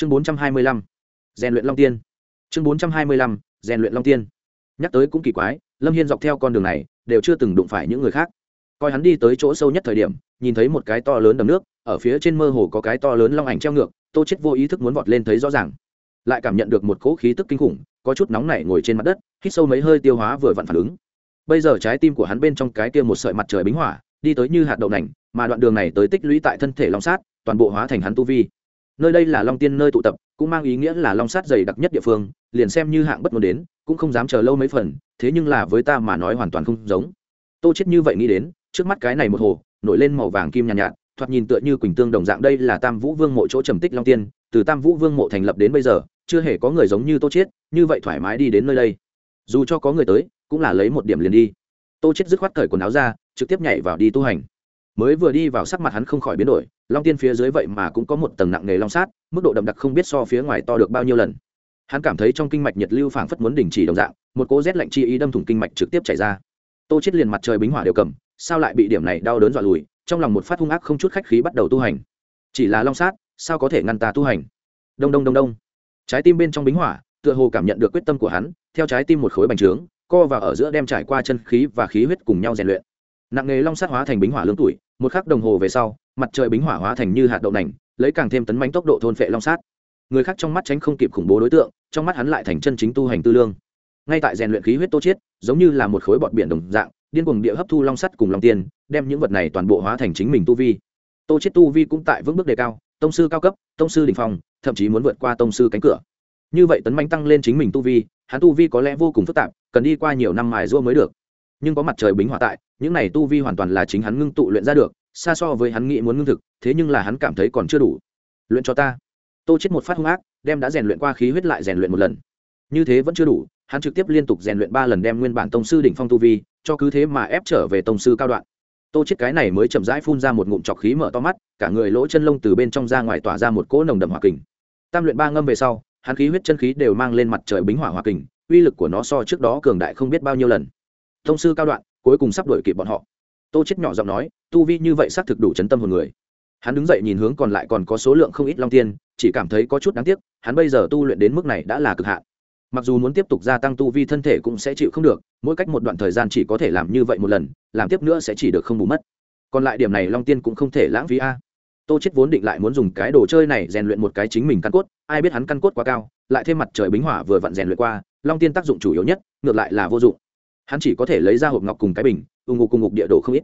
chương bốn trăm hai mươi lăm, rèn luyện long tiên. Chương bốn trăm hai mươi lăm, rèn luyện long tiên. Nhắc tới cũng kỳ quái, lâm hiên dọc theo con đường này, đều chưa từng đụng phải những người khác. Coi hắn đi tới chỗ sâu nhất thời điểm, nhìn thấy một cái to lớn đầm nước, ở phía trên mơ hồ có cái to lớn long ảnh treo ngược, tô chết vô ý thức muốn vọt lên thấy rõ ràng. Lại cảm nhận được một cỗ khí tức kinh khủng, có chút nóng nảy ngồi trên mặt đất, hít sâu mấy hơi tiêu hóa vừa vặn phản ứng. Bây giờ trái tim của hắn bên trong cái kia một sợi mặt trời bính hỏa, đi tới như hạt đậu nành, mà đoạn đường này tới tích lũy tại thân thể long sát, toàn bộ hóa thành hắn tu vi nơi đây là long tiên nơi tụ tập cũng mang ý nghĩa là long sát dày đặc nhất địa phương liền xem như hạng bất muốn đến cũng không dám chờ lâu mấy phần thế nhưng là với ta mà nói hoàn toàn không giống. Tô chết như vậy nghĩ đến trước mắt cái này một hồ nổi lên màu vàng kim nhàn nhạt, nhạt thoạt nhìn tựa như quỳnh tương đồng dạng đây là tam vũ vương mộ chỗ trầm tích long tiên từ tam vũ vương mộ thành lập đến bây giờ chưa hề có người giống như tô chết như vậy thoải mái đi đến nơi đây. Dù cho có người tới cũng là lấy một điểm liền đi. Tô chết dứt khoát cởi quần áo ra trực tiếp nhảy vào đi tu hành mới vừa đi vào sắc mặt hắn không khỏi biến đổi, long tiên phía dưới vậy mà cũng có một tầng nặng nghề long sát, mức độ đậm đặc không biết so phía ngoài to được bao nhiêu lần. Hắn cảm thấy trong kinh mạch nhiệt lưu phảng phất muốn đình chỉ đồng dạng, một cỗ rét lạnh chi ý đâm thủng kinh mạch trực tiếp chảy ra. Tô chết liền mặt trời bính hỏa đều cầm, sao lại bị điểm này đau đớn dọa lùi, trong lòng một phát hung ác không chút khách khí bắt đầu tu hành. Chỉ là long sát, sao có thể ngăn ta tu hành? Đông đông đông đông. Trái tim bên trong bính hỏa, tựa hồ cảm nhận được quyết tâm của hắn, theo trái tim một khối bành trướng, co vào ở giữa đem trải qua chân khí và khí huyết cùng nhau rèn luyện. Nặng nghề long sát hóa thành bính hỏa lương tuổi một khắc đồng hồ về sau, mặt trời bính hỏa hóa thành như hạt đậu nành, lấy càng thêm tấn mánh tốc độ thôn phệ long sát. Người khác trong mắt tránh không kịp khủng bố đối tượng, trong mắt hắn lại thành chân chính tu hành tư lương. Ngay tại rèn luyện khí huyết tô chiết, giống như là một khối bọt biển đồng dạng, điên cuồng địa hấp thu long sắt cùng long tiên, đem những vật này toàn bộ hóa thành chính mình tu vi. Tô chiết tu vi cũng tại vững bước đề cao, tông sư cao cấp, tông sư đỉnh phong, thậm chí muốn vượt qua tông sư cánh cửa. Như vậy tấn manh tăng lên chính mình tu vi, hắn tu vi có lẽ vô cùng phức tạp, cần đi qua nhiều năm mài rua mới được. Nhưng có mặt trời bính hỏa tại những này tu vi hoàn toàn là chính hắn ngưng tụ luyện ra được, xa so với hắn nghĩ muốn ngưng thực, thế nhưng là hắn cảm thấy còn chưa đủ. Luyện cho ta. Tô chết một phát hung ác, đem đã rèn luyện qua khí huyết lại rèn luyện một lần. Như thế vẫn chưa đủ, hắn trực tiếp liên tục rèn luyện ba lần đem nguyên bản tông sư đỉnh phong tu vi, cho cứ thế mà ép trở về tông sư cao đoạn. Tô chết cái này mới chậm rãi phun ra một ngụm chọc khí mở to mắt, cả người lỗ chân lông từ bên trong ra ngoài tỏa ra một cỗ nồng đậm hỏa kình. Tam luyện ba ngâm về sau, hắn khí huyết chân khí đều mang lên mặt trời bính hỏa hỏa kình, uy lực của nó so trước đó cường đại không biết bao nhiêu lần. Tông sư cao đoạn cuối cùng sắp đuổi kịp bọn họ. Tô chết nhỏ giọng nói, tu vi như vậy xác thực đủ chấn tâm hồn người. Hắn đứng dậy nhìn hướng còn lại còn có số lượng không ít long tiên, chỉ cảm thấy có chút đáng tiếc, hắn bây giờ tu luyện đến mức này đã là cực hạn. Mặc dù muốn tiếp tục gia tăng tu vi thân thể cũng sẽ chịu không được, mỗi cách một đoạn thời gian chỉ có thể làm như vậy một lần, làm tiếp nữa sẽ chỉ được không bù mất. Còn lại điểm này long tiên cũng không thể lãng phí a. Tô chết vốn định lại muốn dùng cái đồ chơi này rèn luyện một cái chính mình căn cốt, ai biết hắn căn cốt quá cao, lại thêm mặt trời bính hỏa vừa vặn rèn luyện qua, long tiên tác dụng chủ yếu nhất, ngược lại là vô dụng hắn chỉ có thể lấy ra hộp ngọc cùng cái bình ung ngục cùng ngục địa đồ không ít.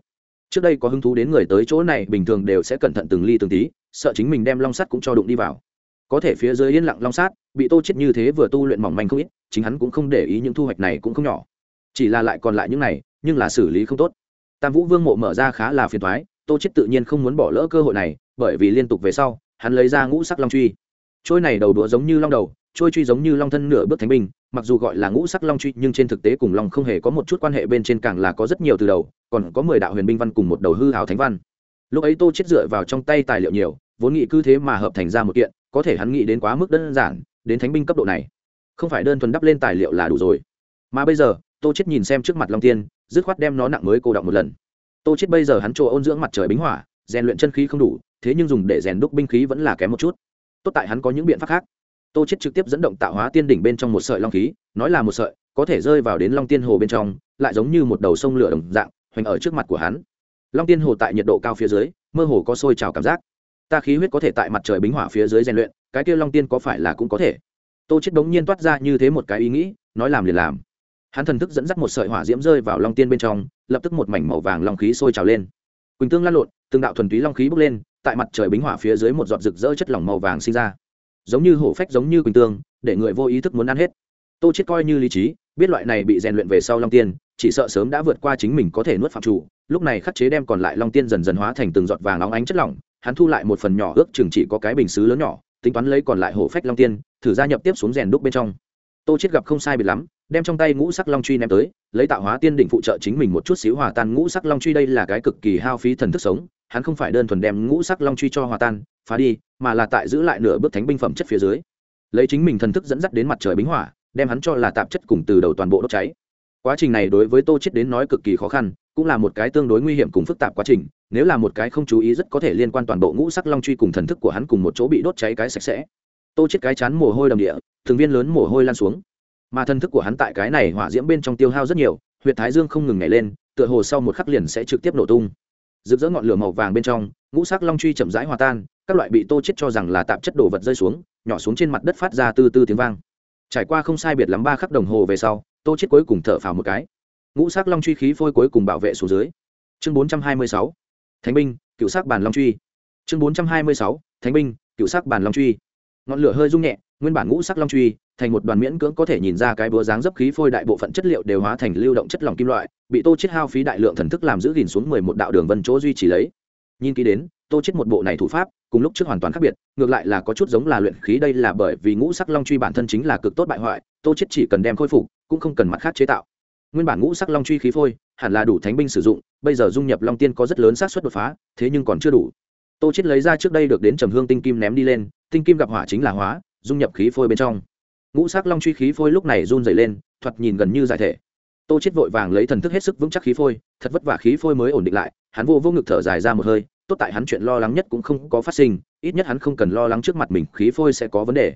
Trước đây có hứng thú đến người tới chỗ này bình thường đều sẽ cẩn thận từng ly từng tí sợ chính mình đem long sắt cũng cho đụng đi vào. Có thể phía dưới yên lặng long sát bị tô chết như thế vừa tu luyện mỏng manh không ít chính hắn cũng không để ý những thu hoạch này cũng không nhỏ. Chỉ là lại còn lại những này nhưng là xử lý không tốt. Tam vũ vương mộ mở ra khá là phiền toái, tô chết tự nhiên không muốn bỏ lỡ cơ hội này bởi vì liên tục về sau hắn lấy ra ngũ sắc long truy. Trôi này đầu đũa giống như long đầu trôi truy giống như long thân nửa bước thánh binh mặc dù gọi là ngũ sắc long truy, nhưng trên thực tế cùng long không hề có một chút quan hệ, bên trên càng là có rất nhiều từ đầu, còn có mười đạo huyền binh văn cùng một đầu hư hào thánh văn. Lúc ấy tô chết dựa vào trong tay tài liệu nhiều, vốn nghĩ cứ thế mà hợp thành ra một kiện, có thể hắn nghĩ đến quá mức đơn giản, đến thánh binh cấp độ này, không phải đơn thuần đắp lên tài liệu là đủ rồi. Mà bây giờ, tô chết nhìn xem trước mặt long tiên, dứt khoát đem nó nặng mới cô động một lần. Tô chết bây giờ hắn chỗ ôn dưỡng mặt trời bính hỏa, rèn luyện chân khí không đủ, thế nhưng dùng để rèn đúc binh khí vẫn là kém một chút. Tốt tại hắn có những biện pháp khác tô chết trực tiếp dẫn động tạo hóa tiên đỉnh bên trong một sợi long khí, nói là một sợi, có thể rơi vào đến long tiên hồ bên trong, lại giống như một đầu sông lửa đồng dạng, hoành ở trước mặt của hắn. Long tiên hồ tại nhiệt độ cao phía dưới, mơ hồ có sôi trào cảm giác. Ta khí huyết có thể tại mặt trời bính hỏa phía dưới rèn luyện, cái kia long tiên có phải là cũng có thể? Tô chết đống nhiên toát ra như thế một cái ý nghĩ, nói làm liền làm. Hắn thần thức dẫn dắt một sợi hỏa diễm rơi vào long tiên bên trong, lập tức một mảnh màu vàng long khí sôi trào lên. Quỳnh tương lan lộn, từng đạo thuần túy long khí bốc lên, tại mặt trời bính hỏa phía dưới một giọt rực rỡ chất lỏng màu vàng sinh ra giống như hổ phách giống như quỳnh tương, để người vô ý thức muốn ăn hết. Tô chết coi như lý trí, biết loại này bị rèn luyện về sau long tiên, chỉ sợ sớm đã vượt qua chính mình có thể nuốt phạm chủ, lúc này khắc chế đem còn lại long tiên dần dần hóa thành từng giọt vàng óng ánh chất lỏng, hắn thu lại một phần nhỏ ước chừng chỉ có cái bình xứ lớn nhỏ, tính toán lấy còn lại hổ phách long tiên, thử gia nhập tiếp xuống rèn đúc bên trong. Tô chết gặp không sai biệt lắm, đem trong tay ngũ sắc long truy ném tới, lấy tạo hóa tiên đỉnh phụ trợ chính mình một chút xíu hòa tan ngũ sắc long truy đây là cái cực kỳ hao phí thần thức sống, hắn không phải đơn thuần đem ngũ sắc long truy cho hòa tan, phá đi mà là tại giữ lại nửa bước thánh binh phẩm chất phía dưới. Lấy chính mình thần thức dẫn dắt đến mặt trời bính hỏa, đem hắn cho là tạp chất cùng từ đầu toàn bộ đốt cháy. Quá trình này đối với tô chết đến nói cực kỳ khó khăn, cũng là một cái tương đối nguy hiểm cùng phức tạp quá trình, nếu là một cái không chú ý rất có thể liên quan toàn bộ ngũ sắc long truy cùng thần thức của hắn cùng một chỗ bị đốt cháy cái sạch sẽ. Tô chết cái chán mồ hôi đầm địa, thường viên lớn mồ hôi lan xuống. Mà thần thức của hắn tại cái này hỏa diễm bên trong tiêu hao rất nhiều, huyệt thái dương không ngừng nhảy lên, tựa hồ sau một khắc liền sẽ trực tiếp nổ tung. Rực rỡ ngọn lửa màu vàng bên trong, ngũ sắc long truy chậm rãi hòa tan các loại bị tô chết cho rằng là tạp chất đồ vật rơi xuống, nhỏ xuống trên mặt đất phát ra từ từ tiếng vang. Trải qua không sai biệt lắm ba khắc đồng hồ về sau, tô chết cuối cùng thở phào một cái. Ngũ sắc long truy khí phôi cuối cùng bảo vệ xuống dưới. Chương 426 thánh binh, cựu sắc bản long truy. Chương 426 thánh binh, cựu sắc bản long truy. Ngọn lửa hơi rung nhẹ, nguyên bản ngũ sắc long truy thành một đoàn miễn cưỡng có thể nhìn ra cái búa dáng dấp khí phôi đại bộ phận chất liệu đều hóa thành lưu động chất lỏng kim loại, bị tô chết hao phí đại lượng thần thức làm giữ gìn xuống mười một đạo đường vân chỗ duy trì lấy. Nhìn kỹ đến, tô chết một bộ này thủ pháp cùng lúc trước hoàn toàn khác biệt, ngược lại là có chút giống là luyện khí đây là bởi vì ngũ sắc long truy bản thân chính là cực tốt bại hoại, tô chết chỉ cần đem khôi phục, cũng không cần mặt khác chế tạo. Nguyên bản ngũ sắc long truy khí phôi, hẳn là đủ thánh binh sử dụng, bây giờ dung nhập long tiên có rất lớn xác suất đột phá, thế nhưng còn chưa đủ. Tô chết lấy ra trước đây được đến trầm hương tinh kim ném đi lên, tinh kim gặp hỏa chính là hóa, dung nhập khí phôi bên trong. Ngũ sắc long truy khí phôi lúc này run dày lên, thoạt nhìn gần như giải thể. Tô chết vội vàng lấy thần thức hết sức vững chắc khí phôi, thật vất vả khí phôi mới ổn định lại, hắn vô vô ngực thở dài ra một hơi tốt tại hắn chuyện lo lắng nhất cũng không có phát sinh, ít nhất hắn không cần lo lắng trước mặt mình khí phôi sẽ có vấn đề.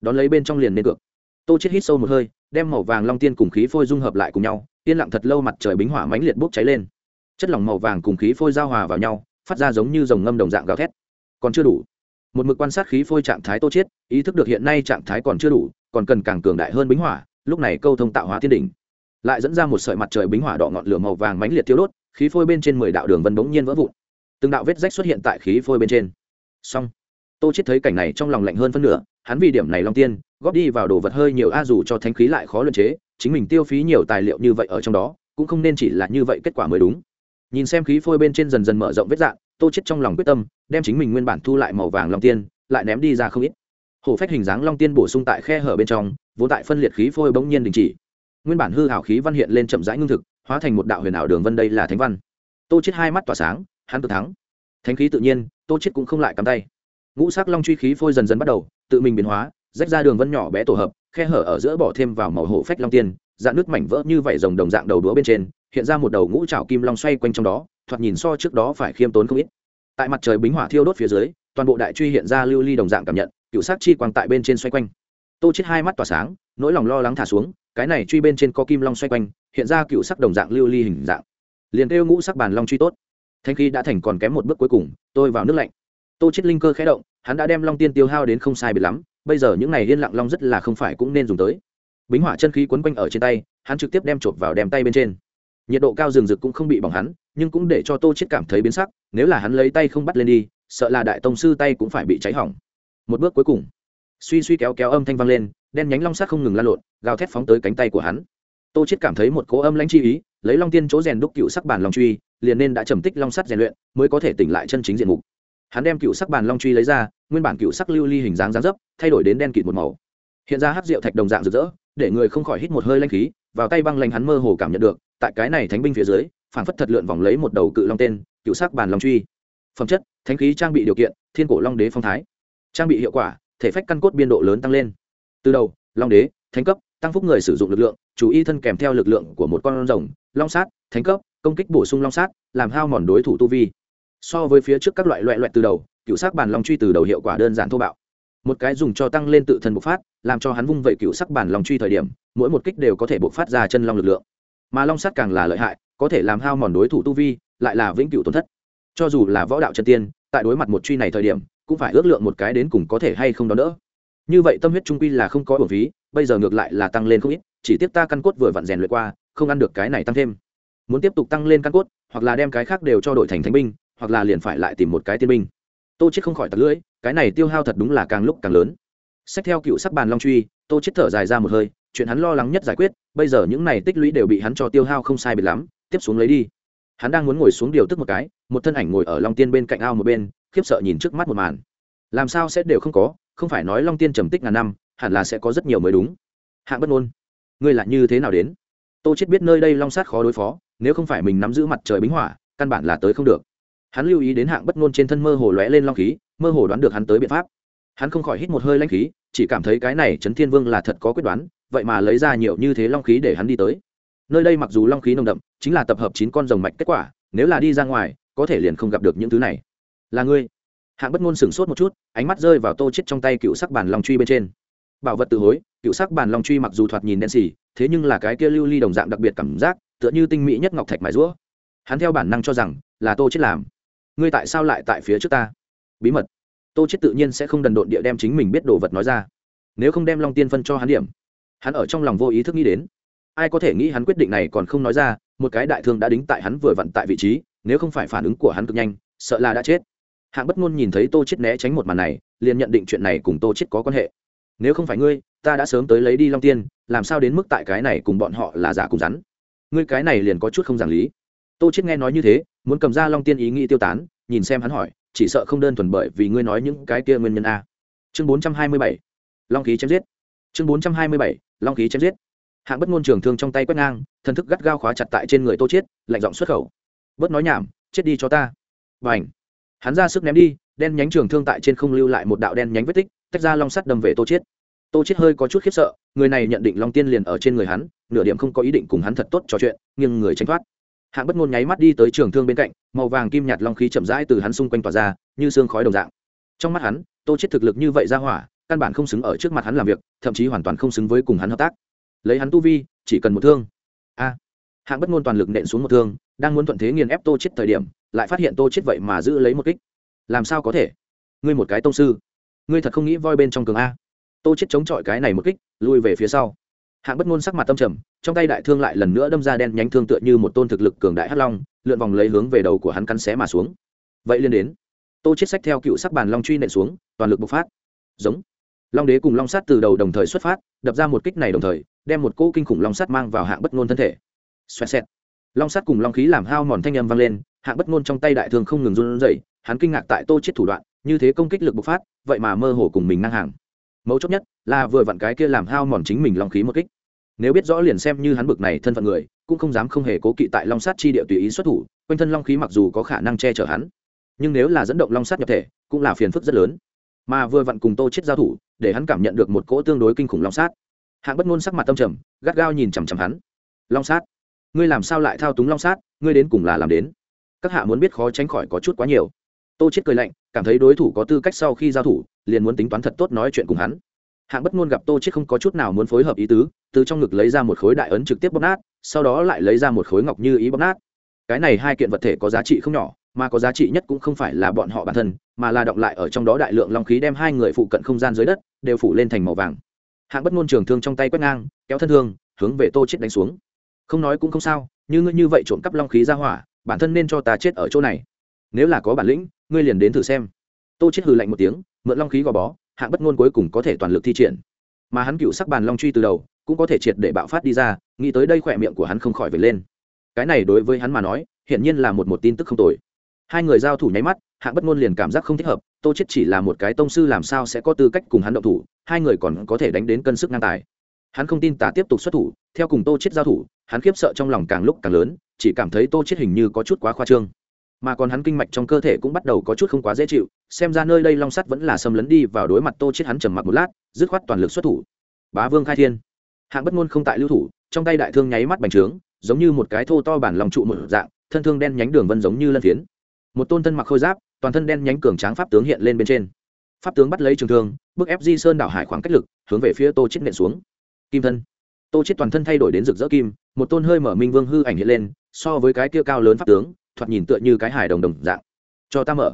Đón lấy bên trong liền nên cược. Tô chết hít sâu một hơi, đem màu vàng long tiên cùng khí phôi dung hợp lại cùng nhau, yên lặng thật lâu mặt trời bính hỏa mãnh liệt bốc cháy lên. Chất lỏng màu vàng cùng khí phôi giao hòa vào nhau, phát ra giống như dòng ngâm đồng dạng gào thét. Còn chưa đủ. Một mực quan sát khí phôi trạng thái tô chiết, ý thức được hiện nay trạng thái còn chưa đủ, còn cần càng cường đại hơn bính hỏa, lúc này câu thông tạo hóa thiên đỉnh. Lại dẫn ra một sợi mặt trời bính hỏa đỏ ngọn lửa màu vàng mãnh liệt thiêu đốt, khí phôi bên trên mười đạo đường vân bỗng nhiên vỡ vụn từng đạo vết rách xuất hiện tại khí phôi bên trên. Xong, tô chiết thấy cảnh này trong lòng lạnh hơn phân nửa, hắn vì điểm này long tiên, góp đi vào đồ vật hơi nhiều a dù cho thánh khí lại khó luyện chế, chính mình tiêu phí nhiều tài liệu như vậy ở trong đó, cũng không nên chỉ là như vậy kết quả mới đúng. Nhìn xem khí phôi bên trên dần dần mở rộng vết dạng, tô chết trong lòng quyết tâm, đem chính mình nguyên bản thu lại màu vàng long tiên, lại ném đi ra không ít. Hổ phách hình dáng long tiên bổ sung tại khe hở bên trong, vốn tại phân liệt khí phôi bỗng nhiên đình chỉ. Nguyên bản hư hảo khí văn hiện lên chậm rãi ngưng thực, hóa thành một đạo huyền ảo đường vân đây là thánh văn. Tô chết hai mắt tỏa sáng hắn tự thắng. Thánh khí tự nhiên, tô chết cũng không lại cắm tay. Ngũ sắc long truy khí phôi dần dần bắt đầu, tự mình biến hóa, rách ra đường vân nhỏ bé tổ hợp, khe hở ở giữa bỏ thêm vào màu hổ phách long tiên, dạng nước mảnh vỡ như vảy rồng đồng dạng đầu đũa bên trên, hiện ra một đầu ngũ trảo kim long xoay quanh trong đó, thoạt nhìn so trước đó phải khiêm tốn không ít. Tại mặt trời bính hỏa thiêu đốt phía dưới, toàn bộ đại truy hiện ra lưu ly đồng dạng cảm nhận, cựu sát chi quang tại bên trên xoay quanh. Tô chết hai mắt tỏa sáng, nỗi lòng lo lắng thả xuống, cái này truy bên trên có kim long xoay quanh, hiện ra cựu sắc đồng dạng lưu ly hình dạng. Liền kêu ngũ sắc bàn long truy tốt thanh khí đã thành còn kém một bước cuối cùng, tôi vào nước lạnh. Tô chết linh cơ khẽ động, hắn đã đem long tiên tiêu hao đến không sai biệt lắm, bây giờ những này yên lặng long rất là không phải cũng nên dùng tới. Bính hỏa chân khí quấn quanh ở trên tay, hắn trực tiếp đem chộp vào đem tay bên trên. Nhiệt độ cao rừng rực cũng không bị bỏng hắn, nhưng cũng để cho tô chết cảm thấy biến sắc, nếu là hắn lấy tay không bắt lên đi, sợ là đại tông sư tay cũng phải bị cháy hỏng. Một bước cuối cùng, suy suy kéo kéo âm thanh vang lên, đen nhánh long sắt không ngừng lan lộn, gào thét phóng tới cánh tay của hắn tô chết cảm thấy một cỗ âm lãnh chi ý, lấy long tiên chỗ rèn đúc cựu sắc bản long truy, liền nên đã trầm tích long sắt rèn luyện, mới có thể tỉnh lại chân chính diện mục. Hắn đem cựu sắc bản long truy lấy ra, nguyên bản cựu sắc lưu ly hình dáng dáng dấp, thay đổi đến đen kịt một màu. Hiện ra hắc rượu thạch đồng dạng rực rỡ, để người không khỏi hít một hơi lanh khí, vào tay băng lanh hắn mơ hồ cảm nhận được, tại cái này thánh binh phía dưới phản phất thật lượn vòng lấy một đầu cự long tên, cựu sắc bản long truy. Phẩm chất, thánh khí trang bị điều kiện, thiên cổ long đế phong thái. Trang bị hiệu quả, thể phách căn cốt biên độ lớn tăng lên. Từ đầu, long đế, thánh cấp tăng phúc người sử dụng lực lượng chú ý thân kèm theo lực lượng của một con rồng, long sát, thánh cấp, công kích bổ sung long sát, làm hao mòn đối thủ tu vi. So với phía trước các loại loại loại từ đầu, cựu sắc bản long truy từ đầu hiệu quả đơn giản thô bạo. Một cái dùng cho tăng lên tự thân bộc phát, làm cho hắn vung vẩy cựu sắc bản long truy thời điểm, mỗi một kích đều có thể bộc phát ra chân long lực lượng. Mà long sát càng là lợi hại, có thể làm hao mòn đối thủ tu vi, lại là vĩnh cửu tổn thất. Cho dù là võ đạo chân tiên, tại đối mặt một truy này thời điểm, cũng phải ước lượng một cái đến cùng có thể hay không đó đỡ. Như vậy tâm huyết trung quy là không có bổn phí bây giờ ngược lại là tăng lên không ít, chỉ tiếp ta căn cốt vừa vặn rèn luyện qua, không ăn được cái này tăng thêm. Muốn tiếp tục tăng lên căn cốt, hoặc là đem cái khác đều cho đội thành thánh binh, hoặc là liền phải lại tìm một cái tiên binh. Tô chết không khỏi tật lưỡi, cái này tiêu hao thật đúng là càng lúc càng lớn. Xét theo cựu sắc bàn long truy, tô chết thở dài ra một hơi, chuyện hắn lo lắng nhất giải quyết, bây giờ những này tích lũy đều bị hắn cho tiêu hao không sai biệt lắm, tiếp xuống lấy đi. Hắn đang muốn ngồi xuống điều tức một cái, một thân ảnh ngồi ở long tiên bên cạnh ao một bên, khiếp sợ nhìn trước mắt một màn. Làm sao sẽ đều không có, không phải nói long tiên trầm tích ngàn năm hẳn là sẽ có rất nhiều mới đúng. Hạng bất ngôn ngươi là như thế nào đến? Tô chết biết nơi đây long sát khó đối phó, nếu không phải mình nắm giữ mặt trời bính hỏa, căn bản là tới không được. Hắn lưu ý đến hạng bất ngôn trên thân mơ hồ lóe lên long khí, mơ hồ đoán được hắn tới biện pháp. Hắn không khỏi hít một hơi lãnh khí, chỉ cảm thấy cái này trấn thiên vương là thật có quyết đoán, vậy mà lấy ra nhiều như thế long khí để hắn đi tới. Nơi đây mặc dù long khí nồng đậm, chính là tập hợp chín con rồng mạch kết quả, nếu là đi ra ngoài, có thể liền không gặp được những thứ này. Là ngươi. Hạng bất ngôn sửng sốt một chút, ánh mắt rơi vào tô chết trong tay cựu sắc bản long truy bên trên bảo vật tự hối, cựu sắc bản long truy mặc dù thoạt nhìn đen xì, thế nhưng là cái kia lưu ly đồng dạng đặc biệt cảm giác, tựa như tinh mỹ nhất ngọc thạch mài rũa. Hắn theo bản năng cho rằng, là tô chết làm. Ngươi tại sao lại tại phía trước ta? Bí mật. Tô chết tự nhiên sẽ không đần độn địa đem chính mình biết đồ vật nói ra. Nếu không đem long tiên phân cho hắn điểm, hắn ở trong lòng vô ý thức nghĩ đến. Ai có thể nghĩ hắn quyết định này còn không nói ra, một cái đại thương đã đính tại hắn vừa vặn tại vị trí, nếu không phải phản ứng của hắn cực nhanh, sợ là đã chết. Hạng bất ngôn nhìn thấy tô chết né tránh một màn này, liền nhận định chuyện này cùng tô chết có quan hệ nếu không phải ngươi, ta đã sớm tới lấy đi long tiên, làm sao đến mức tại cái này cùng bọn họ là giả cùng rắn? Ngươi cái này liền có chút không giảng lý. Tô chết nghe nói như thế, muốn cầm ra long tiên ý nghĩ tiêu tán, nhìn xem hắn hỏi, chỉ sợ không đơn thuần bởi vì ngươi nói những cái kia nguyên nhân a. Chương 427 long khí chém giết. Chương 427 long khí chém giết. Hạng bất ngôn trường thương trong tay quét ngang thần thức gắt gao khóa chặt tại trên người tô chết lạnh giọng xuất khẩu. Bớt nói nhảm, chết đi cho ta. Bảnh. hắn ra sức ném đi, đen nhánh trường thương tại trên không lưu lại một đạo đen nhánh vết tích tách ra long sắt đâm về tô Chiết, tô Chiết hơi có chút khiếp sợ người này nhận định long tiên liền ở trên người hắn nửa điểm không có ý định cùng hắn thật tốt trò chuyện nhưng người tránh thoát. Hạng bất ngôn nháy mắt đi tới trường thương bên cạnh màu vàng kim nhạt long khí chậm rãi từ hắn xung quanh tỏa ra như xương khói đồng dạng. Trong mắt hắn tô Chiết thực lực như vậy ra hỏa căn bản không xứng ở trước mặt hắn làm việc thậm chí hoàn toàn không xứng với cùng hắn hợp tác. Lấy hắn tu vi chỉ cần một thương. A. Hạng bất ngôn toàn lực nện xuống một thương đang muốn thuận thế nghiền ép tô chết thời điểm lại phát hiện tô chết vậy mà giữ lấy một kích. Làm sao có thể? Ngươi một cái tông sư ngươi thật không nghĩ voi bên trong cường a? Tô chết chống chọi cái này một kích, lui về phía sau. Hạng bất ngôn sắc mặt tâm trầm, trong tay đại thương lại lần nữa đâm ra đen nhánh thương tựa như một tôn thực lực cường đại hắc long, lượn vòng lấy hướng về đầu của hắn cắn xé mà xuống. Vậy liên đến. Tô chết sách theo cựu sắc bàn long truy nện xuống, toàn lực bộc phát. Giống. Long đế cùng long Sát từ đầu đồng thời xuất phát, đập ra một kích này đồng thời, đem một cỗ kinh khủng long Sát mang vào hạng bất ngôn thân thể. Xoẹt xẹt. Long Sát cùng long khí làm hao mòn thanh âm vang lên, hạng bất ngôn trong tay đại thương không ngừng run rẩy, hắn kinh ngạc tại tô chết thủ đoạn như thế công kích lực bộc phát, vậy mà mơ hồ cùng mình ngang hàng. Mấu chốt nhất là vừa vặn cái kia làm hao mòn chính mình long khí một kích. Nếu biết rõ liền xem như hắn bực này thân phận người, cũng không dám không hề cố kỵ tại long sát chi địa tùy ý xuất thủ, quanh thân long khí mặc dù có khả năng che chở hắn, nhưng nếu là dẫn động long sát nhập thể, cũng là phiền phức rất lớn. Mà vừa vặn cùng tô chết giao thủ, để hắn cảm nhận được một cỗ tương đối kinh khủng long sát. Hạng bất ngôn sắc mặt tâm trầm, gắt gao nhìn chằm chằm hắn. Long sát, ngươi làm sao lại thao túng long sát? Ngươi đến cùng là làm đến? Các hạ muốn biết khó tránh khỏi có chút quá nhiều. Tô chết cười lạnh cảm thấy đối thủ có tư cách sau khi giao thủ, liền muốn tính toán thật tốt nói chuyện cùng hắn. Hạng bất ngôn gặp tô chết không có chút nào muốn phối hợp ý tứ, từ trong ngực lấy ra một khối đại ấn trực tiếp bóp nát, sau đó lại lấy ra một khối ngọc như ý bóp nát. Cái này hai kiện vật thể có giá trị không nhỏ, mà có giá trị nhất cũng không phải là bọn họ bản thân, mà là động lại ở trong đó đại lượng long khí đem hai người phụ cận không gian dưới đất đều phủ lên thành màu vàng. Hạng bất ngôn trường thương trong tay quét ngang, kéo thân thương, hướng về tô chết đánh xuống. Không nói cũng không sao, như ngươi như vậy trộm cắp long khí ra hỏa, bản thân nên cho ta chết ở chỗ này. Nếu là có bản lĩnh ngươi liền đến thử xem. Tô chết hừ lạnh một tiếng, mượn long khí gò bó, hạng bất ngôn cuối cùng có thể toàn lực thi triển. Mà hắn cựu sắc bàn long truy từ đầu, cũng có thể triệt để bạo phát đi ra, nghĩ tới đây khỏe miệng của hắn không khỏi vể lên. Cái này đối với hắn mà nói, hiển nhiên là một một tin tức không tồi. Hai người giao thủ nháy mắt, hạng bất ngôn liền cảm giác không thích hợp, tô chết chỉ là một cái tông sư làm sao sẽ có tư cách cùng hắn động thủ, hai người còn có thể đánh đến cân sức ngang tài. Hắn không tin tả tiếp tục xuất thủ, theo cùng tô chết giao thủ, hắn khiếp sợ trong lòng càng lúc càng lớn, chỉ cảm thấy tô chết hình như có chút quá khoa trương mà còn hắn kinh mạch trong cơ thể cũng bắt đầu có chút không quá dễ chịu, xem ra nơi đây long sắt vẫn là xâm lấn đi vào đối mặt tô chết hắn trầm mặc một lát, dứt khoát toàn lực xuất thủ. Bá vương khai thiên. Hạng bất ngôn không tại lưu thủ, trong tay đại thương nháy mắt bành trướng, giống như một cái thô to bản lòng trụ một dạng, thân thương đen nhánh đường vân giống như lân phiến. Một tôn thân mặc khôi giáp, toàn thân đen nhánh cường tráng pháp tướng hiện lên bên trên. Pháp tướng bắt lấy trường thương bức ép di sơn đảo hải khoảng cách lực, hướng về phía tô chết nện xuống. Kim thân. Tô chết toàn thân thay đổi đến rực rỡ kim, một tôn hơi mở minh vương hư ảnh hiện lên, so với cái kia cao lớn pháp tướng thoạt nhìn tựa như cái hải đồng đồng dạng. Cho ta mở.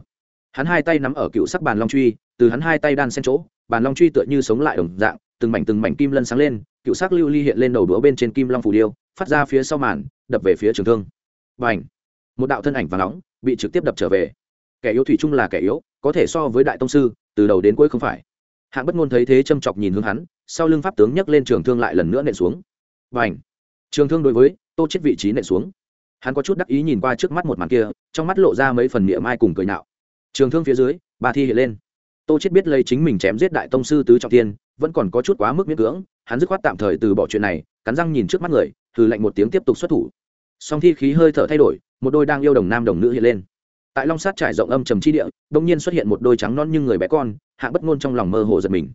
Hắn hai tay nắm ở cựu sắc bàn long truy, từ hắn hai tay đan xen chỗ, bàn long truy tựa như sống lại đồng dạng, từng mảnh từng mảnh kim lân sáng lên, cựu sắc lưu ly hiện lên đầu đũa bên trên kim long phù điêu, phát ra phía sau màn, đập về phía trường thương. Và ảnh một đạo thân ảnh và nóng, bị trực tiếp đập trở về. Kẻ yếu thủy chung là kẻ yếu, có thể so với đại tông sư, từ đầu đến cuối không phải. Hạng bất ngôn thấy thế châm chọc nhìn hướng hắn, sau lưng pháp tướng nhấc lên trường thương lại lần nữa nện xuống. Và ảnh trường thương đối với, tô chết vị trí nện xuống hắn có chút đắc ý nhìn qua trước mắt một màn kia, trong mắt lộ ra mấy phần niệm mai cùng cười nạo. Trường thương phía dưới, bà thi hiện lên. Tô chết biết lấy chính mình chém giết đại tông sư tứ trọng tiên vẫn còn có chút quá mức miễn cưỡng, hắn dứt khoát tạm thời từ bỏ chuyện này, cắn răng nhìn trước mắt người thử lạnh một tiếng tiếp tục xuất thủ. Song thi khí hơi thở thay đổi, một đôi đang yêu đồng nam đồng nữ hiện lên. Tại long sát trải rộng âm trầm chi địa đông nhiên xuất hiện một đôi trắng non như người bé con, hạng bất ngôn trong lòng mơ hồ giật mình.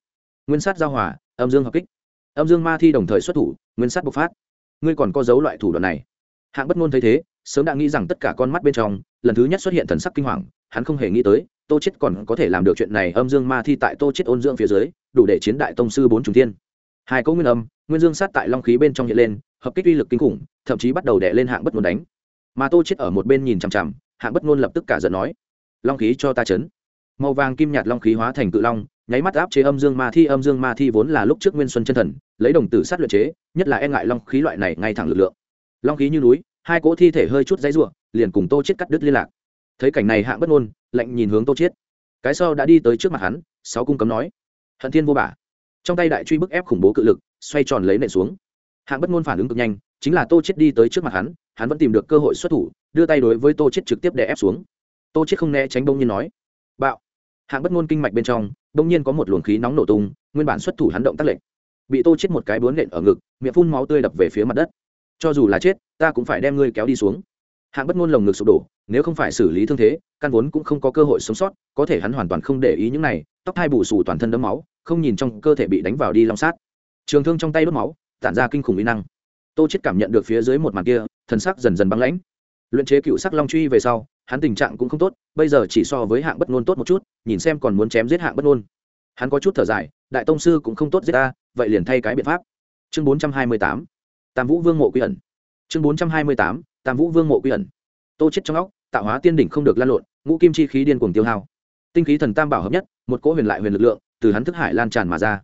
Nguyên sát giao hòa, âm dương hợp kích. Âm dương ma thi đồng thời xuất thủ, nguyên sát bộc phát. Ngươi còn có dấu loại thủ đoạn này hạng bất ngôn thấy thế, sớm đã nghĩ rằng tất cả con mắt bên trong, lần thứ nhất xuất hiện thần sắc kinh hoàng, hắn không hề nghĩ tới, tô chết còn có thể làm được chuyện này âm dương ma thi tại tô chết ôn dưỡng phía dưới, đủ để chiến đại tông sư bốn trùng thiên. Hai cỗ nguyên âm, nguyên dương sát tại long khí bên trong hiện lên, hợp kích uy lực kinh khủng, thậm chí bắt đầu đè lên hạng bất ngôn đánh. Mà tô chết ở một bên nhìn chằm chằm, hạng bất ngôn lập tức cả giận nói, long khí cho ta chấn. Màu vàng kim nhạt long khí hóa thành cự long, nháy mắt áp chế âm dương ma thi, âm dương ma thi vốn là lúc trước nguyên xuân chân thần, lấy đồng tử sát luyện chế, nhất là e ngại long khí loại này ngay thẳng lực lượng long khí như núi, hai cỗ thi thể hơi chút dãy ruộng liền cùng tô chết cắt đứt liên lạc. Thấy cảnh này hạng bất ngôn, lạnh nhìn hướng tô chết cái sau đã đi tới trước mặt hắn, sáu cung cấm nói, hận thiên vô bả. Trong tay đại truy bức ép khủng bố cự lực, xoay tròn lấy nện xuống. Hạng bất ngôn phản ứng cực nhanh, chính là tô chết đi tới trước mặt hắn hắn vẫn tìm được cơ hội xuất thủ, đưa tay đối với tô chết trực tiếp đè ép xuống. Tô chết không né tránh bông nhiên nói, bạo. Hạng bất ngôn kinh mạch bên trong đông nhiên có một luồng khí nóng nổ tung, nguyên bản xuất thủ hắn động tác lệnh, bị tô chết một cái bướn nện ở ngực, miệng phun máu tươi đập về phía mặt đất cho dù là chết, ta cũng phải đem ngươi kéo đi xuống. Hạng bất ngôn lồng ngực sụp đổ, nếu không phải xử lý thương thế, căn vốn cũng không có cơ hội sống sót, có thể hắn hoàn toàn không để ý những này, tóc hai bù xù toàn thân đấm máu, không nhìn trong cơ thể bị đánh vào đi long sát. Trường thương trong tay đốt máu, tản ra kinh khủng uy năng. Tô chết cảm nhận được phía dưới một màn kia, thần sắc dần dần băng lãnh. Luyện chế cựu sắc long truy về sau, hắn tình trạng cũng không tốt, bây giờ chỉ so với hạng bất ngôn tốt một chút, nhìn xem còn muốn chém giết hạng bất ngôn. Hắn có chút thở dài, đại tông sư cũng không tốt giết ta, vậy liền thay cái biện pháp. Chương 428 tam vũ vương mộ quy ẩn. Chương 428 tam vũ vương mộ quy ẩn. Tô chết trong óc, tạo hóa tiên đỉnh không được lan lộn, ngũ kim chi khí điên cuồng tiêu hao. Tinh khí thần tam bảo hợp nhất, một cỗ huyền lại huyền lực lượng, từ hắn thức hải lan tràn mà ra.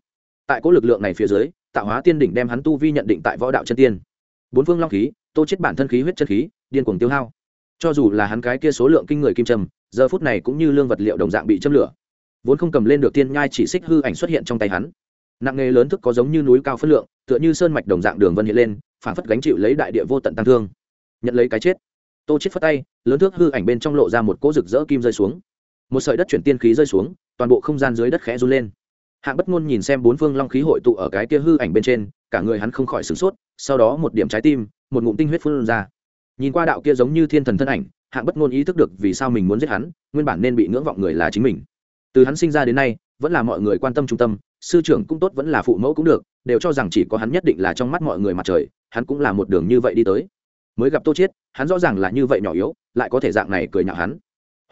Tại cỗ lực lượng này phía dưới, tạo hóa tiên đỉnh đem hắn tu vi nhận định tại võ đạo chân tiên. Bốn phương long khí, tô chết bản thân khí huyết chân khí, điên cuồng tiêu hao. Cho dù là hắn cái kia số lượng kinh người kim trầm, giờ phút này cũng như lương vật liệu đồng dạng bị châm lửa. Vốn không cầm lên được tiên nhai chỉ xích hư ảnh xuất hiện trong tay hắn nặng nghề lớn thức có giống như núi cao phất lượng, tựa như sơn mạch đồng dạng đường vân hiện lên phản phất gánh chịu lấy đại địa vô tận tăng thương. Nhận lấy cái chết, tô chết phất tay, lớn thước hư ảnh bên trong lộ ra một cỗ rực rỡ kim rơi xuống. Một sợi đất chuyển tiên khí rơi xuống, toàn bộ không gian dưới đất khẽ run lên. Hạng bất ngôn nhìn xem bốn phương long khí hội tụ ở cái kia hư ảnh bên trên, cả người hắn không khỏi sửng sốt, sau đó một điểm trái tim, một ngụm tinh huyết phun ra. Nhìn qua đạo kia giống như thiên thần thân ảnh, hạng bất ngôn ý thức được vì sao mình muốn giết hắn, nguyên bản nên bị ngưỡng vọng người là chính mình. Từ hắn sinh ra đến nay, vẫn là mọi người quan tâm trung tâm sư trưởng cũng tốt vẫn là phụ mẫu cũng được đều cho rằng chỉ có hắn nhất định là trong mắt mọi người mặt trời hắn cũng là một đường như vậy đi tới. Mới gặp tô chiết hắn rõ ràng là như vậy nhỏ yếu lại có thể dạng này cười nhạo hắn.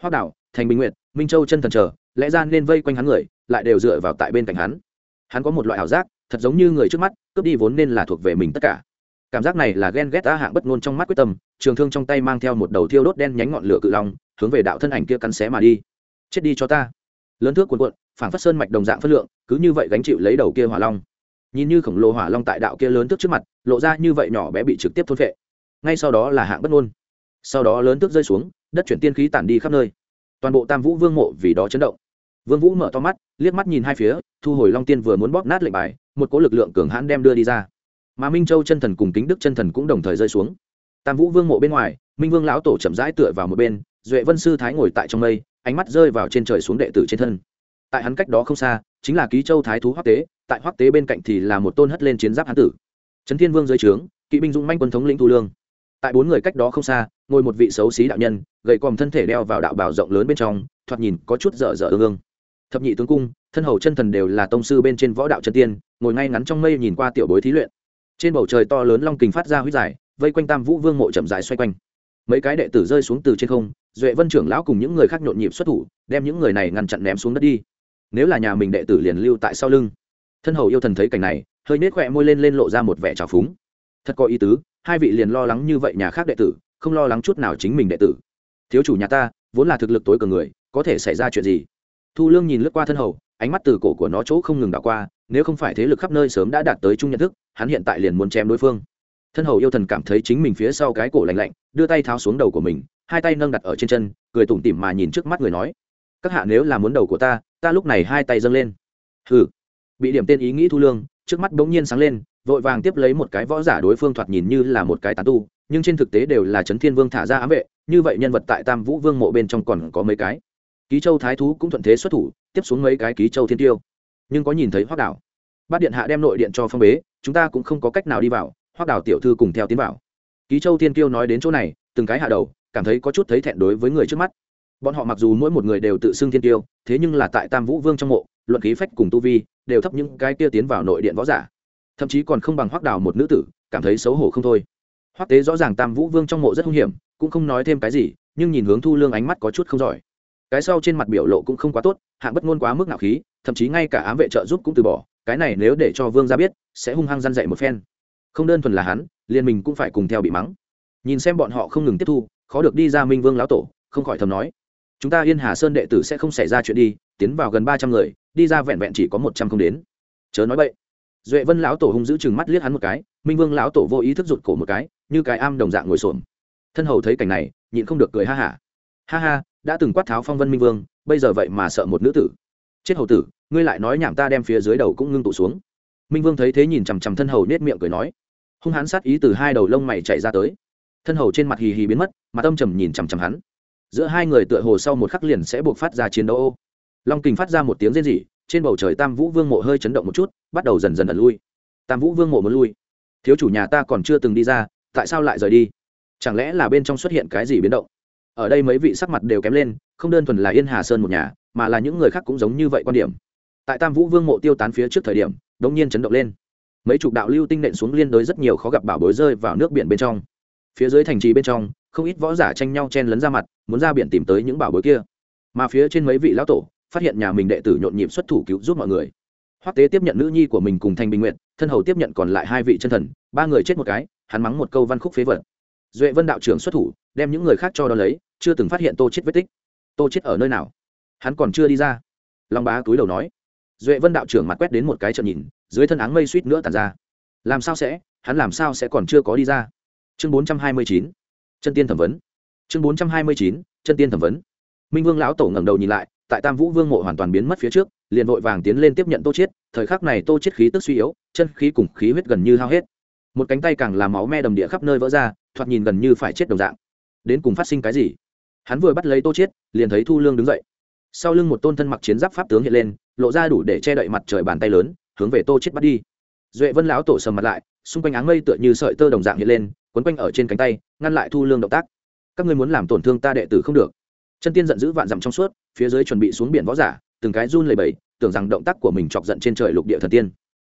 Hoa đảo thành bình Nguyệt, minh châu chân thần chờ lẽ ra nên vây quanh hắn người lại đều dựa vào tại bên cạnh hắn. Hắn có một loại ảo giác thật giống như người trước mắt cướp đi vốn nên là thuộc về mình tất cả. Cảm giác này là ghen ghét a hạng bất ngôn trong mắt quyết tâm trường thương trong tay mang theo một đầu thiêu đốt đen nhánh ngọn lửa cự long hướng về đạo thân ảnh kia cắn xé mà đi. Chết đi cho ta lớn thước cuồn cuộn, phảng phất sơn mạch đồng dạng phất lượng, cứ như vậy gánh chịu lấy đầu kia hỏa long. Nhìn như khổng lồ hỏa long tại đạo kia lớn thước trước mặt, lộ ra như vậy nhỏ bé bị trực tiếp thôn phệ. Ngay sau đó là hạng bất ngôn. Sau đó lớn thước rơi xuống, đất chuyển tiên khí tản đi khắp nơi. Toàn bộ tam vũ vương mộ vì đó chấn động. Vương vũ mở to mắt, liếc mắt nhìn hai phía, thu hồi long tiên vừa muốn bóp nát lệnh bài, một cỗ lực lượng cường hãn đem đưa đi ra. Mà minh châu chân thần cùng kính đức chân thần cũng đồng thời rơi xuống. Tam vũ vương mộ bên ngoài, minh vương lão tổ chậm rãi tựa vào một bên, duệ vân sư thái ngồi tại trong mây ánh mắt rơi vào trên trời xuống đệ tử trên thân. Tại hắn cách đó không xa, chính là ký châu thái thú hoắc tế, tại hoắc tế bên cạnh thì là một tôn hất lên chiến giáp hán tử. Trấn thiên vương dưới trướng, kỵ binh dũng manh quân thống lĩnh thu lương. Tại bốn người cách đó không xa, ngồi một vị xấu xí đạo nhân gậy còm thân thể đeo vào đạo bảo rộng lớn bên trong, thoạt nhìn có chút dở dở ương ương. Thập nhị tướng cung, thân hầu chân thần đều là tông sư bên trên võ đạo chân tiên, ngồi ngay ngắn trong mây nhìn qua tiểu bối thí luyện. Trên bầu trời to lớn long kình phát ra huyết dài vây quanh tam vũ vương mộ chậm dài xoay quanh mấy cái đệ tử rơi xuống từ trên không, duệ vân trưởng lão cùng những người khác nhộn nhịp xuất thủ, đem những người này ngăn chặn ném xuống đất đi. Nếu là nhà mình đệ tử liền lưu tại sau lưng. Thân hầu yêu thần thấy cảnh này, hơi nết khỏe môi lên lên lộ ra một vẻ trào phúng. Thật có ý tứ, hai vị liền lo lắng như vậy nhà khác đệ tử, không lo lắng chút nào chính mình đệ tử. Thiếu chủ nhà ta, vốn là thực lực tối cường người, có thể xảy ra chuyện gì? Thu lương nhìn lướt qua thân hầu, ánh mắt từ cổ của nó chỗ không ngừng đảo qua, nếu không phải thế lực khắp nơi sớm đã đạt tới chung nhận thức, hắn hiện tại liền muốn chém đối phương thân hầu yêu thần cảm thấy chính mình phía sau cái cổ lạnh lạnh, đưa tay tháo xuống đầu của mình, hai tay nâng đặt ở trên chân, cười tủm tỉm mà nhìn trước mắt người nói, các hạ nếu là muốn đầu của ta ta lúc này hai tay dâng lên. Hừ. Bị điểm tên ý nghĩ thu lương, trước mắt bỗng nhiên sáng lên, vội vàng tiếp lấy một cái võ giả đối phương thoạt nhìn như là một cái tán tu, nhưng trên thực tế đều là trấn thiên vương thả ra ám vệ, như vậy nhân vật tại tam vũ vương mộ bên trong còn có mấy cái. Ký châu thái thú cũng thuận thế xuất thủ, tiếp xuống mấy cái ký châu thiên tiêu. Nhưng có nhìn thấy hoác đảo. Bát điện hạ đem nội điện cho phong bế, chúng ta cũng không có cách nào đi vào hoác Đào tiểu thư cùng theo tiến vào. Ký châu thiên Kiêu nói đến chỗ này từng cái hạ đầu cảm thấy có chút thấy thẹn đối với người trước mắt. Bọn họ mặc dù mỗi một người đều tự xưng thiên Kiêu, thế nhưng là tại tam vũ vương trong mộ luận khí phách cùng tu vi đều thấp những cái kia tiến vào nội điện võ giả. Thậm chí còn không bằng hoác Đào một nữ tử cảm thấy xấu hổ không thôi. Hoắc tế rõ ràng tam vũ vương trong mộ rất hung hiểm cũng không nói thêm cái gì nhưng nhìn hướng thu lương ánh mắt có chút không giỏi. Cái sau trên mặt biểu lộ cũng không quá tốt hạng bất ngôn quá mức ngạo khí thậm chí ngay cả ám vệ trợ giúp cũng từ bỏ cái này nếu để cho vương gia biết sẽ hung hăng răn dạy một phen không đơn thuần là hắn, liền mình cũng phải cùng theo bị mắng. Nhìn xem bọn họ không ngừng tiếp thu, khó được đi ra minh vương lão tổ, không khỏi thầm nói, chúng ta yên hà sơn đệ tử sẽ không xảy ra chuyện đi, tiến vào gần ba trăm người, đi ra vẹn vẹn chỉ có một trăm không đến. Chớ nói vậy duệ vân lão tổ hung giữ chừng mắt liếc hắn một cái, minh vương lão tổ vô ý thức rụt cổ một cái, như cái am đồng dạng ngồi xổm. Thân hầu thấy cảnh này, nhịn không được cười ha hả. Ha. ha ha, đã từng quát tháo phong vân minh vương, bây giờ vậy mà sợ một nữ tử. Chết hầu tử, ngươi lại nói nhảm ta đem phía dưới đầu cũng ngưng tụ xuống. Minh vương thấy thế nhìn chằm chằm thân hầu nết miệng cười nói hung hãn sát ý từ hai đầu lông mày chạy ra tới. Thân hầu trên mặt hì hì biến mất mà tâm trầm nhìn chằm chằm hắn. Giữa hai người tựa hồ sau một khắc liền sẽ buộc phát ra chiến đấu ô. Long kình phát ra một tiếng rên rỉ, trên bầu trời tam vũ vương mộ hơi chấn động một chút, bắt đầu dần dần ẩn lui. Tam vũ vương mộ muốn lui. Thiếu chủ nhà ta còn chưa từng đi ra, tại sao lại rời đi? Chẳng lẽ là bên trong xuất hiện cái gì biến động? Ở đây mấy vị sắc mặt đều kém lên, không đơn thuần là yên hà sơn một nhà, mà là những người khác cũng giống như vậy quan điểm. Tại tam vũ vương mộ tiêu tán phía trước thời điểm, đống nhiên chấn động lên mấy chục đạo lưu tinh nện xuống liên đối rất nhiều khó gặp bảo bối rơi vào nước biển bên trong. Phía dưới thành trì bên trong, không ít võ giả tranh nhau chen lấn ra mặt, muốn ra biển tìm tới những bảo bối kia. Mà phía trên mấy vị lão tổ, phát hiện nhà mình đệ tử nhộn nhịp xuất thủ cứu giúp mọi người. Hoắc tế tiếp nhận nữ nhi của mình cùng thanh bình nguyện thân hầu tiếp nhận còn lại hai vị chân thần, ba người chết một cái, hắn mắng một câu văn khúc phế vật. Duệ vân đạo trưởng xuất thủ, đem những người khác cho đo lấy, chưa từng phát hiện tô chết vết tích. Tô chết ở nơi nào? Hắn còn chưa đi ra. Long bá túi đầu nói. Duệ vân đạo trưởng mặt quét đến một cái trận nhìn dưới thân áng mây suýt nữa tàn ra. Làm sao sẽ? Hắn làm sao sẽ còn chưa có đi ra? Chương bốn trăm hai mươi chín, chân tiên thẩm vấn. Chương bốn trăm hai mươi chín, chân tiên thẩm vấn. Minh vương lão tổ ngẩng đầu nhìn lại, tại tam vũ vương mộ hoàn toàn biến mất phía trước, liền vội vàng tiến lên tiếp nhận tô chiết, thời khắc này tô chiết khí tức suy yếu, chân khí cùng khí huyết gần như hao hết. Một cánh tay càng làm máu me đầm địa khắp nơi vỡ ra, thoạt nhìn gần như phải chết đồng dạng. Đến cùng phát sinh cái gì? Hắn vừa bắt lấy tô chiết, liền thấy thu lương đứng dậy. Sau lưng một tôn thân mặc chiến giáp pháp tướng hiện lên, lộ ra đủ để che đậy mặt trời bàn tay lớn hướng về tô chiết bắt đi. Duệ vân lão tổ sầm mặt lại, xung quanh áng mây tựa như sợi tơ đồng dạng hiện lên, quấn quanh ở trên cánh tay, ngăn lại thu lương động tác. Các ngươi muốn làm tổn thương ta đệ tử không được. Chân tiên giận dữ vạn dặm trong suốt, phía dưới chuẩn bị xuống biển võ giả, từng cái run lầy bẩy, tưởng rằng động tác của mình chọc giận trên trời lục địa thần tiên.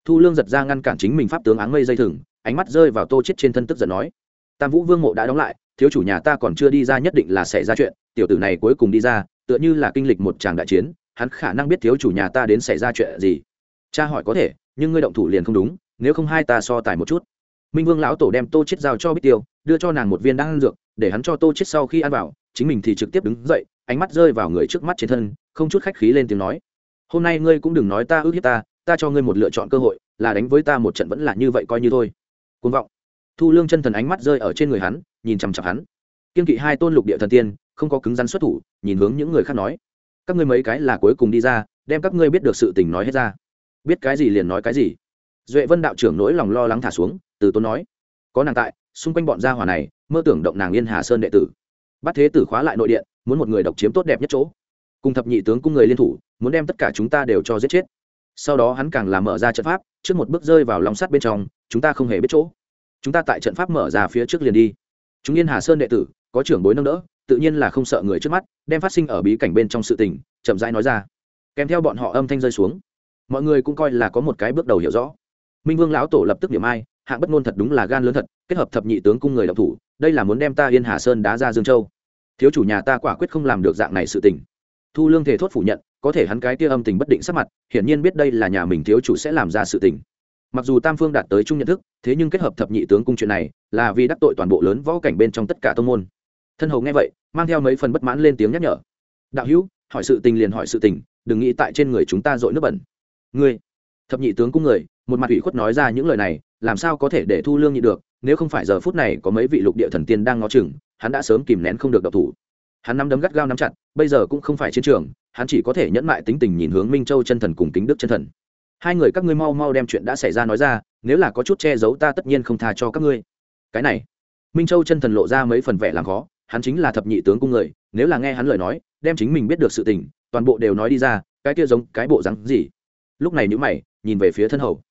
Thu lương giật ra ngăn cản chính mình pháp tướng áng mây dây thừng, ánh mắt rơi vào tô chết trên thân tức giận nói, tam vũ vương mộ đã đóng lại, thiếu chủ nhà ta còn chưa đi ra nhất định là xảy ra chuyện, tiểu tử này cuối cùng đi ra, tựa như là kinh lịch một tràng đại chiến, hắn khả năng biết thiếu chủ nhà ta đến xảy ra chuyện gì cha hỏi có thể, nhưng ngươi động thủ liền không đúng, nếu không hai ta so tài một chút. Minh vương lão tổ đem tô chết giao cho bích tiêu, đưa cho nàng một viên đan dược, để hắn cho tô chết sau khi ăn vào, chính mình thì trực tiếp đứng dậy, ánh mắt rơi vào người trước mắt trên thân, không chút khách khí lên tiếng nói. Hôm nay ngươi cũng đừng nói ta ước hiếp ta ta cho ngươi một lựa chọn cơ hội, là đánh với ta một trận vẫn là như vậy coi như thôi. Côn vọng. Thu lương chân thần ánh mắt rơi ở trên người hắn, nhìn chằm chặp hắn. Kiên kỵ hai tôn lục địa thần tiên, không có cứng rắn xuất thủ, nhìn hướng những người khác nói. Các ngươi mấy cái là cuối cùng đi ra, đem các ngươi biết được sự tình nói hết ra biết cái gì liền nói cái gì. Duệ vân đạo trưởng nỗi lòng lo lắng thả xuống, từ tốn nói, có nàng tại, xung quanh bọn gia hỏa này, mơ tưởng động nàng yên hà sơn đệ tử. Bắt thế tử khóa lại nội điện, muốn một người độc chiếm tốt đẹp nhất chỗ. Cùng thập nhị tướng cung người liên thủ, muốn đem tất cả chúng ta đều cho giết chết. Sau đó hắn càng làm mở ra trận pháp, trước một bước rơi vào lòng sắt bên trong, chúng ta không hề biết chỗ. Chúng ta tại trận pháp mở ra phía trước liền đi. Chúng yên hà sơn đệ tử, có trưởng bối nâng đỡ, tự nhiên là không sợ người trước mắt, đem phát sinh ở bí cảnh bên trong sự tình, chậm rãi nói ra. Kèm theo bọn họ âm thanh rơi xuống mọi người cũng coi là có một cái bước đầu hiểu rõ. Minh vương lão tổ lập tức điểm ai, hạng bất ngôn thật đúng là gan lớn thật, kết hợp thập nhị tướng cung người đọc thủ, đây là muốn đem ta yên hà sơn đá ra dương châu. Thiếu chủ nhà ta quả quyết không làm được dạng này sự tình. Thu lương thể thốt phủ nhận, có thể hắn cái tia âm tình bất định sắc mặt, hiển nhiên biết đây là nhà mình thiếu chủ sẽ làm ra sự tình. Mặc dù tam phương đạt tới chung nhận thức, thế nhưng kết hợp thập nhị tướng cung chuyện này, là vì đắc tội toàn bộ lớn võ cảnh bên trong tất cả tông môn. Thân hầu nghe vậy, mang theo mấy phần bất mãn lên tiếng nhắc nhở. Đạo hữu, hỏi sự tình liền hỏi sự tình, đừng nghĩ tại trên người chúng ta dội nước bẩn ngươi. Thập nhị tướng cung người, một mặt ủy khuất nói ra những lời này, làm sao có thể để thu lương nhị được, nếu không phải giờ phút này có mấy vị lục địa thần tiên đang ngó chừng, hắn đã sớm kìm nén không được độc thủ. Hắn nắm đấm gắt gao nắm chặt, bây giờ cũng không phải chiến trường, hắn chỉ có thể nhẫn mại tính tình nhìn hướng minh châu chân thần cùng kính đức chân thần. Hai người các ngươi mau mau đem chuyện đã xảy ra nói ra, nếu là có chút che giấu ta tất nhiên không tha cho các ngươi. Cái này, minh châu chân thần lộ ra mấy phần vẻ làm khó, hắn chính là thập nhị tướng cung người, nếu là nghe hắn lời nói, đem chính mình biết được sự tình, toàn bộ đều nói đi ra, cái kia giống cái bộ rắn gì? Lúc này nhữ mày, nhìn về phía thân hầu.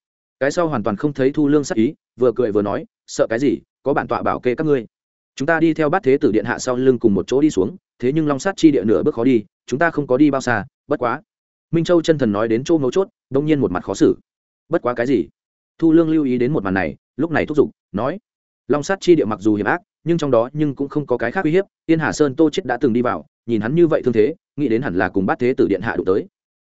Cái sau hoàn toàn không thấy thu lương sắc ý, vừa cười vừa nói, sợ cái gì, có bản tọa bảo kê các ngươi. Chúng ta đi theo bát thế tử điện hạ sau lưng cùng một chỗ đi xuống, thế nhưng long sát chi địa nửa bước khó đi, chúng ta không có đi bao xa, bất quá. Minh châu chân thần nói đến chỗ mấu chốt, đông nhiên một mặt khó xử. Bất quá cái gì? Thu lương lưu ý đến một màn này, lúc này thúc giục, nói, long sát chi địa mặc dù hiểm ác, nhưng trong đó nhưng cũng không có cái khác uy hiếp, yên hà sơn tô chết đã từng đi vào, nhìn hắn như vậy thương thế, nghĩ đến hẳn là cùng bát thế tử điện hạ đụng tới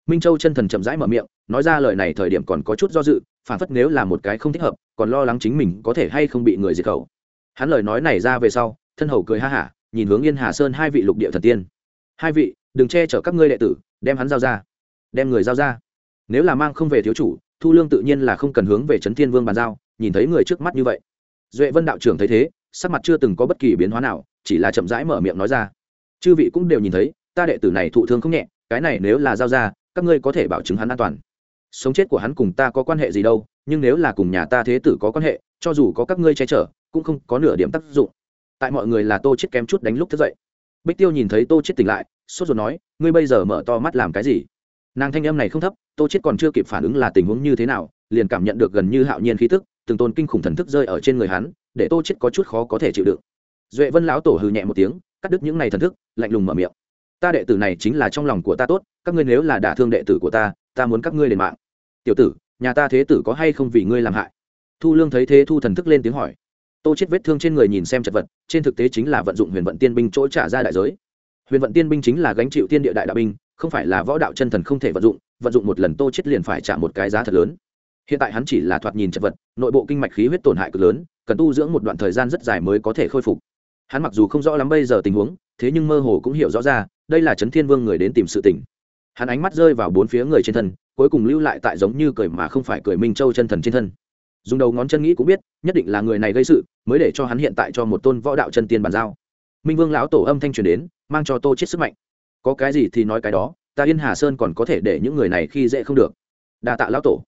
minh châu chân thần chậm rãi mở miệng, nói ra lời này thời điểm còn có chút do dự, phản phất nếu là một cái không thích hợp, còn lo lắng chính mình có thể hay không bị người diệt khẩu. Hắn lời nói này ra về sau, thân hầu cười ha hả, nhìn hướng yên hà sơn hai vị lục địa thần tiên. Hai vị, đừng che chở các ngươi đệ tử, đem hắn giao ra. Đem người giao ra? Nếu là mang không về thiếu chủ, thu lương tự nhiên là không cần hướng về trấn thiên vương bàn giao, nhìn thấy người trước mắt như vậy. Duệ vân đạo trưởng thấy thế, sắc mặt chưa từng có bất kỳ biến hóa nào, chỉ là chậm rãi mở miệng nói ra. Chư vị cũng đều nhìn thấy, ta đệ tử này thụ thương không nhẹ, cái này nếu là giao ra các ngươi có thể bảo chứng hắn an toàn. Sống chết của hắn cùng ta có quan hệ gì đâu, nhưng nếu là cùng nhà ta thế tử có quan hệ, cho dù có các ngươi che chở, cũng không có nửa điểm tác dụng. Tại mọi người là tô chết kém chút đánh lúc thức dậy. Bích tiêu nhìn thấy tô chết tỉnh lại, sốt ruột nói, ngươi bây giờ mở to mắt làm cái gì? Nàng thanh âm này không thấp, tô chết còn chưa kịp phản ứng là tình huống như thế nào, liền cảm nhận được gần như hạo nhiên khí tức, từng tôn kinh khủng thần thức rơi ở trên người hắn, để tô chết có chút khó có thể chịu đựng. Duệ vân lão tổ hừ nhẹ một tiếng, cắt đứt những này thần thức, lạnh lùng mở miệng ta đệ tử này chính là trong lòng của ta tốt, các ngươi nếu là đả thương đệ tử của ta ta muốn các ngươi lên mạng. Tiểu tử, nhà ta thế tử có hay không vì ngươi làm hại? Thu lương thấy thế thu thần thức lên tiếng hỏi. Tô chết vết thương trên người nhìn xem chật vật, trên thực tế chính là vận dụng huyền vận tiên binh chỗ trả ra đại giới. Huyền vận tiên binh chính là gánh chịu tiên địa đại đạo binh, không phải là võ đạo chân thần không thể vận dụng vận dụng một lần tô chết liền phải trả một cái giá thật lớn. Hiện tại hắn chỉ là thoạt nhìn chật vật, nội bộ kinh mạch khí huyết tổn hại cực lớn, cần tu dưỡng một đoạn thời gian rất dài mới có thể khôi phục hắn mặc dù không rõ lắm bây giờ tình huống, thế nhưng mơ hồ cũng hiểu rõ ra, đây là trấn thiên vương người đến tìm sự tình. Hắn ánh mắt rơi vào bốn phía người trên thân, cuối cùng lưu lại tại giống như cười mà không phải cười minh châu chân thần trên thân. Dùng đầu ngón chân nghĩ cũng biết, nhất định là người này gây sự, mới để cho hắn hiện tại cho một tôn võ đạo chân tiên bàn giao. Minh vương lão tổ âm thanh truyền đến, mang cho tô chết sức mạnh. Có cái gì thì nói cái đó, ta yên hà sơn còn có thể để những người này khi dễ không được. Đa tạ lão tổ.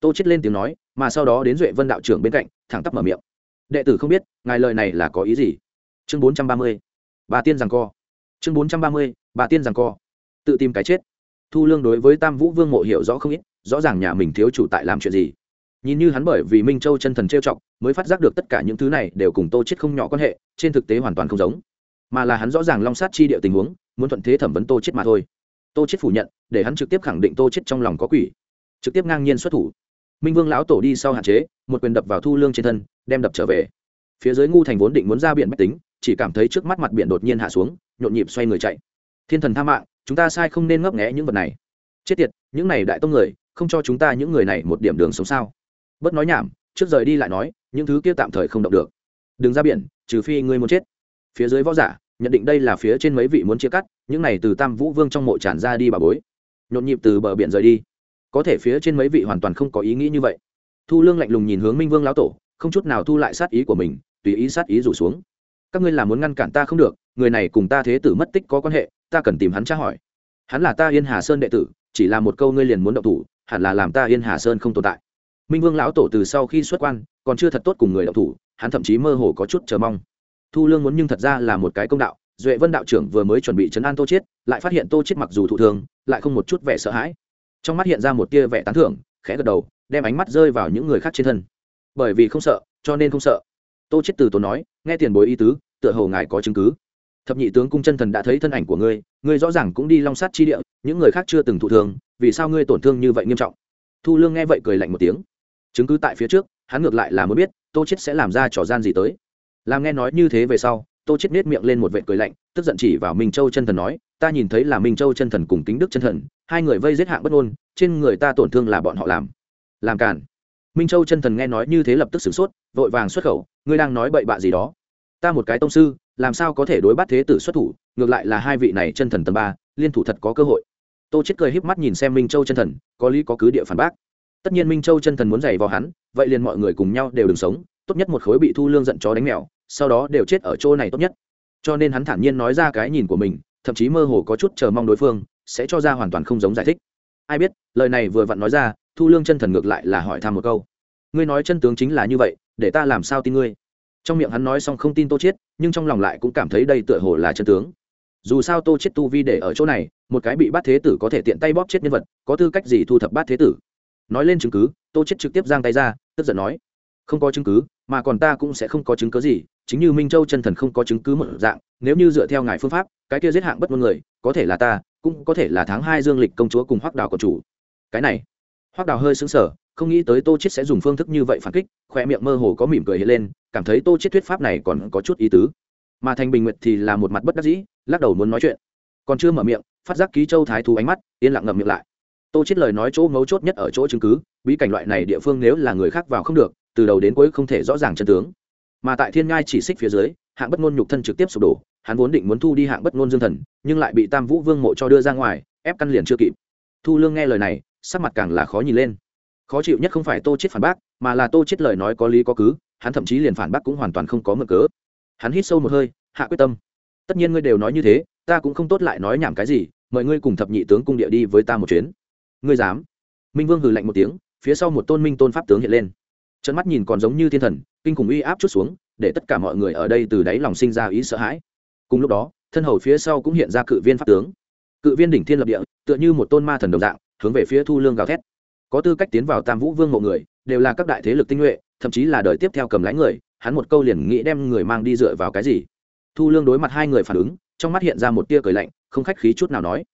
Tô chết lên tiếng nói, mà sau đó đến duệ vân đạo trưởng bên cạnh, thẳng tắp mở miệng. Đệ tử không biết, ngài lời này là có ý gì? Chương bốn trăm ba mươi, bà tiên rằng co. Chương bốn trăm ba mươi, bà tiên rằng co. Tự tìm cái chết. Thu lương đối với tam vũ vương mộ hiểu rõ không ít, rõ ràng nhà mình thiếu chủ tại làm chuyện gì. Nhìn như hắn bởi vì minh châu chân thần trêu chọc, mới phát giác được tất cả những thứ này đều cùng tô chết không nhỏ quan hệ, trên thực tế hoàn toàn không giống. Mà là hắn rõ ràng long sát chi địa tình huống, muốn thuận thế thẩm vấn tô chết mà thôi. Tô chết phủ nhận, để hắn trực tiếp khẳng định tô chết trong lòng có quỷ. Trực tiếp ngang nhiên xuất thủ. Minh vương lão tổ đi sau hạn chế, một quyền đập vào thu lương trên thân, đem đập trở về. Phía dưới ngu thành vốn định muốn ra biển bách tính chỉ cảm thấy trước mắt mặt biển đột nhiên hạ xuống, nhộn nhịp xoay người chạy. Thiên thần tha mạng, chúng ta sai không nên ngấp nghẽ những vật này. Chết tiệt, những này đại tông người, không cho chúng ta những người này một điểm đường sống sao? Bớt nói nhảm, trước rời đi lại nói, những thứ kia tạm thời không động được. Đừng ra biển, trừ phi ngươi muốn chết. Phía dưới võ giả, nhận định đây là phía trên mấy vị muốn chia cắt, những này từ tam vũ vương trong mộ tràn ra đi bà bối. Nhộn nhịp từ bờ biển rời đi. Có thể phía trên mấy vị hoàn toàn không có ý nghĩ như vậy. Thu lương lạnh lùng nhìn hướng minh vương lão tổ, không chút nào thu lại sát ý của mình, tùy ý sát ý rủ xuống các ngươi là muốn ngăn cản ta không được, người này cùng ta thế tử mất tích có quan hệ, ta cần tìm hắn tra hỏi. Hắn là ta yên hà sơn đệ tử, chỉ là một câu ngươi liền muốn động thủ, hẳn là làm ta yên hà sơn không tồn tại. Minh vương lão tổ từ sau khi xuất quan, còn chưa thật tốt cùng người động thủ, hắn thậm chí mơ hồ có chút chờ mong. Thu lương muốn nhưng thật ra là một cái công đạo, duệ vân đạo trưởng vừa mới chuẩn bị chấn an tô chiết, lại phát hiện tô chiết mặc dù thụ thương, lại không một chút vẻ sợ hãi. Trong mắt hiện ra một tia vẻ tán thưởng, khẽ gật đầu, đem ánh mắt rơi vào những người khác trên thân. Bởi vì không sợ, cho nên không sợ tô chết từ tốn nói, nghe tiền bối ý tứ, tựa hồ ngài có chứng cứ. Thập nhị tướng cung chân thần đã thấy thân ảnh của ngươi ngươi rõ ràng cũng đi long sát chi địa, những người khác chưa từng thụ thương, vì sao ngươi tổn thương như vậy nghiêm trọng? Thu lương nghe vậy cười lạnh một tiếng. Chứng cứ tại phía trước, hắn ngược lại là muốn biết, tô chết sẽ làm ra trò gian gì tới. Làm nghe nói như thế về sau, tô chết nết miệng lên một vệ cười lạnh, tức giận chỉ vào minh châu chân thần nói, ta nhìn thấy là minh châu chân thần cùng kính đức chân thần, hai người vây giết hạng bất ôn trên người ta tổn thương là bọn họ làm. Làm cản minh châu chân thần nghe nói như thế lập tức sửng sốt, vội vàng xuất khẩu, ngươi đang nói bậy bạ gì đó? Ta một cái tông sư, làm sao có thể đối bắt thế tử xuất thủ, ngược lại là hai vị này chân thần tầm ba, liên thủ thật có cơ hội. Tô chết cười híp mắt nhìn xem minh châu chân thần, có lý có cứ địa phản bác. Tất nhiên minh châu chân thần muốn giày vào hắn, vậy liền mọi người cùng nhau đều đừng sống, tốt nhất một khối bị thu lương giận chó đánh mèo, sau đó đều chết ở chỗ này tốt nhất. Cho nên hắn thản nhiên nói ra cái nhìn của mình, thậm chí mơ hồ có chút chờ mong đối phương, sẽ cho ra hoàn toàn không giống giải thích. Ai biết, lời này vừa vặn nói ra thu lương chân thần ngược lại là hỏi thăm một câu. Ngươi nói chân tướng chính là như vậy, để ta làm sao tin ngươi? Trong miệng hắn nói xong không tin tô chết nhưng trong lòng lại cũng cảm thấy đây tựa hồ là chân tướng. Dù sao tô chết tu vi để ở chỗ này, một cái bị bắt thế tử có thể tiện tay bóp chết nhân vật, có tư cách gì thu thập bắt thế tử? Nói lên chứng cứ, tô chết trực tiếp giang tay ra, tức giận nói, không có chứng cứ, mà còn ta cũng sẽ không có chứng cứ gì, chính như minh châu chân thần không có chứng cứ một dạng, nếu như dựa theo ngài phương pháp, cái kia giết hạng bất ngôn người, có thể là ta, cũng có thể là tháng hai dương lịch công chúa cùng hoắc đào của chủ. Cái này hoác đào hơi xứng sờ, không nghĩ tới tô chết sẽ dùng phương thức như vậy phản kích khoe miệng mơ hồ có mỉm cười hiện lên, cảm thấy tô chết thuyết pháp này còn có chút ý tứ. Mà thành bình nguyệt thì là một mặt bất đắc dĩ, lắc đầu muốn nói chuyện. Còn chưa mở miệng, phát giác ký châu thái thú ánh mắt, yên lặng ngậm miệng lại. Tô chết lời nói chỗ mấu chốt nhất ở chỗ chứng cứ, bí cảnh loại này địa phương nếu là người khác vào không được, từ đầu đến cuối không thể rõ ràng chân tướng. Mà tại thiên ngai chỉ xích phía dưới, hạng bất ngôn nhục thân trực tiếp sụp đổ, hắn vốn định muốn thu đi hạng bất ngôn dương thần, nhưng lại bị tam vũ vương mộ cho đưa ra ngoài, ép căn liền chưa kịp. Thu lương nghe lời này sắc mặt càng là khó nhìn lên. Khó chịu nhất không phải tô chết phản bác, mà là tô chết lời nói có lý có cứ, hắn thậm chí liền phản bác cũng hoàn toàn không có mực cớ. Hắn hít sâu một hơi, hạ quyết tâm. Tất nhiên ngươi đều nói như thế, ta cũng không tốt lại nói nhảm cái gì, mời ngươi cùng thập nhị tướng cung địa đi với ta một chuyến. Ngươi dám? Minh vương hừ lạnh một tiếng, phía sau một tôn minh tôn pháp tướng hiện lên. Trận mắt nhìn còn giống như thiên thần, kinh khủng uy áp chút xuống, để tất cả mọi người ở đây từ đáy lòng sinh ra ý sợ hãi. Cùng lúc đó, thân hầu phía sau cũng hiện ra cự viên pháp tướng. Cự viên đỉnh thiên lập địa, tựa như một tôn ma thần đồng dạng hướng về phía thu lương gào thét. Có tư cách tiến vào tam vũ vương mộ người, đều là các đại thế lực tinh nhuệ, thậm chí là đời tiếp theo cầm lái người, hắn một câu liền nghĩ đem người mang đi dựa vào cái gì? Thu lương đối mặt hai người phản ứng, trong mắt hiện ra một tia cười lạnh, không khách khí chút nào nói,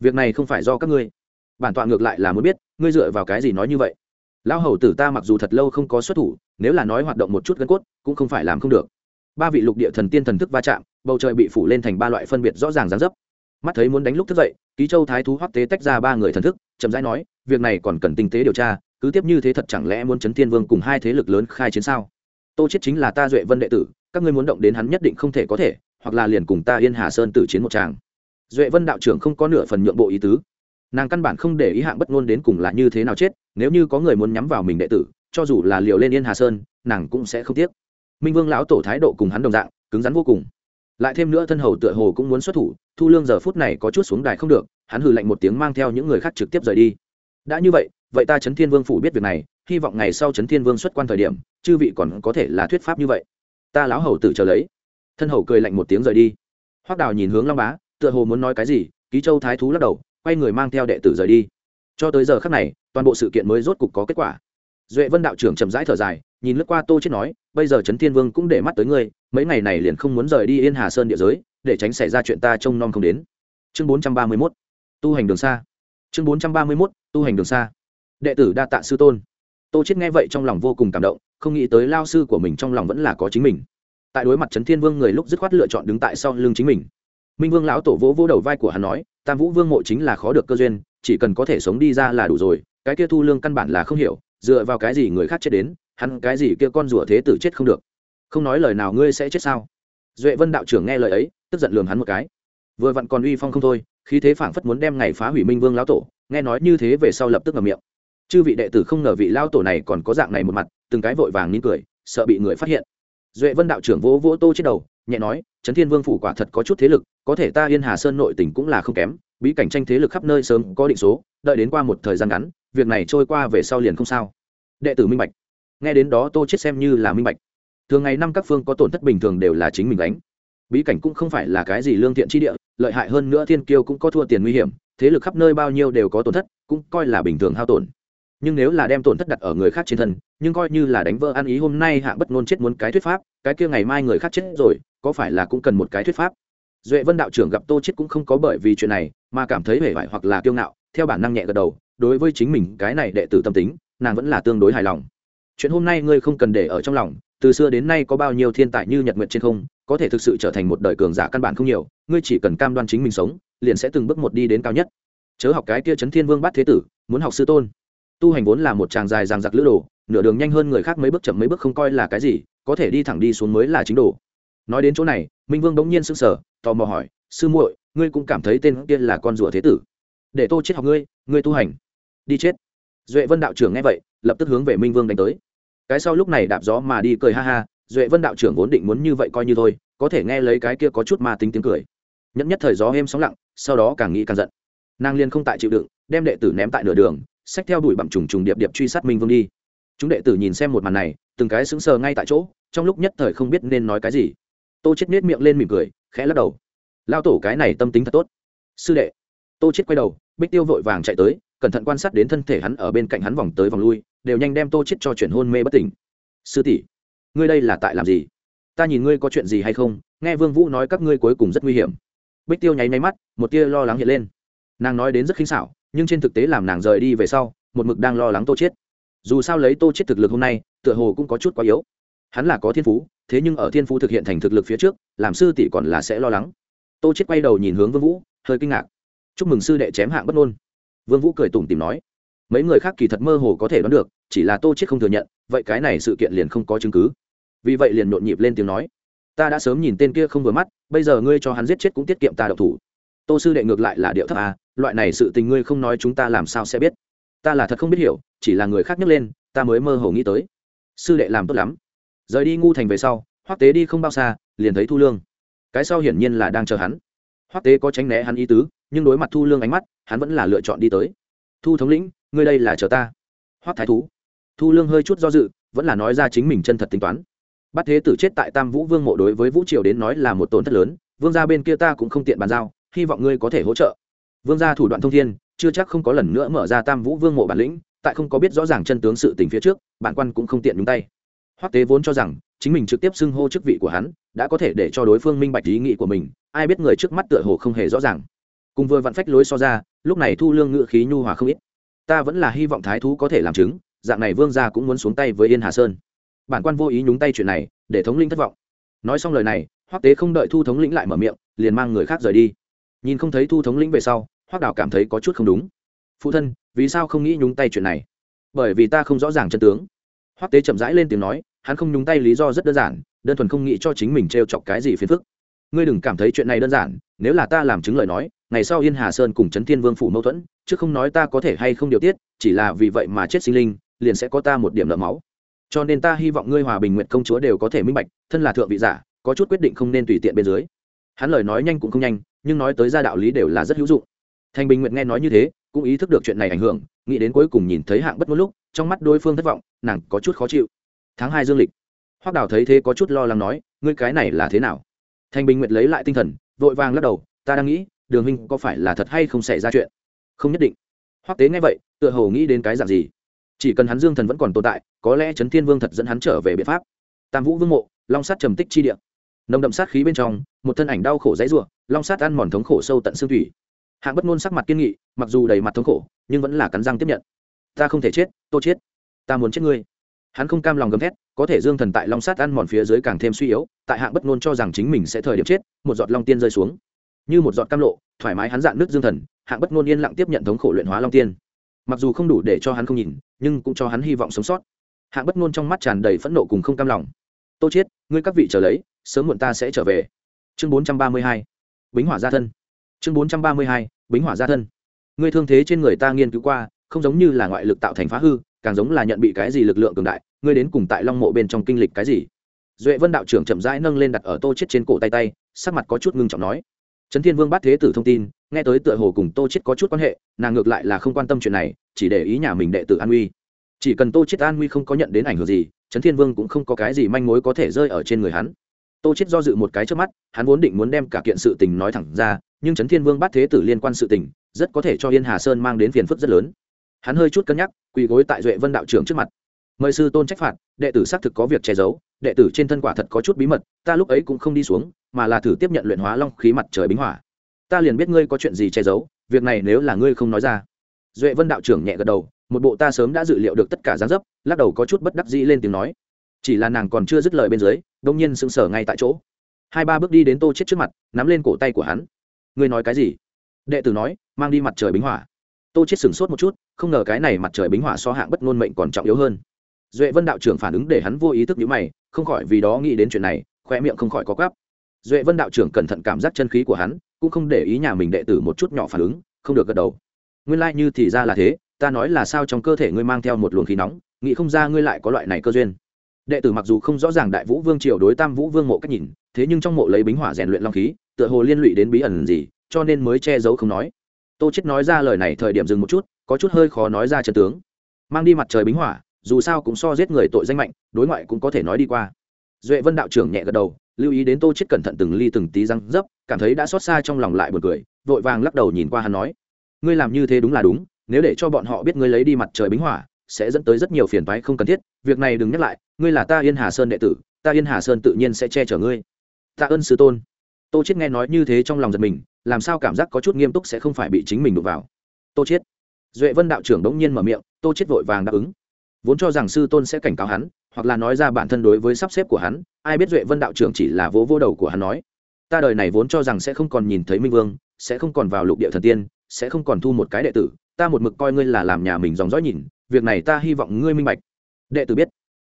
việc này không phải do các ngươi. Bản tọa ngược lại là muốn biết, ngươi dựa vào cái gì nói như vậy? Lão hầu tử ta mặc dù thật lâu không có xuất thủ, nếu là nói hoạt động một chút gân cốt, cũng không phải làm không được. Ba vị lục địa thần tiên thần thức va chạm, bầu trời bị phủ lên thành ba loại phân biệt rõ ràng dán dấp. Mắt thấy muốn đánh lúc thức dậy ký châu thái thú hoắc tế tách ra ba người thần thức, chậm rãi nói, việc này còn cần tinh tế điều tra, cứ tiếp như thế thật chẳng lẽ muốn chấn thiên vương cùng hai thế lực lớn khai chiến sao? Tô chết chính là ta duệ vân đệ tử, các ngươi muốn động đến hắn nhất định không thể có thể, hoặc là liền cùng ta yên hà sơn tử chiến một tràng. Duệ vân đạo trưởng không có nửa phần nhượng bộ ý tứ. Nàng căn bản không để ý hạng bất ngôn đến cùng là như thế nào chết, nếu như có người muốn nhắm vào mình đệ tử, cho dù là liều lên yên hà sơn, nàng cũng sẽ không tiếc. Minh vương lão tổ thái độ cùng hắn đồng dạng, cứng rắn vô cùng lại thêm nữa thân hầu tựa hồ cũng muốn xuất thủ, thu lương giờ phút này có chút xuống đài không được, hắn hừ lạnh một tiếng mang theo những người khác trực tiếp rời đi. Đã như vậy vậy ta chấn thiên vương phủ biết việc này, hy vọng ngày sau chấn thiên vương xuất quan thời điểm, chư vị còn có thể là thuyết pháp như vậy. Ta lão hầu tự chờ lấy. Thân hầu cười lạnh một tiếng rời đi. Hoác đào nhìn hướng long bá, tựa hồ muốn nói cái gì, ký châu thái thú lắc đầu, quay người mang theo đệ tử rời đi. Cho tới giờ khắc này, toàn bộ sự kiện mới rốt cục có kết quả. Duệ vân đạo trưởng chậm rãi thở dài, nhìn lướt qua tô chết nói, bây giờ trấn thiên vương cũng để mắt tới ngươi mấy ngày này liền không muốn rời đi yên hà sơn địa giới, để tránh xảy ra chuyện ta trông nom không đến. Chương 431 tu hành đường xa. Chương 431 tu hành đường xa. Đệ tử đa tạ sư tôn. Tô chết nghe vậy trong lòng vô cùng cảm động, không nghĩ tới lao sư của mình trong lòng vẫn là có chính mình. Tại đối mặt trấn thiên vương người lúc dứt khoát lựa chọn đứng tại sau lưng chính mình. Minh vương lão tổ vỗ vỗ đầu vai của hắn nói, tam vũ vương mộ chính là khó được cơ duyên, chỉ cần có thể sống đi ra là đủ rồi, cái kia thu lương căn bản là không hiểu, dựa vào cái gì người khác chết đến, hắn cái gì kia con rủa thế tử chết không được không nói lời nào ngươi sẽ chết sao? Duệ vân đạo trưởng nghe lời ấy, tức giận lường hắn một cái. Vừa vặn còn uy phong không thôi khi thế phảng phất muốn đem ngày phá hủy minh vương lão tổ, nghe nói như thế về sau lập tức ngầm miệng. Chư vị đệ tử không ngờ vị lão tổ này còn có dạng này một mặt, từng cái vội vàng nín cười, sợ bị người phát hiện. Duệ vân đạo trưởng vỗ vỗ tô chết đầu, nhẹ nói trấn thiên vương phủ quả thật có chút thế lực, có thể ta yên hà sơn nội tỉnh cũng là không kém, bí cảnh tranh thế lực khắp nơi sớm có định số, đợi đến qua một thời gian ngắn, việc này trôi qua về sau liền không sao. Đệ tử minh bạch. Nghe đến đó tô chết xem như là minh bạch thường ngày năm các phương có tổn thất bình thường đều là chính mình đánh bí cảnh cũng không phải là cái gì lương thiện chi địa, lợi hại hơn nữa thiên kiêu cũng có thua tiền nguy hiểm, thế lực khắp nơi bao nhiêu đều có tổn thất, cũng coi là bình thường hao tổn. Nhưng nếu là đem tổn thất đặt ở người khác trên thân, nhưng coi như là đánh vỡ ăn ý hôm nay hạ bất ngôn chết muốn cái thuyết pháp, cái kia ngày mai người khác chết rồi, có phải là cũng cần một cái thuyết pháp? Duệ vân đạo trưởng gặp tô chết cũng không có bởi vì chuyện này, mà cảm thấy hề vải hoặc là kiêu ngạo, theo bản năng nhẹ gật đầu, đối với chính mình cái này đệ tử tâm tính, nàng vẫn là tương đối hài lòng chuyện hôm nay ngươi không cần để ở trong lòng, từ xưa đến nay có bao nhiêu thiên tài như nhật nguyện trên không, có thể thực sự trở thành một đời cường giả căn bản không nhiều, ngươi chỉ cần cam đoan chính mình sống, liền sẽ từng bước một đi đến cao nhất. Chớ học cái kia chấn thiên vương bắt thế tử, muốn học sư tôn. Tu hành vốn là một chàng dài ràng giặc lữ đồ, nửa đường nhanh hơn người khác mấy bước chậm mấy bước không coi là cái gì, có thể đi thẳng đi xuống mới là chính đồ. Nói đến chỗ này, minh vương bỗng nhiên sững sờ, tò mò hỏi, sư muội, ngươi cũng cảm thấy tên kia là con rùa thế tử? Để tô chết học ngươi ngươi tu hành. Đi chết. Duệ vân đạo trưởng nghe vậy, lập tức hướng về minh vương đánh tới cái sau lúc này đạp gió mà đi cười ha ha, duệ vân đạo trưởng vốn định muốn như vậy coi như thôi, có thể nghe lấy cái kia có chút ma tính tiếng cười. Nhẫn nhất thời gió êm sóng lặng, sau đó càng nghĩ càng giận. Nàng liên không tại chịu đựng, đem đệ tử ném tại nửa đường, xách theo đuổi bặm trùng trùng điệp điệp truy sát minh vương đi. Chúng đệ tử nhìn xem một màn này, từng cái sững sờ ngay tại chỗ, trong lúc nhất thời không biết nên nói cái gì. Tô chết nết miệng lên mỉm cười, khẽ lắc đầu. Lao tổ cái này tâm tính thật tốt. Sư đệ. Tô chết quay đầu, bích tiêu vội vàng chạy tới cẩn thận quan sát đến thân thể hắn ở bên cạnh hắn vòng tới vòng lui, đều nhanh đem tô chết cho chuyển hôn mê bất tỉnh. Sư tỷ, ngươi đây là tại làm gì? Ta nhìn ngươi có chuyện gì hay không? Nghe vương vũ nói các ngươi cuối cùng rất nguy hiểm. Bích tiêu nháy nháy mắt, một tia lo lắng hiện lên. Nàng nói đến rất khinh xảo, nhưng trên thực tế làm nàng rời đi về sau, một mực đang lo lắng tô chết dù sao lấy tô chết thực lực hôm nay, tựa hồ cũng có chút quá yếu. Hắn là có thiên phú, thế nhưng ở thiên phú thực hiện thành thực lực phía trước, làm sư tỷ còn là sẽ lo lắng. Tô chết quay đầu nhìn hướng vương vũ, hơi kinh ngạc. Chúc mừng sư đệ chém hạng bất nôn vương vũ cười tủm tỉm nói, mấy người khác kỳ thật mơ hồ có thể đoán được, chỉ là tô chết không thừa nhận, vậy cái này sự kiện liền không có chứng cứ. Vì vậy liền nhộn nhịp lên tiếng nói, ta đã sớm nhìn tên kia không vừa mắt, bây giờ ngươi cho hắn giết chết cũng tiết kiệm ta độc thủ. Tô sư đệ ngược lại là điệu thấp à loại này sự tình ngươi không nói chúng ta làm sao sẽ biết? Ta là thật không biết hiểu, chỉ là người khác nhắc lên, ta mới mơ hồ nghĩ tới. Sư đệ làm tốt lắm. Rời đi ngu thành về sau, hoắc tế đi không bao xa, liền thấy thu lương. Cái sau hiển nhiên là đang chờ hắn. Hoắc tế có tránh né hắn ý tứ, nhưng đối mặt thu lương ánh mắt hắn vẫn là lựa chọn đi tới. Thu thống lĩnh, ngươi đây là chờ ta. Hoắc thái thú. Thu lương hơi chút do dự, vẫn là nói ra chính mình chân thật tính toán. Bắt thế tử chết tại tam vũ vương mộ đối với vũ triều đến nói là một tổn thất lớn, vương gia bên kia ta cũng không tiện bàn giao, hy vọng ngươi có thể hỗ trợ. Vương gia thủ đoạn thông thiên, chưa chắc không có lần nữa mở ra tam vũ vương mộ bản lĩnh, tại không có biết rõ ràng chân tướng sự tình phía trước, bản quan cũng không tiện nhúng tay. Hoắc tế vốn cho rằng, chính mình trực tiếp xưng hô chức vị của hắn, đã có thể để cho đối phương minh bạch ý nghĩ của mình, ai biết người trước mắt tựa hồ không hề rõ ràng. Cùng vừa vặn phách lối so ra lúc này thu lương ngự khí nhu hòa không ít. Ta vẫn là hy vọng thái thú có thể làm chứng, dạng này vương gia cũng muốn xuống tay với yên hà sơn. Bản quan vô ý nhúng tay chuyện này, để thống lĩnh thất vọng. Nói xong lời này, hoắc tế không đợi thu thống lĩnh lại mở miệng, liền mang người khác rời đi. Nhìn không thấy thu thống lĩnh về sau, hoắc đào cảm thấy có chút không đúng. Phụ thân, vì sao không nghĩ nhúng tay chuyện này? Bởi vì ta không rõ ràng chân tướng. Hoắc tế chậm rãi lên tiếng nói, hắn không nhúng tay lý do rất đơn giản, đơn thuần không nghĩ cho chính mình t chọc cái gì phiền phức. Ngươi đừng cảm thấy chuyện này đơn giản, nếu là ta làm chứng lời nói ngày sau yên hà sơn cùng trấn thiên vương phủ mâu thuẫn, chứ không nói ta có thể hay không điều tiết, chỉ là vì vậy mà chết sinh linh, liền sẽ có ta một điểm nợ máu. Cho nên ta hy vọng ngươi hòa bình nguyện công chúa đều có thể minh bạch, thân là thượng vị giả, có chút quyết định không nên tùy tiện bên dưới. Hắn lời nói nhanh cũng không nhanh, nhưng nói tới ra đạo lý đều là rất hữu dụng. Thành bình nguyện nghe nói như thế, cũng ý thức được chuyện này ảnh hưởng, nghĩ đến cuối cùng nhìn thấy hạng bất một lúc, trong mắt đối phương thất vọng, nàng có chút khó chịu. Tháng hai dương lịch. Hoác đào thấy thế có chút lo lắng nói, ngươi cái này là thế nào? Thành bình nguyện lấy lại tinh thần, vội vàng lắc đầu, ta đang nghĩ đường huynh có phải là thật hay không xảy ra chuyện? Không nhất định. Hoắc tế nghe vậy tựa hồ nghĩ đến cái dạng gì? Chỉ cần hắn dương thần vẫn còn tồn tại có lẽ trấn thiên vương thật dẫn hắn trở về biện pháp. Tam vũ vương mộ long sát trầm tích chi địa. Nồng đậm sát khí bên trong một thân ảnh đau khổ dãy rủa, long sát ăn mòn thống khổ sâu tận xương thủy. Hạng bất ngôn sắc mặt kiên nghị mặc dù đầy mặt thống khổ nhưng vẫn là cắn răng tiếp nhận. Ta không thể chết tôi chết. Ta muốn chết ngươi. Hắn không cam lòng gầm thét có thể dương thần tại long sát ăn mòn phía dưới càng thêm suy yếu tại hạng bất ngôn cho rằng chính mình sẽ thời điểm chết một giọt long tiên rơi xuống như một giọt cam lộ, thoải mái hắn dạn nước dương thần, hạng bất ngôn yên lặng tiếp nhận thống khổ luyện hóa long tiên. Mặc dù không đủ để cho hắn không nhìn, nhưng cũng cho hắn hy vọng sống sót. Hạng bất ngôn trong mắt tràn đầy phẫn nộ cùng không cam lòng. Tô chết ngươi các vị chờ lấy, sớm muộn ta sẽ trở về. Chương 432 bính hỏa gia thân. Chương 432 bính hỏa gia thân. Ngươi thương thế trên người ta nghiên cứu qua, không giống như là ngoại lực tạo thành phá hư, càng giống là nhận bị cái gì lực lượng cường đại, ngươi đến cùng tại long mộ bên trong kinh lịch cái gì? Duệ vân đạo trưởng chậm rãi nâng lên đặt ở tô chết trên cổ tay tay, sắc mặt có chút ngưng trọng nói trấn thiên vương bắt thế tử thông tin, nghe tới tựa hồ cùng tô chết có chút quan hệ, nàng ngược lại là không quan tâm chuyện này, chỉ để ý nhà mình đệ tử an uy. Chỉ cần tô chết an uy không có nhận đến ảnh hưởng gì, trấn thiên vương cũng không có cái gì manh mối có thể rơi ở trên người hắn. Tô chết do dự một cái trước mắt, hắn vốn định muốn đem cả kiện sự tình nói thẳng ra, nhưng trấn thiên vương bắt thế tử liên quan sự tình, rất có thể cho yên hà sơn mang đến phiền phức rất lớn. Hắn hơi chút cân nhắc, quỳ gối tại duệ vân đạo trưởng trước mặt. Mời sư tôn trách phạt, đệ tử xác thực có việc che giấu đệ tử trên thân quả thật có chút bí mật, ta lúc ấy cũng không đi xuống, mà là thử tiếp nhận luyện hóa long khí mặt trời bính hỏa. Ta liền biết ngươi có chuyện gì che giấu, việc này nếu là ngươi không nói ra. Duệ vân đạo trưởng nhẹ gật đầu, một bộ ta sớm đã dự liệu được tất cả gián dấp, lắc đầu có chút bất đắc dĩ lên tiếng nói. Chỉ là nàng còn chưa dứt lời bên dưới, đông nhiên sững sờ ngay tại chỗ. Hai ba bước đi đến tô chết trước mặt, nắm lên cổ tay của hắn. Ngươi nói cái gì? Đệ tử nói, mang đi mặt trời bính hỏa. Tô chết sửng sốt một chút, không ngờ cái này mặt trời bính hỏa so hạng bất ngôn mệnh còn trọng yếu hơn duệ vân đạo trưởng phản ứng để hắn vô ý thức nhữ mày, không khỏi vì đó nghĩ đến chuyện này khoe miệng không khỏi có gắp duệ vân đạo trưởng cẩn thận cảm giác chân khí của hắn, cũng không để ý nhà mình đệ tử một chút nhỏ phản ứng, không được gật đầu. Nguyên lai như thì ra là thế, ta nói là sao trong cơ thể ngươi mang theo một luồng khí nóng, nghĩ không ra ngươi lại có loại này cơ duyên. Đệ tử mặc dù không rõ ràng đại vũ vương triều đối tam vũ vương mộ cách nhìn, thế nhưng trong mộ lấy bính hỏa rèn luyện long khí, tựa hồ liên lụy đến bí ẩn gì, cho nên mới che giấu không nói. Tô chết nói ra lời này thời điểm dừng một chút, có chút hơi khó nói ra chân tướng. Mang đi mặt trời bính hỏa dù sao cũng so giết người tội danh mạnh, đối ngoại cũng có thể nói đi qua. Duệ vân đạo trưởng nhẹ gật đầu, lưu ý đến tô chết cẩn thận từng ly từng tí răng dấp, cảm thấy đã xót xa trong lòng lại buồn cười, vội vàng lắc đầu nhìn qua hắn nói, ngươi làm như thế đúng là đúng, nếu để cho bọn họ biết ngươi lấy đi mặt trời bính hỏa, sẽ dẫn tới rất nhiều phiền toái không cần thiết, việc này đừng nhắc lại, ngươi là ta yên hà sơn đệ tử, ta yên hà sơn tự nhiên sẽ che chở ngươi. Tạ ơn sư tôn. Tô chết nghe nói như thế trong lòng giật mình, làm sao cảm giác có chút nghiêm túc sẽ không phải bị chính mình đụng vào. Tô chết duệ vân đạo trưởng đống nhiên mở miệng, tô chết vội vàng đáp ứng vốn cho rằng sư tôn sẽ cảnh cáo hắn, hoặc là nói ra bản thân đối với sắp xếp của hắn, ai biết duệ vân đạo trưởng chỉ là vỗ vô đầu của hắn nói, ta đời này vốn cho rằng sẽ không còn nhìn thấy minh vương, sẽ không còn vào lục địa thần tiên, sẽ không còn thu một cái đệ tử, ta một mực coi ngươi là làm nhà mình dòng dõi nhìn, việc này ta hy vọng ngươi minh bạch. Đệ tử biết,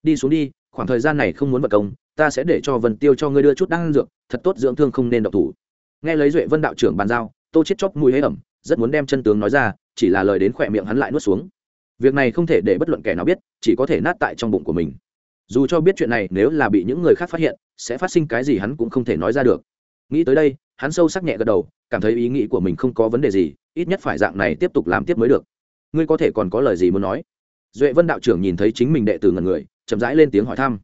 đi xuống đi, khoảng thời gian này không muốn vật công, ta sẽ để cho vân tiêu cho ngươi đưa chút đan dược, thật tốt dưỡng thương không nên độc thủ. Nghe lấy duệ vân đạo trưởng bàn giao, tô chết chóp mùi hế ẩm, rất muốn đem chân tướng nói ra, chỉ là lời đến khỏe miệng hắn lại nuốt xuống việc này không thể để bất luận kẻ nào biết, chỉ có thể nát tại trong bụng của mình. Dù cho biết chuyện này, nếu là bị những người khác phát hiện, sẽ phát sinh cái gì hắn cũng không thể nói ra được. Nghĩ tới đây, hắn sâu sắc nhẹ gật đầu, cảm thấy ý nghĩ của mình không có vấn đề gì, ít nhất phải dạng này tiếp tục làm tiếp mới được. Ngươi có thể còn có lời gì muốn nói? Duệ vân đạo trưởng nhìn thấy chính mình đệ tử ngần người, chậm rãi lên tiếng hỏi thăm.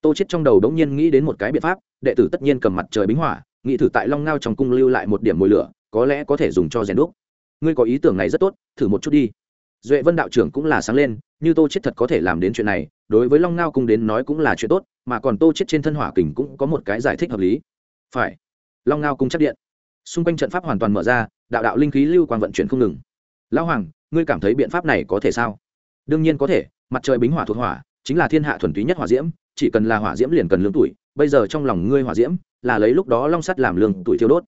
Tô chết trong đầu đống nhiên nghĩ đến một cái biện pháp, đệ tử tất nhiên cầm mặt trời bính hỏa, nghĩ thử tại long ngao trong cung lưu lại một điểm mồi lửa, có lẽ có thể dùng cho rèn đúc. Ngươi có ý tưởng này rất tốt, thử một chút đi duệ vân đạo trưởng cũng là sáng lên, như tô chết thật có thể làm đến chuyện này, đối với long ngao cung đến nói cũng là chuyện tốt, mà còn tô chết trên thân hỏa kình cũng có một cái giải thích hợp lý. Phải. Long ngao cung chắc điện. Xung quanh trận pháp hoàn toàn mở ra, đạo đạo linh khí lưu quang vận chuyển không ngừng. Lão hoàng, ngươi cảm thấy biện pháp này có thể sao? Đương nhiên có thể, mặt trời bính hỏa thuộc hỏa, chính là thiên hạ thuần túy nhất hỏa diễm, chỉ cần là hỏa diễm liền cần lương tuổi, bây giờ trong lòng ngươi hỏa diễm, là lấy lúc đó long sắt làm lương tuổi thiêu đốt.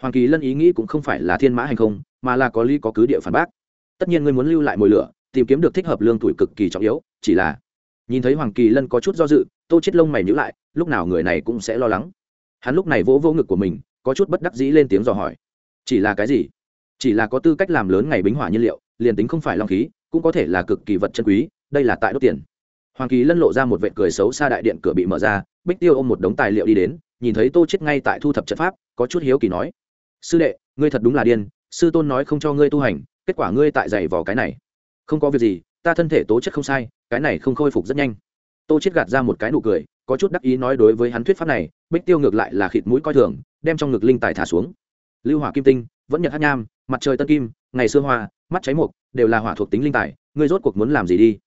Hoàng kỳ lân ý nghĩ cũng không phải là thiên mã hành không, mà là có lý có cứ địa phản bác tất nhiên ngươi muốn lưu lại mồi lửa, tìm kiếm được thích hợp lương tuổi cực kỳ trọng yếu, chỉ là nhìn thấy hoàng kỳ lân có chút do dự, tô chết lông mày nhữ lại, lúc nào người này cũng sẽ lo lắng. Hắn lúc này vỗ vỗ ngực của mình, có chút bất đắc dĩ lên tiếng dò hỏi. Chỉ là cái gì? Chỉ là có tư cách làm lớn ngày bính hỏa nhiên liệu, liền tính không phải long khí, cũng có thể là cực kỳ vật chân quý, đây là tại đốt tiền. Hoàng kỳ lân lộ ra một vệt cười xấu xa đại điện cửa bị mở ra, bích tiêu ôm một đống tài liệu đi đến, nhìn thấy tô chết ngay tại thu thập trận pháp, có chút hiếu kỳ nói. Sư đệ, ngươi thật đúng là điên, sư tôn nói không cho ngươi tu hành kết quả ngươi tại dày vào cái này. Không có việc gì, ta thân thể tố chất không sai, cái này không khôi phục rất nhanh. Tô chết gạt ra một cái nụ cười, có chút đắc ý nói đối với hắn thuyết pháp này, bích tiêu ngược lại là khịt mũi coi thường, đem trong ngực linh tài thả xuống. Lưu hỏa kim tinh, vẫn nhật hát nham, mặt trời tân kim, ngày xưa hoa, mắt cháy mục, đều là hỏa thuộc tính linh tài, ngươi rốt cuộc muốn làm gì đi?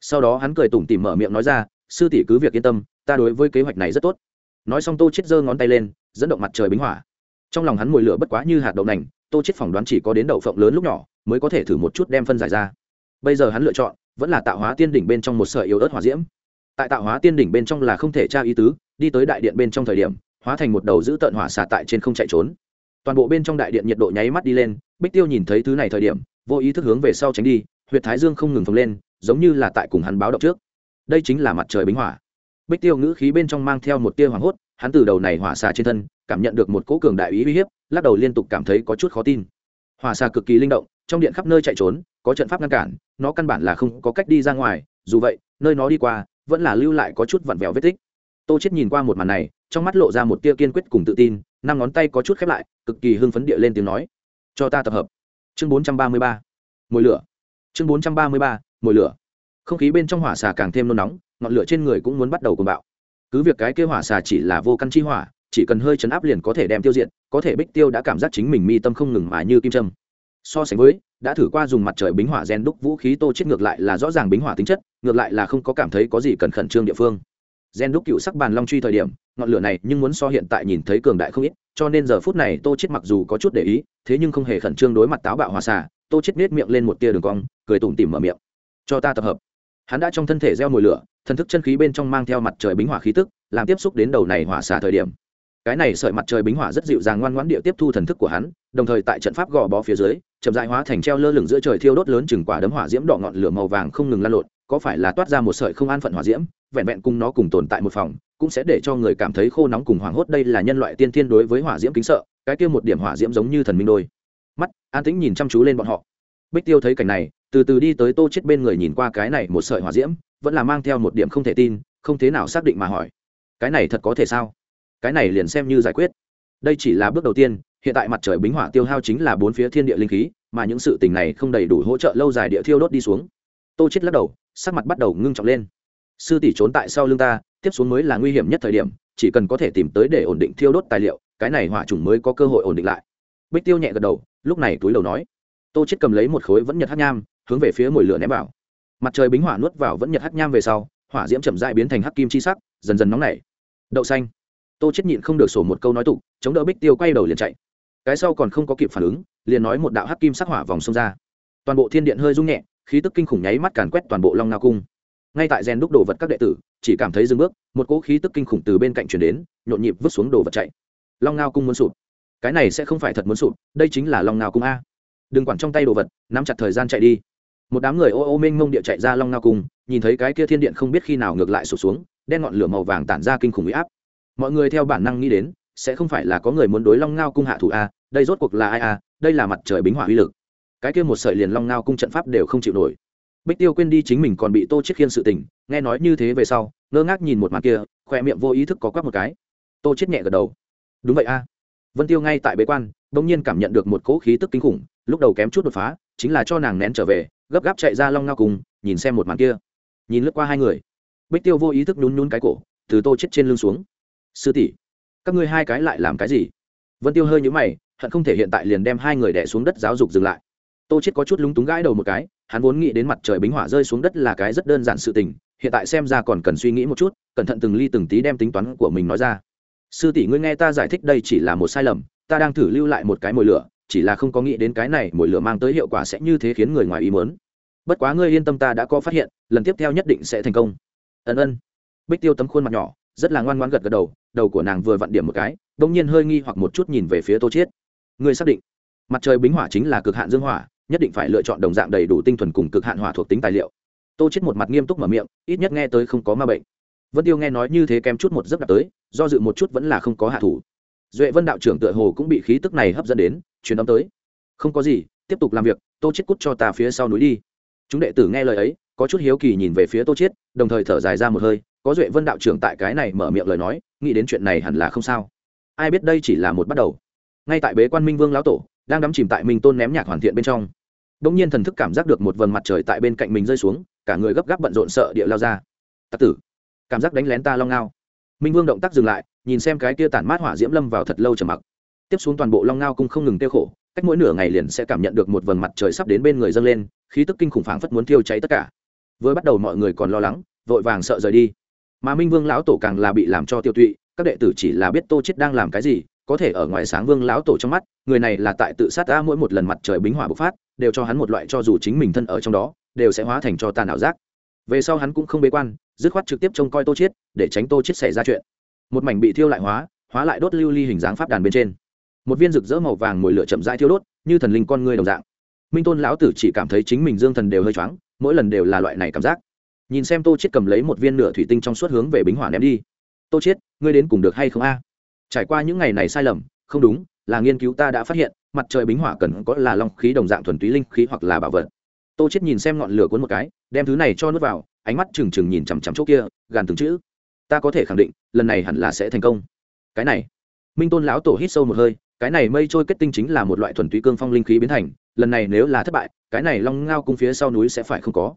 Sau đó hắn cười tủm tỉm mở miệng nói ra, sư tỷ cứ việc yên tâm, ta đối với kế hoạch này rất tốt. Nói xong tô chết giơ ngón tay lên, dẫn động mặt trời bính hỏa. Trong lòng hắn mùi lửa bất quá như hạt đậu nành tô chết phỏng đoán chỉ có đến đậu phộng lớn lúc nhỏ mới có thể thử một chút đem phân giải ra. Bây giờ hắn lựa chọn vẫn là tạo hóa tiên đỉnh bên trong một sợi yếu ớt hỏa diễm. Tại tạo hóa tiên đỉnh bên trong là không thể tra ý tứ, đi tới đại điện bên trong thời điểm, hóa thành một đầu giữ tận hỏa xả tại trên không chạy trốn. Toàn bộ bên trong đại điện nhiệt độ nháy mắt đi lên, bích tiêu nhìn thấy thứ này thời điểm, vô ý thức hướng về sau tránh đi, huyệt thái dương không ngừng phồng lên, giống như là tại cùng hắn báo động trước. Đây chính là mặt trời bính hỏa. Bích tiêu ngữ khí bên trong mang theo một tia hoảng hốt, hắn từ đầu này hỏa xà trên thân, cảm nhận được một cỗ cường đại ý uy hiếp lắc đầu liên tục cảm thấy có chút khó tin. Hỏa xà cực kỳ linh động, trong điện khắp nơi chạy trốn, có trận pháp ngăn cản, nó căn bản là không có cách đi ra ngoài, dù vậy, nơi nó đi qua, vẫn là lưu lại có chút vặn vẹo vết tích. Tô chết nhìn qua một màn này, trong mắt lộ ra một tia kiên quyết cùng tự tin, năm ngón tay có chút khép lại, cực kỳ hưng phấn địa lên tiếng nói. Cho ta tập hợp. Chương 433. mùi lửa. Chương 433. mùi lửa. Không khí bên trong hỏa xà càng thêm nôn nóng, ngọn lửa trên người cũng muốn bắt đầu cuồng bạo. Cứ việc cái kia hỏa xà chỉ là vô căn chi hỏa chỉ cần hơi chấn áp liền có thể đem tiêu diệt, có thể bích tiêu đã cảm giác chính mình mi tâm không ngừng mà như kim châm. So sánh với, đã thử qua dùng mặt trời bính hỏa gen đúc vũ khí tô chết ngược lại là rõ ràng bính hỏa tính chất, ngược lại là không có cảm thấy có gì cần khẩn trương địa phương. Gen đúc cựu sắc bàn long truy thời điểm, ngọn lửa này nhưng muốn so hiện tại nhìn thấy cường đại không ít, cho nên giờ phút này tô chết mặc dù có chút để ý, thế nhưng không hề khẩn trương đối mặt táo bạo hòa xà, tô chết nết miệng lên một tia đường cong, cười tủm tỉm mở miệng. Cho ta tập hợp. Hắn đã trong thân thể gieo mùi lửa, thần thức chân khí bên trong mang theo mặt trời bính hỏa khí tức, làm tiếp xúc đến đầu này hỏa xà thời điểm cái này sợi mặt trời bính hỏa rất dịu dàng ngoan ngoãn địa tiếp thu thần thức của hắn, đồng thời tại trận pháp gò bó phía dưới, chậm dại hóa thành treo lơ lửng giữa trời thiêu đốt lớn chừng quả đấm hỏa diễm đỏ ngọn lửa màu vàng không ngừng lan lộn, có phải là toát ra một sợi không an phận hỏa diễm, vẹn vẹn cùng nó cùng tồn tại một phòng, cũng sẽ để cho người cảm thấy khô nóng cùng hoảng hốt đây là nhân loại tiên thiên đối với hỏa diễm kính sợ, cái kia một điểm hỏa diễm giống như thần minh đôi. Mắt, an tĩnh nhìn chăm chú lên bọn họ. Bích tiêu thấy cảnh này, từ từ đi tới tô chết bên người nhìn qua cái này một sợi hỏa diễm, vẫn là mang theo một điểm không thể tin, không thế nào xác định mà hỏi. Cái này thật có thể sao? Cái này liền xem như giải quyết. Đây chỉ là bước đầu tiên, hiện tại mặt trời bính hỏa tiêu hao chính là bốn phía thiên địa linh khí, mà những sự tình này không đầy đủ hỗ trợ lâu dài địa thiêu đốt đi xuống. Tô chết lắc đầu, sắc mặt bắt đầu ngưng trọng lên. Sư tỷ trốn tại sau lưng ta, tiếp xuống mới là nguy hiểm nhất thời điểm, chỉ cần có thể tìm tới để ổn định thiêu đốt tài liệu, cái này hỏa trùng mới có cơ hội ổn định lại. Bích tiêu nhẹ gật đầu, lúc này túi đầu nói. Tô chết cầm lấy một khối vẫn nhật hắc nham, hướng về phía mồi lửa ném vào. Mặt trời bính hỏa nuốt vào vẫn nhật hắc nham về sau, hỏa diễm chậm rãi biến thành hắc kim chi sắc, dần dần nóng nảy. Đậu xanh tô chết nhịn không được sổ một câu nói tục, chống đỡ bích tiêu quay đầu liền chạy. Cái sau còn không có kịp phản ứng, liền nói một đạo hắc kim sắc hỏa vòng xông ra. Toàn bộ thiên điện hơi rung nhẹ, khí tức kinh khủng nháy mắt càn quét toàn bộ long ngao cung. Ngay tại rèn đúc đồ vật các đệ tử, chỉ cảm thấy dừng bước, một cỗ khí tức kinh khủng từ bên cạnh chuyển đến, nhộn nhịp vứt xuống đồ vật chạy. Long ngao cung muốn sụp. Cái này sẽ không phải thật muốn sụp, đây chính là long ngao cung a. Đừng quản trong tay đồ vật, nắm chặt thời gian chạy đi. Một đám người ô ô mênh mông địa chạy ra long ngao cung, nhìn thấy cái kia thiên điện không biết khi nào ngược lại sụp xuống, đen ngọn lửa màu vàng tản ra kinh khủng huy áp mọi người theo bản năng nghĩ đến, sẽ không phải là có người muốn đối long ngao cung hạ thủ a, đây rốt cuộc là ai a, đây là mặt trời bính hỏa uy lực. Cái kia một sợi liền long ngao cung trận pháp đều không chịu nổi. Bích tiêu quên đi chính mình còn bị tô chết khiên sự tình, nghe nói như thế về sau, ngơ ngác nhìn một màn kia khoe miệng vô ý thức có quắc một cái. Tô chết nhẹ gật đầu. Đúng vậy a. Vân tiêu ngay tại bế quan, bỗng nhiên cảm nhận được một cỗ khí tức kinh khủng, lúc đầu kém chút đột phá, chính là cho nàng nén trở về, gấp gáp chạy ra long ngao cùng nhìn xem một màn kia. Nhìn lướt qua hai người. Bích tiêu vô ý thức nhún nhún cái cổ, từ tô chết trên lưng xuống sư tỷ, các ngươi hai cái lại làm cái gì? Vân tiêu hơi nhũ mày, hận không thể hiện tại liền đem hai người đẻ xuống đất giáo dục dừng lại. Tô chết có chút lúng túng gãi đầu một cái, hắn vốn nghĩ đến mặt trời bính hỏa rơi xuống đất là cái rất đơn giản sự tình, hiện tại xem ra còn cần suy nghĩ một chút, cẩn thận từng ly từng tí đem tính toán của mình nói ra. Sư tỷ ngươi nghe ta giải thích đây chỉ là một sai lầm, ta đang thử lưu lại một cái mồi lửa, chỉ là không có nghĩ đến cái này mồi lửa mang tới hiệu quả sẽ như thế khiến người ngoài ý muốn. Bất quá ngươi yên tâm ta đã có phát hiện, lần tiếp theo nhất định sẽ thành công. Ân ân. Bích tiêu tấm khuôn mặt nhỏ, rất là ngoan ngoan gật gật đầu đầu của nàng vừa vặn điểm một cái đ ỗ n g nhiên hơi nghi hoặc một chút nhìn về phía tô chiết. Ngươi xác định, mặt trời bính hỏa chính là cực hạn dương hỏa, nhất định phải lựa chọn đồng dạng đầy đủ tinh thuần cùng cực hạn hỏa thuộc tính tài liệu. Tô chết một mặt nghiêm túc mở miệng, ít nhất nghe tới không có ma bệnh. Vân tiêu nghe nói như thế kém chút một giấc đặt tới, do dự một chút vẫn là không có hạ thủ. Duệ vân đạo trưởng tựa hồ cũng bị khí tức này hấp dẫn đến, truyền âm tới. Không có gì, tiếp tục làm việc, tô chết cút cho ta phía sau núi đi. Chúng đệ tử nghe lời ấy, có chút hiếu kỳ nhìn về phía tô chiết, đồng thời thở dài ra một hơi có duệ vân đạo trưởng tại cái này mở miệng lời nói, nghĩ đến chuyện này hẳn là không sao. Ai biết đây chỉ là một bắt đầu. Ngay tại bế quan minh vương lão tổ, đang đắm chìm tại minh tôn ném nhạc hoàn thiện bên trong. Đông nhiên thần thức cảm giác được một vầng mặt trời tại bên cạnh mình rơi xuống, cả người gấp gáp bận rộn sợ địa lao ra. Tặc tử! Cảm giác đánh lén ta long ngao. Minh vương động tác dừng lại, nhìn xem cái kia tản mát hỏa diễm lâm vào thật lâu trầm mặc. Tiếp xuống toàn bộ long ngao cũng không ngừng tiêu khổ, cách mỗi nửa ngày liền sẽ cảm nhận được một vầng mặt trời sắp đến bên người dâng lên, khí tức kinh khủng phảng phất muốn thiêu cháy tất cả. Vừa bắt đầu mọi người còn lo lắng, vội vàng sợ rời đi mà minh vương lão tổ càng là bị làm cho tiêu tụy, các đệ tử chỉ là biết tô chết đang làm cái gì, có thể ở ngoài sáng vương lão tổ trong mắt, người này là tại tự sát ta mỗi một lần mặt trời bính hỏa bộc phát, đều cho hắn một loại cho dù chính mình thân ở trong đó, đều sẽ hóa thành cho tàn ảo giác. Về sau hắn cũng không bế quan, dứt khoát trực tiếp trông coi tô chết để tránh tô chết xảy ra chuyện. Một mảnh bị thiêu lại hóa hóa lại đốt lưu ly hình dáng pháp đàn bên trên. Một viên rực rỡ màu vàng mùi lửa chậm rãi thiêu đốt, như thần linh con người đồng dạng. Minh tôn lão tử chỉ cảm thấy chính mình dương thần đều hơi choáng, mỗi lần đều là loại này cảm giác nhìn xem tô chết cầm lấy một viên nửa thủy tinh trong suốt hướng về bính hỏa ném đi. Tô chết ngươi đến cùng được hay không a? Trải qua những ngày này sai lầm, không đúng, là nghiên cứu ta đã phát hiện, mặt trời bính hỏa cần có là long khí đồng dạng thuần túy linh khí hoặc là bảo vật. Tô chết nhìn xem ngọn lửa cuốn một cái, đem thứ này cho nuốt vào, ánh mắt trừng trừng nhìn chằm chằm chỗ kia, gàn từng chữ. Ta có thể khẳng định, lần này hẳn là sẽ thành công. Cái này? Minh tôn lão tổ hít sâu một hơi, cái này mây trôi kết tinh chính là một loại thuần túy cương phong linh khí biến thành, lần này nếu là thất bại, cái này long ngao cung phía sau núi sẽ phải không có.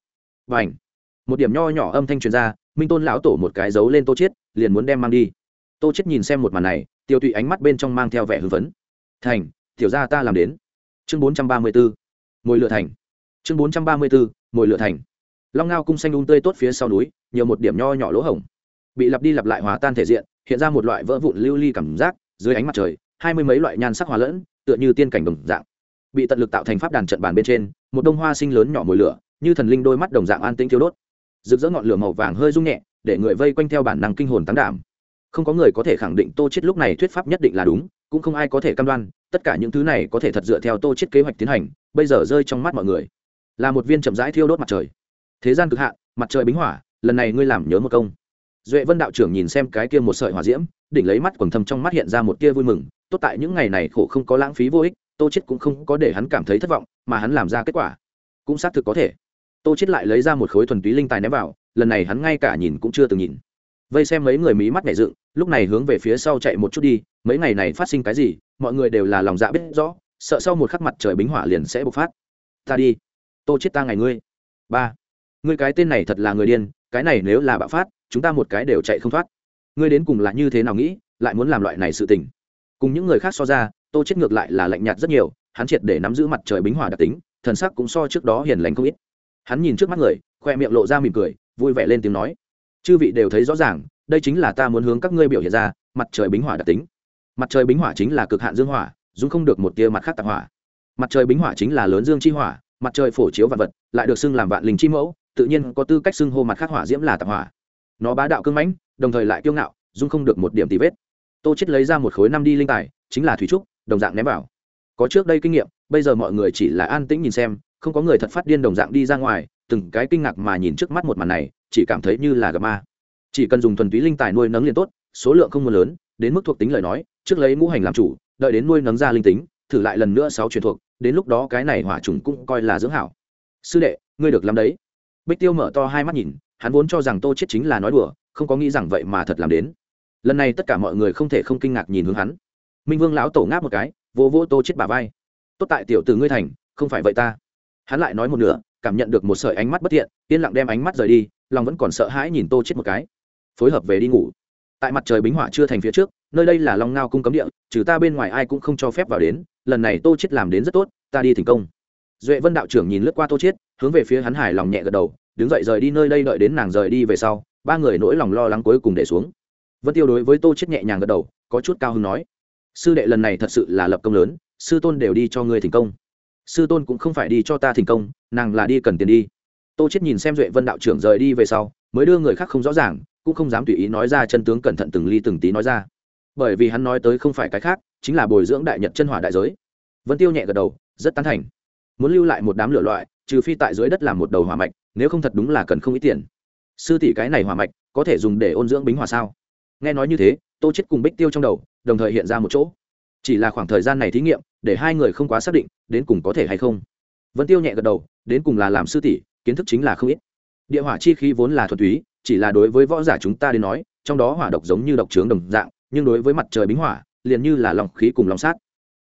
Và ảnh một điểm nho nhỏ âm thanh truyền ra, minh tôn lão tổ một cái dấu lên tô chiết, liền muốn đem mang đi. Tô chiết nhìn xem một màn này, tiêu tụy ánh mắt bên trong mang theo vẻ hưng phấn. Thành, tiểu gia ta làm đến. Chương 434 mồi lửa thành. Chương 434 mồi lửa thành. Long ngao cung xanh un tươi tốt phía sau núi, nhiều một điểm nho nhỏ lỗ hổng. Bị lặp đi lặp lại hòa tan thể diện, hiện ra một loại vỡ vụn lưu ly cảm giác, dưới ánh mặt trời, hai mươi mấy loại nhan sắc hòa lẫn, tựa như tiên cảnh đồng dạng. Bị tận lực tạo thành pháp đàn trận bàn bên trên, một đông hoa sinh lớn nhỏ mồi lửa, như thần linh đôi mắt đồng dạng an tĩnh thiêu đốt rực rỡ ngọn lửa màu vàng hơi rung nhẹ, để người vây quanh theo bản năng kinh hồn tán đảm. Không có người có thể khẳng định tô chết lúc này thuyết pháp nhất định là đúng, cũng không ai có thể cam đoan, tất cả những thứ này có thể thật dựa theo tô chết kế hoạch tiến hành, bây giờ rơi trong mắt mọi người. Là một viên chậm rãi thiêu đốt mặt trời. Thế gian cực hạn, mặt trời bính hỏa, lần này ngươi làm nhớ một công. Duệ vân đạo trưởng nhìn xem cái kia một sợi hỏa diễm, đỉnh lấy mắt quầng thâm trong mắt hiện ra một tia vui mừng, tốt tại những ngày này khổ không có lãng phí vô ích, tô chết cũng không có để hắn cảm thấy thất vọng, mà hắn làm ra kết quả. Cũng xác thực có thể tô chết lại lấy ra một khối thuần túy linh tài ném vào, lần này hắn ngay cả nhìn cũng chưa từng nhìn. Vây xem mấy người mí mắt nhảy dựng, lúc này hướng về phía sau chạy một chút đi, mấy ngày này phát sinh cái gì, mọi người đều là lòng dạ biết rõ, sợ sau một khắc mặt trời bính hỏa liền sẽ bộc phát. Ta đi. Tô chết ta ngày ngươi. Ba. Ngươi cái tên này thật là người điên, cái này nếu là bạo phát, chúng ta một cái đều chạy không thoát. Ngươi đến cùng là như thế nào nghĩ, lại muốn làm loại này sự tình? Cùng những người khác so ra, tô chết ngược lại là lạnh nhạt rất nhiều, hắn triệt để nắm giữ mặt trời bính hỏa đặc tính, thần sắc cũng so trước đó hiền lành không ít hắn nhìn trước mắt người, khoe miệng lộ ra mỉm cười, vui vẻ lên tiếng nói, chư vị đều thấy rõ ràng, đây chính là ta muốn hướng các ngươi biểu hiện ra, mặt trời bính hỏa đặc tính. Mặt trời bính hỏa chính là cực hạn dương hỏa dung không được một tia mặt khác tạp hỏa. Mặt trời bính hỏa chính là lớn dương chi hỏa, mặt trời phổ chiếu vạn vật, lại được xưng làm vạn linh chi mẫu, tự nhiên có tư cách xưng hô mặt khác hỏa diễm là tạp hỏa. Nó bá đạo cưng mãnh, đồng thời lại kiêu ngạo dung không được một điểm tì vết. Tô chết lấy ra một khối năm đi linh tài, chính là thủy trúc, đồng dạng ném vào. Có trước đây kinh nghiệm, bây giờ mọi người chỉ là an tĩnh nhìn xem không có người thật phát điên đồng dạng đi ra ngoài, từng cái kinh ngạc mà nhìn trước mắt một màn này, chỉ cảm thấy như là gặp ma. Chỉ cần dùng thuần túy linh tài nuôi nấng liền tốt, số lượng không mưa lớn, đến mức thuộc tính lời nói, trước lấy ngũ hành làm chủ, đợi đến nuôi nấng ra linh tính, thử lại lần nữa sáu truyền thuộc, đến lúc đó cái này hỏa trùng cũng coi là dưỡng hảo. Sư đệ, ngươi được làm đấy. Bích tiêu mở to hai mắt nhìn, hắn vốn cho rằng tô chết chính là nói đùa, không có nghĩ rằng vậy mà thật làm đến. Lần này tất cả mọi người không thể không kinh ngạc nhìn hướng hắn. Minh vương lão tổ ngáp một cái vô vô tô chết bà vai. Tốt tại tiểu tử ngươi thành, không phải vậy ta hắn lại nói một nửa, cảm nhận được một sợi ánh mắt bất thiện, yên lặng đem ánh mắt rời đi, lòng vẫn còn sợ hãi nhìn tô chết một cái. Phối hợp về đi ngủ. Tại mặt trời bính hỏa chưa thành phía trước, nơi đây là long ngao cung cấm địa, trừ ta bên ngoài ai cũng không cho phép vào đến, lần này tô chết làm đến rất tốt, ta đi thành công. Duệ vân đạo trưởng nhìn lướt qua tô chết, hướng về phía hắn hải lòng nhẹ gật đầu, đứng dậy rời đi nơi đây đợi đến nàng rời đi về sau, ba người nỗi lòng lo lắng cuối cùng để xuống. Vân tiêu đối với tô chết nhẹ nhàng gật đầu, có chút cao hứng nói, sư đệ lần này thật sự là lập công lớn, sư tôn đều đi cho ngươi thành công sư tôn cũng không phải đi cho ta thành công, nàng là đi cần tiền đi. Tô chết nhìn xem duệ vân đạo trưởng rời đi về sau, mới đưa người khác không rõ ràng, cũng không dám tùy ý nói ra chân tướng cẩn thận từng ly từng tí nói ra. Bởi vì hắn nói tới không phải cái khác, chính là bồi dưỡng đại nhật chân hỏa đại giới. Vân tiêu nhẹ gật đầu, rất tán thành. Muốn lưu lại một đám lửa loại, trừ phi tại dưới đất làm một đầu hỏa mạch, nếu không thật đúng là cần không ít tiền. Sư tỷ cái này hỏa mạch, có thể dùng để ôn dưỡng bính hỏa sao? Nghe nói như thế, tô chết cùng bích tiêu trong đầu, đồng thời hiện ra một chỗ chỉ là khoảng thời gian này thí nghiệm, để hai người không quá xác định, đến cùng có thể hay không. Vân tiêu nhẹ gật đầu, đến cùng là làm sư tỷ, kiến thức chính là không ít. Địa hỏa chi khí vốn là thuần túy, chỉ là đối với võ giả chúng ta đến nói, trong đó hỏa độc giống như độc trướng đồng dạng, nhưng đối với mặt trời bính hỏa, liền như là lòng khí cùng lòng sát.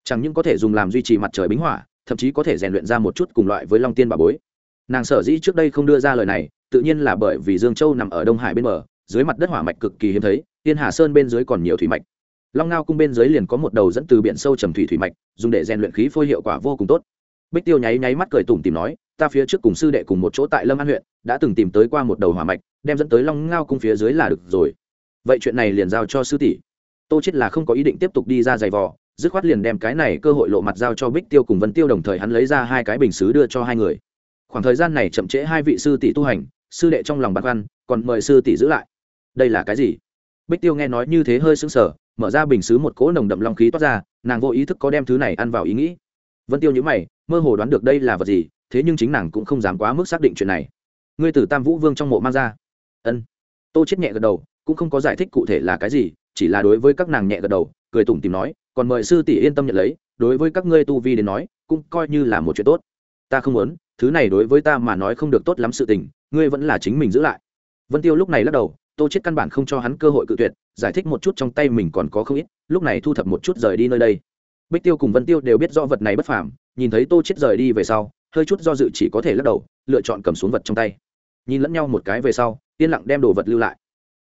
Chẳng những có thể dùng làm duy trì mặt trời bính hỏa, thậm chí có thể rèn luyện ra một chút cùng loại với long tiên bà bối. Nàng sở dĩ trước đây không đưa ra lời này, tự nhiên là bởi vì dương châu nằm ở đông hải bên bờ, dưới mặt đất hỏa mạch cực kỳ hiếm thấy, tiên hà sơn bên dưới còn nhiều thủy mạch long ngao cung bên dưới liền có một đầu dẫn từ biển sâu trầm thủy thủy mạch, dùng để rèn luyện khí phôi hiệu quả vô cùng tốt. Bích tiêu nháy nháy mắt cười tủm tìm nói, ta phía trước cùng sư đệ cùng một chỗ tại lâm an huyện, đã từng tìm tới qua một đầu hỏa mạch, đem dẫn tới long ngao cung phía dưới là được rồi. Vậy chuyện này liền giao cho sư tỷ. Tô chết là không có ý định tiếp tục đi ra giày vò, dứt khoát liền đem cái này cơ hội lộ mặt giao cho bích tiêu cùng vân tiêu đồng thời hắn lấy ra hai cái bình xứ đưa cho hai người. Khoảng thời gian này chậm trễ hai vị sư tỷ tu hành, sư đệ trong lòng băn khoăn, còn mời sư tỷ giữ lại. Đây là cái gì? Bích tiêu nghe nói như thế hơi sững sờ mở ra bình xứ một cỗ nồng đậm long khí toát ra, nàng vô ý thức có đem thứ này ăn vào ý nghĩ. Vân tiêu nhữ mày, mơ hồ đoán được đây là vật gì, thế nhưng chính nàng cũng không dám quá mức xác định chuyện này. Ngươi từ tam vũ vương trong mộ mang ra. Ân. Tô chết nhẹ gật đầu, cũng không có giải thích cụ thể là cái gì, chỉ là đối với các nàng nhẹ gật đầu, cười tủm tìm nói, còn mời sư tỷ yên tâm nhận lấy, đối với các ngươi tu vi đến nói, cũng coi như là một chuyện tốt. Ta không muốn, thứ này đối với ta mà nói không được tốt lắm sự tình, ngươi vẫn là chính mình giữ lại. Vân tiêu lúc này lắc đầu tô chết căn bản không cho hắn cơ hội cự tuyệt, giải thích một chút trong tay mình còn có không ít, lúc này thu thập một chút rời đi nơi đây. Bích tiêu cùng vân tiêu đều biết rõ vật này bất phàm, nhìn thấy tô chết rời đi về sau, hơi chút do dự chỉ có thể lắc đầu, lựa chọn cầm xuống vật trong tay. Nhìn lẫn nhau một cái về sau, yên lặng đem đồ vật lưu lại.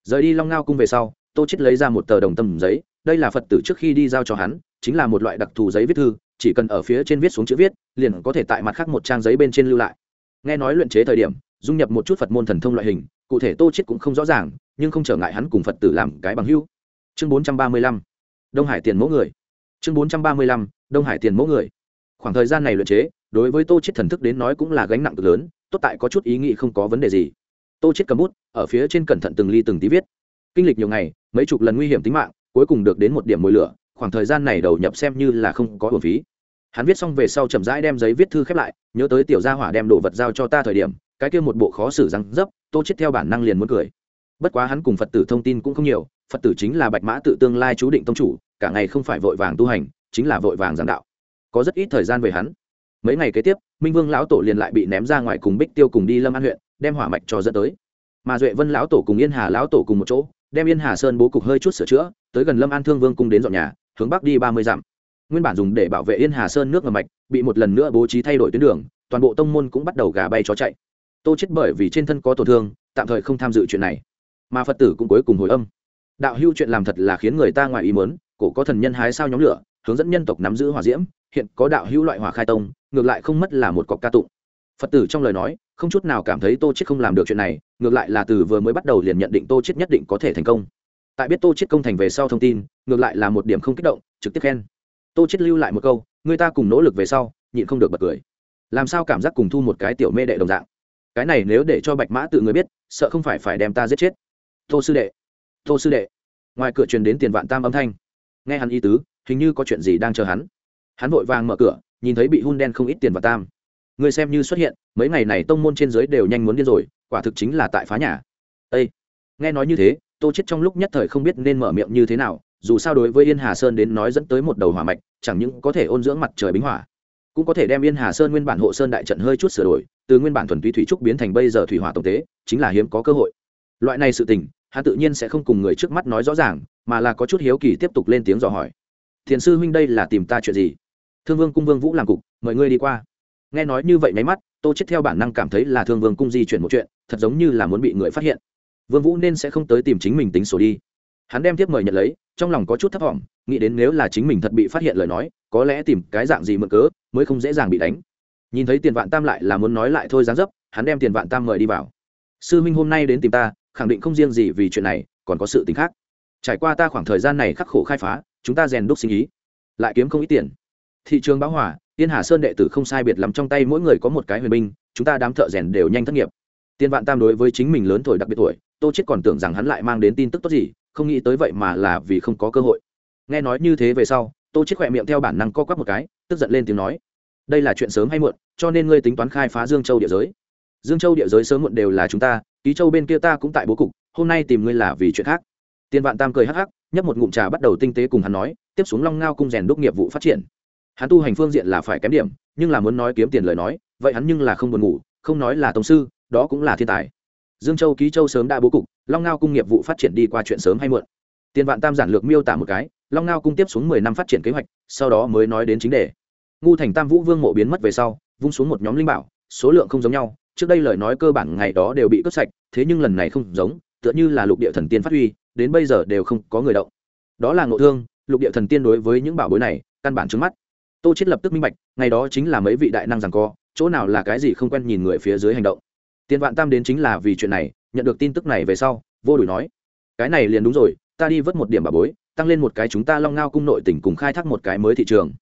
Rời đi long ngao cung về sau, tô chết lấy ra một tờ đồng tâm giấy, đây là phật tử trước khi đi giao cho hắn, chính là một loại đặc thù giấy viết thư, chỉ cần ở phía trên viết xuống chữ viết, liền có thể tại mặt khác một trang giấy bên trên lưu lại. Nghe nói luyện chế thời điểm, dung nhập một chút phật môn thần thông loại hình, cụ thể tô chết cũng không rõ ràng nhưng không trở ngại hắn cùng phật tử làm cái bằng hữu. Chương 435 đông hải tiền mẫu người. Chương 435 đông hải tiền mẫu người. Khoảng thời gian này luyện chế, đối với tô chết thần thức đến nói cũng là gánh nặng cực lớn, tốt tại có chút ý nghĩ không có vấn đề gì. Tô chết cầm bút, ở phía trên cẩn thận từng ly từng tí viết. Kinh lịch nhiều ngày, mấy chục lần nguy hiểm tính mạng, cuối cùng được đến một điểm mồi lửa, khoảng thời gian này đầu nhập xem như là không có hồn phí. Hắn viết xong về sau chậm rãi đem giấy viết thư khép lại, nhớ tới tiểu gia hỏa đem đồ vật giao cho ta thời điểm, cái kia một bộ khó xử răng dấp, tô chết theo bản năng liền muốn cười bất quá hắn cùng phật tử thông tin cũng không nhiều, phật tử chính là bạch mã tự tương lai chú định tông chủ, cả ngày không phải vội vàng tu hành, chính là vội vàng giảng đạo. Có rất ít thời gian về hắn. Mấy ngày kế tiếp, minh vương lão tổ liền lại bị ném ra ngoài cùng bích tiêu cùng đi lâm an huyện, đem hỏa mạch cho dẫn tới. Mà duệ vân lão tổ cùng yên hà lão tổ cùng một chỗ, đem yên hà sơn bố cục hơi chút sửa chữa, tới gần lâm an thương vương cung đến dọn nhà, hướng bắc đi ba mươi dặm. Nguyên bản dùng để bảo vệ yên hà sơn nước ngầm mạch, bị một lần nữa bố trí thay đổi tuyến đường, toàn bộ tông môn cũng bắt đầu gà bay chó chạy. Tô chết bởi vì trên thân có tổn thương, tạm thời không tham dự chuyện này mà phật tử cũng cuối cùng hồi âm. Đạo hưu chuyện làm thật là khiến người ta ngoài ý mớn cổ có thần nhân hái sao nhóm lửa, hướng dẫn nhân tộc nắm giữ hỏa diễm, hiện có đạo hữu loại hỏa khai tông, ngược lại không mất là một cọc ca tụng. Phật tử trong lời nói, không chút nào cảm thấy tô chết không làm được chuyện này, ngược lại là từ vừa mới bắt đầu liền nhận định tô chết nhất định có thể thành công. Tại biết tô chết công thành về sau thông tin, ngược lại là một điểm không kích động, trực tiếp khen. Tô chết lưu lại một câu, người ta cùng nỗ lực về sau, nhịn không được bật cười. Làm sao cảm giác cùng thu một cái tiểu mê đệ đồng dạng? Cái này nếu để cho bạch mã tự người biết, sợ không phải phải đem ta giết chết tô sư đệ. Tô sư đệ. Ngoài cửa truyền đến tiền vạn tam âm thanh. Nghe hắn ý tứ, hình như có chuyện gì đang chờ hắn. Hắn vội vàng mở cửa, nhìn thấy bị hun đen không ít tiền vạn tam. Người xem như xuất hiện, mấy ngày này tông môn trên dưới đều nhanh muốn điên rồi, quả thực chính là tại phá nhà. Ây nghe nói như thế, tô chết trong lúc nhất thời không biết nên mở miệng như thế nào, dù sao đối với yên hà sơn đến nói dẫn tới một đầu hỏa mạch, chẳng những có thể ôn dưỡng mặt trời bính hỏa, cũng có thể đem yên hà sơn nguyên bản hộ sơn đại trận hơi chút sửa đổi, từ nguyên bản thuần túy thủy trúc biến thành bây giờ thủy hỏa tổng tế, chính là hiếm có cơ hội. Loại này sự tình hắn tự nhiên sẽ không cùng người trước mắt nói rõ ràng, mà là có chút hiếu kỳ tiếp tục lên tiếng dò hỏi. Thiền sư huynh đây là tìm ta chuyện gì? Thương vương cung vương vũ làm cục, mời ngươi đi qua. Nghe nói như vậy nháy mắt, tô chết theo bản năng cảm thấy là thương vương cung di chuyển một chuyện, thật giống như là muốn bị người phát hiện. Vương vũ nên sẽ không tới tìm chính mình tính sổ đi. Hắn đem tiếp mời nhận lấy, trong lòng có chút thấp vọng, nghĩ đến nếu là chính mình thật bị phát hiện lời nói, có lẽ tìm cái dạng gì mượn cớ, mới không dễ dàng bị đánh. Nhìn thấy tiền vạn tam lại là muốn nói lại thôi dáng dấp, hắn đem tiền vạn tam mời đi vào. Sư huynh hôm nay đến tìm ta khẳng định không riêng gì vì chuyện này, còn có sự tính khác. Trải qua ta khoảng thời gian này khắc khổ khai phá, chúng ta rèn đúc sinh ý. Lại kiếm không ít tiền. Thị trường báo hỏa tiên hà sơn đệ tử không sai biệt lắm trong tay mỗi người có một cái huyền binh, chúng ta đám thợ rèn đều nhanh thất nghiệp. Tiên vạn tam đối với chính mình lớn tuổi đặc biệt tuổi, tô chết còn tưởng rằng hắn lại mang đến tin tức tốt gì, không nghĩ tới vậy mà là vì không có cơ hội. Nghe nói như thế về sau, tô chết khỏe miệng theo bản năng co quắp một cái, tức giận lên tiếng nói, đây là chuyện sớm hay muộn, cho nên ngươi tính toán khai phá dương châu địa giới. Dương châu địa giới sớm muộn đều là chúng ta ký châu bên kia ta cũng tại bố cục, hôm nay tìm ngươi là vì chuyện khác. Tiên vạn tam cười hắc hắc, nhấp một ngụm trà bắt đầu tinh tế cùng hắn nói, tiếp xuống long ngao cung rèn đúc nghiệp vụ phát triển. Hắn tu hành phương diện là phải kém điểm, nhưng là muốn nói kiếm tiền lời nói, vậy hắn nhưng là không buồn ngủ, không nói là tổng sư, đó cũng là thiên tài. Dương châu ký châu sớm đã bố cục, long ngao cung nghiệp vụ phát triển đi qua chuyện sớm hay muộn. Tiền vạn tam giản lược miêu tả một cái, long ngao cung tiếp xuống mười năm phát triển kế hoạch, sau đó mới nói đến chính đề. Ngu thành tam vũ vương mộ biến mất về sau, vung xuống một nhóm linh bảo, số lượng không giống nhau trước đây lời nói cơ bản ngày đó đều bị cướp sạch, thế nhưng lần này không giống, tựa như là lục địa thần tiên phát huy, đến bây giờ đều không có người động. Đó là ngộ thương, lục địa thần tiên đối với những bảo bối này, căn bản trước mắt. Tô chết lập tức minh bạch, ngày đó chính là mấy vị đại năng rằng co, chỗ nào là cái gì không quen nhìn người phía dưới hành động. Tiền vạn tam đến chính là vì chuyện này, nhận được tin tức này về sau, vô đùi nói, cái này liền đúng rồi, ta đi vớt một điểm bảo bối, tăng lên một cái chúng ta long ngao cung nội tỉnh cùng khai thác một cái mới thị trường.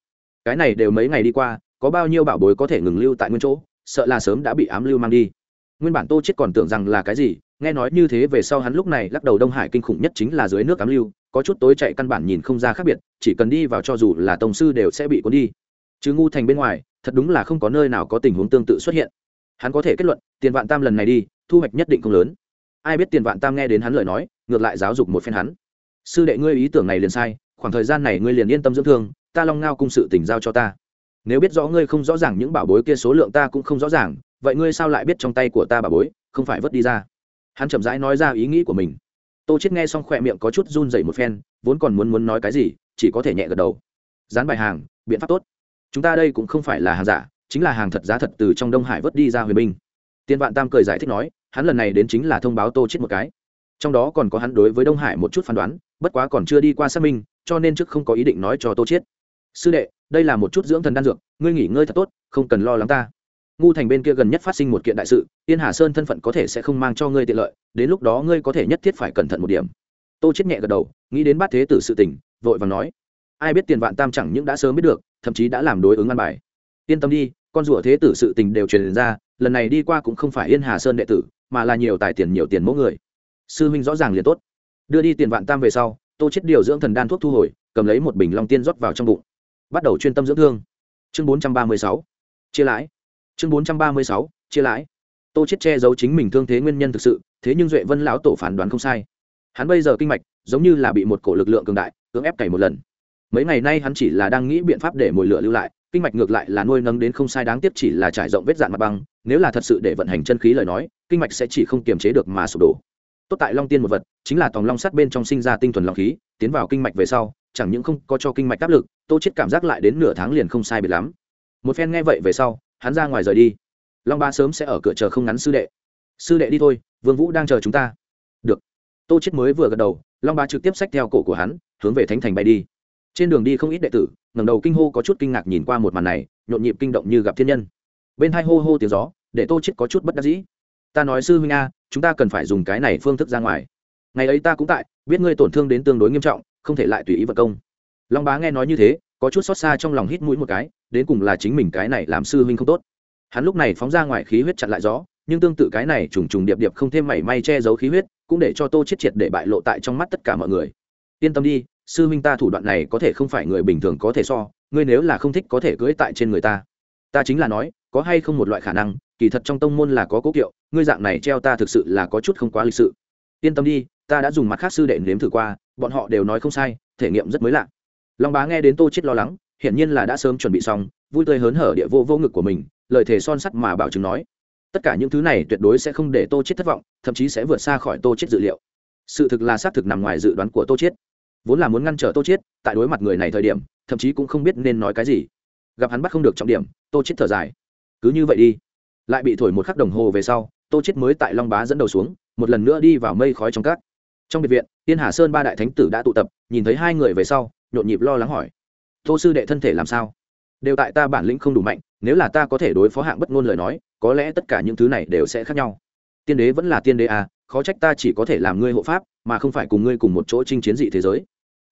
Cái này đều mấy ngày đi qua, có bao nhiêu bảo bối có thể ngừng lưu tại nguyên chỗ sợ là sớm đã bị ám lưu mang đi. Nguyên bản tô chết còn tưởng rằng là cái gì, nghe nói như thế về sau hắn lúc này lắc đầu đông hải kinh khủng nhất chính là dưới nước ám lưu, có chút tối chạy căn bản nhìn không ra khác biệt, chỉ cần đi vào cho dù là tổng sư đều sẽ bị cuốn đi. Chứ ngu thành bên ngoài, thật đúng là không có nơi nào có tình huống tương tự xuất hiện. Hắn có thể kết luận, tiền vạn tam lần này đi, thu hoạch nhất định không lớn. Ai biết tiền vạn tam nghe đến hắn lời nói, ngược lại giáo dục một phen hắn. Sư đệ ngươi ý tưởng này liền sai, khoảng thời gian này ngươi liền yên tâm dưỡng thương, ta long ngao cung sự tỉnh giao cho ta nếu biết rõ ngươi không rõ ràng những bảo bối kia số lượng ta cũng không rõ ràng, vậy ngươi sao lại biết trong tay của ta bảo bối, không phải vứt đi ra? Hắn chậm rãi nói ra ý nghĩ của mình. Tô chết nghe xong khỏe miệng có chút run dậy một phen, vốn còn muốn muốn nói cái gì, chỉ có thể nhẹ gật đầu. Dán bài hàng, biện pháp tốt. Chúng ta đây cũng không phải là hàng giả, chính là hàng thật giá thật từ trong đông hải vớt đi ra huyền binh tiên vạn tam cười giải thích nói, hắn lần này đến chính là thông báo tô chết một cái. Trong đó còn có hắn đối với đông hải một chút phán đoán, bất quá còn chưa đi qua xác minh, cho nên trước không có ý định nói cho tô chết sư đệ, đây là một chút dưỡng thần đan dược, ngươi nghỉ ngơi thật tốt, không cần lo lắng ta. Ngu thành bên kia gần nhất phát sinh một kiện đại sự, Yên hà sơn thân phận có thể sẽ không mang cho ngươi tiện lợi, đến lúc đó ngươi có thể nhất thiết phải cẩn thận một điểm. Tô chết nhẹ gật đầu, nghĩ đến bát thế tử sự tình, vội vàng nói, ai biết tiền vạn tam chẳng những đã sớm biết được, thậm chí đã làm đối ứng ăn bài. Yên tâm đi, con rùa thế tử sự tình đều truyền ra, lần này đi qua cũng không phải yên hà sơn đệ tử, mà là nhiều tài tiền nhiều tiền mỗi người. Sư huynh rõ ràng liền tốt. Đưa đi tiền vạn tam về sau, tô chết điều dưỡng thần đan thuốc thu hồi, cầm lấy một bình long tiên rót vào trong bụng bắt đầu chuyên tâm dưỡng thương. Chương 436 chia lãi. Chương 436 chia lãi. Tô chết che giấu chính mình thương thế nguyên nhân thực sự, thế nhưng duệ vân lão tổ phán đoán không sai. Hắn bây giờ kinh mạch, giống như là bị một cổ lực lượng cường đại, cưỡng ép cày một lần. Mấy ngày nay hắn chỉ là đang nghĩ biện pháp để mồi lửa lưu lại, kinh mạch ngược lại là nuôi nấng đến không sai đáng tiếc chỉ là trải rộng vết dạn mặt băng, nếu là thật sự để vận hành chân khí lời nói, kinh mạch sẽ chỉ không kiềm chế được mà sụp đổ tốt tại long tiên một vật, chính là tòng long sắt bên trong sinh ra tinh thuần long khí, tiến vào kinh mạch về sau, chẳng những không có cho kinh mạch áp lực, tô chết cảm giác lại đến nửa tháng liền không sai biệt lắm. Một phen nghe vậy về sau, hắn ra ngoài rời đi. Long ba sớm sẽ ở cửa chờ không ngắn sư đệ. Sư đệ đi thôi, vương vũ đang chờ chúng ta. Được. Tô chết mới vừa gật đầu, long ba trực tiếp xách theo cổ của hắn, hướng về thánh thành bay đi. Trên đường đi không ít đệ tử, ngẩng đầu kinh hô có chút kinh ngạc nhìn qua một màn này, nhộn nhịp kinh động như gặp thiên nhân. Bên hai hô hô tiếng gió, để tô chết có chút bất đắc dĩ ta nói sư huynh a, chúng ta cần phải dùng cái này phương thức ra ngoài. Ngày ấy ta cũng tại, biết ngươi tổn thương đến tương đối nghiêm trọng, không thể lại tùy ý vật công. Long bá nghe nói như thế, có chút xót xa trong lòng hít mũi một cái, đến cùng là chính mình cái này làm sư huynh không tốt. Hắn lúc này phóng ra ngoài khí huyết chặn lại gió, nhưng tương tự cái này trùng trùng điệp điệp không thêm mảy may che giấu khí huyết, cũng để cho tô chết triệt để bại lộ tại trong mắt tất cả mọi người. Yên tâm đi, sư huynh ta thủ đoạn này có thể không phải người bình thường có thể so, ngươi nếu là không thích có thể cưỡi tại trên người ta. Ta chính là nói, có hay không một loại khả năng kỳ thật trong tông môn là có cố kiệu, ngươi dạng này treo ta thực sự là có chút không quá lịch sự. Yên tâm đi, ta đã dùng mặt khác sư đệ nếm thử qua, bọn họ đều nói không sai, thể nghiệm rất mới lạ. Long bá nghe đến tô chết lo lắng, hiển nhiên là đã sớm chuẩn bị xong, vui tươi hớn hở địa vô vô ngực của mình, lời thề son sắt mà bảo chứng nói. Tất cả những thứ này tuyệt đối sẽ không để tô chết thất vọng, thậm chí sẽ vượt xa khỏi tô chết dự liệu. Sự thực là xác thực nằm ngoài dự đoán của tô chết vốn là muốn ngăn trở tô chết tại đối mặt người này thời điểm, thậm chí cũng không biết nên nói cái gì. Gặp hắn bắt không được trọng điểm, tô chết thở dài. Cứ như vậy đi lại bị thổi một khắc đồng hồ về sau, tô chết mới tại long bá dẫn đầu xuống, một lần nữa đi vào mây khói trong cát. Trong biệt viện, tiên hà sơn ba đại thánh tử đã tụ tập, nhìn thấy hai người về sau, nhộn nhịp lo lắng hỏi, tô sư đệ thân thể làm sao? Đều tại ta bản lĩnh không đủ mạnh, nếu là ta có thể đối phó hạng bất ngôn lời nói, có lẽ tất cả những thứ này đều sẽ khác nhau. Tiên đế vẫn là tiên đế à khó trách ta chỉ có thể làm ngươi hộ pháp, mà không phải cùng ngươi cùng một chỗ chinh chiến dị thế giới.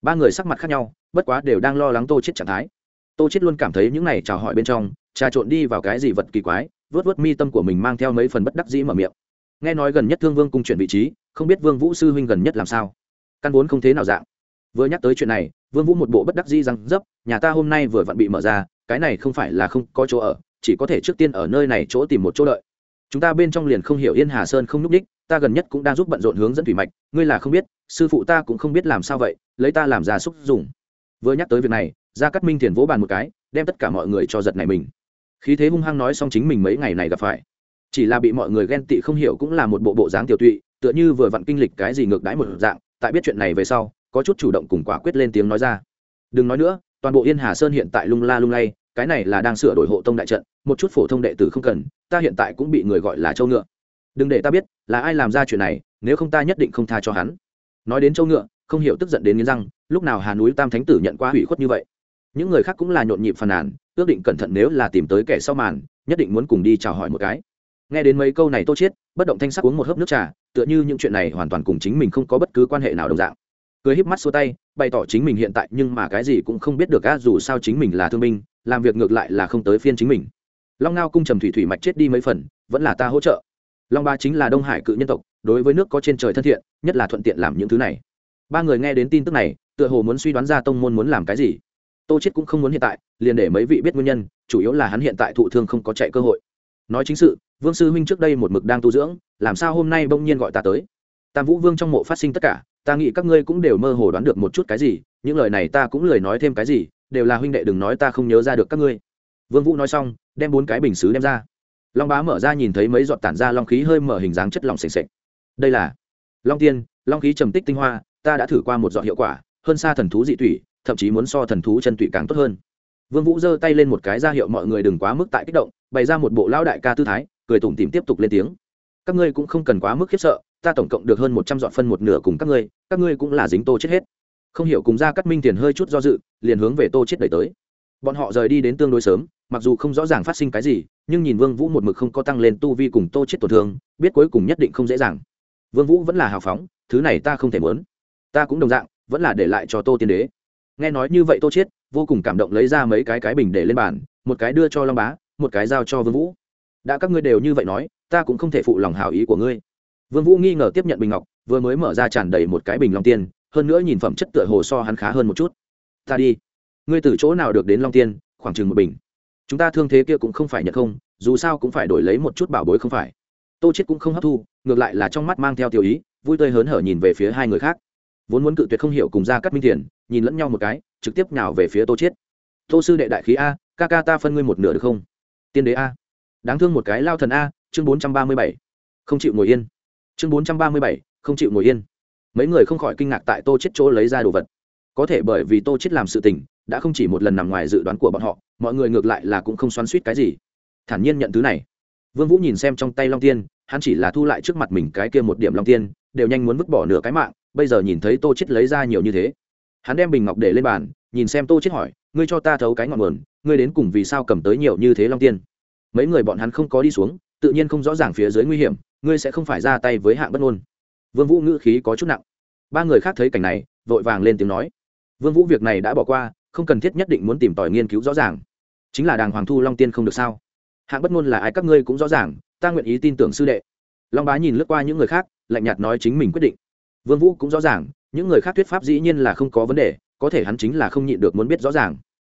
Ba người sắc mặt khác nhau, bất quá đều đang lo lắng tô chết trạng thái. Tô chết luôn cảm thấy những này chào hỏi bên trong, trà trộn đi vào cái gì vật kỳ quái vớt vớt mi tâm của mình mang theo mấy phần bất đắc dĩ mở miệng. Nghe nói gần nhất thương vương cung chuyển vị trí, không biết vương vũ sư huynh gần nhất làm sao? Căn vốn không thế nào dạng. Vừa nhắc tới chuyện này, vương vũ một bộ bất đắc dĩ răng dấp, nhà ta hôm nay vừa vặn bị mở ra, cái này không phải là không có chỗ ở, chỉ có thể trước tiên ở nơi này chỗ tìm một chỗ đợi. Chúng ta bên trong liền không hiểu yên hà sơn không núp đích, ta gần nhất cũng đang giúp bận rộn hướng dẫn thủy mạch, ngươi là không biết, sư phụ ta cũng không biết làm sao vậy, lấy ta làm ra xúc dùng vừa nhắc tới việc này, gia cát minh thiền vỗ bàn một cái, đem tất cả mọi người cho giật này mình khí thế hung hăng nói xong chính mình mấy ngày này gặp phải. Chỉ là bị mọi người ghen tị không hiểu cũng là một bộ bộ dáng tiểu tụy, tựa như vừa vặn kinh lịch cái gì ngược đãi một dạng, tại biết chuyện này về sau, có chút chủ động cùng quả quyết lên tiếng nói ra. Đừng nói nữa, toàn bộ yên hà sơn hiện tại lung la lung lay, cái này là đang sửa đổi hộ tông đại trận, một chút phổ thông đệ tử không cần, ta hiện tại cũng bị người gọi là châu ngựa. Đừng để ta biết là ai làm ra chuyện này, nếu không ta nhất định không tha cho hắn. Nói đến châu ngựa, không hiểu tức giận đến nghiến răng, lúc nào hà núi tam thánh tử nhận qua hủy khuất như vậy? Những người khác cũng là nhộn nhịp phàn nàn, ước định cẩn thận nếu là tìm tới kẻ sau màn, nhất định muốn cùng đi chào hỏi một cái. Nghe đến mấy câu này tô chiết, bất động thanh sắc uống một hớp nước trà, tựa như những chuyện này hoàn toàn cùng chính mình không có bất cứ quan hệ nào đồng dạng. Cười híp mắt xua tay, bày tỏ chính mình hiện tại nhưng mà cái gì cũng không biết được á, dù sao chính mình là thương binh, làm việc ngược lại là không tới phiên chính mình. Long ngao cung trầm thủy thủy mạch chết đi mấy phần, vẫn là ta hỗ trợ. Long ba chính là đông hải cự nhân tộc, đối với nước có trên trời thân thiện, nhất là thuận tiện làm những thứ này. Ba người nghe đến tin tức này, tựa hồ muốn suy đoán ra tông môn muốn làm cái gì tô chết cũng không muốn hiện tại, liền để mấy vị biết nguyên nhân, chủ yếu là hắn hiện tại thụ thương không có chạy cơ hội. Nói chính sự, vương sư huynh trước đây một mực đang tu dưỡng, làm sao hôm nay bỗng nhiên gọi ta tới? Tam vũ vương trong mộ phát sinh tất cả, ta nghĩ các ngươi cũng đều mơ hồ đoán được một chút cái gì, những lời này ta cũng lười nói thêm cái gì, đều là huynh đệ đừng nói ta không nhớ ra được các ngươi. Vương vũ nói xong, đem bốn cái bình xứ đem ra. Long bá mở ra nhìn thấy mấy giọt tản ra long khí hơi mở hình dáng chất lỏng sền sệt. Đây là long tiên, long khí trầm tích tinh hoa, ta đã thử qua một giọt hiệu quả, hơn xa thần thú dị thủy thậm chí muốn so thần thú chân tụy càng tốt hơn. Vương vũ giơ tay lên một cái ra hiệu mọi người đừng quá mức tại kích động, bày ra một bộ lão đại ca tư thái, cười tủm tỉm tiếp tục lên tiếng. Các ngươi cũng không cần quá mức khiếp sợ, ta tổng cộng được hơn một trăm dọn phân một nửa cùng các ngươi các ngươi cũng là dính tô chết hết. Không hiểu cùng ra cắt minh tiền hơi chút do dự, liền hướng về tô chết đẩy tới. Bọn họ rời đi đến tương đối sớm, mặc dù không rõ ràng phát sinh cái gì, nhưng nhìn vương vũ một mực không có tăng lên tu vi cùng tô chết tổn thương, biết cuối cùng nhất định không dễ dàng. Vương vũ vẫn là hào phóng, thứ này ta không thể muốn. Ta cũng đồng dạng, vẫn là để lại cho tô tiên đế nghe nói như vậy tô chết vô cùng cảm động lấy ra mấy cái cái bình để lên bàn, một cái đưa cho long bá, một cái giao cho vương vũ. Đã các ngươi đều như vậy nói, ta cũng không thể phụ lòng hảo ý của ngươi. Vương vũ nghi ngờ tiếp nhận bình ngọc, vừa mới mở ra tràn đầy một cái bình long tiên, hơn nữa nhìn phẩm chất tựa hồ so hắn khá hơn một chút. Ta đi. Ngươi từ chỗ nào được đến long tiên, khoảng chừng một bình. Chúng ta thương thế kia cũng không phải nhận không, dù sao cũng phải đổi lấy một chút bảo bối không phải. Tô chết cũng không hấp thu, ngược lại là trong mắt mang theo tiểu ý, vui tươi hớn hở nhìn về phía hai người khác. Vốn muốn cự tuyệt không hiểu cùng ra cắt minh tiền nhìn lẫn nhau một cái, trực tiếp nhào về phía tô chết tô sư đệ đại khí a, ca ca ta phân ngươi một nửa được không? Tiên đế a. Đáng thương một cái lao thần a, chương bốn trăm ba mươi bảy. Không chịu ngồi yên. Chương bốn trăm ba mươi bảy, không chịu ngồi yên. Mấy người không khỏi kinh ngạc tại tô chết chỗ lấy ra đồ vật. Có thể bởi vì tô chết làm sự tình, đã không chỉ một lần nằm ngoài dự đoán của bọn họ, mọi người ngược lại là cũng không xoắn suýt cái gì. Thản nhiên nhận thứ này. Vương vũ nhìn xem trong tay long tiên, hắn chỉ là thu lại trước mặt mình cái kia một điểm long tiên, đều nhanh muốn vứt bỏ nửa cái mạng, bây giờ nhìn thấy tô chết lấy ra nhiều như thế hắn đem bình ngọc để lên bàn, nhìn xem tô chết hỏi, ngươi cho ta thấu cái ngọn nguồn, ngươi đến cùng vì sao cầm tới nhiều như thế long tiên? Mấy người bọn hắn không có đi xuống, tự nhiên không rõ ràng phía dưới nguy hiểm, ngươi sẽ không phải ra tay với hạng bất ngôn. Vương vũ ngữ khí có chút nặng. Ba người khác thấy cảnh này, vội vàng lên tiếng nói, vương vũ việc này đã bỏ qua, không cần thiết nhất định muốn tìm tòi nghiên cứu rõ ràng. Chính là đàng hoàng thu long tiên không được sao? Hạng bất ngôn là ai các ngươi cũng rõ ràng, ta nguyện ý tin tưởng sư đệ. Long bá nhìn lướt qua những người khác, lạnh nhạt nói chính mình quyết định. Vương vũ cũng rõ ràng những người khác thuyết pháp dĩ nhiên là không có vấn đề, có thể hắn chính là không nhịn được muốn biết rõ ràng.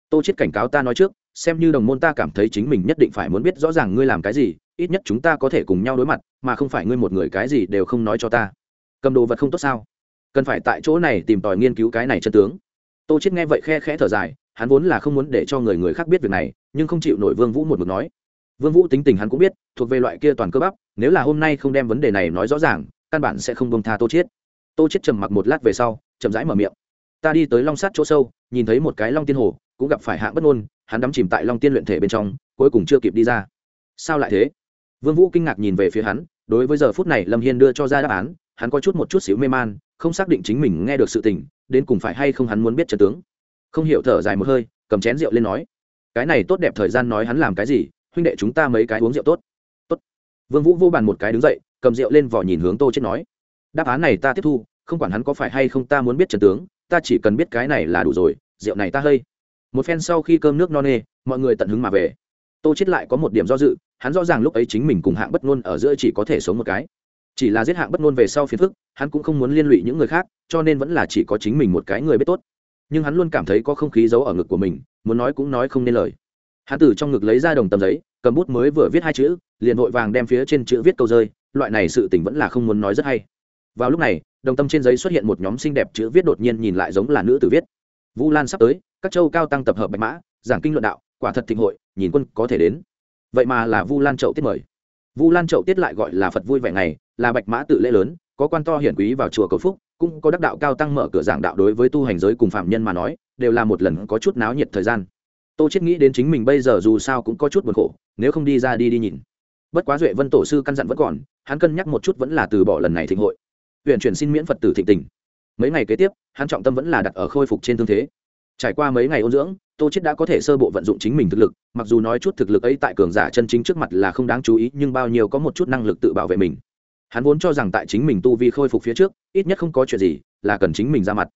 Tô chết cảnh cáo ta nói trước, xem như đồng môn ta cảm thấy chính mình nhất định phải muốn biết rõ ràng ngươi làm cái gì, ít nhất chúng ta có thể cùng nhau đối mặt, mà không phải ngươi một người cái gì đều không nói cho ta. Cầm đồ vật không tốt sao? Cần phải tại chỗ này tìm tòi nghiên cứu cái này chân tướng. Tô chết nghe vậy khe khẽ thở dài, hắn vốn là không muốn để cho người người khác biết việc này, nhưng không chịu nổi vương vũ một mực nói. Vương vũ tính tình hắn cũng biết, thuộc về loại kia toàn cơ bắp, nếu là hôm nay không đem vấn đề này nói rõ ràng, căn bản sẽ không bông tha tô chết tô chết trầm mặc một lát về sau, chậm rãi mở miệng. Ta đi tới long sát chỗ sâu, nhìn thấy một cái long tiên hồ, cũng gặp phải hạng bất ngôn, hắn đắm chìm tại long tiên luyện thể bên trong, cuối cùng chưa kịp đi ra. Sao lại thế? Vương vũ kinh ngạc nhìn về phía hắn, đối với giờ phút này lâm hiên đưa cho ra đáp án, hắn có chút một chút xíu mê man, không xác định chính mình nghe được sự tình, đến cùng phải hay không hắn muốn biết trận tướng. Không hiểu thở dài một hơi, cầm chén rượu lên nói, cái này tốt đẹp thời gian nói hắn làm cái gì, huynh đệ chúng ta mấy cái uống rượu tốt. Tốt. Vương vũ vô bàn một cái đứng dậy, cầm rượu lên vỏ nhìn hướng tô chết nói đáp án này ta tiếp thu, không quản hắn có phải hay không ta muốn biết trận tướng, ta chỉ cần biết cái này là đủ rồi, rượu này ta hơi. Một phen sau khi cơm nước no nê, mọi người tận hứng mà về. Tô chết lại có một điểm do dự, hắn rõ ràng lúc ấy chính mình cùng hạng bất ngôn ở giữa chỉ có thể sống một cái. Chỉ là giết hạng bất ngôn về sau phiền phức, hắn cũng không muốn liên lụy những người khác, cho nên vẫn là chỉ có chính mình một cái người biết tốt. Nhưng hắn luôn cảm thấy có không khí giấu ở ngực của mình, muốn nói cũng nói không nên lời. Hắn từ trong ngực lấy ra đồng tầm giấy, cầm bút mới vừa viết hai chữ, liền vội vàng đem phía trên chữ viết câu rơi, loại này sự tình vẫn là không muốn nói rất hay vào lúc này, đồng tâm trên giấy xuất hiện một nhóm xinh đẹp chữ viết đột nhiên nhìn lại giống là nữ tử viết. Vu lan sắp tới, các châu cao tăng tập hợp bạch mã, giảng kinh luận đạo, quả thật thịnh hội, nhìn quân có thể đến. Vậy mà là vu lan trậu tiết mời. Vu lan trậu tiết lại gọi là phật vui vẻ ngày, là bạch mã tự lễ lớn, có quan to hiển quý vào chùa cầu phúc, cũng có đắc đạo cao tăng mở cửa giảng đạo đối với tu hành giới cùng phạm nhân mà nói, đều là một lần có chút náo nhiệt thời gian. Tô chết nghĩ đến chính mình bây giờ dù sao cũng có chút buồn khổ, nếu không đi ra đi đi nhìn. Bất quá duệ vân tổ sư căn dặn vẫn còn, hắn cân nhắc một chút vẫn là từ bỏ lần này thịnh hội huyện chuyển xin miễn phật tử thịnh tình. Mấy ngày kế tiếp, hắn trọng tâm vẫn là đặt ở khôi phục trên thương thế. Trải qua mấy ngày ôn dưỡng, tô chết đã có thể sơ bộ vận dụng chính mình thực lực, mặc dù nói chút thực lực ấy tại cường giả chân chính trước mặt là không đáng chú ý, nhưng bao nhiêu có một chút năng lực tự bảo vệ mình. Hắn vốn cho rằng tại chính mình tu vi khôi phục phía trước, ít nhất không có chuyện gì là cần chính mình ra mặt.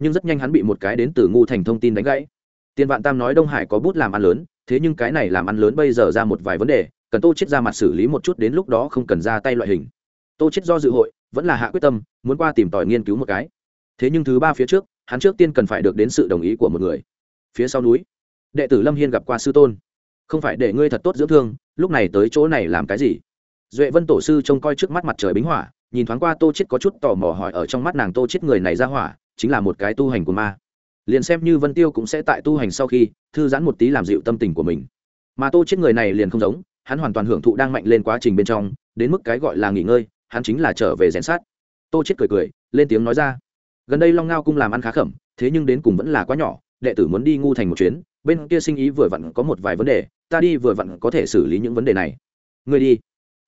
Nhưng rất nhanh hắn bị một cái đến từ ngu thành thông tin đánh gãy. Tiền vạn tam nói đông hải có bút làm ăn lớn, thế nhưng cái này làm ăn lớn bây giờ ra một vài vấn đề, cần tô chết ra mặt xử lý một chút đến lúc đó không cần ra tay loại hình. Tô chết do dự hội vẫn là hạ quyết tâm, muốn qua tìm tòi nghiên cứu một cái. Thế nhưng thứ ba phía trước, hắn trước tiên cần phải được đến sự đồng ý của một người. Phía sau núi, đệ tử lâm hiên gặp qua sư tôn. Không phải để ngươi thật tốt dưỡng thương, lúc này tới chỗ này làm cái gì? Duệ vân tổ sư trông coi trước mắt mặt trời bính hỏa, nhìn thoáng qua tô chết có chút tò mò hỏi ở trong mắt nàng tô chết người này ra hỏa, chính là một cái tu hành của ma. Liền xem như vân tiêu cũng sẽ tại tu hành sau khi, thư giãn một tí làm dịu tâm tình của mình. Mà tô chết người này liền không giống, hắn hoàn toàn hưởng thụ đang mạnh lên quá trình bên trong, đến mức cái gọi là nghỉ ngơi hắn chính là trở về rèn sát. Tô chết cười cười, lên tiếng nói ra. Gần đây long ngao cung làm ăn khá khẩm, thế nhưng đến cùng vẫn là quá nhỏ, đệ tử muốn đi ngu thành một chuyến, bên kia sinh ý vừa vặn có một vài vấn đề, ta đi vừa vặn có thể xử lý những vấn đề này. Người đi.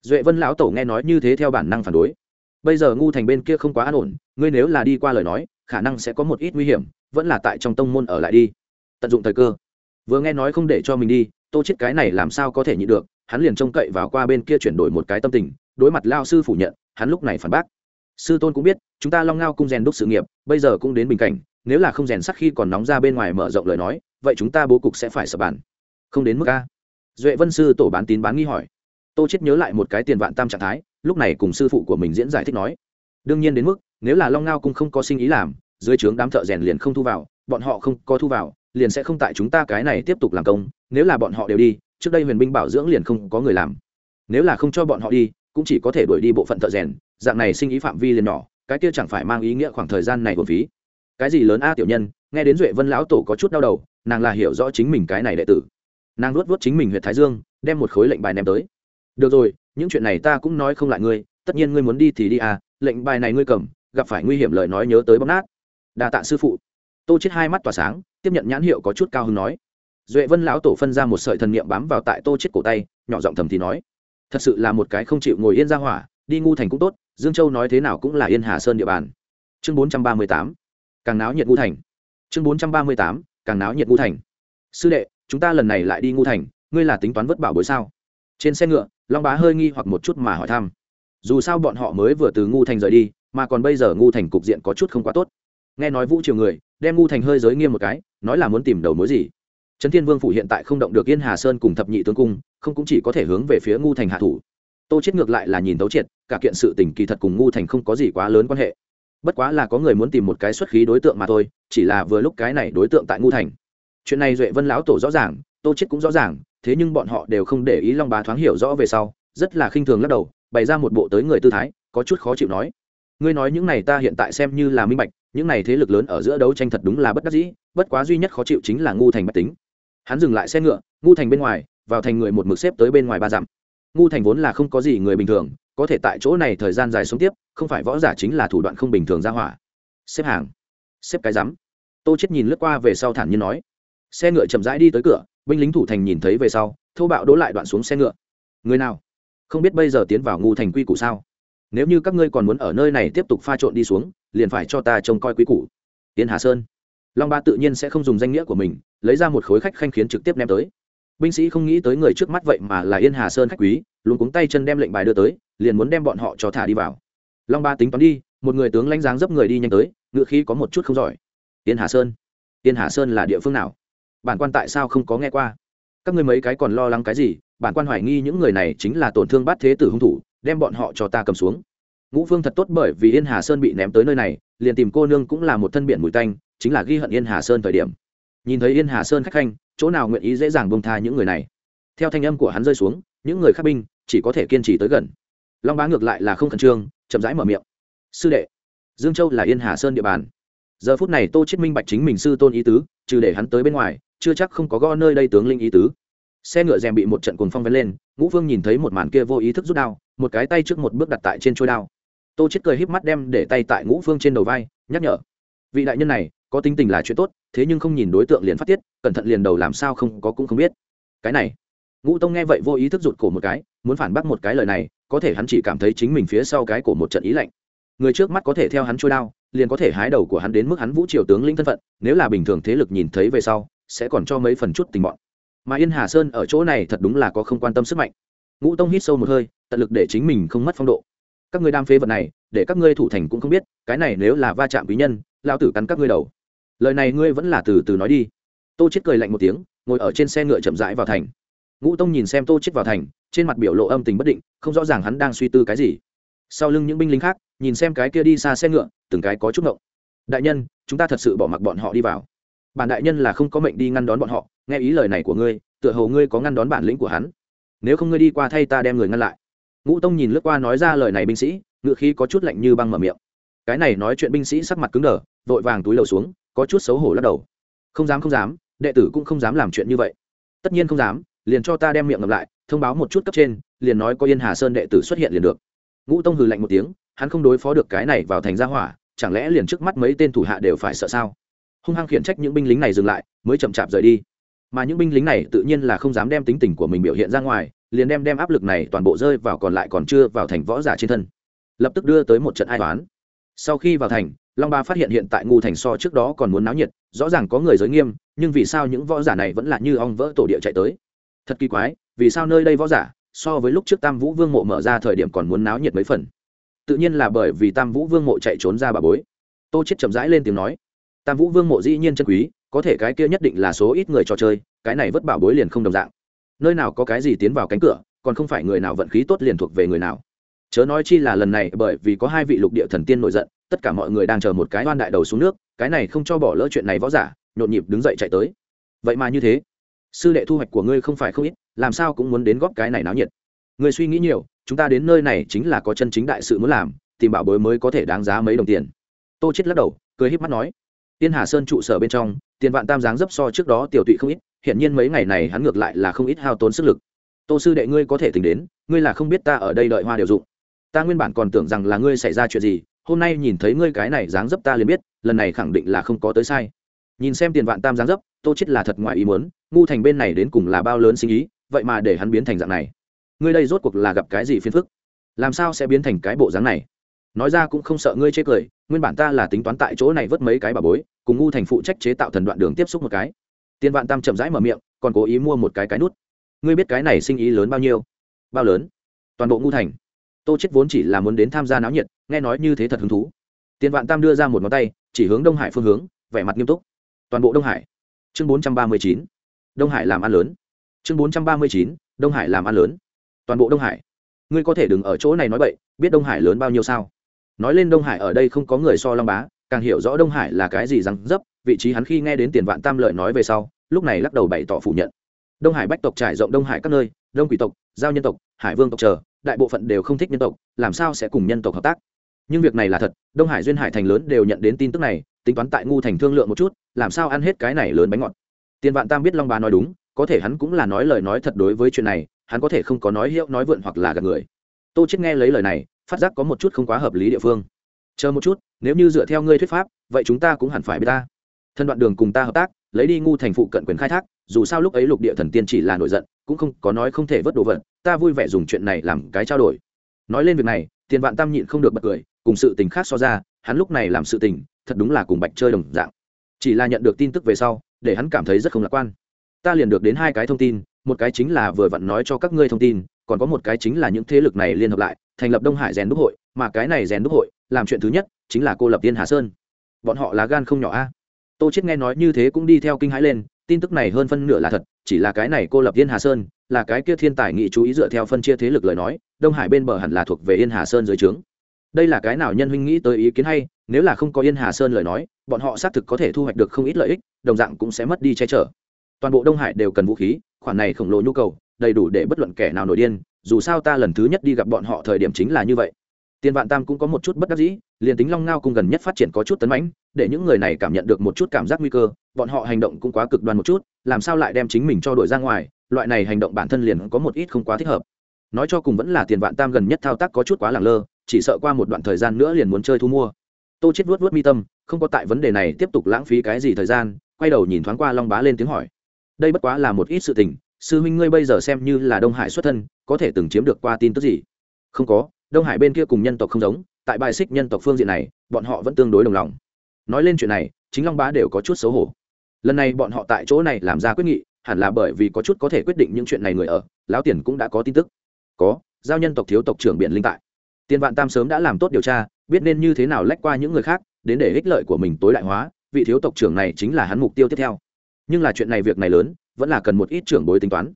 Duệ vân lão tổ nghe nói như thế theo bản năng phản đối. Bây giờ ngu thành bên kia không quá an ổn, ngươi nếu là đi qua lời nói, khả năng sẽ có một ít nguy hiểm, vẫn là tại trong tông môn ở lại đi. Tận dụng thời cơ. Vừa nghe nói không để cho mình đi, tô chết cái này làm sao có thể nhịn được, hắn liền trông cậy vào qua bên kia chuyển đổi một cái tâm tình đối mặt lao sư phủ nhận, hắn lúc này phản bác. Sư tôn cũng biết, chúng ta long ngao cung rèn đúc sự nghiệp, bây giờ cũng đến bình cảnh, nếu là không rèn sắc khi còn nóng ra bên ngoài mở rộng lời nói, vậy chúng ta bố cục sẽ phải sập bàn. Không đến mức a? Duệ vân sư tổ bán tín bán nghi hỏi. Tô chết nhớ lại một cái tiền vạn tam trạng thái, lúc này cùng sư phụ của mình diễn giải thích nói. Đương nhiên đến mức, nếu là long ngao cung không có sinh ý làm, dưới trướng đám thợ rèn liền không thu vào, bọn họ không có thu vào, liền sẽ không tại chúng ta cái này tiếp tục làm công, nếu là bọn họ đều đi, trước đây huyền binh bảo dưỡng liền không có người làm. Nếu là không cho bọn họ đi cũng chỉ có thể đuổi đi bộ phận thợ rèn, dạng này sinh ý phạm vi liền nhỏ, cái kia chẳng phải mang ý nghĩa khoảng thời gian này của phí. Cái gì lớn a tiểu nhân, nghe đến duệ vân lão tổ có chút đau đầu, nàng là hiểu rõ chính mình cái này đệ tử. Nàng luốt vuốt chính mình huyện thái dương, đem một khối lệnh bài ném tới. Được rồi, những chuyện này ta cũng nói không lại ngươi, tất nhiên ngươi muốn đi thì đi à lệnh bài này ngươi cầm, gặp phải nguy hiểm lời nói nhớ tới bóc nát. Đa tạ sư phụ. Tô chết hai mắt tỏa sáng, tiếp nhận nhãn hiệu có chút cao hứng nói. Duệ vân lão tổ phân ra một sợi thần niệm bám vào tại tô chết cổ tay, nhỏ giọng thầm thì nói thật sự là một cái không chịu ngồi yên ra hỏa, đi ngu thành cũng tốt, dương châu nói thế nào cũng là yên hà sơn địa bàn. Chương bốn trăm ba mươi tám, càng náo nhiệt ngu thành. Chương bốn trăm ba mươi tám, càng náo nhiệt ngu thành. Sư đệ, chúng ta lần này lại đi ngu thành, ngươi là tính toán vất bảo bối sao? Trên xe ngựa, long bá hơi nghi hoặc một chút mà hỏi thăm. Dù sao bọn họ mới vừa từ ngu thành rời đi, mà còn bây giờ ngu thành cục diện có chút không quá tốt. Nghe nói vũ triều người, đem ngu thành hơi giới nghiêm một cái, nói là muốn tìm đầu mối gì? Trấn thiên vương phủ hiện tại không động được yên hà sơn cùng thập nhị tướng cung, không cũng chỉ có thể hướng về phía ngu thành hạ thủ. Tô chết ngược lại là nhìn tấu triệt, cả kiện sự tình kỳ thật cùng ngu thành không có gì quá lớn quan hệ. Bất quá là có người muốn tìm một cái xuất khí đối tượng mà thôi, chỉ là vừa lúc cái này đối tượng tại ngu thành. Chuyện này duệ vân lão tổ rõ ràng, tô chết cũng rõ ràng, thế nhưng bọn họ đều không để ý long bá thoáng hiểu rõ về sau, rất là khinh thường lắc đầu, bày ra một bộ tới người tư thái, có chút khó chịu nói. Ngươi nói những này ta hiện tại xem như là minh bạch, những này thế lực lớn ở giữa đấu tranh thật đúng là bất đắc dĩ, bất quá duy nhất khó chịu chính là ngu thành bách tính hắn dừng lại xe ngựa, ngu thành bên ngoài, vào thành người một mực xếp tới bên ngoài ba dặm. Ngu thành vốn là không có gì người bình thường, có thể tại chỗ này thời gian dài sống tiếp, không phải võ giả chính là thủ đoạn không bình thường ra hỏa. Xếp hàng, xếp cái rắm. Tô chết nhìn lướt qua về sau thản nhiên nói. Xe ngựa chậm rãi đi tới cửa, binh lính thủ thành nhìn thấy về sau, thô bạo đỗ lại đoạn xuống xe ngựa. Người nào? Không biết bây giờ tiến vào ngu thành quy củ sao? Nếu như các ngươi còn muốn ở nơi này tiếp tục pha trộn đi xuống, liền phải cho ta trông coi quy củ. Tiến hà sơn long ba tự nhiên sẽ không dùng danh nghĩa của mình, lấy ra một khối khách khanh khiến trực tiếp ném tới. Binh sĩ không nghĩ tới người trước mắt vậy mà là yên hà sơn khách quý, luôn cuống tay chân đem lệnh bài đưa tới, liền muốn đem bọn họ cho thả đi vào. Long ba tính toán đi, một người tướng lãnh dáng dấp người đi nhanh tới, ngựa khí có một chút không giỏi. Yên hà sơn, yên hà sơn là địa phương nào? Bản quan tại sao không có nghe qua? Các ngươi mấy cái còn lo lắng cái gì? Bản quan hoài nghi những người này chính là tổn thương bát thế tử hung thủ, đem bọn họ cho ta cầm xuống. Ngũ phương thật tốt bởi vì yên hà sơn bị ném tới nơi này, liền tìm cô nương cũng là một thân biển mùi tanh chính là ghi hận yên hà sơn thời điểm. Nhìn thấy yên hà sơn khách khanh, chỗ nào nguyện ý dễ dàng bông tha những người này? Theo thanh âm của hắn rơi xuống, những người khác binh chỉ có thể kiên trì tới gần. Long bá ngược lại là không khẩn trương, chậm rãi mở miệng. Sư đệ, dương châu là yên hà sơn địa bàn. Giờ phút này tô chết minh bạch chính mình sư tôn ý tứ, trừ để hắn tới bên ngoài, chưa chắc không có gõ nơi đây tướng linh ý tứ. Xe ngựa rèm bị một trận cuồng phong vén lên, ngũ vương nhìn thấy một màn kia vô ý thức rút đao, một cái tay trước một bước đặt tại trên trôi đao. Tô chết cười híp mắt đem để tay tại ngũ vương trên đầu vai, nhắc nhở. Vị đại nhân này có tính tình là chuyện tốt, thế nhưng không nhìn đối tượng liền phát tiết, cẩn thận liền đầu làm sao không có cũng không biết. Cái này, ngũ tông nghe vậy vô ý thức rụt cổ một cái, muốn phản bác một cái lời này, có thể hắn chỉ cảm thấy chính mình phía sau cái cổ một trận ý lạnh. Người trước mắt có thể theo hắn trôi đao, liền có thể hái đầu của hắn đến mức hắn vũ triều tướng lĩnh thân phận, nếu là bình thường thế lực nhìn thấy về sau, sẽ còn cho mấy phần chút tình bọn. Mà yên hà sơn ở chỗ này thật đúng là có không quan tâm sức mạnh. Ngũ tông hít sâu một hơi, tận lực để chính mình không mất phong độ. Các ngươi đam phế vật này, để các ngươi thủ thành cũng không biết, cái này nếu là va chạm quý nhân lao tử cắn các ngươi đầu lời này ngươi vẫn là từ từ nói đi. Tô chết cười lạnh một tiếng, ngồi ở trên xe ngựa chậm rãi vào thành. Ngũ tông nhìn xem tô chết vào thành, trên mặt biểu lộ âm tình bất định, không rõ ràng hắn đang suy tư cái gì. Sau lưng những binh lính khác, nhìn xem cái kia đi xa xe ngựa, từng cái có chút ngộng. Đại nhân, chúng ta thật sự bỏ mặc bọn họ đi vào. Bản đại nhân là không có mệnh đi ngăn đón bọn họ, nghe ý lời này của ngươi, tựa hồ ngươi có ngăn đón bản lĩnh của hắn. Nếu không ngươi đi qua thay ta đem người ngăn lại. Ngũ tông nhìn lướt qua nói ra lời này binh sĩ, ngựa khí có chút lạnh như băng mở miệng. Cái này nói chuyện binh sĩ sắc mặt cứng đờ, vội vàng túi lầu xuống có chút xấu hổ lắc đầu. Không dám không dám, đệ tử cũng không dám làm chuyện như vậy. Tất nhiên không dám, liền cho ta đem miệng ngậm lại, thông báo một chút cấp trên, liền nói có yên hà sơn đệ tử xuất hiện liền được. Ngũ tông hừ lạnh một tiếng, hắn không đối phó được cái này vào thành gia hỏa, chẳng lẽ liền trước mắt mấy tên thủ hạ đều phải sợ sao? Hung hăng khiển trách những binh lính này dừng lại, mới chậm chạp rời đi. Mà những binh lính này tự nhiên là không dám đem tính tình của mình biểu hiện ra ngoài, liền đem đem áp lực này toàn bộ rơi vào còn lại còn chưa vào thành võ giả trên thân. Lập tức đưa tới một trận ai toán sau khi vào thành long ba phát hiện hiện tại ngu thành so trước đó còn muốn náo nhiệt, rõ ràng có người giới nghiêm, nhưng vì sao những võ giả này vẫn là như ong vỡ tổ địa chạy tới? Thật kỳ quái, vì sao nơi đây võ giả, so với lúc trước tam vũ vương mộ mở ra thời điểm còn muốn náo nhiệt mấy phần? Tự nhiên là bởi vì tam vũ vương mộ chạy trốn ra bà bối. Tô chết chậm rãi lên tiếng nói, tam vũ vương mộ dĩ nhiên chân quý, có thể cái kia nhất định là số ít người trò chơi, cái này vất bảo bối liền không đồng dạng. Nơi nào có cái gì tiến vào cánh cửa, còn không phải người nào vận khí tốt liền thuộc về người nào. Chớ nói chi là lần này bởi vì có hai vị lục địa thần tiên nổi giận tất cả mọi người đang chờ một cái oan đại đầu xuống nước, cái này không cho bỏ lỡ chuyện này võ giả, nhộn nhịp đứng dậy chạy tới. Vậy mà như thế, sư đệ thu hoạch của ngươi không phải không ít, làm sao cũng muốn đến góp cái này náo nhiệt. Người suy nghĩ nhiều, chúng ta đến nơi này chính là có chân chính đại sự muốn làm, tìm bảo bối mới có thể đáng giá mấy đồng tiền. Tô chết lắc đầu, cười híp mắt nói, tiên hà sơn trụ sở bên trong, tiền vạn tam giáng dấp so trước đó tiểu tụy không ít hiện nhiên mấy ngày này hắn ngược lại là không ít hao tốn sức lực. Tô sư đệ ngươi có thể tính đến, ngươi là không biết ta ở đây đợi hoa điều dụng. Ta nguyên bản còn tưởng rằng là ngươi xảy ra chuyện gì hôm nay nhìn thấy ngươi cái này dáng dấp ta liền biết, lần này khẳng định là không có tới sai. Nhìn xem tiền vạn tam dáng dấp, tô chết là thật ngoài ý muốn, ngu thành bên này đến cùng là bao lớn sinh ý, vậy mà để hắn biến thành dạng này. Ngươi đây rốt cuộc là gặp cái gì phiền phức? Làm sao sẽ biến thành cái bộ dáng này? Nói ra cũng không sợ ngươi chê cười, nguyên bản ta là tính toán tại chỗ này vớt mấy cái bà bối, cùng ngu thành phụ trách chế tạo thần đoạn đường tiếp xúc một cái. Tiền vạn tam chậm rãi mở miệng, còn cố ý mua một cái cái nút. Ngươi biết cái này sinh ý lớn bao nhiêu? Bao lớn? Toàn bộ ngu thành tô chết vốn chỉ là muốn đến tham gia náo nhiệt, nghe nói như thế thật hứng thú. Tiền vạn tam đưa ra một ngón tay, chỉ hướng đông hải phương hướng, vẻ mặt nghiêm túc. Toàn bộ đông hải. Chương bốn trăm ba mươi chín. Đông hải làm ăn lớn. Chương bốn trăm ba mươi chín. Đông hải làm ăn lớn. Toàn bộ đông hải. Ngươi có thể đừng ở chỗ này nói bậy, biết đông hải lớn bao nhiêu sao? Nói lên đông hải ở đây không có người so long bá, càng hiểu rõ đông hải là cái gì rằng dấp, vị trí hắn khi nghe đến tiền vạn tam lợi nói về sau, lúc này lắc đầu bày tỏ phủ nhận. Đông hải bách tộc trải rộng đông hải các nơi, đông quỷ tộc, giao nhân tộc, hải vương tộc chờ đại bộ phận đều không thích nhân tộc, làm sao sẽ cùng nhân tộc hợp tác? Nhưng việc này là thật, đông hải duyên hải thành lớn đều nhận đến tin tức này, tính toán tại ngu thành thương lượng một chút, làm sao ăn hết cái này lớn bánh ngọt. Tiền vạn tam biết long bá nói đúng, có thể hắn cũng là nói lời nói thật đối với chuyện này, hắn có thể không có nói hiệu, nói vượn hoặc là gạt người. Tô chết nghe lấy lời này, phát giác có một chút không quá hợp lý địa phương. Chờ một chút, nếu như dựa theo ngươi thuyết pháp, vậy chúng ta cũng hẳn phải biết ta. Thân đoạn đường cùng ta hợp tác, lấy đi ngu thành phụ cận quyền khai thác, dù sao lúc ấy lục địa thần tiên chỉ là nổi giận, cũng không có nói không thể vớt đồ vật ta vui vẻ dùng chuyện này làm cái trao đổi. Nói lên việc này, tiền vạn tam nhịn không được bật cười, cùng sự tình khác so ra, hắn lúc này làm sự tình, thật đúng là cùng bạch chơi đồng dạng. Chỉ là nhận được tin tức về sau, để hắn cảm thấy rất không lạc quan. Ta liền được đến hai cái thông tin, một cái chính là vừa vặn nói cho các ngươi thông tin, còn có một cái chính là những thế lực này liên hợp lại, thành lập đông hải rèn đúc hội, mà cái này rèn đúc hội, làm chuyện thứ nhất, chính là cô lập tiên hà sơn. Bọn họ là gan không nhỏ a. Tô chết nghe nói như thế cũng đi theo kinh hãi lên, tin tức này hơn phân nửa là thật chỉ là cái này cô lập yên hà sơn, là cái kia thiên tài nghị chú ý dựa theo phân chia thế lực lời nói, đông hải bên bờ hẳn là thuộc về yên hà sơn dưới trướng. Đây là cái nào nhân huynh nghĩ tới ý kiến hay, nếu là không có yên hà sơn lời nói, bọn họ xác thực có thể thu hoạch được không ít lợi ích, đồng dạng cũng sẽ mất đi che chở. Toàn bộ đông hải đều cần vũ khí, khoản này khổng lồ nhu cầu, đầy đủ để bất luận kẻ nào nổi điên, dù sao ta lần thứ nhất đi gặp bọn họ thời điểm chính là như vậy. Tiền vạn tam cũng có một chút bất đắc dĩ, liền tính long ngao cung gần nhất phát triển có chút tấn mãnh để những người này cảm nhận được một chút cảm giác nguy cơ, bọn họ hành động cũng quá cực đoan một chút, làm sao lại đem chính mình cho đội ra ngoài, loại này hành động bản thân liền có một ít không quá thích hợp. Nói cho cùng vẫn là tiền vạn tam gần nhất thao tác có chút quá lẳng lơ, chỉ sợ qua một đoạn thời gian nữa liền muốn chơi thu mua. Tô chết vuốt vuốt mi tâm, không có tại vấn đề này tiếp tục lãng phí cái gì thời gian, quay đầu nhìn thoáng qua long bá lên tiếng hỏi. Đây bất quá là một ít sự tình, sư huynh ngươi bây giờ xem như là đông hải xuất thân, có thể từng chiếm được qua tin tức gì? Không có, đông hải bên kia cùng nhân tộc không giống, tại bài xích nhân tộc phương diện này, bọn họ vẫn tương đối đồng lòng nói lên chuyện này, chính long bá đều có chút xấu hổ. Lần này bọn họ tại chỗ này làm ra quyết nghị, hẳn là bởi vì có chút có thể quyết định những chuyện này người ở, lão tiền cũng đã có tin tức. Có, giao nhân tộc thiếu tộc trưởng biển linh tại. Tiền vạn tam sớm đã làm tốt điều tra, biết nên như thế nào lách qua những người khác, đến để ích lợi của mình tối đại hóa, vị thiếu tộc trưởng này chính là hắn mục tiêu tiếp theo. Nhưng là chuyện này việc này lớn, vẫn là cần một ít trưởng bối tính toán.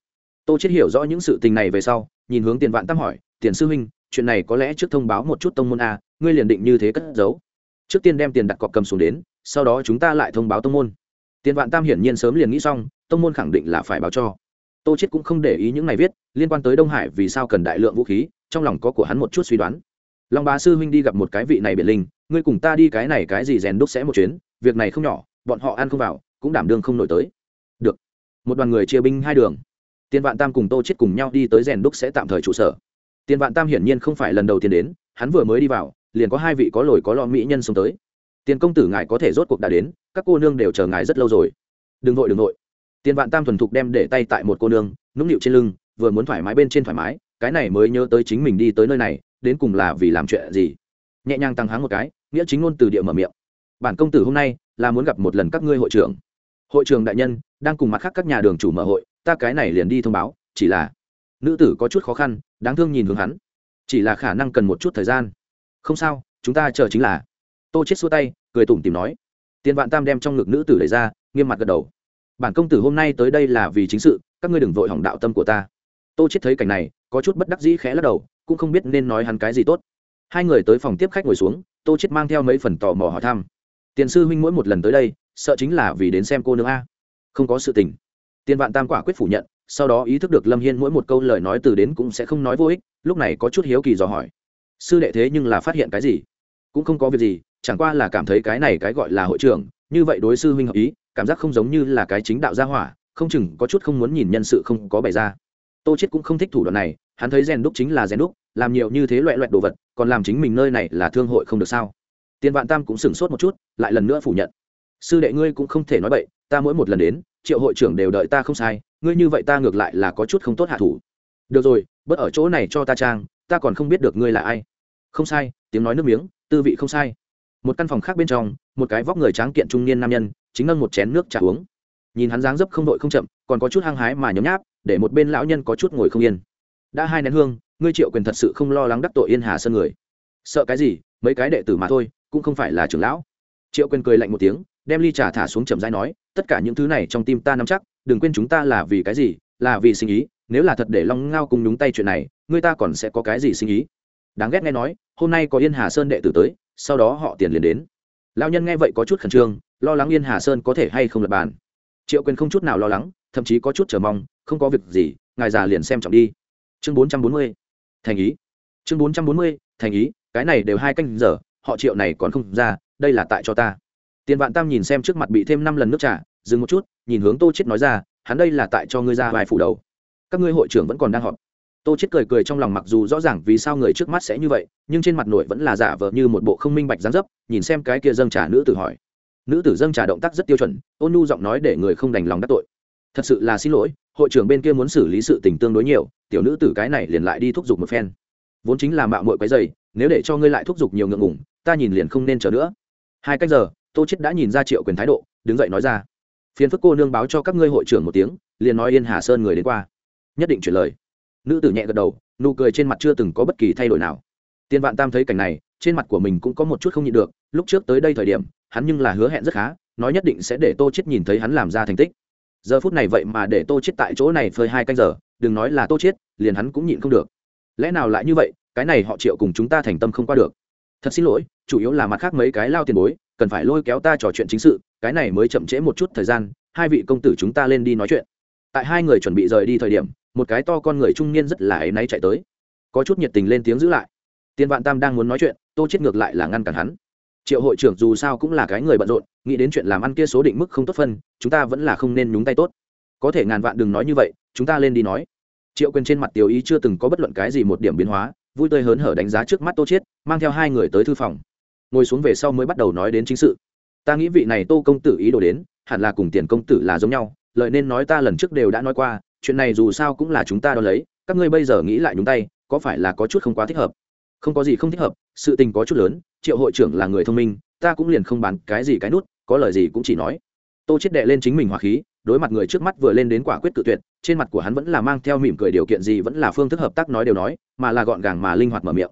Tô chết hiểu rõ những sự tình này về sau, nhìn hướng tiền vạn tam hỏi, tiền sư huynh, chuyện này có lẽ trước thông báo một chút tông môn a, ngươi liền định như thế cất giấu? Trước tiên đem tiền đặt cọc cầm xuống đến, sau đó chúng ta lại thông báo tông môn. Tiền vạn tam hiển nhiên sớm liền nghĩ xong, tông môn khẳng định là phải báo cho. Tô chết cũng không để ý những này viết, liên quan tới đông hải vì sao cần đại lượng vũ khí, trong lòng có của hắn một chút suy đoán. Long bá sư huynh đi gặp một cái vị này biển linh, ngươi cùng ta đi cái này cái gì rèn đúc sẽ một chuyến, việc này không nhỏ, bọn họ ăn không vào, cũng đảm đương không nổi tới. Được. Một đoàn người chia binh hai đường. Tiền vạn tam cùng tô chết cùng nhau đi tới rèn đúc sẽ tạm thời trụ sở. Tiền vạn tam hiển nhiên không phải lần đầu tiên đến, hắn vừa mới đi vào liền có hai vị có lồi có lo mỹ nhân xuống tới. Tiền công tử ngài có thể rốt cuộc đã đến, các cô nương đều chờ ngài rất lâu rồi. Đừng vội đừng vội. Tiền vạn tam thuần thục đem để tay tại một cô nương, nũng nịu trên lưng, vừa muốn thoải mái bên trên thoải mái, cái này mới nhớ tới chính mình đi tới nơi này, đến cùng là vì làm chuyện gì. Nhẹ nhàng tăng háng một cái, nghĩa chính ngôn từ địa mở miệng. Bản công tử hôm nay là muốn gặp một lần các ngươi hội trưởng. Hội trưởng đại nhân, đang cùng mặt khác các nhà đường chủ mở hội, ta cái này liền đi thông báo, chỉ là nữ tử có chút khó khăn, đáng thương nhìn hướng hắn. Chỉ là khả năng cần một chút thời gian không sao, chúng ta chờ chính là. Tô chết xua tay, cười tủm tìm nói. Tiền vạn tam đem trong ngực nữ tử đẩy ra, nghiêm mặt gật đầu. Bản công tử hôm nay tới đây là vì chính sự, các ngươi đừng vội hỏng đạo tâm của ta. Tô chết thấy cảnh này, có chút bất đắc dĩ khẽ lắc đầu, cũng không biết nên nói hắn cái gì tốt. Hai người tới phòng tiếp khách ngồi xuống, tô chết mang theo mấy phần tò mò hỏi thăm. Tiền sư huynh mỗi một lần tới đây, sợ chính là vì đến xem cô nương a. Không có sự tình. Tiền vạn tam quả quyết phủ nhận, sau đó ý thức được lâm hiên mỗi một câu lời nói từ đến cũng sẽ không nói vô ích, lúc này có chút hiếu kỳ dò hỏi sư đệ thế nhưng là phát hiện cái gì? Cũng không có việc gì, chẳng qua là cảm thấy cái này cái gọi là hội trưởng, như vậy đối sư huynh hợp ý, cảm giác không giống như là cái chính đạo gia hỏa, không chừng có chút không muốn nhìn nhân sự không có bày ra. Tô chết cũng không thích thủ đoạn này, hắn thấy rèn đúc chính là rèn đúc, làm nhiều như thế loại loại đồ vật, còn làm chính mình nơi này là thương hội không được sao? Tiền vạn tam cũng sửng sốt một chút, lại lần nữa phủ nhận. Sư đệ ngươi cũng không thể nói bậy, ta mỗi một lần đến, triệu hội trưởng đều đợi ta không sai, ngươi như vậy ta ngược lại là có chút không tốt hạ thủ. Được rồi, bớt ở chỗ này cho ta trang, ta còn không biết được ngươi là ai không sai, tiếng nói nước miếng, tư vị không sai. Một căn phòng khác bên trong, một cái vóc người tráng kiện trung niên nam nhân, chính nâng một chén nước trà uống. Nhìn hắn dáng dấp không đội không chậm, còn có chút hăng hái mà nhấm nháp, để một bên lão nhân có chút ngồi không yên. Đã hai nén hương, ngươi triệu quyền thật sự không lo lắng đắc tội yên hà sơn người. Sợ cái gì, mấy cái đệ tử mà thôi, cũng không phải là trưởng lão. Triệu quyền cười lạnh một tiếng, đem ly trà thả xuống chậm rãi nói, tất cả những thứ này trong tim ta nắm chắc, đừng quên chúng ta là vì cái gì, là vì sinh ý, nếu là thật để long ngao cùng nhúng tay chuyện này, người ta còn sẽ có cái gì sinh ý? Đáng ghét nghe nói, hôm nay có yên hà sơn đệ tử tới, sau đó họ tiền liền đến. Lao nhân nghe vậy có chút khẩn trương, lo lắng yên hà sơn có thể hay không lập bàn. Triệu quyền không chút nào lo lắng, thậm chí có chút chờ mong, không có việc gì, ngài già liền xem trọng đi. Chương bốn trăm bốn mươi, thành ý. Chương bốn trăm bốn mươi, thành ý, cái này đều hai canh giờ, họ triệu này còn không ra, đây là tại cho ta. Tiền vạn tam nhìn xem trước mặt bị thêm năm lần nước trà, dừng một chút, nhìn hướng tô chết nói ra, hắn đây là tại cho ngươi ra vài phủ đầu. Các ngươi hội trưởng vẫn còn đang họp tô chết cười cười trong lòng mặc dù rõ ràng vì sao người trước mắt sẽ như vậy, nhưng trên mặt nổi vẫn là giả vờ như một bộ không minh bạch dáng dấp, nhìn xem cái kia dâng trà nữ tử hỏi. Nữ tử dâng trà động tác rất tiêu chuẩn, ôn nhu giọng nói để người không đành lòng đắc tội. Thật sự là xin lỗi, hội trưởng bên kia muốn xử lý sự tình tương đối nhiều, tiểu nữ tử cái này liền lại đi thúc giục một phen. Vốn chính là mạo muội quấy dày nếu để cho ngươi lại thúc giục nhiều ngượng ngủng ta nhìn liền không nên chờ nữa. Hai cách giờ, tô chết đã nhìn ra triệu quyền thái độ, đứng dậy nói ra. Phiền phức cô nương báo cho các ngươi hội trưởng một tiếng, liền nói yên hà sơn người đến qua. Nhất định chuyển lời nữ tử nhẹ gật đầu, nụ cười trên mặt chưa từng có bất kỳ thay đổi nào. Tiên vạn tam thấy cảnh này, trên mặt của mình cũng có một chút không nhịn được, lúc trước tới đây thời điểm, hắn nhưng là hứa hẹn rất khá, nói nhất định sẽ để tô chết nhìn thấy hắn làm ra thành tích. Giờ phút này vậy mà để tô chết tại chỗ này phơi hai canh giờ, đừng nói là tô chết liền hắn cũng nhịn không được. Lẽ nào lại như vậy, cái này họ triệu cùng chúng ta thành tâm không qua được. Thật xin lỗi, chủ yếu là mặt khác mấy cái lao tiền bối, cần phải lôi kéo ta trò chuyện chính sự, cái này mới chậm trễ một chút thời gian, hai vị công tử chúng ta lên đi nói chuyện. Tại hai người chuẩn bị rời đi thời điểm một cái to con người trung niên rất là áy náy chạy tới. Có chút nhiệt tình lên tiếng giữ lại. Tiên vạn tam đang muốn nói chuyện, tô chết ngược lại là ngăn cản hắn. Triệu hội trưởng dù sao cũng là cái người bận rộn, nghĩ đến chuyện làm ăn kia số định mức không tốt phân, chúng ta vẫn là không nên nhúng tay tốt. Có thể ngàn vạn đừng nói như vậy, chúng ta lên đi nói. Triệu quyền trên mặt tiểu ý chưa từng có bất luận cái gì một điểm biến hóa, vui tươi hớn hở đánh giá trước mắt tô chiết, mang theo hai người tới thư phòng. Ngồi xuống về sau mới bắt đầu nói đến chính sự. Ta nghĩ vị này tô công tử ý đồ đến, hẳn là cùng tiền công tử là giống nhau lợi nên nói ta lần trước đều đã nói qua chuyện này dù sao cũng là chúng ta đo lấy, các ngươi bây giờ nghĩ lại nhúng tay, có phải là có chút không quá thích hợp? Không có gì không thích hợp, sự tình có chút lớn, triệu hội trưởng là người thông minh, ta cũng liền không bán cái gì cái nút, có lời gì cũng chỉ nói. Tô chết đệ lên chính mình hòa khí, đối mặt người trước mắt vừa lên đến quả quyết tự tuyệt, trên mặt của hắn vẫn là mang theo mỉm cười điều kiện gì vẫn là phương thức hợp tác nói đều nói, mà là gọn gàng mà linh hoạt mở miệng.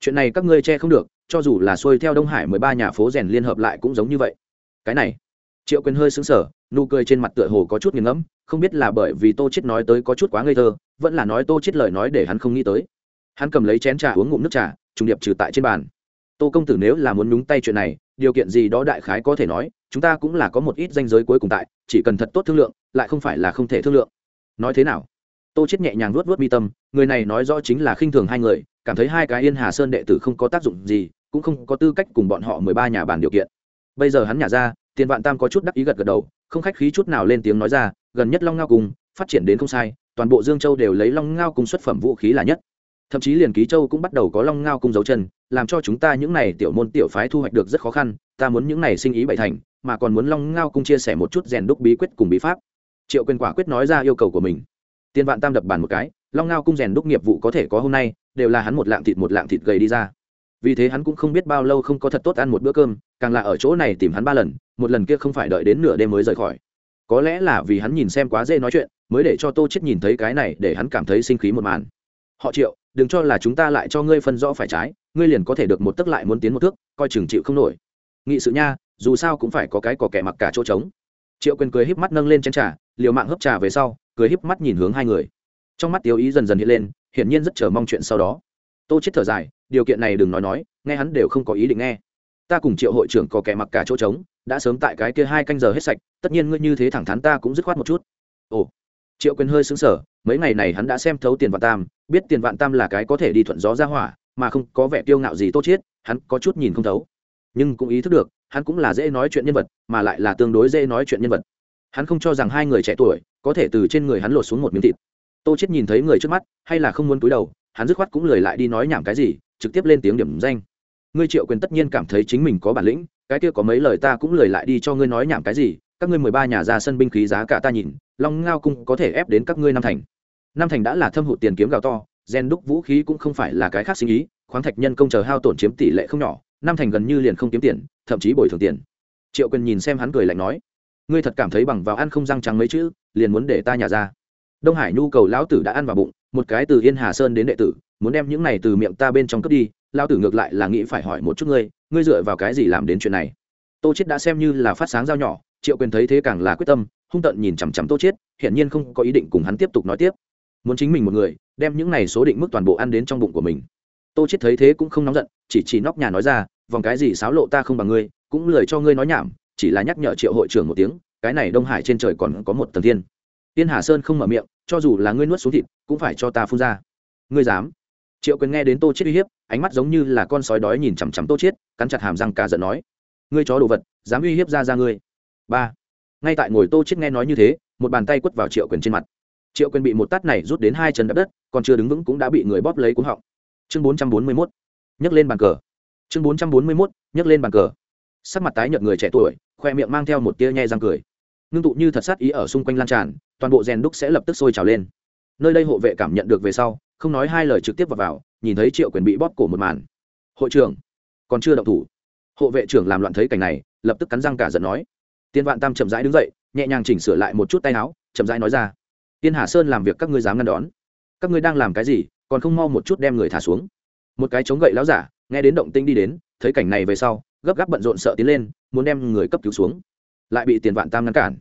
Chuyện này các ngươi che không được, cho dù là xuôi theo đông hải mười ba nhà phố rèn liên hợp lại cũng giống như vậy. Cái này, triệu quyền hơi xứng sở nụ cười trên mặt tựa hồ có chút nghiền ngẫm không biết là bởi vì tô chết nói tới có chút quá ngây thơ, vẫn là nói tô chết lời nói để hắn không nghĩ tới. Hắn cầm lấy chén trà uống ngụm nước trà, trùng điệp trừ tại trên bàn. Tô công tử nếu là muốn nhúng tay chuyện này, điều kiện gì đó đại khái có thể nói, chúng ta cũng là có một ít danh giới cuối cùng tại, chỉ cần thật tốt thương lượng, lại không phải là không thể thương lượng. Nói thế nào? Tô chết nhẹ nhàng nuốt nuốt mi tâm, người này nói rõ chính là khinh thường hai người, cảm thấy hai cái yên hà sơn đệ tử không có tác dụng gì, cũng không có tư cách cùng bọn họ mười ba nhà bàn điều kiện. Bây giờ hắn nhả ra, tiền vạn tam có chút đắc ý gật gật đầu, không khách khí chút nào lên tiếng nói ra gần nhất long ngao Cung, phát triển đến không sai, toàn bộ dương châu đều lấy long ngao Cung xuất phẩm vũ khí là nhất. Thậm chí liền ký châu cũng bắt đầu có long ngao cung dấu chân, làm cho chúng ta những này tiểu môn tiểu phái thu hoạch được rất khó khăn, ta muốn những này sinh ý bậy thành, mà còn muốn long ngao cung chia sẻ một chút rèn đúc bí quyết cùng bí pháp. Triệu quyền quả quyết nói ra yêu cầu của mình. Tiên vạn tam đập bàn một cái, long ngao cung rèn đúc nghiệp vụ có thể có hôm nay, đều là hắn một lạng thịt một lạng thịt gầy đi ra. Vì thế hắn cũng không biết bao lâu không có thật tốt ăn một bữa cơm, càng là ở chỗ này tìm hắn ba lần, một lần kia không phải đợi đến nửa đêm mới rời khỏi có lẽ là vì hắn nhìn xem quá dễ nói chuyện, mới để cho tô chết nhìn thấy cái này để hắn cảm thấy sinh khí một màn. Họ triệu, đừng cho là chúng ta lại cho ngươi phân rõ phải trái, ngươi liền có thể được một tức lại muốn tiến một thước, coi chừng chịu không nổi. Nghị sự nha, dù sao cũng phải có cái có kẻ mặc cả chỗ trống. Triệu quyền cười híp mắt nâng lên chén trà, liều mạng hấp trà về sau, cười híp mắt nhìn hướng hai người. Trong mắt tiêu ý dần dần hiện lên, hiển nhiên rất chờ mong chuyện sau đó. Tô chết thở dài, điều kiện này đừng nói nói, nghe hắn đều không có ý định nghe. Ta cùng triệu hội trưởng có kẻ mặc cả chỗ trống đã sớm tại cái kia hai canh giờ hết sạch, tất nhiên ngươi như thế thẳng thắn ta cũng dứt khoát một chút. Ồ, triệu quyền hơi xứng sở mấy ngày này hắn đã xem thấu tiền vạn tam, biết tiền vạn tam là cái có thể đi thuận gió ra hỏa, mà không có vẻ kiêu ngạo gì tốt chết hắn có chút nhìn không thấu. Nhưng cũng ý thức được, hắn cũng là dễ nói chuyện nhân vật, mà lại là tương đối dễ nói chuyện nhân vật. Hắn không cho rằng hai người trẻ tuổi có thể từ trên người hắn lột xuống một miếng thịt. Tô chết nhìn thấy người trước mắt, hay là không muốn túi đầu, hắn dứt khoát cũng lười lại đi nói nhảm cái gì, trực tiếp lên tiếng điểm danh. Ngươi triệu quyền tất nhiên cảm thấy chính mình có bản lĩnh cái kia có mấy lời ta cũng lười lại đi cho ngươi nói nhảm cái gì, các ngươi mười ba nhà ra sân binh khí giá cả ta nhìn, long ngao cung có thể ép đến các ngươi năm thành. Năm thành đã là thâm hụt tiền kiếm gạo to gen đúc vũ khí cũng không phải là cái khác sinh ý, khoáng thạch nhân công chờ hao tổn chiếm tỷ lệ không nhỏ năm thành gần như liền không kiếm tiền, thậm chí bồi thường tiền. Triệu quyền nhìn xem hắn cười lạnh nói, ngươi thật cảm thấy bằng vào ăn không răng trắng mấy chữ, liền muốn để ta nhà ra. Đông hải nhu cầu lão tử đã ăn vào bụng, một cái từ yên hà sơn đến đệ tử, muốn đem những này từ miệng ta bên trong cướp đi lão tử ngược lại là nghĩ phải hỏi một chút ngươi ngươi dựa vào cái gì làm đến chuyện này? Tô chết đã xem như là phát sáng dao nhỏ, triệu quyền thấy thế càng là quyết tâm, hung tận nhìn chằm chằm tô chết hiển nhiên không có ý định cùng hắn tiếp tục nói tiếp. Muốn chính mình một người, đem những này số định mức toàn bộ ăn đến trong bụng của mình. Tô chết thấy thế cũng không nóng giận, chỉ chỉ nóc nhà nói ra, vòng cái gì xáo lộ ta không bằng ngươi, cũng lời cho ngươi nói nhảm, chỉ là nhắc nhở triệu hội trưởng một tiếng, cái này đông hải trên trời còn có một tầng thiên. Tiên hà sơn không mở miệng, cho dù là ngươi nuốt xuống thịt, cũng phải cho ta phun ra. Ngươi dám? Triệu quyền nghe đến tô chết uy hiếp ánh mắt giống như là con sói đói nhìn chằm chằm tô chết cắn chặt hàm răng cả giận nói ngươi chó đồ vật dám uy hiếp ra ra ngươi. Ba. Ngay tại ngồi tô chết nghe nói như thế một bàn tay quất vào triệu quyền trên mặt. Triệu quyền bị một tát này rút đến hai chân đập đất còn chưa đứng vững cũng đã bị người bóp lấy cuống họng. Chương bốn trăm bốn mươi mốt, nhấc lên bàn cờ. Chương bốn trăm bốn mươi mốt, nhấc lên bàn cờ. Sắc mặt tái nhợt người trẻ tuổi khoe miệng mang theo một tia nhai răng cười. Ngưng tụ như thật sát ý ở xung quanh lan tràn toàn bộ rèn đúc sẽ lập tức sôi trào lên. Nơi đây hộ vệ cảm nhận được về sau không nói hai lời trực tiếp vào, vào nhìn thấy triệu quyền bị bóp cổ một màn. Hội trưởng còn chưa động thủ. Hộ vệ trưởng làm loạn thấy cảnh này lập tức cắn răng cả giận nói. Tiên vạn tam chậm rãi đứng dậy nhẹ nhàng chỉnh sửa lại một chút tay áo chậm rãi nói ra. Tiên hà sơn làm việc các ngươi dám ngăn đón. Các ngươi đang làm cái gì còn không mau một chút đem người thả xuống. Một cái chống gậy láo giả nghe đến động tinh đi đến thấy cảnh này về sau gấp gáp bận rộn sợ tiến lên muốn đem người cấp cứu xuống. Lại bị tiền vạn tam ngăn cản.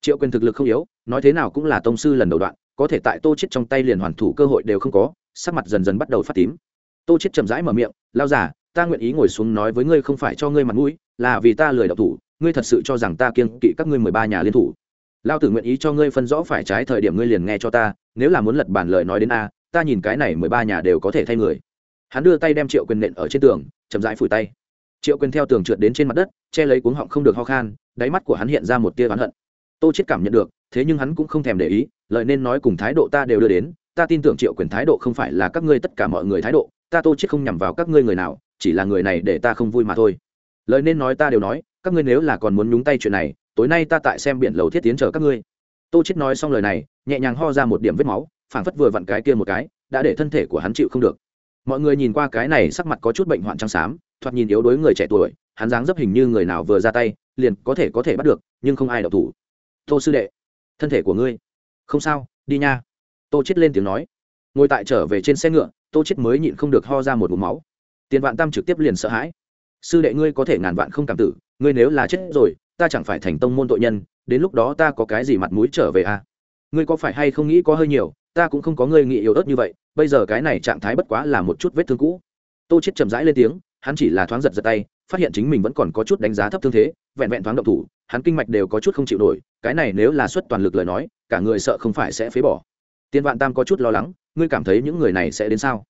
Triệu quyền thực lực không yếu nói thế nào cũng là tông sư lần đầu đoạn có thể tại tô chết trong tay liền hoàn thủ cơ hội đều không có, sắc mặt dần dần bắt đầu phát tím. Tô chết chậm rãi mở miệng lao giả ta nguyện ý ngồi xuống nói với ngươi không phải cho ngươi mặt mũi, là vì ta lười đọc thủ, ngươi thật sự cho rằng ta kiêng kỵ các ngươi mười ba nhà liên thủ. Lao tử nguyện ý cho ngươi phân rõ phải trái thời điểm ngươi liền nghe cho ta, nếu là muốn lật bản lời nói đến a, ta nhìn cái này mười ba nhà đều có thể thay người. Hắn đưa tay đem triệu quyền nện ở trên tường, chậm rãi phủi tay. Triệu quyền theo tường trượt đến trên mặt đất, che lấy cuống họng không được ho khan, đáy mắt của hắn hiện ra một tia oán hận. Tô chết cảm nhận được thế nhưng hắn cũng không thèm để ý lợi nên nói cùng thái độ ta đều đưa đến, ta tin tưởng triệu quyền thái độ không phải là các ngươi tất cả mọi người thái độ, ta tô chết không nhằm vào các ngươi người nào, chỉ là người này để ta không vui mà thôi. Lời nên nói ta đều nói, các ngươi nếu là còn muốn nhúng tay chuyện này, tối nay ta tại xem biển lầu thiết tiến chờ các ngươi. Tô chết nói xong lời này, nhẹ nhàng ho ra một điểm vết máu, phảng phất vừa vặn cái kia một cái, đã để thân thể của hắn chịu không được. Mọi người nhìn qua cái này sắc mặt có chút bệnh hoạn trắng xám, thoạt nhìn yếu đối người trẻ tuổi, hắn dáng dấp hình như người nào vừa ra tay, liền có thể có thể bắt được, nhưng không ai đậu thủ. Tô sư đệ thân thể của ngươi. Không sao, đi nha. Tô chết lên tiếng nói. Ngồi tại trở về trên xe ngựa, tô chết mới nhịn không được ho ra một vùng máu. Tiền vạn tam trực tiếp liền sợ hãi. Sư đệ ngươi có thể ngàn vạn không cảm tử, ngươi nếu là chết rồi, ta chẳng phải thành tông môn tội nhân, đến lúc đó ta có cái gì mặt mũi trở về à? Ngươi có phải hay không nghĩ có hơi nhiều, ta cũng không có ngươi nghĩ yếu ớt như vậy, bây giờ cái này trạng thái bất quá là một chút vết thương cũ. Tô chết chậm rãi lên tiếng, hắn chỉ là thoáng giật giật tay phát hiện chính mình vẫn còn có chút đánh giá thấp thương thế, vẹn vẹn thoáng động thủ, hắn kinh mạch đều có chút không chịu nổi, cái này nếu là xuất toàn lực lời nói, cả người sợ không phải sẽ phế bỏ. Tiên vạn tam có chút lo lắng, ngươi cảm thấy những người này sẽ đến sao?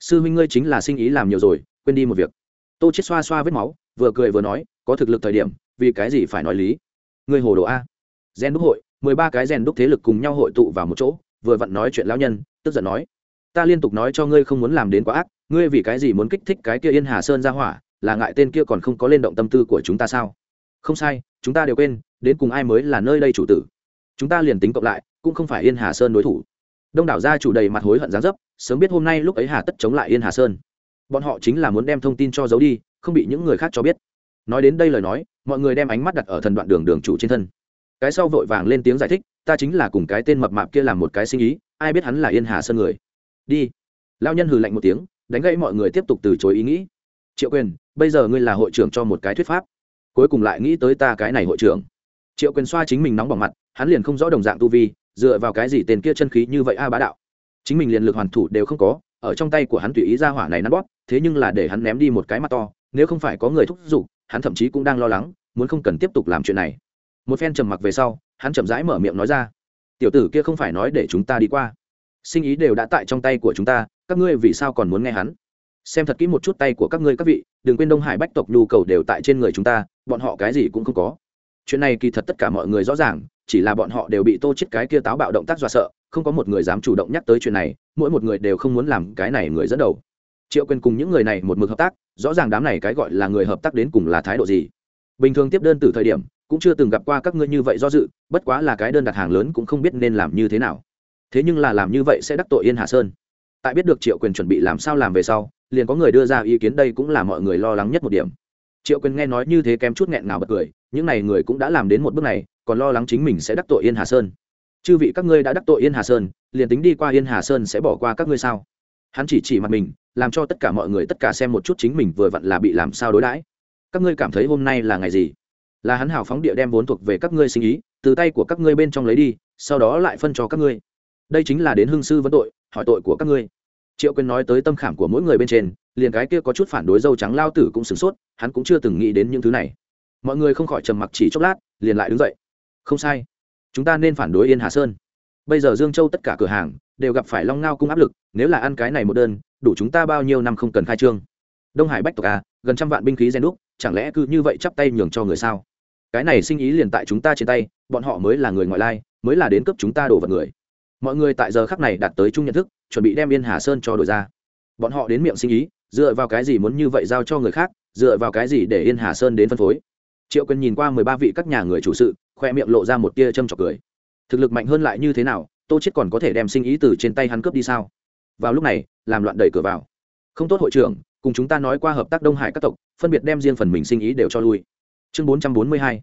Sư huynh ngươi chính là sinh ý làm nhiều rồi, quên đi một việc. Tô chết xoa xoa vết máu, vừa cười vừa nói, có thực lực thời điểm, vì cái gì phải nói lý? Ngươi hồ đồ a. Gen đúc hội, mười ba cái gen đúc thế lực cùng nhau hội tụ vào một chỗ, vừa vặn nói chuyện lão nhân, tức giận nói, ta liên tục nói cho ngươi không muốn làm đến quá ác, ngươi vì cái gì muốn kích thích cái kia yên hà sơn ra hỏa là ngại tên kia còn không có lên động tâm tư của chúng ta sao? Không sai, chúng ta đều quên, đến cùng ai mới là nơi đây chủ tử? Chúng ta liền tính cộng lại, cũng không phải yên hà sơn đối thủ. Đông đảo gia chủ đầy mặt hối hận gián dấp, sớm biết hôm nay lúc ấy hà tất chống lại yên hà sơn. Bọn họ chính là muốn đem thông tin cho giấu đi, không bị những người khác cho biết. Nói đến đây lời nói, mọi người đem ánh mắt đặt ở thần đoạn đường đường chủ trên thân. Cái sau vội vàng lên tiếng giải thích, ta chính là cùng cái tên mập mạp kia làm một cái sinh ý, ai biết hắn là yên hà sơn người. Đi. Lao nhân hừ lạnh một tiếng, đánh gãy mọi người tiếp tục từ chối ý nghĩ. Triệu quyền bây giờ ngươi là hội trưởng cho một cái thuyết pháp. Cuối cùng lại nghĩ tới ta cái này hội trưởng. Triệu quyền xoa chính mình nóng bỏng mặt, hắn liền không rõ đồng dạng tu vi, dựa vào cái gì tên kia chân khí như vậy a bá đạo. Chính mình liền lực hoàn thủ đều không có, ở trong tay của hắn tùy ý ra hỏa này nắn bóp, thế nhưng là để hắn ném đi một cái mắt to, nếu không phải có người thúc giục, hắn thậm chí cũng đang lo lắng, muốn không cần tiếp tục làm chuyện này. Một phen trầm mặc về sau, hắn chậm rãi mở miệng nói ra, tiểu tử kia không phải nói để chúng ta đi qua. Sinh ý đều đã tại trong tay của chúng ta, các ngươi vì sao còn muốn nghe hắn? Xem thật kỹ một chút tay của các ngươi các vị, đừng quên đông hải bách tộc nhu cầu đều tại trên người chúng ta, bọn họ cái gì cũng không có. Chuyện này kỳ thật tất cả mọi người rõ ràng, chỉ là bọn họ đều bị tô chết cái kia táo bạo động tác dọa sợ, không có một người dám chủ động nhắc tới chuyện này, mỗi một người đều không muốn làm cái này người dẫn đầu. Triệu quyền cùng những người này một mực hợp tác, rõ ràng đám này cái gọi là người hợp tác đến cùng là thái độ gì. Bình thường tiếp đơn từ thời điểm, cũng chưa từng gặp qua các ngươi như vậy do dự, bất quá là cái đơn đặt hàng lớn cũng không biết nên làm như thế nào. Thế nhưng là làm như vậy sẽ đắc tội yên hà sơn. Tại biết được triệu quyền chuẩn bị làm sao làm về sau liền có người đưa ra ý kiến đây cũng là mọi người lo lắng nhất một điểm. Triệu quyền nghe nói như thế kém chút nghẹn nào bật cười, những n à y người cũng đã làm đến một bước này, còn lo lắng chính mình sẽ đắc tội yên hà sơn. Chư vị các ngươi đã đắc tội yên hà sơn, liền tính đi qua yên hà sơn sẽ bỏ qua các ngươi sao? Hắn chỉ chỉ mặt mình, làm cho tất cả mọi người tất cả xem một chút chính mình vừa vặn là bị làm sao đối đãi. Các ngươi cảm thấy hôm nay là ngày gì? Là hắn hào phóng địa đem vốn thuộc về các ngươi sinh ý, từ tay của các ngươi bên trong lấy đi, sau đó lại phân cho các ngươi. Đây chính là đến hương sư vấn tội, hỏi tội của các ngươi triệu quyền nói tới tâm khảm của mỗi người bên trên, liền cái kia có chút phản đối dâu trắng lao tử cũng sửng sốt, hắn cũng chưa từng nghĩ đến những thứ này. Mọi người không khỏi trầm mặc chỉ chốc lát, liền lại đứng dậy. Không sai. Chúng ta nên phản đối yên hà sơn. Bây giờ dương châu tất cả cửa hàng đều gặp phải long ngao cung áp lực, nếu là ăn cái này một đơn, đủ chúng ta bao nhiêu năm không cần khai trương. Đông hải bách tộc à gần trăm vạn binh khí gen đúc, chẳng lẽ cứ như vậy chắp tay nhường cho người sao? Cái này sinh ý liền tại chúng ta trên tay, bọn họ mới là người ngoại lai, mới là đến cấp chúng ta đổ vật người mọi người tại giờ khắc này đạt tới chung nhận thức, chuẩn bị đem yên hà sơn cho đổi ra. Bọn họ đến miệng sinh ý, dựa vào cái gì muốn như vậy giao cho người khác, dựa vào cái gì để yên hà sơn đến phân phối? Triệu quân nhìn qua mười ba vị các nhà người chủ sự, khoe miệng lộ ra một tia châm trọc cười. Thực lực mạnh hơn lại như thế nào, tô chết còn có thể đem sinh ý từ trên tay hắn cướp đi sao? Vào lúc này, làm loạn đẩy cửa vào. Không tốt hội trưởng, cùng chúng ta nói qua hợp tác đông hải các tộc, phân biệt đem riêng phần mình sinh ý đều cho lui. Chương bốn trăm bốn mươi hai,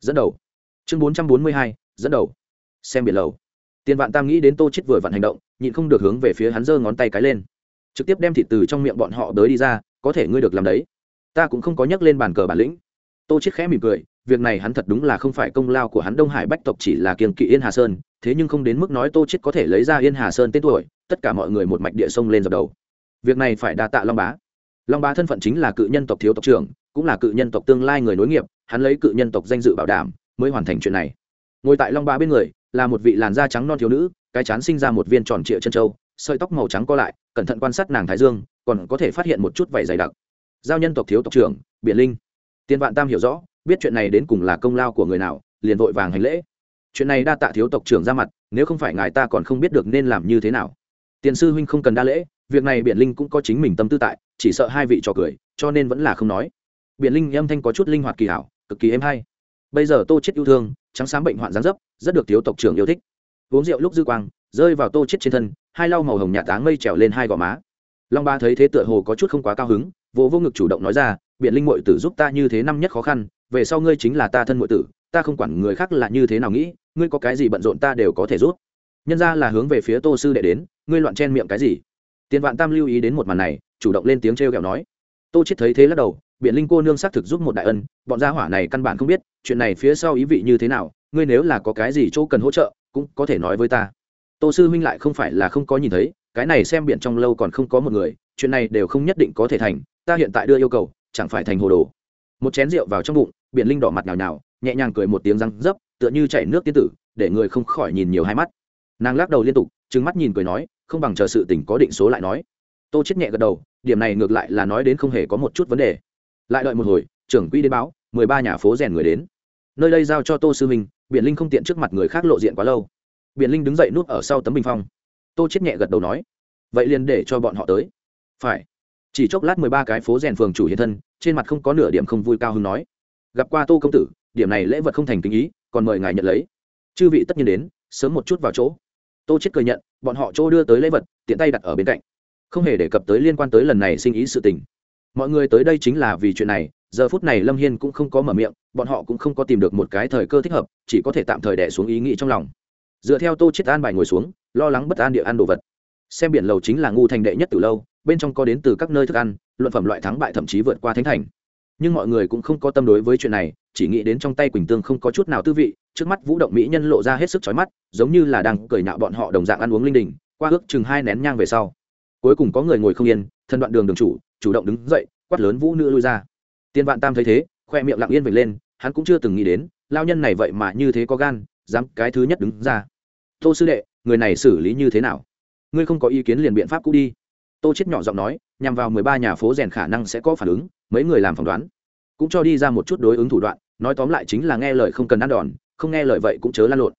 dẫn đầu. Chương bốn trăm bốn mươi hai, dẫn đầu. Xem biển lầu tiền vạn tam nghĩ đến tô chết vừa vặn hành động, nhịn không được hướng về phía hắn giơ ngón tay cái lên. Trực tiếp đem thịt từ trong miệng bọn họ đới đi ra, có thể ngươi được làm đấy. Ta cũng không có nhắc lên bàn cờ bản lĩnh. Tô chết khẽ mỉm cười, việc này hắn thật đúng là không phải công lao của hắn, đông hải bách tộc chỉ là kiên kỵ yên hà sơn, thế nhưng không đến mức nói tô chết có thể lấy ra yên hà sơn tên tuổi, tất cả mọi người một mạch địa sông lên dập đầu. Việc này phải đa tạ long bá. Long bá thân phận chính là cự nhân tộc thiếu tộc trưởng, cũng là cự nhân tộc tương lai người nối nghiệp, hắn lấy cự nhân tộc danh dự bảo đảm, mới hoàn thành chuyện này. Ngồi tại long bá bên người là một vị làn da trắng non thiếu nữ, cái chán sinh ra một viên tròn trịa chân trâu, sợi tóc màu trắng co lại, cẩn thận quan sát nàng thái dương, còn có thể phát hiện một chút vảy dày đặc. Giao nhân tộc thiếu tộc trưởng, biển linh. Tiên vạn tam hiểu rõ, biết chuyện này đến cùng là công lao của người nào, liền vội vàng hành lễ. Chuyện này đa tạ thiếu tộc trưởng ra mặt, nếu không phải ngài ta còn không biết được nên làm như thế nào. Tiền sư huynh không cần đa lễ, việc này biển linh cũng có chính mình tâm tư tại, chỉ sợ hai vị trò cười, cho nên vẫn là không nói. Biển linh âm thanh có chút linh hoạt kỳ hảo, cực kỳ êm hay bây giờ tô chết yêu thương, trắng sáng bệnh hoạn gián dấp, rất được thiếu tộc trưởng yêu thích. Uống rượu lúc dư quang, rơi vào tô chết trên thân, hai lau màu hồng nhạt áng mây trèo lên hai gò má. Long ba thấy thế tựa hồ có chút không quá cao hứng vô vô ngực chủ động nói ra biện linh muội tử giúp ta như thế năm nhất khó khăn, về sau ngươi chính là ta thân muội tử, ta không quản người khác là như thế nào nghĩ, ngươi có cái gì bận rộn ta đều có thể giúp. Nhân ra là hướng về phía tô sư đệ đến, ngươi loạn chen miệng cái gì? Tiền vạn tam lưu ý đến một màn này, chủ động lên tiếng trêu ghẹo nói. Tô chết thấy thế lắc đầu biện linh cô nương xác thực giúp một đại ân, bọn gia hỏa này căn bản không biết, chuyện này phía sau ý vị như thế nào, ngươi nếu là có cái gì chỗ cần hỗ trợ, cũng có thể nói với ta. Tô sư huynh lại không phải là không có nhìn thấy, cái này xem biển trong lâu còn không có một người, chuyện này đều không nhất định có thể thành, ta hiện tại đưa yêu cầu, chẳng phải thành hồ đồ. Một chén rượu vào trong bụng biện linh đỏ mặt nhào nhào, nhẹ nhàng cười một tiếng răng dấp tựa như chảy nước tiên tử, để người không khỏi nhìn nhiều hai mắt. Nàng lắc đầu liên tục, trừng mắt nhìn cười nói, không bằng chờ sự tình có định số lại nói. Tô chết nhẹ gật đầu, điểm này ngược lại là nói đến không hề có một chút vấn đề lại đợi một hồi, trưởng quỹ đến báo, mười ba nhà phố rèn người đến. Nơi đây giao cho tô sư minh, biển linh không tiện trước mặt người khác lộ diện quá lâu. Biển linh đứng dậy núp ở sau tấm bình phong. Tô chết nhẹ gật đầu nói, vậy liền để cho bọn họ tới. Phải. Chỉ chốc lát mười ba cái phố rèn phường chủ hiện thân, trên mặt không có nửa điểm không vui cao hứng nói, gặp qua tô công tử, điểm này lễ vật không thành kính ý, còn mời ngài nhận lấy. Chư vị tất nhiên đến, sớm một chút vào chỗ. Tô chết cười nhận, bọn họ chỗ đưa tới lễ vật, tiện tay đặt ở bên cạnh. Không hề đề cập tới liên quan tới lần này sinh ý sự tình mọi người tới đây chính là vì chuyện này, giờ phút này lâm hiên cũng không có mở miệng, bọn họ cũng không có tìm được một cái thời cơ thích hợp, chỉ có thể tạm thời đẻ xuống ý nghĩ trong lòng. Dựa theo tô chết an bài ngồi xuống, lo lắng bất an địa ăn đồ vật. Xem biển lầu chính là ngu thành đệ nhất từ lâu, bên trong có đến từ các nơi thức ăn, luận phẩm loại thắng bại thậm chí vượt qua thánh thành. Nhưng mọi người cũng không có tâm đối với chuyện này, chỉ nghĩ đến trong tay quỳnh tương không có chút nào tư vị, trước mắt vũ động mỹ nhân lộ ra hết sức chói mắt, giống như là đang cười nhạo bọn họ đồng dạng ăn uống linh đình, qua ước chừng hai nén nhang về sau cuối cùng có người ngồi không yên, thân đoạn đường đường chủ chủ động đứng dậy, quát lớn vũ nữ lui ra. Tiên vạn tam thấy thế, khoe miệng lặng yên vệt lên, hắn cũng chưa từng nghĩ đến, lao nhân này vậy mà như thế có gan, dám cái thứ nhất đứng ra. Tô sư đệ, người này xử lý như thế nào? Ngươi không có ý kiến liền biện pháp cũ đi. Tô chết nhỏ giọng nói, nhằm vào mười ba nhà phố rèn khả năng sẽ có phản ứng, mấy người làm phỏng đoán. Cũng cho đi ra một chút đối ứng thủ đoạn, nói tóm lại chính là nghe lời không cần ăn đòn, không nghe lời vậy cũng chớ lan lộn.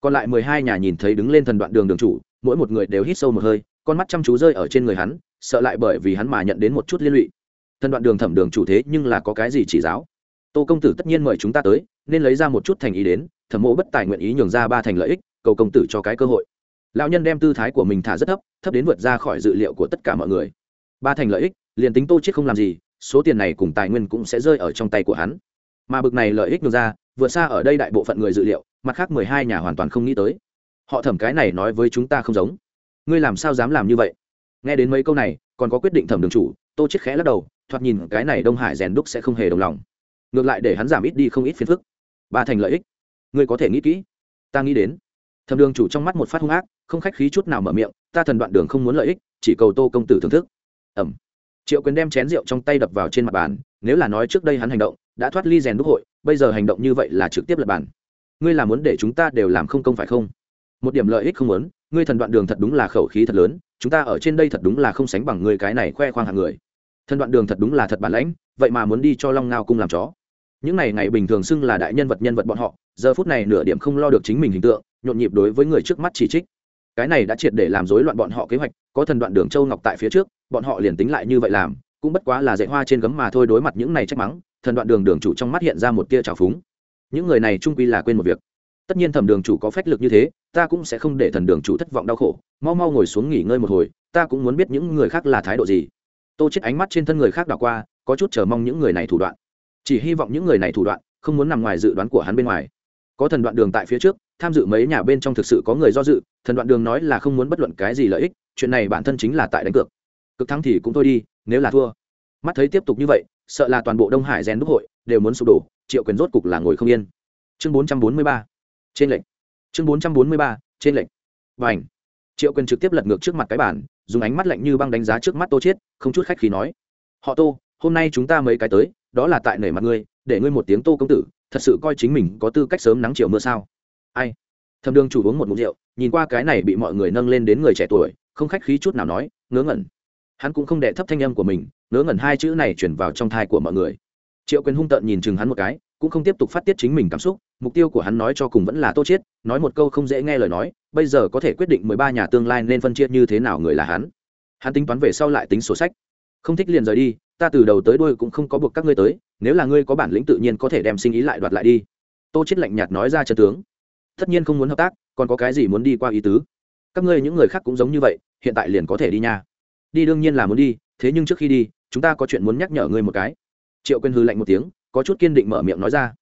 Còn lại mười hai nhà nhìn thấy đứng lên thần đoạn đường đường chủ, mỗi một người đều hít sâu một hơi con mắt chăm chú rơi ở trên người hắn, sợ lại bởi vì hắn mà nhận đến một chút liên lụy. Thân đoạn đường thẩm đường chủ thế nhưng là có cái gì chỉ giáo? Tô công tử tất nhiên mời chúng ta tới, nên lấy ra một chút thành ý đến, thẩm mộ bất tài nguyện ý nhường ra ba thành lợi ích, cầu công tử cho cái cơ hội. Lão nhân đem tư thái của mình thả rất thấp thấp đến vượt ra khỏi dự liệu của tất cả mọi người. Ba thành lợi ích, liền tính tô chết không làm gì, số tiền này cùng tài nguyên cũng sẽ rơi ở trong tay của hắn. Mà bực này lợi ích nhường ra, vượt xa ở đây đại bộ phận người dự liệu, mặt khác mười hai nhà hoàn toàn không nghĩ tới. Họ thẩm cái này nói với chúng ta không giống ngươi làm sao dám làm như vậy? Nghe đến mấy câu này, còn có quyết định thẩm đường chủ, tô chết khẽ lắc đầu, thoạt nhìn cái này đông hải rèn đúc sẽ không hề đồng lòng. Ngược lại để hắn giảm ít đi không ít phiền phức. Ba thành lợi ích. Ngươi có thể nghĩ kỹ. Ta nghĩ đến. Thẩm đường chủ trong mắt một phát hung ác, không khách khí chút nào mở miệng, ta thần đoạn đường không muốn lợi ích, chỉ cầu tô công tử thưởng thức. Ẩm. Triệu quyền đem chén rượu trong tay đập vào trên mặt bàn, nếu là nói trước đây hắn hành động, đã thoát ly rèn đúc hội, bây giờ hành động như vậy là trực tiếp lập bàn. Ngươi là muốn để chúng ta đều làm không công phải không? Một điểm lợi ích không muốn ngươi thần đoạn đường thật đúng là khẩu khí thật lớn, chúng ta ở trên đây thật đúng là không sánh bằng người cái này khoe khoang hàng người. Thần đoạn đường thật đúng là thật bản lãnh, vậy mà muốn đi cho long ngao cung làm chó. Những ngày ngày bình thường xưng là đại nhân vật nhân vật bọn họ, giờ phút này nửa điểm không lo được chính mình hình tượng, nhộn nhịp đối với người trước mắt chỉ trích. Cái này đã triệt để làm rối loạn bọn họ kế hoạch, có thần đoạn đường châu ngọc tại phía trước, bọn họ liền tính lại như vậy làm, cũng bất quá là dạy hoa trên gấm mà thôi đối mặt những này trách mắng, thần đoạn đường đường chủ trong mắt hiện ra một tia trào phúng. Những người này trung quy là quên một việc tất nhiên thẩm đường chủ có phách lực như thế, ta cũng sẽ không để thần đường chủ thất vọng đau khổ. Mau mau ngồi xuống nghỉ ngơi một hồi, ta cũng muốn biết những người khác là thái độ gì. Tô chết ánh mắt trên thân người khác đảo qua, có chút chờ mong những người này thủ đoạn. Chỉ hy vọng những người này thủ đoạn, không muốn nằm ngoài dự đoán của hắn bên ngoài. Có thần đoạn đường tại phía trước, tham dự mấy nhà bên trong thực sự có người do dự, thần đoạn đường nói là không muốn bất luận cái gì lợi ích, chuyện này bản thân chính là tại đánh cược. Cực thắng thì cũng thôi đi, nếu là thua. Mắt thấy tiếp tục như vậy, sợ là toàn bộ đông hải rèn đúc hội đều muốn sụp đổ, triệu quyền rốt cục là ngồi không yên. Chương bốn trăm bốn mươi ba trên lệnh chương bốn trăm bốn mươi ba, trên lệnh và ảnh triệu quyền trực tiếp lật ngược trước mặt cái bản, dùng ánh mắt lạnh như băng đánh giá trước mắt tô chiết, không chút khách khí nói. Họ tô, hôm nay chúng ta mấy cái tới, đó là tại nể mặt ngươi, để ngươi một tiếng tô công tử, thật sự coi chính mình có tư cách sớm nắng chiều mưa sao. Ai? Thầm đường chủ uống một mụn rượu, nhìn qua cái này bị mọi người nâng lên đến người trẻ tuổi, không khách khí chút nào nói, ngớ ngẩn. Hắn cũng không đệ thấp thanh âm của mình, ngớ ngẩn hai chữ này chuyển vào trong thai của mọi người. Triệu quyền hung tợn nhìn chừng hắn một cái cũng không tiếp tục phát tiết chính mình cảm xúc, mục tiêu của hắn nói cho cùng vẫn là tô chiết nói một câu không dễ nghe lời nói, bây giờ có thể quyết định mười ba nhà tương lai nên phân chia như thế nào người là hắn. Hắn tính toán về sau lại tính sổ sách. Không thích liền rời đi, ta từ đầu tới đuôi cũng không có buộc các ngươi tới, nếu là ngươi có bản lĩnh tự nhiên có thể đem sinh ý lại đoạt lại đi. Tô chết lạnh nhạt nói ra chân tướng. Tất nhiên không muốn hợp tác, còn có cái gì muốn đi qua ý tứ? Các ngươi những người khác cũng giống như vậy, hiện tại liền có thể đi nha. Đi đương nhiên là muốn đi, thế nhưng trước khi đi, chúng ta có chuyện muốn nhắc nhở ngươi một cái. Triệu quên hư lạnh một tiếng có chút kiên định mở miệng nói ra.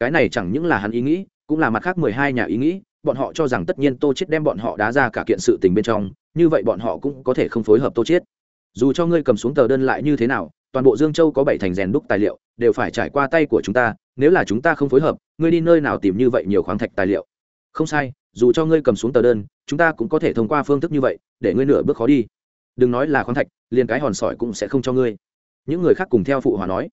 Cái này chẳng những là hắn ý nghĩ, cũng là mặt khác mười hai nhà ý nghĩ, bọn họ cho rằng tất nhiên tô chết đem bọn họ đá ra cả kiện sự tình bên trong, như vậy bọn họ cũng có thể không phối hợp tô chết dù cho ngươi cầm xuống tờ đơn lại như thế nào, toàn bộ dương châu có bảy thành rèn đúc tài liệu, đều phải trải qua tay của chúng ta, nếu là chúng ta không phối hợp, ngươi đi nơi nào tìm như vậy nhiều khoáng thạch tài liệu? Không sai, dù cho ngươi cầm xuống tờ đơn, chúng ta cũng có thể thông qua phương thức như vậy, để ngươi nửa bước khó đi. Đừng nói là khoáng thạch, liền cái hòn sỏi cũng sẽ không cho ngươi. Những người khác cùng theo phụ hòa nói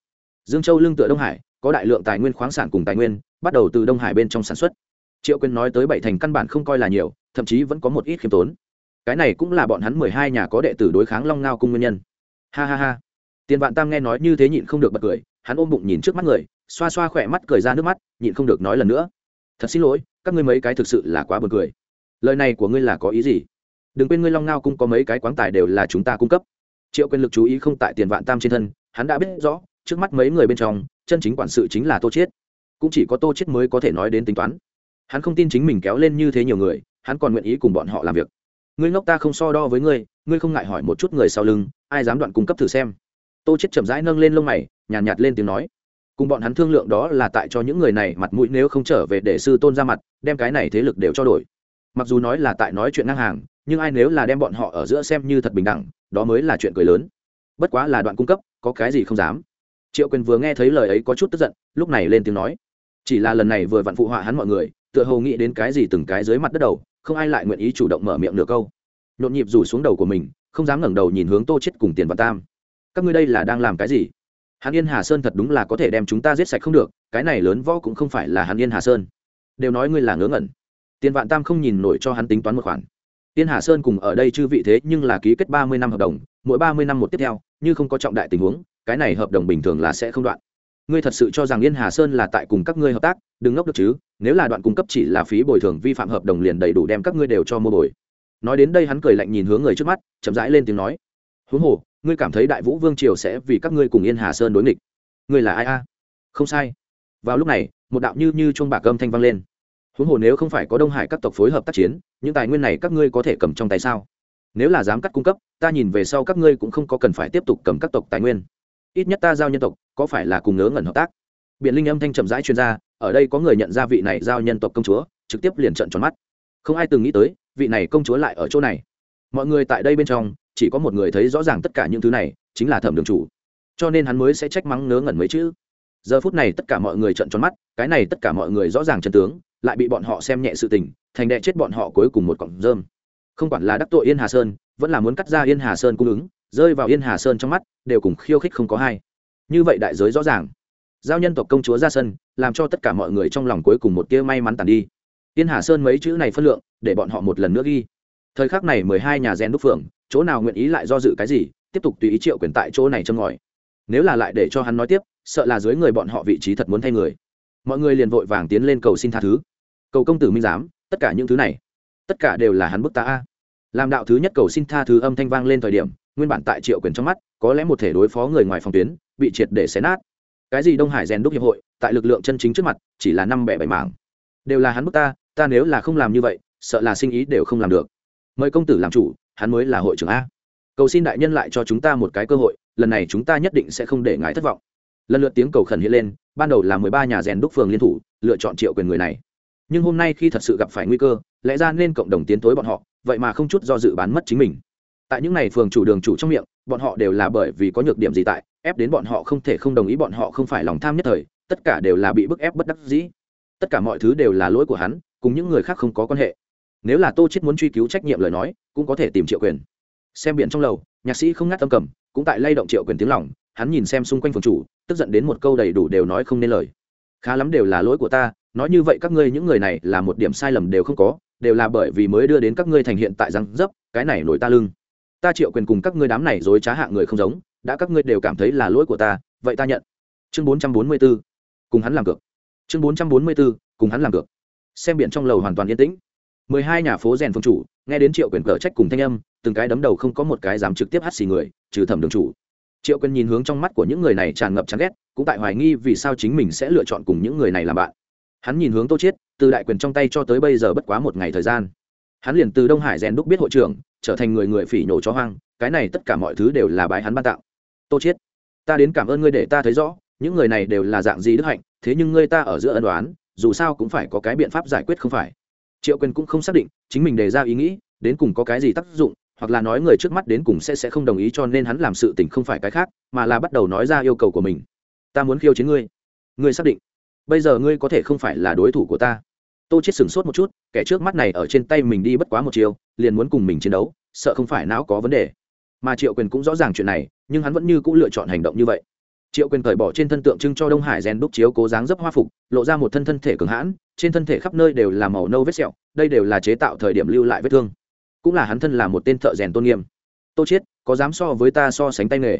dương châu lương tựa đông hải, có đại lượng tài nguyên khoáng sản cùng tài nguyên, bắt đầu từ đông hải bên trong sản xuất. Triệu quyền nói tới bảy thành căn bản không coi là nhiều, thậm chí vẫn có một ít khiêm tốn. Cái này cũng là bọn hắn mười hai nhà có đệ tử đối kháng long ngao cung nguyên nhân. Ha ha ha. Tiền vạn tam nghe nói như thế nhịn không được bật cười, hắn ôm bụng nhìn trước mắt người, xoa xoa khỏe mắt cười ra nước mắt, nhịn không được nói lần nữa. Thật xin lỗi, các ngươi mấy cái thực sự là quá buồn cười. Lời này của ngươi là có ý gì? Đừng quên ngươi long ngao cung có mấy cái quán tài đều là chúng ta cung cấp. Triệu quyền lực chú ý không tại tiền vạn tam trên thân, hắn đã biết rõ trước mắt mấy người bên trong chân chính quản sự chính là tô chiết. Cũng chỉ có tô chiết mới có thể nói đến tính toán. Hắn không tin chính mình kéo lên như thế nhiều người hắn còn nguyện ý cùng bọn họ làm việc. Ngươi ngốc ta không so đo với ngươi ngươi không ngại hỏi một chút người sau lưng ai dám đoạn cung cấp thử xem. Tô chết chậm rãi nâng lên lông mày nhàn nhạt, nhạt lên tiếng nói. Cùng bọn hắn thương lượng đó là tại cho những người này mặt mũi nếu không trở về để sư tôn ra mặt đem cái này thế lực đều cho đổi. Mặc dù nói là tại nói chuyện ngang hàng nhưng ai nếu là đem bọn họ ở giữa xem như thật bình đẳng đó mới là chuyện cười lớn. Bất quá là đoạn cung cấp có cái gì không dám triệu quyền vừa nghe thấy lời ấy có chút tức giận, lúc này lên tiếng nói. Chỉ là lần này vừa vặn phụ họa hắn mọi người, tựa hồ nghĩ đến cái gì từng cái dưới mặt đất đầu, không ai lại nguyện ý chủ động mở miệng nửa câu. Nhộn nhịp rủ xuống đầu của mình, không dám ngẩng đầu nhìn hướng tô chết cùng tiền và tam. Các ngươi đây là đang làm cái gì? Hắn yên hà sơn thật đúng là có thể đem chúng ta giết sạch không được, cái này lớn võ cũng không phải là hắn yên hà sơn. Đều nói ngươi là ngớ ngẩn. Tiền vạn tam không nhìn nổi cho hắn tính toán một khoản. Tiên hà sơn cùng ở đây chư vị thế nhưng là ký kết ba mươi năm hợp đồng, mỗi ba mươi năm một tiếp theo, như không có trọng đại tình huống cái này hợp đồng bình thường là sẽ không đoạn. Ngươi thật sự cho rằng yên hà sơn là tại cùng các ngươi hợp tác? Đừng ngốc được chứ, nếu là đoạn cung cấp chỉ là phí bồi thường vi phạm hợp đồng liền đầy đủ đem các ngươi đều cho mua bồi. Nói đến đây hắn cười lạnh nhìn hướng người trước mắt, chậm rãi lên tiếng nói. Huống hồ, ngươi cảm thấy đại vũ vương triều sẽ vì các ngươi cùng yên hà sơn đối nghịch. Ngươi là ai a? Không sai. Vào lúc này, một đạo như như chuông bạc âm thanh vang lên. Huống hồ nếu không phải có đông hải các tộc phối hợp tác chiến, những tài nguyên này các ngươi có thể cầm trong tay sao? Nếu là dám cắt cung cấp, ta nhìn về sau các ngươi cũng không có cần phải tiếp tục cầm các tộc tài nguyên ít nhất ta giao nhân tộc, có phải là cùng ngớ ngẩn hợp tác? Biện linh âm thanh chậm rãi chuyên gia ở đây có người nhận ra vị này giao nhân tộc công chúa, trực tiếp liền trận tròn mắt. Không ai từng nghĩ tới, vị này công chúa lại ở chỗ này. Mọi người tại đây bên trong, chỉ có một người thấy rõ ràng tất cả những thứ này, chính là thẩm đường chủ. Cho nên hắn mới sẽ trách mắng ngớ ngẩn mấy chữ. Giờ phút này tất cả mọi người trận tròn mắt, cái này tất cả mọi người rõ ràng chân tướng, lại bị bọn họ xem nhẹ sự tình, thành đệ chết bọn họ cuối cùng một cọng rơm. Không quản là đắc tội yên hà sơn, vẫn là muốn cắt ra yên hà sơn cung ứng rơi vào yên hà sơn trong mắt, đều cùng khiêu khích không có hai. Như vậy đại giới rõ ràng. Giao nhân tộc công chúa ra sân, làm cho tất cả mọi người trong lòng cuối cùng một tia may mắn tàn đi. Yên hà sơn mấy chữ này phân lượng, để bọn họ một lần nữa ghi. Thời khắc này mười hai nhà gen đúc phượng, chỗ nào nguyện ý lại do dự cái gì, tiếp tục tùy ý triệu quyền tại chỗ này châm ngòi. Nếu là lại để cho hắn nói tiếp, sợ là dưới người bọn họ vị trí thật muốn thay người. Mọi người liền vội vàng tiến lên cầu xin tha thứ. Cầu công tử minh giám, tất cả những thứ này, tất cả đều là hắn bức ta a. Làm đạo thứ nhất cầu xin tha thứ âm thanh vang lên thời điểm nguyên bản tại triệu quyền trong mắt, có lẽ một thể đối phó người ngoài phòng tuyến, bị triệt để xé nát. Cái gì đông hải rèn đúc hiệp hội, tại lực lượng chân chính trước mặt, chỉ là năm bẻ bảy mảng. Đều là hắn bức ta ta nếu là không làm như vậy, sợ là sinh ý đều không làm được. Mời công tử làm chủ, hắn mới là hội trưởng a. Cầu xin đại nhân lại cho chúng ta một cái cơ hội, lần này chúng ta nhất định sẽ không để ngài thất vọng. Lần lượt tiếng cầu khẩn hiện lên, ban đầu là mười ba nhà rèn đúc phường liên thủ, lựa chọn triệu quyền người này. Nhưng hôm nay khi thật sự gặp phải nguy cơ, lẽ ra nên cộng đồng tiến tối bọn họ, vậy mà không chút do dự bán mất chính mình tại những n à y phường chủ đường chủ trong miệng, bọn họ đều là bởi vì có nhược điểm gì tại, ép đến bọn họ không thể không đồng ý bọn họ không phải lòng tham nhất thời, tất cả đều là bị bức ép bất đắc dĩ. Tất cả mọi thứ đều là lỗi của hắn, cùng những người khác không có quan hệ. Nếu là tô chết muốn truy cứu trách nhiệm lời nói, cũng có thể tìm triệu quyền. Xem biển trong lầu, nhạc sĩ không ngắt tâm cầm, cũng tại lay động triệu quyền tiếng lòng, hắn nhìn xem xung quanh phường chủ, tức giận đến một câu đầy đủ đều nói không nên lời. Khá lắm đều là lỗi của ta, nói như vậy các ngươi những người này là một điểm sai lầm đều không có, đều là bởi vì mới đưa đến các ngươi thành hiện tại răng dấp, cái này nổi ta lưng ta triệu quyền cùng các ngươi đám này dối trá hạ người không giống, đã các ngươi đều cảm thấy là lỗi của ta, vậy ta nhận. Chương bốn trăm bốn mươi b ố cùng hắn làm cược. Chương bốn trăm bốn mươi b ố cùng hắn làm cược. Xem biển trong lầu hoàn toàn yên tĩnh. mười hai nhà phố rèn phương chủ, nghe đến triệu quyền cờ trách cùng thanh âm, từng cái đấm đầu không có một cái dám trực tiếp hắt xì người, trừ thẩm đường chủ. Triệu quyền nhìn hướng trong mắt của những người này tràn ngập chán ghét, cũng tại hoài nghi vì sao chính mình sẽ lựa chọn cùng những người này làm bạn. Hắn nhìn hướng tô chiết, từ đại quyền trong tay cho tới bây giờ bất quá một ngày thời gian. Hắn liền từ đông hải rèn đúc biết hội trưởng trở thành người người phỉ nhổ chó hoang, cái này tất cả mọi thứ đều là bái hắn ban tạo. Tô chiết, ta đến cảm ơn ngươi để ta thấy rõ, những người này đều là dạng gì đức hạnh, thế nhưng ngươi ta ở giữa ân đoán dù sao cũng phải có cái biện pháp giải quyết không phải. Triệu quyền cũng không xác định, chính mình đề ra ý nghĩ, đến cùng có cái gì tác dụng, hoặc là nói người trước mắt đến cùng sẽ sẽ không đồng ý cho nên hắn làm sự tình không phải cái khác, mà là bắt đầu nói ra yêu cầu của mình. Ta muốn khiêu chiến ngươi. Ngươi xác định. Bây giờ ngươi có thể không phải là đối thủ của ta tô chết sửng sốt một chút kẻ trước mắt này ở trên tay mình đi bất quá một chiều liền muốn cùng mình chiến đấu sợ không phải não có vấn đề. Mà triệu quyền cũng rõ ràng chuyện này nhưng hắn vẫn như cũng lựa chọn hành động như vậy. Triệu quyền cởi bỏ trên thân tượng trưng cho đông hải rèn đúc chiếu cố dáng dấp hoa phục lộ ra một thân thân thể cường hãn trên thân thể khắp nơi đều là màu nâu vết sẹo đây đều là chế tạo thời điểm lưu lại vết thương. Cũng là hắn thân là một tên thợ rèn tôn nghiêm. Tô chết, có dám so với ta so sánh tay nghề?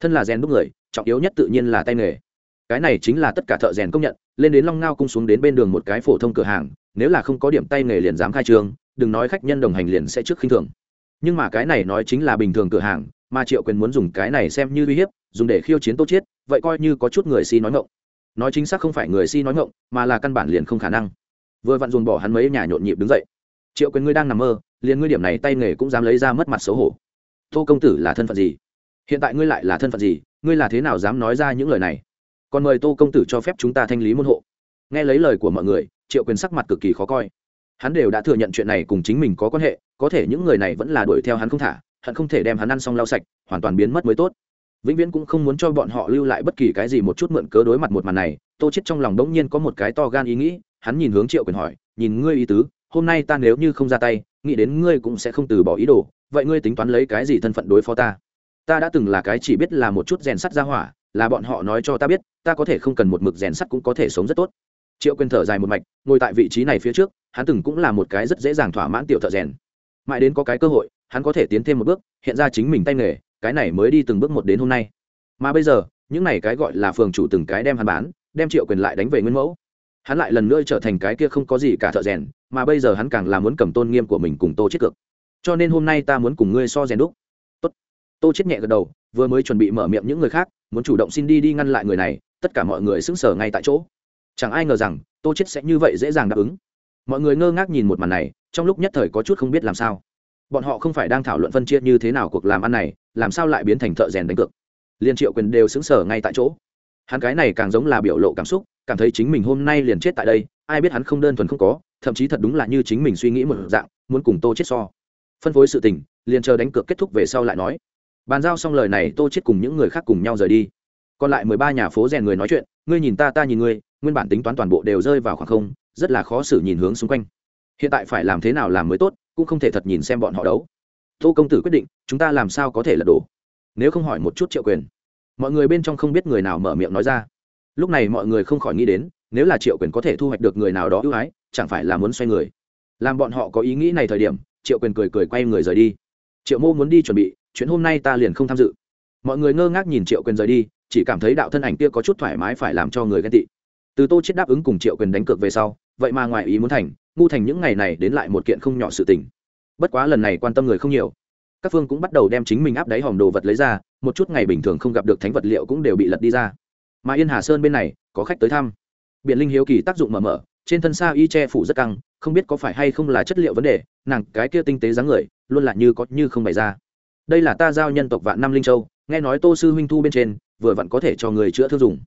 Thân là rèn đúc người trọng yếu nhất tự nhiên là tay nghề cái này chính là tất cả thợ rèn công nhận, lên đến long ngao cung xuống đến bên đường một cái phổ thông cửa hàng, nếu là không có điểm tay nghề liền dám khai trương, đừng nói khách nhân đồng hành liền sẽ trước khinh thường. Nhưng mà cái này nói chính là bình thường cửa hàng, mà triệu quyền muốn dùng cái này xem như uy hiếp, dùng để khiêu chiến tô chiết, vậy coi như có chút người si nói ngộng nói chính xác không phải người si nói ngộng mà là căn bản liền không khả năng. Vừa vặn dùng bỏ hắn mấy nhà nhộn nhịp đứng dậy. Triệu quyền ngươi đang nằm mơ, liền ngươi điểm này tay nghề cũng dám lấy ra mất mặt xấu hổ. Tô công tử là thân phận gì? Hiện tại ngươi lại là thân phận gì? Ngươi là thế nào dám nói ra những lời này? Còn mời tô công tử cho phép chúng ta thanh lý môn hộ. Nghe lấy lời của mọi người, triệu quyền sắc mặt cực kỳ khó coi. Hắn đều đã thừa nhận chuyện này cùng chính mình có quan hệ, có thể những người này vẫn là đuổi theo hắn không thả, hận không thể đem hắn ăn xong lau sạch, hoàn toàn biến mất mới tốt. Vĩnh viễn cũng không muốn cho bọn họ lưu lại bất kỳ cái gì một chút mượn cớ đối mặt một màn này, tô chết trong lòng đống nhiên có một cái to gan ý nghĩ, hắn nhìn hướng triệu quyền hỏi, nhìn ngươi ý tứ, hôm nay ta nếu như không ra tay, nghĩ đến ngươi cũng sẽ không từ bỏ ý đồ, vậy ngươi tính toán lấy cái gì thân phận đối phó ta? Ta đã từng là cái chỉ biết là một chút rèn sắt ra hỏa, là bọn họ nói cho ta biết, ta có thể không cần một mực rèn sắt cũng có thể sống rất tốt. Triệu quyền thở dài một mạch, ngồi tại vị trí này phía trước, hắn từng cũng là một cái rất dễ dàng thỏa mãn tiểu thợ rèn. Mãi đến có cái cơ hội, hắn có thể tiến thêm một bước, hiện ra chính mình tay nghề, cái này mới đi từng bước một đến hôm nay. Mà bây giờ, những này cái gọi là phường chủ từng cái đem hắn bán, đem triệu quyền lại đánh về nguyên mẫu. Hắn lại lần nữa trở thành cái kia không có gì cả thợ rèn, mà bây giờ hắn càng là muốn cầm tôn nghiêm của mình cùng tô chết cược. Cho nên hôm nay ta muốn cùng ngươi so rèn đúc tô chết nhẹ gật đầu, vừa mới chuẩn bị mở miệng những người khác, muốn chủ động xin đi đi ngăn lại người này, tất cả mọi người sững sờ ngay tại chỗ. Chẳng ai ngờ rằng, tô chết sẽ như vậy dễ dàng đáp ứng. Mọi người ngơ ngác nhìn một màn này, trong lúc nhất thời có chút không biết làm sao. Bọn họ không phải đang thảo luận phân chia như thế nào cuộc làm ăn này, làm sao lại biến thành thợ rèn đánh cược. Liên triệu quyền đều sững sờ ngay tại chỗ. Hắn cái này càng giống là biểu lộ cảm xúc, cảm thấy chính mình hôm nay liền chết tại đây, ai biết hắn không đơn thuần không có, thậm chí thật đúng là như chính mình suy nghĩ một dạng, muốn cùng tô chết so. Phân phối sự tình, liền chờ đánh cược kết thúc về sau lại nói bàn giao xong lời này tô chết cùng những người khác cùng nhau rời đi. Còn lại mười ba nhà phố rèn người nói chuyện, ngươi nhìn ta ta nhìn ngươi, nguyên bản tính toán toàn bộ đều rơi vào khoảng không, rất là khó xử nhìn hướng xung quanh. Hiện tại phải làm thế nào làm mới tốt, cũng không thể thật nhìn xem bọn họ đấu. Tô công tử quyết định, chúng ta làm sao có thể lật đổ? Nếu không hỏi một chút triệu quyền. Mọi người bên trong không biết người nào mở miệng nói ra. Lúc này mọi người không khỏi nghĩ đến, nếu là triệu quyền có thể thu hoạch được người nào đó ưu ái, chẳng phải là muốn xoay người. Làm bọn họ có ý nghĩ này thời điểm, triệu quyền cười cười quay người rời đi. Triệu mô muốn đi chuẩn bị chuyện hôm nay ta liền không tham dự. Mọi người ngơ ngác nhìn triệu quyền rời đi, chỉ cảm thấy đạo thân ảnh kia có chút thoải mái phải làm cho người ghen tị. Từ tô chết đáp ứng cùng triệu quyền đánh cược về sau, vậy mà ngoài ý muốn thành, ngu thành những ngày này đến lại một kiện không nhỏ sự tình. Bất quá lần này quan tâm người không nhiều. Các phương cũng bắt đầu đem chính mình áp đáy hòm đồ vật lấy ra, một chút ngày bình thường không gặp được thánh vật liệu cũng đều bị lật đi ra. Mà yên hà sơn bên này, có khách tới thăm. Biện linh hiếu kỳ tác dụng mở mở, trên thân sa y che phủ rất căng, không biết có phải hay không là chất liệu vấn đề, nàng cái kia tinh tế dáng người, luôn là như có như không bày ra đây là ta giao nhân tộc vạn năm linh châu, nghe nói tô sư huynh thu bên trên, vừa vặn có thể cho người chữa thương dùng.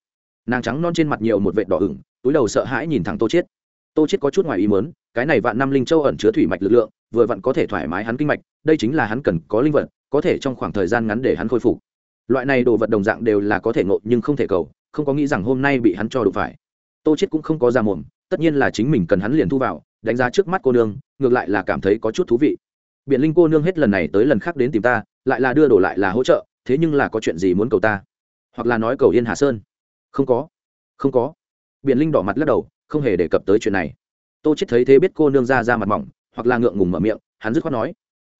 Nàng trắng non trên mặt nhiều một vệt đỏ ửng, túi đầu sợ hãi nhìn thẳng tô chiết. Tô chiết có chút ngoài ý muốn, cái này vạn năm linh châu ẩn chứa thủy mạch lực lượng, vừa vặn có thể thoải mái hắn kinh mạch, đây chính là hắn cần có linh vật, có thể trong khoảng thời gian ngắn để hắn khôi phục. Loại này đồ vật đồng dạng đều là có thể ngộ nhưng không thể cầu, không có nghĩ rằng hôm nay bị hắn cho đụng phải. Tô chiết cũng không có ra mồm, tất nhiên là chính mình cần hắn liền thu vào, đánh giá trước mắt cô nương, ngược lại là cảm thấy có chút thú vị. Biện linh cô nương hết lần này tới lần khác đến tìm ta lại là đưa đổ lại là hỗ trợ, thế nhưng là có chuyện gì muốn cầu ta? Hoặc là nói cầu yên hà sơn? Không có. Không có. Biện linh đỏ mặt lắc đầu, không hề đề cập tới chuyện này. Tô chết thấy thế biết cô nương ra ra mặt mỏng, hoặc là ngượng ngùng mở miệng, hắn dứt khoát nói,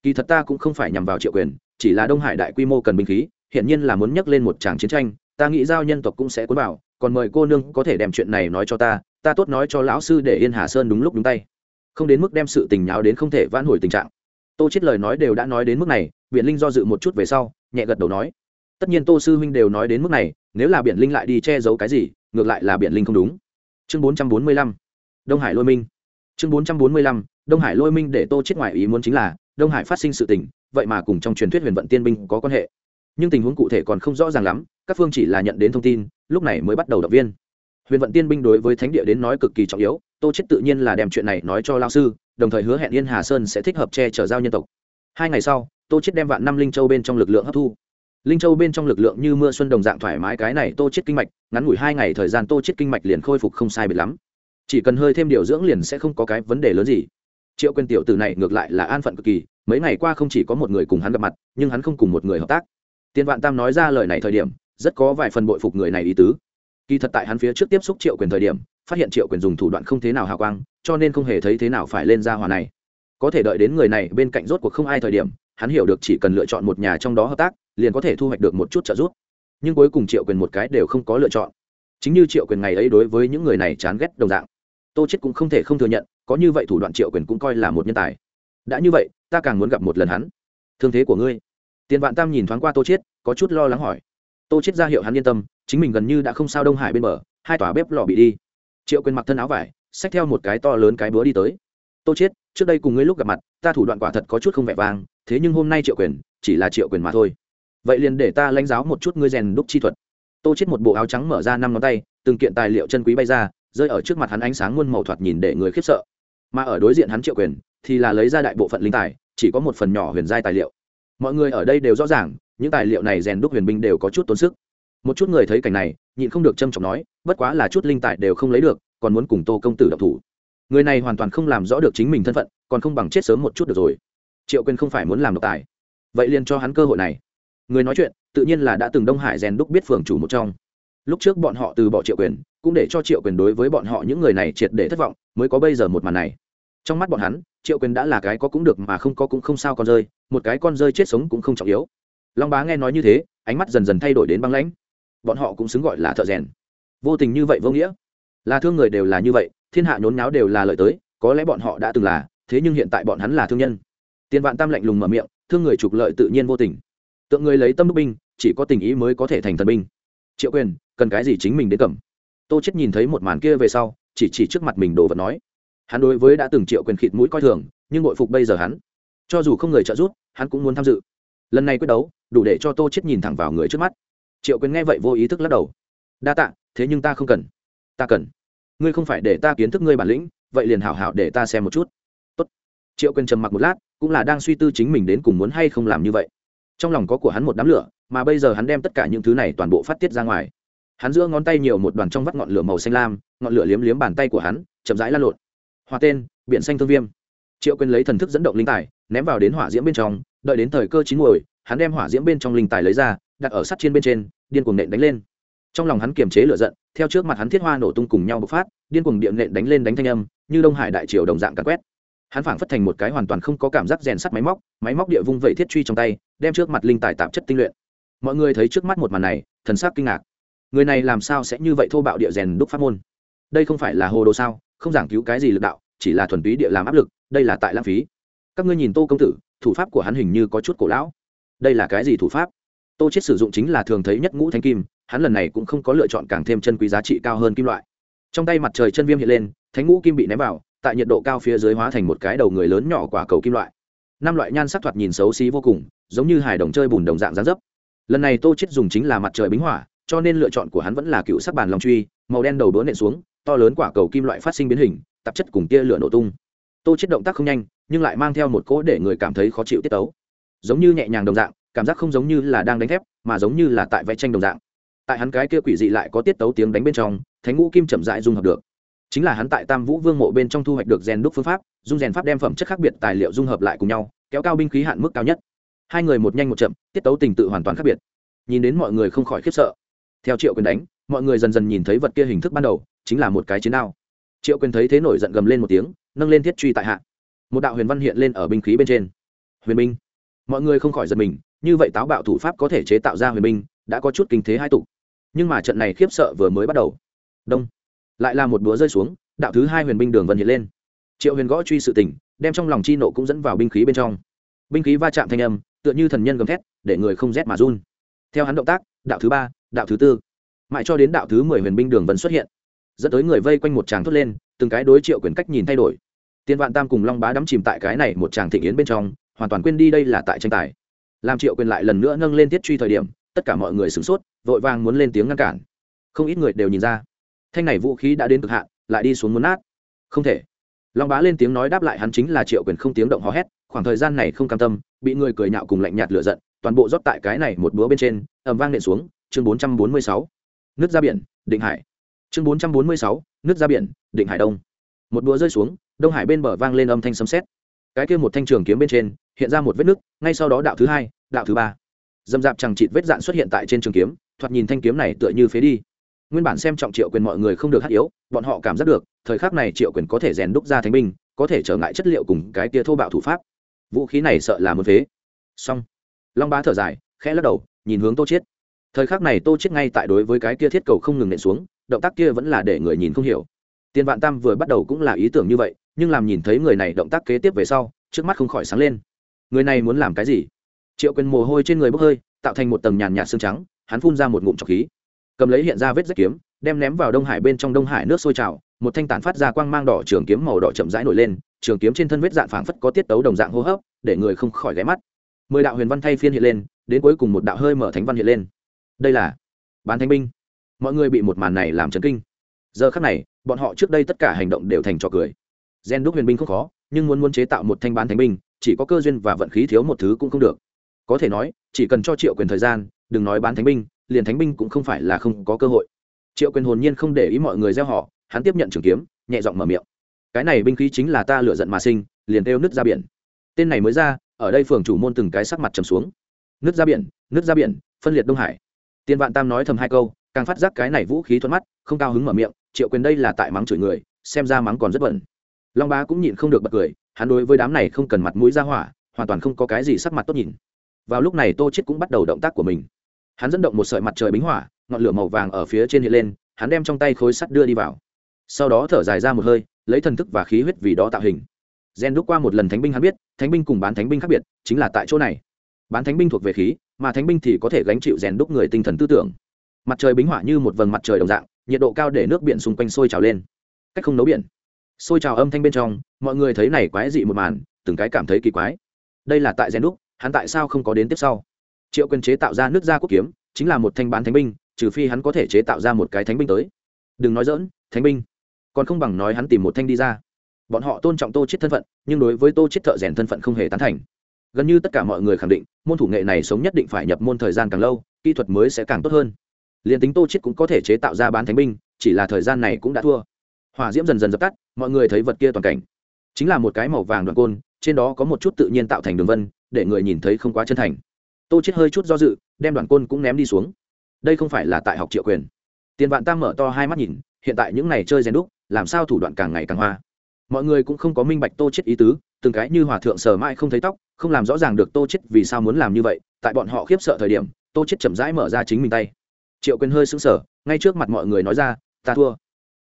kỳ thật ta cũng không phải nhằm vào triệu quyền, chỉ là đông hải đại quy mô cần binh khí hiện nhiên là muốn nhắc lên một tràng chiến tranh, ta nghĩ giao nhân tộc cũng sẽ cuốn vào, còn mời cô nương có thể đem chuyện này nói cho ta ta tốt nói cho lão sư để yên hà sơn đúng lúc đúng tay. Không đến mức đem sự tình nháo đến không thể vãn hồi tình trạng tô chết lời nói đều đã nói đến mức này biện linh do dự một chút về sau, nhẹ gật đầu nói. Tất nhiên tô sư huynh đều nói đến mức này, nếu là biện linh lại đi che giấu cái gì, ngược lại là biện linh không đúng. Chương bốn trăm bốn mươi lăm, đông hải lôi minh. Chương bốn trăm bốn mươi lăm, đông hải lôi minh để tô chết ngoại ý muốn chính là, đông hải phát sinh sự tình, vậy mà cùng trong truyền thuyết huyền vận tiên binh có quan hệ. Nhưng tình huống cụ thể còn không rõ ràng lắm, các phương chỉ là nhận đến thông tin, lúc này mới bắt đầu động viên. Huyền vận tiên binh đối với thánh địa đến nói cực kỳ trọng yếu, tô chết tự nhiên là đem chuyện này nói cho lao sư đồng thời hứa hẹn yên hà sơn sẽ thích hợp che chở giao nhân tộc. Hai ngày sau, tô chết đem vạn năm linh châu bên trong lực lượng hấp thu. Linh châu bên trong lực lượng như mưa xuân đồng dạng thoải mái cái này tô chết kinh mạch, ngắn ngủi hai ngày thời gian tô chết kinh mạch liền khôi phục không sai biệt lắm. Chỉ cần hơi thêm điều dưỡng liền sẽ không có cái vấn đề lớn gì. Triệu quyền tiểu tử này ngược lại là an phận cực kỳ, mấy ngày qua không chỉ có một người cùng hắn gặp mặt, nhưng hắn không cùng một người hợp tác. Tiên vạn tam nói ra lời này thời điểm, rất có vài phần bội phục người này ý tứ. Kỳ thật tại hắn phía trước tiếp xúc triệu quyền thời điểm, phát hiện triệu quyền dùng thủ đoạn không thế nào hào quang cho nên không hề thấy thế nào phải lên ra hòa này. Có thể đợi đến người này bên cạnh rốt cuộc không ai thời điểm, hắn hiểu được chỉ cần lựa chọn một nhà trong đó hợp tác, liền có thể thu hoạch được một chút trợ giúp. Nhưng cuối cùng triệu quyền một cái đều không có lựa chọn. Chính như triệu quyền ngày ấy đối với những người này chán ghét đồng dạng, tô chết cũng không thể không thừa nhận, có như vậy thủ đoạn triệu quyền cũng coi là một nhân tài. Đã như vậy, ta càng muốn gặp một lần hắn. Thương thế của ngươi. Tiền vạn tam nhìn thoáng qua tô chết có chút lo lắng hỏi. Tô chết ra hiệu hắn yên tâm, chính mình gần như đã không sao đông hải bên bờ, hai tòa bếp lò bị đi. Triệu quyền mặc thân áo vải xách theo một cái to lớn cái búa đi tới. Tô chết, trước đây cùng ngươi lúc gặp mặt, ta thủ đoạn quả thật có chút không vẻ vang, thế nhưng hôm nay triệu quyền, chỉ là triệu quyền mà thôi. Vậy liền để ta lãnh giáo một chút ngươi rèn đúc chi thuật. Tô chết một bộ áo trắng mở ra năm ngón tay, từng kiện tài liệu chân quý bay ra, rơi ở trước mặt hắn ánh sáng muôn màu thoạt nhìn để người khiếp sợ. Mà ở đối diện hắn triệu quyền, thì là lấy ra đại bộ phận linh tài, chỉ có một phần nhỏ huyền giai tài liệu. Mọi người ở đây đều rõ ràng, những tài liệu này rèn đúc huyền binh đều có chút tốn sức. Một chút người thấy cảnh này, nhịn không được trâm trọng nói, bất quá là chút linh tài đều không lấy được còn muốn cùng tô công tử độc thủ. Người này hoàn toàn không làm rõ được chính mình thân phận, còn không bằng chết sớm một chút được rồi. Triệu quyền không phải muốn làm độc tài. Vậy liền cho hắn cơ hội này. Người nói chuyện, tự nhiên là đã từng đông hải rèn đúc biết phường chủ một trong. Lúc trước bọn họ từ bỏ triệu quyền, cũng để cho triệu quyền đối với bọn họ những người này triệt để thất vọng, mới có bây giờ một màn này. Trong mắt bọn hắn, triệu quyền đã là cái có cũng được mà không có cũng không sao con rơi, một cái con rơi chết sống cũng không trọng yếu. Long bá nghe nói như thế, ánh mắt dần dần thay đổi đến băng lãnh. Bọn họ cũng xứng gọi là thợ rèn. Vô tình như vậy vô nghĩa là thương người đều là như vậy, thiên hạ nhốn nháo đều là lợi tới, có lẽ bọn họ đã từng là, thế nhưng hiện tại bọn hắn là thương nhân. Tiền vạn tam lạnh lùng mở miệng, thương người trục lợi tự nhiên vô tình. Tượng người lấy tâm đúc binh, chỉ có tình ý mới có thể thành thần binh. Triệu quyền, cần cái gì chính mình đến cầm? Tô chết nhìn thấy một màn kia về sau, chỉ chỉ trước mặt mình đồ vật nói. Hắn đối với đã từng triệu quyền khịt mũi coi thường, nhưng nội phục bây giờ hắn. Cho dù không người trợ giúp, hắn cũng muốn tham dự. Lần này quyết đấu, đủ để cho tô chết nhìn thẳng vào người trước mắt. Triệu quyền nghe vậy vô ý thức lắc đầu. Đa tạ, thế nhưng ta không cần ta cần. Ngươi không phải để ta kiến thức ngươi bản lĩnh, vậy liền hảo hảo để ta xem một chút. Tốt. triệu quyền trầm mặc một lát, cũng là đang suy tư chính mình đến cùng muốn hay không làm như vậy. Trong lòng có của hắn một đám lửa, mà bây giờ hắn đem tất cả những thứ này toàn bộ phát tiết ra ngoài. Hắn giữa ngón tay nhiều một đoàn trong vắt ngọn lửa màu xanh lam, ngọn lửa liếm liếm bàn tay của hắn, chậm rãi lan lộn. Hòa tên, biển xanh thương viêm. Triệu quyền lấy thần thức dẫn động linh tài, ném vào đến hỏa diễm bên trong, đợi đến thời cơ chín muồi, hắn đem hỏa diễm bên trong linh tài lấy ra, đặt ở sắt trên bên trên, điên cuồng nện đánh lên trong lòng hắn kiềm chế lửa giận, theo trước mặt hắn thiết hoa nổ tung cùng nhau bộc phát, điên cuồng điện nện đánh lên đánh thanh âm, như đông hải đại triều đồng dạng cắn quét. Hắn phảng phất thành một cái hoàn toàn không có cảm giác rèn sắt máy móc máy móc địa vung vẩy thiết truy trong tay, đem trước mặt linh tài tạp chất tinh luyện. Mọi người thấy trước mắt một màn này, thần sắc kinh ngạc. Người này làm sao sẽ như vậy thô bạo địa rèn đúc pháp môn? Đây không phải là hồ đồ sao, không giảng cứu cái gì lực đạo, chỉ là thuần túy địa làm áp lực, đây là tại lãng phí. Các ngươi nhìn tô công tử, thủ pháp của hắn hình như có chút cổ lão. Đây là cái gì thủ pháp? Tô chết sử dụng chính là thường thấy nhất ngũ thanh kim hắn lần này cũng không có lựa chọn càng thêm chân quý giá trị cao hơn kim loại. Trong tay mặt trời chân viêm hiện lên, thánh ngũ kim bị ném vào, tại nhiệt độ cao phía dưới hóa thành một cái đầu người lớn nhỏ quả cầu kim loại. Năm loại nhan sắc thoạt nhìn xấu xí vô cùng, giống như hải đồng chơi bùn đồng dạng dáng dấp. Lần này tô chết dùng chính là mặt trời bính hỏa, cho nên lựa chọn của hắn vẫn là cựu sắc bàn long truy, màu đen đầu đũa nện xuống, to lớn quả cầu kim loại phát sinh biến hình, tạp chất cùng tia lửa nổ tung. Tô chết động tác không nhanh, nhưng lại mang theo một cỗ để người cảm thấy khó chịu tiết tấu. Giống như nhẹ nhàng đồng dạng, cảm giác không giống như là đang đánh thép, mà giống như là tại vẽ tranh đồng dạng tại hắn cái kia quỷ dị lại có tiết tấu tiếng đánh bên trong, thánh ngũ kim chậm rãi dung hợp được. Chính là hắn tại tam vũ vương mộ bên trong thu hoạch được rèn đúc phương pháp, dung rèn pháp đem phẩm chất khác biệt tài liệu dung hợp lại cùng nhau, kéo cao binh khí hạn mức cao nhất. Hai người một nhanh một chậm, tiết tấu tình tự hoàn toàn khác biệt. Nhìn đến mọi người không khỏi khiếp sợ. Theo triệu quyền đánh, mọi người dần dần nhìn thấy vật kia hình thức ban đầu, chính là một cái chiến đao. Triệu quyền thấy thế nổi giận gầm lên một tiếng, nâng lên thiết truy tại hạ. Một đạo huyền văn hiện lên ở binh khí bên trên. Huyền binh. Mọi người không khỏi giật mình, như vậy táo bạo thủ pháp có thể chế tạo ra huyền binh, đã có chút kinh thế hai tục nhưng mà trận này khiếp sợ vừa mới bắt đầu. Đông. Lại là một búa rơi xuống, đạo thứ hai huyền binh đường vân hiện lên. Triệu huyền gõ truy sự tỉnh đem trong lòng chi nộ cũng dẫn vào binh khí bên trong. Binh khí va chạm thanh âm, tựa như thần nhân gầm thét, để người không rét mà run. Theo hắn động tác, đạo thứ ba, đạo thứ tư. Mãi cho đến đạo thứ mười huyền binh đường vân xuất hiện, dẫn tới người vây quanh một tràng thốt lên, từng cái đối triệu quyền cách nhìn thay đổi. Tiên vạn tam cùng long bá đắm chìm tại cái này một tràng thịnh yến bên trong, hoàn toàn quên đi đây là tại tranh tài. Làm triệu quyền lại lần nữa nâng lên tiết truy thời điểm tất cả mọi người sửng sốt, vội vàng muốn lên tiếng ngăn cản. Không ít người đều nhìn ra. Thanh này vũ khí đã đến cực hạn, lại đi xuống muốn nát. Không thể. Long bá lên tiếng nói đáp lại hắn chính là triệu quyền không tiếng động hò hét, khoảng thời gian này không cam tâm, bị người cười nhạo cùng lạnh nhạt lựa giận, toàn bộ rót tại cái này một búa bên trên ẩm vang nện xuống, chương bốn trăm bốn mươi sáu. Nước ra biển, định hải. Chương bốn trăm bốn mươi sáu, nước ra biển, định hải đông. Một búa rơi xuống, đông hải bên bờ vang lên âm thanh sấm sét. Cái kia một thanh trường kiếm bên trên, hiện ra một vết nứt, ngay sau đó đạo thứ hai, đạo thứ ba dầm dạp chẳng chịt vết dạn xuất hiện tại trên trường kiếm, thoạt nhìn thanh kiếm này tựa như phế đi. Nguyên bản xem trọng triệu quyền mọi người không được hát yếu, bọn họ cảm giác được, thời khắc này triệu quyền có thể rèn đúc ra thánh binh, có thể trở ngại chất liệu cùng cái kia thô bạo thủ pháp. Vũ khí này sợ là một phế. Xong. Long bá thở dài, khẽ lắc đầu, nhìn hướng tô chiết. Thời khắc này tô chiết ngay tại đối với cái kia thiết cầu không ngừng nện xuống, động tác kia vẫn là để người nhìn không hiểu. Tiền vạn tam vừa bắt đầu cũng là ý tưởng như vậy, nhưng làm nhìn thấy người này động tác kế tiếp về sau, trước mắt không khỏi sáng lên. Người này muốn làm cái gì? Triệu quyền mồ hôi trên người bốc hơi, tạo thành một tầng nhàn nhạt xương trắng, hắn phun ra một ngụm trọc khí. Cầm lấy hiện ra vết rách kiếm, đem ném vào đông hải bên trong đông hải nước sôi trào, một thanh tản phát ra quang mang đỏ trường kiếm màu đỏ chậm rãi nổi lên, trường kiếm trên thân vết dạn phảng phất có tiết tấu đồng dạng hô hấp, để người không khỏi ghé mắt. Mười đạo huyền văn thay phiên hiện lên, đến cuối cùng một đạo hơi mở thánh văn hiện lên. Đây là bán thánh binh. Mọi người bị một màn này làm chấn kinh. Giờ khắc này, bọn họ trước đây tất cả hành động đều thành trò cười. Gen đúc huyền binh không khó, nhưng muốn muốn chế tạo một thanh bán thánh binh, chỉ có cơ duyên và vận khí thiếu một thứ cũng không được có thể nói, chỉ cần cho triệu quyền thời gian, đừng nói bán thánh binh, liền thánh binh cũng không phải là không có cơ hội. Triệu quyền hồn nhiên không để ý mọi người gieo họ, hắn tiếp nhận trường kiếm, nhẹ giọng mở miệng. Cái này binh khí chính là ta lựa giận mà sinh, liền kêu nứt ra biển. Tên này mới ra, ở đây phường chủ môn từng cái sắc mặt trầm xuống. Nứt ra biển, nứt ra biển, phân liệt đông hải. Tiên vạn tam nói thầm hai câu, càng phát giác cái này vũ khí thuận mắt, không cao hứng mở miệng, triệu quyền đây là tại mắng chửi người, xem ra mắng còn rất bẩn. Long bá cũng nhịn không được bật cười, hắn đối với đám này không cần mặt mũi ra hỏa, hoàn toàn không có cái gì sắc mặt tốt nhìn vào lúc này tô chết cũng bắt đầu động tác của mình. Hắn dẫn động một sợi mặt trời bính hỏa, ngọn lửa màu vàng ở phía trên hiện lên, hắn đem trong tay khối sắt đưa đi vào. Sau đó thở dài ra một hơi, lấy thần thức và khí huyết vì đó tạo hình. Gen đúc qua một lần thánh binh hắn biết, thánh binh cùng bán thánh binh khác biệt, chính là tại chỗ này. Bán thánh binh thuộc về khí, mà thánh binh thì có thể gánh chịu rèn đúc người tinh thần tư tưởng. Mặt trời bính hỏa như một vầng mặt trời đồng dạng, nhiệt độ cao để nước biển xung quanh sôi trào lên. Cách không nấu biển. Sôi trào âm thanh bên trong, mọi người thấy này quái dị một màn, từng cái cảm thấy kỳ quái. Đây là tại rèn đúc hắn tại sao không có đến tiếp sau? Triệu quyền chế tạo ra nước gia quốc kiếm, chính là một thanh bán thánh binh, trừ phi hắn có thể chế tạo ra một cái thánh binh tới. Đừng nói dỡn thánh binh. Còn không bằng nói hắn tìm một thanh đi ra. Bọn họ tôn trọng tô chết thân phận, nhưng đối với tô chết thợ rèn thân phận không hề tán thành. Gần như tất cả mọi người khẳng định, môn thủ nghệ này sống nhất định phải nhập môn thời gian càng lâu, kỹ thuật mới sẽ càng tốt hơn. Liền tính tô chết cũng có thể chế tạo ra bán thánh binh, chỉ là thời gian này cũng đã thua. Hỏa diễm dần dần dập tắt, mọi người thấy vật kia toàn cảnh. Chính là một cái màu vàng đoạn côn, trên đó có một chút tự nhiên tạo thành đường vân để người nhìn thấy không quá chân thành. Tô chết hơi chút do dự, đem đoàn côn cũng ném đi xuống. Đây không phải là tại học triệu quyền. Tiền vạn tam mở to hai mắt nhìn, hiện tại những này chơi rèn đúc, làm sao thủ đoạn càng ngày càng hoa. Mọi người cũng không có minh bạch tô chết ý tứ, từng cái như hòa thượng sờ mãi không thấy tóc, không làm rõ ràng được tô chết vì sao muốn làm như vậy, tại bọn họ khiếp sợ thời điểm, tô chết chậm rãi mở ra chính mình tay. Triệu quyền hơi sững sờ, ngay trước mặt mọi người nói ra, ta thua.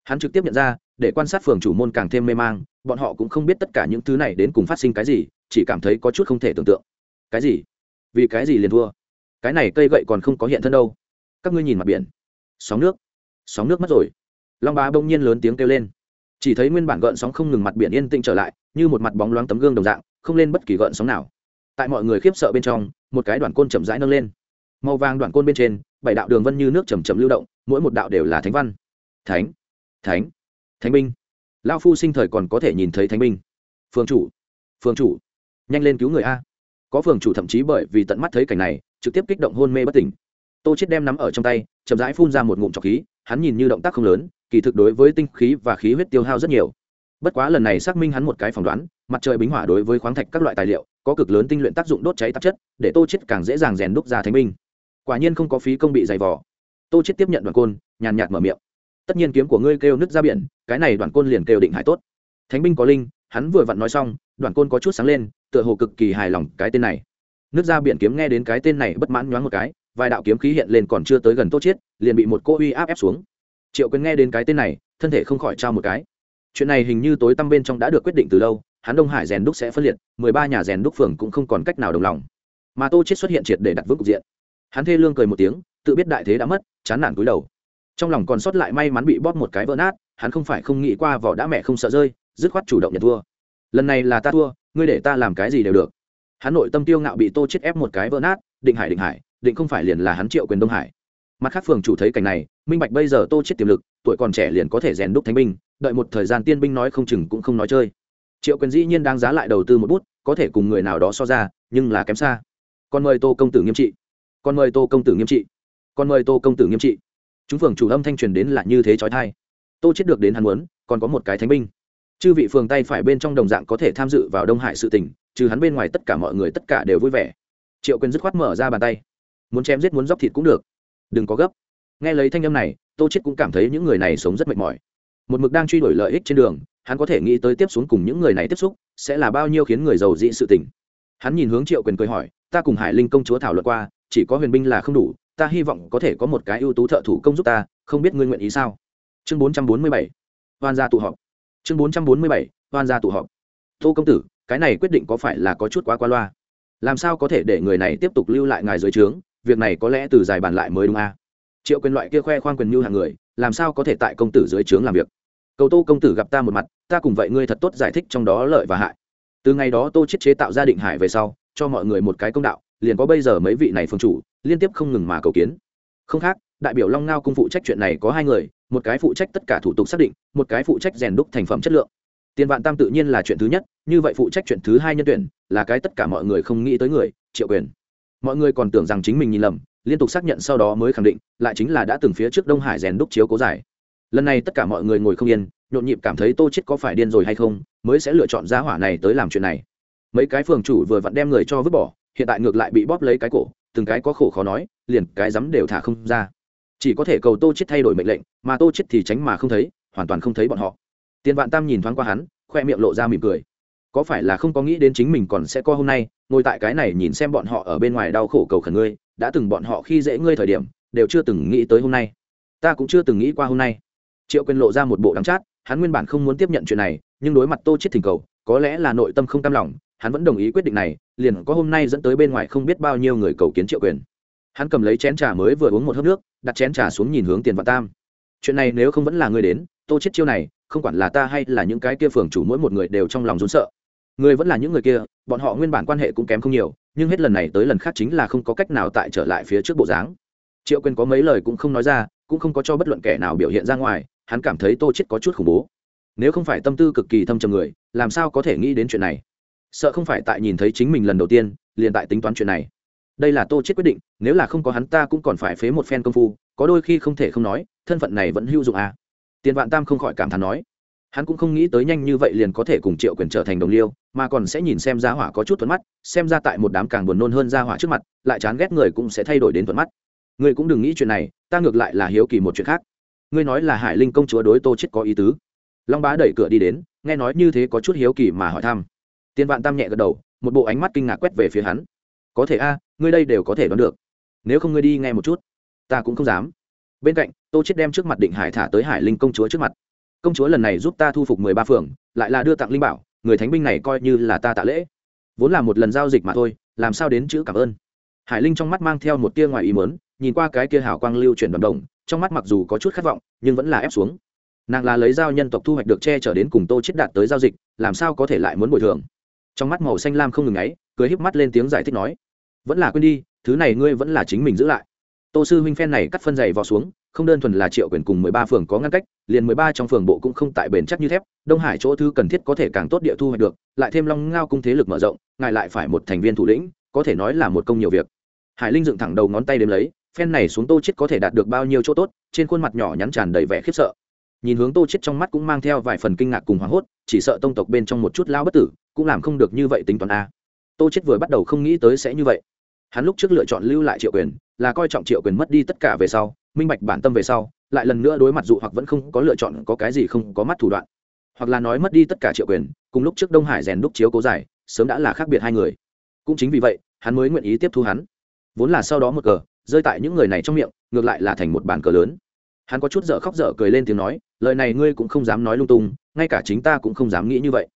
Hắn trực tiếp nhận ra, để quan sát phường chủ môn càng thêm mê mang, bọn họ cũng không biết tất cả những thứ này đến cùng phát sinh cái gì chỉ cảm thấy có chút không thể tưởng tượng. Cái gì? Vì cái gì liền thua? Cái này cây gậy còn không có hiện thân đâu. Các ngươi nhìn mặt biển. Sóng nước. Sóng nước mất rồi. Long bá bỗng nhiên lớn tiếng kêu lên. Chỉ thấy nguyên bản gợn sóng không ngừng mặt biển yên tĩnh trở lại, như một mặt bóng loáng tấm gương đồng dạng, không lên bất kỳ gợn sóng nào. Tại mọi người khiếp sợ bên trong, một cái đoạn côn chậm rãi nâng lên. Màu vàng đoạn côn bên trên, bảy đạo đường vân như nước chầm chậm lưu động, mỗi một đạo đều là thánh văn. Thánh. Thánh. Thánh binh. Lao phu sinh thời còn có thể nhìn thấy thánh binh. Phương chủ. Phương chủ nhanh lên cứu người a. Có phường chủ thậm chí bởi vì tận mắt thấy cảnh này, trực tiếp kích động hôn mê bất tỉnh. Tô chết đem nắm ở trong tay, chậm rãi phun ra một ngụm trọc khí, hắn nhìn như động tác không lớn, kỳ thực đối với tinh khí và khí huyết tiêu hao rất nhiều. Bất quá lần này xác minh hắn một cái phỏng đoán, mặt trời bính hỏa đối với khoáng thạch các loại tài liệu, có cực lớn tinh luyện tác dụng đốt cháy tạp chất, để tô chết càng dễ dàng rèn đúc ra thánh binh. Quả nhiên không có phí công bị dày vò. Tô chết tiếp nhận đoàn côn, nhàn nhạt mở miệng. Tất nhiên kiếm của ngươi kêu nứt ra biển, cái này đoàn côn liền kêu định hải tốt. Thánh binh có linh hắn vừa vặn nói xong đoàn côn có chút sáng lên, tựa hồ cực kỳ hài lòng cái tên này. Nước ra biển kiếm nghe đến cái tên này bất mãn nhoáng một cái, vài đạo kiếm khí hiện lên còn chưa tới gần tô chết, liền bị một cô uy áp ép xuống. Triệu quyền nghe đến cái tên này, thân thể không khỏi trao một cái. Chuyện này hình như tối tăm bên trong đã được quyết định từ lâu, hắn đông hải rèn đúc sẽ phân liệt, mười ba nhà rèn đúc phường cũng không còn cách nào đồng lòng. Mà tô chết xuất hiện triệt để đặt vững cục diện. Hắn thê lương cười một tiếng, tự biết đại thế đã mất, chán nản cúi đầu. Trong lòng còn sót lại may mắn bị bóp một cái vỡ nát, hắn không phải không nghĩ qua vỏ đã mẹ không sợ rơi dứt khoát chủ động nhận thua. Lần này là ta thua, ngươi để ta làm cái gì đều được. Hắn nội tâm tiêu ngạo bị tô chết ép một cái vỡ nát, định hải định hải, định không phải liền là hắn triệu quyền đông hải. Mặt khác phường chủ thấy cảnh này, minh bạch bây giờ tô chết tiềm lực, tuổi còn trẻ liền có thể rèn đúc thánh binh, đợi một thời gian tiên binh nói không chừng cũng không nói chơi. Triệu quyền dĩ nhiên đang giá lại đầu tư một bút, có thể cùng người nào đó so ra, nhưng là kém xa. Còn mời tô công tử nghiêm trị. Còn mời tô công tử nghiêm trị. Còn mời tô công tử nghiêm trị. Chúng phường chủ âm thanh truyền đến là như thế trói thai tô chết được đến hắn muốn, còn có một cái thánh binh chư vị phường tay phải bên trong đồng dạng có thể tham dự vào đông hải sự tình, trừ hắn bên ngoài tất cả mọi người tất cả đều vui vẻ. Triệu quyền dứt khoát mở ra bàn tay. Muốn chém giết muốn dóc thịt cũng được. Đừng có gấp. Nghe lấy thanh âm này, tô chết cũng cảm thấy những người này sống rất mệt mỏi. Một mực đang truy đuổi lợi ích trên đường, hắn có thể nghĩ tới tiếp xuống cùng những người này tiếp xúc sẽ là bao nhiêu khiến người giàu dị sự tình. Hắn nhìn hướng triệu quyền cười hỏi, ta cùng hải linh công chúa thảo luận qua, chỉ có huyền binh là không đủ, ta hy vọng có thể có một cái ưu tú thợ thủ công giúp ta, không biết ngươi nguyện ý sao? Chương bốn trăm bốn mươi bảy. Hoan gia tụ họp chương bốn trăm bốn mươi bảy, hoan gia tụ họp. Tô công tử, cái này quyết định có phải là có chút quá qua loa? Làm sao có thể để người này tiếp tục lưu lại ngài dưới trướng? Việc này có lẽ từ dài bàn lại mới đúng a. Triệu quyền loại kia khoe khoang quyền như hàng người, làm sao có thể tại công tử dưới trướng làm việc? Cầu tô công tử gặp ta một mặt, ta cùng vậy ngươi thật tốt giải thích trong đó lợi và hại. Từ ngày đó tô chiết chế tạo ra định hải về sau, cho mọi người một cái công đạo, liền có bây giờ mấy vị này phương chủ, liên tiếp không ngừng mà cầu kiến. Không khác đại biểu long ngao cung phụ trách chuyện này có hai người, một cái phụ trách tất cả thủ tục xác định, một cái phụ trách rèn đúc thành phẩm chất lượng. Tiền vạn tam tự nhiên là chuyện thứ nhất, như vậy phụ trách chuyện thứ hai nhân tuyển, là cái tất cả mọi người không nghĩ tới người, triệu quyền. Mọi người còn tưởng rằng chính mình nhìn lầm, liên tục xác nhận sau đó mới khẳng định, lại chính là đã từng phía trước đông hải rèn đúc chiếu cố giải. Lần này tất cả mọi người ngồi không yên, nhộn nhịp cảm thấy tô chết có phải điên rồi hay không, mới sẽ lựa chọn giá hỏa này tới làm chuyện này. Mấy cái phường chủ vừa vặn đem người cho vứt bỏ, hiện tại ngược lại bị bóp lấy cái cổ, từng cái có khổ khó nói, liền cái dám đều thả không ra chỉ có thể cầu tô chết thay đổi mệnh lệnh, mà tô chết thì tránh mà không thấy, hoàn toàn không thấy bọn họ. Tiền vạn tam nhìn thoáng qua hắn, khoe miệng lộ ra mỉm cười. Có phải là không có nghĩ đến chính mình còn sẽ có hôm nay, ngồi tại cái này nhìn xem bọn họ ở bên ngoài đau khổ cầu khẩn ngươi, đã từng bọn họ khi dễ ngươi thời điểm, đều chưa từng nghĩ tới hôm nay. Ta cũng chưa từng nghĩ qua hôm nay. Triệu quyền lộ ra một bộ đắng chát, hắn nguyên bản không muốn tiếp nhận chuyện này, nhưng đối mặt tô chết thỉnh cầu, có lẽ là nội tâm không cam lòng, hắn vẫn đồng ý quyết định này, liền có hôm nay dẫn tới bên ngoài không biết bao nhiêu người cầu kiến triệu quyền hắn cầm lấy chén trà mới vừa uống một hớp nước, đặt chén trà xuống nhìn hướng tiền vạn tam. Chuyện này nếu không vẫn là người đến, tô chết chiêu này, không quản là ta hay là những cái kia phường chủ mỗi một người đều trong lòng rốn sợ. Người vẫn là những người kia, bọn họ nguyên bản quan hệ cũng kém không nhiều, nhưng hết lần này tới lần khác chính là không có cách nào tại trở lại phía trước bộ dáng. Triệu quyền có mấy lời cũng không nói ra, cũng không có cho bất luận kẻ nào biểu hiện ra ngoài, hắn cảm thấy tô chết có chút khủng bố. Nếu không phải tâm tư cực kỳ thâm trầm người, làm sao có thể nghĩ đến chuyện này? Sợ không phải tại nhìn thấy chính mình lần đầu tiên, liền tại tính toán chuyện này đây là tô chết quyết định, nếu là không có hắn ta cũng còn phải phế một phen công phu, có đôi khi không thể không nói, thân phận này vẫn hữu dụng à. Tiền vạn tam không khỏi cảm thán nói, hắn cũng không nghĩ tới nhanh như vậy liền có thể cùng triệu quyền trở thành đồng liêu, mà còn sẽ nhìn xem gia hỏa có chút thuận mắt, xem ra tại một đám càng buồn nôn hơn gia hỏa trước mặt, lại chán ghét người cũng sẽ thay đổi đến thuận mắt. Ngươi cũng đừng nghĩ chuyện này, ta ngược lại là hiếu kỳ một chuyện khác. Ngươi nói là hải linh công chúa đối tô chết có ý tứ. Long bá đẩy cửa đi đến, nghe nói như thế có chút hiếu kỳ mà hỏi thăm. Tiên vạn tam nhẹ gật đầu, một bộ ánh mắt kinh ngạc quét về phía hắn có thể a, ngươi đây đều có thể đoán được. Nếu không ngươi đi nghe một chút, ta cũng không dám. Bên cạnh, tô chết đem trước mặt định hải thả tới hải linh công chúa trước mặt. Công chúa lần này giúp ta thu phục mười ba phường, lại là đưa tặng linh bảo, người thánh binh này coi như là ta tạ lễ. Vốn là một lần giao dịch mà thôi, làm sao đến chữ cảm ơn. Hải linh trong mắt mang theo một tia ngoài ý mớn nhìn qua cái kia hào quang lưu chuyển bằng đồng, trong mắt mặc dù có chút khát vọng, nhưng vẫn là ép xuống. Nàng là lấy giao nhân tộc thu hoạch được che trở đến cùng tô chết đạt tới giao dịch, làm sao có thể lại muốn bồi thường? Trong mắt màu xanh lam không ngừng ấy cười híp mắt lên tiếng giải thích nói, vẫn là quên đi, thứ này ngươi vẫn là chính mình giữ lại. Tô sư huynh phen này cắt phân giày vào xuống, không đơn thuần là triệu quyền cùng mười ba phường có ngăn cách, liền mười ba trong phường bộ cũng không tại bền chắc như thép, đông hải chỗ thư cần thiết có thể càng tốt địa thu hoạch được, lại thêm long ngao cung thế lực mở rộng, ngài lại phải một thành viên thủ lĩnh, có thể nói là một công nhiều việc. Hải linh dựng thẳng đầu ngón tay đếm lấy, phen này xuống tô chết có thể đạt được bao nhiêu chỗ tốt, trên khuôn mặt nhỏ nhắn tràn đầy vẻ khiếp sợ. Nhìn hướng tô chết trong mắt cũng mang theo vài phần kinh ngạc cùng hoảng hốt, chỉ sợ tông tộc bên trong một chút lao bất tử cũng làm không được như vậy tính toán a. Tô chết vừa bắt đầu không nghĩ tới sẽ như vậy. Hắn lúc trước lựa chọn lưu lại triệu quyền, là coi trọng triệu quyền mất đi tất cả về sau, minh bạch bản tâm về sau, lại lần nữa đối mặt dụ hoặc vẫn không có lựa chọn, có cái gì không có mắt thủ đoạn. Hoặc là nói mất đi tất cả triệu quyền, cùng lúc trước đông hải rèn đúc chiếu cố giải, sớm đã là khác biệt hai người. Cũng chính vì vậy, hắn mới nguyện ý tiếp thu hắn. Vốn là sau đó một cờ, rơi tại những người này trong miệng, ngược lại là thành một bàn cờ lớn. Hắn có chút dở khóc dở cười lên tiếng nói, lời này ngươi cũng không dám nói lung tung, ngay cả chính ta cũng không dám nghĩ như vậy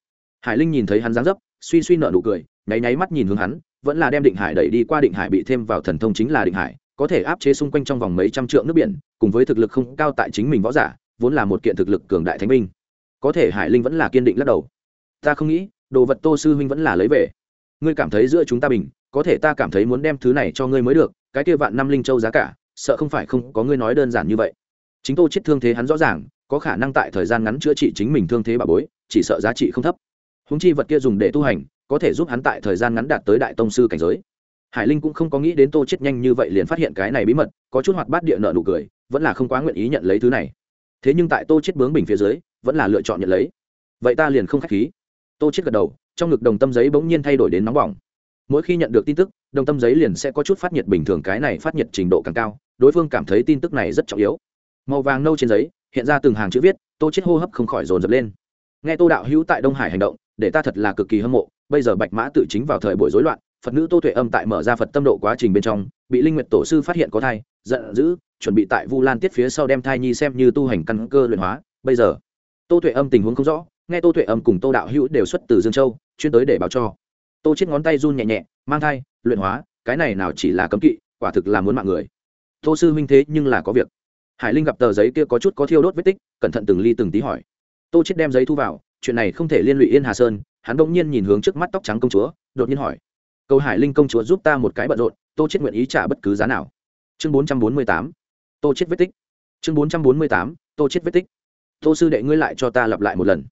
hải linh nhìn thấy hắn dáng dấp, suy suy nợ nụ cười, nháy nháy mắt nhìn hướng hắn, vẫn là đem định hải đẩy đi qua định hải bị thêm vào thần thông chính là định hải, có thể áp chế xung quanh trong vòng mấy trăm trượng nước biển, cùng với thực lực không cao tại chính mình võ giả, vốn là một kiện thực lực cường đại thánh binh. Có thể hải linh vẫn là kiên định lắc đầu. Ta không nghĩ, đồ vật tô sư huynh vẫn là lấy về. Ngươi cảm thấy giữa chúng ta bình, có thể ta cảm thấy muốn đem thứ này cho ngươi mới được, cái kia vạn năm linh châu giá cả, sợ không phải không có ngươi nói đơn giản như vậy. Chính tô chết thương thế hắn rõ ràng, có khả năng tại thời gian ngắn chữa trị chính mình thương thế bà bối, chỉ sợ giá trị không thấp húng chi vật kia dùng để tu hành, có thể giúp hắn tại thời gian ngắn đạt tới đại tông sư cảnh giới. Hải linh cũng không có nghĩ đến tô chết nhanh như vậy liền phát hiện cái này bí mật, có chút hoạt bát địa nợ nụ cười, vẫn là không quá nguyện ý nhận lấy thứ này. Thế nhưng tại tô chết bướng bình phía dưới, vẫn là lựa chọn nhận lấy. Vậy ta liền không khách khí. Tô chết gật đầu, trong ngực đồng tâm giấy bỗng nhiên thay đổi đến nóng bỏng. Mỗi khi nhận được tin tức, đồng tâm giấy liền sẽ có chút phát nhiệt bình thường, cái này phát nhiệt trình độ càng cao, đối phương cảm thấy tin tức này rất trọng yếu. Màu vàng nâu trên giấy, hiện ra từng hàng chữ viết, tô chết hô hấp không khỏi dồn dập lên. Nghe tô đạo hữu tại đông hải hành động để ta thật là cực kỳ hâm mộ. Bây giờ bạch mã tự chính vào thời buổi rối loạn, phật nữ tô tuệ âm tại mở ra phật tâm độ quá trình bên trong, bị linh nguyệt tổ sư phát hiện có thai, giận dữ, chuẩn bị tại vu lan tiết phía sau đem thai nhi xem như tu hành căn cơ luyện hóa. Bây giờ, tô tuệ âm tình huống không rõ, nghe tô tuệ âm cùng tô đạo hữu đều xuất từ dương châu, chuyên tới để báo cho. Tô chết ngón tay run nhẹ nhẹ, mang thai, luyện hóa, cái này nào chỉ là cấm kỵ, quả thực là muốn mạng người. Tô sư huynh thế nhưng là có việc. Hải linh gặp tờ giấy kia có chút có thiêu đốt vết tích, cẩn thận từng ly từng tí hỏi. Tô chết đem giấy thu vào chuyện này không thể liên lụy yên hà sơn hắn bỗng nhiên nhìn hướng trước mắt tóc trắng công chúa đột nhiên hỏi cầu hải linh công chúa giúp ta một cái bận rộn tô chết nguyện ý trả bất cứ giá nào chương bốn trăm bốn mươi tám tô chết vết tích chương bốn trăm bốn mươi tám tô chết vết tích tô sư đệ ngươi lại cho ta lặp lại một lần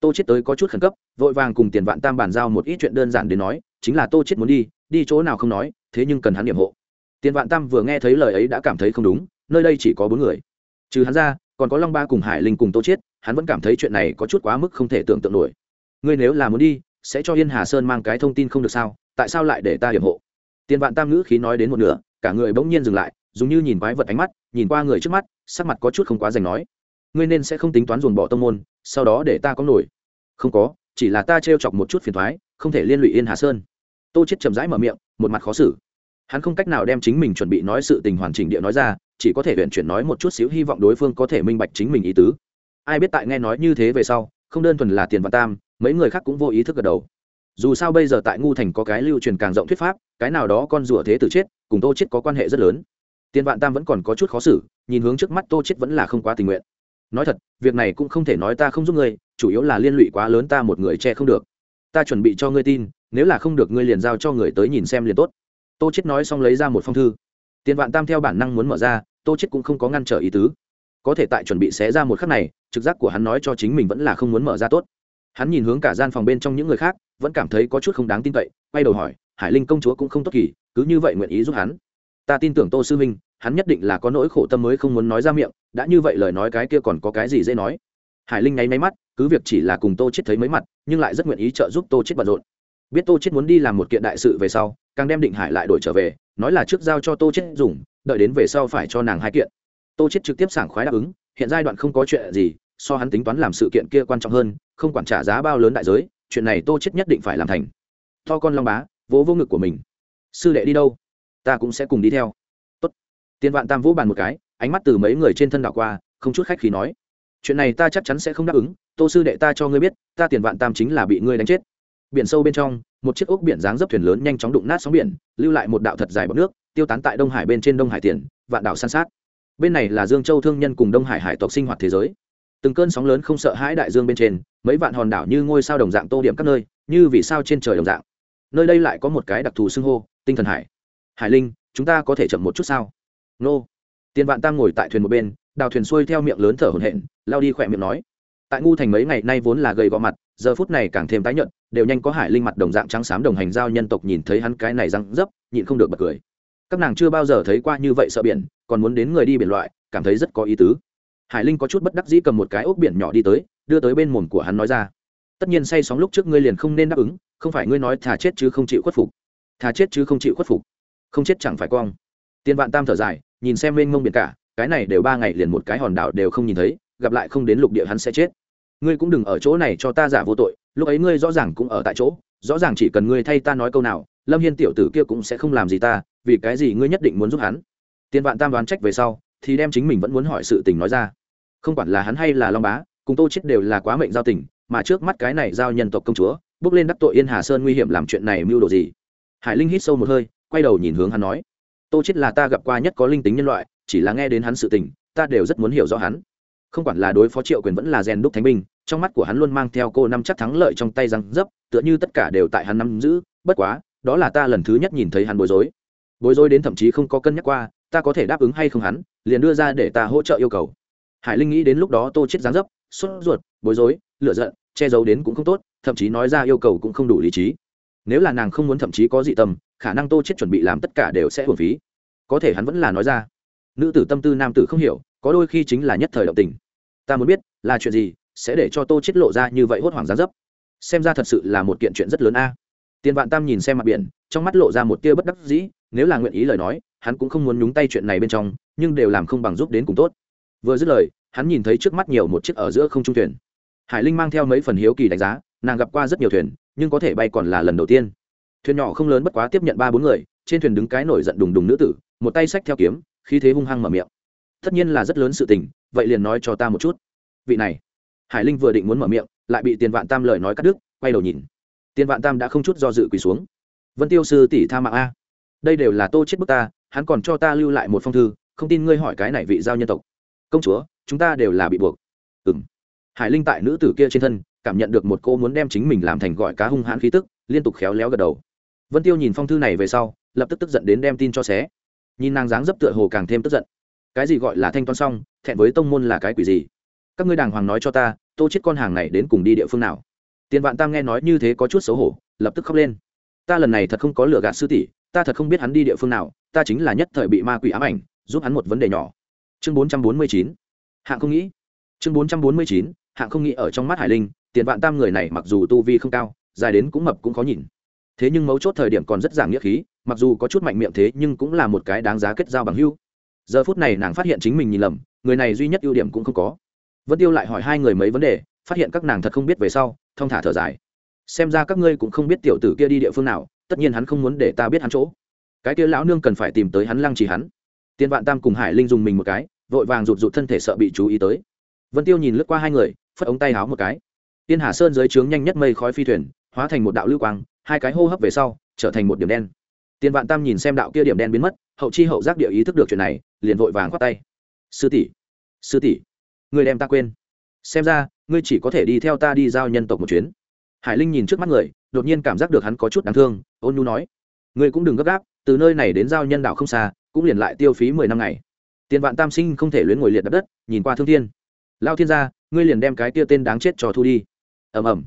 tô chết tới có chút khẩn cấp vội vàng cùng tiền vạn tam bàn giao một ít chuyện đơn giản đến nói chính là tô chết muốn đi đi chỗ nào không nói thế nhưng cần hắn điểm hộ tiền vạn tam vừa nghe thấy lời ấy đã cảm thấy không đúng nơi đây chỉ có bốn người trừ hắn ra còn có long ba cùng hải linh cùng tô chết hắn vẫn cảm thấy chuyện này có chút quá mức không thể tưởng tượng nổi. Ngươi nếu là muốn đi, sẽ cho yên hà sơn mang cái thông tin không được sao? Tại sao lại để ta hiểm hộ? Tiền vạn tam ngữ khí nói đến một nửa, cả người bỗng nhiên dừng lại, dùng như nhìn quái vật ánh mắt, nhìn qua người trước mắt, sắc mặt có chút không quá dành nói. Ngươi nên sẽ không tính toán dồn bỏ tông môn, sau đó để ta có nổi. Không có, chỉ là ta trêu chọc một chút phiền thoái, không thể liên lụy yên hà sơn. Tô chết chậm rãi mở miệng, một mặt khó xử hắn không cách nào đem chính mình chuẩn bị nói sự tình hoàn chỉnh địa nói ra, chỉ có thể huyện chuyển nói một chút xíu hy vọng đối phương có thể minh bạch chính mình ý tứ. Ai biết tại nghe nói như thế về sau, không đơn thuần là tiền và tam, mấy người khác cũng vô ý thức gật đầu. Dù sao bây giờ tại ngu thành có cái lưu truyền càng rộng thuyết pháp, cái nào đó con rủa thế tử chết, cùng tô chết có quan hệ rất lớn. Tiền vạn tam vẫn còn có chút khó xử, nhìn hướng trước mắt tô chết vẫn là không quá tình nguyện. Nói thật, việc này cũng không thể nói ta không giúp ngươi, chủ yếu là liên lụy quá lớn ta một người che không được. Ta chuẩn bị cho ngươi tin, nếu là không được ngươi liền giao cho người tới nhìn xem liền tốt tô chết nói xong lấy ra một phong thư. Tiền vạn tam theo bản năng muốn mở ra, tô chết cũng không có ngăn trở ý tứ. Có thể tại chuẩn bị xé ra một khắc này, trực giác của hắn nói cho chính mình vẫn là không muốn mở ra tốt. Hắn nhìn hướng cả gian phòng bên trong những người khác, vẫn cảm thấy có chút không đáng tin cậy, quay đầu hỏi, hải linh công chúa cũng không tốt kỳ cứ như vậy nguyện ý giúp hắn? Ta tin tưởng tô sư minh hắn nhất định là có nỗi khổ tâm mới không muốn nói ra miệng, đã như vậy lời nói cái kia còn có cái gì dễ nói? Hải linh nháy máy mắt, cứ việc chỉ là cùng tô chết thấy mấy mặt, nhưng lại rất nguyện ý trợ giúp tô chết bận rộn biết tô chết muốn đi làm một kiện đại sự về sau, càng đem định hải lại đổi trở về, nói là trước giao cho tô chết dùng, đợi đến về sau phải cho nàng hai kiện. Tô chết trực tiếp sảng khoái đáp ứng, hiện giai đoạn không có chuyện gì, so hắn tính toán làm sự kiện kia quan trọng hơn, không quản trả giá bao lớn đại giới, chuyện này tô chết nhất định phải làm thành. To con long bá, vỗ vô ngực của mình. Sư đệ đi đâu? Ta cũng sẽ cùng đi theo. Tốt. Tiền vạn tam vỗ bàn một cái, ánh mắt từ mấy người trên thân đảo qua, không chút khách khí nói. Chuyện này ta chắc chắn sẽ không đáp ứng, tô sư đệ ta cho ngươi biết, ta tiền vạn tam chính là bị ngươi đánh chết biển sâu bên trong, một chiếc ốc biển dáng dấp thuyền lớn nhanh chóng đụng nát sóng biển, lưu lại một đạo thật dài bọc nước, tiêu tán tại đông hải bên trên đông hải tiền, vạn đảo san sát. Bên này là dương châu thương nhân cùng đông hải hải tộc sinh hoạt thế giới. Từng cơn sóng lớn không sợ hãi đại dương bên trên, mấy vạn hòn đảo như ngôi sao đồng dạng tô điểm các nơi, như vì sao trên trời đồng dạng. Nơi đây lại có một cái đặc thù xưng hô, tinh thần hải. Hải linh, chúng ta có thể chậm một chút sao? Nô. Tiền vạn tam ngồi tại thuyền một bên, đào thuyền xuôi theo miệng lớn thở hổn hển, lao đi khỏe miệng nói. Tại ngu thành mấy ngày nay vốn là gầy gò mặt giờ phút này càng thêm tái nhợt, đều nhanh có hải linh mặt đồng dạng trắng xám đồng hành giao nhân tộc nhìn thấy hắn cái này răng dấp, nhịn không được bật cười. Các nàng chưa bao giờ thấy qua như vậy sợ biển, còn muốn đến người đi biển loại, cảm thấy rất có ý tứ. Hải linh có chút bất đắc dĩ cầm một cái ốc biển nhỏ đi tới, đưa tới bên mồm của hắn nói ra. Tất nhiên say sóng lúc trước ngươi liền không nên đáp ứng, không phải ngươi nói thà chết chứ không chịu khuất phục. Thà chết chứ không chịu khuất phục. Không chết chẳng phải quong tiên vạn tam thở dài, nhìn xem mênh mông biển cả, cái này đều ba ngày liền một cái hòn đảo đều không nhìn thấy, gặp lại không đến lục địa hắn sẽ chết ngươi cũng đừng ở chỗ này cho ta giả vô tội, lúc ấy ngươi rõ ràng cũng ở tại chỗ, rõ ràng chỉ cần ngươi thay ta nói câu nào, lâm hiên tiểu tử kia cũng sẽ không làm gì ta, vì cái gì ngươi nhất định muốn giúp hắn? Tiền vạn tam đoán trách về sau, thì đem chính mình vẫn muốn hỏi sự tình nói ra. Không quản là hắn hay là long bá, cùng tô chết đều là quá mệnh giao tình, mà trước mắt cái này giao nhân tộc công chúa, bước lên đắc tội yên hà sơn nguy hiểm làm chuyện này mưu đồ gì? Hải linh hít sâu một hơi, quay đầu nhìn hướng hắn nói, tô chết là ta gặp qua nhất có linh tính nhân loại, chỉ là nghe đến hắn sự tình, ta đều rất muốn hiểu rõ hắn không quản là đối phó triệu quyền vẫn là rèn đúc thánh binh, trong mắt của hắn luôn mang theo cô năm chắc thắng lợi trong tay răng dấp, tựa như tất cả đều tại hắn nắm giữ, bất quá, đó là ta lần thứ nhất nhìn thấy hắn bối rối. Bối rối đến thậm chí không có cân nhắc qua, ta có thể đáp ứng hay không hắn, liền đưa ra để ta hỗ trợ yêu cầu. Hải linh nghĩ đến lúc đó tô chết dáng dấp, sốt ruột, bối rối lựa giận, che giấu đến cũng không tốt, thậm chí nói ra yêu cầu cũng không đủ lý trí. Nếu là nàng không muốn thậm chí có dị tâm, khả năng tô chết chuẩn bị làm tất cả đều sẽ hưởng phí. Có thể hắn vẫn là nói ra. Nữ tử tâm tư nam tử không hiểu có đôi khi chính là nhất thời động tình. Ta muốn biết, là chuyện gì sẽ để cho tô chết lộ ra như vậy hốt hoảng gián dấp? Xem ra thật sự là một kiện chuyện rất lớn a. Tiền vạn tam nhìn xem mặt biển, trong mắt lộ ra một tia bất đắc dĩ, nếu là nguyện ý lời nói, hắn cũng không muốn nhúng tay chuyện này bên trong, nhưng đều làm không bằng giúp đến cùng tốt. Vừa dứt lời, hắn nhìn thấy trước mắt nhiều một chiếc ở giữa không trung thuyền. Hải linh mang theo mấy phần hiếu kỳ đánh giá, nàng gặp qua rất nhiều thuyền, nhưng có thể bay còn là lần đầu tiên. Thuyền nhỏ không lớn bất quá tiếp nhận ba bốn người, trên thuyền đứng cái nổi giận đùng đùng nữ tử, một tay xách theo kiếm khi thế hung hăng mở miệng tất nhiên là rất lớn sự tình, vậy liền nói cho ta một chút. Vị này, hải linh vừa định muốn mở miệng, lại bị tiền vạn tam lời nói cắt đứt, quay đầu nhìn. Tiền vạn tam đã không chút do dự quỳ xuống. Vân tiêu sư tỷ tha mạng a. Đây đều là tô chết bức ta, hắn còn cho ta lưu lại một phong thư, không tin ngươi hỏi cái này vị giao nhân tộc. Công chúa, chúng ta đều là bị buộc. Ừng hải linh tại nữ tử kia trên thân, cảm nhận được một cô muốn đem chính mình làm thành gọi cá hung hãn khí tức, liên tục khéo léo gật đầu. Vân tiêu nhìn phong thư này về sau, lập tức tức giận đến đem tin cho xé. Nhìn nàng dáng dấp tựa hồ càng thêm tức giận cái gì gọi là thanh toán xong, thẹn với tông môn là cái quỷ gì? Các ngươi đàng hoàng nói cho ta, tô chết con hàng này đến cùng đi địa phương nào? Tiền vạn tam nghe nói như thế có chút xấu hổ, lập tức khóc lên. Ta lần này thật không có lừa gạt sư tỷ, ta thật không biết hắn đi địa phương nào, ta chính là nhất thời bị ma quỷ ám ảnh, giúp hắn một vấn đề nhỏ. Chương bốn trăm bốn mươi chín. Hạng không nghĩ. Chương bốn trăm bốn mươi chín, hạng không nghĩ ở trong mắt hải linh, tiền vạn tam người này mặc dù tu vi không cao, dài đến cũng mập cũng khó nhìn. Thế nhưng mấu chốt thời điểm còn rất giảng nghĩa khí, mặc dù có chút mạnh miệng thế nhưng cũng là một cái đáng giá kết giao bằng hưu giờ phút này nàng phát hiện chính mình nhìn lầm, người này duy nhất ưu điểm cũng không có. Vân tiêu lại hỏi hai người mấy vấn đề, phát hiện các nàng thật không biết về sau, thong thả thở dài. Xem ra các ngươi cũng không biết tiểu tử kia đi địa phương nào, tất nhiên hắn không muốn để ta biết hắn chỗ. Cái kia lão nương cần phải tìm tới hắn lăng trì hắn. Tiên vạn tam cùng hải linh dùng mình một cái, vội vàng rụt rụt thân thể sợ bị chú ý tới. Vân tiêu nhìn lướt qua hai người, phất ống tay háo một cái. Tiên hà sơn dưới trướng nhanh nhất mây khói phi thuyền, hóa thành một đạo lưu quang, hai cái hô hấp về sau, trở thành một điểm đen. Tiên vạn tam nhìn xem đạo kia điểm đen biến mất hậu chi hậu giác địa ý thức được chuyện này, liền vội vàng khoát tay. Sư tỷ sư tỷ, người đem ta quên. Xem ra, ngươi chỉ có thể đi theo ta đi giao nhân tộc một chuyến. Hải linh nhìn trước mắt người, đột nhiên cảm giác được hắn có chút đáng thương, ôn nhu nói, ngươi cũng đừng gấp gáp, từ nơi này đến giao nhân đảo không xa, cũng liền lại tiêu phí mười năm ngày. Tiền vạn tam sinh không thể luyến ngồi liệt đất, nhìn qua thương thiên. Lao thiên gia, ngươi liền đem cái tia tên đáng chết cho thu đi. Ầm ầm.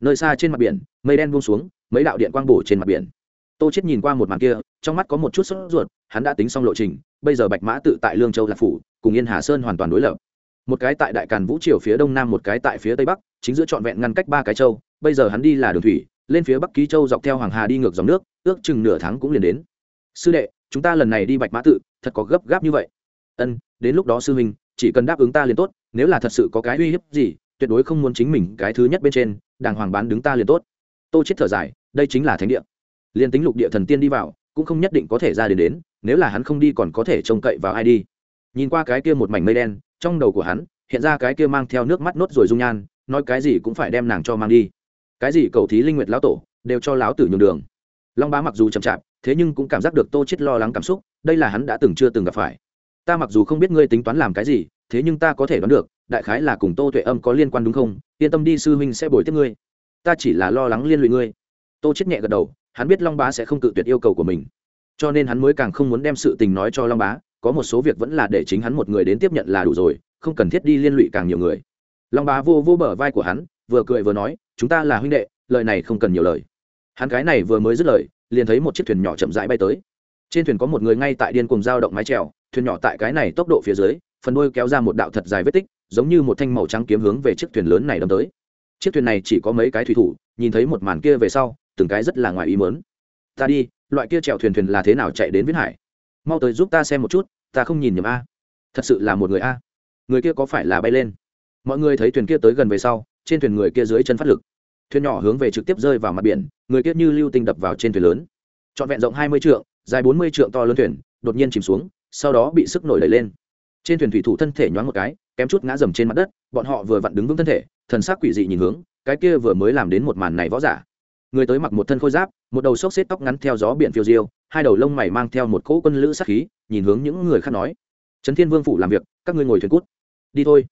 Nơi xa trên mặt biển, mây đen buông xuống, mấy đạo điện quang bổ trên mặt biển tô chết nhìn qua một màn kia, trong mắt có một chút sốt ruột, hắn đã tính xong lộ trình, bây giờ bạch mã tự tại lương châu lạc phủ, cùng yên hà sơn hoàn toàn đối lập. Một cái tại đại càn vũ triều phía đông nam, một cái tại phía tây bắc, chính giữa trọn vẹn ngăn cách ba cái châu, bây giờ hắn đi là đường thủy, lên phía bắc ký châu dọc theo hoàng hà đi ngược dòng nước, ước chừng nửa tháng cũng liền đến. Sư đệ, chúng ta lần này đi bạch mã tự, thật có gấp gáp như vậy. Ân, đến lúc đó sư huynh, chỉ cần đáp ứng ta liền tốt, nếu là thật sự có cái uy hiếp gì, tuyệt đối không muốn chính mình cái thứ nhất bên trên, đàng hoàng bán đứng ta liền tốt. Tô chết thở dài, đây chính là thánh địa liền tính lục địa thần tiên đi vào, cũng không nhất định có thể ra đến đến, nếu là hắn không đi còn có thể trông cậy vào ai đi. Nhìn qua cái kia một mảnh mây đen, trong đầu của hắn, hiện ra cái kia mang theo nước mắt nốt rồi dung nhan, nói cái gì cũng phải đem nàng cho mang đi. Cái gì cầu thí linh nguyệt lão tổ, đều cho lão tử nhường đường. Long bá mặc dù chậm chạp, thế nhưng cũng cảm giác được tô chết lo lắng cảm xúc, đây là hắn đã từng chưa từng gặp phải. Ta mặc dù không biết ngươi tính toán làm cái gì, thế nhưng ta có thể đoán được, đại khái là cùng tô tuệ âm có liên quan đúng không? Yên tâm đi, sư huynh sẽ bồi tiếp ngươi. Ta chỉ là lo lắng liên lụy ngươi. Tô chết nhẹ gật đầu hắn biết long bá sẽ không cự tuyệt yêu cầu của mình. Cho nên hắn mới càng không muốn đem sự tình nói cho long bá, có một số việc vẫn là để chính hắn một người đến tiếp nhận là đủ rồi, không cần thiết đi liên lụy càng nhiều người. Long bá vô vô bờ vai của hắn, vừa cười vừa nói, chúng ta là huynh đệ, lời này không cần nhiều lời. Hắn cái này vừa mới dứt lời, liền thấy một chiếc thuyền nhỏ chậm rãi bay tới. Trên thuyền có một người ngay tại điên cùng dao động mái trèo thuyền nhỏ tại cái này tốc độ phía dưới, phần đuôi kéo ra một đạo thật dài vết tích, giống như một thanh màu trắng kiếm hướng về chiếc thuyền lớn này đâm tới. Chiếc thuyền này chỉ có mấy cái thủy thủ, nhìn thấy một màn kia về sau từng cái rất là ngoài ý mớn ta đi, loại kia chèo thuyền thuyền là thế nào chạy đến viễn hải? Mau tới giúp ta xem một chút, ta không nhìn nhầm a. Thật sự là một người a. Người kia có phải là bay lên? Mọi người thấy thuyền kia tới gần về sau, trên thuyền người kia dưới chân phát lực. Thuyền nhỏ hướng về trực tiếp rơi vào mặt biển, người kia như lưu tinh đập vào trên thuyền lớn. Trọn vẹn rộng hai mươi trượng, dài bốn mươi trượng to lớn thuyền, đột nhiên chìm xuống, sau đó bị sức nổi đẩy lên. Trên thuyền thủy thủ thân thể nhoáng một cái, kém chút ngã dầm trên mặt đất, bọn họ vừa vặn đứng vững thân thể, thần sắc quỷ dị nhìn hướng, cái kia vừa mới làm đến một màn này võ giả người tới mặc một thân khôi giáp, một đầu xốc xếp tóc ngắn theo gió biển phiêu diêu, hai đầu lông mày mang theo một cỗ quân lữ sát khí, nhìn hướng những người khác nói. Trấn thiên vương phủ làm việc, các ngươi ngồi thuyền cút. Đi thôi.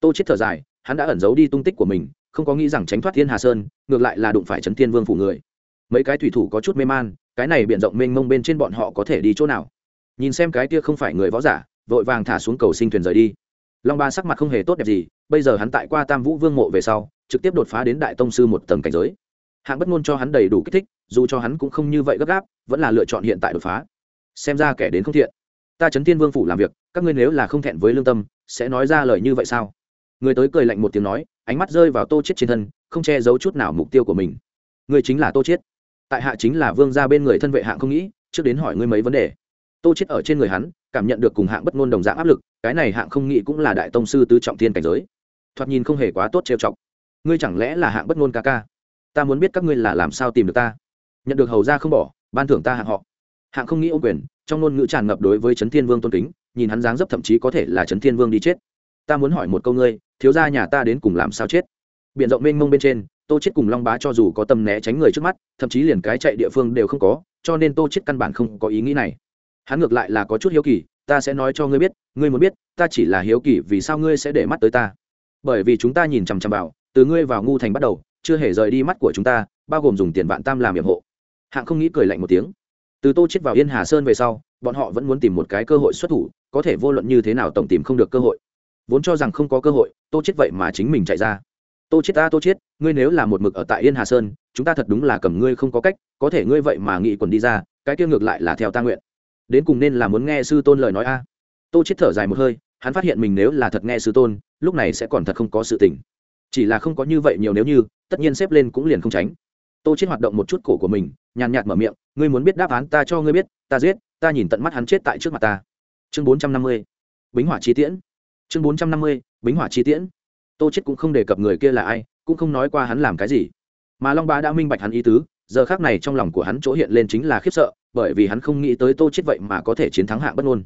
Tô chết thở dài, hắn đã ẩn giấu đi tung tích của mình, không có nghĩ rằng tránh thoát thiên hà sơn, ngược lại là đụng phải trấn thiên vương phủ người. Mấy cái thủy thủ có chút mê man, cái này biển rộng mênh mông bên trên bọn họ có thể đi chỗ nào? Nhìn xem cái kia không phải người võ giả, vội vàng thả xuống cầu sinh thuyền rời đi. Long ba sắc mặt không hề tốt đẹp gì, bây giờ hắn tại qua tam vũ vương mộ về sau, trực tiếp đột phá đến đại tông sư một tầng cảnh giới hạng bất ngôn cho hắn đầy đủ kích thích, dù cho hắn cũng không như vậy gấp gáp, vẫn là lựa chọn hiện tại đột phá. Xem ra kẻ đến không thiện. Ta chấn thiên vương phủ làm việc, các ngươi nếu là không thẹn với lương tâm, sẽ nói ra lời như vậy sao? Người tới cười lạnh một tiếng nói, ánh mắt rơi vào tô chết trên thân, không che giấu chút nào mục tiêu của mình. Người chính là tô chết tại hạ chính là vương gia bên người thân vệ hạng không nghĩ, trước đến hỏi ngươi mấy vấn đề. Tô chết ở trên người hắn, cảm nhận được cùng hạng bất ngôn đồng dạng áp lực, cái này hạng không nghĩ cũng là đại tông sư tứ trọng thiên cảnh giới. Thoạt nhìn không hề quá tốt trêu chọc. Ngươi chẳng lẽ là hạng bất ngôn ca ca? Ta muốn biết các ngươi là làm sao tìm được ta. Nhận được hầu ra không bỏ, ban thưởng ta hạng họ. Hạng không nghĩ ô quyền, trong ngôn ngữ tràn ngập đối với trấn thiên vương tôn kính, nhìn hắn dáng dấp thậm chí có thể là trấn thiên vương đi chết. Ta muốn hỏi một câu ngươi, thiếu gia nhà ta đến cùng làm sao chết? Biện rộng mênh mông bên trên, tô chết cùng long bá cho dù có tâm né tránh người trước mắt, thậm chí liền cái chạy địa phương đều không có, cho nên tô chết căn bản không có ý nghĩ này. Hắn ngược lại là có chút hiếu kỳ, ta sẽ nói cho ngươi biết, ngươi muốn biết, ta chỉ là hiếu kỳ vì sao ngươi sẽ để mắt tới ta. Bởi vì chúng ta nhìn chằm chằm vào, từ ngươi vào ngu thành bắt đầu chưa hề rời đi mắt của chúng ta, bao gồm dùng tiền vạn tam làm nhiệm hộ. Hạng không nghĩ cười lạnh một tiếng. Từ tô chết vào yên hà sơn về sau, bọn họ vẫn muốn tìm một cái cơ hội xuất thủ, có thể vô luận như thế nào tổng tìm không được cơ hội. Vốn cho rằng không có cơ hội, tô chết vậy mà chính mình chạy ra. Tô chết ta, tô chết, ngươi nếu là một mực ở tại yên hà sơn, chúng ta thật đúng là cầm ngươi không có cách, có thể ngươi vậy mà nghĩ quần đi ra, cái kia ngược lại là theo ta nguyện. Đến cùng nên là muốn nghe sư tôn lời nói a. Tô chết thở dài một hơi, hắn phát hiện mình nếu là thật nghe sư tôn, lúc này sẽ còn thật không có sự tình. Chỉ là không có như vậy nhiều nếu như tất nhiên xếp lên cũng liền không tránh. Tô chết hoạt động một chút cổ của mình, nhàn nhạt mở miệng, ngươi muốn biết đáp án ta cho ngươi biết, ta giết, ta nhìn tận mắt hắn chết tại trước mặt ta. Chương bốn trăm năm mươi, bính hỏa chi tiễn. Chương bốn trăm năm mươi, bính hỏa chi tiễn. Tô chết cũng không đề cập người kia là ai, cũng không nói qua hắn làm cái gì. Mà long bá đã minh bạch hắn ý tứ, giờ khác này trong lòng của hắn chỗ hiện lên chính là khiếp sợ, bởi vì hắn không nghĩ tới tô chết vậy mà có thể chiến thắng hạng bất ngôn.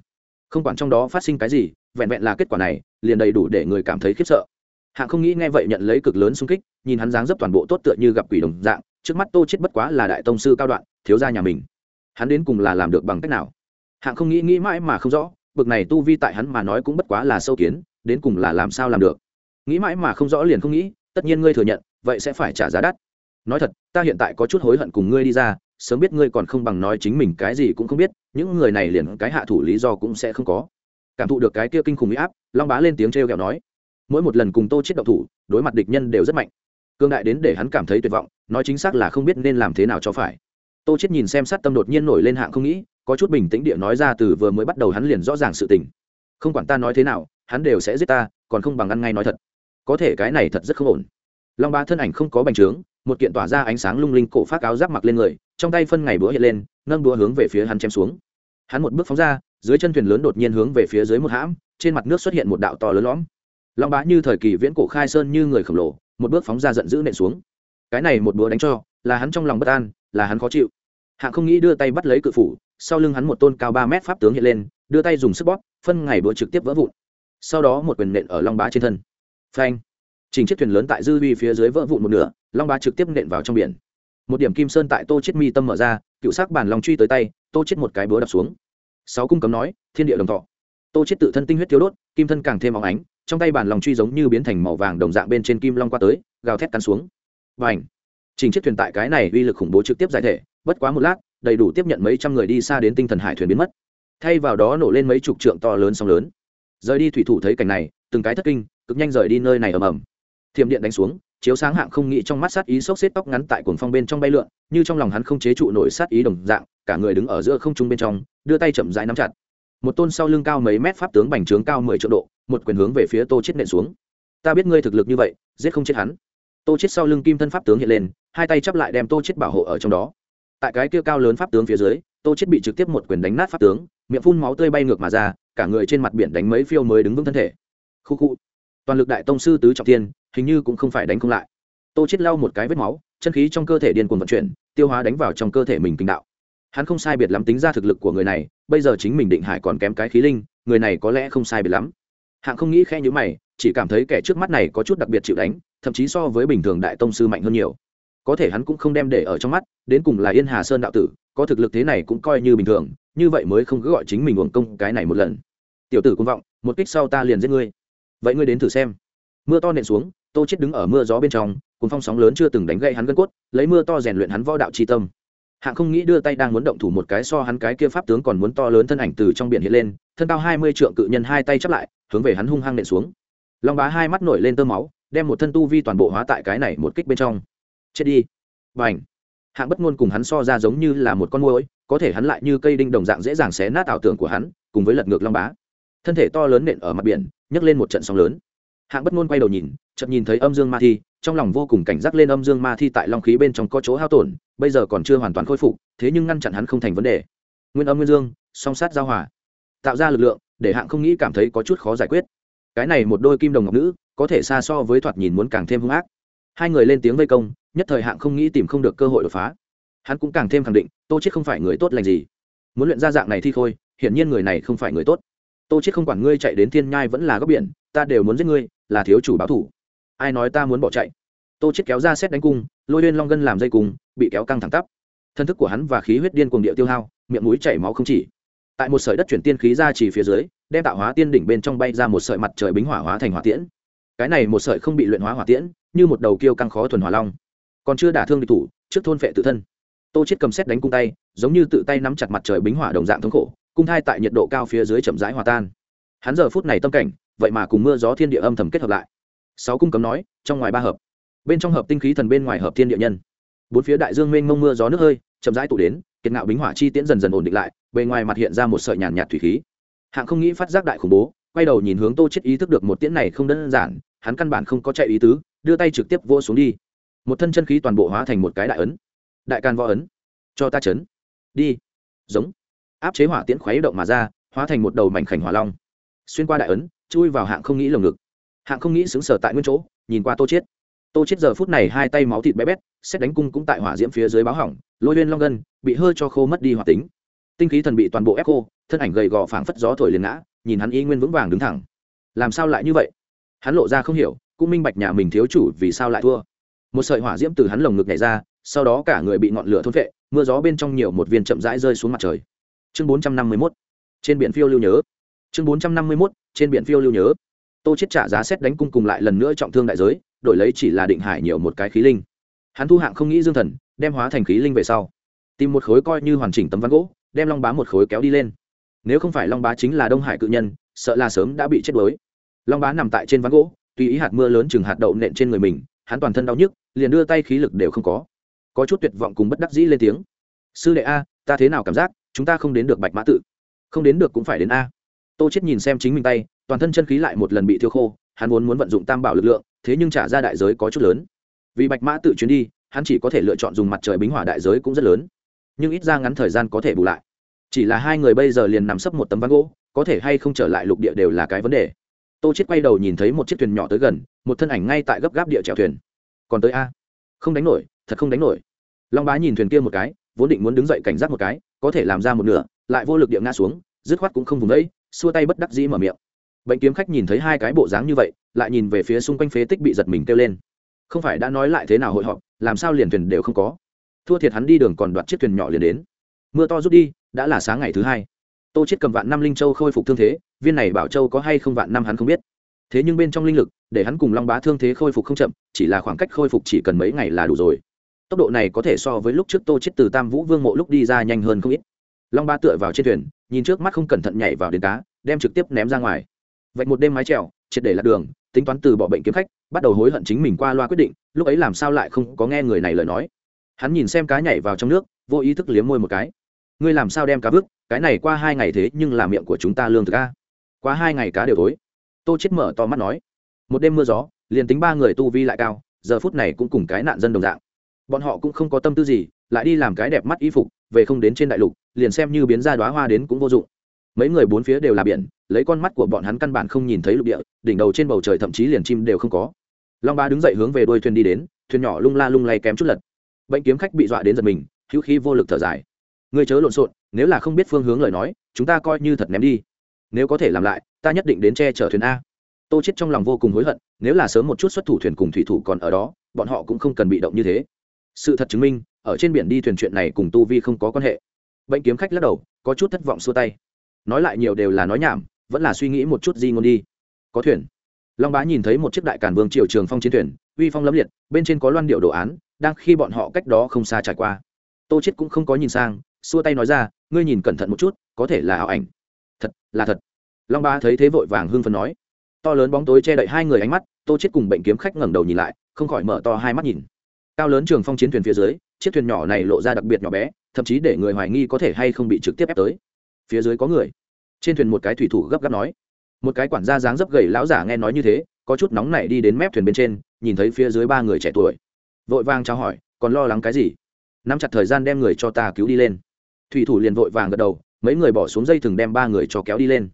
Không quản trong đó phát sinh cái gì, vẹn vẹn là kết quả này, liền đầy đủ để người cảm thấy khiếp sợ hạng không nghĩ nghe vậy nhận lấy cực lớn xung kích, nhìn hắn dáng dấp toàn bộ tốt tựa như gặp quỷ đồng dạng, trước mắt tô chết bất quá là đại tông sư cao đoạn, thiếu gia nhà mình. Hắn đến cùng là làm được bằng cách nào? Hạng không nghĩ nghĩ mãi mà không rõ, bực này tu vi tại hắn mà nói cũng bất quá là sâu kiến, đến cùng là làm sao làm được? Nghĩ mãi mà không rõ liền không nghĩ, tất nhiên ngươi thừa nhận, vậy sẽ phải trả giá đắt. Nói thật, ta hiện tại có chút hối hận cùng ngươi đi ra, sớm biết ngươi còn không bằng nói chính mình cái gì cũng không biết, những người này liền cái hạ thủ lý do cũng sẽ không có. Cảm thụ được cái kia kinh khủng huy áp, long bá lên tiếng t r e o kẹo nói mỗi một lần cùng tô chết động thủ, đối mặt địch nhân đều rất mạnh. Cương đại đến để hắn cảm thấy tuyệt vọng, nói chính xác là không biết nên làm thế nào cho phải. Tô chết nhìn xem sát tâm đột nhiên nổi lên hạng không nghĩ, có chút bình tĩnh địa nói ra từ vừa mới bắt đầu hắn liền rõ ràng sự tình. Không quản ta nói thế nào, hắn đều sẽ giết ta, còn không bằng ăn ngay nói thật. Có thể cái này thật rất không ổn. Long ba thân ảnh không có bành trướng, một kiện tỏa ra ánh sáng lung linh cổ phát áo giáp mặc lên người, trong tay phân ngày búa hiện lên, nâng búa hướng về phía hắn chém xuống. Hắn một bước phóng ra, dưới chân thuyền lớn đột nhiên hướng về phía dưới một hãm, trên mặt nước xuất hiện một đạo to lớn lõm long bá như thời kỳ viễn cổ khai sơn như người khổng lồ, một bước phóng ra giận dữ nện xuống. Cái này một búa đánh cho, là hắn trong lòng bất an, là hắn khó chịu. Hạng không nghĩ đưa tay bắt lấy cự phủ, sau lưng hắn một tôn cao ba mét pháp tướng hiện lên, đưa tay dùng sức bóp, phân ngày búa trực tiếp vỡ vụn. Sau đó một quyền nện ở long bá trên thân. Phanh! Chỉnh chiếc thuyền lớn tại dư vi phía dưới vỡ vụn một nửa, long bá trực tiếp nện vào trong biển. Một điểm kim sơn tại tô chết mi tâm mở ra, cựu sắc bản long truy tới tay, tô chết một cái búa đập xuống. Sáu cung cấm nói, thiên địa đồng thọ. Tô chết tự thân tinh huyết thiếu đốt, kim thân càng thêm óng ánh trong tay bản lòng truy giống như biến thành màu vàng đồng dạng bên trên kim long qua tới, gào thét cắn xuống. Và ảnh chỉnh chiếc thuyền tại cái này uy lực khủng bố trực tiếp giải thể, bất quá một lát, đầy đủ tiếp nhận mấy trăm người đi xa đến tinh thần hải thuyền biến mất. Thay vào đó nổ lên mấy chục trượng to lớn sóng lớn. Rời đi thủy thủ thấy cảnh này, từng cái thất kinh, cực nhanh rời đi nơi này ầm ầm. Thiểm điện đánh xuống, chiếu sáng hạng không nghĩ trong mắt sát ý xốc xếp tóc ngắn tại cuồng phong bên trong bay lượn, như trong lòng hắn không chế trụ nổi sát ý đồng dạng, cả người đứng ở giữa không trung bên trong, đưa tay chậm rãi nắm chặt một tôn sau lưng cao mấy mét pháp tướng bành trướng cao mười triệu độ, một quyền hướng về phía tô chết nện xuống. Ta biết ngươi thực lực như vậy, giết không chết hắn. Tô chết sau lưng kim thân pháp tướng hiện lên, hai tay chắp lại đem tô chết bảo hộ ở trong đó. Tại cái kia cao lớn pháp tướng phía dưới, tô chết bị trực tiếp một quyền đánh nát pháp tướng, miệng phun máu tươi bay ngược mà ra, cả người trên mặt biển đánh mấy phiêu mới đứng vững thân thể. Khu khu. Toàn lực đại tông sư tứ trọng thiên, hình như cũng không phải đánh không lại. Tô chết lau một cái vết máu, chân khí trong cơ thể điên cuồng vận chuyển, tiêu hóa đánh vào trong cơ thể mình kinh đạo. Hắn không sai biệt lắm tính ra thực lực của người này bây giờ chính mình định hải còn kém cái khí linh, người này có lẽ không sai biệt lắm. Hạng không nghĩ khe như mày, chỉ cảm thấy kẻ trước mắt này có chút đặc biệt chịu đánh, thậm chí so với bình thường đại tông sư mạnh hơn nhiều. Có thể hắn cũng không đem để ở trong mắt, đến cùng là yên hà sơn đạo tử, có thực lực thế này cũng coi như bình thường, như vậy mới không cứ gọi chính mình uổng công cái này một lần. Tiểu tử công vọng, một kích sau ta liền giết ngươi. Vậy ngươi đến thử xem. Mưa to nện xuống, tô chết đứng ở mưa gió bên trong cùng phong sóng lớn chưa từng đánh gậy hắn gân cốt, lấy mưa to rèn luyện hắn võ đạo tri tâm hạng không nghĩ đưa tay đang muốn động thủ một cái so hắn cái kia pháp tướng còn muốn to lớn thân ảnh từ trong biển hiện lên, thân cao hai mươi trượng cự nhân hai tay chắp lại, hướng về hắn hung hăng nện xuống. Long bá hai mắt nổi lên tơ máu, đem một thân tu vi toàn bộ hóa tại cái này một kích bên trong. Chết đi. Và ảnh hạng bất ngôn cùng hắn so ra giống như là một con môi có thể hắn lại như cây đinh đồng dạng dễ dàng xé nát ảo tưởng của hắn, cùng với lật ngược long bá. Thân thể to lớn nện ở mặt biển, nhấc lên một trận sóng lớn. Hạng bất ngôn quay đầu nhìn, chợt nhìn thấy âm dương ma thi trong lòng vô cùng cảnh giác lên âm dương ma thi tại long khí bên trong có chỗ hao tổn, bây giờ còn chưa hoàn toàn khôi phục, thế nhưng ngăn chặn hắn không thành vấn đề. Nguyên âm nguyên dương, song sát giao hòa. Tạo ra lực lượng, để hạng không nghĩ cảm thấy có chút khó giải quyết. Cái này một đôi kim đồng ngọc nữ, có thể xa so với thoạt nhìn muốn càng thêm hung ác. Hai người lên tiếng vây công, nhất thời hạng không nghĩ tìm không được cơ hội đột phá. Hắn cũng càng thêm khẳng định, tô chết không phải người tốt lành gì. Muốn luyện ra dạng này thi khôi hiển nhiên người này không phải người tốt. Tô chết không quản ngươi chạy đến thiên nhai vẫn là góc biển, ta đều muốn giết ngươi, là thiếu chủ báo thủ ai nói ta muốn bỏ chạy? Tô chết kéo ra xét đánh cung, lôi lên long gân làm dây cung, bị kéo căng thẳng tắp. Thân thức của hắn và khí huyết điên cuồng địa tiêu hao, miệng mũi chảy máu không chỉ. Tại một sợi đất chuyển tiên khí ra chỉ phía dưới, đem tạo hóa tiên đỉnh bên trong bay ra một sợi mặt trời bính hỏa hóa thành hỏa tiễn. Cái này một sợi không bị luyện hóa hỏa tiễn, như một đầu kiêu căng khó thuần hỏa long. Còn chưa đả thương địch thủ, trước thôn phệ tự thân. Tô chết cầm xét đánh cung tay, giống như tự tay nắm chặt mặt trời bính hỏa đồng dạng thống khổ, cung thai tại nhiệt độ cao phía dưới chậm rãi hòa tan. Hắn giờ phút này tâm cảnh, vậy mà cùng mưa gió thiên địa âm thầm kết hợp lại sáu cung cấm nói, trong ngoài ba hợp. Bên trong hợp tinh khí thần bên ngoài hợp thiên địa nhân. Bốn phía đại dương mênh mông mưa gió nước hơi, chậm rãi tụ đến, kiệt ngạo bính hỏa chi tiễn dần dần ổn định lại, bề ngoài mặt hiện ra một sợi nhàn nhạt thủy khí. Hạng không nghĩ phát giác đại khủng bố, quay đầu nhìn hướng tô chết ý thức được một tiễn này không đơn giản, hắn căn bản không có chạy ý tứ, đưa tay trực tiếp vô xuống đi. Một thân chân khí toàn bộ hóa thành một cái đại ấn. Đại can võ ấn. Cho ta chấn. Đi. Giống. Áp chế hỏa tiễn khuấy động mà ra, hóa thành một đầu mảnh khảnh hỏa long. Xuyên qua đại ấn, chui vào hạng không nghĩ lồng ngực hạng không nghĩ xứng sở tại nguyên chỗ nhìn qua tô chết tô chết giờ phút này hai tay máu thịt bé bét xét đánh cung cũng tại hỏa diễm phía dưới báo hỏng lôi lên long gân bị hơi cho khô mất đi hoạt tính. Tinh khí thần bị toàn bộ ép khô thân ảnh gầy gò phảng phất gió thổi liền ngã nhìn hắn y nguyên vững vàng đứng thẳng. Làm sao lại như vậy? Hắn lộ ra không hiểu cũng minh bạch nhà mình thiếu chủ vì sao lại thua. Một sợi hỏa diễm từ hắn lồng ngực nhảy ra sau đó cả người bị ngọn lửa thôn phệ, mưa gió bên trong nhiều một viên chậm rãi rơi xuống mặt trời. Chương bốn trăm năm mươi 451 trên biển phiêu lưu nhớ. Chương bốn trăm năm mươi 451 trên biển phiêu lưu nhớ tô chết trả giá xét đánh cung cùng lại lần nữa trọng thương đại giới, đổi lấy chỉ là định hải nhiều một cái khí linh. Hắn thu hạng không nghĩ dương thần, đem hóa thành khí linh về sau. Tìm một khối coi như hoàn chỉnh tấm ván gỗ, đem long bá một khối kéo đi lên. Nếu không phải long bá chính là đông hải cự nhân, sợ là sớm đã bị chết đuối. Long bá nằm tại trên ván gỗ, tùy ý hạt mưa lớn chừng hạt đậu nện trên người mình, hắn toàn thân đau nhức, liền đưa tay khí lực đều không có. Có chút tuyệt vọng cùng bất đắc dĩ lên tiếng. Sư đệ a, ta thế nào cảm giác, chúng ta không đến được bạch mã tự. Không đến được cũng phải đến a. Tô chết nhìn xem chính mình tay toàn thân chân khí lại một lần bị thiêu khô, hắn vốn muốn vận dụng tam bảo lực lượng, thế nhưng trả ra đại giới có chút lớn. Vì bạch mã tự chuyến đi, hắn chỉ có thể lựa chọn dùng mặt trời bính hỏa đại giới cũng rất lớn. Nhưng ít ra ngắn thời gian có thể bù lại. Chỉ là hai người bây giờ liền nằm sấp một tấm ván gỗ, có thể hay không trở lại lục địa đều là cái vấn đề. Tô chết quay đầu nhìn thấy một chiếc thuyền nhỏ tới gần, một thân ảnh ngay tại gấp gáp địa chèo thuyền. Còn tới a. Không đánh nổi, thật không đánh nổi. Long bá nhìn thuyền kia một cái, vốn định muốn đứng dậy cảnh giác một cái, có thể làm ra một nửa, lại vô lực địa ngã xuống, dứt khoát cũng không vùng đấy, xua tay bất đắc dĩ mở miệng bệnh kiếm khách nhìn thấy hai cái bộ dáng như vậy, lại nhìn về phía xung quanh phế tích bị giật mình kêu lên. Không phải đã nói lại thế nào hội họp, làm sao liền thuyền đều không có. Thua thiệt hắn đi đường còn đoạt chiếc thuyền nhỏ liền đến. Mưa to rút đi, đã là sáng ngày thứ hai. Tô chết cầm vạn năm linh châu khôi phục thương thế, viên này bảo châu có hay không vạn năm hắn không biết. Thế nhưng bên trong linh lực, để hắn cùng long bá thương thế khôi phục không chậm, chỉ là khoảng cách khôi phục chỉ cần mấy ngày là đủ rồi. Tốc độ này có thể so với lúc trước tô chết từ tam vũ vương mộ lúc đi ra nhanh hơn không ít. Long bá tựa vào trên thuyền, nhìn trước mắt không cẩn thận nhảy vào đến cá đem trực tiếp ném ra ngoài vạch một đêm mái trèo, triệt để lạc đường, tính toán từ bỏ bệnh kiếm khách, bắt đầu hối hận chính mình qua loa quyết định, lúc ấy làm sao lại không có nghe người này lời nói. Hắn nhìn xem cá nhảy vào trong nước, vô ý thức liếm môi một cái. Ngươi làm sao đem cá vứt, cái này qua hai ngày thế nhưng là miệng của chúng ta lương thực a. Qua hai ngày cá đều tối tô chết mở to mắt nói. Một đêm mưa gió, liền tính ba người tu vi lại cao, giờ phút này cũng cùng cái nạn dân đồng dạng. Bọn họ cũng không có tâm tư gì, lại đi làm cái đẹp mắt y phục, về không đến trên đại lục, liền xem như biến ra đóa hoa đến cũng vô dụng mấy người bốn phía đều là biển, lấy con mắt của bọn hắn căn bản không nhìn thấy lục địa, đỉnh đầu trên bầu trời thậm chí liền chim đều không có. Long ba đứng dậy hướng về đuôi thuyền đi đến, thuyền nhỏ lung la lung lay kém chút lật. Bệnh kiếm khách bị dọa đến giật mình, hữu khí vô lực thở dài. Người chớ lộn xộn, nếu là không biết phương hướng lời nói, chúng ta coi như thật ném đi. Nếu có thể làm lại, ta nhất định đến che chở thuyền a. Tô chết trong lòng vô cùng hối hận, nếu là sớm một chút xuất thủ thuyền cùng thủy thủ còn ở đó, bọn họ cũng không cần bị động như thế. Sự thật chứng minh, ở trên biển đi thuyền chuyện này cùng tu vi không có quan hệ. Bệnh kiếm khách lắc đầu, có chút thất vọng xua tay nói lại nhiều đều là nói nhảm, vẫn là suy nghĩ một chút di ngôn đi. Có thuyền. Long bá nhìn thấy một chiếc đại cản vương triều trường phong chiến thuyền, uy phong lâm liệt, bên trên có loan điệu đồ án, đang khi bọn họ cách đó không xa trải qua. Tô chết cũng không có nhìn sang, xua tay nói ra, ngươi nhìn cẩn thận một chút, có thể là ảo ảnh. Thật, là thật. Long bá thấy thế vội vàng hưng phấn nói. To lớn bóng tối che đậy hai người ánh mắt, tô chết cùng bệnh kiếm khách ngẩng đầu nhìn lại, không khỏi mở to hai mắt nhìn. Cao lớn trường phong chiến thuyền phía dưới, chiếc thuyền nhỏ này lộ ra đặc biệt nhỏ bé, thậm chí để người hoài nghi có thể hay không bị trực tiếp ép tới phía dưới có người. Trên thuyền một cái thủy thủ gấp gáp nói. Một cái quản gia dáng dấp gầy lão giả nghe nói như thế, có chút nóng nảy đi đến mép thuyền bên trên, nhìn thấy phía dưới ba người trẻ tuổi. Vội vàng trao hỏi, còn lo lắng cái gì? Nắm chặt thời gian đem người cho ta cứu đi lên. Thủy thủ liền vội vàng gật đầu, mấy người bỏ xuống dây thừng đem ba người cho kéo đi lên.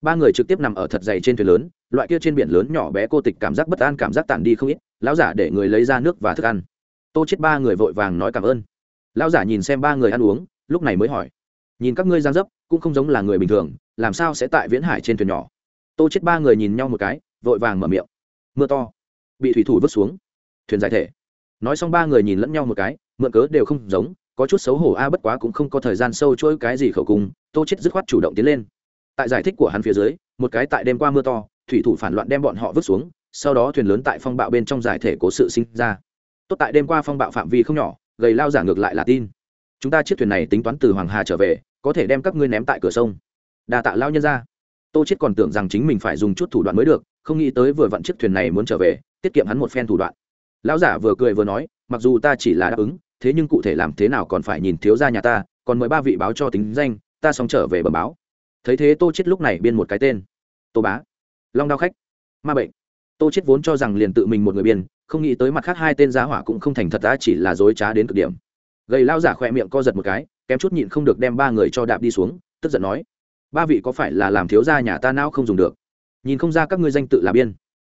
Ba người trực tiếp nằm ở thật dày trên thuyền lớn, loại kia trên biển lớn nhỏ bé cô tịch cảm giác bất an cảm giác tản đi không ít, lão giả để người lấy ra nước và thức ăn. Tô chết ba người vội vàng nói cảm ơn. Lão giả nhìn xem ba người ăn uống, lúc này mới hỏi, nhìn các ngươi giang dấp cũng không giống là người bình thường, làm sao sẽ tại viễn hải trên thuyền nhỏ? Tô chết ba người nhìn nhau một cái, vội vàng mở miệng. Mưa to. Bị thủy thủ vứt xuống. Thuyền giải thể. Nói xong ba người nhìn lẫn nhau một cái, mượn cớ đều không giống, có chút xấu hổ a, bất quá cũng không có thời gian sâu chuỗi cái gì khẩu cung, tô chết dứt khoát chủ động tiến lên. Tại giải thích của hắn phía dưới, một cái tại đêm qua mưa to, thủy thủ phản loạn đem bọn họ vứt xuống, sau đó thuyền lớn tại phong bạo bên trong giải thể cố sự sinh ra. Tốt tại đêm qua phong bạo phạm vi không nhỏ, gầy lao giả ngược lại là tin chúng ta chiếc thuyền này tính toán từ hoàng hà trở về, có thể đem các ngươi ném tại cửa sông. Đà tạ lao nhân ra tô chết còn tưởng rằng chính mình phải dùng chút thủ đoạn mới được, không nghĩ tới vừa vặn chiếc thuyền này muốn trở về, tiết kiệm hắn một phen thủ đoạn. Lão giả vừa cười vừa nói, mặc dù ta chỉ là đáp ứng, thế nhưng cụ thể làm thế nào còn phải nhìn thiếu gia nhà ta, còn mời ba vị báo cho tính danh, ta xong trở về bẩm báo. Thấy thế tô chết lúc này biên một cái tên. Tô bá. Long đao khách. Ma bệnh. Tô chết vốn cho rằng liền tự mình một người biên, không nghĩ tới mặt khác hai tên giá hỏa cũng không thành thật ta chỉ là dối trá đến cực điểm gầy lao giả khỏe miệng co giật một cái, kém chút nhịn không được đem ba người cho đạp đi xuống, tức giận nói, ba vị có phải là làm thiếu gia nhà ta não không dùng được? Nhìn không ra các ngươi danh tự là biên.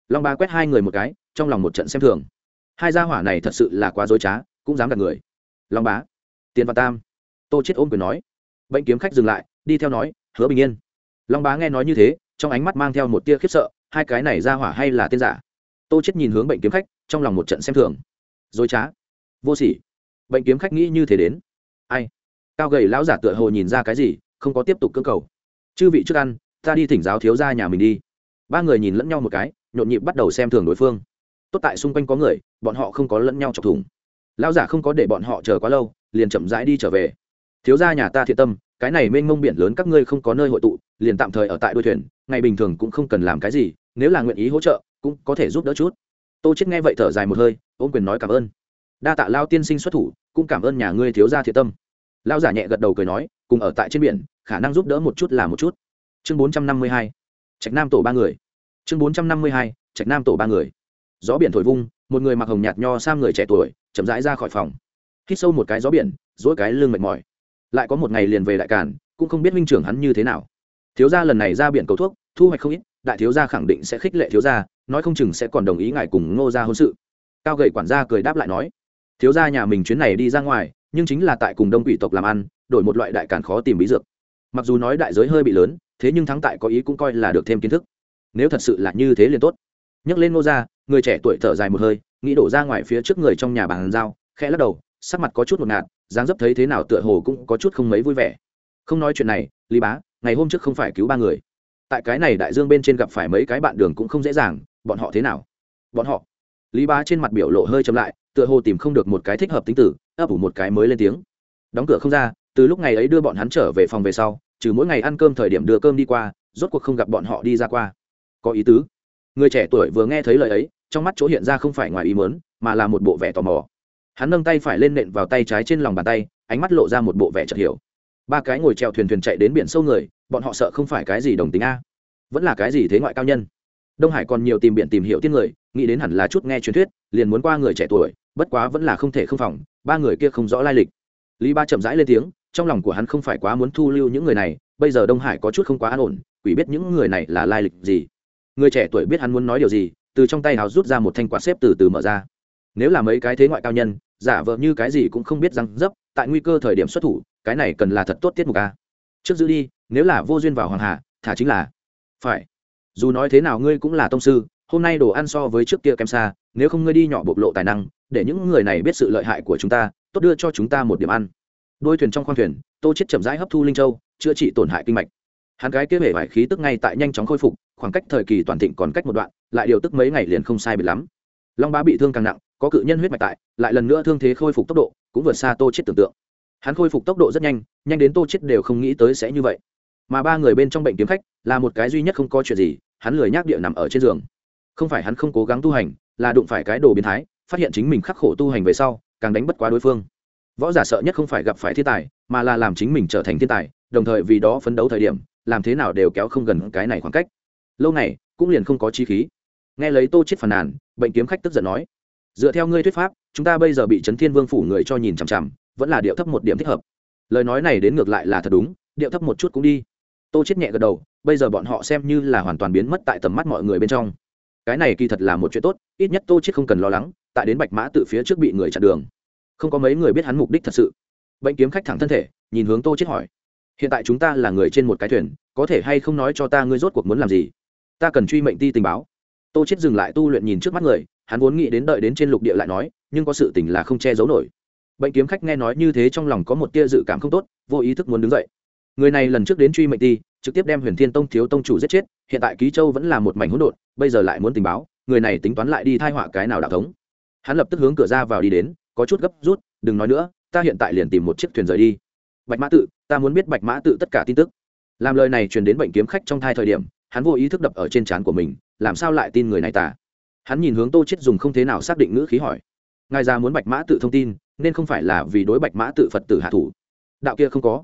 Long ba quét hai người một cái, trong lòng một trận xem thường. Hai gia hỏa này thật sự là quá dối trá, cũng dám gạt người. Long bá, tiền và tam, tô chết ôm quyền nói, bệnh kiếm khách dừng lại, đi theo nói, hứa bình yên. Long bá nghe nói như thế, trong ánh mắt mang theo một tia khiếp sợ, hai cái này ra hỏa hay là tên giả? Tô chết nhìn hướng bệnh kiếm khách, trong lòng một trận xem thường. Dối trá, vô sỉ bệnh kiếm khách nghĩ như thế đến. Ai? Cao gầy lão giả tựa hồ nhìn ra cái gì, không có tiếp tục cơ cầu. Chư vị trước ăn, ta đi thỉnh giáo thiếu gia nhà mình đi. Ba người nhìn lẫn nhau một cái, nhộn nhịp bắt đầu xem thường đối phương. Tốt tại xung quanh có người, bọn họ không có lẫn nhau chọc thủng. Lão giả không có để bọn họ chờ quá lâu, liền chậm rãi đi trở về. Thiếu gia nhà ta thiện tâm, cái này mênh mông biển lớn các ngươi không có nơi hội tụ, liền tạm thời ở tại đuôi thuyền, ngày bình thường cũng không cần làm cái gì, nếu là nguyện ý hỗ trợ, cũng có thể giúp đỡ chút. Tô chết nghe vậy thở dài một hơi, ôm quyền nói cảm ơn đa tạ lao tiên sinh xuất thủ, cũng cảm ơn nhà ngươi thiếu gia Thiệt tâm. Lao giả nhẹ gật đầu cười nói, cùng ở tại trên biển, khả năng giúp đỡ một chút là một chút. Chương bốn trăm năm mươi hai, trạch nam tổ ba người. Chương bốn trăm năm mươi hai, trạch nam tổ ba người. Gió biển thổi vung, một người mặc hồng nhạt nho sam người trẻ tuổi, chậm rãi ra khỏi phòng. Hít sâu một cái gió biển dỗi cái lưng mệt mỏi. Lại có một ngày liền về đại cản cũng không biết minh trưởng hắn như thế nào. Thiếu gia lần này ra biển cầu thuốc, thu hoạch không ít, đại thiếu gia khẳng định sẽ khích lệ thiếu gia, nói không chừng sẽ còn đồng ý ngài cùng ngô gia hôn sự. Cao gậy quản gia cười đáp lại nói thiếu gia nhà mình chuyến này đi ra ngoài, nhưng chính là tại cùng đông quỷ tộc làm ăn, đổi một loại đại cản khó tìm bí dược. Mặc dù nói đại giới hơi bị lớn, thế nhưng thắng tại có ý cũng coi là được thêm kiến thức. Nếu thật sự là như thế liền tốt. Nhấc lên ngô gia, người trẻ tuổi thở dài một hơi, nghĩ đổ ra ngoài phía trước người trong nhà bàn giao, khẽ lắc đầu, sắc mặt có chút một ngạt, dáng dấp thấy thế nào tựa hồ cũng có chút không mấy vui vẻ. Không nói chuyện này, lý bá, ngày hôm trước không phải cứu ba người. Tại cái này đại dương bên trên gặp phải mấy cái bạn đường cũng không dễ dàng, bọn họ thế nào? Bọn họ? Lý bá trên mặt biểu lộ hơi chậm lại tựa hồ tìm không được một cái thích hợp tính tử, ấp ủ một cái mới lên tiếng. Đóng cửa không ra, từ lúc ngày ấy đưa bọn hắn trở về phòng về sau, trừ mỗi ngày ăn cơm thời điểm đưa cơm đi qua, rốt cuộc không gặp bọn họ đi ra qua. Có ý tứ. Người trẻ tuổi vừa nghe thấy lời ấy, trong mắt chỗ hiện ra không phải ngoài ý mớn mà là một bộ vẻ tò mò. Hắn nâng tay phải lên nện vào tay trái trên lòng bàn tay, ánh mắt lộ ra một bộ vẻ chợt hiểu. Ba cái ngồi treo thuyền thuyền chạy đến biển sâu người, bọn họ sợ không phải cái gì đồng tính a, vẫn là cái gì thế ngoại cao nhân. Đông hải còn nhiều tìm biển tìm hiểu tiên người nghĩ đến hẳn là chút nghe truyền thuyết, liền muốn qua người trẻ tuổi, bất quá vẫn là không thể không phòng, ba người kia không rõ lai lịch. Lý ba chậm rãi lên tiếng, trong lòng của hắn không phải quá muốn thu lưu những người này, bây giờ đông hải có chút không quá an ổn, quỷ biết những người này là lai lịch gì. Người trẻ tuổi biết hắn muốn nói điều gì, từ trong tay hào rút ra một thanh quạt xếp từ từ mở ra. Nếu là mấy cái thế ngoại cao nhân, giả vợ như cái gì cũng không biết răng dấp, tại nguy cơ thời điểm xuất thủ, cái này cần là thật tốt tiết mục a. Trước giữ đi, nếu là vô duyên vào hoàng hà thả chính là. Phải. Dù nói thế nào ngươi cũng là tông sư hôm nay đồ ăn so với trước kia kém xa, nếu không ngươi đi nhỏ bộc lộ tài năng, để những người này biết sự lợi hại của chúng ta, tốt đưa cho chúng ta một điểm ăn. Đôi thuyền trong khoang thuyền, tô chết chậm rãi hấp thu linh châu, chữa trị tổn hại kinh mạch. Hắn gái kia hể vải khí tức ngay tại nhanh chóng khôi phục, khoảng cách thời kỳ toàn thịnh còn cách một đoạn, lại điều tức mấy ngày liền không sai biệt lắm. Long bá bị thương càng nặng, có cự nhân huyết mạch tại, lại lần nữa thương thế khôi phục tốc độ, cũng vượt xa tô chết tưởng tượng. Hắn khôi phục tốc độ rất nhanh nhanh đến tô chết đều không nghĩ tới sẽ như vậy. Mà ba người bên trong bệnh kiếm khách, là một cái duy nhất không có chuyện gì, hắn lười nhác địa nằm ở trên giường không phải hắn không cố gắng tu hành, là đụng phải cái đồ biến thái, phát hiện chính mình khắc khổ tu hành về sau, càng đánh bất quá đối phương. Võ giả sợ nhất không phải gặp phải thiên tài, mà là làm chính mình trở thành thiên tài, đồng thời vì đó phấn đấu thời điểm, làm thế nào đều kéo không gần cái này khoảng cách. Lâu này cũng liền không có chi khí. Nghe lấy tô chết phàn nàn, bệnh kiếm khách tức giận nói, dựa theo ngươi thuyết pháp, chúng ta bây giờ bị trấn thiên vương phủ người cho nhìn chằm chằm, vẫn là điệu thấp một điểm thích hợp. Lời nói này đến ngược lại là thật đúng, điệu thấp một chút cũng đi. Tô chết nhẹ gật đầu, bây giờ bọn họ xem như là hoàn toàn biến mất tại tầm mắt mọi người bên trong cái này kỳ thật là một chuyện tốt, ít nhất tô chết không cần lo lắng, tại đến bạch mã tự phía trước bị người chặn đường. Không có mấy người biết hắn mục đích thật sự. Bệnh kiếm khách thẳng thân thể, nhìn hướng tô chết hỏi, hiện tại chúng ta là người trên một cái thuyền, có thể hay không nói cho ta ngươi rốt cuộc muốn làm gì? Ta cần truy mệnh ti tình báo. Tô chết dừng lại tu luyện nhìn trước mắt người, hắn vốn nghĩ đến đợi đến trên lục địa lại nói, nhưng có sự tình là không che giấu nổi. Bệnh kiếm khách nghe nói như thế trong lòng có một tia dự cảm không tốt, vô ý thức muốn đứng dậy. Người này lần trước đến truy mệnh ti trực tiếp đem huyền thiên tông thiếu tông chủ giết chết, hiện tại ký châu vẫn là một mảnh hỗn độn, bây giờ lại muốn tình báo, người này tính toán lại đi thai họa cái nào đạo thống. Hắn lập tức hướng cửa ra vào đi đến, có chút gấp rút, đừng nói nữa, ta hiện tại liền tìm một chiếc thuyền rời đi. Bạch mã tự, ta muốn biết bạch mã tự tất cả tin tức. Làm lời này truyền đến bệnh kiếm khách trong thai thời điểm, hắn vô ý thức đập ở trên trán của mình, làm sao lại tin người này tả hắn nhìn hướng tô chết dùng không thế nào xác định ngữ khí hỏi, ngài ra muốn bạch mã tự thông tin, nên không phải là vì đối bạch mã tự phật tử hạ thủ. Đạo kia không có.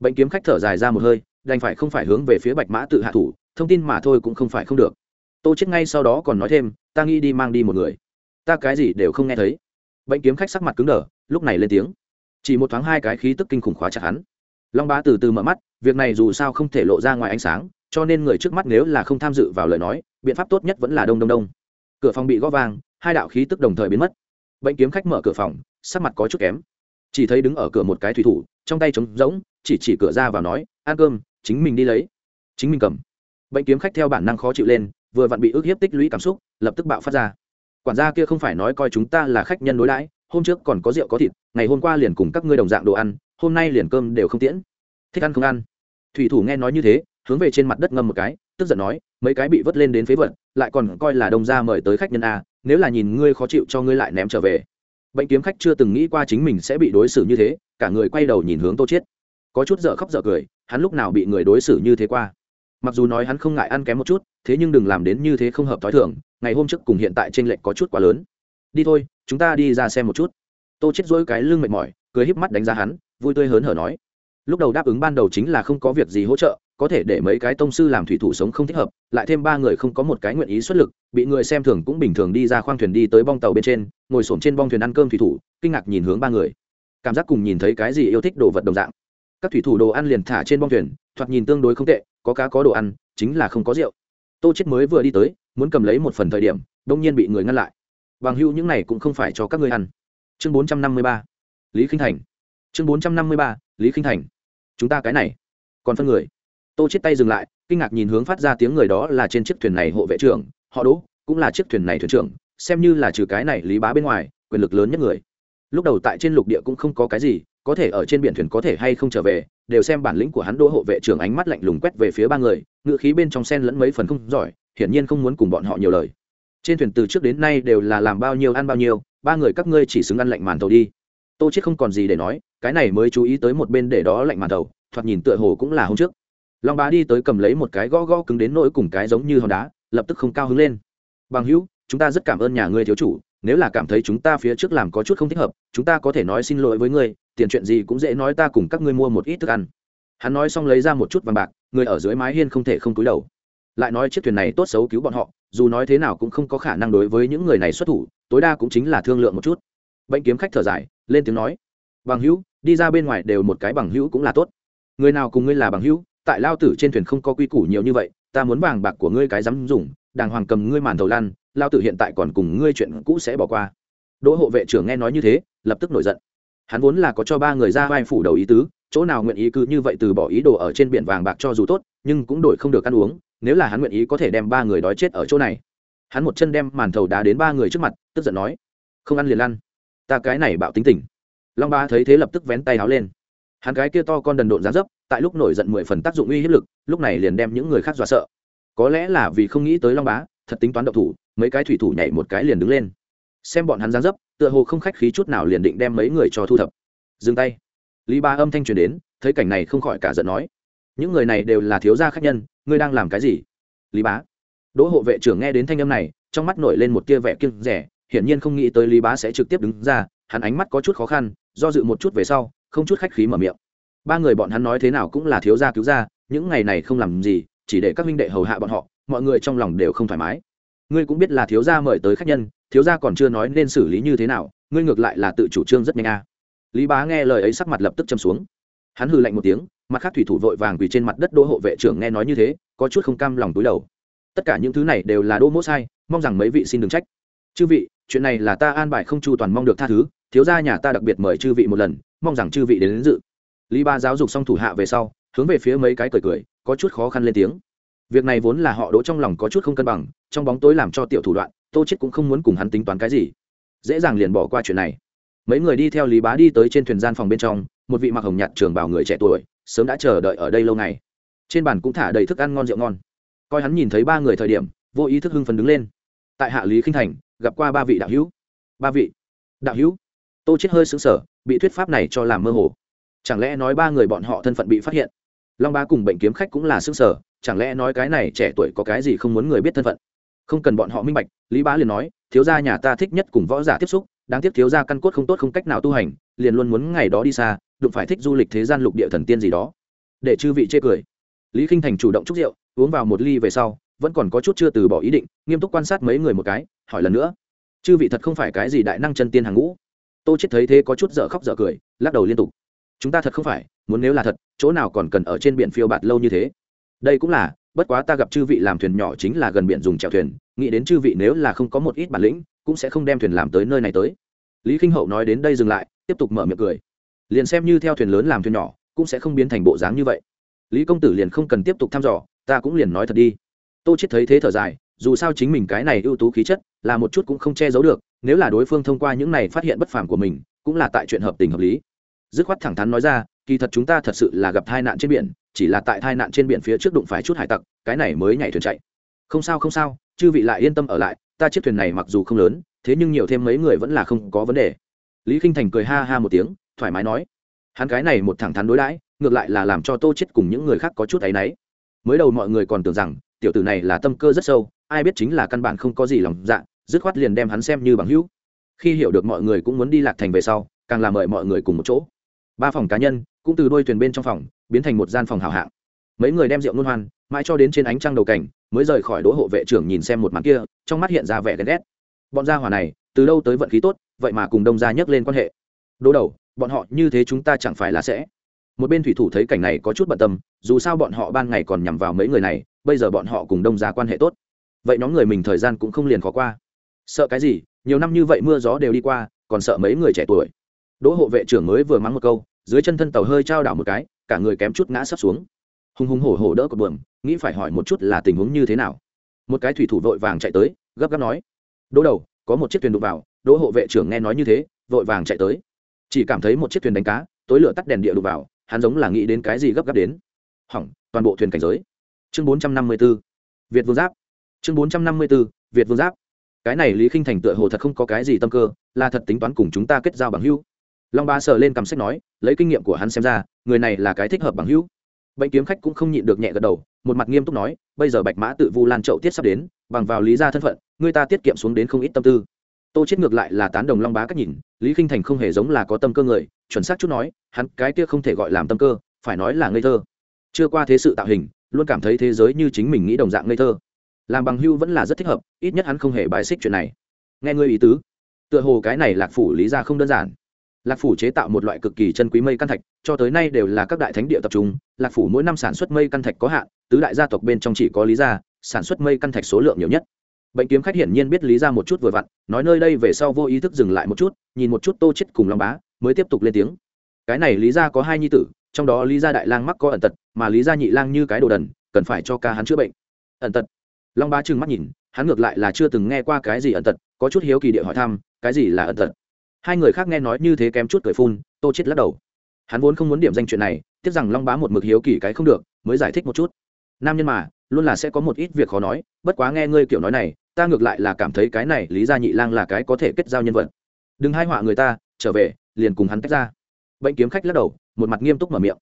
Bệnh kiếm khách thở dài ra một hơi đành phải không phải hướng về phía bạch mã tự hạ thủ, thông tin mà thôi cũng không phải không được. Tô chết ngay sau đó còn nói thêm, ta nghĩ đi mang đi một người. Ta cái gì đều không nghe thấy. Bệnh kiếm khách sắc mặt cứng đờ, lúc này lên tiếng. Chỉ một thoáng hai cái khí tức kinh khủng khóa chặt hắn. Long bá từ từ mở mắt, việc này dù sao không thể lộ ra ngoài ánh sáng, cho nên người trước mắt nếu là không tham dự vào lời nói, biện pháp tốt nhất vẫn là đông đông đông. Cửa phòng bị gõ vang, hai đạo khí tức đồng thời biến mất. Bệnh kiếm khách mở cửa phòng, sắc mặt có chút kém. Chỉ thấy đứng ở cửa một cái thủy thủ, trong tay trống rỗng, chỉ chỉ cửa ra vào nói, ăn cơm chính mình đi lấy. Chính mình cầm. Bệnh kiếm khách theo bản năng khó chịu lên, vừa vặn bị ức hiếp tích lũy cảm xúc, lập tức bạo phát ra. Quản gia kia không phải nói coi chúng ta là khách nhân đối đãi, hôm trước còn có rượu có thịt, ngày hôm qua liền cùng các ngươi đồng dạng đồ ăn, hôm nay liền cơm đều không tiễn. Thích ăn không ăn. Thủy thủ nghe nói như thế, hướng về trên mặt đất ngâm một cái, tức giận nói, mấy cái bị vớt lên đến phế vật, lại còn coi là đông ra mời tới khách nhân a nếu là nhìn ngươi khó chịu cho ngươi lại ném trở về. Bệnh kiếm khách chưa từng nghĩ qua chính mình sẽ bị đối xử như thế, cả người quay đầu nhìn hướng tô chiết. Có chút dở khóc dở cười hắn lúc nào bị người đối xử như thế qua. Mặc dù nói hắn không ngại ăn kém một chút, thế nhưng đừng làm đến như thế không hợp thói thường, ngày hôm trước cùng hiện tại tranh lệch có chút quá lớn. Đi thôi, chúng ta đi ra xem một chút. Tô chết dỗi cái lưng mệt mỏi, cười híp mắt đánh giá hắn, vui tươi hớn hở nói. Lúc đầu đáp ứng ban đầu chính là không có việc gì hỗ trợ, có thể để mấy cái tông sư làm thủy thủ sống không thích hợp, lại thêm ba người không có một cái nguyện ý xuất lực, bị người xem thường cũng bình thường đi ra khoang thuyền đi tới bong tàu bên trên, ngồi xổm trên bong thuyền ăn cơm thủy thủ, kinh ngạc nhìn hướng ba người. Cảm giác cùng nhìn thấy cái gì yêu thích đồ vật đồng dạng các thủy thủ đồ ăn liền thả trên bong thuyền, thoạt nhìn tương đối không tệ, có cá có đồ ăn, chính là không có rượu. Tô chết mới vừa đi tới, muốn cầm lấy một phần thời điểm, đông nhiên bị người ngăn lại. Bằng hữu những này cũng không phải cho các ngươi ăn. Chương 453 lý khinh thành. Chương 453 lý khinh thành. Chúng ta cái này, còn phân người. Tô chết tay dừng lại, kinh ngạc nhìn hướng phát ra tiếng người đó là trên chiếc thuyền này hộ vệ trưởng, họ đỗ, cũng là chiếc thuyền này thuyền trưởng, xem như là trừ cái này lý bá bên ngoài, quyền lực lớn nhất người. Lúc đầu tại trên lục địa cũng không có cái gì có thể ở trên biển thuyền có thể hay không trở về, đều xem bản lĩnh của hắn đỗ hộ vệ trưởng ánh mắt lạnh lùng quét về phía ba người ngựa khí bên trong sen lẫn mấy phần không giỏi, hiển nhiên không muốn cùng bọn họ nhiều lời. Trên thuyền từ trước đến nay đều là làm bao nhiêu ăn bao nhiêu, ba người các ngươi chỉ xứng ăn lạnh màn tàu đi. Tô chết không còn gì để nói, cái này mới chú ý tới một bên để đó lạnh màn tàu, thoạt nhìn tựa hồ cũng là hôm trước. Long bá đi tới cầm lấy một cái gõ gõ cứng đến nỗi cùng cái giống như hòn đá, lập tức không cao hứng lên. Bằng hữu, chúng ta rất cảm ơn nhà ngươi thiếu chủ, nếu là cảm thấy chúng ta phía trước làm có chút không thích hợp, chúng ta có thể nói xin lỗi với ngươi tiền chuyện gì cũng dễ nói ta cùng các ngươi mua một ít thức ăn. Hắn nói xong lấy ra một chút vàng bạc, người ở dưới mái hiên không thể không túi đầu. Lại nói chiếc thuyền này tốt xấu cứu bọn họ, dù nói thế nào cũng không có khả năng đối với những người này xuất thủ, tối đa cũng chính là thương lượng một chút. Bệnh kiếm khách thở dài, lên tiếng nói, bằng hữu, đi ra bên ngoài đều một cái bằng hữu cũng là tốt. Người nào cùng ngươi là bằng hữu, tại lao tử trên thuyền không có quy củ nhiều như vậy, ta muốn vàng bạc của ngươi cái dám dùng, đàng hoàng cầm ngươi màn thầu lan lao tử hiện tại còn cùng ngươi chuyện cũ sẽ bỏ qua. Đỗ hộ vệ trưởng nghe nói như thế, lập tức nổi giận hắn vốn là có cho ba người ra vai phủ đầu ý tứ, chỗ nào nguyện ý cứ như vậy từ bỏ ý đồ ở trên biển vàng bạc cho dù tốt, nhưng cũng đổi không được ăn uống, nếu là hắn nguyện ý có thể đem ba người đói chết ở chỗ này. Hắn một chân đem màn thầu đá đến ba người trước mặt, tức giận nói, không ăn liền lăn ta cái này bạo tính tình. Long ba thấy thế lập tức vén tay áo lên. Hắn cái kia to con đần độn giá dấp, tại lúc nổi giận mười phần tác dụng uy hiếp lực, lúc này liền đem những người khác dọa sợ. Có lẽ là vì không nghĩ tới long bá thật tính toán độc thủ, mấy cái thủy thủ nhảy một cái liền đứng lên xem bọn hắn dáng dấp, tựa hồ không khách khí chút nào liền định đem mấy người cho thu thập. Dừng tay. Lý ba âm thanh truyền đến, thấy cảnh này không khỏi cả giận nói. Những người này đều là thiếu gia khách nhân, ngươi đang làm cái gì? Lý bá. Đỗ hộ vệ trưởng nghe đến thanh âm này, trong mắt nổi lên một tia vẻ kiêng rẻ, hiển nhiên không nghĩ tới lý bá sẽ trực tiếp đứng ra, hắn ánh mắt có chút khó khăn, do dự một chút về sau, không chút khách khí mở miệng. Ba người bọn hắn nói thế nào cũng là thiếu gia cứu gia, những ngày này không làm gì, chỉ để các minh đệ hầu hạ bọn họ, mọi người trong lòng đều không thoải mái. Ngươi cũng biết là thiếu gia mời tới khách nhân thiếu gia còn chưa nói nên xử lý như thế nào ngươi ngược lại là tự chủ trương rất nhanh a. Lý bá nghe lời ấy sắc mặt lập tức châm xuống. Hắn hừ lạnh một tiếng mặt khác thủy thủ vội vàng quỳ trên mặt đất đỗ hộ vệ trưởng nghe nói như thế có chút không cam lòng túi đầu. Tất cả những thứ này đều là đỗ mỗ sai mong rằng mấy vị xin đừng trách. Chư vị chuyện này là ta an bài không chu toàn mong được tha thứ thiếu gia nhà ta đặc biệt mời chư vị một lần mong rằng chư vị đến, đến dự. Lý ba giáo dục xong thủ hạ về sau hướng về phía mấy cái cười cười có chút khó khăn lên tiếng việc này vốn là họ đỗ trong lòng có chút không cân bằng, trong bóng tối làm cho tiểu thủ đoạn, tô chết cũng không muốn cùng hắn tính toán cái gì. Dễ dàng liền bỏ qua chuyện này. Mấy người đi theo lý bá đi tới trên thuyền gian phòng bên trong, một vị mặc hồng nhạt trường bảo người trẻ tuổi, sớm đã chờ đợi ở đây lâu ngày. Trên bàn cũng thả đầy thức ăn ngon rượu ngon. Coi hắn nhìn thấy ba người thời điểm, vô ý thức hưng phấn đứng lên. Tại hạ lý khinh thành, gặp qua ba vị đạo hữu. Ba vị đạo hữu? Tô chết hơi sững sờ, bị thuyết pháp này cho làm mơ hồ. Chẳng lẽ nói ba người bọn họ thân phận bị phát hiện? Long ba cùng bệnh kiếm khách cũng là sững sờ chẳng lẽ nói cái này trẻ tuổi có cái gì không muốn người biết thân phận? Không cần bọn họ minh bạch, lý bá liền nói, thiếu gia nhà ta thích nhất cùng võ giả tiếp xúc, đáng tiếc thiếu gia căn cốt không tốt không cách nào tu hành, liền luôn muốn ngày đó đi xa, đụng phải thích du lịch thế gian lục địa thần tiên gì đó. Để chư vị chê cười. Lý k i n h thành chủ động chúc rượu, uống vào một ly về sau, vẫn còn có chút chưa từ bỏ ý định, nghiêm túc quan sát mấy người một cái, hỏi lần nữa. Chư vị thật không phải cái gì đại năng chân tiên hàng ngũ. Tô chết thấy thế có chút dở khóc dở cười, lắc đầu liên tục. Chúng ta thật không phải, muốn nếu là thật, chỗ nào còn cần ở trên biển phiêu bạt lâu như thế? Đây cũng là, bất quá ta gặp chư vị làm thuyền nhỏ chính là gần biển dùng chèo thuyền, nghĩ đến chư vị nếu là không có một ít bản lĩnh, cũng sẽ không đem thuyền làm tới nơi này tới. Lý k i n h hậu nói đến đây dừng lại, tiếp tục mở miệng cười. Liền xem như theo thuyền lớn làm thuyền nhỏ, cũng sẽ không biến thành bộ dáng như vậy. Lý công tử liền không cần tiếp tục thăm dò, ta cũng liền nói thật đi. Tô chết thấy thế thở dài, dù sao chính mình cái này ưu tú khí chất, là một chút cũng không che giấu được, nếu là đối phương thông qua những này phát hiện bất phàm của mình, cũng là tại chuyện hợp tình hợp lý. Dứt khoát thẳng thắn nói ra, kỳ thật chúng ta thật sự là gặp tai nạn trên biển chỉ là tại tai nạn trên biển phía trước đụng phải chút hải tặc, cái này mới nhảy thuyền chạy. Không sao không sao, chư vị lại yên tâm ở lại, ta chiếc thuyền này mặc dù không lớn, thế nhưng nhiều thêm mấy người vẫn là không có vấn đề. Lý k i n h thành cười ha ha một tiếng, thoải mái nói, hắn cái này một thẳng thắn đối đãi, ngược lại là làm cho tô chết cùng những người khác có chút áy náy. Mới đầu mọi người còn tưởng rằng, tiểu tử này là tâm cơ rất sâu, ai biết chính là căn bản không có gì lòng dạ dứt khoát liền đem hắn xem như bằng hữu. Khi hiểu được mọi người cũng muốn đi lạc thành về sau, càng là mời mọi người cùng một chỗ. Ba phòng cá nhân, cũng từ đôi thuyền bên trong phòng biến thành một gian phòng hào hạng. Mấy người đem rượu ngôn hoan, mãi cho đến trên ánh trăng đầu cảnh, mới rời khỏi đỗ hộ vệ trưởng nhìn xem một màn kia, trong mắt hiện ra vẻ ghen ghét. Bọn gia hỏa này, từ đâu tới vận khí tốt, vậy mà cùng đông gia nhấc lên quan hệ. Đỗ đầu, bọn họ như thế chúng ta chẳng phải là sẽ. Một bên thủy thủ thấy cảnh này có chút bận tâm, dù sao bọn họ ban ngày còn nhằm vào mấy người này, bây giờ bọn họ cùng đông gia quan hệ tốt. Vậy nhóm người mình thời gian cũng không liền khó qua. Sợ cái gì, nhiều năm như vậy mưa gió đều đi qua, còn sợ mấy người trẻ tuổi. Đỗ hộ vệ trưởng mới vừa mắng một câu, dưới chân thân tàu hơi trao đảo một cái cả người kém chút ngã sấp xuống. Hùng hùng hổ hổ đỡ cột buồm, nghĩ phải hỏi một chút là tình huống như thế nào. Một cái thủy thủ vội vàng chạy tới, gấp gáp nói, đỗ đầu, có một chiếc thuyền đụng vào. Đỗ hộ vệ trưởng nghe nói như thế, vội vàng chạy tới. Chỉ cảm thấy một chiếc thuyền đánh cá, tối lửa tắt đèn địa đụng vào, hắn giống là nghĩ đến cái gì gấp gáp đến. Hỏng, toàn bộ thuyền cảnh giới. Chương bốn trăm năm mươi b ố việt vương giáp. Chương bốn trăm năm mươi b ố việt vương giáp. Cái này lý khinh thành tựa hồ thật không có cái gì tâm cơ, là thật tính toán cùng chúng ta kết giao bằng hữu long ba sờ lên cầm sách nói, lấy kinh nghiệm của hắn xem ra, người này là cái thích hợp bằng hữu. Bệnh kiếm khách cũng không nhịn được nhẹ gật đầu, một mặt nghiêm túc nói, bây giờ bạch mã tự vu lan trậu tiết sắp đến, bằng vào lý ra thân phận, người ta tiết kiệm xuống đến không ít tâm tư. Tô chết ngược lại là tán đồng long bá cách nhìn, lý khinh thành không hề giống là có tâm cơ người, chuẩn xác chút nói, hắn cái kia không thể gọi làm tâm cơ, phải nói là ngây thơ. Chưa qua thế sự tạo hình, luôn cảm thấy thế giới như chính mình nghĩ đồng dạng ngây thơ. Làm bằng hưu vẫn là rất thích hợp, ít nhất hắn không hề bài xích chuyện này. Nghe ngươi ý tứ. Tựa hồ cái này lạc phủ lý ra không đơn giản lạc phủ chế tạo một loại cực kỳ chân quý mây căn thạch, cho tới nay đều là các đại thánh địa tập trung. Lạc phủ mỗi năm sản xuất mây căn thạch có hạn, tứ đại gia tộc bên trong chỉ có lý gia, sản xuất mây căn thạch số lượng nhiều nhất. Bệnh kiếm khách hiển nhiên biết lý ra một chút vừa vặn, nói nơi đây về sau vô ý thức dừng lại một chút, nhìn một chút tô chết cùng long bá, mới tiếp tục lên tiếng. Cái này lý ra có hai nhi tử, trong đó lý gia đại lang mắc có ẩn tật, mà lý gia nhị lang như cái đồ đần, cần phải cho ca hắn chữa bệnh. Ẩn tật. Long bá trừng mắt nhìn, hắn ngược lại là chưa từng nghe qua cái gì ẩn tật, có chút hiếu kỳ địa hỏi thăm, cái gì là ẩn tật? Hai người khác nghe nói như thế kém chút cười phun, tô chết lắc đầu. Hắn vốn không muốn điểm danh chuyện này, tiếc rằng long bá một mực hiếu kỳ cái không được, mới giải thích một chút. Nam nhân mà, luôn là sẽ có một ít việc khó nói, bất quá nghe ngươi kiểu nói này, ta ngược lại là cảm thấy cái này lý gia nhị lang là cái có thể kết giao nhân vật. Đừng hai họa người ta, trở về, liền cùng hắn tách ra. Bệnh kiếm khách lắc đầu, một mặt nghiêm túc mở miệng.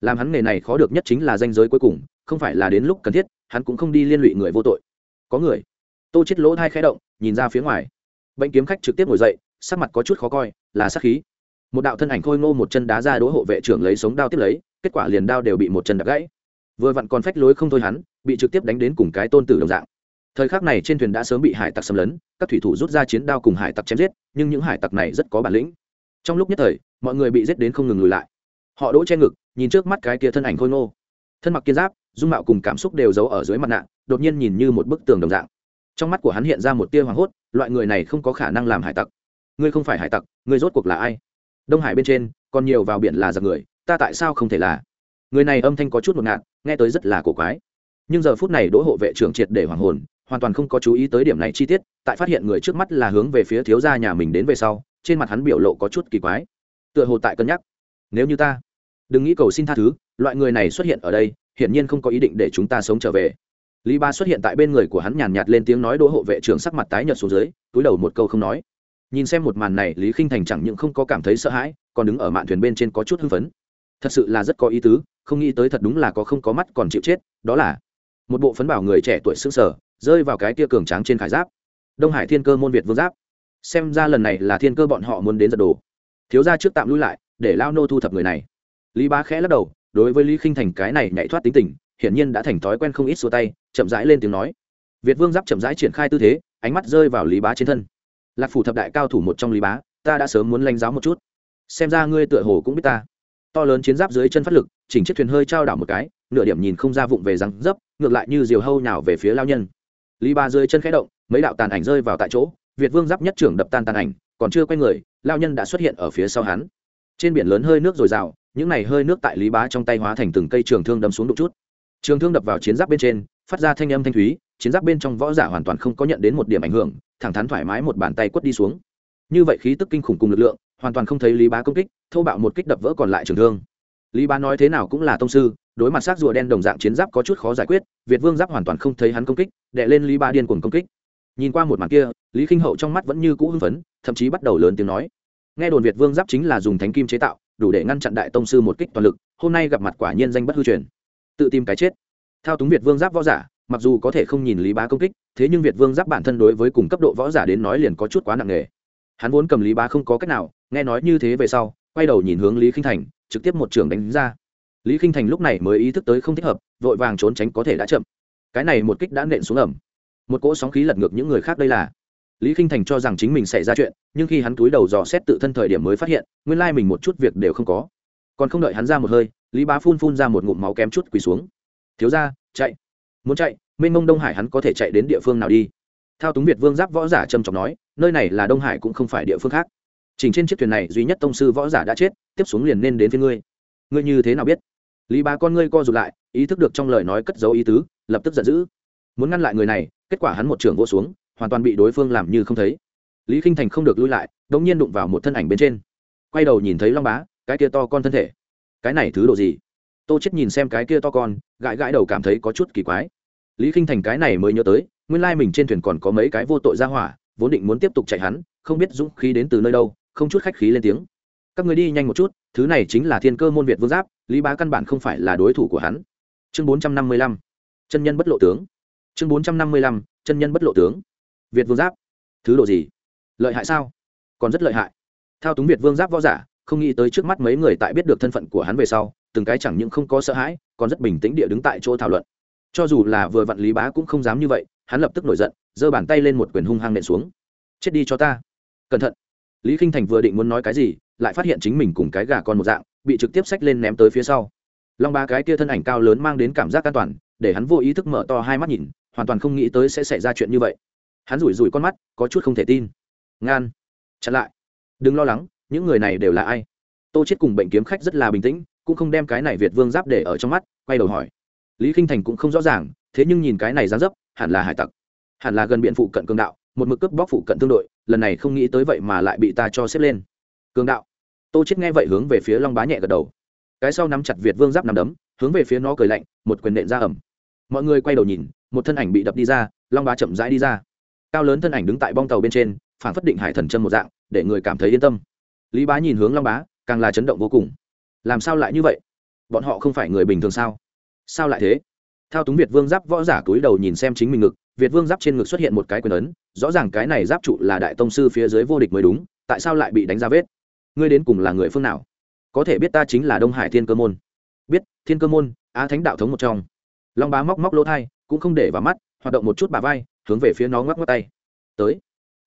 Làm hắn nghề này khó được nhất chính là danh giới cuối cùng, không phải là đến lúc cần thiết, hắn cũng không đi liên lụy người vô tội. Có người. Tô chết lỗ thai khẽ động, nhìn ra phía ngoài. Bệnh kiếm khách trực tiếp ngồi dậy sắc mặt có chút khó coi, là sát khí. Một đạo thân ảnh khôi ngô một chân đá ra đỗ hộ vệ trưởng lấy sống đao tiếp lấy, kết quả liền đao đều bị một chân đập gãy. Vừa vặn còn phách lối không thôi hắn, bị trực tiếp đánh đến cùng cái tôn tử đồng dạng. Thời khắc này trên thuyền đã sớm bị hải tặc xâm lấn, các thủy thủ rút ra chiến đao cùng hải tặc chém giết, nhưng những hải tặc này rất có bản lĩnh. Trong lúc nhất thời, mọi người bị giết đến không ngừng lùi lại. Họ đỗ che ngực, nhìn trước mắt cái kia thân ảnh khôi ngô. Thân mặc kiên giáp, dung mạo cùng cảm xúc đều giấu ở dưới mặt nạ, đột nhiên nhìn như một bức tường đồng dạng. Trong mắt của hắn hiện ra một tia hoảng hốt, loại người này không có khả năng làm hải tặc ngươi không phải hải tặc, ngươi rốt cuộc là ai? Đông hải bên trên, còn nhiều vào biển là giặc người, ta tại sao không thể là? Người này âm thanh có chút một ngạt, nghe tới rất là cổ quái. Nhưng giờ phút này đỗ hộ vệ trưởng triệt để hoàng hồn, hoàn toàn không có chú ý tới điểm này chi tiết, tại phát hiện người trước mắt là hướng về phía thiếu gia nhà mình đến về sau, trên mặt hắn biểu lộ có chút kỳ quái. Tựa hồ tại cân nhắc, nếu như ta, đừng nghĩ cầu xin tha thứ, loại người này xuất hiện ở đây, hiển nhiên không có ý định để chúng ta sống trở về. Lý ba xuất hiện tại bên người của hắn nhàn nhạt lên tiếng nói, đỗ hộ vệ trưởng sắc mặt tái nhợt xuống dưới, túi đầu một câu không nói nhìn xem một màn này, lý khinh thành chẳng những không có cảm thấy sợ hãi, còn đứng ở mạn thuyền bên trên có chút hưng phấn. Thật sự là rất có ý tứ, không nghĩ tới thật đúng là có không có mắt còn chịu chết, đó là một bộ phấn bảo người trẻ tuổi xương sở rơi vào cái tia cường tráng trên khải giáp. Đông hải thiên cơ môn việt vương giáp. Xem ra lần này là thiên cơ bọn họ muốn đến giật đồ. Thiếu ra trước tạm lui lại, để lao nô thu thập người này. Lý bá khẽ lắc đầu, đối với lý khinh thành cái này nhảy thoát tính tình, hiển nhiên đã thành thói quen không ít xua tay, chậm rãi lên tiếng nói. Việt vương giáp chậm rãi triển khai tư thế, ánh mắt rơi vào lý bá trên thân lạc phủ thập đại cao thủ một trong lý bá, ta đã sớm muốn lãnh giáo một chút. Xem ra ngươi tựa hồ cũng biết ta. To lớn chiến giáp dưới chân phát lực, chỉnh chiếc thuyền hơi trao đảo một cái, nửa điểm nhìn không ra vụng về răng dấp, ngược lại như diều hâu nhào về phía lao nhân. Lý ba dưới chân khẽ động, mấy đạo tàn ảnh rơi vào tại chỗ, việt vương giáp nhất trưởng đập tan tàn ảnh, còn chưa quay người, lao nhân đã xuất hiện ở phía sau hắn. Trên biển lớn hơi nước dồi dào, những này hơi nước tại lý bá trong tay hóa thành từng cây trường thương đâm xuống đục chút. Trường thương đập vào chiến giáp bên trên, phát ra thanh âm thanh thúy, chiến giáp bên trong võ giả hoàn toàn không có nhận đến một điểm ảnh hưởng thẳng thắn thoải mái một bàn tay quất đi xuống. Như vậy khí tức kinh khủng cùng lực lượng, hoàn toàn không thấy lý bá công kích thâu bạo một kích đập vỡ còn lại trường thương. Lý bá nói thế nào cũng là tông sư, đối mặt xác rùa đen đồng dạng chiến giáp có chút khó giải quyết, việt vương giáp hoàn toàn không thấy hắn công kích đệ lên lý bá điên cuồng công kích. Nhìn qua một màn kia, lý k i n h hậu trong mắt vẫn như cũ hưng phấn, thậm chí bắt đầu lớn tiếng nói. Nghe đồn việt vương giáp chính là dùng thánh kim chế tạo, đủ để ngăn chặn đại tông sư một kích toàn lực, hôm nay gặp mặt quả nhiên danh bất hư truyền. Tự tìm cái chết. Thao túng việt vương giáp võ giả mặc dù có thể không nhìn lý bá công kích, thế nhưng việt vương giáp bản thân đối với cùng cấp độ võ giả đến nói liền có chút quá nặng nề. Hắn vốn cầm lý bá không có cách nào, nghe nói như thế về sau, quay đầu nhìn hướng lý khinh thành, trực tiếp một trường đánh ra. Lý k i n h thành lúc này mới ý thức tới không thích hợp, vội vàng trốn tránh có thể đã chậm. Cái này một kích đã nện xuống ẩm. Một cỗ sóng khí lật ngược những người khác đây là. Lý k i n h thành cho rằng chính mình xảy ra chuyện, nhưng khi hắn túi đầu dò xét tự thân thời điểm mới phát hiện, nguyên lai mình một chút việc đều không có. Còn không đợi hắn ra một hơi, lý bá phun phun ra một ngụm máu kém chút quỳ xuống. Thiếu ra chạy muốn chạy, mênh mông đông hải hắn có thể chạy đến địa phương nào đi? Thao túng việt vương giáp võ giả trầm trọng nói, nơi này là đông hải cũng không phải địa phương khác. Chỉnh trên chiếc thuyền này duy nhất tông sư võ giả đã chết, tiếp xuống liền nên đến phía ngươi. Ngươi như thế nào biết? Lý ba con ngươi co rụt lại, ý thức được trong lời nói cất dấu ý tứ, lập tức giận dữ. Muốn ngăn lại người này, kết quả hắn một trường vô xuống, hoàn toàn bị đối phương làm như không thấy. Lý k i n h thành không được lui lại đ ỗ n g nhiên đụng vào một thân ảnh bên trên. Quay đầu nhìn thấy long bá, cái kia to con thân thể. Cái này thứ độ gì? Tô chết nhìn xem cái kia to con, gãi gãi đầu cảm thấy có chút kỳ quái lý k i n h thành cái này mới nhớ tới, nguyên lai mình trên thuyền còn có mấy cái vô tội ra hỏa, vốn định muốn tiếp tục chạy hắn, không biết dũng khí đến từ nơi đâu, không chút khách khí lên tiếng. Các người đi nhanh một chút, thứ này chính là thiên cơ môn việt vương giáp, lý bá căn bản không phải là đối thủ của hắn. Chương bốn trăm năm mươi lăm, chân nhân bất lộ tướng. Chương bốn trăm năm mươi lăm, chân nhân bất lộ tướng. Việt vương giáp, thứ độ gì? Lợi hại sao? Còn rất lợi hại. Thao túng việt vương giáp võ giả, không nghĩ tới trước mắt mấy người tại biết được thân phận của hắn về sau, từng cái chẳng những không có sợ hãi, còn rất bình tĩnh địa đứng tại chỗ thảo luận cho dù là vừa vặn lý bá cũng không dám như vậy, hắn lập tức nổi giận, giơ bàn tay lên một quyền hung hăng nện xuống. Chết đi cho ta. Cẩn thận. Lý k i n h thành vừa định muốn nói cái gì, lại phát hiện chính mình cùng cái gà con một dạng, bị trực tiếp xách lên ném tới phía sau. Long ba cái kia thân ảnh cao lớn mang đến cảm giác an toàn, để hắn vô ý thức mở to hai mắt nhìn, hoàn toàn không nghĩ tới sẽ xảy ra chuyện như vậy. Hắn rủi rủi con mắt, có chút không thể tin. Ngan, chặn lại. Đừng lo lắng, những người này đều là ai? Tô chết cùng bệnh kiếm khách rất là bình tĩnh, cũng không đem cái này việt vương giáp để ở trong mắt, quay đầu hỏi lý k i n h thành cũng không rõ ràng, thế nhưng nhìn cái này ra dấp, hẳn là hải tặc. Hẳn là gần biện phụ cận cương đạo, một mực cướp bóc phụ cận tương đội, lần này không nghĩ tới vậy mà lại bị ta cho xếp lên. Cường đạo. Tô chết nghe vậy hướng về phía long bá nhẹ gật đầu. Cái sau nắm chặt việt vương giáp nằm đấm, hướng về phía nó cười lạnh, một quyền nện ra ẩm. Mọi người quay đầu nhìn, một thân ảnh bị đập đi ra, long bá chậm rãi đi ra. Cao lớn thân ảnh đứng tại bong tàu bên trên phản phất định hải thần chân một dạng, để người cảm thấy yên tâm. Lý bá nhìn hướng long bá, càng là chấn động vô cùng. Làm sao lại như vậy? Bọn họ không phải người bình thường sao? Sao lại thế? Thao túng việt vương giáp võ giả túi đầu nhìn xem chính mình ngực, việt vương giáp trên ngực xuất hiện một cái quyền ấn, rõ ràng cái này giáp trụ là đại tông sư phía dưới vô địch mới đúng, tại sao lại bị đánh ra vết? Ngươi đến cùng là người phương nào? Có thể biết ta chính là đông hải thiên cơ môn. Biết, thiên cơ môn, á thánh đạo thống một trong. Long bá móc móc lỗ thai, cũng không để vào mắt, hoạt động một chút bà vai, hướng về phía nó ngoắc ngoắc tay. Tới.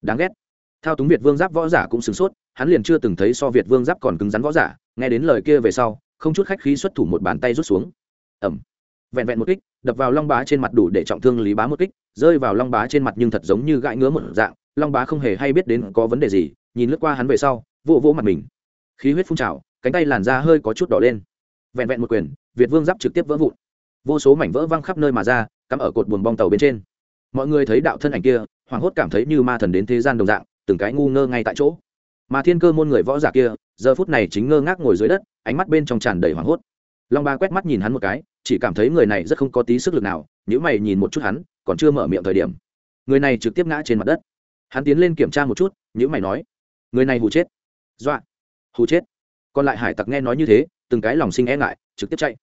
Đáng ghét. Thao túng việt vương giáp võ giả cũng sửng sốt, hắn liền chưa từng thấy so việt vương giáp còn cứng rắn võ giả, nghe đến lời kia về sau, không chút khách khí xuất thủ một bàn tay rút xuống. Ẩm vẹn vẹn một kích, đập vào long bá trên mặt đủ để trọng thương lý bá một kích, rơi vào long bá trên mặt nhưng thật giống như gãi ngứa một dạng, long bá không hề hay biết đến có vấn đề gì, nhìn lướt qua hắn về sau, vỗ vỗ mặt mình. Khí huyết phun trào, cánh tay làn da hơi có chút đỏ lên. Vẹn vẹn một quyền, việt vương giáp trực tiếp vỡ vụn. Vô số mảnh vỡ văng khắp nơi mà ra, cắm ở cột buồng bong tàu bên trên. Mọi người thấy đạo thân ảnh kia, hoảng hốt cảm thấy như ma thần đến thế gian đồng dạng, từng cái ngu ngơ ngay tại chỗ. Mà thiên cơ môn người võ giả kia, giờ phút này chính ngơ ngác ngồi dưới đất, ánh mắt bên trong tràn đầy hoảng hốt. Long ba quét mắt nhìn hắn một cái chỉ cảm thấy người này rất không có tí sức lực nào, nếu mày nhìn một chút hắn, còn chưa mở miệng thời điểm. Người này trực tiếp ngã trên mặt đất. Hắn tiến lên kiểm tra một chút nếu mày nói, người này hù chết. Dọa. Hù chết. Còn lại hải tặc nghe nói như thế, từng cái lòng sinh e ngại, trực tiếp chạy.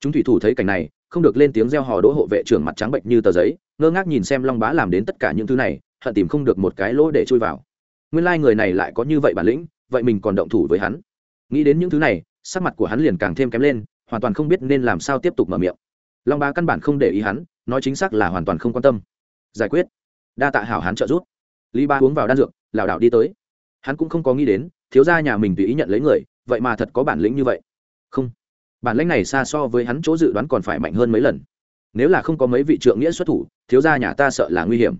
Chúng thủy thủ thấy cảnh này, không được lên tiếng reo hò đỗ hộ vệ trưởng mặt trắng bệnh như tờ giấy, ngơ ngác nhìn xem long bá làm đến tất cả những thứ này, hận tìm không được một cái lỗ để chui vào. Nguyên lai、like、người này lại có như vậy bản lĩnh, vậy mình còn động thủ với hắn. Nghĩ đến những thứ này, sắc mặt của hắn liền càng thêm kém lên hoàn toàn không biết nên làm sao tiếp tục mở miệng. Long Ba căn bản không để ý hắn, nói chính xác là hoàn toàn không quan tâm. Giải quyết. Đa tạ hảo hắn trợ giúp. Lý ba uống vào đan dược, lảo đảo đi tới. Hắn cũng không có nghĩ đến, thiếu gia nhà mình tùy ý nhận lấy người, vậy mà thật có bản lĩnh như vậy. Không. Bản lĩnh này xa so với hắn chỗ dự đoán còn phải mạnh hơn mấy lần. Nếu là không có mấy vị trượng nghĩa xuất thủ, thiếu gia nhà ta sợ là nguy hiểm.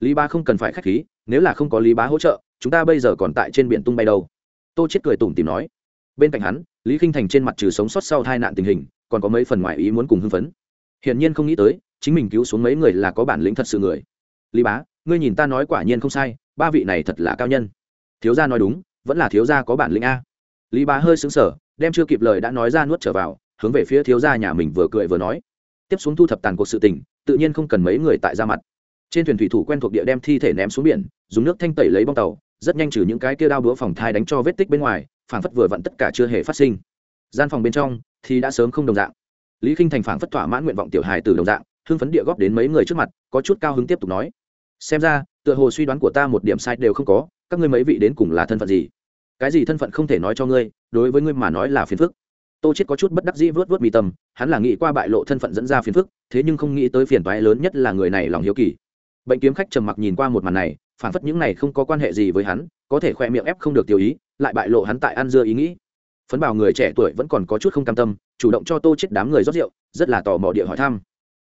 Lý ba không cần phải k h á c h khí, nếu là không có lý bá hỗ trợ, chúng ta bây giờ còn tại trên biển tung bay đâu. Tô chết cười tủm tìm nói bên cạnh hắn, lý k i n h thành trên mặt trừ sống sót sau hai nạn tình hình, còn có mấy phần ngoại ý muốn cùng hưng phấn. Hiển nhiên không nghĩ tới, chính mình cứu xuống mấy người là có bản lĩnh thật sự người. Lý bá, ngươi nhìn ta nói quả nhiên không sai, ba vị này thật là cao nhân. Thiếu gia nói đúng, vẫn là thiếu gia có bản lĩnh a. Lý bá hơi xứng sở đem chưa kịp lời đã nói ra nuốt trở vào, hướng về phía thiếu gia nhà mình vừa cười vừa nói. Tiếp xuống thu thập tàn cuộc sự tình, tự nhiên không cần mấy người tại ra mặt. Trên thuyền thủy thủ quen thuộc địa đem thi thể ném xuống biển, dùng nước thanh tẩy lấy bong tàu, rất nhanh trừ những cái kia đao đũa phòng thai đánh cho vết tích bên ngoài phảng phất vừa vặn tất cả chưa hề phát sinh. Gian phòng bên trong thì đã sớm không đồng dạng. Lý k i n h thành phảng phất thỏa mãn nguyện vọng tiểu hài từ đồng dạng, hưng phấn địa góp đến mấy người trước mặt, có chút cao hứng tiếp tục nói. Xem ra, tựa hồ suy đoán của ta một điểm sai đều không có, các ngươi mấy vị đến cùng là thân phận gì? Cái gì thân phận không thể nói cho ngươi, đối với ngươi mà nói là phiền phức. Tô chết có chút bất đắc dĩ vớt vớt mi tâm hắn là nghĩ qua bại lộ thân phận dẫn ra phiền phức, thế nhưng không nghĩ tới phiền toái lớn nhất là người này lòng hiếu kỳ. Bệnh kiếm khách trầm mặc nhìn qua một màn này phản phất những này không có quan hệ gì với hắn, có thể khoe miệng ép không được tiêu ý lại bại lộ hắn tại ăn dưa ý nghĩ. Phấn bảo người trẻ tuổi vẫn còn có chút không cam tâm, chủ động cho tô chết đám người rót rượu, rất là tò mò địa hỏi thăm.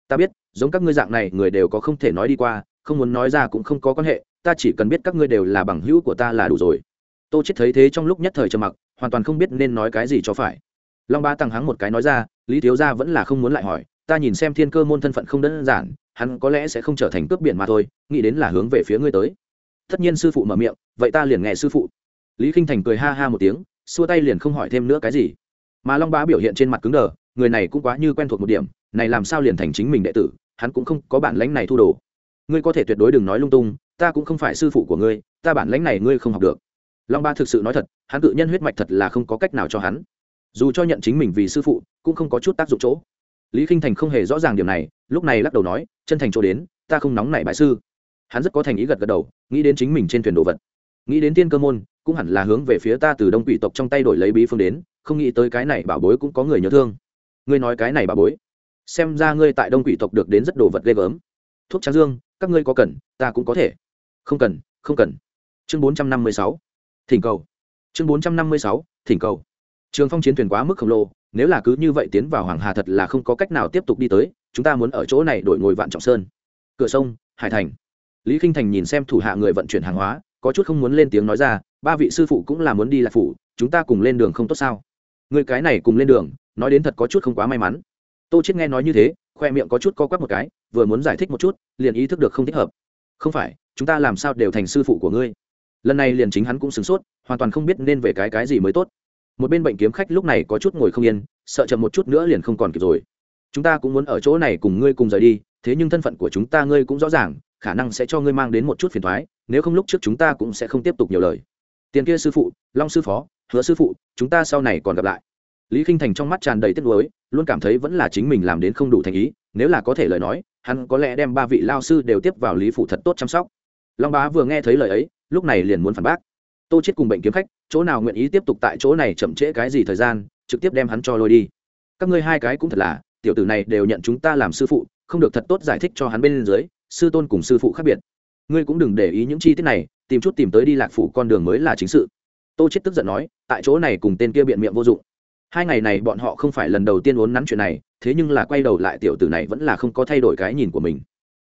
Ta biết, giống các ngươi dạng này, người đều có không thể nói đi qua, không muốn nói ra cũng không có quan hệ, ta chỉ cần biết các ngươi đều là bằng hữu của ta là đủ rồi. Tô chết thấy thế trong lúc nhất thời trầm mặc, hoàn toàn không biết nên nói cái gì cho phải. Long ba tăng hắng một cái nói ra, lý thiếu gia vẫn là không muốn lại hỏi, ta nhìn xem thiên cơ môn thân phận không đơn giản, hắn có lẽ sẽ không trở thành cướp biển mà thôi, nghĩ đến là hướng về phía ngươi tới. Tất nhiên sư phụ mở miệng, vậy ta liền nghe sư phụ lý k i n h thành cười ha ha một tiếng, xua tay liền không hỏi thêm nữa cái gì. Mà long bá biểu hiện trên mặt cứng đờ, người này cũng quá như quen thuộc một điểm, này làm sao liền thành chính mình đệ tử, hắn cũng không có bản lãnh này thu đồ. Ngươi có thể tuyệt đối đừng nói lung tung, ta cũng không phải sư phụ của ngươi, ta bản lãnh này ngươi không học được. Long ba thực sự nói thật, hắn tự nhân huyết mạch thật là không có cách nào cho hắn. Dù cho nhận chính mình vì sư phụ, cũng không có chút tác dụng chỗ. Lý k i n h thành không hề rõ ràng điểm này, lúc này lắc đầu nói, chân thành chỗ đến, ta không nóng nảy bại sư. Hắn rất có thành ý gật gật đầu, nghĩ đến chính mình trên thuyền đồ vật. Nghĩ đến tiên cơ môn cũng hẳn là hướng về phía ta từ đông quỷ tộc trong tay đổi lấy bí phương đến, không nghĩ tới cái này bảo bối cũng có người nhớ thương. Ngươi nói cái này bảo bối, xem ra ngươi tại đông quỷ tộc được đến rất đồ vật ghê gớm. Thuốc tráng dương, các ngươi có cần, ta cũng có thể. Không cần không cần. Chương bốn trăm năm mươi sáu, thỉnh cầu. Chương bốn trăm năm mươi sáu, thỉnh cầu. Trường phong chiến thuyền quá mức khổng lồ, nếu là cứ như vậy tiến vào hoàng hà thật là không có cách nào tiếp tục đi tới, chúng ta muốn ở chỗ này đổi ngồi vạn trọng sơn. Cửa sông, hải thành. Lý k i n h thành nhìn xem thủ hạ người vận chuyển hàng hóa có chút không muốn lên tiếng nói ra, ba vị sư phụ cũng là muốn đi lạc phủ, chúng ta cùng lên đường không tốt sao? Người cái này cùng lên đường, nói đến thật có chút không quá may mắn. Tô chết nghe nói như thế, khoe miệng có chút co quắp một cái, vừa muốn giải thích một chút, liền ý thức được không thích hợp. Không phải, chúng ta làm sao đều thành sư phụ của ngươi. Lần này liền chính hắn cũng sửng sốt, hoàn toàn không biết nên về cái cái gì mới tốt. Một bên bệnh kiếm khách lúc này có chút ngồi không yên, sợ chậm một chút nữa liền không còn kịp rồi. Chúng ta cũng muốn ở chỗ này cùng ngươi cùng rời đi, thế nhưng thân phận của chúng ta ngươi cũng rõ ràng khả năng sẽ cho ngươi mang đến một chút phiền thoái, nếu không lúc trước chúng ta cũng sẽ không tiếp tục nhiều lời. Tiền kia sư phụ, long sư phó, hứa sư phụ, chúng ta sau này còn gặp lại. Lý k i n h thành trong mắt tràn đầy tiếc nuối, luôn cảm thấy vẫn là chính mình làm đến không đủ thành ý, nếu là có thể lời nói, hắn có lẽ đem ba vị lao sư đều tiếp vào lý phụ thật tốt chăm sóc. Long bá vừa nghe thấy lời ấy, lúc này liền muốn phản bác. Tô chết cùng bệnh kiếm khách, chỗ nào nguyện ý tiếp tục tại chỗ này chậm trễ cái gì thời gian, trực tiếp đem hắn cho lôi đi. Các ngươi hai cái cũng thật là, tiểu tử này đều nhận chúng ta làm sư phụ, không được thật tốt giải thích cho hắn bên dưới sư tôn cùng sư phụ khác biệt. Ngươi cũng đừng để ý những chi tiết này, tìm chút tìm tới đi lạc phủ con đường mới là chính sự. Tô chết tức giận nói, tại chỗ này cùng tên kia biện miệng vô dụng. Hai ngày này bọn họ không phải lần đầu tiên uốn nắn chuyện này, thế nhưng là quay đầu lại tiểu tử này vẫn là không có thay đổi cái nhìn của mình.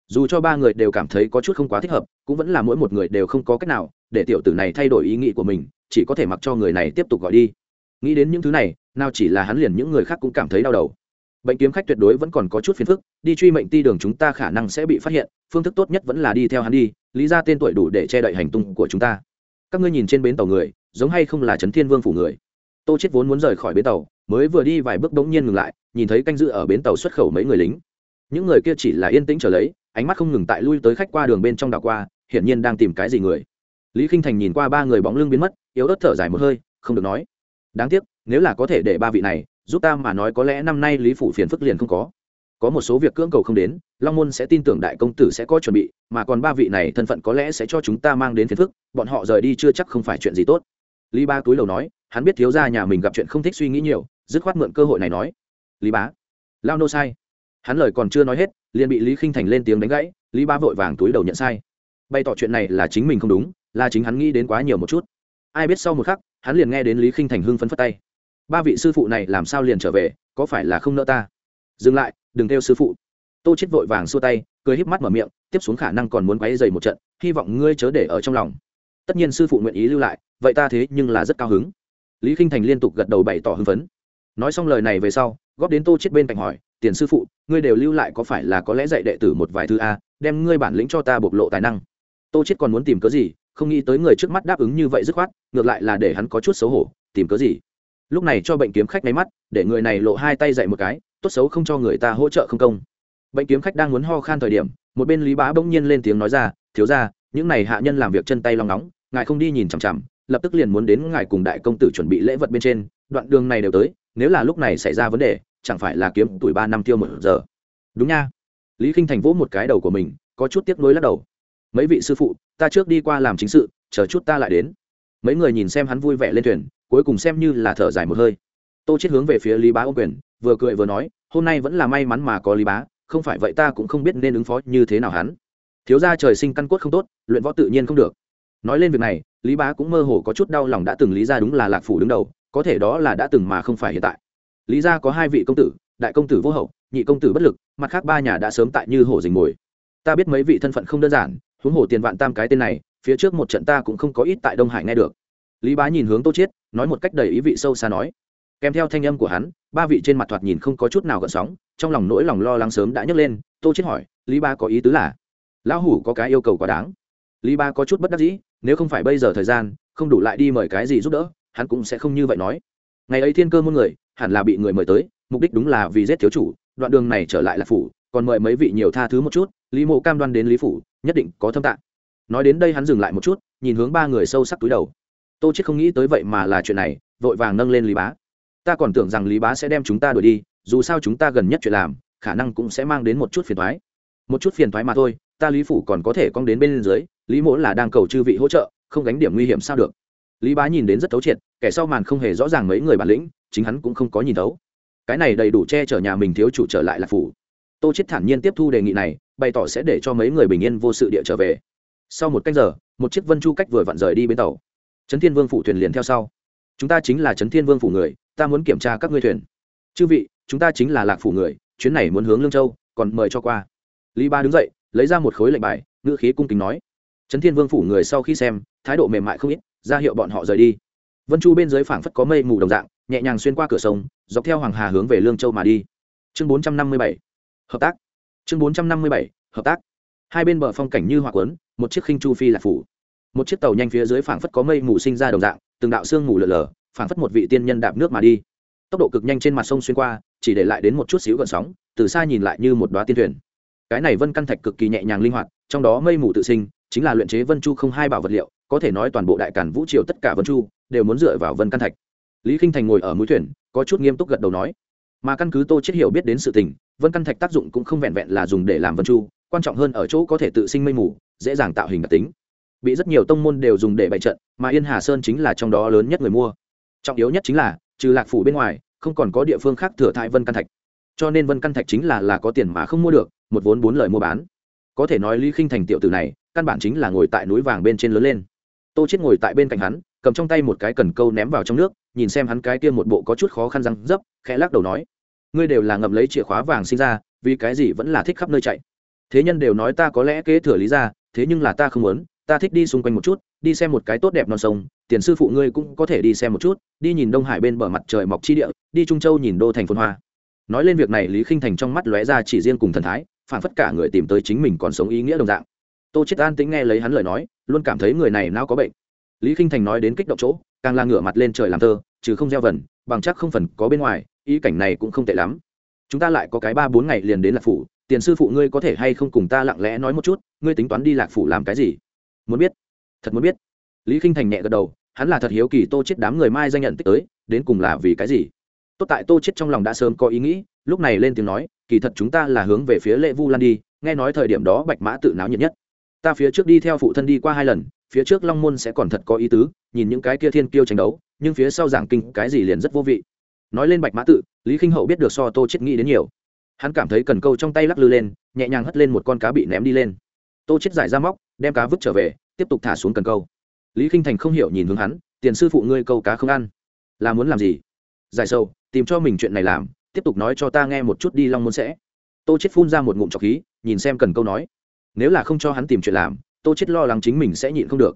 Dù cho ba người đều cảm thấy có chút không quá thích hợp, cũng vẫn là mỗi một người đều không có cách nào để tiểu tử này thay đổi ý nghĩ của mình, chỉ có thể mặc cho người này tiếp tục gọi đi. Nghĩ đến những thứ này, nào chỉ là hắn liền những người khác cũng cảm thấy đau đầu bệnh kiếm khách tuyệt đối vẫn còn có chút phiền phức, đi truy mệnh ti đường chúng ta khả năng sẽ bị phát hiện, phương thức tốt nhất vẫn là đi theo hắn đi, lý ra tên tuổi đủ để che đậy hành tung của chúng ta. Các ngươi nhìn trên bến tàu người, giống hay không là trấn thiên vương phủ người? Tô chết vốn muốn rời khỏi bến tàu, mới vừa đi vài bước bỗng nhiên ngừng lại, nhìn thấy canh dự ở bến tàu xuất khẩu mấy người lính. Những người kia chỉ là yên tĩnh trở lấy, ánh mắt không ngừng tại lui tới khách qua đường bên trong đảo qua, hiển nhiên đang tìm cái gì người. Lý k i n h thành nhìn qua ba người bóng lưng biến mất, yếu ớt thở dài một hơi, không được nói. Đáng tiếc, nếu là có thể để ba vị này giúp ta mà nói có lẽ năm nay lý phủ phiền phức liền không có. Có một số việc cưỡng cầu không đến, long môn sẽ tin tưởng đại công tử sẽ có chuẩn bị, mà còn ba vị này thân phận có lẽ sẽ cho chúng ta mang đến phiền phức, bọn họ rời đi chưa chắc không phải chuyện gì tốt. Lý ba túi lầu nói, hắn biết thiếu gia nhà mình gặp chuyện không thích suy nghĩ nhiều, dứt khoát mượn cơ hội này nói. Lý bá, lao nô sai. Hắn lời còn chưa nói hết, liền bị lý khinh thành lên tiếng đánh gãy, lý ba vội vàng túi đầu nhận sai. Bày tỏ chuyện này là chính mình không đúng, là chính hắn nghĩ đến quá nhiều một chút. Ai biết sau một khắc, hắn liền nghe đến lý khinh thành hưng phấn phất tay ba vị sư phụ này làm sao liền trở về, có phải là không nỡ ta? Dừng lại, đừng theo sư phụ. Tô chết vội vàng xua tay, cười híp mắt mở miệng, tiếp xuống khả năng còn muốn quấy dày một trận, hy vọng ngươi chớ để ở trong lòng. Tất nhiên sư phụ nguyện ý lưu lại, vậy ta thế nhưng là rất cao hứng. Lý k i n h thành liên tục gật đầu bày tỏ hưng phấn. Nói xong lời này về sau, góp đến tô chết bên cạnh hỏi, tiền sư phụ, ngươi đều lưu lại có phải là có lẽ dạy đệ tử một vài thứ a, đem ngươi bản lĩnh cho ta bộc lộ tài năng? Tô chết còn muốn tìm cớ gì, không nghĩ tới người trước mắt đáp ứng như vậy dứt khoát, ngược lại là để hắn có chút xấu hổ, tìm cớ gì? Lúc này cho bệnh kiếm khách nháy mắt, để người này lộ hai tay dậy một cái, tốt xấu không cho người ta hỗ trợ không công. Bệnh kiếm khách đang muốn ho khan thời điểm, một bên lý bá bỗng nhiên lên tiếng nói ra, thiếu ra những này hạ nhân làm việc chân tay lòng nóng, ngài không đi nhìn chằm chằm, lập tức liền muốn đến ngài cùng đại công tử chuẩn bị lễ vật bên trên, đoạn đường này đều tới, nếu là lúc này xảy ra vấn đề, chẳng phải là kiếm tuổi ba năm tiêu một giờ. Đúng nha. Lý k i n h thành vỗ một cái đầu của mình, có chút tiếc nuối lắc đầu. Mấy vị sư phụ, ta trước đi qua làm chính sự, chờ chút ta lại đến mấy người nhìn xem hắn vui vẻ lên thuyền, cuối cùng xem như là thở dài một hơi. Tô chết hướng về phía lý bá ô quyền, vừa cười vừa nói, hôm nay vẫn là may mắn mà có lý bá, không phải vậy ta cũng không biết nên ứng phó như thế nào hắn. Thiếu gia trời sinh căn cốt không tốt, luyện võ tự nhiên không được. Nói lên việc này, lý bá cũng mơ hồ có chút đau lòng đã từng lý ra đúng là lạc phủ đứng đầu, có thể đó là đã từng mà không phải hiện tại. Lý ra có hai vị công tử, đại công tử vô hậu, nhị công tử bất lực, mặt khác ba nhà đã sớm tại như hổ dình mồi. Ta biết mấy vị thân phận không đơn giản, huống hồ tiền vạn tam cái tên này phía trước một trận ta cũng không có ít tại đông hải nghe được. Lý bá nhìn hướng tô chiết, nói một cách đầy ý vị sâu xa nói. Kèm theo thanh âm của hắn, ba vị trên mặt thoạt nhìn không có chút nào gợn sóng, trong lòng nỗi lòng lo lắng sớm đã nhấc lên, tô chiết hỏi, lý bá có ý tứ là? Lão hủ có cái yêu cầu quá đáng. Lý bá có chút bất đắc dĩ, nếu không phải bây giờ thời gian, không đủ lại đi mời cái gì giúp đỡ, hắn cũng sẽ không như vậy nói. Ngày ấy thiên cơ muôn người, hẳn là bị người mời tới, mục đích đúng là vì giết thiếu chủ, đoạn đường này trở lại là phủ, còn mời mấy vị nhiều tha thứ một chút, lý mộ cam đoan đến lý phủ, nhất định có thâm tạng nói đến đây hắn dừng lại một chút, nhìn hướng ba người sâu sắc túi đầu. Tô chết không nghĩ tới vậy mà là chuyện này, vội vàng nâng lên lý bá. Ta còn tưởng rằng lý bá sẽ đem chúng ta đuổi đi, dù sao chúng ta gần nhất chuyện làm, khả năng cũng sẽ mang đến một chút phiền thoái một chút phiền thoái mà thôi, ta lý phủ còn có thể cong đến bên dưới, lý mỗ là đang cầu chư vị hỗ trợ, không gánh điểm nguy hiểm sao được. Lý bá nhìn đến rất thấu triệt, kẻ sau màn không hề rõ ràng mấy người bản lĩnh, chính hắn cũng không có nhìn thấu. Cái này đầy đủ che chở nhà mình thiếu chủ trở lại là phủ. Tô chết thản nhiên tiếp thu đề nghị này, bày tỏ sẽ để cho mấy người bình yên vô sự địa trở về sau một cách giờ, một chiếc vân chu cách vừa vặn rời đi bên tàu. Trấn thiên vương phủ thuyền liền theo sau. Chúng ta chính là trấn thiên vương phủ người, ta muốn kiểm tra các ngươi thuyền. Chư vị, chúng ta chính là lạc phủ người, chuyến này muốn hướng lương châu, còn mời cho qua. Lý ba đứng dậy, lấy ra một khối lệnh bài, ngữ khí cung kính nói. Trấn thiên vương phủ người sau khi xem, thái độ mềm mại không ít, ra hiệu bọn họ rời đi. Vân chu bên dưới phảng phất có mây mù đồng dạng, nhẹ nhàng xuyên qua cửa sông, dọc theo hoàng hà hướng về lương châu mà đi. Chương bốn trăm năm mươi bảy, hợp tác. Chương bốn trăm năm mươi bảy, hợp tác. Hai bên bờ phong cảnh như hoa quấn một chiếc khinh chu phi lạc phủ. Một chiếc tàu nhanh phía dưới phảng phất có mây mù sinh ra đồng dạng, từng đạo xương mù lở lở, phảng phất một vị tiên nhân đạp nước mà đi. Tốc độ cực nhanh trên mặt sông xuyên qua, chỉ để lại đến một chút xíu gần sóng, từ xa nhìn lại như một đoá tiên thuyền. Cái này vân căn thạch cực kỳ nhẹ nhàng linh hoạt, trong đó mây mù tự sinh, chính là luyện chế vân chu không hai bảo vật liệu, có thể nói toàn bộ đại cản vũ triều tất cả vân chu đều muốn dựa vào vân căn thạch. Lý k i n h thành ngồi ở mũi thuyền, có chút nghiêm túc gật đầu nói, mà căn cứ tô chết hiểu biết đến sự tình, vân căn thạch tác dụng cũng không vẹn vẹn là dùng để làm vân chu quan trọng hơn ở chỗ có thể tự sinh mây mù, dễ dàng tạo hình đặc tính. Bị rất nhiều tông môn đều dùng để bày trận, mà yên hà sơn chính là trong đó lớn nhất người mua. Trọng yếu nhất chính là, trừ lạc phủ bên ngoài, không còn có địa phương khác thừa thãi vân căn thạch. Cho nên vân căn thạch chính là là có tiền mà không mua được, một vốn bốn lời mua bán. Có thể nói lý khinh thành tiểu tử này, căn bản chính là ngồi tại núi vàng bên trên lớn lên. Tô chết ngồi tại bên cạnh hắn, cầm trong tay một cái cần câu ném vào trong nước, nhìn xem hắn cái kia một bộ có chút khó khăn răng dấp, khẽ lắc đầu nói, ngươi đều là ngậm lấy chìa khóa vàng sinh ra, vì cái gì vẫn là thích khắp nơi chạy? Thế nhân đều nói ta có lẽ kế thừa lý ra thế nhưng là ta không muốn, ta thích đi xung quanh một chút, đi xem một cái tốt đẹp non sông, tiền sư phụ ngươi cũng có thể đi xem một chút, đi nhìn đông hải bên bờ mặt trời mọc chi địa, đi trung châu nhìn đô thành phồn hoa. Nói lên việc này, lý khinh thành trong mắt lóe ra chỉ riêng cùng thần thái, phản phất cả người tìm tới chính mình còn sống ý nghĩa đồng dạng. Tô chết an tĩnh nghe lấy hắn lời nói, luôn cảm thấy người này nào có bệnh. Lý khinh thành nói đến kích động chỗ, càng là ngửa mặt lên trời làm thơ chứ không gieo vần, bằng chắc không phần có bên ngoài, ý cảnh này cũng không tệ lắm. Chúng ta lại có cái ba bốn ngày liền đến lạc phủ tiền sư phụ ngươi có thể hay không cùng ta lặng lẽ nói một chút, ngươi tính toán đi lạc phủ làm cái gì? Muốn biết. Thật muốn biết. Lý k i n h thành nhẹ gật đầu, hắn là thật hiếu kỳ tô chết đám người mai danh nhận tích tới, đến cùng là vì cái gì? Tốt tại tô chết trong lòng đã sớm có ý nghĩ, lúc này lên tiếng nói, kỳ thật chúng ta là hướng về phía lệ vu lan đi, nghe nói thời điểm đó bạch mã tự náo nhiệt nhất. Ta phía trước đi theo phụ thân đi qua hai lần, phía trước long môn sẽ còn thật có ý tứ, nhìn những cái kia thiên kiêu tranh đấu, nhưng phía sau giảng kinh cái gì liền rất vô vị. Nói lên bạch mã tự, lý k i n h hậu biết được so tô chết nghĩ đến nhiều hắn cảm thấy cần câu trong tay lắc lư lên, nhẹ nhàng hất lên một con cá bị ném đi lên. Tô chết giải ra móc, đem cá vứt trở về, tiếp tục thả xuống cần câu. Lý k i n h thành không hiểu nhìn hướng hắn, tiền sư phụ ngươi câu cá không ăn, là muốn làm gì? Giải sâu tìm cho mình chuyện này làm, tiếp tục nói cho ta nghe một chút đi, long môn sẽ. Tô chết phun ra một ngụm trọc khí, nhìn xem cần câu nói. Nếu là không cho hắn tìm chuyện làm, tô chết lo lắng chính mình sẽ nhịn không được.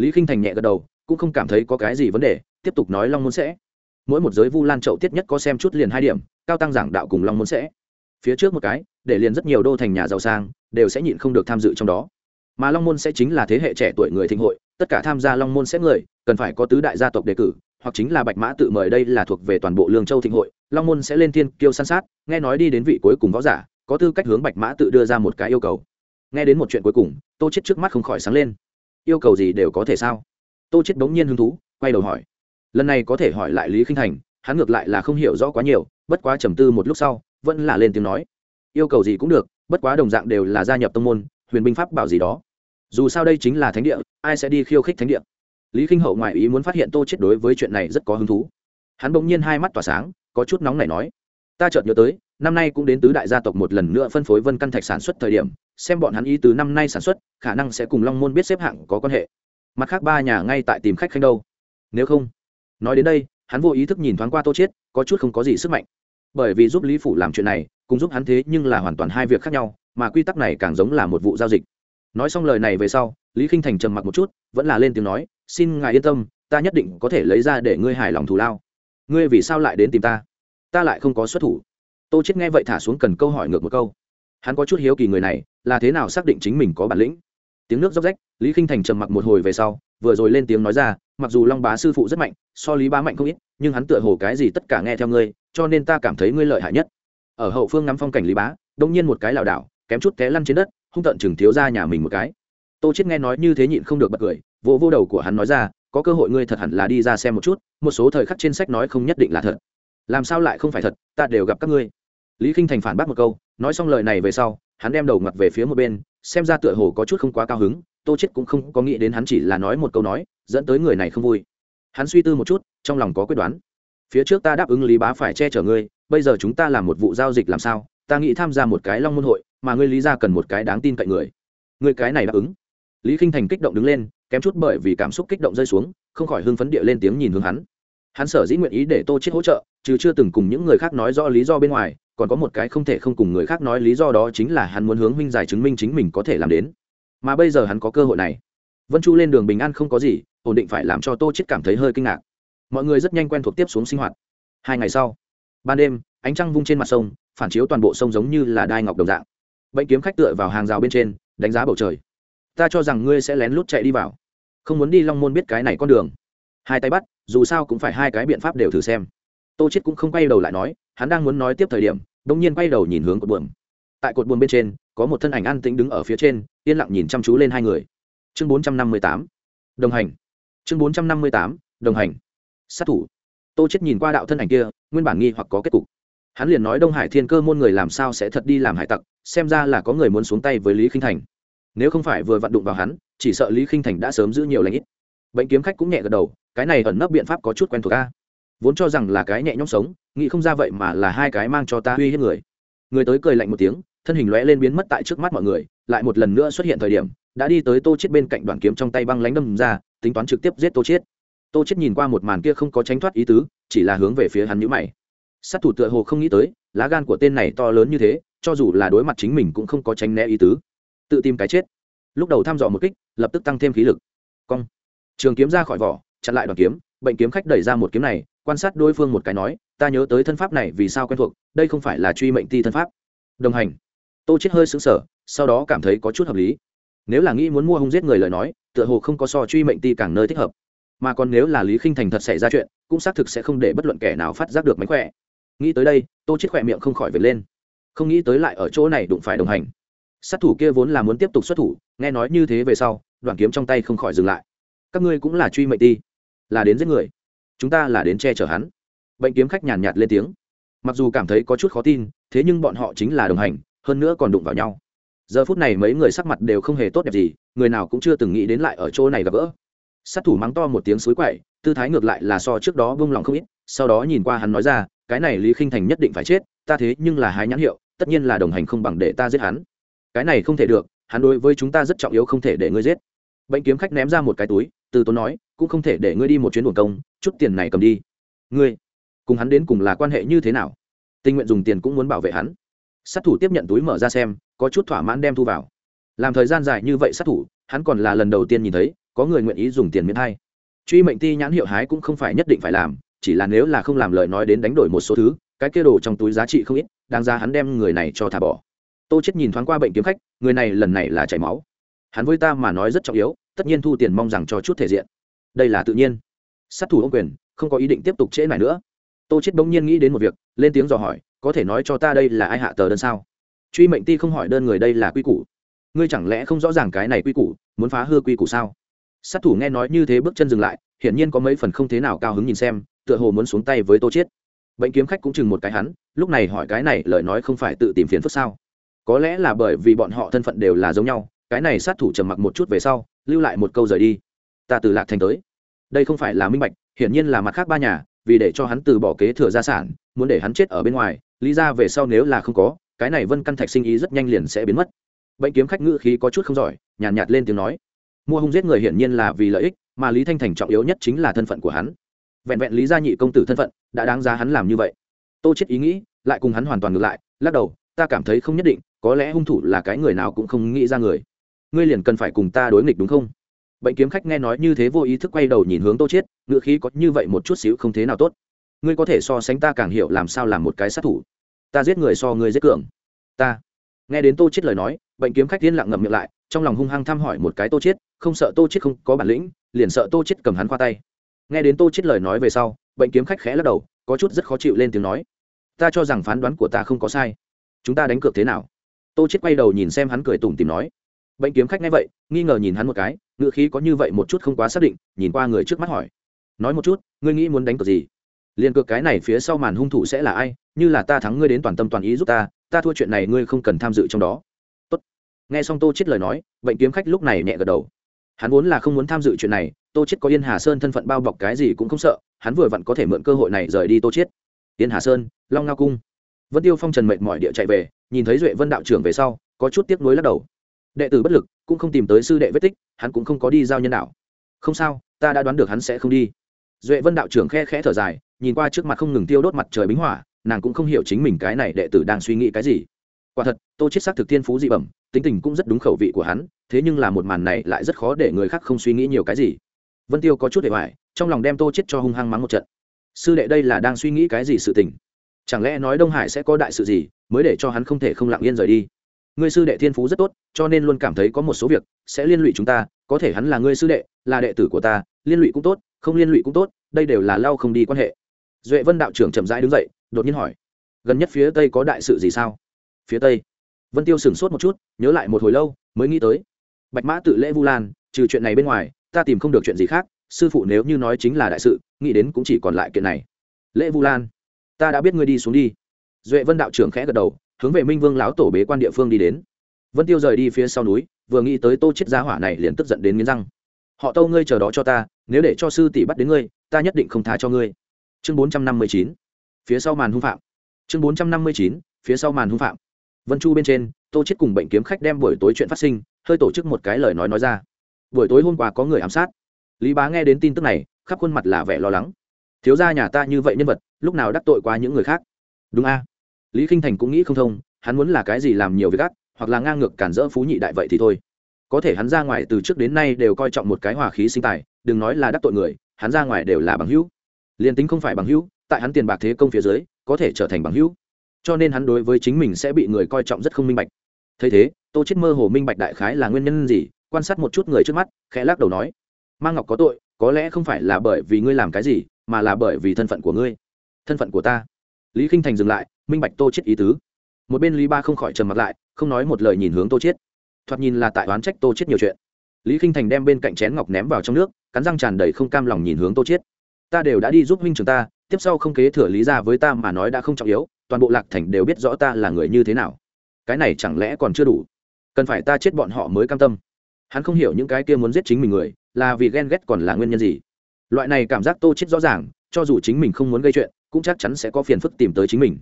Lý k i n h thành nhẹ gật đầu, cũng không cảm thấy có cái gì vấn đề, tiếp tục nói long môn sẽ. Mỗi một giới vu lan trậu tiết nhất có xem chút liền hai điểm, cao tăng giảng đạo cùng long môn sẽ phía trước một cái, để liền rất nhiều đô thành nhà giàu sang, đều sẽ nhịn không được tham dự trong đó. Mà long môn sẽ chính là thế hệ trẻ tuổi người thịnh hội, tất cả tham gia long môn sẽ người, cần phải có tứ đại gia tộc đề cử, hoặc chính là bạch mã tự mời đây là thuộc về toàn bộ lương châu thịnh hội. Long môn sẽ lên thiên kiêu san sát, nghe nói đi đến vị cuối cùng võ giả, có tư cách hướng bạch mã tự đưa ra một cái yêu cầu. Nghe đến một chuyện cuối cùng, tô chết trước mắt không khỏi sáng lên. Yêu cầu gì đều có thể sao? Tô chết bỗng nhiên hứng thú, quay đầu hỏi. Lần này có thể hỏi lại lý khinh thành, hắn ngược lại là không hiểu rõ quá nhiều, bất quá trầm tư một lúc sau vẫn là lên tiếng nói. Yêu cầu gì cũng được, bất quá đồng dạng đều là gia nhập tông môn, huyền binh pháp bảo gì đó. Dù sao đây chính là thánh địa, ai sẽ đi khiêu khích thánh địa? Lý khinh hậu ngoại ý muốn phát hiện tô chết đối với chuyện này rất có hứng thú. Hắn bỗng nhiên hai mắt tỏa sáng, có chút nóng này nói, ta chợt nhớ tới, năm nay cũng đến tứ đại gia tộc một lần nữa phân phối vân căn thạch sản xuất thời điểm, xem bọn hắn ý từ năm nay sản xuất, khả năng sẽ cùng long môn biết xếp hạng có quan hệ. Mặt khác ba nhà ngay tại tìm khách khanh đâu. Nếu không, nói đến đây, hắn vô ý thức nhìn thoáng qua tô chết có chút không có gì sức mạnh bởi vì giúp lý phủ làm chuyện này cũng giúp hắn thế nhưng là hoàn toàn hai việc khác nhau, mà quy tắc này càng giống là một vụ giao dịch. Nói xong lời này về sau, lý k i n h thành trầm mặc một chút, vẫn là lên tiếng nói, xin ngài yên tâm, ta nhất định có thể lấy ra để ngươi hài lòng thù lao. Ngươi vì sao lại đến tìm ta? Ta lại không có xuất thủ. Tô chết nghe vậy thả xuống cần câu hỏi ngược một câu. Hắn có chút hiếu kỳ người này, là thế nào xác định chính mình có bản lĩnh? Tiếng nước róc rách, lý k i n h thành trầm mặc một hồi về sau, vừa rồi lên tiếng nói ra, mặc dù long bá sư phụ rất mạnh, so lý bá mạnh không ít nhưng hắn tựa hồ cái gì tất cả nghe theo ngươi, cho nên ta cảm thấy ngươi lợi hại nhất. Ở hậu phương ngắm phong cảnh lý bá, đông nhiên một cái lảo đảo, kém chút té lăn trên đất, hung tận chừng thiếu ra nhà mình một cái. Tô chết nghe nói như thế nhịn không được bật cười, vỗ vô đầu của hắn nói ra, có cơ hội ngươi thật hẳn là đi ra xem một chút, một số thời khắc trên sách nói không nhất định là thật. Làm sao lại không phải thật, ta đều gặp các ngươi. Lý k i n h thành phản bác một câu, nói xong lời này về sau, hắn đem đầu ngặt về phía một bên, xem ra tựa hồ có chút không quá cao hứng, tô chết cũng không có nghĩ đến hắn chỉ là nói một câu nói, dẫn tới người này không vui. Hắn suy tư một chút trong lòng có quyết đoán. Phía trước ta đáp ứng lý bá phải che chở ngươi, bây giờ chúng ta làm một vụ giao dịch làm sao? Ta nghĩ tham gia một cái long môn hội, mà ngươi lý ra cần một cái đáng tin cậy người. Ngươi cái này đáp ứng. Lý k i n h thành kích động đứng lên, kém chút bởi vì cảm xúc kích động rơi xuống, không khỏi hưng phấn địa lên tiếng nhìn hướng hắn. Hắn sở dĩ nguyện ý để tô chết hỗ trợ chứ chưa từng cùng những người khác nói rõ lý do bên ngoài, còn có một cái không thể không cùng người khác nói lý do đó chính là hắn muốn hướng minh giải chứng minh chính mình có thể làm đến. Mà bây giờ hắn có cơ hội này. Vân chu lên đường bình an không có gì, ổn định phải làm cho tô chết cảm thấy hơi kinh ngạc mọi người rất nhanh quen thuộc tiếp xuống sinh hoạt. Hai ngày sau, ban đêm, ánh trăng vung trên mặt sông, phản chiếu toàn bộ sông giống như là đai ngọc đồng dạng. Bệnh kiếm khách tựa vào hàng rào bên trên, đánh giá bầu trời. Ta cho rằng ngươi sẽ lén lút chạy đi vào. Không muốn đi long môn biết cái này con đường. Hai tay bắt, dù sao cũng phải hai cái biện pháp đều thử xem. Tô chết cũng không quay đầu lại nói, hắn đang muốn nói tiếp thời điểm đông nhiên quay đầu nhìn hướng cột buồm. Tại cột buồm bên trên, có một thân ảnh an tĩnh đứng ở phía trên, yên lặng nhìn chăm chú lên hai người. Chương 458 đồng hành. Chương 458 đồng hành sát thủ. Tô chết nhìn qua đạo thân ảnh kia, nguyên bản nghi hoặc có kết cục. Hắn liền nói đông hải thiên cơ môn người làm sao sẽ thật đi làm hải tặc, xem ra là có người muốn xuống tay với lý khinh thành. Nếu không phải vừa vặn đụng vào hắn, chỉ sợ lý khinh thành đã sớm giữ nhiều lãnh ít. Bệnh kiếm khách cũng nhẹ gật đầu, cái này ẩn nấp biện pháp có chút quen thuộc ta vốn cho rằng là cái nhẹ nhõm sống, nghĩ không ra vậy mà là hai cái mang cho ta uy hiếp người. Người tới cười lạnh một tiếng, thân hình lóe lên biến mất tại trước mắt mọi người, lại một lần nữa xuất hiện thời điểm, đã đi tới tô chết bên cạnh đoàn kiếm trong tay băng lánh đâm ra, tính toán trực tiếp giết tô chết tô chết nhìn qua một màn kia không có tránh thoát ý tứ, chỉ là hướng về phía hắn nhíu mày. Sát thủ tựa hồ không nghĩ tới, lá gan của tên này to lớn như thế, cho dù là đối mặt chính mình cũng không có tránh né ý tứ. Tự tìm cái chết. Lúc đầu thăm dò một kích, lập tức tăng thêm khí lực. Cong. Trường kiếm ra khỏi vỏ, chặn lại đoàn kiếm, bệnh kiếm khách đẩy ra một kiếm này, quan sát đối phương một cái nói, ta nhớ tới thân pháp này vì sao quen thuộc, đây không phải là truy mệnh ti thân pháp. Đồng hành. Tô chết hơi sững sờ, sau đó cảm thấy có chút hợp lý. Nếu là nghĩ muốn mua hung giết người lời nói, tựa hồ không có so truy mệnh ti càng nơi thích hợp mà còn nếu là lý khinh thành thật xảy ra chuyện, cũng xác thực sẽ không để bất luận kẻ nào phát giác được mánh khỏe. Nghĩ tới đây, tô chết khỏe miệng không khỏi vệt lên. Không nghĩ tới lại ở chỗ này đụng phải đồng hành. Sát thủ kia vốn là muốn tiếp tục xuất thủ, nghe nói như thế về sau đoàn kiếm trong tay không khỏi dừng lại. Các ngươi cũng là truy mệnh ti là đến giết người. Chúng ta là đến che chở hắn. Bệnh kiếm khách nhàn nhạt lên tiếng. Mặc dù cảm thấy có chút khó tin, thế nhưng bọn họ chính là đồng hành, hơn nữa còn đụng vào nhau. Giờ phút này mấy người sắc mặt đều không hề tốt đẹp gì, người nào cũng chưa từng nghĩ đến lại ở chỗ này gặp gỡ sát thủ mắng to một tiếng suối quậy, tư thái ngược lại là so trước đó vung lòng không ít, sau đó nhìn qua hắn nói ra, cái này lý khinh thành nhất định phải chết, ta thế nhưng là hái nhãn hiệu, tất nhiên là đồng hành không bằng để ta giết hắn. Cái này không thể được, hắn đối với chúng ta rất trọng yếu không thể để ngươi giết. Bệnh kiếm khách ném ra một cái túi, từ tốn nói, cũng không thể để ngươi đi một chuyến buồn công, chút tiền này cầm đi. Ngươi, cùng hắn đến cùng là quan hệ như thế nào? Tình nguyện dùng tiền cũng muốn bảo vệ hắn. Sát thủ tiếp nhận túi mở ra xem, có chút thỏa mãn đem thu vào. Làm thời gian dài như vậy sát thủ, hắn còn là lần đầu tiên nhìn thấy có người nguyện ý dùng tiền miễn hay truy mệnh ti nhãn hiệu hái cũng không phải nhất định phải làm, chỉ là nếu là không làm lời nói đến đánh đổi một số thứ, cái kia đồ trong túi giá trị không ít, đáng ra hắn đem người này cho thả bỏ. Tô chết nhìn thoáng qua bệnh kiếm khách, người này lần này là chảy máu. Hắn với ta mà nói rất trọng yếu, tất nhiên thu tiền mong rằng cho chút thể diện. Đây là tự nhiên. Sát thủ ông quyền, không có ý định tiếp tục trễ này nữa. Tô chết bỗng nhiên nghĩ đến một việc, lên tiếng dò hỏi, có thể nói cho ta đây là ai hạ tờ đơn sao? Truy mệnh ti không hỏi đơn người đây là quy củ. Ngươi chẳng lẽ không rõ ràng cái này quy củ, muốn phá hư quy củ sao? Sát thủ nghe nói như thế bước chân dừng lại hiển nhiên có mấy phần không thế nào cao hứng nhìn xem tựa hồ muốn xuống tay với tô chiết. Bệnh kiếm khách cũng chừng một cái hắn lúc này hỏi cái này lời nói không phải tự tìm phiền phức sao? Có lẽ là bởi vì bọn họ thân phận đều là giống nhau cái này sát thủ trầm mặc một chút về sau lưu lại một câu rời đi. Ta từ lạc thành tới. Đây không phải là minh bạch hiển nhiên là mặt khác ba nhà vì để cho hắn từ bỏ kế thừa gia sản muốn để hắn chết ở bên ngoài lý ra về sau nếu là không có cái này vân căn thạch sinh ý rất nhanh liền sẽ biến mất. Bệnh kiếm khách ngữ khí có chút không giỏi nhàn nhạt, nhạt lên tiếng nói mua hung giết người hiển nhiên là vì lợi ích, mà lý thanh thành trọng yếu nhất chính là thân phận của hắn. Vẹn vẹn lý gia nhị công tử thân phận đã đáng giá hắn làm như vậy. Tô chết ý nghĩ, lại cùng hắn hoàn toàn ngược lại, lắc đầu, ta cảm thấy không nhất định, có lẽ hung thủ là cái người nào cũng không nghĩ ra người. Ngươi liền cần phải cùng ta đối nghịch đúng không? Bệnh kiếm khách nghe nói như thế vô ý thức quay đầu nhìn hướng tô chết ngựa khí có như vậy một chút xíu không thế nào tốt. Ngươi có thể so sánh ta càng hiểu làm sao làm một cái sát thủ. Ta giết người so ngươi giết cường. Ta. Nghe đến tô chết lời nói, bệnh kiếm khách tiên lặng ngậm miệng lại trong lòng hung hăng thăm hỏi một cái tô chết không sợ tô chết không có bản lĩnh, liền sợ tô chết cầm hắn qua tay. Nghe đến tô chết lời nói về sau, bệnh kiếm khách khẽ lắc đầu, có chút rất khó chịu lên tiếng nói. Ta cho rằng phán đoán của ta không có sai. Chúng ta đánh cược thế nào? Tô chết quay đầu nhìn xem hắn cười tủm tìm nói. Bệnh kiếm khách nghe vậy, nghi ngờ nhìn hắn một cái ngựa khí có như vậy một chút không quá xác định, nhìn qua người trước mắt hỏi. Nói một chút, ngươi nghĩ muốn đánh cược gì? Liền cược cái này phía sau màn hung thủ sẽ là ai? Như là ta thắng ngươi đến toàn tâm toàn ý giúp ta ta thua chuyện này ngươi không cần tham dự trong đó nghe xong tô chết lời nói bệnh kiếm khách lúc này nhẹ gật đầu. Hắn vốn là không muốn tham dự chuyện này, tô chết có yên hà sơn thân phận bao bọc cái gì cũng không sợ, hắn vừa vặn có thể mượn cơ hội này rời đi tô chết yên hà sơn, long ngao cung. Vân tiêu phong trần mệt mỏi địa chạy về, nhìn thấy duệ vân đạo trưởng về sau, có chút tiếc nuối lắc đầu. Đệ tử bất lực, cũng không tìm tới sư đệ vết tích, hắn cũng không có đi giao nhân đạo. Không sao, ta đã đoán được hắn sẽ không đi. Duệ vân đạo trưởng khe khẽ thở dài, nhìn qua trước mặt không ngừng tiêu đốt mặt trời bính hỏa, nàng cũng không hiểu chính mình cái này đệ tử đang suy nghĩ cái gì. Quả thật, tô chết xác thực thiên phú dị bẩm tính tình cũng rất đúng khẩu vị của hắn, thế nhưng là một màn này lại rất khó để người khác không suy nghĩ nhiều cái gì. Vân tiêu có chút để hoài trong lòng đem tô chết cho hung hăng mắng một trận. Sư đệ đây là đang suy nghĩ cái gì sự tình? Chẳng lẽ nói đông hải sẽ có đại sự gì, mới để cho hắn không thể không lặng yên rời đi? Ngươi sư đệ thiên phú rất tốt, cho nên luôn cảm thấy có một số việc sẽ liên lụy chúng ta, có thể hắn là ngươi sư đệ, là đệ tử của ta, liên lụy cũng tốt, không liên lụy cũng tốt, đây đều là lau không đi quan hệ. Duệ vân đạo trưởng chậm rãi đứng dậy, đột nhiên hỏi, gần nhất phía tây có đại sự gì sao? Phía tây vân tiêu sửng sốt một chút, nhớ lại một hồi lâu, mới nghĩ tới. Bạch mã tự lễ vu lan, trừ chuyện này bên ngoài, ta tìm không được chuyện gì khác, sư phụ nếu như nói chính là đại sự, nghĩ đến cũng chỉ còn lại kiện này. Lễ vu lan, ta đã biết ngươi đi xuống đi. Duệ vân đạo trưởng khẽ gật đầu, hướng về minh vương lão tổ bế quan địa phương đi đến. Vân tiêu rời đi phía sau núi, vừa nghĩ tới tô chết giá hỏa này liền tức giận đến nghiến răng. Họ tâu ngươi chờ đó cho ta, nếu để cho sư tỷ bắt đến ngươi, ta nhất định không tha cho ngươi. Chương bốn trăm năm mươi chín, phía sau màn hung phạm. Chương bốn trăm năm mươi chín, phía sau màn hung phạm vân chu bên trên, tô chết cùng bệnh kiếm khách đem buổi tối chuyện phát sinh, hơi tổ chức một cái lời nói nói ra. Buổi tối hôm qua có người ám sát. Lý bá nghe đến tin tức này, khắp khuôn mặt là vẻ lo lắng. Thiếu gia nhà ta như vậy nhân vật, lúc nào đắc tội qua những người khác? Đúng a. Lý k i n h thành cũng nghĩ không thông, hắn muốn là cái gì làm nhiều việc gắt hoặc là ngang ngược cản rỡ phú nhị đại vậy thì thôi. Có thể hắn ra ngoài từ trước đến nay đều coi trọng một cái hòa khí sinh tài, đừng nói là đắc tội người, hắn ra ngoài đều là bằng hữu. Liền tính không phải bằng hữu, tại hắn tiền bạc thế công phía dưới, có thể trở thành bằng hữu cho nên hắn đối với chính mình sẽ bị người coi trọng rất không minh bạch. Thấy thế, tô chết mơ hồ minh bạch đại khái là nguyên nhân gì, quan sát một chút người trước mắt, khẽ lắc đầu nói mang ngọc có tội, có lẽ không phải là bởi vì ngươi làm cái gì, mà là bởi vì thân phận của ngươi. Thân phận của ta? Lý k i n h thành dừng lại, minh bạch tô chết ý tứ. Một bên lý ba không khỏi trầm mặt lại, không nói một lời nhìn hướng tô chết. Thoạt nhìn là tại oán trách tô chết nhiều chuyện. Lý k i n h thành đem bên cạnh chén ngọc ném vào trong nước, cắn răng tràn đầy không cam lòng nhìn hướng tô chết. Ta đều đã đi giúp huynh trường ta, tiếp sau không kế thừa lý ra với ta mà nói đã không trọng yếu toàn bộ lạc thành đều biết rõ ta là người như thế nào. Cái này chẳng lẽ còn chưa đủ? Cần phải ta chết bọn họ mới cam tâm. Hắn không hiểu những cái kia muốn giết chính mình người, là vì ghen ghét còn là nguyên nhân gì. Loại này cảm giác tô chết rõ ràng, cho dù chính mình không muốn gây chuyện, cũng chắc chắn sẽ có phiền phức tìm tới chính mình.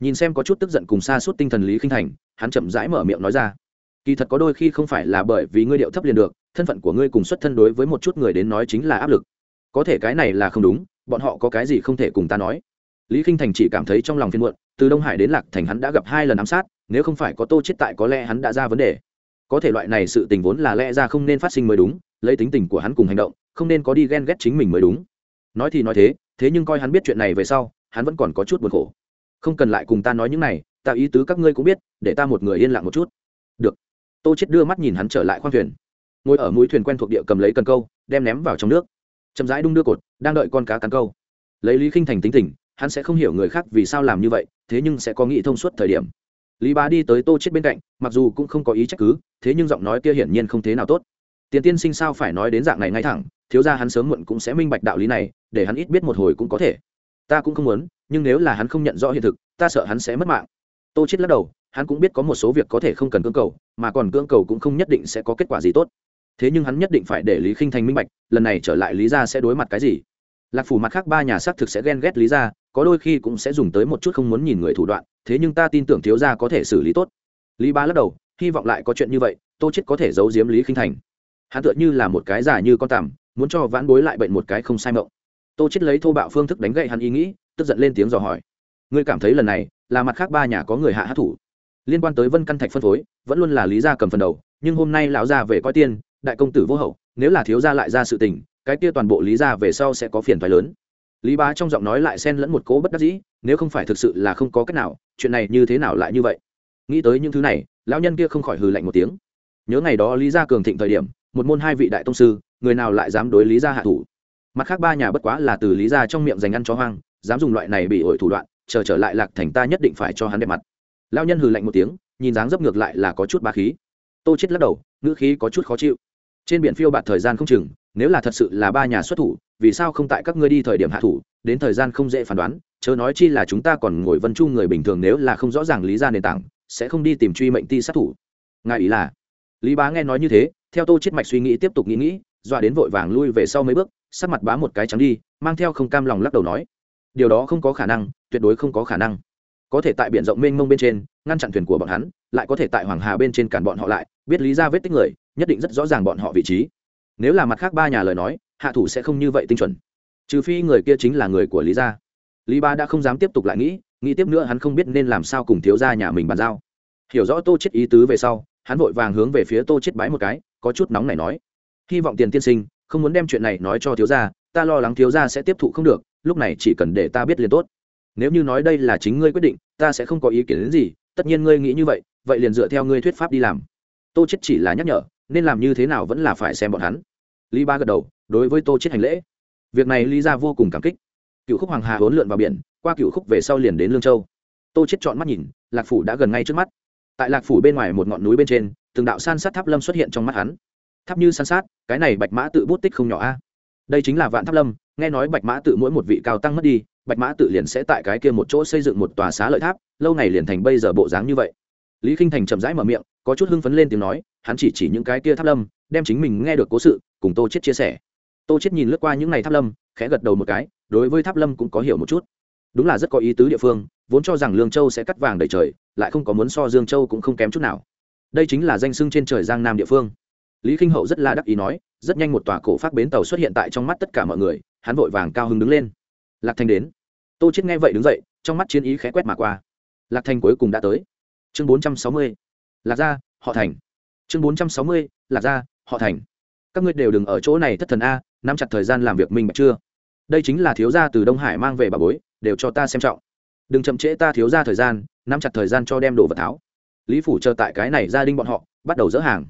Nhìn xem có chút tức giận cùng xa suốt tinh thần lý khinh thành, hắn chậm rãi mở miệng nói ra. Kỳ thật có đôi khi không phải là bởi vì ngươi điệu thấp liền được, thân phận của ngươi cùng xuất thân đối với một chút người đến nói chính là áp lực. Có thể cái này là không đúng, bọn họ có cái gì không thể cùng ta nói lý khinh thành chỉ cảm thấy trong lòng phiên muộn, từ đông hải đến lạc thành hắn đã gặp hai lần ám sát, nếu không phải có tô chết tại có lẽ hắn đã ra vấn đề. Có thể loại này sự tình vốn là lẽ ra không nên phát sinh mới đúng, lấy tính tình của hắn cùng hành động, không nên có đi ghen ghét chính mình mới đúng. Nói thì nói thế thế nhưng coi hắn biết chuyện này về sau, hắn vẫn còn có chút buồn khổ. Không cần lại cùng ta nói những này, ta ý tứ các ngươi cũng biết, để ta một người yên lặng một chút. Được. Tô chết đưa mắt nhìn hắn trở lại khoang thuyền. Ngồi ở mũi thuyền quen thuộc địa cầm lấy cần câu, đem ném vào trong nước. Chậm rãi đung đưa cột, đang đợi con cá cắn câu. Lấy lý khinh thành tính tình hắn sẽ không hiểu người khác vì sao làm như vậy, thế nhưng sẽ có nghĩ thông suốt thời điểm. Lý bá đi tới tô chết bên cạnh, mặc dù cũng không có ý trách cứ, thế nhưng giọng nói kia hiển nhiên không thế nào tốt. Tiền tiên sinh sao phải nói đến dạng này ngay thẳng, thiếu ra hắn sớm muộn cũng sẽ minh bạch đạo lý này, để hắn ít biết một hồi cũng có thể. Ta cũng không muốn, nhưng nếu là hắn không nhận rõ hiện thực, ta sợ hắn sẽ mất mạng. Tô chết lắc đầu, hắn cũng biết có một số việc có thể không cần cưỡng cầu, mà còn cưỡng cầu cũng không nhất định sẽ có kết quả gì tốt. Thế nhưng hắn nhất định phải để lý khinh thành minh bạch, lần này trở lại lý ra sẽ đối mặt cái gì? Lạc phủ mặt khác ba nhà xác thực sẽ ghen ghét lý ra có đôi khi cũng sẽ dùng tới một chút không muốn nhìn người thủ đoạn, thế nhưng ta tin tưởng thiếu gia có thể xử lý tốt. Lý ba lắc đầu, hy vọng lại có chuyện như vậy, tô chết có thể giấu giếm lý khinh thành. Hắn tựa như là một cái giả như con tằm, muốn cho vãn bối lại bệnh một cái không sai mộng. Tô chết lấy thô bạo phương thức đánh gậy hắn ý nghĩ, tức giận lên tiếng dò hỏi, ngươi cảm thấy lần này là mặt khác ba nhà có người hạ hát thủ? Liên quan tới vân căn thạch phân phối, vẫn luôn là lý gia cầm phần đầu, nhưng hôm nay lão gia về coi tiên, đại công tử vô hậu, nếu là thiếu gia lại ra sự tình, cái kia toàn bộ lý gia về sau sẽ có phiền toái lớn lý bá trong giọng nói lại xen lẫn một cố bất đắc dĩ nếu không phải thực sự là không có cách nào chuyện này như thế nào lại như vậy? Nghĩ tới những thứ này lão nhân kia không khỏi hừ lạnh một tiếng. Nhớ ngày đó lý gia cường thịnh thời điểm một môn hai vị đại tông sư người nào lại dám đối lý gia hạ thủ? Mặt khác ba nhà bất quá là từ lý gia trong miệng dành ăn chó hoang dám dùng loại này bị ổi thủ đoạn chờ trở, trở lại lạc thành ta nhất định phải cho hắn đẹp mặt. Lão nhân hừ lạnh một tiếng nhìn dáng dấp ngược lại là có chút ba khí. Tô chết lắc đầu ngữ khí có chút khó chịu. Trên biển phiêu bạt thời gian không chừng nếu là thật sự là ba nhà xuất thủ, vì sao không tại các ngươi đi thời điểm hạ thủ, đến thời gian không dễ phán đoán, chớ nói chi là chúng ta còn ngồi vân chu người bình thường nếu là không rõ ràng lý ra nền tảng, sẽ không đi tìm truy mệnh ti sát thủ. Ngài ý là? Lý bá nghe nói như thế, theo tô chết mạch suy nghĩ tiếp tục nghĩ nghĩ, dọa đến vội vàng lui về sau mấy bước, sắc mặt bá một cái trắng đi, mang theo không cam lòng lắc đầu nói, điều đó không có khả năng, tuyệt đối không có khả năng. Có thể tại biển rộng mênh mông bên trên, ngăn chặn thuyền của bọn hắn, lại có thể tại hoàng hà bên trên cản bọn họ lại, biết lý ra vết tích người, nhất định rất rõ ràng bọn họ vị trí nếu là mặt khác ba nhà lời nói, hạ thủ sẽ không như vậy tinh chuẩn. Trừ phi người kia chính là người của lý gia. Lý ba đã không dám tiếp tục lại nghĩ nghĩ tiếp nữa hắn không biết nên làm sao cùng thiếu gia nhà mình bàn giao. Hiểu rõ tô chết ý tứ về sau, hắn vội vàng hướng về phía tô chết bái một cái, có chút nóng này nói. Hy vọng tiền tiên sinh, không muốn đem chuyện này nói cho thiếu gia, ta lo lắng thiếu gia sẽ tiếp thụ không được, lúc này chỉ cần để ta biết liền tốt. Nếu như nói đây là chính ngươi quyết định, ta sẽ không có ý kiến đến gì, tất nhiên ngươi nghĩ như vậy vậy liền dựa theo ngươi thuyết pháp đi làm. Tô chết chỉ là nhắc nhở nên làm như thế nào vẫn là phải xem bọn hắn. Lý ba gật đầu, đối với tô chết hành lễ. Việc này lý ra vô cùng cảm kích. Cựu khúc hoàng hà hỗn lượn vào biển, qua cựu khúc về sau liền đến lương châu. Tô chết chọn mắt nhìn, lạc phủ đã gần ngay trước mắt. Tại lạc phủ bên ngoài một ngọn núi bên trên, từng đạo san sát tháp lâm xuất hiện trong mắt hắn. Tháp như san sát, cái này bạch mã tự bút tích không nhỏ a. Đây chính là vạn tháp lâm, nghe nói bạch mã tự mỗi một vị cao tăng mất đi, bạch mã tự liền sẽ tại cái kia một chỗ xây dựng một tòa xá lợi tháp, lâu ngày liền thành bây giờ bộ dáng như vậy. Lý k i n h thành chậm rãi mở miệng, có chút hưng phấn lên tiếng nói hắn chỉ chỉ những cái kia tháp lâm, đem chính mình nghe được cố sự, cùng tô chết chia sẻ. Tô chết nhìn lướt qua những ngày tháp lâm, khẽ gật đầu một cái, đối với tháp lâm cũng có hiểu một chút. Đúng là rất có ý tứ địa phương, vốn cho rằng lương châu sẽ cắt vàng đầy trời, lại không có muốn so dương châu cũng không kém chút nào. Đây chính là danh sưng trên trời giang nam địa phương. Lý k i n h hậu rất là đắc ý nói, rất nhanh một tòa cổ phát bến tàu xuất hiện tại trong mắt tất cả mọi người, hắn vội vàng cao hứng đứng lên. Lạc thành đến. Tô chết nghe vậy đứng dậy, trong mắt chiến ý khẽ quét mà qua. Lạc thành cuối cùng đã tới. Chương bốn trăm sáu mươi. Lạc gia, họ thành chương bốn trăm sáu mươi, lạc gia, họ thành. Các ngươi đều đừng ở chỗ này thất thần a, nắm chặt thời gian làm việc minh bạch chưa? Đây chính là thiếu gia từ đông hải mang về bà bối, đều cho ta xem trọng. Đừng chậm trễ ta thiếu gia thời gian, nắm chặt thời gian cho đem đồ vật tháo. Lý phủ chờ tại cái này gia đình bọn họ, bắt đầu dỡ hàng.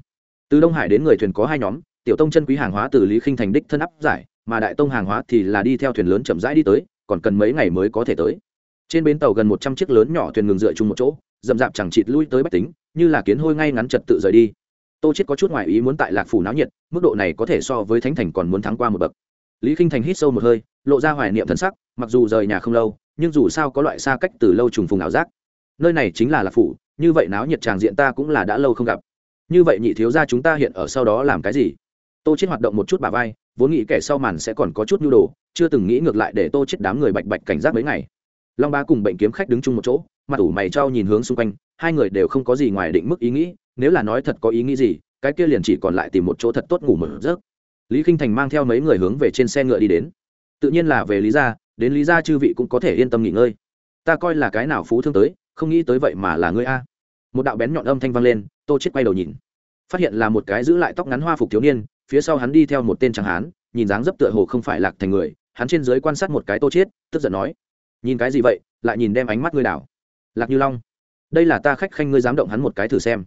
Từ đông hải đến người thuyền có hai nhóm, tiểu tông chân quý hàng hóa từ lý khinh thành đích thân áp giải, mà đại tông hàng hóa thì là đi theo thuyền lớn chậm rãi đi tới, còn cần mấy ngày mới có thể tới. Trên bến tàu gần một trăm chiếc lớn nhỏ thuyền ngừng dựa chung một chỗ dầm dạp chẳng chịt lui tới bách tính, như là kiến hôi ngay ngắn trật tự rời đi tô chết có chút ngoài ý muốn tại lạc phủ náo nhiệt, mức độ này có thể so với thánh thành còn muốn thắng qua một bậc. Lý k i n h thành hít sâu một hơi, lộ ra hoài niệm thân sắc, mặc dù rời nhà không lâu, nhưng dù sao có loại xa cách từ lâu trùng phùng ảo giác. Nơi này chính là lạc phủ, như vậy náo nhiệt tràng diện ta cũng là đã lâu không gặp. Như vậy nhị thiếu gia chúng ta hiện ở sau đó làm cái gì? Tô chết hoạt động một chút bà vai, vốn nghĩ kẻ sau màn sẽ còn có chút nhu đồ, chưa từng nghĩ ngược lại để tô chết đám người bạch bạch cảnh giác mấy ngày. Long ba cùng bệnh kiếm khách đứng chung một chỗ, mặt ủ mày trao nhìn hướng xung quanh, hai người đều không có gì ngoài định mức ý nghĩ nếu là nói thật có ý nghĩ gì, cái kia liền chỉ còn lại tìm một chỗ thật tốt ngủ mở giấc. Lý k i n h thành mang theo mấy người hướng về trên xe ngựa đi đến. Tự nhiên là về lý gia, đến lý gia chư vị cũng có thể yên tâm nghỉ ngơi. Ta coi là cái nào phú thương tới, không nghĩ tới vậy mà là ngươi a. Một đạo bén nhọn âm thanh vang lên, tô chết quay đầu nhìn. Phát hiện là một cái giữ lại tóc ngắn hoa phục thiếu niên, phía sau hắn đi theo một tên tráng hán, nhìn dáng dấp tựa hồ không phải lạc thành người, hắn trên dưới quan sát một cái tô chết, tức giận nói, nhìn cái gì vậy, lại nhìn đem ánh mắt ngươi đảo. Lạc như long, đây là ta khách khanh ngươi dám động hắn một cái thử xem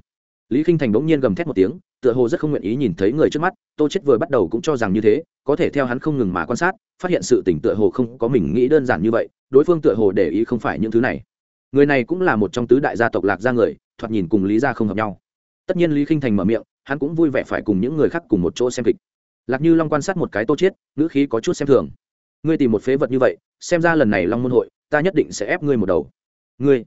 lý k i n h thành bỗng nhiên gầm thét một tiếng, tựa hồ rất không nguyện ý nhìn thấy người trước mắt, tô chết vừa bắt đầu cũng cho rằng như thế, có thể theo hắn không ngừng mà quan sát, phát hiện sự tỉnh tựa hồ không có mình nghĩ đơn giản như vậy, đối phương tựa hồ để ý không phải những thứ này. Người này cũng là một trong tứ đại gia tộc lạc gia người, thoạt nhìn cùng lý gia không hợp nhau. Tất nhiên lý k i n h thành mở miệng, hắn cũng vui vẻ phải cùng những người khác cùng một chỗ xem kịch. Lạc như long quan sát một cái tô chết, ngữ khí có chút xem thường. Ngươi tìm một phế vật như vậy, xem ra lần này long môn hội, ta nhất định sẽ ép ngươi một đầu. Ngươi?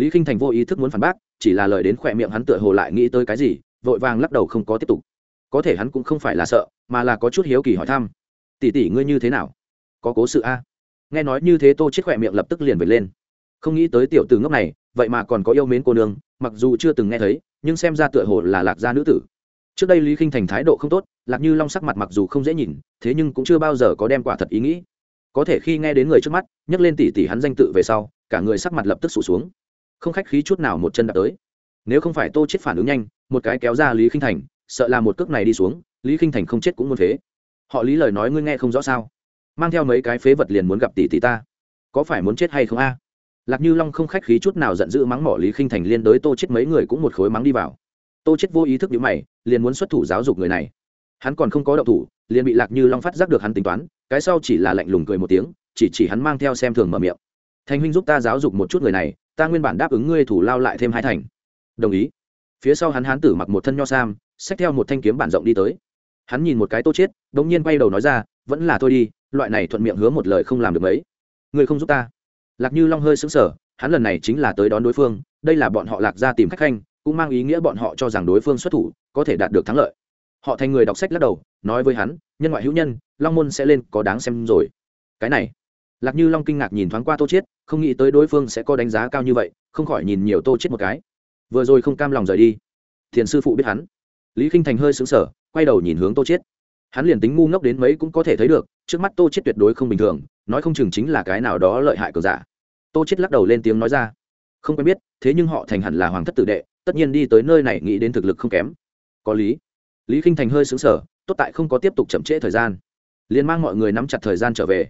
Lý k i n h thành vô ý thức muốn phản bác chỉ là lời đến khỏe miệng hắn tựa hồ lại nghĩ tới cái gì, vội vàng lắc đầu không có tiếp tục. Có thể hắn cũng không phải là sợ, mà là có chút hiếu kỳ hỏi thăm. Tỷ tỷ ngươi như thế nào? Có cố sự a? Nghe nói như thế tô chết khỏe miệng lập tức liền vệt lên. Không nghĩ tới tiểu từ ngốc này, vậy mà còn có yêu mến cô nương, mặc dù chưa từng nghe thấy, nhưng xem ra tựa hồ là lạc gia nữ tử. Trước đây lý khinh thành thái độ không tốt, lạc như long sắc mặt mặc dù không dễ nhìn, thế nhưng cũng chưa bao giờ có đem quả thật ý nghĩ. Có thể khi nghe đến người trước mắt nhấc lên tỉ tỉ hắn danh tự về sau, cả người sắc mặt lập tức sụt xuống không khách khí chút nào một chân đạp tới. Nếu không phải tô chết phản ứng nhanh, một cái kéo ra lý khinh thành, sợ là một cước này đi xuống, lý khinh thành không chết cũng muốn phế. Họ lý lời nói ngươi nghe không rõ sao? Mang theo mấy cái phế vật liền muốn gặp tỷ tỷ ta. Có phải muốn chết hay không a? Lạc như long không khách khí chút nào giận dữ mắng mỏ lý khinh thành liên đối tô chết mấy người cũng một khối mắng đi vào. Tô chết vô ý thức nhíu mày, liền muốn xuất thủ giáo dục người này. Hắn còn không có động thủ, liền bị lạc như long phát giác được hắn tính toán, cái sau chỉ là lạnh lùng cười một tiếng, chỉ chỉ hắn mang theo xem thường mở miệng. Thành huynh giúp ta giáo dục một chút người này ta nguyên bản đáp ứng ngươi thủ lao lại thêm hai thành. Đồng ý. Phía sau hắn hán tử mặc một thân nho sam, xách theo một thanh kiếm bản rộng đi tới. Hắn nhìn một cái tô chết, đống nhiên quay đầu nói ra, vẫn là thôi đi, loại này thuận miệng hứa một lời không làm được mấy. Ngươi không giúp ta. Lạc như long hơi sững sờ, hắn lần này chính là tới đón đối phương, đây là bọn họ lạc ra tìm khách khanh, cũng mang ý nghĩa bọn họ cho rằng đối phương xuất thủ, có thể đạt được thắng lợi. Họ thành người đọc sách lắc đầu, nói với hắn, nhân ngoại hữu nhân, long môn sẽ lên có đáng xem rồi. Cái này lạc như long kinh ngạc nhìn thoáng qua tô chiết, không nghĩ tới đối phương sẽ có đánh giá cao như vậy, không khỏi nhìn nhiều tô chiết một cái. Vừa rồi không cam lòng rời đi. Thiền sư phụ biết hắn. Lý k i n h thành hơi xứng sở quay đầu nhìn hướng tô chiết. Hắn liền tính ngu ngốc đến mấy cũng có thể thấy được, trước mắt tô chiết tuyệt đối không bình thường, nói không chừng chính là cái nào đó lợi hại cờ giả. Tô chiết lắc đầu lên tiếng nói ra. Không quen biết, thế nhưng họ thành hẳn là hoàng thất tử đệ, tất nhiên đi tới nơi này nghĩ đến thực lực không kém. Có lý. Lý k i n h thành hơi xứng sở tốt tại không có tiếp tục chậm trễ thời gian. Liền mang mọi người nắm chặt thời gian trở về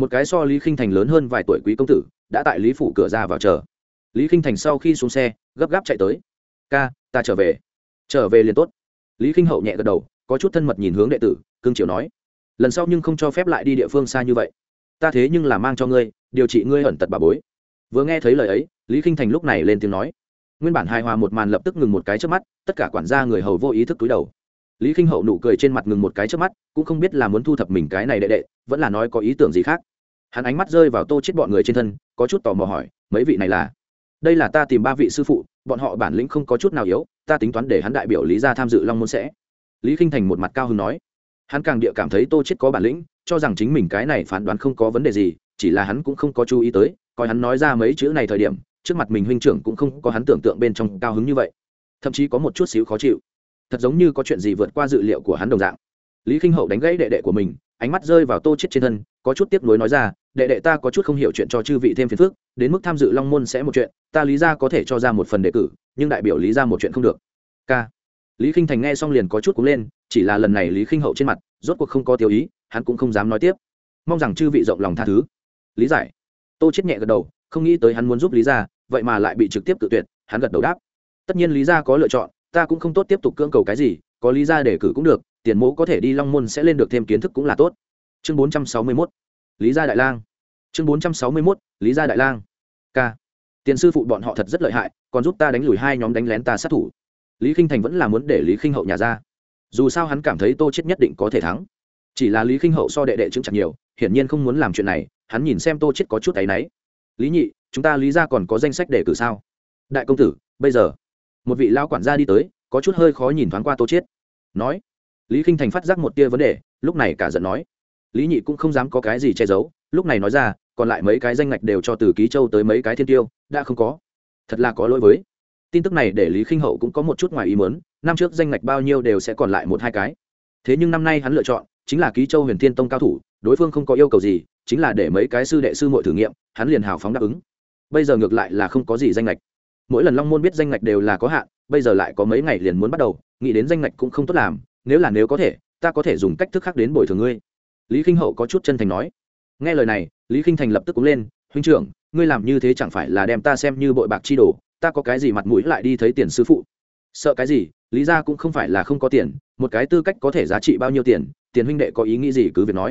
một cái so lý k i n h thành lớn hơn vài tuổi quý công tử, đã tại lý phủ cửa ra vào chờ. Lý k i n h thành sau khi xuống xe, gấp gáp chạy tới. Ca, ta trở về. Trở về liền tốt. Lý k i n h hậu nhẹ gật đầu, có chút thân mật nhìn hướng đệ tử, cương triều nói. Lần sau nhưng không cho phép lại đi địa phương xa như vậy. Ta thế nhưng là mang cho ngươi, điều trị ngươi ẩn tật bà bối. Vừa nghe thấy lời ấy, lý k i n h thành lúc này lên tiếng nói. Nguyên bản hài hòa một màn lập tức ngừng một cái trước mắt, tất cả quản gia người hầu vô ý thức túi đầu. Lý k i n h hậu nụ cười trên mặt ngừng một cái trước mắt, cũng không biết là muốn thu thập mình cái này đệ đệ, vẫn là nói có ý tưởng gì khác hắn ánh mắt rơi vào tô chết bọn người trên thân, có chút tò mò hỏi, mấy vị này là? Đây là ta tìm ba vị sư phụ, bọn họ bản lĩnh không có chút nào yếu, ta tính toán để hắn đại biểu lý ra tham dự long môn sẽ. Lý k i n h thành một mặt cao hứng nói. Hắn càng địa cảm thấy tô chết có bản lĩnh, cho rằng chính mình cái này phán đoán không có vấn đề gì, chỉ là hắn cũng không có chú ý tới, coi hắn nói ra mấy chữ này thời điểm, trước mặt mình huynh trưởng cũng không có hắn tưởng tượng bên trong cao hứng như vậy. Thậm chí có một chút xíu khó chịu. Thật giống như có chuyện gì vượt qua dự liệu của hắn đồng dạng. Lý k i n h hậu đánh gãy đệ đệ của mình, ánh mắt rơi vào tô chết trên thân, có chút tiếp nối nói ra đệ đệ ta có chút không hiểu chuyện cho chư vị thêm phiền phức, đến mức tham dự long môn sẽ một chuyện, ta lý ra có thể cho ra một phần đề cử, nhưng đại biểu lý ra một chuyện không được. K lý k i n h thành nghe xong liền có chút cúng lên, chỉ là lần này lý k i n h hậu trên mặt, rốt cuộc không có tiêu ý, hắn cũng không dám nói tiếp. Mong rằng chư vị rộng lòng tha thứ. Lý giải. Tô chết nhẹ gật đầu, không nghĩ tới hắn muốn giúp lý ra vậy mà lại bị trực tiếp tự tuyệt, hắn gật đầu đáp. Tất nhiên lý ra có lựa chọn, ta cũng không tốt tiếp tục cưỡng cầu cái gì, có lý ra để cử cũng được, tiền mẫu có thể đi long môn sẽ lên được thêm kiến thức cũng là tốt. Chương bốn trăm sáu mươi mốt lý gia đại lang. Chương bốn trăm sáu mươi mốt, lý gia đại lang. K. Tiền sư phụ bọn họ thật rất lợi hại, còn giúp ta đánh lùi hai nhóm đánh lén ta sát thủ. Lý k i n h thành vẫn là muốn để lý k i n h hậu nhà ra. Dù sao hắn cảm thấy tô chết nhất định có thể thắng. Chỉ là lý k i n h hậu so đệ đệ chứng chặt nhiều, hiển nhiên không muốn làm chuyện này, hắn nhìn xem tô chết có chút áy náy. Lý nhị, chúng ta lý ra còn có danh sách để cử sao? Đại công tử, bây giờ. Một vị lao quản gia đi tới, có chút hơi khó nhìn thoáng qua tô chết. Nói. Lý k i n h thành phát giác một tia vấn đề, lúc này cả giận nói lý nhị cũng không dám có cái gì che giấu, lúc này nói ra, còn lại mấy cái danh ngạch đều cho từ ký châu tới mấy cái thiên tiêu, đã không có. Thật là có lỗi với. Tin tức này để lý khinh hậu cũng có một chút ngoài ý mớn năm trước danh ngạch bao nhiêu đều sẽ còn lại một hai cái. Thế nhưng năm nay hắn lựa chọn, chính là ký châu huyền thiên tông cao thủ, đối phương không có yêu cầu gì, chính là để mấy cái sư đệ sư mội thử nghiệm, hắn liền hào phóng đáp ứng. Bây giờ ngược lại là không có gì danh ngạch. Mỗi lần long môn biết danh ngạch đều là có hạn, bây giờ lại có mấy ngày liền muốn bắt đầu, nghĩ đến danh ngạch cũng không tốt làm, nếu là nếu có thể, ta có thể dùng cách thức khác đến bồi thường ngươi lý k i n h hậu có chút chân thành nói. Nghe lời này, lý k i n h thành lập tức cúng lên, huynh trưởng, ngươi làm như thế chẳng phải là đem ta xem như bội bạc chi đồ, ta có cái gì mặt mũi lại đi thấy tiền sư phụ? Sợ cái gì? Lý ra cũng không phải là không có tiền, một cái tư cách có thể giá trị bao nhiêu tiền tiền huynh đệ có ý nghĩ gì cứ việc nói.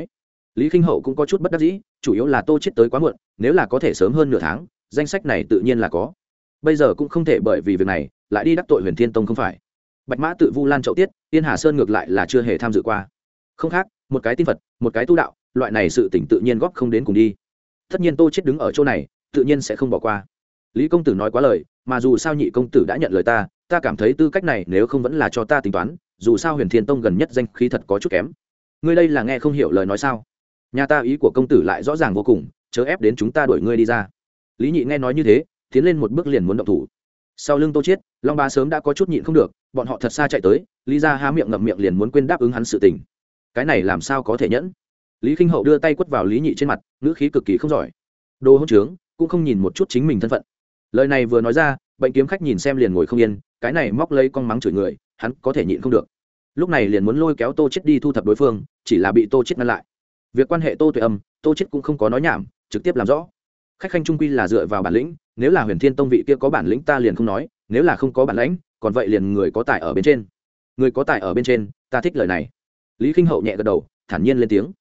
Lý k i n h hậu cũng có chút bất đắc dĩ, chủ yếu là tô chết tới quá muộn, nếu là có thể sớm hơn nửa tháng, danh sách này tự nhiên là có. Bây giờ cũng không thể bởi vì việc này, lại đi đắc tội huyền thiên tông không phải. Bạch mã tự vu lan chậu tiết, yên hà sơn ngược lại là chưa hề tham dự qua. Không khác một cái tin phật, một cái tu đạo, loại này sự tỉnh tự nhiên góp không đến cùng đi. Tất nhiên tô chết đứng ở chỗ này, tự nhiên sẽ không bỏ qua. Lý công tử nói quá lời, mà dù sao nhị công tử đã nhận lời ta ta cảm thấy tư cách này nếu không vẫn là cho ta tính toán, dù sao huyền thiên tông gần nhất danh khí thật có chút kém. Ngươi đây là nghe không hiểu lời nói sao? Nhà ta ý của công tử lại rõ ràng vô cùng, chớ ép đến chúng ta đuổi ngươi đi ra. Lý nhị nghe nói như thế, tiến lên một bước liền muốn động thủ. Sau lưng tô chiết long ba sớm đã có chút nhịn không được, bọn họ thật xa chạy tới, lý ra há miệng ngậm miệng liền muốn quên đáp ứng hắn sự tình cái này làm sao có thể nhẫn? Lý k hậu đưa tay quất vào lý nhị trên mặt, ngữ khí cực kỳ không giỏi. Đồ hỗn trướng, cũng không nhìn một chút chính mình thân phận. Lời này vừa nói ra, bệnh kiếm khách nhìn xem liền ngồi không yên, cái này móc lấy con mắng chửi người, hắn có thể nhịn không được. Lúc này liền muốn lôi kéo tô chết đi thu thập đối phương, chỉ là bị tô chết ngăn lại. Việc quan hệ tô tuệ âm, tô chết cũng không có nói nhảm, trực tiếp làm rõ. Khách khanh trung quy là dựa vào bản lĩnh, nếu là huyền thiên tông vị kia có bản lĩnh ta liền không nói, nếu là không có bản lĩnh còn vậy liền người có tài ở bên trên. Người có tài ở bên trên, ta thích lời này lý k hậu nhẹ gật đầu, thản nhiên lên tiếng.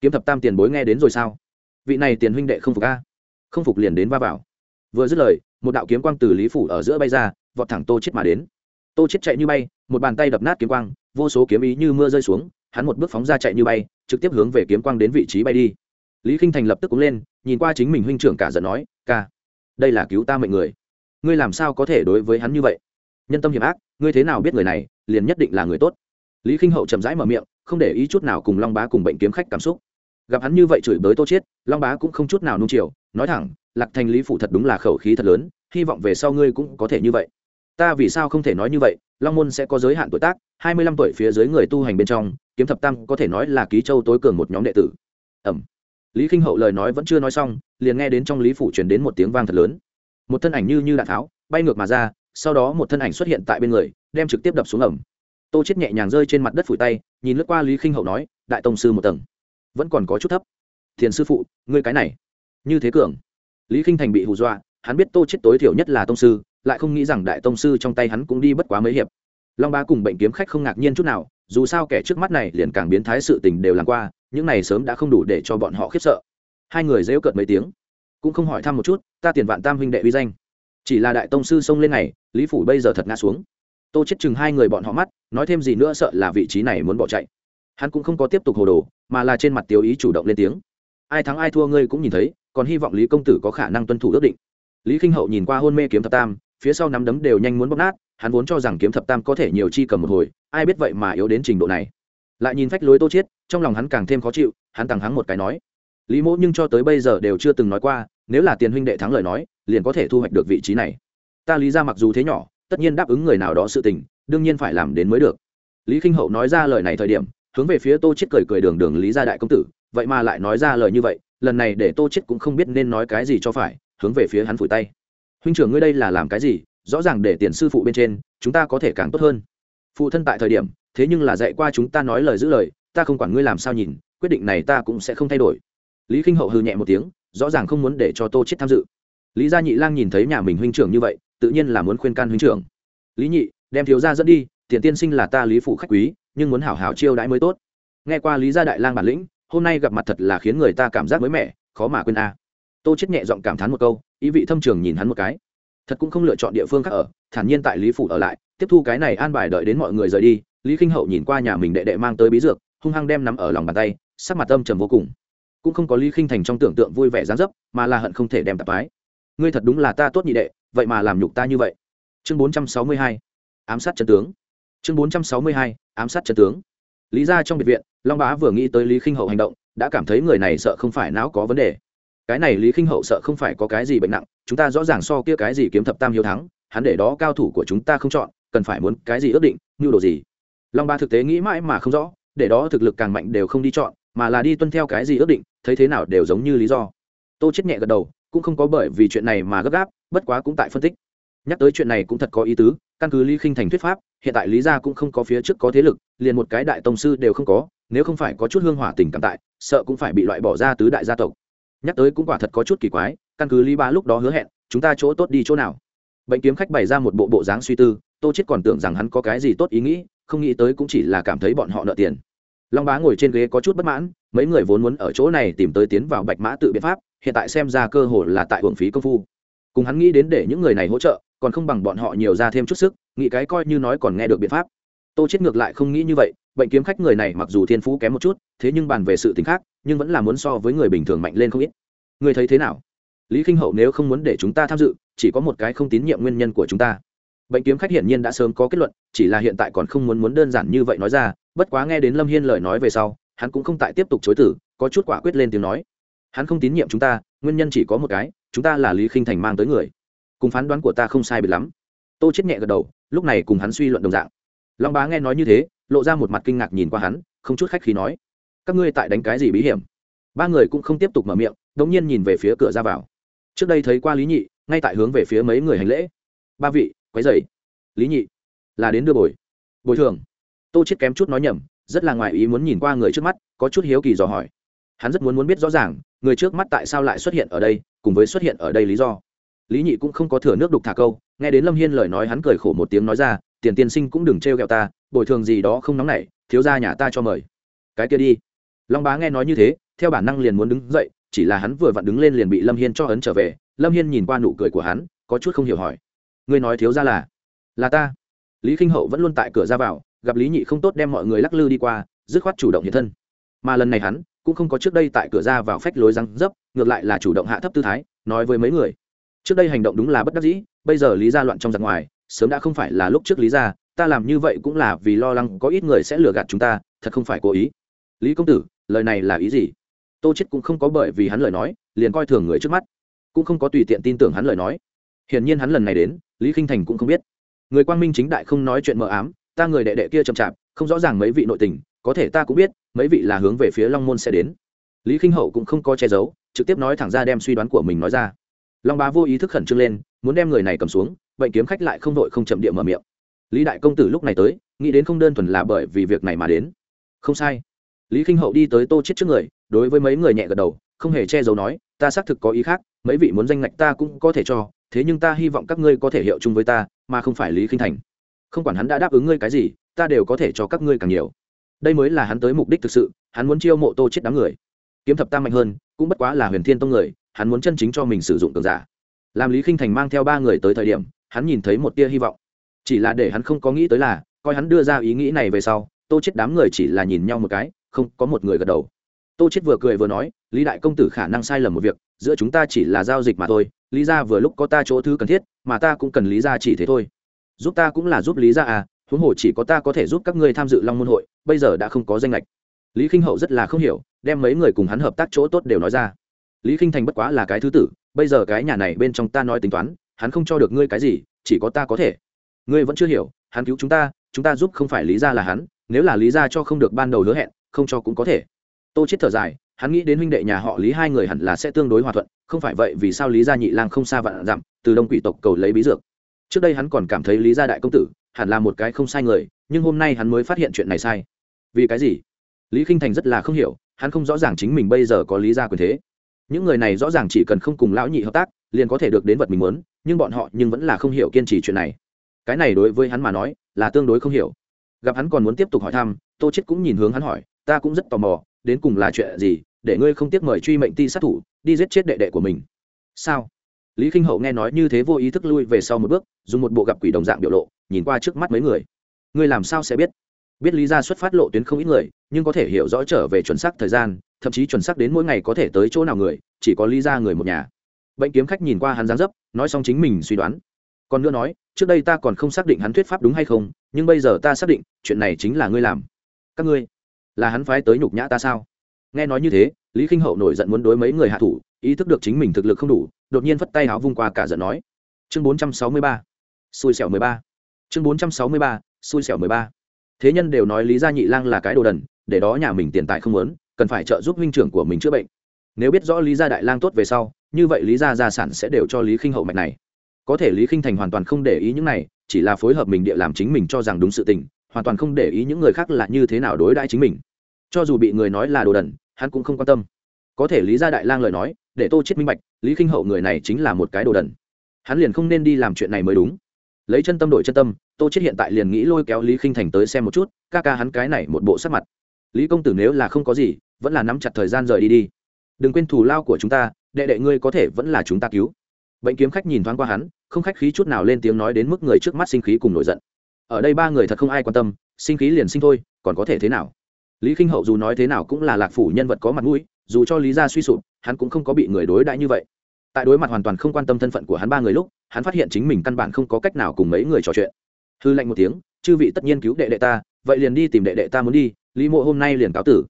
Kiếm thập tam tiền bối nghe đến rồi sao? Vị này tiền huynh đệ không phục a? Không phục liền đến va vào. Vừa dứt lời, một đạo kiếm quang từ lý phủ ở giữa bay ra, vọt thẳng tô chết mà đến. Tô chết chạy như bay, một bàn tay đập nát kiếm quang, vô số kiếm ý như mưa rơi xuống, hắn một bước phóng ra chạy như bay, trực tiếp hướng về kiếm quang đến vị trí bay đi. Lý k thành lập tức cũng lên, nhìn qua chính mình huynh trưởng cả giận nói, ca, đây là cứu ta mệnh người. Ngươi làm sao có thể đối với hắn như vậy? Nhân tâm hiểm ác, ngươi thế nào biết người này, liền nhất định là người tốt. Lý k hậu chậm rãi mở miệng không để ý chút nào cùng long bá cùng bệnh kiếm khách cảm xúc. Gặp hắn như vậy chửi bới tô chết long bá cũng không chút nào nung chiều, nói thẳng, lạc thành lý phụ thật đúng là khẩu khí thật lớn, hy vọng về sau ngươi cũng có thể như vậy. Ta vì sao không thể nói như vậy? Long môn sẽ có giới hạn tuổi tác, hai mươi lăm tuổi phía dưới người tu hành bên trong, kiếm thập tam có thể nói là ký châu tối cường một nhóm đệ tử. Ẩm. Lý k hậu lời nói vẫn chưa nói xong, liền nghe đến trong lý phủ truyền đến một tiếng vang thật lớn. Một thân ảnh như như đạn tháo, bay ngược mà ra, sau đó một thân ảnh xuất hiện tại bên người, đem trực tiếp đập xuống ẩm tô chết nhẹ nhàng rơi trên mặt đất phủi tay, nhìn lướt qua lý khinh hậu nói, đại tông sư một tầng, vẫn còn có chút thấp. Thiền sư phụ, ngươi cái này, như thế cường. Lý khinh thành bị hù dọa, hắn biết tô chết tối thiểu nhất là tông sư, lại không nghĩ rằng đại tông sư trong tay hắn cũng đi bất quá mấy hiệp. Long ba cùng bệnh kiếm khách không ngạc nhiên chút nào, dù sao kẻ trước mắt này liền càng biến thái sự tình đều làm qua, những này sớm đã không đủ để cho bọn họ khiếp sợ. Hai người dễu cợt mấy tiếng, cũng không hỏi thăm một chút, ta tiền vạn tam huynh đệ uy danh. Chỉ là đại tông sư xông lên này, lý phủ bây giờ thật ngã xuống tô chết chừng hai người bọn họ mắt, nói thêm gì nữa sợ là vị trí này muốn bỏ chạy. Hắn cũng không có tiếp tục hồ đồ, mà là trên mặt tiêu ý chủ động lên tiếng. Ai thắng ai thua ngươi cũng nhìn thấy, còn hy vọng lý công tử có khả năng tuân thủ ước định. Lý k hậu nhìn qua hôn mê kiếm thập tam, phía sau nắm đấm đều nhanh muốn bóp nát, hắn vốn cho rằng kiếm thập tam có thể nhiều chi cầm một hồi, ai biết vậy mà yếu đến trình độ này. Lại nhìn phách lối tô chiết trong lòng hắn càng thêm khó chịu, hắn tằng hắn một cái nói. Lý mỗ nhưng cho tới bây giờ đều chưa từng nói qua, nếu là tiền huynh đệ thắng lời nói, liền có thể thu hoạch được vị trí này. Ta lý ra mặc dù thế nhỏ tất nhiên đáp ứng người nào đó sự tình, đương nhiên phải làm đến mới được. Lý k hậu nói ra lời này thời điểm, hướng về phía tô chết cười cười đường đường lý gia đại công tử, vậy mà lại nói ra lời như vậy, lần này để tô chết cũng không biết nên nói cái gì cho phải, hướng về phía hắn phủi tay. Huynh trưởng ngươi đây là làm cái gì, rõ ràng để tiền sư phụ bên trên, chúng ta có thể càng tốt hơn. Phụ thân tại thời điểm, thế nhưng là dạy qua chúng ta nói lời giữ lời, ta không quản ngươi làm sao nhìn, quyết định này ta cũng sẽ không thay đổi. Lý k hậu hừ nhẹ một tiếng, rõ ràng không muốn để cho tô chết tham dự. Lý gia nhị lang nhìn thấy nhà mình huynh trưởng như vậy tự nhiên là muốn khuyên can huynh trưởng. Lý nhị, đem thiếu gia dẫn đi, tiền tiên sinh là ta lý phụ khách quý, nhưng muốn hảo hảo chiêu đãi mới tốt. Nghe qua lý gia đại lang bản lĩnh, hôm nay gặp mặt thật là khiến người ta cảm giác mới mẻ, khó mà quên a. Tô chết nhẹ giọng cảm thán một câu, ý vị thâm trường nhìn hắn một cái. Thật cũng không lựa chọn địa phương khác ở, thản nhiên tại lý phủ ở lại, tiếp thu cái này an bài đợi đến mọi người rời đi, lý k hậu nhìn qua nhà mình đệ đệ mang tới bí dược, hung hăng đem nắm ở lòng bàn tay, sắc mặt âm trầm vô cùng. Cũng không có lý k thành trong tưởng tượng vui vẻ dán dấp, mà là hận không thể đem tạp ái ngươi thật đúng là ta tốt nhị đệ vậy mà làm nhục ta như vậy. Chương bốn trăm sáu mươi hai, ám sát trận tướng. Chương bốn trăm sáu mươi hai, ám sát trận tướng. Lý ra trong biệt viện, long bá vừa nghĩ tới lý khinh hậu hành động, đã cảm thấy người này sợ không phải não có vấn đề. Cái này lý khinh hậu sợ không phải có cái gì bệnh nặng, chúng ta rõ ràng so kia cái gì kiếm thập tam hiếu thắng, hắn để đó cao thủ của chúng ta không chọn, cần phải muốn cái gì ước định như đồ gì? Long ba thực tế nghĩ mãi mà không rõ, để đó thực lực càng mạnh đều không đi chọn, mà là đi tuân theo cái gì ước định, thấy thế nào đều giống như lý do. Tô chết nhẹ gật đầu, cũng không có bởi vì chuyện này mà gấp gáp bất quá cũng tại phân tích. Nhắc tới chuyện này cũng thật có ý tứ, căn cứ lý khinh thành thuyết pháp, hiện tại lý gia cũng không có phía trước có thế lực, liền một cái đại tông sư đều không có, nếu không phải có chút hương hỏa tình cảm tại, sợ cũng phải bị loại bỏ ra tứ đại gia tộc. Nhắc tới cũng quả thật có chút kỳ quái, căn cứ lý ba lúc đó hứa hẹn, chúng ta chỗ tốt đi chỗ nào? Bệnh kiếm khách bày ra một bộ bộ dáng suy tư, tô chết còn tưởng rằng hắn có cái gì tốt ý nghĩ, không nghĩ tới cũng chỉ là cảm thấy bọn họ nợ tiền. Long bá ngồi trên ghế có chút bất mãn, mấy người vốn muốn ở chỗ này tìm tới tiến vào bạch mã tự biện pháp, hiện tại xem ra cơ hội là tại hưởng phí công phu cùng hắn nghĩ đến để những người này hỗ trợ, còn không bằng bọn họ nhiều ra thêm chút sức, nghĩ cái coi như nói còn nghe được biện pháp. Tô chết ngược lại không nghĩ như vậy, bệnh kiếm khách người này mặc dù thiên phú kém một chút, thế nhưng bàn về sự tình khác, nhưng vẫn là muốn so với người bình thường mạnh lên không ít. Người thấy thế nào? Lý k hậu nếu không muốn để chúng ta tham dự, chỉ có một cái không tín nhiệm nguyên nhân của chúng ta. Bệnh kiếm khách hiển nhiên đã sớm có kết luận, chỉ là hiện tại còn không muốn muốn đơn giản như vậy nói ra, bất quá nghe đến lâm hiên lời nói về sau, hắn cũng không tại tiếp tục chối tử có chút quả quyết lên tiếng nói. Hắn không tín nhiệm chúng ta, nguyên nhân chỉ có một cái chúng ta là lý khinh thành mang tới người cùng phán đoán của ta không sai biệt lắm tô chết nhẹ gật đầu lúc này cùng hắn suy luận đồng dạng long bá nghe nói như thế lộ ra một mặt kinh ngạc nhìn qua hắn không chút khách khí nói các ngươi tại đánh cái gì bí hiểm ba người cũng không tiếp tục mở miệng đống nhiên nhìn về phía cửa ra vào trước đây thấy qua lý nhị ngay tại hướng về phía mấy người hành lễ ba vị quấy dày lý nhị là đến đưa bồi bồi thường tô chết kém chút nói nhầm rất là ngoài ý muốn nhìn qua người trước mắt có chút hiếu kỳ dò hỏi hắn rất muốn muốn biết rõ ràng, người trước mắt tại sao lại xuất hiện ở đây, cùng với xuất hiện ở đây lý do. Lý nhị cũng không có thừa nước đục thả câu, nghe đến lâm hiên lời nói hắn cười khổ một tiếng nói ra, tiền tiên sinh cũng đừng trêu ghẹo ta, bồi thường gì đó không nóng nảy, thiếu ra nhà ta cho mời. Cái kia đi. Long bá nghe nói như thế, theo bản năng liền muốn đứng dậy, chỉ là hắn vừa vặn đứng lên liền bị lâm hiên cho ấn trở về. Lâm hiên nhìn qua nụ cười của hắn, có chút không hiểu hỏi, ngươi nói thiếu ra là? Là ta. Lý k i n h hậu vẫn luôn tại cửa ra vào, gặp lý nhị không tốt đem mọi người lắc lư đi qua, dứt khoát chủ động hiện thân. Mà lần này hắn cũng không có trước đây tại cửa ra vào phách lối răng dấp, ngược lại là chủ động hạ thấp tư thái, nói với mấy người. Trước đây hành động đúng là bất đắc dĩ, bây giờ lý ra loạn trong giặc ngoài, sớm đã không phải là lúc trước lý ra, ta làm như vậy cũng là vì lo lắng có ít người sẽ lừa gạt chúng ta, thật không phải cố ý. Lý công tử, lời này là ý gì? Tô chết cũng không có bởi vì hắn lời nói, liền coi thường người trước mắt. Cũng không có tùy tiện tin tưởng hắn lời nói. Hiển nhiên hắn lần này đến, lý khinh thành cũng không biết. Người quang minh chính đại không nói chuyện mờ ám, ta người đệ đệ kia chậm chạp, không rõ ràng mấy vị nội tình, có thể ta cũng biết mấy vị là hướng về phía long môn sẽ đến. Lý Kinh hậu cũng không có che giấu, trực tiếp nói thẳng ra đem suy đoán của mình nói ra. Long bá vô ý thức khẩn trương lên, muốn đem người này cầm xuống bệnh kiếm khách lại không đội không chậm địa mở miệng. Lý đại công tử lúc này tới, nghĩ đến không đơn thuần là bởi vì việc này mà đến. Không sai. Lý k i n h hậu đi tới tô chết trước người, đối với mấy người nhẹ gật đầu, không hề che giấu nói, ta xác thực có ý khác, mấy vị muốn danh ngạch ta cũng có thể cho, thế nhưng ta hy vọng các ngươi có thể hiệu chung với ta, mà không phải lý k i n h thành. Không quản hắn đã đáp ứng ngươi cái gì, ta đều có thể cho các ngươi càng nhiều đây mới là hắn tới mục đích thực sự, hắn muốn chiêu mộ tô chết đám người. Kiếm thập tam mạnh hơn, cũng bất quá là huyền thiên tông người, hắn muốn chân chính cho mình sử dụng cường giả. Làm lý khinh thành mang theo ba người tới thời điểm, hắn nhìn thấy một tia hy vọng. Chỉ là để hắn không có nghĩ tới là, coi hắn đưa ra ý nghĩ này về sau, tô chết đám người chỉ là nhìn nhau một cái, không có một người gật đầu. Tô chết vừa cười vừa nói, lý đại công tử khả năng sai lầm một việc, giữa chúng ta chỉ là giao dịch mà thôi, lý ra vừa lúc có ta chỗ thứ cần thiết, mà ta cũng cần lý ra chỉ thế thôi. Giúp ta cũng là giúp lý ra à huống hồ chỉ có ta có thể giúp các ngươi tham dự long môn hội bây giờ đã không có danh lệch. Lý k i n h hậu rất là không hiểu, đem mấy người cùng hắn hợp tác chỗ tốt đều nói ra. Lý k i n h thành bất quá là cái thứ tử, bây giờ cái nhà này bên trong ta nói tính toán, hắn không cho được ngươi cái gì, chỉ có ta có thể. Ngươi vẫn chưa hiểu, hắn cứu chúng ta chúng ta giúp không phải lý ra là hắn, nếu là lý ra cho không được ban đầu hứa hẹn, không cho cũng có thể. Tô chết thở dài, hắn nghĩ đến huynh đệ nhà họ lý hai người hẳn là sẽ tương đối hòa thuận, không phải vậy vì sao lý gia nhị lang không xa vạn dặm, từ đông quỷ tộc cầu lấy bí dược. Trước đây hắn còn cảm thấy lý gia đại công tử hẳn là một cái không sai người, nhưng hôm nay hắn mới phát hiện chuyện này sai vì cái gì? Lý k i n h thành rất là không hiểu, hắn không rõ ràng chính mình bây giờ có lý ra quyền thế. Những người này rõ ràng chỉ cần không cùng lão nhị hợp tác, liền có thể được đến vật mình muốn, nhưng bọn họ nhưng vẫn là không hiểu kiên trì chuyện này. Cái này đối với hắn mà nói, là tương đối không hiểu. Gặp hắn còn muốn tiếp tục hỏi thăm, tô chết cũng nhìn hướng hắn hỏi, ta cũng rất tò mò, đến cùng là chuyện gì, để ngươi không tiếc mời truy mệnh ti sát thủ, đi giết chết đệ đệ của mình. Sao? Lý k i n h hậu nghe nói như thế vô ý thức lui về sau một bước, dùng một bộ gặp quỷ đồng dạng biểu lộ, nhìn qua trước mắt mấy người. Ngươi làm sao sẽ biết? Biết lý ra xuất phát lộ tuyến không ít người, nhưng có thể hiểu rõ trở về chuẩn xác thời gian, thậm chí chuẩn xác đến mỗi ngày có thể tới chỗ nào người, chỉ có lý ra người một nhà. Bệnh kiếm khách nhìn qua hắn giáng dấp, nói xong chính mình suy đoán. Còn nữa nói, trước đây ta còn không xác định hắn thuyết pháp đúng hay không, nhưng bây giờ ta xác định, chuyện này chính là ngươi làm. Các ngươi, là hắn phái tới nhục nhã ta sao? Nghe nói như thế, lý k i n h hậu nổi giận muốn đối mấy người hạ thủ, ý thức được chính mình thực lực không đủ, đột nhiên phất tay áo vung qua cả giận nói. Chương bốn trăm sáu mươi ba, xui xẻo mười ba. Chương bốn trăm sáu mươi ba, xui xẻo mười ba thế nhân đều nói lý gia nhị lang là cái đồ đần, để đó nhà mình tiền tài không lớn cần phải trợ giúp huynh trưởng của mình chữa bệnh. Nếu biết rõ lý gia đại lang tốt về sau, như vậy lý gia gia sản sẽ đều cho lý khinh hậu mạch này. Có thể lý khinh thành hoàn toàn không để ý những này, chỉ là phối hợp mình địa làm chính mình cho rằng đúng sự tình, hoàn toàn không để ý những người khác là như thế nào đối đãi chính mình. Cho dù bị người nói là đồ đần, hắn cũng không quan tâm. Có thể lý gia đại lang lời nói, để tô chết minh bạch, lý khinh hậu người này chính là một cái đồ đần. Hắn liền không nên đi làm chuyện này mới đúng lấy chân tâm đổi chân tâm, tô chết hiện tại liền nghĩ lôi kéo lý khinh thành tới xem một chút, ca ca hắn cái này một bộ sắc mặt. Lý công tử nếu là không có gì, vẫn là nắm chặt thời gian rời đi đi. Đừng quên thù lao của chúng ta, đệ đệ ngươi có thể vẫn là chúng ta cứu. Bệnh kiếm khách nhìn thoáng qua hắn, không khách khí chút nào lên tiếng nói đến mức người trước mắt sinh khí cùng nổi giận. Ở đây ba người thật không ai quan tâm, sinh khí liền sinh thôi, còn có thể thế nào? Lý k i n h hậu dù nói thế nào cũng là lạc phủ nhân vật có mặt mũi, dù cho lý gia suy sụp, hắn cũng không có bị người đối đãi như vậy. Tại đối mặt hoàn toàn không quan tâm thân phận của hắn ba người lúc hắn phát hiện chính mình căn bản không có cách nào cùng mấy người trò chuyện. Hư lệnh một tiếng, chư vị tất nhiên cứu đệ đệ ta, vậy liền đi tìm đệ đệ ta muốn đi, lý mộ hôm nay liền cáo tử.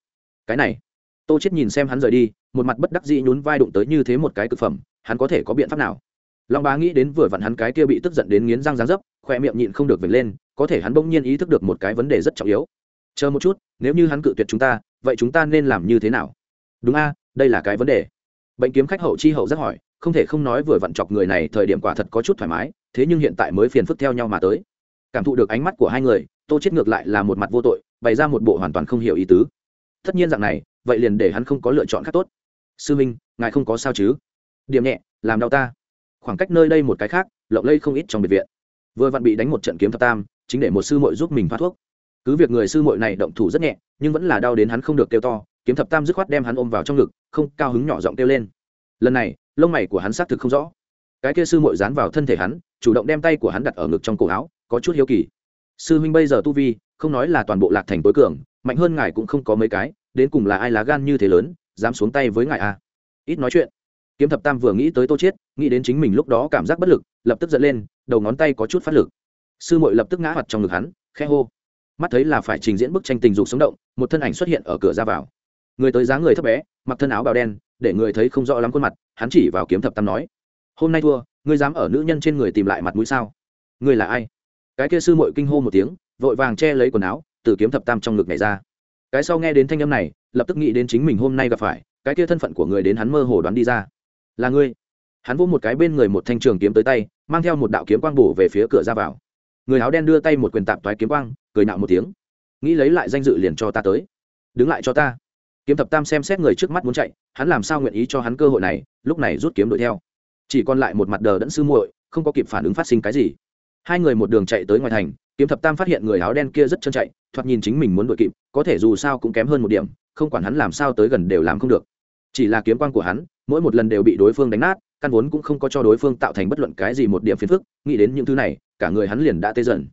Cái này, tô chết nhìn xem hắn rời đi, một mặt bất đắc dĩ nhún vai đụng tới như thế một cái cực phẩm, hắn có thể có biện pháp nào? Long bá nghĩ đến vừa vặn hắn cái kia bị tức giận đến nghiến răng ráng dấp khoe miệng nhịn không được vệt lên, có thể hắn bỗng nhiên ý thức được một cái vấn đề rất trọng yếu. Chờ một chút, nếu như hắn cự tuyệt chúng ta, vậy chúng ta nên làm như thế nào? Đúng a, đây là cái vấn đề. Bệnh kiếm khách hậu chi hậu rất hỏi không thể không nói vừa vặn chọc người này thời điểm quả thật có chút thoải mái, thế nhưng hiện tại mới phiền phức theo nhau mà tới. Cảm thụ được ánh mắt của hai người, tô chết ngược lại là một mặt vô tội, bày ra một bộ hoàn toàn không hiểu ý tứ. Tất nhiên dạng này, vậy liền để hắn không có lựa chọn khác tốt. Sư minh, ngài không có sao chứ? Điểm nhẹ, làm đau ta. Khoảng cách nơi đây một cái khác, lộng lây không ít trong biệt viện. Vừa vặn bị đánh một trận kiếm thập tam, chính để một sư muội giúp mình phát thuốc. Cứ việc người sư muội này động thủ rất nhẹ, nhưng vẫn là đau đến hắn không được kêu to, kiếm thập tam dứt khoát đem hắn ôm vào trong ngực, không cao hứng nhỏ giọng kêu lên. Lần này lông mày của hắn xác thực không rõ. Cái kia sư muội dán vào thân thể hắn chủ động đem tay của hắn đặt ở ngực trong cổ áo có chút hiếu kỳ. Sư huynh bây giờ tu vi không nói là toàn bộ lạc thành tối cường mạnh hơn ngài cũng không có mấy cái đến cùng là ai lá gan như thế lớn dám xuống tay với ngài a à? ít nói chuyện. Kiếm thập tam vừa nghĩ tới tô chết, nghĩ đến chính mình lúc đó cảm giác bất lực lập tức giận lên đầu ngón tay có chút phát lực. Sư muội lập tức ngã mặt trong ngực hắn khẽ hô. Mắt thấy là phải trình diễn bức tranh tình dục sống động một thân ảnh xuất hiện ở cửa ra vào. Người tới dáng người thấp bé mặc thân áo bào đen, để người thấy không rõ lắm khuôn mặt, hắn chỉ vào kiếm thập tam nói, hôm nay thua, ngươi dám ở nữ nhân trên người tìm lại mặt mũi sao? Ngươi là ai? Cái kia sư muội kinh hô một tiếng, vội vàng che lấy quần áo, từ kiếm thập tam trong ngực này ra. Cái sau nghe đến thanh âm này, lập tức nghĩ đến chính mình hôm nay gặp phải, cái kia thân phận của người đến hắn mơ hồ đoán đi ra. Là ngươi. Hắn vỗ một cái bên người một thanh trường kiếm tới tay, mang theo một đạo kiếm quang bổ về phía cửa ra vào. Người áo đen đưa tay một quyền tạp toái kiếm quang, cười nạo một tiếng. Nghĩ lấy lại danh dự liền cho ta tới. Đứng lại cho ta kiếm thập tam xem xét người trước mắt muốn chạy, hắn làm sao nguyện ý cho hắn cơ hội này, lúc này rút kiếm đuổi theo. Chỉ còn lại một mặt đờ đẫn sư muội, không có kịp phản ứng phát sinh cái gì. Hai người một đường chạy tới ngoài thành, kiếm thập tam phát hiện người áo đen kia rất chân chạy, thoạt nhìn chính mình muốn đuổi kịp, có thể dù sao cũng kém hơn một điểm, không quản hắn làm sao tới gần đều làm không được. Chỉ là kiếm quan của hắn, mỗi một lần đều bị đối phương đánh nát, căn vốn cũng không có cho đối phương tạo thành bất luận cái gì một điểm phiền phức, nghĩ đến những thứ này, cả người hắn liền đã tê dần.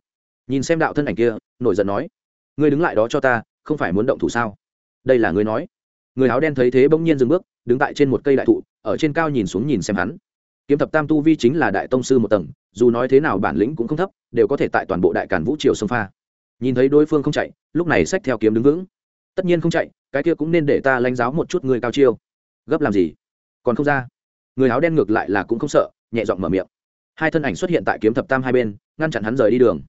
Nhìn xem đạo thân ảnh kia, nổi giận nói, ngươi đứng lại đó cho ta, không phải muốn động thủ sao? Đây là ngươi nói. Người áo đen thấy thế bỗng nhiên dừng bước, đứng tại trên một cây đại thụ, ở trên cao nhìn xuống nhìn xem hắn. Kiếm thập tam tu vi chính là đại tông sư một tầng, dù nói thế nào bản lĩnh cũng không thấp, đều có thể tại toàn bộ đại cản vũ triều sông pha. Nhìn thấy đối phương không chạy, lúc này xách theo kiếm đứng vững. Tất nhiên không chạy, cái kia cũng nên để ta lãnh giáo một chút người cao chiêu. Gấp làm gì? Còn không ra. Người áo đen ngược lại là cũng không sợ, nhẹ giọng mở miệng. Hai thân ảnh xuất hiện tại kiếm thập tam hai bên, ngăn chặn hắn rời đi đường.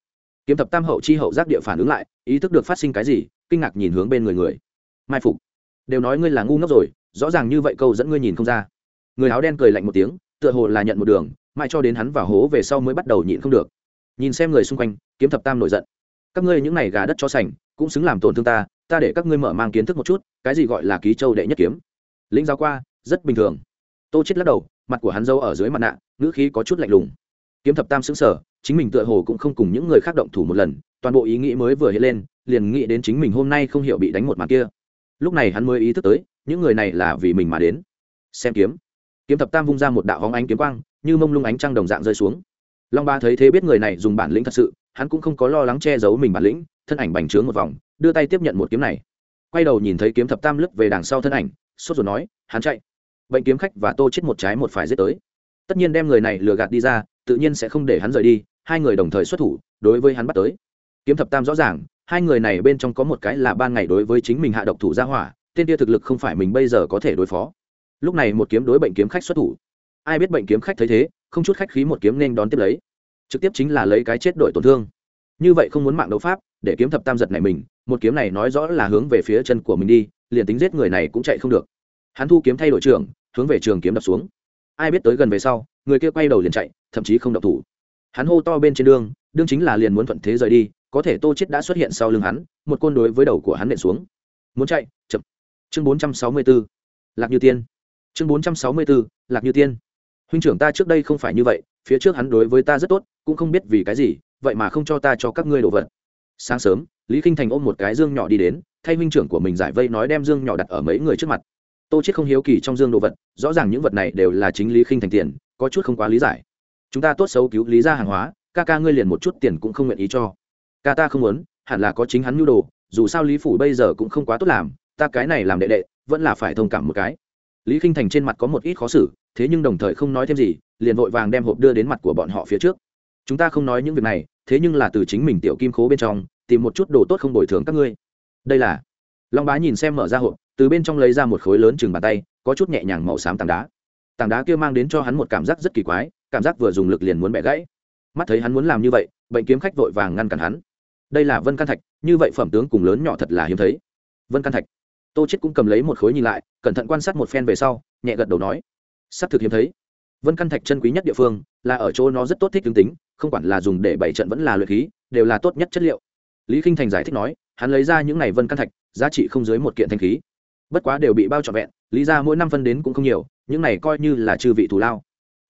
Kiếm thập tam hậu chi hậu giác địa phản ứng lại, ý thức được phát sinh cái gì, kinh ngạc nhìn hướng bên người người mai phục. Đều nói ngươi là ngu ngốc rồi, rõ ràng như vậy câu dẫn ngươi nhìn không ra. Người áo đen cười lạnh một tiếng, tựa hồ là nhận một đường mai cho đến hắn vào hố về sau mới bắt đầu nhịn không được. Nhìn xem người xung quanh, kiếm thập tam nổi giận. Các ngươi những này gà đất cho sành, cũng xứng làm tổn thương ta ta để các ngươi mở mang kiến thức một chút, cái gì gọi là ký châu đệ nhất kiếm. Lĩnh giáo qua, rất bình thường. Tô chết lắc đầu, mặt của hắn dâu ở dưới mặt nạ, ngữ khí có chút lạnh lùng. Kiếm thập tam xứng sở chính mình tựa hồ cũng không cùng những người khác động thủ một lần, toàn bộ ý nghĩ mới vừa hiện lên, liền nghĩ đến chính mình hôm nay không hiểu bị đánh một mặt kia lúc này hắn mới ý thức tới, những người này là vì mình mà đến. Xem kiếm. Kiếm thập tam vung ra một đạo hóng ánh kiếm quang, như mông lung ánh trăng đồng dạng rơi xuống. Long ba thấy thế biết người này dùng bản lĩnh thật sự, hắn cũng không có lo lắng che giấu mình bản lĩnh, thân ảnh bành trướng một vòng, đưa tay tiếp nhận một kiếm này. Quay đầu nhìn thấy kiếm thập tam lướt về đằng sau thân ảnh, sốt rồi nói, hắn chạy. Bệnh kiếm khách và tô chết một trái một phải giết tới. Tất nhiên đem người này lừa gạt đi ra, tự nhiên sẽ không để hắn rời đi, hai người đồng thời xuất thủ, đối với hắn bắt tới. Kiếm thập tam rõ ràng hai người này bên trong có một cái là ban ngày đối với chính mình hạ độc thủ gia hỏa, tên kia thực lực không phải mình bây giờ có thể đối phó. Lúc này một kiếm đối bệnh kiếm khách xuất thủ. Ai biết bệnh kiếm khách thấy thế, không chút khách khí một kiếm nên đón tiếp lấy. Trực tiếp chính là lấy cái chết đổi tổn thương. Như vậy không muốn mạng đấu pháp, để kiếm thập tam giật này mình, một kiếm này nói rõ là hướng về phía chân của mình đi, liền tính giết người này cũng chạy không được. Hắn thu kiếm thay đổi trường, hướng về trường kiếm đập xuống. Ai biết tới gần về sau, người kia quay đầu liền chạy, thậm chí không đập thủ. Hắn hô to bên trên đường đương chính là liền muốn thuận thế rời đi có thể tô chết đã xuất hiện sau lưng hắn, một côn đối với đầu của hắn nện xuống. Muốn chạy, chậm. Chương 464 lạc như tiên. Chương 464 lạc như tiên. Huynh trưởng ta trước đây không phải như vậy, phía trước hắn đối với ta rất tốt, cũng không biết vì cái gì, vậy mà không cho ta cho các ngươi đồ vật. Sáng sớm, lý Kinh thành ôm một cái dương nhỏ đi đến, thay huynh trưởng của mình giải vây nói đem dương nhỏ đặt ở mấy người trước mặt. Tô chết không hiếu kỳ trong dương đồ vật, rõ ràng những vật này đều là chính lý Kinh thành tiền, có chút không quá lý giải. Chúng ta tốt xấu cứu lý ra hàng hóa, ca ca ngươi liền một chút tiền cũng không nguyện ý cho ca ta không muốn, hẳn là có chính hắn nhu đồ, dù sao lý phủ bây giờ cũng không quá tốt làm, ta cái này làm đệ đệ, vẫn là phải thông cảm một cái. Lý k i n h thành trên mặt có một ít khó xử, thế nhưng đồng thời không nói thêm gì, liền vội vàng đem hộp đưa đến mặt của bọn họ phía trước. Chúng ta không nói những việc này, thế nhưng là từ chính mình tiểu kim khố bên trong, tìm một chút đồ tốt không bồi thường các ngươi. Đây là. Long bá nhìn xem mở ra hộp, từ bên trong lấy ra một khối lớn chừng bàn tay, có chút nhẹ nhàng màu xám tảng đá. Tảng đá kia mang đến cho hắn một cảm giác rất kỳ quái, cảm giác vừa dùng lực liền muốn bẻ gãy. Mắt thấy hắn muốn làm như vậy, bệnh kiếm khách vội vàng ngăn cản hắn đây là vân can thạch, như vậy phẩm tướng cùng lớn nhỏ thật là hiếm thấy. Vân can thạch. Tô chết cũng cầm lấy một khối nhìn lại, cẩn thận quan sát một phen về sau, nhẹ gật đầu nói, sắp thực hiếm thấy. Vân căn thạch chân quý nhất địa phương, là ở chỗ nó rất tốt thích tương tính, không quản là dùng để bày trận vẫn là luyện khí, đều là tốt nhất chất liệu. Lý k i n h thành giải thích nói, hắn lấy ra những này vân căn thạch, giá trị không dưới một kiện thanh khí. Bất quá đều bị bao trọn vẹn, lý ra mỗi năm phân đến cũng không nhiều, những này coi như là chư vị thù lao.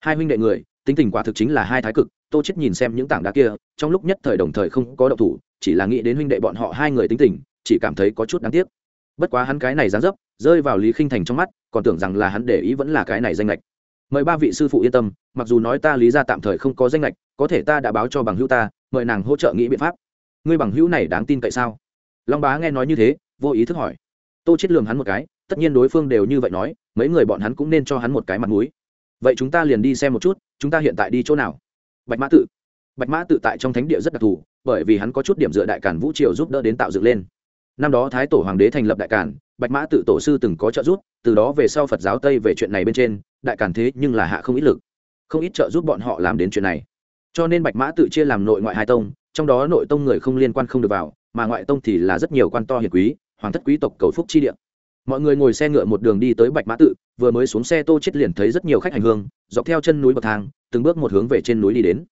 Hai huynh đệ người, tính tình quả thực chính là hai thái cực tô chết nhìn xem những tảng đá kia, trong lúc nhất thời đồng thời không có động thủ, chỉ là nghĩ đến huynh đệ bọn họ hai người tính tình, chỉ cảm thấy có chút đáng tiếc. Bất quá hắn cái này dáng dấp, rơi vào lý khinh thành trong mắt, còn tưởng rằng là hắn để ý vẫn là cái này danh lệch. Mời ba vị sư phụ yên tâm, mặc dù nói ta lý ra tạm thời không có danh lệch, có thể ta đã báo cho bằng hữu ta, mời nàng hỗ trợ nghĩ biện pháp. Ngươi bằng hữu này đáng tin cậy sao? Long bá nghe nói như thế, vô ý thức hỏi. Tô chết lường hắn một cái, tất nhiên đối phương đều như vậy nói, mấy người bọn hắn cũng nên cho hắn một cái mặt mũi. Vậy chúng ta liền đi xem một chút, chúng ta hiện tại đi chỗ nào? Bạch mã tự. Bạch mã tự tại trong thánh địa rất đặc thù, bởi vì hắn có chút điểm dựa đại cản vũ triều giúp đỡ đến tạo dựng lên. Năm đó thái tổ hoàng đế thành lập đại cản bạch mã tự tổ sư từng có trợ giúp, từ đó về sau phật giáo tây về chuyện này bên trên, đại cản thế nhưng là hạ không ít lực. Không ít trợ giúp bọn họ làm đến chuyện này. Cho nên bạch mã tự chia làm nội ngoại hai tông, trong đó nội tông người không liên quan không được vào, mà ngoại tông thì là rất nhiều quan to hiền quý, hoàng thất quý tộc cầu phúc chi địa mọi người ngồi xe ngựa một đường đi tới bạch mã tự, vừa mới xuống xe tô chết liền thấy rất nhiều khách hành hương, dọc theo chân núi bậc thang, từng bước một hướng về trên núi đi đến.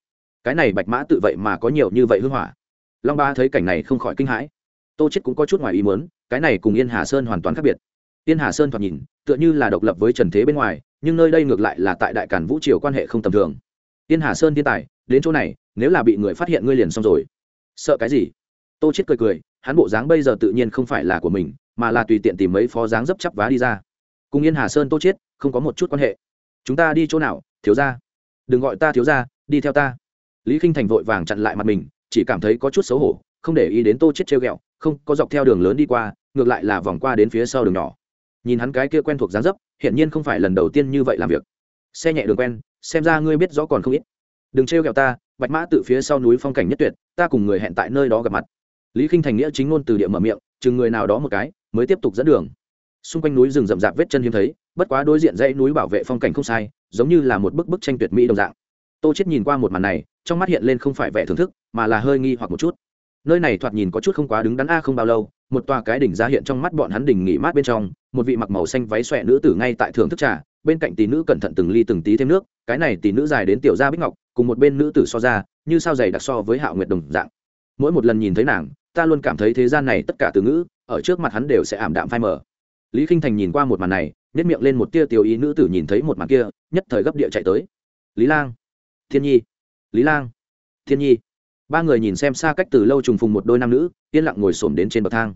Cái này bạch mã tự vậy mà có nhiều như vậy hương hỏa. Long ba thấy cảnh này không khỏi kinh hãi. Tô chết cũng có chút ngoài ý muốn, cái này cùng yên hà sơn hoàn toàn khác biệt. Yên hà sơn thoạt nhìn, tựa như là độc lập với trần thế bên ngoài, nhưng nơi đây ngược lại là tại đại cản vũ triều quan hệ không tầm thường. Yên hà sơn thiên tài, đến chỗ này, nếu là bị người phát hiện ngươi liền xong rồi. Sợ cái gì? Tô chết cười cười, hắn bộ dáng bây giờ tự nhiên không phải là của mình mà là tùy tiện tìm mấy phó dáng dấp chắp vá đi ra. Cùng yên hà sơn tô chết không có một chút quan hệ. Chúng ta đi chỗ nào, thiếu gia? Đừng gọi ta thiếu gia, đi theo ta. Lý k thành vội vàng chặn lại mặt mình, chỉ cảm thấy có chút xấu hổ, không để ý đến tô chết treo ghẹo, không có dọc theo đường lớn đi qua, ngược lại là vòng qua đến phía sau đường nhỏ. Nhìn hắn cái kia quen thuộc dáng dấp hiện nhiên không phải lần đầu tiên như vậy làm việc. Xe nhẹ đường quen, xem ra ngươi biết rõ còn không ít. Đừng trêu ghẹo ta, bạch mã tự phía sau núi phong cảnh nhất tuyệt, ta cùng người hẹn tại nơi đó gặp mặt. Lý k i n h thành nghĩa chính ngôn từ địa mở miệng, chừng người nào đó một cái mới tiếp tục dẫn đường. Xung quanh núi rừng rậm rạp vết chân hiếm thấy, bất quá đối diện dãy núi bảo vệ phong cảnh không sai, giống như là một bức bức tranh tuyệt mỹ đồng dạng. Tô chết nhìn qua một màn này, trong mắt hiện lên không phải vẻ thưởng thức, mà là hơi nghi hoặc một chút. Nơi này thoạt nhìn có chút không quá đứng đắn a, không bao lâu, một tòa cái đỉnh ra hiện trong mắt bọn hắn đỉnh nghỉ mát bên trong, một vị mặc màu xanh váy xòe nữ tử ngay tại thưởng thức trà, bên cạnh tỷ nữ cẩn thận từng ly từng tí thêm nước, cái này tỷ nữ dài đến tiểu gia bích ngọc, cùng một bên nữ tử so ra, như sao dày đặc so với hạo nguyệt đồng dạng. Mỗi một lần nhìn thấy nàng, ta luôn cảm thấy thế gian này tất cả từ ngữ ở trước mặt hắn đều sẽ ảm đạm phai mờ. Lý k i n h thành nhìn qua một màn này nhét miệng lên một tia tiểu ý nữ tử nhìn thấy một màn kia, nhất thời gấp địa chạy tới. Lý lang, thiên nhi, lý lang, thiên nhi. Ba người nhìn xem xa cách từ lâu trùng phùng một đôi nam nữ, yên lặng ngồi xổm đến trên bậc thang.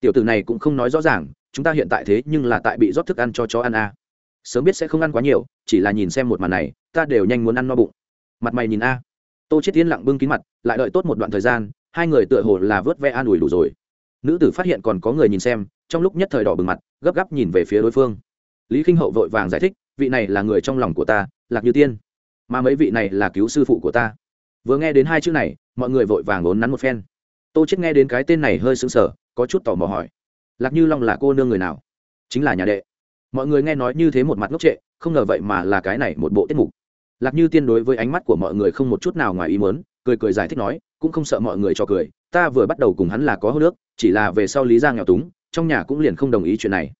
Tiểu tử này cũng không nói rõ ràng, chúng ta hiện tại thế nhưng là tại bị rót thức ăn cho chó ăn a à. sớm biết sẽ không ăn quá nhiều, chỉ là nhìn xem một màn này, ta đều nhanh muốn ăn no bụng. Mặt mày nhìn a. Tô chết yên lặng bưng kín mặt, lại đợi tốt một đoạn thời gian, hai người tựa hồ là vớt ve an ủi đủ rồi nữ tử phát hiện còn có người nhìn xem, trong lúc nhất thời đỏ bừng mặt, gấp gáp nhìn về phía đối phương. Lý k hậu vội vàng giải thích, vị này là người trong lòng của ta, lạc như tiên. Mà mấy vị này là cứu sư phụ của ta. Vừa nghe đến hai chữ này, mọi người vội vàng ốn nắn một phen. Tô chết nghe đến cái tên này hơi sững sờ, có chút tò mò hỏi, lạc như long là cô nương người nào? Chính là nhà đệ. Mọi người nghe nói như thế một mặt ngốc trệ, không ngờ vậy mà là cái này một bộ tiết mục. Lạc như tiên đối với ánh mắt của mọi người không một chút nào ngoài ý muốn, cười cười giải thích nói, cũng không sợ mọi người cho cười ta vừa bắt đầu cùng hắn là có hô nước, chỉ là về sau lý giang nghèo túng, trong nhà cũng liền không đồng ý chuyện này.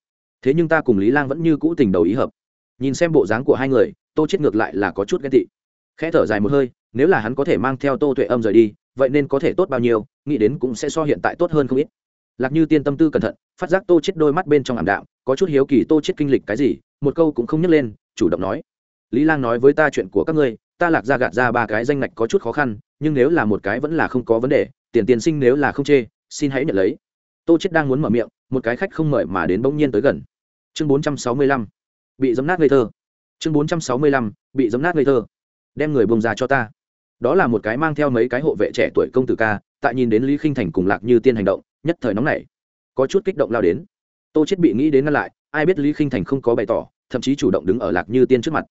Thế nhưng ta cùng lý lang vẫn như cũ tình đầu ý hợp. Nhìn xem bộ dáng của hai người, tô chết ngược lại là có chút ghen tị. Khẽ thở dài một hơi, nếu là hắn có thể mang theo tô tuệ âm rời đi, vậy nên có thể tốt bao nhiêu, nghĩ đến cũng sẽ so hiện tại tốt hơn không ít. Lạc như tiên tâm tư cẩn thận, phát giác tô chết đôi mắt bên trong ảm đạm, có chút hiếu kỳ tô chết kinh lịch cái gì, một câu cũng không nhắc lên, chủ động nói. Lý lang nói với ta chuyện của các ngươi, ta lạc ra gạt ra ba cái danh ngạch có chút khó khăn, nhưng nếu là một cái vẫn là không có vấn đề tiền tiền sinh nếu là không chê, xin hãy nhận lấy. Tô chết đang muốn mở miệng, một cái khách không mời mà đến bỗng nhiên tới gần. Chương 465 bị giấm nát ngây thơ. Chương 465 bị giấm nát ngây thơ. Đem người bông ra cho ta. Đó là một cái mang theo mấy cái hộ vệ trẻ tuổi công tử ca, tại nhìn đến lý khinh thành cùng lạc như tiên hành động, nhất thời nóng này có chút kích động lao đến. Tô chết bị nghĩ đến ngăn lại, ai biết lý khinh thành không có bày tỏ, thậm chí chủ động đứng ở lạc như tiên trước mặt.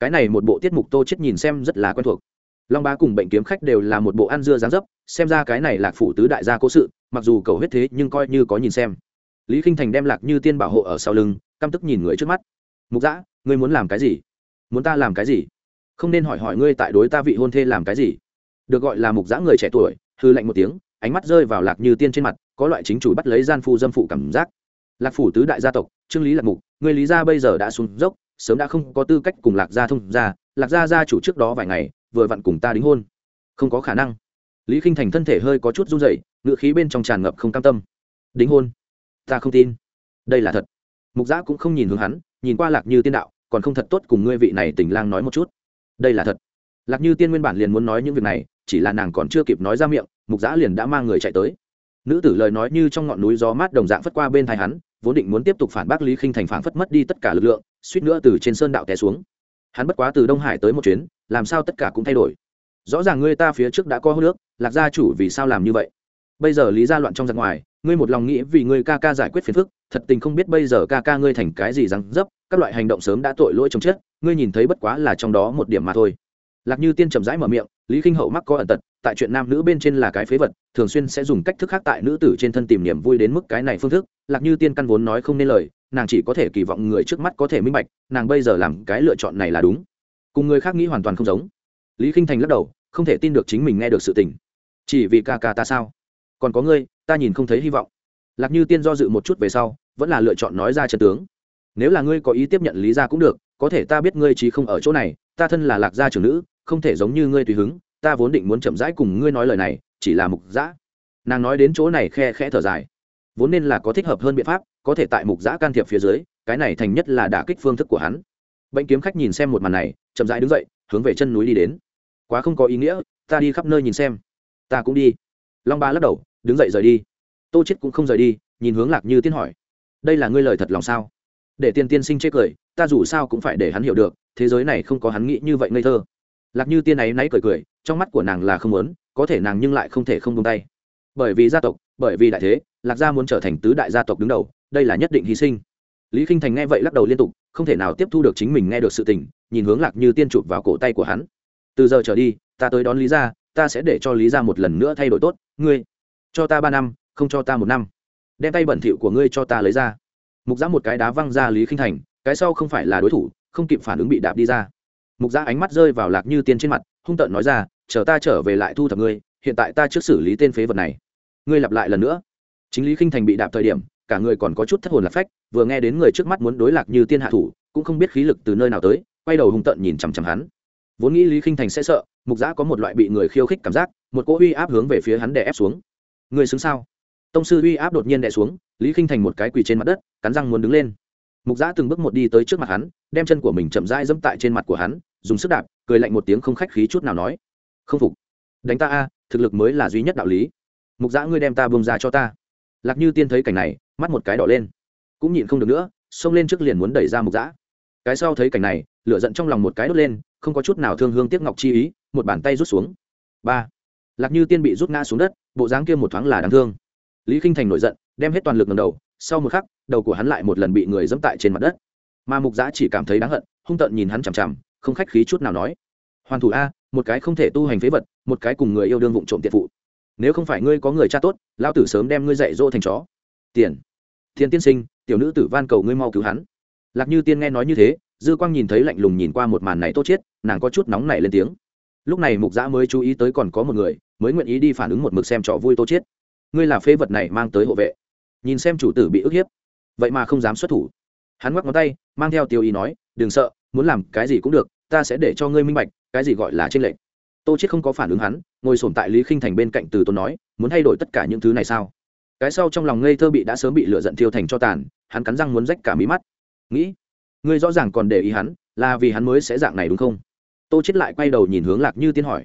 Cái này một bộ tiết mục tô chết nhìn xem rất là quen thuộc long bá cùng bệnh kiếm khách đều là một bộ ăn dưa dáng dấp, xem ra cái này lạc phủ tứ đại gia cố sự, mặc dù cầu huyết thế nhưng coi như có nhìn xem. Lý k i n h thành đem lạc như tiên bảo hộ ở sau lưng, căm tức nhìn người trước mắt. Mục giã ngươi muốn làm cái gì? Muốn ta làm cái gì? Không nên hỏi hỏi ngươi tại đối ta vị hôn thê làm cái gì. Được gọi là mục giã người trẻ tuổi, hư lạnh một tiếng, ánh mắt rơi vào lạc như tiên trên mặt, có loại chính chủ bắt lấy gian phu dâm phụ cảm giác. Lạc phủ tứ đại gia tộc, trương lý lạc mục người lý gia bây giờ đã xuống dốc, sớm đã không có tư cách cùng lạc gia thông gia, lạc gia gia chủ trước đó vài ngày vừa vặn cùng ta đính hôn. Không có khả năng. Lý k i n h thành thân thể hơi có chút run dậy ngự khí bên trong tràn ngập không cam tâm. Đính hôn? Ta không tin. Đây là thật. Mục giã cũng không nhìn hướng hắn, nhìn qua lạc như tiên đạo, còn không thật tốt cùng ngươi vị này tình lang nói một chút. Đây là thật. Lạc như tiên nguyên bản liền muốn nói những việc này, chỉ là nàng còn chưa kịp nói ra miệng, mục giã liền đã mang người chạy tới. Nữ tử lời nói như trong ngọn núi gió mát đồng dạng phất qua bên thai hắn, vốn định muốn tiếp tục phản bác lý khinh thành phản phất mất đi tất cả lực lượng, suýt nữa từ trên sơn đạo té xuống. Hắn bất quá từ đông hải tới một chuyến làm sao tất cả cũng thay đổi? Rõ ràng ngươi ta phía trước đã có hô nước, lạc gia chủ vì sao làm như vậy? Bây giờ lý gia loạn trong giặc ngoài, ngươi một lòng nghĩ vì ngươi ca ca giải quyết phiền phức, thật tình không biết bây giờ ca ca ngươi thành cái gì răng dấp, các loại hành động sớm đã tội lỗi chồng chết, ngươi nhìn thấy bất quá là trong đó một điểm mà thôi. Lạc như tiên chậm rãi mở miệng, lý k i n h hậu mắc có ẩn tật, tại chuyện nam nữ bên trên là cái phế vật, thường xuyên sẽ dùng cách thức khác tại nữ tử trên thân tìm niềm vui đến mức cái này phương thức. Lạc như tiên căn vốn nói không nên lời, nàng chỉ có thể kỳ vọng người trước mắt có thể minh bạch, nàng bây giờ làm cái lựa chọn này là đúng cùng người khác nghĩ hoàn toàn không giống. Lý k i n h thành lắc đầu, không thể tin được chính mình nghe được sự tình. Chỉ vì ca ca ta sao? Còn có ngươi, ta nhìn không thấy hy vọng. Lạc như tiên do dự một chút về sau, vẫn là lựa chọn nói ra trần tướng. Nếu là ngươi có ý tiếp nhận lý ra cũng được, có thể ta biết ngươi trí không ở chỗ này, ta thân là lạc gia trưởng nữ, không thể giống như ngươi tùy hứng, ta vốn định muốn chậm rãi cùng ngươi nói lời này, chỉ là mục giã nàng nói đến chỗ này khe khẽ thở dài. Vốn nên là có thích hợp hơn biện pháp, có thể tại mục giã can thiệp phía dưới, cái này thành nhất là đả kích phương thức của hắn. Bệnh kiếm khách nhìn xem một màn này chậm rãi đứng dậy, hướng về chân núi đi đến. Quá không có ý nghĩa, ta đi khắp nơi nhìn xem. Ta cũng đi. Long ba lắc đầu, đứng dậy rời đi. Tô chết cũng không rời đi, nhìn hướng lạc như tiên hỏi. Đây là ngươi lời thật lòng sao? Để tiên tiên sinh chê cười, ta dù sao cũng phải để hắn hiểu được, thế giới này không có hắn nghĩ như vậy ngây thơ. Lạc như tiên ấy náy cười cười, trong mắt của nàng là không muốn, có thể nàng nhưng lại không thể không buông tay. Bởi vì gia tộc, bởi vì đại thế, lạc gia muốn trở thành tứ đại gia tộc đứng đầu, đây là nhất định hy sinh lý k i n h thành nghe vậy lắc đầu liên tục, không thể nào tiếp thu được chính mình nghe được sự tình, nhìn hướng lạc như tiên chụp vào cổ tay của hắn. Từ giờ trở đi, ta tới đón lý gia, ta sẽ để cho lý gia một lần nữa thay đổi tốt. Ngươi cho ta ba năm, không cho ta một năm. Đem tay bẩn thỉu của ngươi cho ta lấy ra. Mục giã một cái đá văng ra lý k i n h thành, cái sau không phải là đối thủ, không kịp phản ứng bị đạp đi ra. Mục giã ánh mắt rơi vào lạc như tiên trên mặt, hung tợn nói ra, chờ ta trở về lại thu thập ngươi, hiện tại ta trước xử lý tên phế vật này. Ngươi lặp lại lần nữa. Chính lý khinh thành bị đạp thời điểm cả người còn có chút thất hồn lạc phách, vừa nghe đến người trước mắt muốn đối lạc như tiên hạ thủ, cũng không biết khí lực từ nơi nào tới, quay đầu hung tợn nhìn chằm chằm hắn. Vốn nghĩ lý khinh thành sẽ sợ, mục giã có một loại bị người khiêu khích cảm giác, một cỗ uy áp hướng về phía hắn đè ép xuống. Người xứng sao? Tông sư uy áp đột nhiên đè xuống, lý khinh thành một cái quỳ trên mặt đất, cắn răng muốn đứng lên. Mục giã từng bước một đi tới trước mặt hắn, đem chân của mình chậm rãi dẫm tại trên mặt của hắn, dùng sức đạp, cười lạnh một tiếng không khách khí chút nào nói. Không phục. Đánh ta a, thực lực mới là duy nhất đạo lý. Mục giã ngươi đem ta bông ra cho ta. Lạc như tiên thấy cảnh này mắt một cái đỏ lên. Cũng nhịn không được nữa, xông lên trước liền muốn đẩy ra mục giã cái sau thấy cảnh này, lửa giận trong lòng một cái đốt lên, không có chút nào thương hương tiếc ngọc chi ý, một bàn tay rút xuống. Ba. Lạc như tiên bị rút ngã xuống đất, bộ dáng kia một thoáng là đáng thương. Lý k i n h thành nổi giận, đem hết toàn lực ngầm đầu, sau một khắc, đầu của hắn lại một lần bị người dẫm tại trên mặt đất. Mà mục giã chỉ cảm thấy đáng hận, hung tợn nhìn hắn chằm chằm, không khách khí chút nào nói. Hoàn thủ a, một cái không thể tu hành phế vật, một cái cùng người yêu đương vụng trộm tiện phụ. Nếu không phải ngươi có người cha tốt lao tử sớm đem ngươi dạy dỗ thành chó tiền. Thiên tiên sinh, tiểu nữ tử van cầu ngươi mau cứu hắn. Lạc như tiên nghe nói như thế, dư quang nhìn thấy lạnh lùng nhìn qua một màn này tốt chết, nàng có chút nóng nảy lên tiếng. Lúc này mục giã mới chú ý tới còn có một người, mới nguyện ý đi phản ứng một mực xem trò vui tô chết. Ngươi là phế vật này mang tới hộ vệ. Nhìn xem chủ tử bị ức hiếp, vậy mà không dám xuất thủ. Hắn ngoắc ngón tay, mang theo tiêu ý nói, đừng sợ, muốn làm cái gì cũng được, ta sẽ để cho ngươi minh bạch, cái gì gọi là tranh lệch. Tô chết không có phản ứng hắn, ngồi sổm tại lý khinh thành bên cạnh từ tôn nói, muốn thay đổi tất cả những thứ này sao? Cái sau trong lòng ngây thơ bị đã sớm bị lửa giận thiêu thành cho tàn, hắn cắn răng muốn rách cả mí mắt. Nghĩ, ngươi rõ ràng còn để ý hắn, là vì hắn mới sẽ dạng này đúng không? Tô chết lại quay đầu nhìn hướng lạc như tiên hỏi,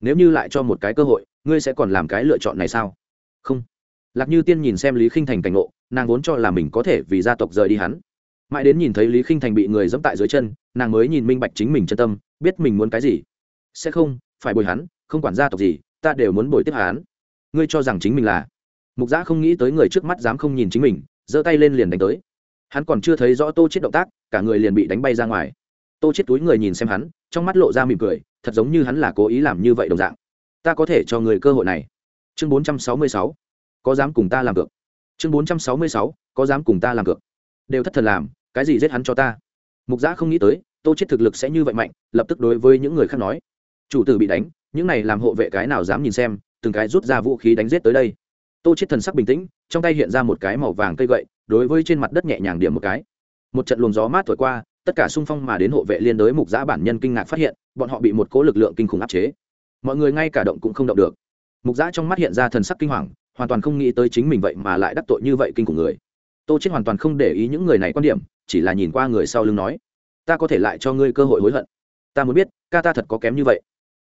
nếu như lại cho một cái cơ hội, ngươi sẽ còn làm cái lựa chọn này sao? Không. Lạc như tiên nhìn xem lý khinh thành cảnh ngộ, nàng vốn cho là mình có thể vì gia tộc rời đi hắn. Mãi đến nhìn thấy lý khinh thành bị người dẫm tại dưới chân, nàng mới nhìn minh bạch chính mình chân tâm, biết mình muốn cái gì. Sẽ không, phải bồi hắn, không quản gia tộc gì, ta đều muốn bồi tiếp hắn. Ngươi cho rằng chính mình là mục giã không nghĩ tới người trước mắt dám không nhìn chính mình, giơ tay lên liền đánh tới. Hắn còn chưa thấy rõ tô chết động tác, cả người liền bị đánh bay ra ngoài. Tô chết túi người nhìn xem hắn, trong mắt lộ ra mỉm cười, thật giống như hắn là cố ý làm như vậy đồng dạng. Ta có thể cho người cơ hội này. Chương bốn trăm sáu mươi sáu. Có dám cùng ta làm cược. Chương bốn trăm sáu mươi sáu. Có dám cùng ta làm cược. Đều thất thần làm, cái gì giết hắn cho ta? Mục giã không nghĩ tới, tô chết thực lực sẽ như vậy mạnh, lập tức đối với những người khác nói. Chủ tử bị đánh, những này làm hộ vệ cái nào dám nhìn xem, từng cái rút ra vũ khí đánh giết tới đây tô chết thần sắc bình tĩnh, trong tay hiện ra một cái màu vàng cây gậy, đối với trên mặt đất nhẹ nhàng điểm một cái. Một trận luồng gió mát thổi qua, tất cả xung phong mà đến hộ vệ liên đối mục giã bản nhân kinh ngạc phát hiện, bọn họ bị một cố lực lượng kinh khủng áp chế. Mọi người ngay cả động cũng không động được. Mục giã trong mắt hiện ra thần sắc kinh hoàng, hoàn toàn không nghĩ tới chính mình vậy mà lại đắc tội như vậy kinh khủng người. Tô chết hoàn toàn không để ý những người này quan điểm, chỉ là nhìn qua người sau lưng nói, ta có thể lại cho ngươi cơ hội hối hận. Ta muốn biết, ca ta thật có kém như vậy.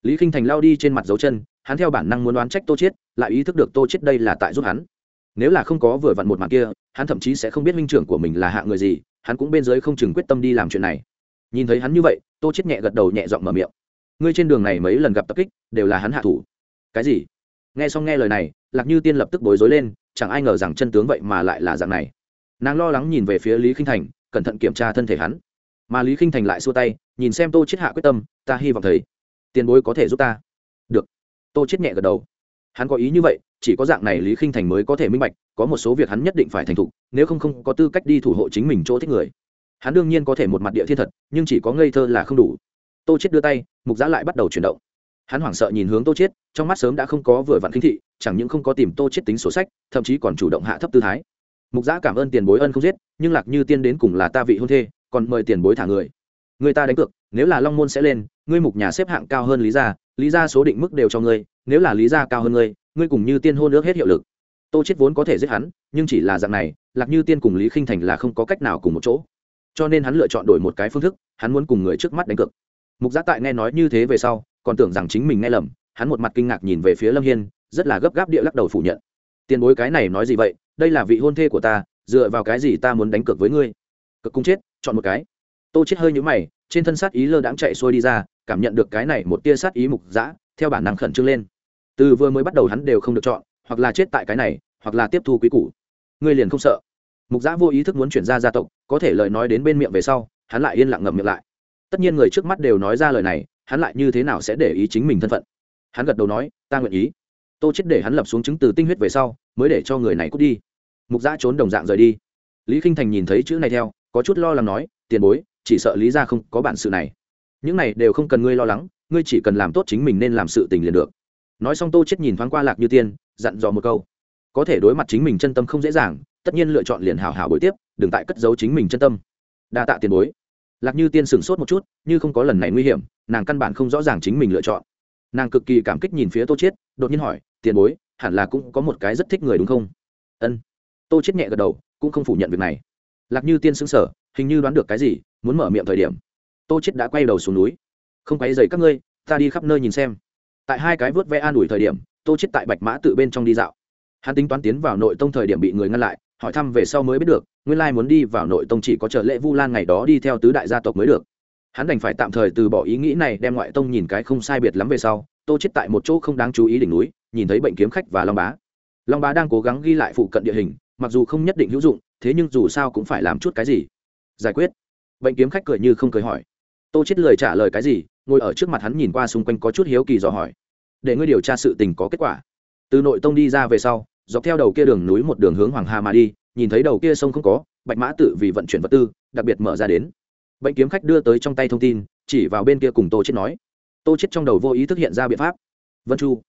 Lý k i n h thành lao đi trên mặt dấu chân hắn theo bản năng muốn đoán trách tô chết lại ý thức được tô chết đây là tại giúp hắn. Nếu là không có vừa vặn một màn kia, hắn thậm chí sẽ không biết minh trưởng của mình là hạ người gì, hắn cũng bên dưới không chừng quyết tâm đi làm chuyện này. Nhìn thấy hắn như vậy, tô chết nhẹ gật đầu nhẹ giọng mở miệng. Ngươi trên đường này mấy lần gặp tập kích, đều là hắn hạ thủ. Cái gì? Nghe xong nghe lời này, lạc như tiên lập tức bối rối lên, chẳng ai ngờ rằng chân tướng vậy mà lại là dạng này. Nàng lo lắng nhìn về phía lý khinh thành, cẩn thận kiểm tra thân thể hắn. Mà lý khinh thành lại xua tay, nhìn xem tô chết hạ quyết tâm, ta hy vọng thấy tiền bối có thể giúp ta. Được tô chết nhẹ gật đầu. Hắn có ý như vậy, chỉ có dạng này lý khinh thành mới có thể minh bạch, có một số việc hắn nhất định phải thành thục, nếu không không có tư cách đi thủ hộ chính mình chỗ thích người. Hắn đương nhiên có thể một mặt địa thiên thật, nhưng chỉ có ngây thơ là không đủ. Tô chết đưa tay, mục giã lại bắt đầu chuyển động. Hắn hoảng sợ nhìn hướng tô chết, trong mắt sớm đã không có vừa vặn khinh thị, chẳng những không có tìm tô chết tính sổ sách, thậm chí còn chủ động hạ thấp tư thái. Mục giã cảm ơn tiền bối ân không giết, nhưng lạc như tiên đến cùng là ta vị hôn thê, còn mời tiền bối thả người. Người ta đánh cược, nếu là long môn sẽ lên, ngươi mục nhà xếp hạng cao hơn lý gia lý gia số định mức đều cho ngươi, nếu là lý gia cao hơn ngươi ngươi cùng như tiên hôn ước hết hiệu lực. Tô chết vốn có thể giết hắn, nhưng chỉ là dạng này, lạc như tiên cùng lý khinh thành là không có cách nào cùng một chỗ. Cho nên hắn lựa chọn đổi một cái phương thức, hắn muốn cùng người trước mắt đánh cược. Mục giác tại nghe nói như thế về sau, còn tưởng rằng chính mình nghe lầm, hắn một mặt kinh ngạc nhìn về phía lâm hiên, rất là gấp gáp địa lắc đầu phủ nhận. Tiền bối cái này nói gì vậy? Đây là vị hôn thê của ta, dựa vào cái gì ta muốn đánh cược với ngươi? Cực cung chết, chọn một cái. Tô chết hơi nhũ mày trên thân sát ý lơ đãng chạy xuôi đi ra, cảm nhận được cái này một tia sát ý mục dã, theo bản năng khẩn trương lên. Từ vừa mới bắt đầu hắn đều không được chọn, hoặc là chết tại cái này, hoặc là tiếp thu quý củ. Ngươi liền không sợ. Mục dã vô ý thức muốn chuyển ra gia tộc, có thể lời nói đến bên miệng về sau, hắn lại yên lặng ngậm miệng lại. Tất nhiên người trước mắt đều nói ra lời này, hắn lại như thế nào sẽ để ý chính mình thân phận? Hắn gật đầu nói, ta nguyện ý. Tô chết để hắn lập xuống chứng từ tinh huyết về sau, mới để cho người này cút đi. Mục giã trốn đồng dạng rời đi. Lý k i n h thành nhìn thấy chữ này theo, có chút lo lắng nói, tiền bối chỉ sợ lý ra không có bản sự này. Những này đều không cần ngươi lo lắng, ngươi chỉ cần làm tốt chính mình nên làm sự tình liền được. Nói xong tô chết nhìn thoáng qua lạc như tiên, dặn dò một câu. Có thể đối mặt chính mình chân tâm không dễ dàng, tất nhiên lựa chọn liền hào hào bồi tiếp, đừng tại cất giấu chính mình chân tâm. Đa tạ tiền bối. Lạc như tiên sửng sốt một chút, như không có lần này nguy hiểm, nàng căn bản không rõ ràng chính mình lựa chọn. Nàng cực kỳ cảm kích nhìn phía tô chết đột nhiên hỏi, tiền bối, hẳn là cũng có một cái rất thích người đúng không? Ân. Tô chết nhẹ gật đầu, cũng không phủ nhận việc này lạc như tiên sững sở, hình như đoán được cái gì muốn mở miệng thời điểm. Tô chiết đã quay đầu xuống núi. Không quay dày các ngươi ta đi khắp nơi nhìn xem. Tại hai cái vớt ve an ủi thời điểm tô chiết tại bạch mã tự bên trong đi dạo. Hắn tính toán tiến vào nội tông thời điểm bị người ngăn lại hỏi thăm về sau mới biết được nguyên lai muốn đi vào nội tông chỉ có chờ lễ vu lan ngày đó đi theo tứ đại gia tộc mới được. Hắn đành phải tạm thời từ bỏ ý nghĩ này đem ngoại tông nhìn cái không sai biệt lắm về sau tô chết tại một chỗ không đáng chú ý đỉnh núi nhìn thấy bệnh kiếm khách và long bá. Long bá đang cố gắng ghi lại phụ cận địa hình mặc dù không nhất định hữu dụng thế nhưng dù sao cũng phải làm chút cái gì? Giải quyết. Bệnh kiếm khách cười như không cười hỏi. Tô chết lời trả lời cái gì, ngồi ở trước mặt hắn nhìn qua xung quanh có chút hiếu kỳ dò hỏi. Để ngươi điều tra sự tình có kết quả. Từ nội tông đi ra về sau, dọc theo đầu kia đường núi một đường hướng hoàng hà mà đi, nhìn thấy đầu kia sông không có, bạch mã tự vì vận chuyển vật tư, đặc biệt mở ra đến. Bệnh kiếm khách đưa tới trong tay thông tin, chỉ vào bên kia cùng tô chết nói. Tô chết trong đầu vô ý thức hiện ra biện pháp. Vân chu.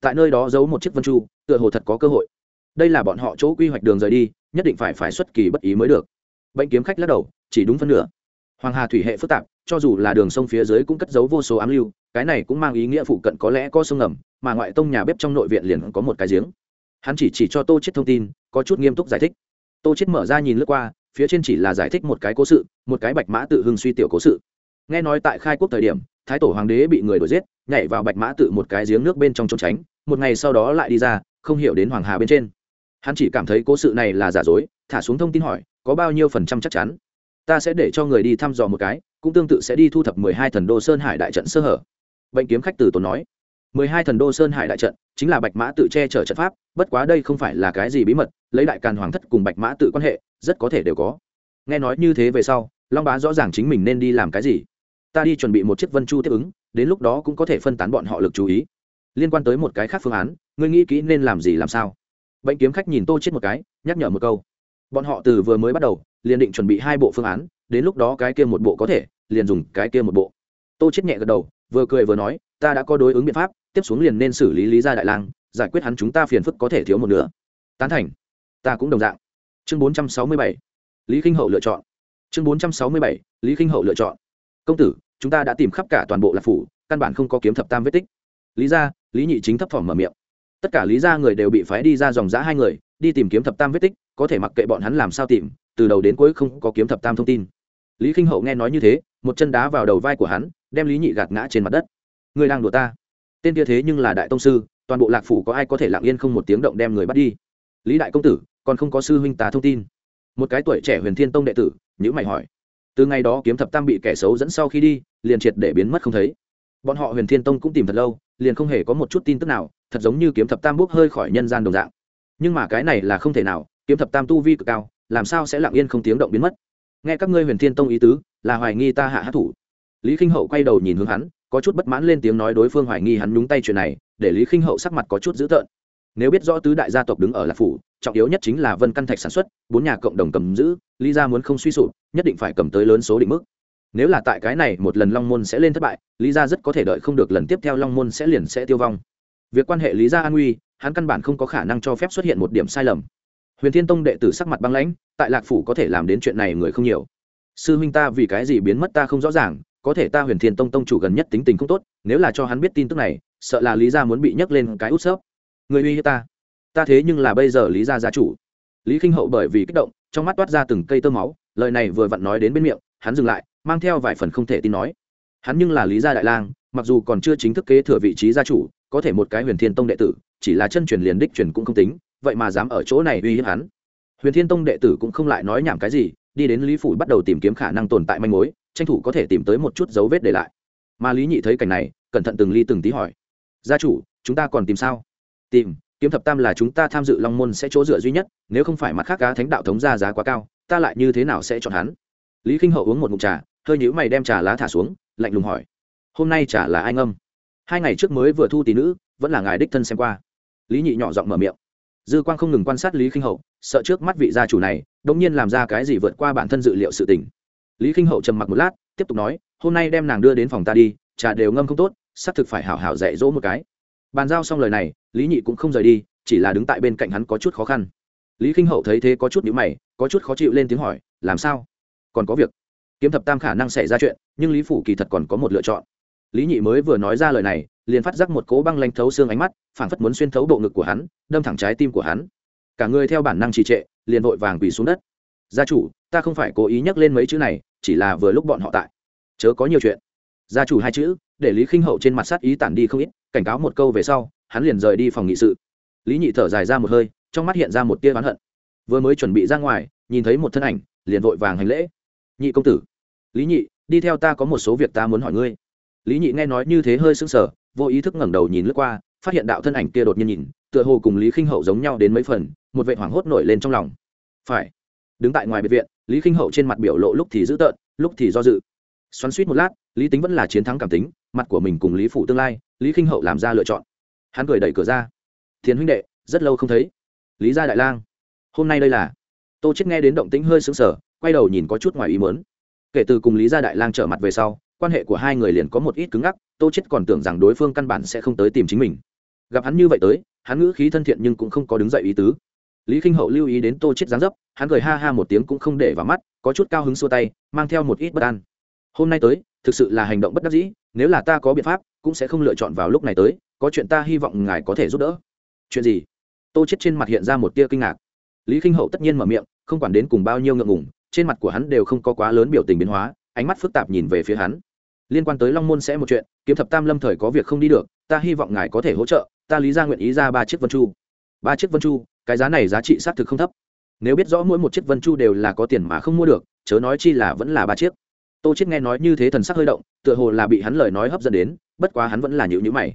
Tại nơi đó giấu một chiếc vân chu, tựa hồ thật có cơ hội đây là bọn họ chỗ quy hoạch đường rời đi, nhất định phải phải xuất kỳ bất ý mới được. Bệnh kiếm khách lắc đầu, chỉ đúng phân nửa. Hoàng hà thủy hệ phức tạp, cho dù là đường sông phía dưới cũng cất giấu vô số ám lưu, cái này cũng mang ý nghĩa phụ cận có lẽ có sông ngầm, mà ngoại tông nhà bếp trong nội viện liền có một cái giếng. Hắn chỉ chỉ cho tô chết thông tin, có chút nghiêm túc giải thích. Tô chết mở ra nhìn lướt qua, phía trên chỉ là giải thích một cái cố sự, một cái bạch mã tự hưng suy tiểu cố sự. Nghe nói tại khai quốc thời điểm, thái tổ hoàng đế bị người đuổi giết, nhảy vào bạch mã tự một cái giếng nước bên trong trốn tránh, một ngày sau đó lại đi ra, không hiểu đến hoàng hà bên trên hắn chỉ cảm thấy cố sự này là giả dối, thả xuống thông tin hỏi, có bao nhiêu phần trăm chắc chắn? Ta sẽ để cho người đi thăm dò một cái, cũng tương tự sẽ đi thu thập mười hai thần đô sơn hải đại trận sơ hở. Bệnh kiếm khách từ tốn nói. mười hai thần đô sơn hải đại trận, chính là bạch mã tự che chở trận pháp, bất quá đây không phải là cái gì bí mật, lấy đại càn hoàng thất cùng bạch mã tự quan hệ, rất có thể đều có. Nghe nói như thế về sau, long bá rõ ràng chính mình nên đi làm cái gì. Ta đi chuẩn bị một chiếc vân chu tiếp ứng, đến lúc đó cũng có thể phân tán bọn họ lực chú ý. Liên quan tới một cái khác phương án, ngươi nghĩ kỹ nên làm gì làm sao? Bệnh kiếm khách nhìn tô chết một cái, nhắc nhở một câu. Bọn họ từ vừa mới bắt đầu, liền định chuẩn bị hai bộ phương án, đến lúc đó cái kia một bộ có thể, liền dùng cái kia một bộ. Tô chết nhẹ gật đầu, vừa cười vừa nói, ta đã có đối ứng biện pháp, tiếp xuống liền nên xử lý lý gia đại lang, giải quyết hắn chúng ta phiền phức có thể thiếu một nửa. Tán thành. Ta cũng đồng dạng. Chương 467 lý kinh hậu lựa chọn. Chương 467 lý kinh hậu lựa chọn. Công tử, chúng ta đã tìm khắp cả toàn bộ lạc phủ, căn bản không có kiếm thập tam vết tích. Lý gia, lý nhị chính thấp thỏm mở miệng tất cả lý gia người đều bị phái đi ra dòng giã hai người, đi tìm kiếm thập tam vết tích, có thể mặc kệ bọn hắn làm sao tìm, từ đầu đến cuối không có kiếm thập tam thông tin. Lý k i n h hậu nghe nói như thế, một chân đá vào đầu vai của hắn, đem lý nhị gạt ngã trên mặt đất. Người đang đùa ta. Tên kia thế nhưng là đại tông sư, toàn bộ lạc phủ có ai có thể lặng yên không một tiếng động đem người bắt đi? Lý đại công tử, còn không có sư huynh tá thông tin. Một cái tuổi trẻ huyền thiên tông đệ tử nhữ mày hỏi. Từ ngày đó kiếm thập tam bị kẻ xấu dẫn sau khi đi, liền triệt để biến mất không thấy bọn họ huyền thiên tông cũng tìm thật lâu, liền không hề có một chút tin tức nào, thật giống như kiếm thập tam bốc hơi khỏi nhân gian đồng dạng. Nhưng mà cái này là không thể nào, kiếm thập tam tu vi cực cao, làm sao sẽ lặng yên không tiếng động biến mất? Nghe các ngươi huyền thiên tông ý tứ, là hoài nghi ta hạ hát thủ lý k i n h hậu quay đầu nhìn hướng hắn, có chút bất mãn lên tiếng nói đối phương hoài nghi hắn nhúng tay chuyện này, để lý k i n h hậu sắc mặt có chút dữ tợn. Nếu biết rõ tứ đại gia tộc đứng ở lạc phủ, trọng yếu nhất chính là vân căn thạch sản xuất, bốn nhà cộng đồng cầm giữ, lý gia muốn không suy sụp, nhất định phải cầm tới lớn số định mức nếu là tại cái này, một lần long môn sẽ lên thất bại, lý gia rất có thể đợi không được lần tiếp theo long môn sẽ liền sẽ tiêu vong. Việc quan hệ lý gia an nguy hắn căn bản không có khả năng cho phép xuất hiện một điểm sai lầm. Huyền thiên tông đệ tử sắc mặt băng lãnh, tại lạc phủ có thể làm đến chuyện này người không nhiều. Sư huynh ta vì cái gì biến mất ta không rõ ràng, có thể ta huyền thiên tông tông chủ gần nhất tính tình không tốt, nếu là cho hắn biết tin tức này, sợ là lý gia muốn bị nhấc lên cái út xớp người uy hiếp ta. Ta thế nhưng là bây giờ lý gia gia chủ. Lý k i n h hậu bởi vì kích động, trong mắt toát ra từng cây tơ máu, lời này vừa vặn nói đến bên miệng, hắn dừng lại mang theo vài phần không thể tin nói. Hắn nhưng là lý gia đại lang, mặc dù còn chưa chính thức kế thừa vị trí gia chủ, có thể một cái huyền thiên tông đệ tử, chỉ là chân truyền liền đích truyền cũng không tính, vậy mà dám ở chỗ này uy hiếp hắn. Huyền thiên tông đệ tử cũng không lại nói nhảm cái gì, đi đến lý phủ bắt đầu tìm kiếm khả năng tồn tại manh mối, tranh thủ có thể tìm tới một chút dấu vết để lại. Mà lý nhị thấy cảnh này, cẩn thận từng ly từng tí hỏi. Gia chủ, chúng ta còn tìm sao? Tìm, kiếm thập tam là chúng ta tham dự long môn sẽ chỗ dựa duy nhất, nếu không phải mặt khác cá thánh đạo thống ra giá quá cao, ta lại như thế nào sẽ chọn hắn? Lý k i n h hậu uống một mụn trà hơi nhữ mày đem trà lá thả xuống, lạnh lùng hỏi, hôm nay trà là ai ngâm? Hai ngày trước mới vừa thu tỷ nữ, vẫn là ngài đích thân xem qua. Lý nhị nhỏ giọng mở miệng. Dư quang không ngừng quan sát lý k i n h hậu, sợ trước mắt vị gia chủ này đ ỗ n g nhiên làm ra cái gì vượt qua bản thân dự liệu sự tình. Lý k i n h hậu trầm mặc một lát, tiếp tục nói, hôm nay đem nàng đưa đến phòng ta đi, trà đều ngâm không tốt, xác thực phải hảo hảo dạy dỗ một cái. Bàn giao xong lời này, lý nhị cũng không rời đi, chỉ là đứng tại bên cạnh hắn có chút khó khăn. Lý k i n h hậu thấy thế có chút nhữ mày, có chút khó chịu lên tiếng hỏi, làm sao? Còn có việc? Kiếm thập tam khả năng xảy ra chuyện, nhưng lý phủ kỳ thật còn có một lựa chọn. Lý nhị mới vừa nói ra lời này, liền phát giác một cố băng lanh thấu xương ánh mắt, phảng phất muốn xuyên thấu bộ ngực của hắn, đâm thẳng trái tim của hắn. Cả người theo bản năng trì trệ, liền vội vàng quỳ xuống đất. Gia chủ, ta không phải cố ý nhắc lên mấy chữ này, chỉ là vừa lúc bọn họ tại. Chớ có nhiều chuyện. Gia chủ hai chữ, để lý khinh hậu trên mặt sát ý tản đi không ít, cảnh cáo một câu về sau, hắn liền rời đi phòng nghị sự. Lý nhị thở dài ra một hơi, trong mắt hiện ra một tia oán hận. Vừa mới chuẩn bị ra ngoài, nhìn thấy một thân ảnh, liền vội vàng hành lễ nhị công tử. Lý nhị, đi theo ta có một số việc ta muốn hỏi ngươi. Lý nhị nghe nói như thế hơi sững sờ, vô ý thức ngẩng đầu nhìn lướt qua, phát hiện đạo thân ảnh kia đột nhiên nhìn, tựa hồ cùng lý khinh hậu giống nhau đến mấy phần, một vệ hoảng hốt nổi lên trong lòng. Phải. Đứng tại ngoài biệt viện, lý khinh hậu trên mặt biểu lộ lúc thì dữ tợn, lúc thì do dự. Xoắn suýt một lát, lý tính vẫn là chiến thắng cảm tính, mặt của mình cùng lý phụ tương lai, lý khinh hậu làm ra lựa chọn. Hắn cười đẩy cửa ra. Thiền huynh đệ, rất lâu không thấy. Lý gia đại lang. Hôm nay đây là. Tô chết nghe đến động tĩnh hơi sững sờ quay đầu nhìn có chút ngoài ý muốn. Kể từ cùng lý gia đại lang trở mặt về sau, quan hệ của hai người liền có một ít cứng ngắc, tô chết còn tưởng rằng đối phương căn bản sẽ không tới tìm chính mình. Gặp hắn như vậy tới, hắn ngữ khí thân thiện nhưng cũng không có đứng dậy ý tứ. Lý k i n h hậu lưu ý đến tô chết dáng dấp, hắn cười ha ha một tiếng cũng không để vào mắt, có chút cao hứng xua tay, mang theo một ít bất an. Hôm nay tới, thực sự là hành động bất đắc dĩ, nếu là ta có biện pháp, cũng sẽ không lựa chọn vào lúc này tới, có chuyện ta hy vọng ngài có thể giúp đỡ. Chuyện gì? Tô chết trên mặt hiện ra một tia kinh ngạc. Lý k i n h hậu tất nhiên mở miệng, không quản đến cùng bao nhiêu ngượng ngùng trên mặt của hắn đều không có quá lớn biểu tình biến hóa, ánh mắt phức tạp nhìn về phía hắn. Liên quan tới long môn sẽ một chuyện, kiếm thập tam lâm thời có việc không đi được, ta hy vọng ngài có thể hỗ trợ, ta lý ra nguyện ý ra ba chiếc vân chu. Ba chiếc vân chu, cái giá này giá trị xác thực không thấp. Nếu biết rõ mỗi một chiếc vân chu đều là có tiền mà không mua được, chớ nói chi là vẫn là ba chiếc. Tô chết nghe nói như thế thần sắc hơi động, tựa hồ là bị hắn lời nói hấp dẫn đến, bất quá hắn vẫn là nhữ nhữ mày.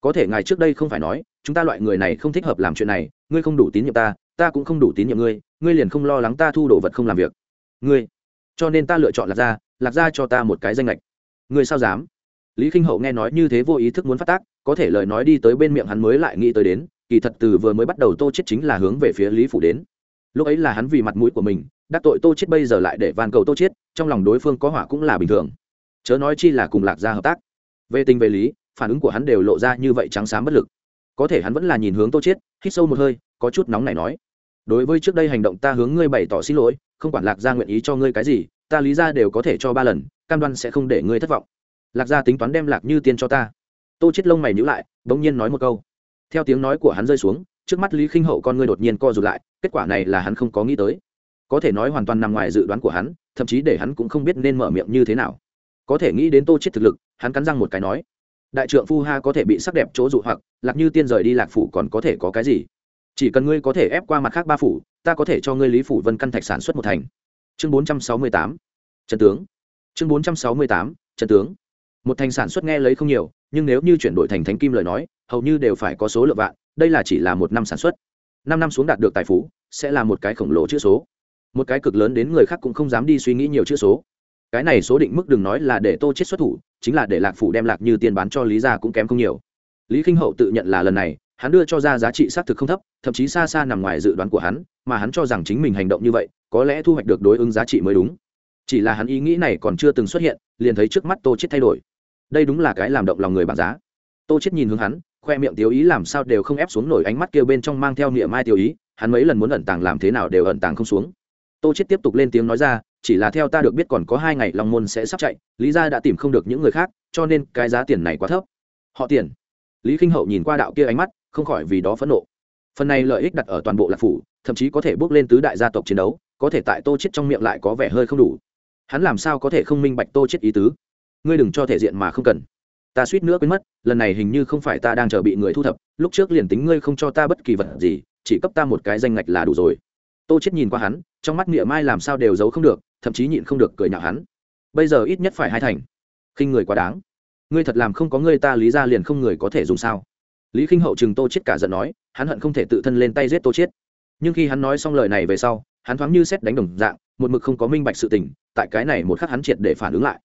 Có thể ngài trước đây không phải nói, chúng ta loại người này không thích hợp làm chuyện này, ngươi không đủ tín nhiệm ta ta cũng không đủ tín nhiệm ngươi ngươi liền không lo lắng ta thu đồ vật không làm việc ngươi. Cho nên ta lựa chọn lạc gia, lạc gia cho ta một cái danh lệch ngươi sao dám? Lý k i n h hậu nghe nói như thế vô ý thức muốn phát tác có thể lời nói đi tới bên miệng hắn mới lại nghĩ tới đến kỳ thật từ vừa mới bắt đầu tô chết chính là hướng về phía lý phủ đến. Lúc ấy là hắn vì mặt mũi của mình đắc tội tô chết bây giờ lại để van cầu tô chết trong lòng đối phương có hỏa cũng là bình thường. Chớ nói chi là cùng lạc gia hợp tác. Về tình về lý phản ứng của hắn đều lộ ra như vậy trắng xám bất lực. Có thể hắn vẫn là nhìn hướng tô chết hít sâu một hơi có chút nóng này nói đối với trước đây hành động ta hướng ngươi bày tỏ xin lỗi, không quản lạc gia nguyện ý cho ngươi cái gì, ta lý ra đều có thể cho ba lần, cam đoan sẽ không để ngươi thất vọng. Lạc gia tính toán đem lạc như tiên cho ta. Tô chết lông mày nhíu lại, bỗng nhiên nói một câu. Theo tiếng nói của hắn rơi xuống, trước mắt lý khinh hậu con ngươi đột nhiên co rụt lại, kết quả này là hắn không có nghĩ tới. Có thể nói hoàn toàn nằm ngoài dự đoán của hắn, thậm chí để hắn cũng không biết nên mở miệng như thế nào. Có thể nghĩ đến tô chết thực lực, hắn cắn răng một cái nói. Đại trượng phu ha có thể bị sắc đẹp chỗ dụ hoặc, lạc như tiên rời đi lạc phủ còn có thể có cái gì? Chỉ cần ngươi có thể ép qua mặt khác ba phủ, ta có thể cho ngươi lý phủ vân căn thạch sản xuất một thành. Chương bốn trăm sáu mươi tám, trần tướng. Chương bốn trăm sáu mươi tám, trần tướng. Một thành sản xuất nghe lấy không nhiều, nhưng nếu như chuyển đổi thành thánh kim lời nói, hầu như đều phải có số lượng vạn, đây là chỉ là một năm sản xuất. Năm năm xuống đạt được tài phú, sẽ là một cái khổng lồ chữ số. Một cái cực lớn đến người khác cũng không dám đi suy nghĩ nhiều chữ số. Cái này số định mức đừng nói là để tô chết xuất thủ, chính là để lạc phủ đem lạc như tiền bán cho lý gia cũng kém không nhiều. Lý k hậu tự nhận là lần này hắn đưa cho ra giá trị xác thực không thấp, thậm chí xa xa nằm ngoài dự đoán của hắn, mà hắn cho rằng chính mình hành động như vậy, có lẽ thu hoạch được đối ứng giá trị mới đúng. Chỉ là hắn ý nghĩ này còn chưa từng xuất hiện, liền thấy trước mắt tô chết thay đổi. Đây đúng là cái làm động lòng người bảng giá. Tô chết nhìn hướng hắn, khoe miệng tiêu ý làm sao đều không ép xuống nổi ánh mắt kia bên trong mang theo niệm mai tiêu ý, hắn mấy lần muốn ẩn tàng làm thế nào đều ẩn tàng không xuống. Tô chết tiếp tục lên tiếng nói ra, chỉ là theo ta được biết còn có hai ngày long môn sẽ sắp chạy, lý gia đã tìm không được những người khác, cho nên cái giá tiền này quá thấp. Họ tiền. Lý k hậu nhìn qua đạo kia ánh mắt không khỏi vì đó phẫn nộ. Phần này lợi ích đặt ở toàn bộ lạc phủ, thậm chí có thể bước lên tứ đại gia tộc chiến đấu, có thể tại tô chết trong miệng lại có vẻ hơi không đủ. Hắn làm sao có thể không minh bạch tô chết ý tứ? Ngươi đừng cho thể diện mà không cần. Ta suýt nữa quên mất, lần này hình như không phải ta đang chờ bị người thu thập, lúc trước liền tính ngươi không cho ta bất kỳ vật gì, chỉ cấp ta một cái danh ngạch là đủ rồi. Tô chết nhìn qua hắn, trong mắt nghĩa mai làm sao đều giấu không được, thậm chí nhịn không được cười nhạo hắn. Bây giờ ít nhất phải hai thành. Khinh người quá đáng. Ngươi thật làm không có ngươi ta lý ra liền không người có thể dùng sao? Lý khinh hậu chừng tô chết cả giận nói, hắn hận không thể tự thân lên tay giết tô chết nhưng khi hắn nói xong lời này về sau, hắn thoáng như xét đánh đồng dạng, một mực không có minh bạch sự tình, tại cái này một khắc hắn triệt để phản ứng lại.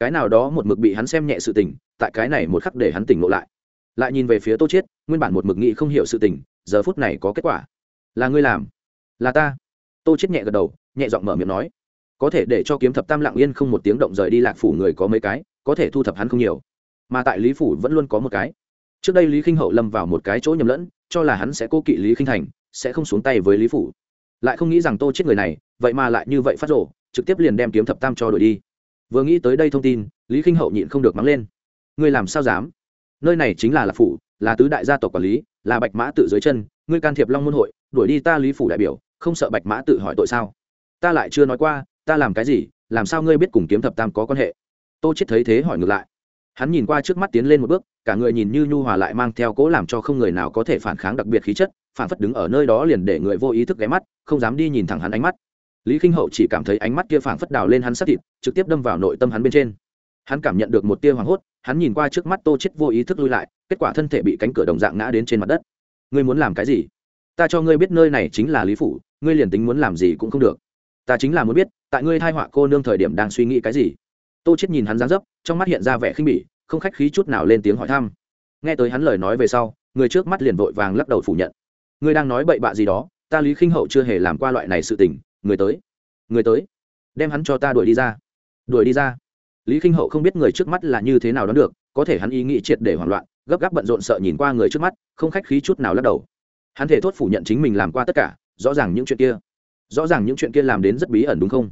Cái nào đó một mực bị hắn xem nhẹ sự tình, tại cái này một khắc để hắn tỉnh ngộ lại. Lại nhìn về phía tô chết nguyên bản một mực nghĩ không hiểu sự tình, giờ phút này có kết quả. Là ngươi làm? Là ta? Tô chết nhẹ gật đầu, nhẹ giọng mở miệng nói. Có thể để cho kiếm thập tam lặng yên không một tiếng động rời đi lạc phủ người có mấy cái, có thể thu thập hắn không nhiều. Mà tại lý phủ vẫn luôn có một cái trước đây lý khinh hậu lâm vào một cái chỗ nhầm lẫn, cho là hắn sẽ cố kỵ lý khinh thành, sẽ không xuống tay với lý phủ. Lại không nghĩ rằng tô chết người này, vậy mà lại như vậy phát rổ trực tiếp liền đem kiếm thập tam cho đổi đi. Vừa nghĩ tới đây thông tin, lý khinh hậu nhịn không được mắng lên. Ngươi làm sao dám? Nơi này chính là lạc phủ, là tứ đại gia tộc quản lý, là bạch mã tự dưới chân, ngươi can thiệp long môn hội, đuổi đi ta lý phủ đại biểu, không sợ bạch mã tự hỏi tội sao? Ta lại chưa nói qua, ta làm cái gì, làm sao ngươi biết cùng kiếm thập tam có quan hệ? Tô chết thấy thế hỏi ngược lại hắn nhìn qua trước mắt tiến lên một bước, cả người nhìn như nhu hòa lại mang theo cố làm cho không người nào có thể phản kháng đặc biệt khí chất, phản phất đứng ở nơi đó liền để người vô ý thức ghé mắt, không dám đi nhìn thẳng hắn ánh mắt. Lý k i n h hậu chỉ cảm thấy ánh mắt kia phản phất đào lên hắn sắc thịt, trực tiếp đâm vào nội tâm hắn bên trên. Hắn cảm nhận được một tia hoảng hốt, hắn nhìn qua trước mắt tô chết vô ý thức lui lại, kết quả thân thể bị cánh cửa đồng dạng ngã đến trên mặt đất. Ngươi muốn làm cái gì? Ta cho ngươi biết nơi này chính là lý phủ, ngươi liền tính muốn làm gì cũng không được. Ta chính là muốn biết, tại ngươi thai họa cô nương thời điểm đang suy nghĩ cái gì? Tô chết nhìn hắn dáng dấp, trong mắt hiện ra vẻ khinh bỉ, không khách khí chút nào lên tiếng hỏi thăm. Nghe tới hắn lời nói về sau, người trước mắt liền vội vàng lắc đầu phủ nhận. Ngươi đang nói bậy bạ gì đó, ta lý khinh hậu chưa hề làm qua loại này sự tình, người tới người tới, đem hắn cho ta đuổi đi ra. Đuổi đi ra. Lý khinh hậu không biết người trước mắt là như thế nào đón được, có thể hắn ý nghĩ triệt để hoảng loạn, gấp gáp bận rộn sợ nhìn qua người trước mắt, không khách khí chút nào lắc đầu. Hắn thể thốt phủ nhận chính mình làm qua tất cả, rõ ràng những chuyện kia, rõ ràng những chuyện kia làm đến rất bí ẩn đúng không?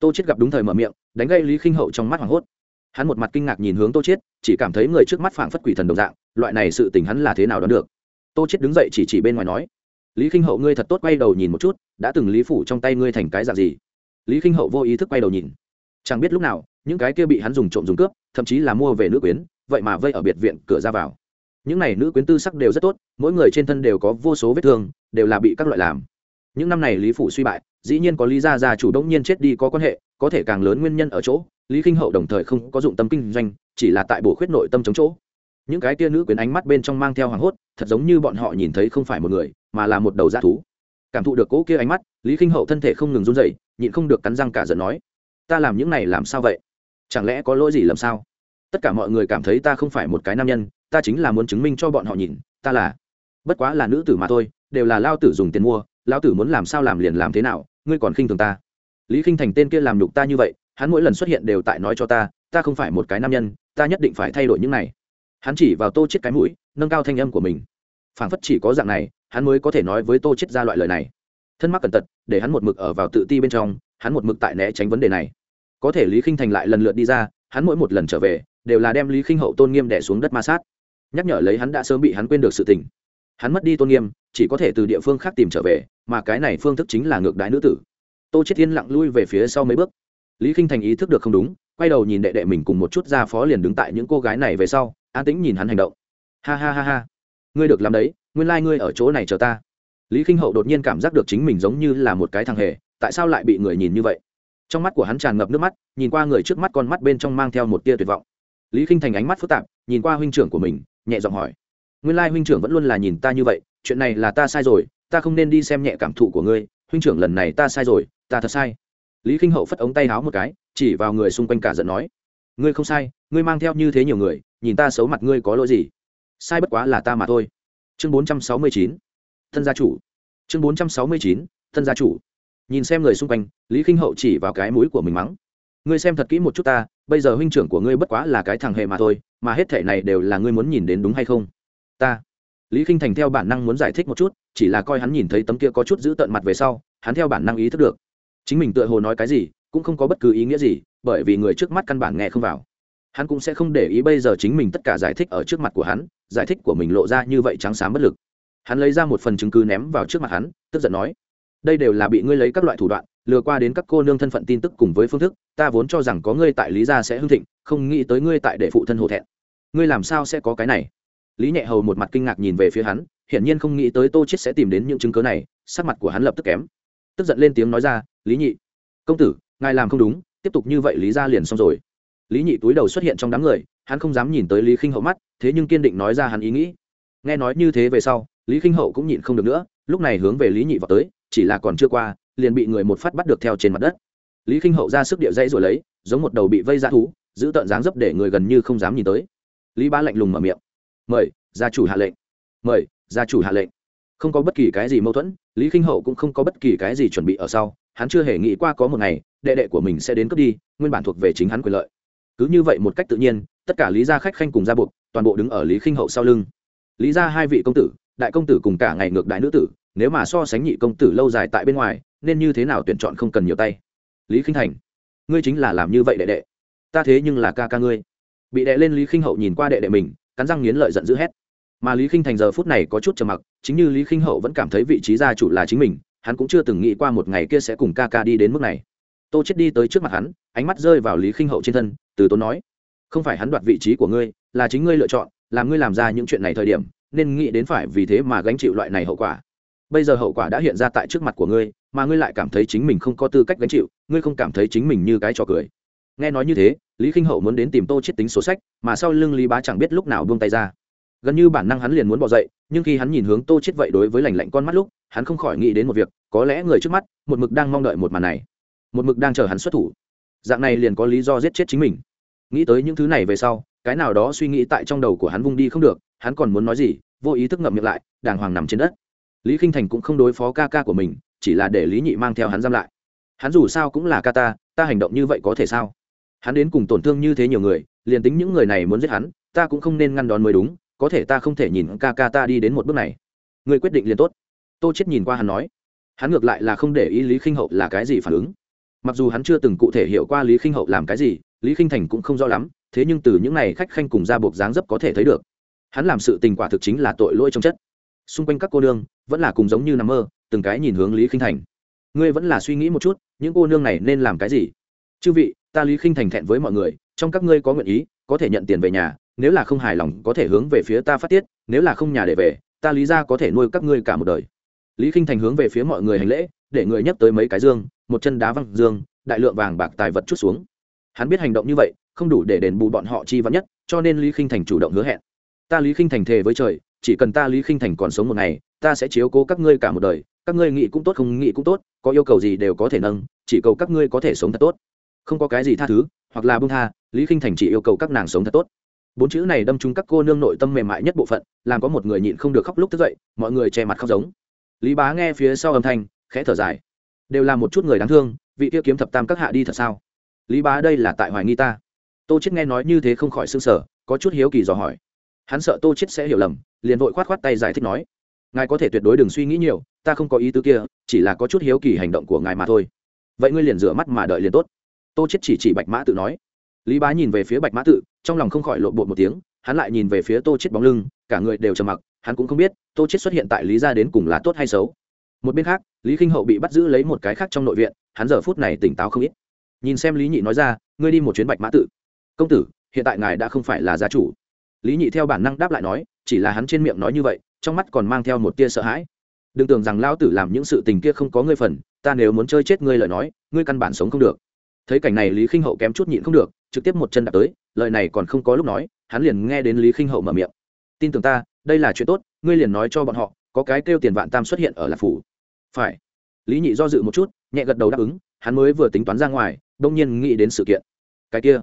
Tô chết gặp đúng thời mở miệng đánh gây lý khinh hậu trong mắt hoảng hốt. Hắn một mặt kinh ngạc nhìn hướng tô chết chỉ cảm thấy người trước mắt phảng phất quỷ thần đồng dạng, loại này sự tình hắn là thế nào đoán được. Tô chết đứng dậy chỉ chỉ bên ngoài nói, lý khinh hậu ngươi thật tốt quay đầu nhìn một chút, đã từng lý phủ trong tay ngươi thành cái dạng gì? Lý khinh hậu vô ý thức quay đầu nhìn. Chẳng biết lúc nào, những cái kia bị hắn dùng trộm dùng cướp, thậm chí là mua về nữ quyến, vậy mà vây ở biệt viện, cửa ra vào. Những này nữ quyến tư sắc đều rất tốt, mỗi người trên thân đều có vô số vết thương, đều là bị các loại làm. Những năm này lý phủ suy bại dĩ nhiên có lý gia gia chủ động nhiên chết đi có quan hệ, có thể càng lớn nguyên nhân ở chỗ, lý k i n h hậu đồng thời không có dụng tâm kinh doanh, chỉ là tại bổ khuyết nội tâm chống chỗ. Những cái tia nữ quyến ánh mắt bên trong mang theo hoảng hốt, thật giống như bọn họ nhìn thấy không phải một người, mà là một đầu g thú. Cảm thụ được cỗ kia ánh mắt, lý k i n h hậu thân thể không ngừng run dậy nhịn không được cắn răng cả giận nói, ta làm những này làm sao vậy? Chẳng lẽ có lỗi gì làm sao? Tất cả mọi người cảm thấy ta không phải một cái nam nhân, ta chính là muốn chứng minh cho bọn họ nhìn, ta là. Bất quá là nữ tử mà thôi, đều là lao tử dùng tiền mua, lao tử muốn làm sao làm liền làm thế nào ngươi còn khinh thường ta. Lý khinh thành tên kia làm nhục ta như vậy, hắn mỗi lần xuất hiện đều tại nói cho ta ta không phải một cái nam nhân, ta nhất định phải thay đổi những này. Hắn chỉ vào tô chết cái mũi, nâng cao thanh âm của mình. Phảng phất chỉ có dạng này, hắn mới có thể nói với tô chết ra loại lời này. Thân mắc cẩn tật để hắn một mực ở vào tự ti bên trong, hắn một mực tại né tránh vấn đề này. Có thể lý khinh thành lại lần lượt đi ra, hắn mỗi một lần trở về, đều là đem lý khinh hậu tôn nghiêm đẻ xuống đất ma sát. Nhắc nhở lấy hắn đã sớm bị hắn quên được sự tình hắn mất đi tôn nghiêm, chỉ có thể từ địa phương khác tìm trở về, mà cái này phương thức chính là ngược đái nữ tử. Tô chết thiên lặng lui về phía sau mấy bước. Lý khinh thành ý thức được không đúng, quay đầu nhìn đệ đệ mình cùng một chút ra phó liền đứng tại những cô gái này về sau, an tĩnh nhìn hắn hành động. Ha ha ha ha. Ngươi được làm đấy, nguyên lai、like、ngươi ở chỗ này chờ ta. Lý k i n h hậu đột nhiên cảm giác được chính mình giống như là một cái thằng hề, tại sao lại bị người nhìn như vậy? Trong mắt của hắn tràn ngập nước mắt, nhìn qua người trước mắt con mắt bên trong mang theo một tia tuyệt vọng. Lý k i n h thành ánh mắt phức tạp, nhìn qua huynh trưởng của mình, nhẹ giọng hỏi nguyên lai huynh trưởng vẫn luôn là nhìn ta như vậy, chuyện này là ta sai rồi, ta không nên đi xem nhẹ cảm thụ của ngươi, huynh trưởng lần này ta sai rồi, ta thật sai. Lý k i n h hậu phất ống tay háo một cái, chỉ vào người xung quanh cả giận nói, ngươi không sai, ngươi mang theo như thế nhiều người, nhìn ta xấu mặt ngươi có lỗi gì? Sai bất quá là ta mà thôi. Chương bốn trăm sáu mươi chín, thân gia chủ. Chương bốn trăm sáu mươi chín, thân gia chủ. Nhìn xem người xung quanh, lý k i n h hậu chỉ vào cái mũi của mình mắng, ngươi xem thật kỹ một chút ta, bây giờ huynh trưởng của ngươi bất quá là cái thằng hề mà thôi, mà hết thể này đều là ngươi muốn nhìn đến đúng hay không? Ta. Lý k i n h thành theo bản năng muốn giải thích một chút, chỉ là coi hắn nhìn thấy tấm kia có chút giữ tận mặt về sau, hắn theo bản năng ý thức được. Chính mình tựa hồ nói cái gì, cũng không có bất cứ ý nghĩa gì, bởi vì người trước mắt căn bản nghe không vào. Hắn cũng sẽ không để ý bây giờ chính mình tất cả giải thích ở trước mặt của hắn, giải thích của mình lộ ra như vậy trắng xám bất lực. Hắn lấy ra một phần chứng cứ ném vào trước mặt hắn, tức giận nói, đây đều là bị ngươi lấy các loại thủ đoạn, lừa qua đến các cô nương thân phận tin tức cùng với phương thức, ta vốn cho rằng có ngươi tại lý gia sẽ hưng thịnh, không nghĩ tới ngươi tại để phụ thân hổ thẹn. Ngươi làm sao sẽ có cái này? Lý nhẹ hầu một mặt kinh ngạc nhìn về phía hắn, hiển nhiên không nghĩ tới tô chết sẽ tìm đến những chứng cứ này, sắc mặt của hắn lập tức kém. Tức giận lên tiếng nói ra, lý nhị, công tử, ngài làm không đúng, tiếp tục như vậy lý gia liền xong rồi. Lý nhị túi đầu xuất hiện trong đám người, hắn không dám nhìn tới lý khinh hậu mắt, thế nhưng kiên định nói ra hắn ý nghĩ. Nghe nói như thế về sau, lý khinh hậu cũng nhịn không được nữa, lúc này hướng về lý nhị vào tới, chỉ là còn chưa qua, liền bị người một phát bắt được theo trên mặt đất. Lý khinh hậu ra sức địa dãy rồi lấy, giống một đầu bị vây ra thú, giữ tợn dáng dấp để người gần như không dám nhìn tới. Lý ba lạnh lùng mở miệng mời, gia chủ hạ lệnh. Mời, gia chủ hạ lệnh. Không có bất kỳ cái gì mâu thuẫn, lý khinh hậu cũng không có bất kỳ cái gì chuẩn bị ở sau. Hắn chưa hề nghĩ qua có một ngày, đệ đệ của mình sẽ đến cướp đi, nguyên bản thuộc về chính hắn quyền lợi. Cứ như vậy một cách tự nhiên, tất cả lý gia khách khanh cùng gia buộc, toàn bộ đứng ở lý khinh hậu sau lưng. Lý gia hai vị công tử, đại công tử cùng cả ngày ngược đại nữ tử, nếu mà so sánh nhị công tử lâu dài tại bên ngoài, nên như thế nào tuyển chọn không cần nhiều tay? Lý khinh thành, ngươi chính là làm như vậy đệ đệ. Ta thế nhưng là ca ca ngươi. Bị đệ lên lý khinh hậu nhìn qua đệ đệ mình cắn răng nghiến lợi giận dữ hét. Mà lý khinh thành giờ phút này có chút trầm mặc, chính như lý khinh hậu vẫn cảm thấy vị trí gia chủ là chính mình, hắn cũng chưa từng nghĩ qua một ngày kia sẽ cùng ca ca đi đến mức này. Tô chết đi tới trước mặt hắn, ánh mắt rơi vào lý khinh hậu trên thân, từ tốn nói, không phải hắn đoạt vị trí của ngươi, là chính ngươi lựa chọn, làm ngươi làm ra những chuyện này thời điểm, nên nghĩ đến phải vì thế mà gánh chịu loại này hậu quả. Bây giờ hậu quả đã hiện ra tại trước mặt của ngươi, mà ngươi lại cảm thấy chính mình không có tư cách gánh chịu, ngươi không cảm thấy chính mình như cái trò cười. Nghe nói như thế lý k i n h hậu muốn đến tìm tô chết tính số sách, mà sau lưng lý bá chẳng biết lúc nào buông tay ra. Gần như bản năng hắn liền muốn bỏ dậy, nhưng khi hắn nhìn hướng tô chết vậy đối với lành lạnh con mắt lúc, hắn không khỏi nghĩ đến một việc, có lẽ người trước mắt, một mực đang mong đợi một màn này. Một mực đang chờ hắn xuất thủ. Dạng này liền có lý do giết chết chính mình. Nghĩ tới những thứ này về sau, cái nào đó suy nghĩ tại trong đầu của hắn vung đi không được, hắn còn muốn nói gì, vô ý thức ngậm miệng lại, đàng hoàng nằm trên đất. Lý k i n h thành cũng không đối phó ca ca của mình, chỉ là để lý nhị mang theo hắn giam lại. Hắn dù sao cũng là ca ta ta hành động như vậy có thể sao? Hắn đến cùng tổn thương như thế nhiều người, liền tính những người này muốn giết hắn, ta cũng không nên ngăn đón mới đúng, có thể ta không thể nhìn ca ca ta đi đến một bước này. Người quyết định liền tốt. Tô chết nhìn qua hắn nói. Hắn ngược lại là không để ý lý khinh hậu là cái gì phản ứng. Mặc dù hắn chưa từng cụ thể hiểu qua lý khinh hậu làm cái gì, lý khinh thành cũng không rõ lắm, thế nhưng từ những n à y khách khanh cùng ra buộc dáng dấp có thể thấy được. Hắn làm sự tình quả thực chính là tội lỗi trong chất. Xung quanh các cô nương vẫn là cùng giống như nằm mơ, từng cái nhìn hướng lý khinh thành. Ngươi vẫn là suy nghĩ một chút, những cô nương này nên làm cái gì? Chư vị ta lý khinh thành thẹn với mọi người, trong các ngươi có nguyện ý, có thể nhận tiền về nhà, nếu là không hài lòng có thể hướng về phía ta phát tiết, nếu là không nhà để về, ta lý ra có thể nuôi các ngươi cả một đời. Lý khinh thành hướng về phía mọi người hành lễ, để người nhắc tới mấy cái dương, một chân đá văng dương, đại lượng vàng bạc tài vật chút xuống. Hắn biết hành động như vậy, không đủ để đền bù bọn họ chi vắn nhất, cho nên lý khinh thành chủ động hứa hẹn. Ta lý khinh thành thề với trời, chỉ cần ta lý khinh thành còn sống một ngày, ta sẽ chiếu cố các ngươi cả một đời, các ngươi nghĩ cũng tốt không nghĩ cũng tốt, có yêu cầu gì đều có thể nâng, chỉ cầu các ngươi có thể sống thật tốt không có cái gì tha thứ, hoặc là bưng tha, lý khinh thành chỉ yêu cầu các nàng sống thật tốt. Bốn chữ này đâm trúng các cô nương nội tâm mềm mại nhất bộ phận, làm có một người nhịn không được khóc lúc thức dậy, mọi người che mặt khóc giống. Lý bá nghe phía sau âm thanh, khẽ thở dài. Đều là một chút người đáng thương, vị kia kiếm thập tam các hạ đi thật sao? Lý bá đây là tại hoài nghi ta. Tô chết nghe nói như thế không khỏi sương sở có chút hiếu kỳ dò hỏi. Hắn sợ tô chết sẽ hiểu lầm, liền vội khoát khoát tay giải thích nói. Ngài có thể tuyệt đối đừng suy nghĩ nhiều, ta không có ý tứ kia, chỉ là có chút hiếu kỳ hành động của ngài mà thôi. Vậy ngươi liền rửa mắt mà đợi liền tốt tô chết chỉ chỉ bạch mã tự nói. Lý bá nhìn về phía bạch mã tự, trong lòng không khỏi lộn bột một tiếng, hắn lại nhìn về phía tô chết bóng lưng, cả người đều trầm mặc, hắn cũng không biết tô chết xuất hiện tại lý gia đến cùng là tốt hay xấu. Một bên khác, lý Kinh hậu bị bắt giữ lấy một cái khác trong nội viện, hắn giờ phút này tỉnh táo không ít. Nhìn xem lý nhị nói ra, ngươi đi một chuyến bạch mã tự. Công tử, hiện tại ngài đã không phải là gia chủ. Lý nhị theo bản năng đáp lại nói, chỉ là hắn trên miệng nói như vậy, trong mắt còn mang theo một tia sợ hãi. Đừng tưởng rằng lão tử làm những sự tình kia không có ngươi phần, ta nếu muốn chơi chết ngươi lời nói, ngươi căn bản sống không được thấy cảnh này lý khinh hậu kém chút nhịn không được, trực tiếp một chân đạp tới, lời này còn không có lúc nói, hắn liền nghe đến lý khinh hậu mở miệng. Tin tưởng ta, đây là chuyện tốt, ngươi liền nói cho bọn họ, có cái kêu tiền vạn tam xuất hiện ở lạc phủ. Phải. Lý nhị do dự một chút, nhẹ gật đầu đáp ứng, hắn mới vừa tính toán ra ngoài đông nhiên nghĩ đến sự kiện. Cái kia,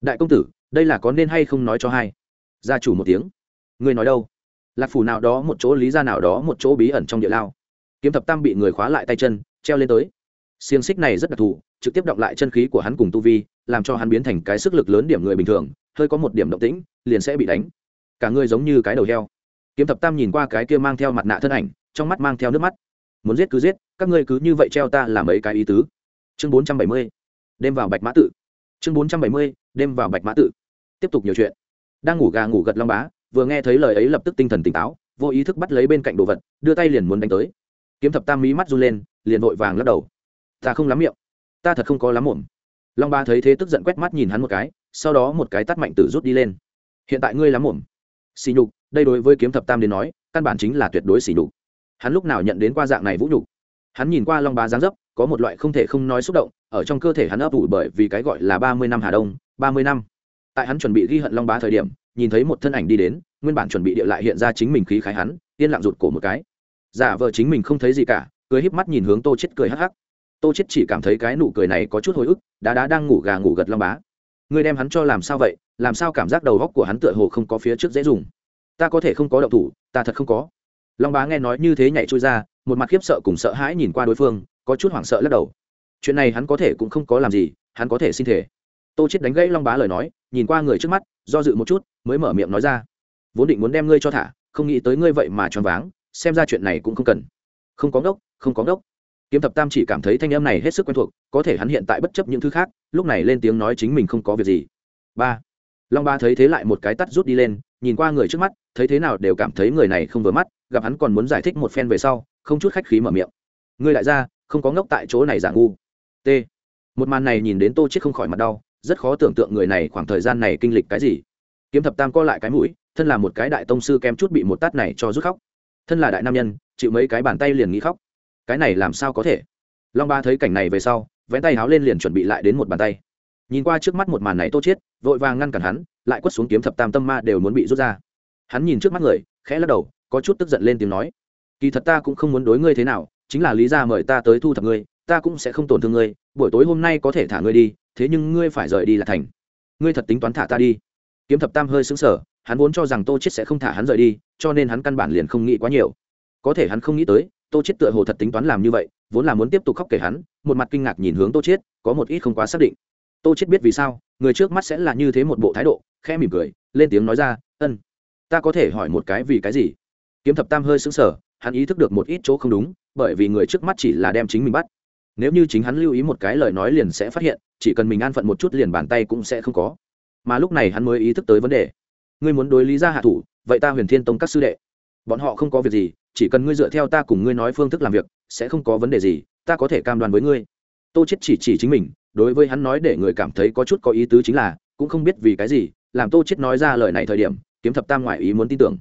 đại công tử, đây là có nên hay không nói cho hai? Gia chủ một tiếng. Ngươi nói đâu? Lạc phủ nào đó một chỗ, lý ra nào đó một chỗ bí ẩn trong địa lao. Kiếm thập tam bị người khóa lại tay chân, treo lên tới xiềng xích này rất đặc thù, trực tiếp động lại chân khí của hắn cùng tu vi, làm cho hắn biến thành cái sức lực lớn điểm người bình thường, hơi có một điểm động tĩnh, liền sẽ bị đánh. Cả người giống như cái đầu heo. Kiếm thập tam nhìn qua cái kia mang theo mặt nạ thân ảnh, trong mắt mang theo nước mắt. Muốn giết cứ giết, các ngươi cứ như vậy treo ta làm mấy cái ý tứ. Chương bốn trăm bảy mươi, đêm vào bạch mã tự. Chương bốn trăm bảy mươi, đêm vào bạch mã tự. Tiếp tục nhiều chuyện. Đang ngủ gà ngủ gật long bá, vừa nghe thấy lời ấy lập tức tinh thần tỉnh táo, vô ý thức bắt lấy bên cạnh đồ vật, đưa tay liền muốn đánh tới. Kiếm thập tam mí mắt run lên, liền vội vàng lắc đầu ta không lắm miệng. Ta thật không có lắm mồm. Long ba thấy thế tức giận quét mắt nhìn hắn một cái, sau đó một cái tắt mạnh tử rút đi lên. Hiện tại ngươi lắm mồm. Xì nhục, đây đối với kiếm thập tam đến nói, căn bản chính là tuyệt đối xì nhục. Hắn lúc nào nhận đến qua dạng này vũ nhục? Hắn nhìn qua long bá dáng dấp, có một loại không thể không nói xúc động, ở trong cơ thể hắn ấp ủ bởi vì cái gọi là ba mươi năm hà đông, ba mươi năm. Tại hắn chuẩn bị ghi hận long bá thời điểm, nhìn thấy một thân ảnh đi đến, nguyên bản chuẩn bị địa lại hiện ra chính mình khí khái hắn, yên lặng rụt cổ một cái. Giả vờ chính mình không thấy gì cả, cười híp mắt nhìn hướng tô chết cười hắc hắc tô chết chỉ cảm thấy cái nụ cười này có chút hồi ức, đá đá đang ngủ gà ngủ gật long bá. Ngươi đem hắn cho làm sao vậy? Làm sao cảm giác đầu góc của hắn tựa hồ không có phía trước dễ dùng? Ta có thể không có động thủ, ta thật không có. Long bá nghe nói như thế nhảy trôi ra, một mặt khiếp sợ cùng sợ hãi nhìn qua đối phương, có chút hoảng sợ lắc đầu. Chuyện này hắn có thể cũng không có làm gì, hắn có thể xin thể tô chết đánh gãy long bá lời nói, nhìn qua người trước mắt, do dự một chút, mới mở miệng nói ra. Vốn định muốn đem ngươi cho thả, không nghĩ tới ngươi vậy mà choáng váng, xem ra chuyện này cũng không cần. Không có ngốc, không có ngốc kiếm thập tam chỉ cảm thấy thanh âm này hết sức quen thuộc, có thể hắn hiện tại bất chấp những thứ khác, lúc này lên tiếng nói chính mình không có việc gì. Ba. Long ba thấy thế lại một cái tắt rút đi lên, nhìn qua người trước mắt, thấy thế nào đều cảm thấy người này không vừa mắt, gặp hắn còn muốn giải thích một phen về sau, không chút khách khí mở miệng. Ngươi lại ra, không có ngốc tại chỗ này giả ngu. T. Một màn này nhìn đến tô chết không khỏi mặt đau, rất khó tưởng tượng người này khoảng thời gian này kinh lịch cái gì. Kiếm thập tam co lại cái mũi, thân là một cái đại tông sư kem chút bị một tát này cho rút khóc. Thân là đại nam nhân, chịu mấy cái bàn tay liền nghĩ khóc cái này làm sao có thể? Long ba thấy cảnh này về sau, vén tay háo lên liền chuẩn bị lại đến một bàn tay. Nhìn qua trước mắt một màn này tô chết vội vàng ngăn cản hắn, lại quất xuống kiếm thập tam tâm ma đều muốn bị rút ra. Hắn nhìn trước mắt người, khẽ lắc đầu, có chút tức giận lên tiếng nói, kỳ thật ta cũng không muốn đối ngươi thế nào, chính là lý ra mời ta tới thu thập ngươi, ta cũng sẽ không tổn thương ngươi, buổi tối hôm nay có thể thả ngươi đi, thế nhưng ngươi phải rời đi là thành. Ngươi thật tính toán thả ta đi. Kiếm thập tam hơi xứng sở hắn vốn cho rằng tô chết sẽ không thả hắn rời đi, cho nên hắn căn bản liền không nghĩ quá nhiều. Có thể hắn không nghĩ tới tô chết tựa hồ thật tính toán làm như vậy, vốn là muốn tiếp tục khóc kể hắn, một mặt kinh ngạc nhìn hướng tô chết có một ít không quá xác định. Tô chết biết vì sao, người trước mắt sẽ là như thế một bộ thái độ, khẽ mỉm cười, lên tiếng nói ra, ân, ta có thể hỏi một cái vì cái gì? Kiếm thập tam hơi sững sờ, hắn ý thức được một ít chỗ không đúng, bởi vì người trước mắt chỉ là đem chính mình bắt. Nếu như chính hắn lưu ý một cái lời nói liền sẽ phát hiện, chỉ cần mình an phận một chút liền bàn tay cũng sẽ không có. Mà lúc này hắn mới ý thức tới vấn đề. Ngươi muốn đối lý ra hạ thủ, vậy ta huyền thiên tông các sư đệ. Bọn họ không có việc gì chỉ cần ngươi dựa theo ta cùng ngươi nói phương thức làm việc, sẽ không có vấn đề gì, ta có thể cam đoan với ngươi. Tô chết chỉ chỉ chính mình, đối với hắn nói để người cảm thấy có chút có ý tứ chính là, cũng không biết vì cái gì, làm tô chết nói ra lời này thời điểm, kiếm thập tam ngoại ý muốn tin tưởng.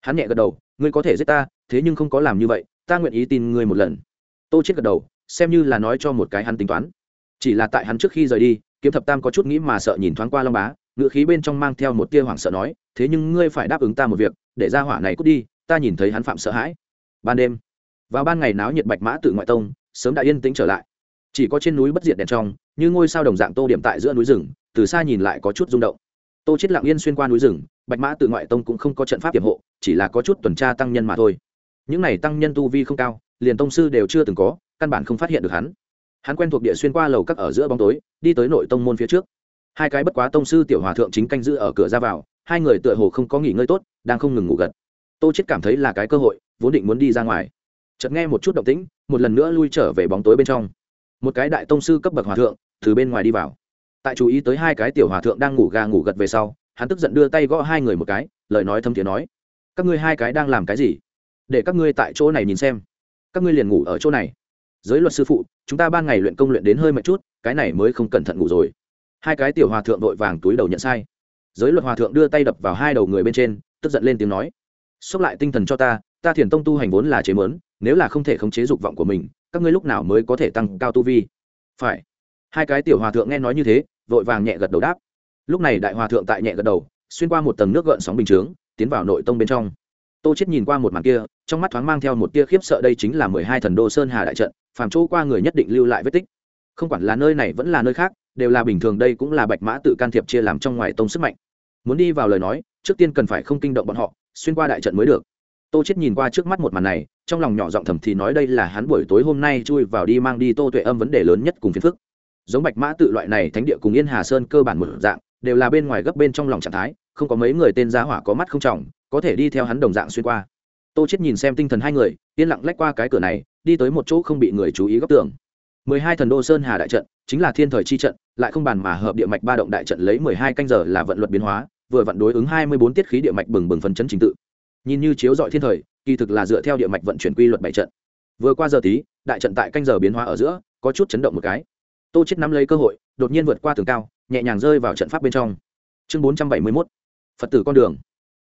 Hắn nhẹ gật đầu, ngươi có thể giết ta, thế nhưng không có làm như vậy, ta nguyện ý tin ngươi một lần. Tô chết gật đầu, xem như là nói cho một cái hắn tính toán. Chỉ là tại hắn trước khi rời đi, kiếm thập tam có chút nghĩ mà sợ nhìn thoáng qua long bá ngựa khí bên trong mang theo một tia hoảng sợ nói, thế nhưng ngươi phải đáp ứng ta một việc, để ra hỏa này cút đi ta nhìn thấy hắn phạm sợ hãi. Ban đêm, vào ban ngày náo nhiệt bạch mã tự ngoại tông, sớm đã yên tĩnh trở lại. Chỉ có trên núi bất diệt đèn trong, như ngôi sao đồng dạng tô điểm tại giữa núi rừng, từ xa nhìn lại có chút rung động. Tô chết lặng yên xuyên qua núi rừng, bạch mã tự ngoại tông cũng không có trận pháp hiểm hộ, chỉ là có chút tuần tra tăng nhân mà thôi. Những này tăng nhân tu vi không cao, liền tông sư đều chưa từng có, căn bản không phát hiện được hắn. Hắn quen thuộc địa xuyên qua lầu các ở giữa bóng tối, đi tới nội tông môn phía trước. Hai cái bất quá tông sư tiểu hòa thượng chính canh giữ ở cửa ra vào, hai người tựa hồ không có nghỉ ngơi tốt, đang không ngừng ngủ gật tô chết cảm thấy là cái cơ hội, vốn định muốn đi ra ngoài. Chợt nghe một chút động tĩnh, một lần nữa lui trở về bóng tối bên trong. Một cái đại tông sư cấp bậc hòa thượng, từ bên ngoài đi vào. Tại chú ý tới hai cái tiểu hòa thượng đang ngủ gà ngủ gật về sau, hắn tức giận đưa tay gõ hai người một cái, lời nói thâm thiế nói, các ngươi hai cái đang làm cái gì? Để các ngươi tại chỗ này nhìn xem. Các ngươi liền ngủ ở chỗ này. Giới luật sư phụ, chúng ta ban ngày luyện công luyện đến hơi mệt chút, cái này mới không cẩn thận ngủ rồi. Hai cái tiểu hòa thượng vội vàng túi đầu nhận sai. Giới luật hòa thượng đưa tay đập vào hai đầu người bên trên, tức giận lên tiếng nói xốc lại tinh thần cho ta ta thiền tông tu hành vốn là chế mớn, nếu là không thể khống chế dục vọng của mình, các ngươi lúc nào mới có thể tăng cao tu vi? Phải. Hai cái tiểu hòa thượng nghe nói như thế, vội vàng nhẹ gật đầu đáp. Lúc này đại hòa thượng tại nhẹ gật đầu, xuyên qua một tầng nước gợn sóng bình chướng, tiến vào nội tông bên trong. Tô chết nhìn qua một màn kia, trong mắt thoáng mang theo một tia khiếp sợ đây chính là mười hai thần đô sơn hà đại trận, phàm chỗ qua người nhất định lưu lại vết tích. Không quản là nơi này vẫn là nơi khác, đều là bình thường đây cũng là bạch mã tự can thiệp chia làm trong ngoài tông sức mạnh. Muốn đi vào lời nói, trước tiên cần phải không kinh động bọn họ xuyên qua đại trận mới được. Tô chết nhìn qua trước mắt một màn này, trong lòng nhỏ giọng thầm thì nói đây là hắn buổi tối hôm nay chui vào đi mang đi tô tuệ âm vấn đề lớn nhất cùng phiền phức. Giống bạch mã tự loại này thánh địa cùng yên hà sơn cơ bản một dạng, đều là bên ngoài gấp bên trong lòng trạng thái, không có mấy người tên giá hỏa có mắt không trọng, có thể đi theo hắn đồng dạng xuyên qua. Tô chết nhìn xem tinh thần hai người, yên lặng lách qua cái cửa này, đi tới một chỗ không bị người chú ý góc tường. mười hai thần đô sơn hà đại trận, chính là thiên thời chi trận, lại không bàn mà hợp địa mạch ba động đại trận lấy mười hai canh giờ là vận luật biến hóa vừa vận đối ứng hai mươi bốn tiết khí địa mạch bừng bừng phân chấn trình tự. Nhìn như chiếu dọi thiên thời, kỳ thực là dựa theo địa mạch vận chuyển quy luật bảy trận. Vừa qua giờ tí, đại trận tại canh giờ biến hóa ở giữa, có chút chấn động một cái. Tô chết nắm lấy cơ hội, đột nhiên vượt qua tường cao, nhẹ nhàng rơi vào trận pháp bên trong. Chương bốn trăm bảy mươi 471 phật tử con đường.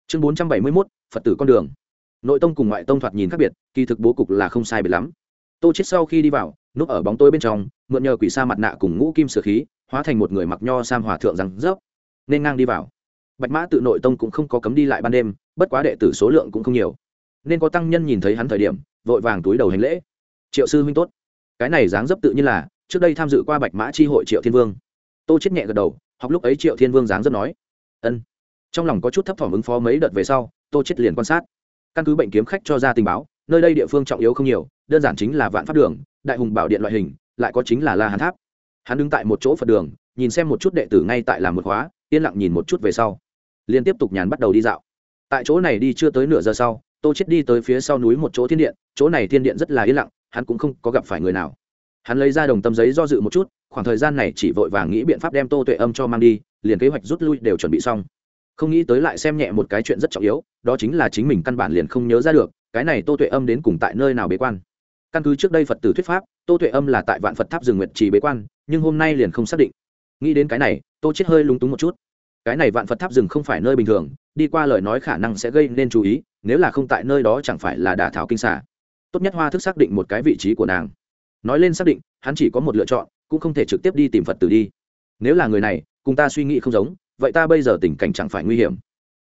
Chương bốn trăm bảy mươi 471 phật tử con đường. Nội tông cùng ngoại tông thoạt nhìn khác biệt, kỳ thực bố cục là không sai biệt lắm. Tô chết sau khi đi vào, núp ở bóng tối bên trong, mượn nhờ quỷ sa mặt nạ cùng ngũ kim sửa khí, hóa thành một người mặc nho sam hòa thượng răng rớp, nên ngang đi vào bạch mã tự nội tông cũng không có cấm đi lại ban đêm, bất quá đệ tử số lượng cũng không nhiều. Nên có tăng nhân nhìn thấy hắn thời điểm, vội vàng túi đầu hành lễ. Triệu sư huynh tốt. Cái này dáng dấp tự nhiên là, trước đây tham dự qua bạch mã tri hội triệu thiên vương. Tô chết nhẹ gật đầu, học lúc ấy triệu thiên vương dáng dấp nói. Ân. Trong lòng có chút thấp thỏm ứng phó mấy đợt về sau, tô chết liền quan sát. Căn cứ bệnh kiếm khách cho ra tình báo, nơi đây địa phương trọng yếu không nhiều, đơn giản chính là vạn pháp đường, đại hùng bảo điện loại hình, lại có chính là la hán tháp. Hắn đứng tại một chỗ phật đường, nhìn xem một chút đệ tử ngay tại làm một khóa, yên lặng nhìn một chút về sau liền tiếp tục nhàn bắt đầu đi dạo. Tại chỗ này đi chưa tới nửa giờ sau, tô chết đi tới phía sau núi một chỗ thiên điện, chỗ này thiên điện rất là yên lặng, hắn cũng không có gặp phải người nào. Hắn lấy ra đồng tâm giấy do dự một chút, khoảng thời gian này chỉ vội vàng nghĩ biện pháp đem tô tuệ âm cho mang đi, liền kế hoạch rút lui đều chuẩn bị xong. Không nghĩ tới lại xem nhẹ một cái chuyện rất trọng yếu, đó chính là chính mình căn bản liền không nhớ ra được, cái này tô tuệ âm đến cùng tại nơi nào bế quan. Căn cứ trước đây phật tử thuyết pháp, tô tuệ âm là tại vạn phật tháp rừng nguyệt trì bế quan, nhưng hôm nay liền không xác định. Nghĩ đến cái này, tô chết hơi lúng túng một chút cái này vạn phật tháp rừng không phải nơi bình thường, đi qua lời nói khả năng sẽ gây nên chú ý, nếu là không tại nơi đó chẳng phải là đả thảo kinh xả tốt nhất hoa thức xác định một cái vị trí của nàng. Nói lên xác định, hắn chỉ có một lựa chọn, cũng không thể trực tiếp đi tìm phật tử đi. Nếu là người này, cùng ta suy nghĩ không giống, vậy ta bây giờ tình cảnh chẳng phải nguy hiểm.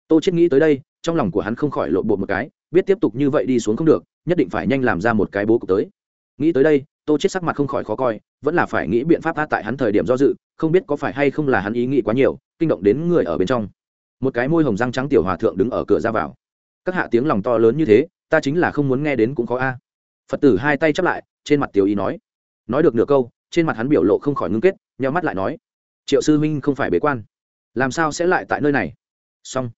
Tô chết nghĩ tới đây, trong lòng của hắn không khỏi lộn bộ một cái, biết tiếp tục như vậy đi xuống không được, nhất định phải nhanh làm ra một cái bố cục tới. Nghĩ tới đây tô chết sắc mặt không khỏi khó coi, vẫn là phải nghĩ biện pháp tha tại hắn thời điểm do dự, không biết có phải hay không là hắn ý nghĩ quá nhiều, kinh động đến người ở bên trong. Một cái môi hồng răng trắng tiểu hòa thượng đứng ở cửa ra vào. Các hạ tiếng lòng to lớn như thế, ta chính là không muốn nghe đến cũng có a. Phật tử hai tay chắp lại, trên mặt tiểu ý nói. Nói được nửa câu, trên mặt hắn biểu lộ không khỏi ngưng kết nhau mắt lại nói. Triệu sư huynh không phải bế quan. Làm sao sẽ lại tại nơi này? Xong.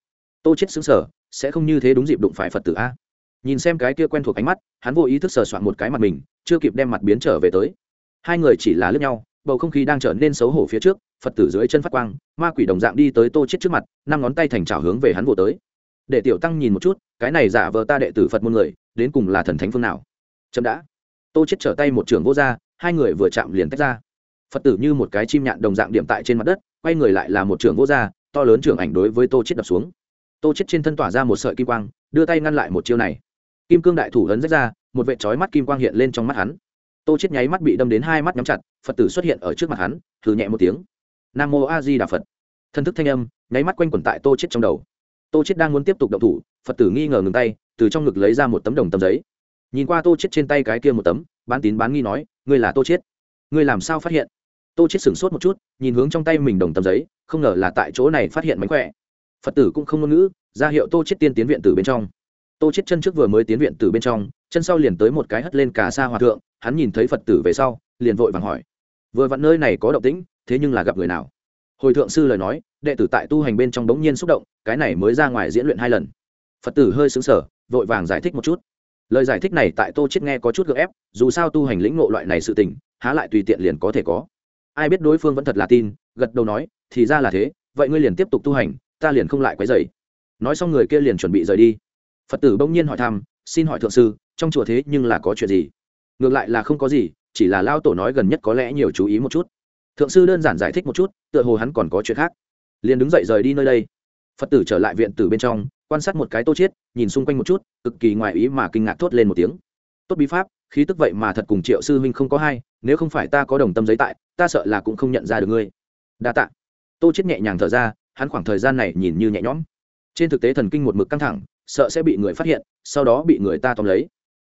Tô chết xứng sở sẽ không như thế đúng dịp đụng phải phật tử a nhìn xem cái kia quen thuộc ánh mắt, hắn vô ý thức sờ soạn một cái mặt mình, chưa kịp đem mặt biến trở về tới. Hai người chỉ là lướt nhau, bầu không khí đang trở nên xấu hổ phía trước, phật tử dưới chân phát quang, ma quỷ đồng dạng đi tới tô chết trước mặt, năm ngón tay thành trào hướng về hắn vô tới. Để tiểu tăng nhìn một chút, cái này giả vờ ta đệ tử phật môn người, đến cùng là thần thánh phương nào? Chậm đã. Tô chết trở tay một trường vô ra, hai người vừa chạm liền tách ra. Phật tử như một cái chim nhạn đồng dạng điểm tại trên mặt đất, quay người lại là một trường vô ra, to lớn trường ảnh đối với tô chết đập xuống. Tô chết trên thân tỏa ra một sợi kim quang, đưa tay ngăn lại một chiêu này kim cương đại thủ ấn rách ra, một vệ chói mắt kim quang hiện lên trong mắt hắn. Tô chết nháy mắt bị đâm đến hai mắt nhắm chặt, phật tử xuất hiện ở trước mặt hắn thử nhẹ một tiếng. Nam mô a di đà phật. Thân thức thanh âm, nháy mắt quanh quẩn tại tô chết trong đầu. Tô chết đang muốn tiếp tục động thủ, phật tử nghi ngờ ngừng tay, từ trong ngực lấy ra một tấm đồng tấm giấy. Nhìn qua tô chết trên tay cái kia một tấm, bán tín bán nghi nói, ngươi là tô chết? Ngươi làm sao phát hiện? Tô chết sửng sốt một chút, nhìn hướng trong tay mình đồng tấm giấy, không ngờ là tại chỗ này phát hiện mánh khỏe. Phật tử cũng không ngôn ngữ, ra hiệu tô chết tiên tiến viện từ bên trong tô chết chân trước vừa mới tiến viện từ bên trong, chân sau liền tới một cái hất lên cả xa hòa thượng, hắn nhìn thấy phật tử về sau, liền vội vàng hỏi. Vừa vặn nơi này có động tĩnh, thế nhưng là gặp người nào? Hồi thượng sư lời nói, đệ tử tại tu hành bên trong đống nhiên xúc động, cái này mới ra ngoài diễn luyện hai lần. Phật tử hơi xứng sở vội vàng giải thích một chút. Lời giải thích này tại tô chết nghe có chút gượng ép, dù sao tu hành lĩnh ngộ loại này sự tình, há lại tùy tiện liền có thể có. Ai biết đối phương vẫn thật là tin, gật đầu nói, thì ra là thế, vậy ngươi liền tiếp tục tu hành, ta liền không lại quấy rầy. Nói xong người kia liền chuẩn bị rời đi phật tử bỗng nhiên hỏi thăm, xin hỏi thượng sư, trong chùa thế nhưng là có chuyện gì? Ngược lại là không có gì, chỉ là lao tổ nói gần nhất có lẽ nhiều chú ý một chút. Thượng sư đơn giản giải thích một chút, tựa hồ hắn còn có chuyện khác. Liền đứng dậy rời đi nơi đây. Phật tử trở lại viện tử bên trong, quan sát một cái tô chiết, nhìn xung quanh một chút, cực kỳ ngoài ý mà kinh ngạc thốt lên một tiếng. Tốt bí pháp, khí tức vậy mà thật cùng triệu sư huynh không có hai, nếu không phải ta có đồng tâm giấy tại, ta sợ là cũng không nhận ra được ngươi. Đa tạ. Tô chiết nhẹ nhàng thở ra, hắn khoảng thời gian này nhìn như nhẹ nhõm. Trên thực tế thần kinh một mực căng thẳng sợ sẽ bị người phát hiện, sau đó bị người ta tóm lấy.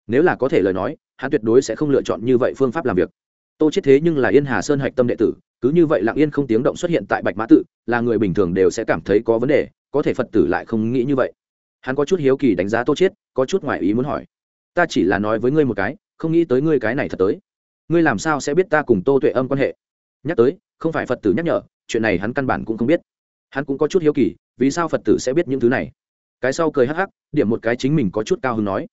Nếu là có thể lời nói, hắn tuyệt đối sẽ không lựa chọn như vậy phương pháp làm việc. Tô chết thế nhưng là yên hà sơn hạch tâm đệ tử, cứ như vậy lặng yên không tiếng động xuất hiện tại bạch mã tự, là người bình thường đều sẽ cảm thấy có vấn đề, có thể phật tử lại không nghĩ như vậy. Hắn có chút hiếu kỳ đánh giá tô chết, có chút ngoại ý muốn hỏi. Ta chỉ là nói với ngươi một cái, không nghĩ tới ngươi cái này thật tới. Ngươi làm sao sẽ biết ta cùng tô tuệ âm quan hệ? Nhắc tới, không phải phật tử nhắc nhở, chuyện này hắn căn bản cũng không biết. Hắn cũng có chút hiếu kỳ, vì sao phật tử sẽ biết những thứ này? Cái sau cười hắc hắc, điểm một cái chính mình có chút cao hứng nói.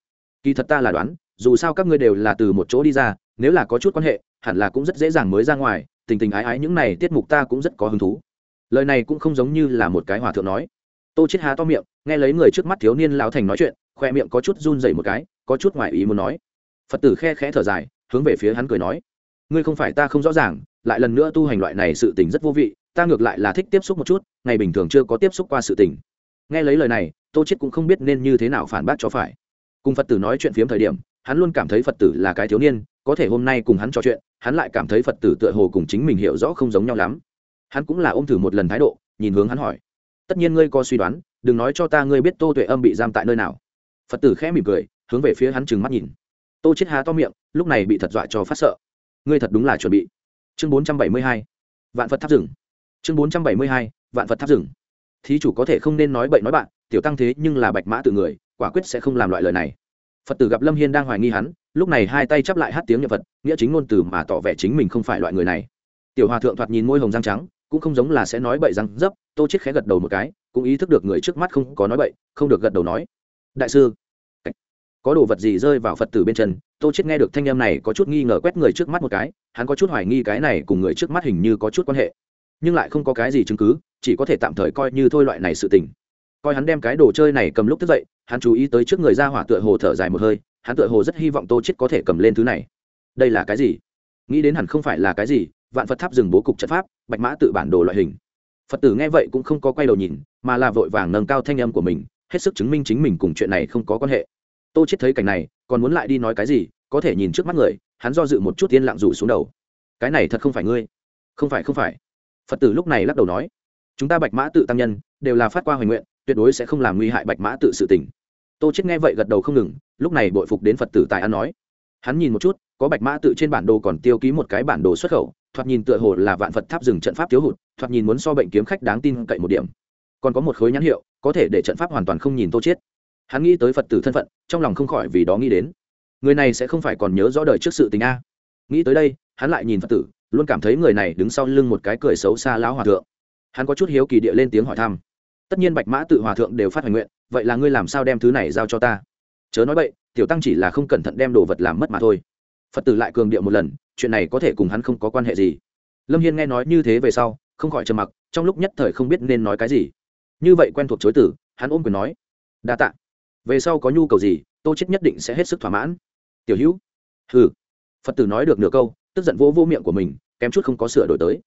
Kỳ thật ta là đoán, dù sao các ngươi đều là từ một chỗ đi ra, nếu là có chút quan hệ, hẳn là cũng rất dễ dàng mới ra ngoài, tình tình ái ái những này tiết mục ta cũng rất có hứng thú. Lời này cũng không giống như là một cái hòa thượng nói. Tô chết há to miệng, nghe lấy người trước mắt thiếu niên lão thành nói chuyện, khoe miệng có chút run rẩy một cái, có chút ngoài ý muốn nói. Phật tử khe khẽ thở dài, hướng về phía hắn cười nói. Ngươi không phải ta không rõ ràng, lại lần nữa tu hành loại này sự tình rất vô vị, ta ngược lại là thích tiếp xúc một chút, ngày bình thường chưa có tiếp xúc qua sự tình. Nghe lấy lời này tô chết cũng không biết nên như thế nào phản bác cho phải. Cùng phật tử nói chuyện phiếm thời điểm, hắn luôn cảm thấy phật tử là cái thiếu niên, có thể hôm nay cùng hắn trò chuyện, hắn lại cảm thấy phật tử tựa hồ cùng chính mình hiểu rõ không giống nhau lắm. Hắn cũng là ôm thử một lần thái độ, nhìn hướng hắn hỏi. Tất nhiên ngươi có suy đoán, đừng nói cho ta ngươi biết tô tuệ âm bị giam tại nơi nào. Phật tử khẽ mỉm cười, hướng về phía hắn trừng mắt nhìn. Tô chết há to miệng, lúc này bị thật dọa cho phát sợ. Ngươi thật đúng là chuẩn bị. Chương bốn trăm bảy mươi hai, vạn phật tháp rừng. Chương bốn trăm bảy mươi hai, vạn phật tháp rừng. Thí chủ có thể không nên nói bậy nói bạn tiểu tăng thế nhưng là bạch mã tự người, quả quyết sẽ không làm loại lời này. Phật tử gặp lâm hiên đang hoài nghi hắn, lúc này hai tay chắp lại hát tiếng nhật phật, nghĩa chính ngôn từ mà tỏ vẻ chính mình không phải loại người này. Tiểu hòa thượng thoạt nhìn môi hồng răng trắng, cũng không giống là sẽ nói bậy răng dấp, tô chết khẽ gật đầu một cái, cũng ý thức được người trước mắt không có nói bậy, không được gật đầu nói. Đại sư, có đồ vật gì rơi vào phật tử bên chân? Tô chết nghe được thanh âm này có chút nghi ngờ quét người trước mắt một cái, hắn có chút hoài nghi cái này cùng người trước mắt hình như có chút quan hệ. Nhưng lại không có cái gì chứng cứ, chỉ có thể tạm thời coi như thôi loại này sự tình coi hắn đem cái đồ chơi này cầm lúc thức dậy, hắn chú ý tới trước người ra hỏa tựa hồ thở dài một hơi, hắn tựa hồ rất hy vọng tô chết có thể cầm lên thứ này. Đây là cái gì? Nghĩ đến hẳn không phải là cái gì, vạn phật tháp dừng bố cục trận pháp, bạch mã tự bản đồ loại hình. Phật tử nghe vậy cũng không có quay đầu nhìn, mà là vội vàng nâng cao thanh âm của mình, hết sức chứng minh chính mình cùng chuyện này không có quan hệ. Tô chết thấy cảnh này, còn muốn lại đi nói cái gì, có thể nhìn trước mắt người, hắn do dự một chút yên lặng rủ xuống đầu. Cái này thật không phải ngươi. Không phải không phải. Phật tử lúc này lắc đầu nói, chúng ta bạch mã tự tăng nhân, đều là phát qua hoành nguyện tuyệt đối sẽ không làm nguy hại bạch mã tự sự tình. Tô chết nghe vậy gật đầu không ngừng, lúc này bội phục đến phật tử tài ăn nói. Hắn nhìn một chút, có bạch mã tự trên bản đồ còn tiêu ký một cái bản đồ xuất khẩu, thoạt nhìn tựa hồ là vạn phật tháp rừng trận pháp thiếu hụt, thoạt nhìn muốn so bệnh kiếm khách đáng tin cậy một điểm. Còn có một khối nhãn hiệu, có thể để trận pháp hoàn toàn không nhìn tô chết hắn nghĩ tới phật tử thân phận, trong lòng không khỏi vì đó nghĩ đến. Người này sẽ không phải còn nhớ rõ đời trước sự tình a. Nghĩ tới đây, hắn lại nhìn phật tử, luôn cảm thấy người này đứng sau lưng một cái cười xấu xa lão hòa thượng. Hắn có chút hiếu kỳ địa lên tiếng hỏi thăm tất nhiên bạch mã tự hòa thượng đều phát hoài nguyện, vậy là ngươi làm sao đem thứ này giao cho ta? Chớ nói vậy tiểu tăng chỉ là không cẩn thận đem đồ vật làm mất mà thôi. Phật tử lại cường điệu một lần, chuyện này có thể cùng hắn không có quan hệ gì. Lâm hiên nghe nói như thế về sau, không khỏi trầm mặc, trong lúc nhất thời không biết nên nói cái gì. Như vậy quen thuộc chối tử hắn ôm quyền nói, đa tạ. Về sau có nhu cầu gì, tô chết nhất định sẽ hết sức thỏa mãn. Tiểu hữu? Hừ. Phật tử nói được nửa câu, tức giận vỗ vô miệng của mình, kém chút không có sửa đổi tới.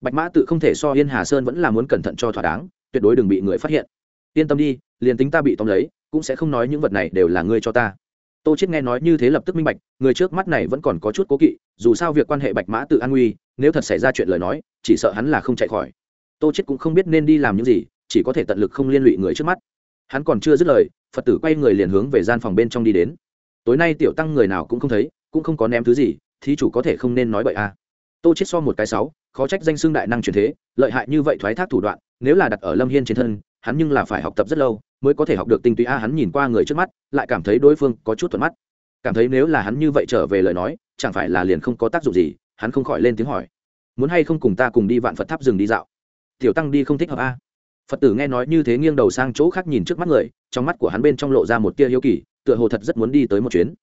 Bạch mã tự không thể so yên hà sơn vẫn là muốn cẩn thận cho thỏa đáng tuyệt đối đừng bị người phát hiện. Yên tâm đi, liền tính ta bị tóm lấy, cũng sẽ không nói những vật này đều là ngươi cho ta. Tô chết nghe nói như thế lập tức minh bạch, người trước mắt này vẫn còn có chút cố kỵ, dù sao việc quan hệ bạch mã tự an nguy, nếu thật xảy ra chuyện lời nói, chỉ sợ hắn là không chạy khỏi. Tô chết cũng không biết nên đi làm những gì, chỉ có thể tận lực không liên lụy người trước mắt. Hắn còn chưa dứt lời, phật tử quay người liền hướng về gian phòng bên trong đi đến. Tối nay tiểu tăng người nào cũng không thấy, cũng không có ném thứ gì, thí chủ có thể không nên nói bậy à tô chết so một cái sáu, khó trách danh xưng đại năng truyền thế, lợi hại như vậy thoái thác thủ đoạn, nếu là đặt ở lâm hiên trên thân, hắn nhưng là phải học tập rất lâu mới có thể học được tinh túy. A, hắn nhìn qua người trước mắt, lại cảm thấy đối phương có chút thuận mắt. Cảm thấy nếu là hắn như vậy trở về lời nói, chẳng phải là liền không có tác dụng gì, hắn không khỏi lên tiếng hỏi. Muốn hay không cùng ta cùng đi vạn phật tháp rừng đi dạo? Tiểu tăng đi không thích hợp a. Phật tử nghe nói như thế nghiêng đầu sang chỗ khác nhìn trước mắt người, trong mắt của hắn bên trong lộ ra một tia hiếu kỳ, tựa hồ thật rất muốn đi tới một chuyến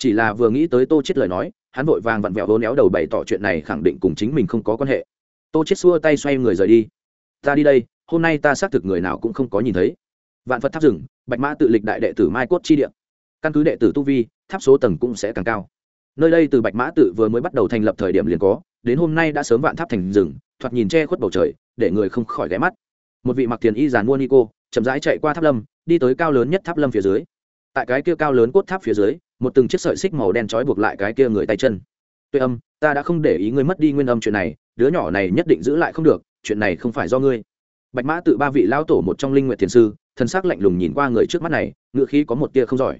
chỉ là vừa nghĩ tới tô chết lời nói, hắn vội vàng vặn vẹo hố néo đầu bày tỏ chuyện này khẳng định cùng chính mình không có quan hệ. Tô chết xua tay xoay người rời đi. Ta đi đây, hôm nay ta xác thực người nào cũng không có nhìn thấy. Vạn phật tháp rừng, bạch mã tự lịch đại đệ tử mai cốt chi địa. Căn cứ đệ tử tu vi, tháp số tầng cũng sẽ càng cao. Nơi đây từ bạch mã tự vừa mới bắt đầu thành lập thời điểm liền có, đến hôm nay đã sớm vạn tháp thành rừng, thoạt nhìn che khuất bầu trời, để người không khỏi ghé mắt. Một vị mặc tiền y giàn mua nico chậm rãi chạy qua tháp lâm, đi tới cao lớn nhất tháp lâm phía dưới. Tại cái kia cao lớn cốt tháp phía dưới một từng chiếc sợi xích màu đen trói buộc lại cái kia người tay chân. Tuệ âm, ta đã không để ý ngươi mất đi nguyên âm chuyện này, đứa nhỏ này nhất định giữ lại không được, chuyện này không phải do ngươi. Bạch mã tự ba vị lao tổ một trong linh nguyện thiền sư thân xác lạnh lùng nhìn qua người trước mắt này, ngựa khí có một tia không giỏi.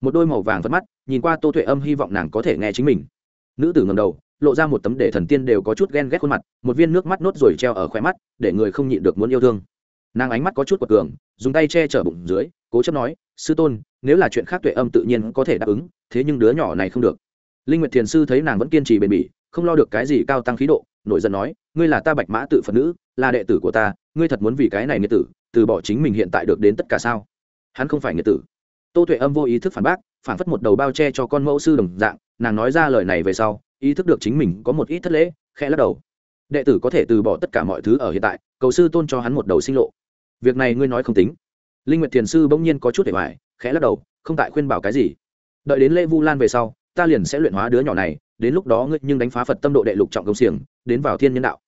Một đôi màu vàng vất mắt, nhìn qua tô tuệ âm hy vọng nàng có thể nghe chính mình. Nữ tử ngầm đầu, lộ ra một tấm để thần tiên đều có chút ghen ghét khuôn mặt, một viên nước mắt nốt rồi treo ở khóe mắt, để người không nhịn được muốn yêu thương. Nàng ánh mắt có chút quật cường, dùng tay che chở bụng dưới, cố chấp nói, sư tôn nếu là chuyện khác tuệ âm tự nhiên có thể đáp ứng, thế nhưng đứa nhỏ này không được. Linh nguyệt thiền sư thấy nàng vẫn kiên trì bền bỉ, không lo được cái gì cao tăng khí độ, nổi giận nói, ngươi là ta bạch mã tự phật nữ, là đệ tử của ta, ngươi thật muốn vì cái này nghĩa tử, từ bỏ chính mình hiện tại được đến tất cả sao? Hắn không phải nghĩa tử. Tô tuệ âm vô ý thức phản bác, phản phất một đầu bao che cho con mẫu sư đồng dạng, nàng nói ra lời này về sau, ý thức được chính mình có một ít thất lễ, khẽ lắc đầu. Đệ tử có thể từ bỏ tất cả mọi thứ ở hiện tại, cầu sư tôn cho hắn một đầu sinh lộ. Việc này ngươi nói không tính. Linh nguyệt thiền sư bỗng nhiên có chút để hoài khẽ lắc đầu, không tại khuyên bảo cái gì. Đợi đến lễ vu lan về sau, ta liền sẽ luyện hóa đứa nhỏ này, đến lúc đó ngươi nhưng đánh phá phật tâm độ đệ lục trọng công xiềng, đến vào thiên nhân đạo.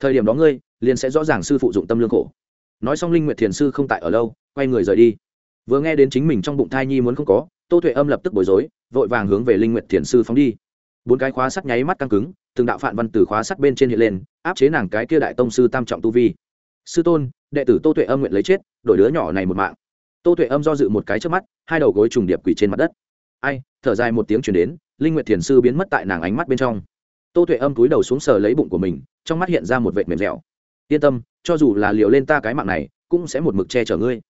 Thời điểm đó ngươi liền sẽ rõ ràng sư phụ dụng tâm lương khổ. Nói xong linh nguyệt thiền sư không tại ở lâu, quay người rời đi. Vừa nghe đến chính mình trong bụng thai nhi muốn không có, tô tuệ âm lập tức bối rối, vội vàng hướng về linh nguyệt thiền sư phóng đi. Bốn cái khóa sắt nháy mắt căng cứng, từng đạo phạn văn từ khóa sắt bên trên hiện lên, áp chế nàng cái kia đại tông sư tam trọng tu vi. Sư tôn, đệ tử tô tuệ âm nguyện lấy chết, đổi đứa nhỏ này một mạng tô tuệ âm do dự một cái trước mắt, hai đầu gối trùng điệp quỷ trên mặt đất. Ai, thở dài một tiếng chuyển đến, linh nguyệt thiền sư biến mất tại nàng ánh mắt bên trong. Tô tuệ âm túi đầu xuống sờ lấy bụng của mình, trong mắt hiện ra một vệt mềm dẻo. Yên tâm, cho dù là liều lên ta cái mạng này, cũng sẽ một mực che chở ngươi.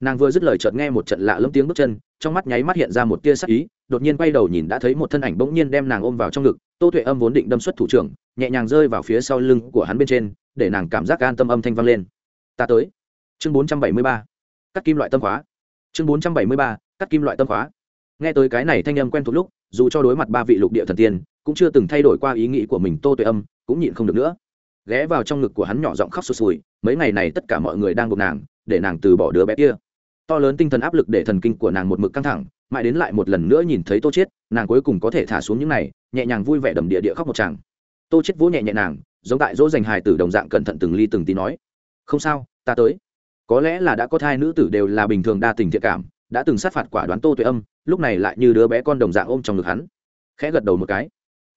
Nàng vừa dứt lời chợt nghe một trận lạ lẫm tiếng bước chân, trong mắt nháy mắt hiện ra một tia sắc ý, đột nhiên quay đầu nhìn đã thấy một thân ảnh bỗng nhiên đem nàng ôm vào trong ngực. Tô tuệ âm vốn định đâm xuất thủ trưởng, nhẹ nhàng rơi vào phía sau lưng của hắn bên trên, để nàng cảm giác an tâm âm thanh vang lên. Ta tới. Chương bốn trăm bảy mươi ba cắt kim loại tâm khóa. Chương bốn trăm bảy mươi ba, cắt kim loại tâm khóa. Nghe tới cái này thanh âm quen thuộc lúc, dù cho đối mặt ba vị lục địa thần tiên, cũng chưa từng thay đổi qua ý nghĩ của mình tô tuệ âm, cũng nhịn không được nữa. Ghé vào trong ngực của hắn nhỏ giọng khóc sụt sùi, mấy ngày này tất cả mọi người đang buộc nàng, để nàng từ bỏ đứa bé kia. To lớn tinh thần áp lực để thần kinh của nàng một mực căng thẳng, mãi đến lại một lần nữa nhìn thấy tô chết nàng cuối cùng có thể thả xuống những này, nhẹ nhàng vui vẻ đầm địa địa khóc một chàng tô chết vỗ nhẹ nhẹ nàng, giống tại dỗ dành hài tử đồng dạng cẩn thận từng ly từng tí nói, không sao, ta tới có lẽ là đã có thai nữ tử đều là bình thường đa tình thiện cảm, đã từng sát phạt quả đoán tô tuệ âm, lúc này lại như đứa bé con đồng dạng ôm trong ngực hắn. Khẽ gật đầu một cái.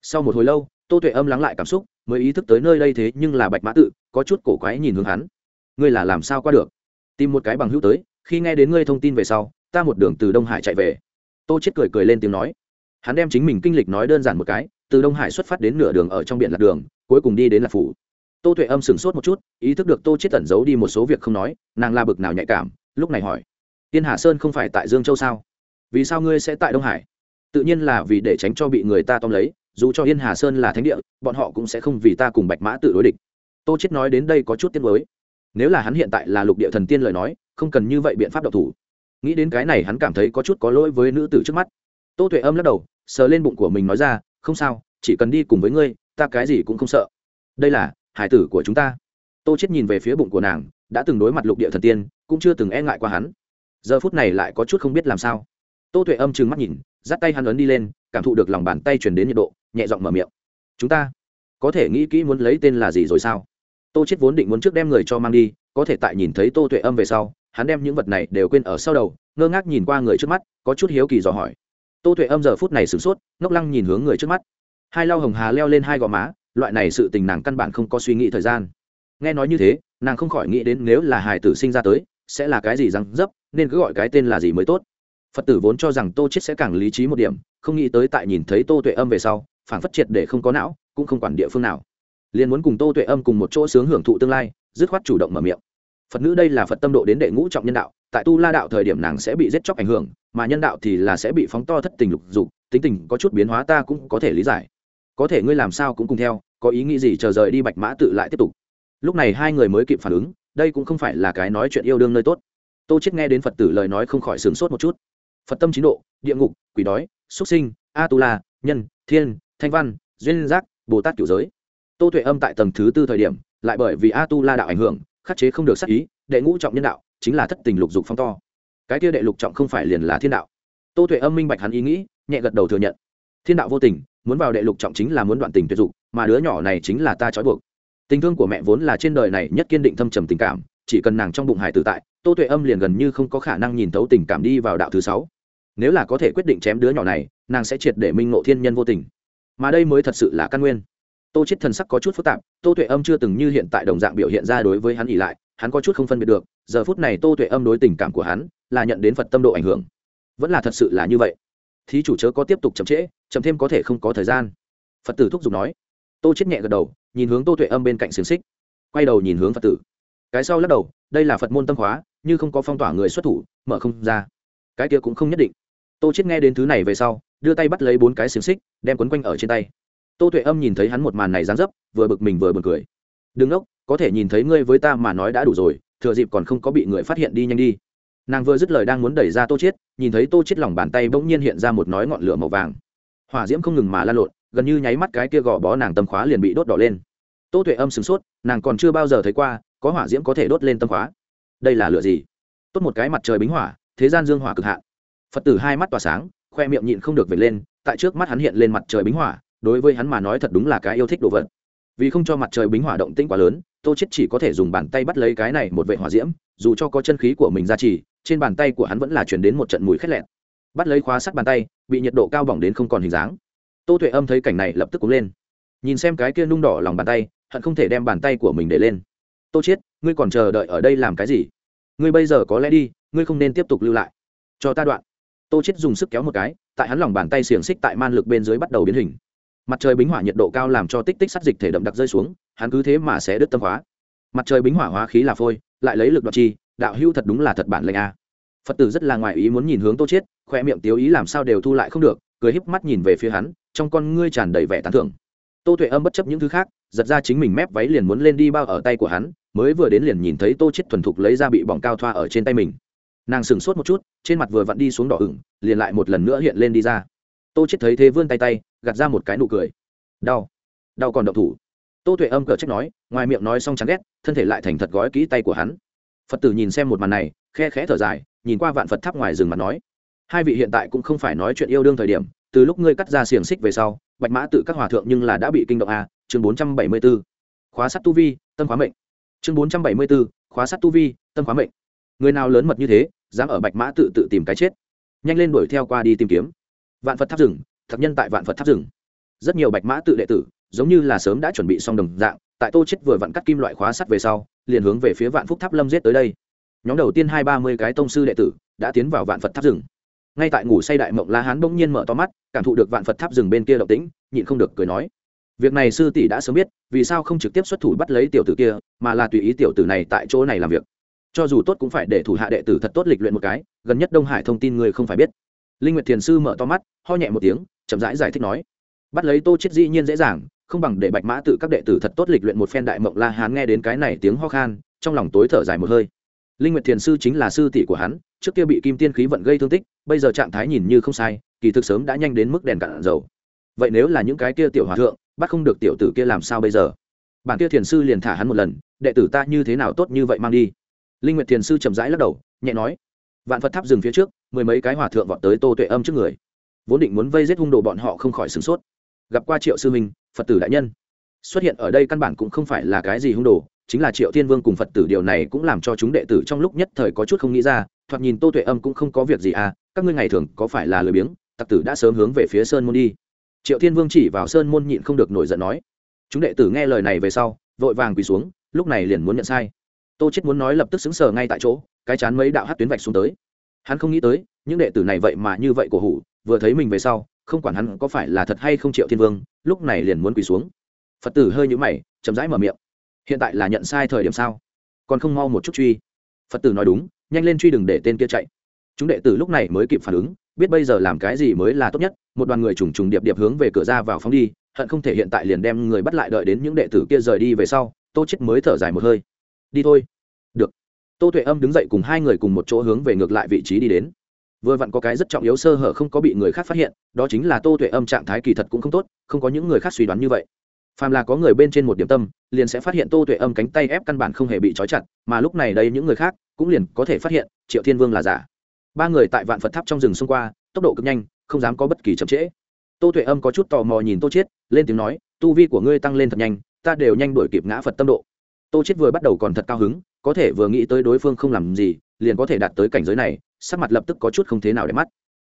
Sau một hồi lâu, tô tuệ âm lắng lại cảm xúc, mới ý thức tới nơi đây thế nhưng là bạch mã tự, có chút cổ quái nhìn hướng hắn. Ngươi là làm sao qua được? Tìm một cái bằng hữu tới, khi nghe đến ngươi thông tin về sau, ta một đường từ đông hải chạy về. Tô chết cười cười lên tiếng nói. Hắn đem chính mình kinh lịch nói đơn giản một cái, từ đông hải xuất phát đến nửa đường ở trong biển lạc đường, cuối cùng đi đến lạc phủ tô tuệ âm sửng sốt một chút, ý thức được tô chết tẩn giấu đi một số việc không nói, nàng la bực nào nhạy cảm, lúc này hỏi, tiên hà sơn không phải tại dương châu sao? Vì sao ngươi sẽ tại đông hải? Tự nhiên là vì để tránh cho bị người ta tóm lấy, dù cho yên hà sơn là thánh địa, bọn họ cũng sẽ không vì ta cùng bạch mã tự đối địch. Tô chết nói đến đây có chút tiếc mới nếu là hắn hiện tại là lục địa thần tiên lời nói, không cần như vậy biện pháp độc thủ. Nghĩ đến cái này hắn cảm thấy có chút có lỗi với nữ tử trước mắt. Tô tuệ âm lắc đầu, sờ lên bụng của mình nói ra, không sao, chỉ cần đi cùng với ngươi, ta cái gì cũng không sợ. Đây là hải tử của chúng ta. Tô chết nhìn về phía bụng của nàng, đã từng đối mặt lục địa thần tiên, cũng chưa từng e ngại qua hắn. Giờ phút này lại có chút không biết làm sao. Tô tuệ âm trừng mắt nhìn, dắt tay hắn ấn đi lên, cảm thụ được lòng bàn tay truyền đến nhiệt độ, nhẹ giọng mở miệng. Chúng ta có thể nghĩ kỹ muốn lấy tên là gì rồi sao? Tô chết vốn định muốn trước đem người cho mang đi, có thể tại nhìn thấy tô tuệ âm về sau, hắn đem những vật này đều quên ở sau đầu, ngơ ngác nhìn qua người trước mắt, có chút hiếu kỳ dò hỏi. Tô tuệ âm giờ phút này sửng sốt, ngốc lăng nhìn hướng người trước mắt. Hai lau hồng hà leo lên hai gò má loại này sự tình nàng căn bản không có suy nghĩ thời gian. Nghe nói như thế, nàng không khỏi nghĩ đến nếu là hài tử sinh ra tới, sẽ là cái gì răng dấp, nên cứ gọi cái tên là gì mới tốt. Phật tử vốn cho rằng tô chết sẽ càng lý trí một điểm, không nghĩ tới tại nhìn thấy tô tuệ âm về sau, phản phất triệt để không có não, cũng không quản địa phương nào. Liền muốn cùng tô tuệ âm cùng một chỗ sướng hưởng thụ tương lai, dứt khoát chủ động mở miệng. Phật nữ đây là phật tâm độ đến đệ ngũ trọng nhân đạo, tại tu la đạo thời điểm nàng sẽ bị giết chóc ảnh hưởng, mà nhân đạo thì là sẽ bị phóng to thất tình lục dục, tính tình có chút biến hóa ta cũng có thể lý giải. Có thể ngươi làm sao cũng cùng theo có ý nghĩ gì chờ rời đi bạch mã tự lại tiếp tục. Lúc này hai người mới kịp phản ứng, đây cũng không phải là cái nói chuyện yêu đương nơi tốt. Tô chết nghe đến phật tử lời nói không khỏi sướng sốt một chút. Phật tâm chín độ, địa ngục, quỷ đói xuất sinh a tu la nhân, thiên, thanh văn, duyên giác bồ tát cửu giới. Tô tuệ âm tại tầng thứ tư thời điểm, lại bởi vì a tu la đạo ảnh hưởng, khắc chế không được sát ý, đệ ngũ trọng nhân đạo, chính là thất tình lục dục phong to. Cái kia đệ lục trọng không phải liền là thiên đạo. Tô tuệ âm minh bạch hắn ý nghĩ, nhẹ gật đầu thừa nhận. Thiên đạo vô tình, muốn vào đệ lục trọng chính là muốn đoạn tình tuyệt dục mà đứa nhỏ này chính là ta trói buộc. Tình thương của mẹ vốn là trên đời này nhất kiên định thâm trầm tình cảm, chỉ cần nàng trong bụng hải tử tại, tô tuệ âm liền gần như không có khả năng nhìn thấu tình cảm đi vào đạo thứ sáu. Nếu là có thể quyết định chém đứa nhỏ này, nàng sẽ triệt để minh ngộ thiên nhân vô tình. Mà đây mới thật sự là căn nguyên. Tô chết thần sắc có chút phức tạp, tô tuệ âm chưa từng như hiện tại đồng dạng biểu hiện ra đối với hắn ỉ lại, hắn có chút không phân biệt được, giờ phút này tô tuệ âm đối tình cảm của hắn là nhận đến phật tâm độ ảnh hưởng. Vẫn là thật sự là như vậy. Thí chủ chớ có tiếp tục chậm trễ, chậm thêm có thể không có thời gian. Phật tử thúc giục nói tô chết nhẹ gật đầu nhìn hướng tô tuệ âm bên cạnh xiềng xích. Quay đầu nhìn hướng phật tử. Cái sau lắc đầu đây là phật môn tâm hóa, như không có phong tỏa người xuất thủ mở không ra. Cái kia cũng không nhất định. Tô chết nghe đến thứ này về sau đưa tay bắt lấy bốn cái xiềng xích đem quấn quanh ở trên tay. Tô tuệ âm nhìn thấy hắn một màn này dán dấp vừa bực mình vừa buồn cười. Đừng ốc có thể nhìn thấy ngươi với ta mà nói đã đủ rồi thừa dịp còn không có bị người phát hiện đi nhanh đi. Nàng vừa dứt lời đang muốn đẩy ra tô chiết nhìn thấy tô chiết lòng bàn tay bỗng nhiên hiện ra một nói ngọn lửa màu vàng. Hỏa diễm không ngừng mà lan lộn gần như nháy mắt cái kia gò bó nàng tâm khóa liền bị đốt đỏ lên. Tô tuệ âm sửng sốt, nàng còn chưa bao giờ thấy qua, có hỏa diễm có thể đốt lên tâm khóa. Đây là lửa gì? Tốt một cái mặt trời bính hỏa, thế gian dương hỏa cực hạn. Phật tử hai mắt tỏa sáng, khoe miệng nhịn không được về lên, tại trước mắt hắn hiện lên mặt trời bính hỏa, đối với hắn mà nói thật đúng là cái yêu thích đồ vật. Vì không cho mặt trời bính hỏa động tĩnh quá lớn, tô chết chỉ có thể dùng bàn tay bắt lấy cái này một vệ hỏa diễm, dù cho có chân khí của mình ra chỉ, trên bàn tay của hắn vẫn là chuyển đến một trận mùi khét lẹn bắt lấy khóa sắt bàn tay, bị nhiệt độ cao bỏng đến không còn hình dáng tô tuệ âm thấy cảnh này lập tức cúng lên. Nhìn xem cái kia nung đỏ lòng bàn tay, hận không thể đem bàn tay của mình để lên. Tô chiết, ngươi còn chờ đợi ở đây làm cái gì? Ngươi bây giờ có lẽ đi, ngươi không nên tiếp tục lưu lại. Cho ta đoạn. Tô chiết dùng sức kéo một cái, tại hắn lòng bàn tay xiềng xích tại man lực bên dưới bắt đầu biến hình. Mặt trời bính hỏa nhiệt độ cao làm cho tích tích sắt dịch thể đậm đặc rơi xuống, hắn cứ thế mà sẽ đứt tâm hóa. Mặt trời bính hỏa hóa khí là phôi, lại lấy lực đoạt chi, đạo hưu thật đúng là thật bản lệnh a. Phật tử rất là ngoài ý muốn nhìn hướng tô chiết, khoe miệng tiếu ý làm sao đều thu lại không được, cười híp mắt nhìn về phía hắn trong con ngươi tràn đầy vẻ tán thưởng. Tô tuệ âm bất chấp những thứ khác, giật ra chính mình mép váy liền muốn lên đi bao ở tay của hắn, mới vừa đến liền nhìn thấy tô chiết thuần thục lấy ra bị bỏng cao thoa ở trên tay mình. Nàng sững sốt một chút, trên mặt vừa vặn đi xuống đỏ ửng, liền lại một lần nữa hiện lên đi ra. Tô chiết thấy thế vươn tay tay, gạt ra một cái nụ cười. Đau. Đau còn động thủ. Tô tuệ âm cờ trách nói, ngoài miệng nói xong chán ghét, thân thể lại thành thật gói kỹ tay của hắn. Phật tử nhìn xem một màn này, khe khẽ thở dài, nhìn qua vạn phật tháp ngoài rừng mặt nói. Hai vị hiện tại cũng không phải nói chuyện yêu đương thời điểm từ lúc ngươi cắt ra xiềng xích về sau, bạch mã tự các hòa thượng nhưng là đã bị kinh động a chương bốn trăm bảy mươi b ố khóa sắt tu vi, tâm khóa mệnh. Chương bốn trăm bảy mươi b ố khóa sắt tu vi, tâm khóa mệnh. Người nào lớn mật như thế, dám ở bạch mã tự tự tìm cái chết. Nhanh lên đuổi theo qua đi tìm kiếm. Vạn phật tháp rừng, thập nhân tại vạn phật tháp rừng. Rất nhiều bạch mã tự đệ tử, giống như là sớm đã chuẩn bị xong đồng dạng, tại tô chết vừa vặn cắt kim loại khóa sắt về sau, liền hướng về phía vạn phúc tháp lâm giết tới đây. Nhóm đầu tiên hai ba mươi cái tông sư đệ tử đã tiến vào vạn phật tháp rừng ngay tại ngủ say đại mộng la hán bỗng nhiên mở to mắt cảm thụ được vạn phật tháp rừng bên kia động tĩnh nhịn không được cười nói. Việc này sư tỷ đã sớm biết vì sao không trực tiếp xuất thủ bắt lấy tiểu tử kia mà là tùy ý tiểu tử này tại chỗ này làm việc. Cho dù tốt cũng phải để thủ hạ đệ tử thật tốt lịch luyện một cái gần nhất đông hải thông tin người không phải biết. Linh nguyệt thiền sư mở to mắt ho nhẹ một tiếng chậm rãi giải, giải thích nói. Bắt lấy tô chết dĩ nhiên dễ dàng không bằng để bạch mã tự các đệ tử thật tốt lịch luyện một phen đại mộng la hán nghe đến cái này tiếng ho khan trong lòng tối thở dài một hơi. Linh nguyệt thiền sư chính là sư tỷ của hắn trước kia bị kim tiên khí vận gây thương tích, bây giờ trạng thái nhìn như không sai, kỳ thực sớm đã nhanh đến mức đèn cạn dầu. Vậy nếu là những cái kia tiểu hòa thượng, bắt không được tiểu tử kia làm sao bây giờ? Bản kia thiền sư liền thả hắn một lần, đệ tử ta như thế nào tốt như vậy mang đi? Linh nguyệt thiền sư chậm rãi lắc đầu, nhẹ nói, vạn phật tháp dừng phía trước, mười mấy cái hòa thượng vọt tới tô tuệ âm trước người. Vốn định muốn vây giết hung đồ bọn họ không khỏi sửng sốt. Gặp qua triệu sư minh phật tử đại nhân. Xuất hiện ở đây căn bản cũng không phải là cái gì hung đồ, chính là triệu thiên vương cùng phật tử điều này cũng làm cho chúng đệ tử trong lúc nhất thời có chút không nghĩ ra thoạt nhìn tô tuệ âm cũng không có việc gì à các ngươi ngày thường có phải là lười biếng, tặc tử đã sớm hướng về phía sơn môn đi. Triệu thiên vương chỉ vào sơn môn nhịn không được nổi giận nói. Chúng đệ tử nghe lời này về sau, vội vàng quỳ xuống, lúc này liền muốn nhận sai. Tô chết muốn nói lập tức xứng sờ ngay tại chỗ, cái chán mấy đạo hát tuyến vạch xuống tới. Hắn không nghĩ tới, những đệ tử này vậy mà như vậy cổ hủ, vừa thấy mình về sau, không quản hắn có phải là thật hay không triệu thiên vương, lúc này liền muốn quỳ xuống. Phật tử hơi nhũ mày, chậm rãi mở miệng. Hiện tại là nhận sai thời điểm sao? Còn không mau một chút truy. Phật tử nói đúng nhanh lên truy đừng để tên kia chạy. Chúng đệ tử lúc này mới kịp phản ứng, biết bây giờ làm cái gì mới là tốt nhất, một đoàn người trùng trùng điệp điệp hướng về cửa ra vào phóng đi, hận không thể hiện tại liền đem người bắt lại đợi đến những đệ tử kia rời đi về sau, tô chết mới thở dài một hơi. Đi thôi. Được. Tô tuệ âm đứng dậy cùng hai người cùng một chỗ hướng về ngược lại vị trí đi đến. Vừa vặn có cái rất trọng yếu sơ hở không có bị người khác phát hiện, đó chính là tô tuệ âm trạng thái kỳ thật cũng không tốt, không có những người khác suy đoán như vậy. Phàm là có người bên trên một điểm tâm, liền sẽ phát hiện tô tuệ âm cánh tay ép căn bản không hề bị trói chặt, mà lúc này đây những người khác cũng liền có thể phát hiện triệu thiên vương là giả. Ba người tại vạn phật tháp trong rừng xung qua, tốc độ cực nhanh, không dám có bất kỳ chậm trễ. Tô tuệ âm có chút tò mò nhìn tô chiết, lên tiếng nói, tu vi của ngươi tăng lên thật nhanh, ta đều nhanh đuổi kịp ngã phật tâm độ. Tô chiết vừa bắt đầu còn thật cao hứng, có thể vừa nghĩ tới đối phương không làm gì, liền có thể đạt tới cảnh giới này, sắc mặt lập tức có chút không thế nào để mắt.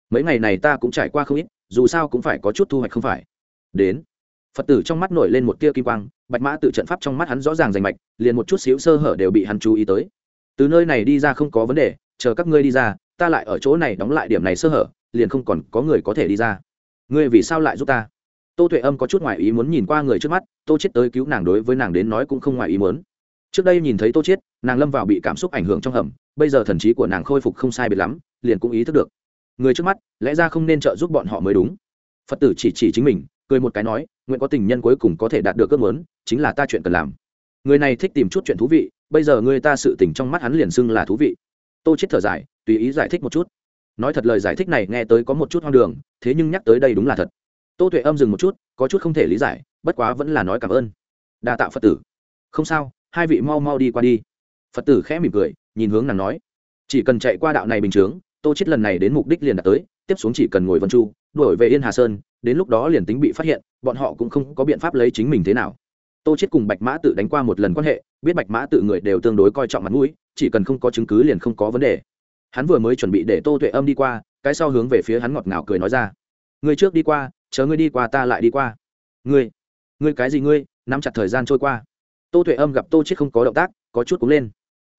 Mấy ngày này ta cũng trải qua không ít, dù sao cũng phải có chút thu hoạch không phải. Đến, phật tử trong mắt nổi lên một tia kim quang, bạch mã tự trận pháp trong mắt hắn rõ ràng rành mạch, liền một chút xíu sơ hở đều bị hắn chú ý tới từ nơi này đi ra không có vấn đề, chờ các ngươi đi ra, ta lại ở chỗ này đóng lại điểm này sơ hở, liền không còn có người có thể đi ra. Ngươi vì sao lại giúp ta? Tô tuệ âm có chút ngoài ý muốn nhìn qua người trước mắt, tô chết tới cứu nàng đối với nàng đến nói cũng không ngoài ý muốn. Trước đây nhìn thấy tô chết nàng lâm vào bị cảm xúc ảnh hưởng trong hầm, bây giờ thần trí của nàng khôi phục không sai biệt lắm, liền cũng ý thức được. Người trước mắt, lẽ ra không nên trợ giúp bọn họ mới đúng. Phật tử chỉ chỉ chính mình, cười một cái nói, nguyện có tình nhân cuối cùng có thể đạt được ước muốn, chính là ta chuyện cần làm người này thích tìm chút chuyện thú vị, bây giờ người ta sự tình trong mắt hắn liền xưng là thú vị. Tô chết thở dài, tùy ý giải thích một chút. Nói thật lời giải thích này nghe tới có một chút hoang đường, thế nhưng nhắc tới đây đúng là thật. Tô tuệ âm dừng một chút, có chút không thể lý giải, bất quá vẫn là nói cảm ơn. Đa tạ phật tử. Không sao, hai vị mau mau đi qua đi. Phật tử khẽ mỉm cười, nhìn hướng nàng nói. Chỉ cần chạy qua đạo này bình chướng, tô chết lần này đến mục đích liền đạt tới, tiếp xuống chỉ cần ngồi vân chu, đuổi về yên hà sơn, đến lúc đó liền tính bị phát hiện, bọn họ cũng không có biện pháp lấy chính mình thế nào tô chết cùng bạch mã tự đánh qua một lần quan hệ, biết bạch mã tự người đều tương đối coi trọng mặt mũi, chỉ cần không có chứng cứ liền không có vấn đề. Hắn vừa mới chuẩn bị để tô tuệ âm đi qua, cái sau hướng về phía hắn ngọt ngào cười nói ra. Người trước đi qua, chờ ngươi đi qua ta lại đi qua. Ngươi ngươi cái gì ngươi? Nắm chặt thời gian trôi qua. Tô tuệ âm gặp tô chết không có động tác, có chút cúng lên.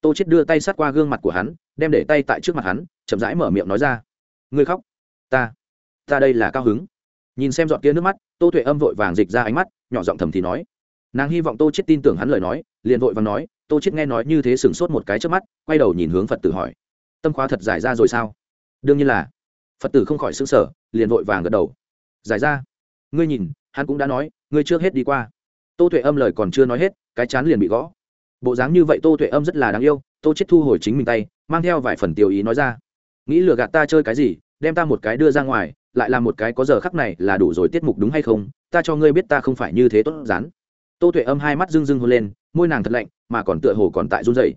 Tô chết đưa tay sát qua gương mặt của hắn, đem để tay tại trước mặt hắn, chậm rãi mở miệng nói ra. Ngươi khóc, ta ta đây là cao hứng. Nhìn xem giọt kia nước mắt, tô tuệ âm vội vàng dịch ra ánh mắt, nhỏ giọng thầm thì nói nàng hy vọng tô chết tin tưởng hắn lời nói, liền vội vàng nói, tô chết nghe nói như thế sửng sốt một cái trước mắt, quay đầu nhìn hướng phật tử hỏi. Tâm khóa thật giải ra rồi sao? Đương nhiên là. Phật tử không khỏi sững sở liền vội vàng gật đầu. Giải ra? Ngươi nhìn, hắn cũng đã nói, ngươi trước hết đi qua. Tô tuệ âm lời còn chưa nói hết, cái chán liền bị gõ. Bộ dáng như vậy tô tuệ âm rất là đáng yêu, tô chết thu hồi chính mình tay, mang theo vài phần tiêu ý nói ra. Nghĩ lừa gạt ta chơi cái gì, đem ta một cái đưa ra ngoài, lại là một cái có giờ khắc này là đủ rồi tiết mục đúng hay không? Ta cho ngươi biết ta không phải như thế tốt rán tô tuệ âm hai mắt rưng rưng hôn lên, môi nàng thật lạnh, mà còn tựa hồ còn tại run rẩy.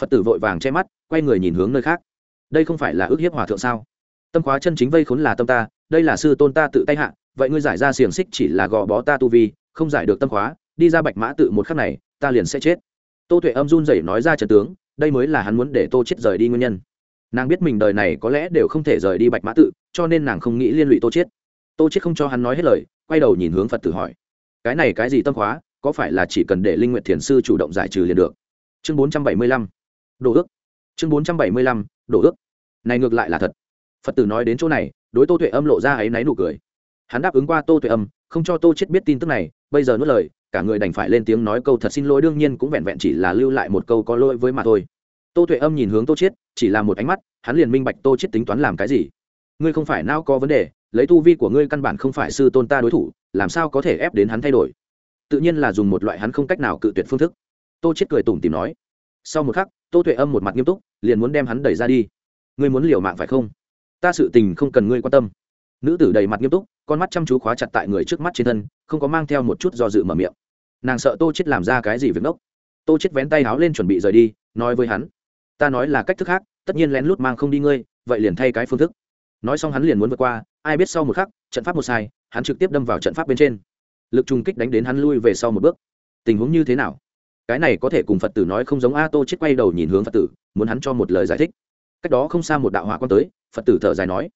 phật tử vội vàng che mắt, quay người nhìn hướng nơi khác. Đây không phải là ước hiếp hòa thượng sao? Tâm khóa chân chính vây khốn là tâm ta, đây là sư tôn ta tự tay hạ, vậy ngươi giải ra xiềng xích chỉ là gò bó ta tu vi, không giải được tâm khóa, đi ra bạch mã tự một khắc này, ta liền sẽ chết. Tô tuệ âm run rẩy nói ra trận tướng, đây mới là hắn muốn để tô chết rời đi nguyên nhân. Nàng biết mình đời này có lẽ đều không thể rời đi bạch mã tự, cho nên nàng không nghĩ liên lụy tô chết. Tô chết không cho hắn nói hết lời, quay đầu nhìn hướng phật tử hỏi. Cái này cái gì tâm khóa? Có phải là chỉ cần để linh nguyện thiền sư chủ động giải trừ liền được? Chương bốn trăm bảy mươi lăm. Đồ ước. Chương bốn trăm bảy mươi lăm, đồ ước. Này ngược lại là thật. Phật tử nói đến chỗ này, đối tô tuệ âm lộ ra ấy náy nụ cười. Hắn đáp ứng qua tô tuệ âm, không cho tô chết biết tin tức này, bây giờ nuốt lời, cả người đành phải lên tiếng nói câu thật xin lỗi, đương nhiên cũng vẹn vẹn chỉ là lưu lại một câu có lỗi với mà thôi. Tô tuệ âm nhìn hướng tô chết, chỉ là một ánh mắt, hắn liền minh bạch tô chết tính toán làm cái gì. Ngươi không phải nao có vấn đề, lấy tu vi của ngươi căn bản không phải sư tôn ta đối thủ, làm sao có thể ép đến hắn thay đổi? Tự nhiên là dùng một loại hắn không cách nào cự tuyệt phương thức. Tô chết cười tủm tìm nói, sau một khắc, tô tuệ âm một mặt nghiêm túc, liền muốn đem hắn đẩy ra đi. Ngươi muốn liều mạng phải không? Ta sự tình không cần ngươi quan tâm. Nữ tử đầy mặt nghiêm túc, con mắt chăm chú khóa chặt tại người trước mắt trên thân, không có mang theo một chút do dự mở miệng. Nàng sợ tô chết làm ra cái gì việc ngốc tô chết vén tay áo lên chuẩn bị rời đi, nói với hắn, ta nói là cách thức khác, tất nhiên lén lút mang không đi ngươi, vậy liền thay cái phương thức. Nói xong hắn liền muốn vượt qua, ai biết sau một khắc, trận pháp một sai, hắn trực tiếp đâm vào trận pháp bên trên lực trùng kích đánh đến hắn lui về sau một bước. Tình huống như thế nào? Cái này có thể cùng phật tử nói không giống a tô chết quay đầu nhìn hướng phật tử, muốn hắn cho một lời giải thích. Cách đó không xa một đạo hỏa quan tới, phật tử thở dài nói,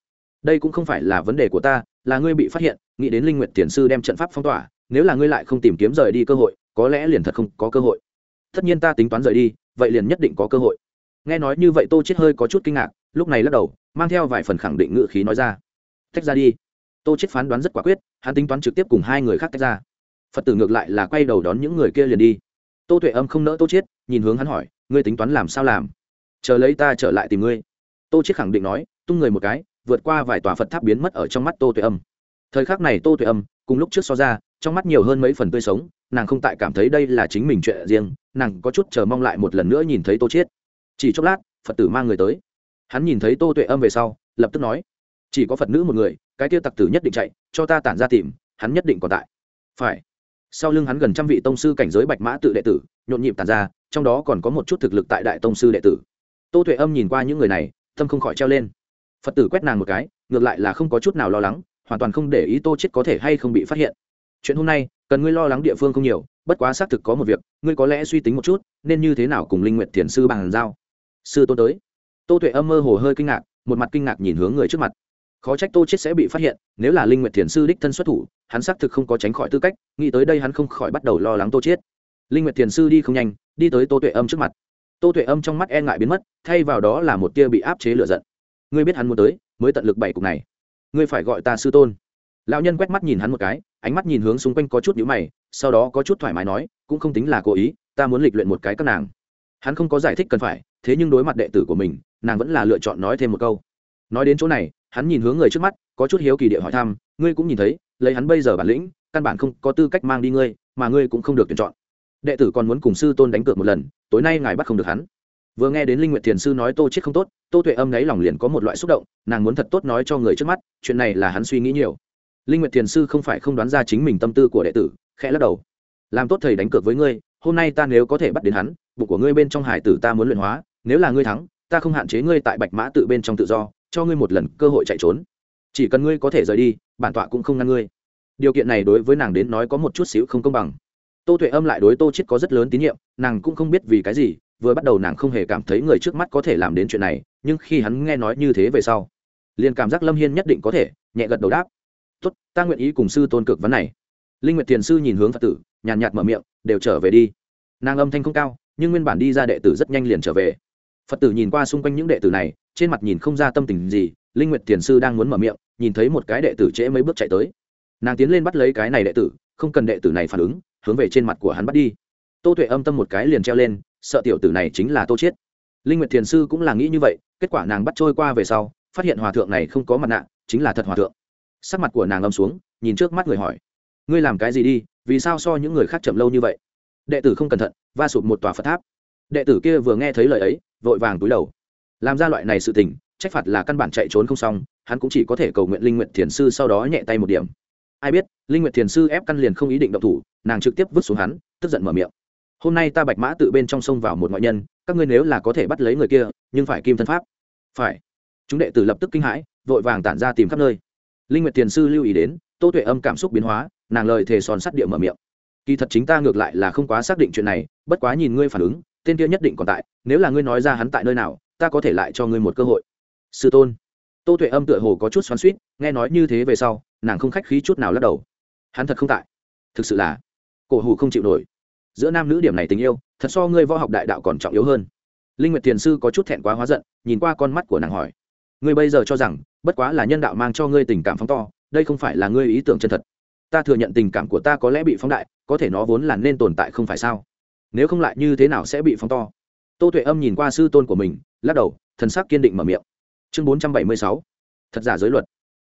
đây cũng không phải là vấn đề của ta, là ngươi bị phát hiện, nghĩ đến linh nguyện tiền sư đem trận pháp phong tỏa, nếu là ngươi lại không tìm kiếm rời đi cơ hội, có lẽ liền thật không có cơ hội. Tất nhiên ta tính toán rời đi, vậy liền nhất định có cơ hội. Nghe nói như vậy tô chết hơi có chút kinh ngạc, lúc này lắc đầu, mang theo vài phần khẳng định ngự khí nói ra, tách ra đi tô chết phán đoán rất quả quyết, hắn tính toán trực tiếp cùng hai người khác tách ra. Phật tử ngược lại là quay đầu đón những người kia liền đi. Tô tuệ âm không nỡ tô chết, nhìn hướng hắn hỏi, ngươi tính toán làm sao làm? Chờ lấy ta trở lại tìm ngươi. Tô chết khẳng định nói, tung người một cái, vượt qua vài tòa phật tháp biến mất ở trong mắt tô tuệ âm. Thời khắc này tô tuệ âm, cùng lúc trước so ra, trong mắt nhiều hơn mấy phần tươi sống, nàng không tại cảm thấy đây là chính mình chuyện riêng, nàng có chút chờ mong lại một lần nữa nhìn thấy tô chiết chỉ chốc lát, phật tử mang người tới. Hắn nhìn thấy tô tuệ âm về sau, lập tức nói, chỉ có phật nữ một người cái tiêu tặc tử nhất định chạy, cho ta tản ra tìm, hắn nhất định còn tại. Phải. Sau lưng hắn gần trăm vị tông sư cảnh giới bạch mã tự đệ tử, nhộn nhịp tản ra, trong đó còn có một chút thực lực tại đại tông sư đệ tử. Tô tuệ âm nhìn qua những người này, tâm không khỏi treo lên. Phật tử quét nàng một cái, ngược lại là không có chút nào lo lắng, hoàn toàn không để ý tô chết có thể hay không bị phát hiện. Chuyện hôm nay, cần ngươi lo lắng địa phương không nhiều, bất quá xác thực có một việc, ngươi có lẽ suy tính một chút, nên như thế nào cùng linh nguyện thiền sư bàn giao? Sư tôn tới. Tô tuệ âm mơ hồ hơi kinh ngạc, một mặt kinh ngạc nhìn hướng người trước mặt khó trách tô chết sẽ bị phát hiện, nếu là linh nguyệt thiền sư đích thân xuất thủ, hắn xác thực không có tránh khỏi tư cách, nghĩ tới đây hắn không khỏi bắt đầu lo lắng tô chết. Linh nguyệt thiền sư đi không nhanh, đi tới tô tuệ âm trước mặt. Tô tuệ âm trong mắt e ngại biến mất, thay vào đó là một tia bị áp chế lửa giận. Ngươi biết hắn muốn tới, mới tận lực bảy cục này. Ngươi phải gọi ta sư tôn. Lão nhân quét mắt nhìn hắn một cái, ánh mắt nhìn hướng xung quanh có chút nhíu mày, sau đó có chút thoải mái nói, cũng không tính là cố ý, ta muốn lịch luyện một cái các nàng. Hắn không có giải thích cần phải, thế nhưng đối mặt đệ tử của mình, nàng vẫn là lựa chọn nói thêm một câu. Nói đến chỗ này hắn nhìn hướng người trước mắt, có chút hiếu kỳ địa hỏi thăm, ngươi cũng nhìn thấy, lấy hắn bây giờ bản lĩnh, căn bản không có tư cách mang đi ngươi, mà ngươi cũng không được tuyển chọn. Đệ tử còn muốn cùng sư tôn đánh cược một lần, tối nay ngài bắt không được hắn. Vừa nghe đến linh nguyện thiền sư nói tô chết không tốt, tô tuệ âm đấy lòng liền có một loại xúc động, nàng muốn thật tốt nói cho người trước mắt, chuyện này là hắn suy nghĩ nhiều. Linh nguyện thiền sư không phải không đoán ra chính mình tâm tư của đệ tử, khẽ lắc đầu. Làm tốt thầy đánh cược với ngươi, hôm nay ta nếu có thể bắt đến hắn, bụng của ngươi bên trong hải tử ta muốn luyện hóa, nếu là ngươi thắng, ta không hạn chế ngươi tại bạch mã tự bên trong tự do cho ngươi một lần cơ hội chạy trốn. Chỉ cần ngươi có thể rời đi, bản tọa cũng không ngăn ngươi. Điều kiện này đối với nàng đến nói có một chút xíu không công bằng. Tô tuệ âm lại đối tô chết có rất lớn tín nhiệm, nàng cũng không biết vì cái gì, vừa bắt đầu nàng không hề cảm thấy người trước mắt có thể làm đến chuyện này, nhưng khi hắn nghe nói như thế về sau, liền cảm giác lâm hiên nhất định có thể, nhẹ gật đầu đáp. Tốt, ta nguyện ý cùng sư tôn cực vấn này. Linh nguyệt thiền sư nhìn hướng phật tử, nhàn nhạt mở miệng, đều trở về đi. Nàng âm thanh không cao, nhưng nguyên bản đi ra đệ tử rất nhanh liền trở về phật tử nhìn qua xung quanh những đệ tử này, trên mặt nhìn không ra tâm tình gì, linh nguyệt thiền sư đang muốn mở miệng, nhìn thấy một cái đệ tử trễ mấy bước chạy tới. Nàng tiến lên bắt lấy cái này đệ tử, không cần đệ tử này phản ứng, hướng về trên mặt của hắn bắt đi. Tô tuệ âm tâm một cái liền treo lên, sợ tiểu tử này chính là tô chiết. Linh nguyệt thiền sư cũng là nghĩ như vậy, kết quả nàng bắt trôi qua về sau, phát hiện hòa thượng này không có mặt nạ, chính là thật hòa thượng. Sắc mặt của nàng âm xuống, nhìn trước mắt người hỏi, ngươi làm cái gì đi? Vì sao so những người khác chậm lâu như vậy? Đệ tử không cẩn thận, va sụp một tòa phật tháp đệ tử kia vừa nghe thấy lời ấy, vội vàng túi đầu. Làm ra loại này sự tình, trách phạt là căn bản chạy trốn không xong, hắn cũng chỉ có thể cầu nguyện linh nguyện thiền sư sau đó nhẹ tay một điểm. Ai biết, linh nguyện thiền sư ép căn liền không ý định động thủ, nàng trực tiếp vứt xuống hắn, tức giận mở miệng. Hôm nay ta bạch mã tự bên trong sông vào một ngoại nhân, các ngươi nếu là có thể bắt lấy người kia, nhưng phải kim thân pháp. Phải. Chúng đệ tử lập tức kinh hãi, vội vàng tản ra tìm khắp nơi. Linh nguyệt thiền sư lưu ý đến, tô tuệ âm cảm xúc biến hóa, nàng lời thề son sắt địa mở miệng. Kỳ thật chính ta ngược lại là không quá xác định chuyện này, bất quá nhìn ngươi phản ứng tên kia nhất định còn tại, nếu là ngươi nói ra hắn tại nơi nào, ta có thể lại cho ngươi một cơ hội. Sư tôn. Tô tuệ âm tựa hồ có chút xoắn suýt nghe nói như thế về sau, nàng không khách khí chút nào lắc đầu. Hắn thật không tại. Thực sự là, cổ hủ không chịu nổi. Giữa nam nữ điểm này tình yêu, thật so ngươi võ học đại đạo còn trọng yếu hơn. Linh nguyệt thiền sư có chút thẹn quá hóa giận, nhìn qua con mắt của nàng hỏi. Ngươi bây giờ cho rằng, bất quá là nhân đạo mang cho ngươi tình cảm phóng to, đây không phải là ngươi ý tưởng chân thật. Ta thừa nhận tình cảm của ta có lẽ bị phóng đại, có thể nó vốn là nên tồn tại không phải sao? Nếu không lại như thế nào sẽ bị phóng to. Tô tuệ âm nhìn qua sư tôn của mình lắc đầu thần sắc kiên định mở miệng. Chương 476, thật giả giới luật.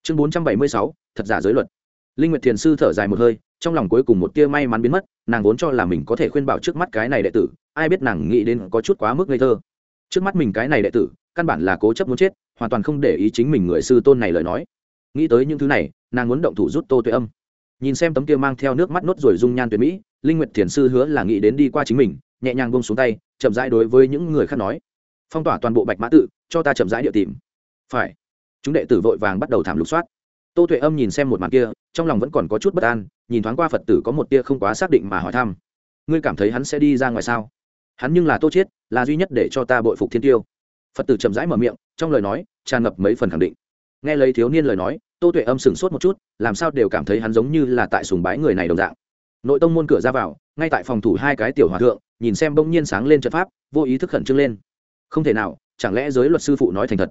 Chương 476, thật giả giới luật. Linh nguyệt thiền sư thở dài một hơi trong lòng cuối cùng một tia may mắn biến mất nàng vốn cho là mình có thể khuyên bảo trước mắt cái này đệ tử ai biết nàng nghĩ đến có chút quá mức ngây thơ. Trước mắt mình cái này đệ tử căn bản là cố chấp muốn chết hoàn toàn không để ý chính mình người sư tôn này lời nói. Nghĩ tới những thứ này nàng muốn động thủ rút tô tuệ âm nhìn xem tấm kia mang theo nước mắt nốt rồi dung nhan tuyệt mỹ, linh nguyệt thiền sư hứa là nghĩ đến đi qua chính mình, nhẹ nhàng buông xuống tay, chậm rãi đối với những người khác nói. Phong tỏa toàn bộ bạch mã tự, cho ta chậm rãi địa tìm. Phải. Chúng đệ tử vội vàng bắt đầu thảm lục soát. Tô tuệ âm nhìn xem một màn kia, trong lòng vẫn còn có chút bất an, nhìn thoáng qua phật tử có một tia không quá xác định mà hỏi thăm. Ngươi cảm thấy hắn sẽ đi ra ngoài sao? Hắn nhưng là tô chết là duy nhất để cho ta bội phục thiên tiêu. Phật tử chậm rãi mở miệng, trong lời nói, tràn ngập mấy phần khẳng định. Nghe lấy thiếu niên lời nói tô tuệ âm sửng sốt một chút, làm sao đều cảm thấy hắn giống như là tại sùng bái người này đồng dạng. Nội tông môn cửa ra vào, ngay tại phòng thủ hai cái tiểu hòa thượng, nhìn xem bỗng nhiên sáng lên trận pháp, vô ý thức khẩn trương lên. Không thể nào, chẳng lẽ giới luật sư phụ nói thành thật?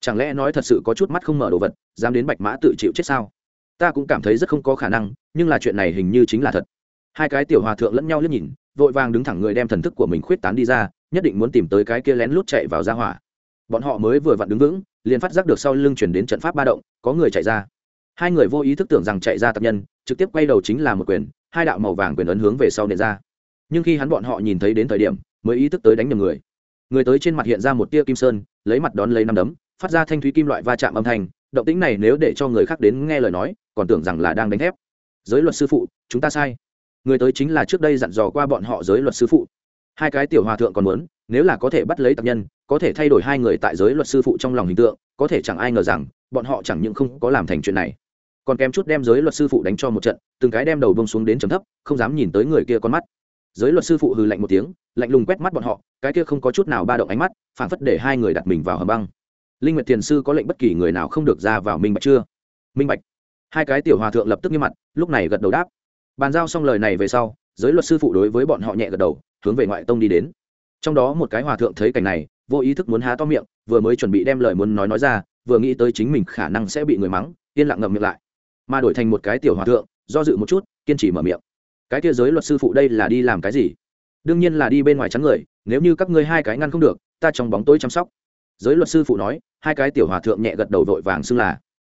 Chẳng lẽ nói thật sự có chút mắt không mở đồ vật, dám đến bạch mã tự chịu chết sao? Ta cũng cảm thấy rất không có khả năng, nhưng là chuyện này hình như chính là thật. Hai cái tiểu hòa thượng lẫn nhau liếc nhìn, vội vàng đứng thẳng người đem thần thức của mình khuyết tán đi ra, nhất định muốn tìm tới cái kia lén lút chạy vào ra hỏa bọn họ mới vừa vặn đứng vững, liền phát giác được sau lưng chuyển đến trận pháp ba động, có người chạy ra. Hai người vô ý thức tưởng rằng chạy ra tập nhân, trực tiếp quay đầu chính là một quyền, hai đạo màu vàng quyền ấn hướng về sau nện ra. Nhưng khi hắn bọn họ nhìn thấy đến thời điểm, mới ý thức tới đánh nhầm người. Người tới trên mặt hiện ra một tia kim sơn, lấy mặt đón lấy năm đấm, phát ra thanh thúy kim loại va chạm âm thanh, động tĩnh này nếu để cho người khác đến nghe lời nói, còn tưởng rằng là đang đánh thép. Giới luật sư phụ, chúng ta sai. Người tới chính là trước đây dặn dò qua bọn họ giới luật sư phụ. Hai cái tiểu hòa thượng còn muốn nếu là có thể bắt lấy tập nhân, có thể thay đổi hai người tại giới luật sư phụ trong lòng hình tượng, có thể chẳng ai ngờ rằng, bọn họ chẳng những không có làm thành chuyện này. Còn kém chút đem giới luật sư phụ đánh cho một trận, từng cái đem đầu bông xuống đến chấm thấp, không dám nhìn tới người kia con mắt. Giới luật sư phụ hừ lạnh một tiếng, lạnh lùng quét mắt bọn họ, cái kia không có chút nào ba động ánh mắt phản phất để hai người đặt mình vào hầm băng. Linh nguyệt thiền sư có lệnh bất kỳ người nào không được ra vào minh bạch chưa? Minh bạch. Hai cái tiểu hòa thượng lập tức nghiêm mặt, lúc này gật đầu đáp. Bàn giao xong lời này về sau, giới luật sư phụ đối với bọn họ nhẹ gật đầu, hướng về ngoại tông đi đến trong đó một cái hòa thượng thấy cảnh này, vô ý thức muốn há to miệng, vừa mới chuẩn bị đem lời muốn nói nói ra, vừa nghĩ tới chính mình khả năng sẽ bị người mắng, yên lặng ngậm miệng lại. Mà đổi thành một cái tiểu hòa thượng, do dự một chút, kiên trì mở miệng. Cái kia giới luật sư phụ đây là đi làm cái gì? Đương nhiên là đi bên ngoài chắn người, nếu như các ngươi hai cái ngăn không được, ta trong bóng tối chăm sóc. Giới luật sư phụ nói, hai cái tiểu hòa thượng nhẹ gật đầu vội vàng xưng là.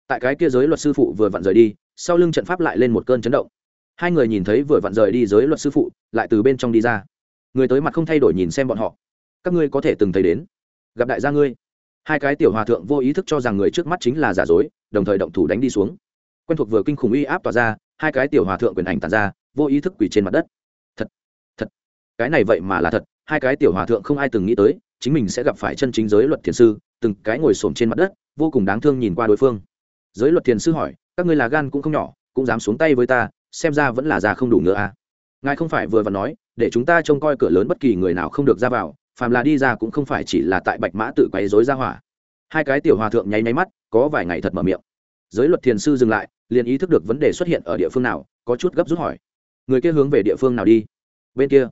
Tại cái kia giới luật sư phụ vừa vặn rời đi, sau lưng trận pháp lại lên một cơn chấn động. Hai người nhìn thấy vừa vặn rời đi giới luật sư phụ, lại từ bên trong đi ra người tới mặt không thay đổi nhìn xem bọn họ. Các ngươi có thể từng thấy đến. Gặp đại gia ngươi. Hai cái tiểu hòa thượng vô ý thức cho rằng người trước mắt chính là giả dối, đồng thời động thủ đánh đi xuống. Quen thuộc vừa kinh khủng uy áp tỏa ra, hai cái tiểu hòa thượng quyền ảnh tàn ra, vô ý thức quỳ trên mặt đất. Thật thật. Cái này vậy mà là thật. Hai cái tiểu hòa thượng không ai từng nghĩ tới, chính mình sẽ gặp phải chân chính giới luật thiền sư, từng cái ngồi xổm trên mặt đất, vô cùng đáng thương nhìn qua đối phương. Giới luật thiền sư hỏi, các ngươi là gan cũng không nhỏ, cũng dám xuống tay với ta, xem ra vẫn là già không đủ nữa à? Ngài không phải vừa và nói để chúng ta trông coi cửa lớn bất kỳ người nào không được ra vào, phàm là đi ra cũng không phải chỉ là tại bạch mã tự quấy dối ra hỏa. Hai cái tiểu hòa thượng nháy nháy mắt, có vài ngày thật mở miệng. Giới luật thiền sư dừng lại, liền ý thức được vấn đề xuất hiện ở địa phương nào, có chút gấp rút hỏi. Người kia hướng về địa phương nào đi? Bên kia.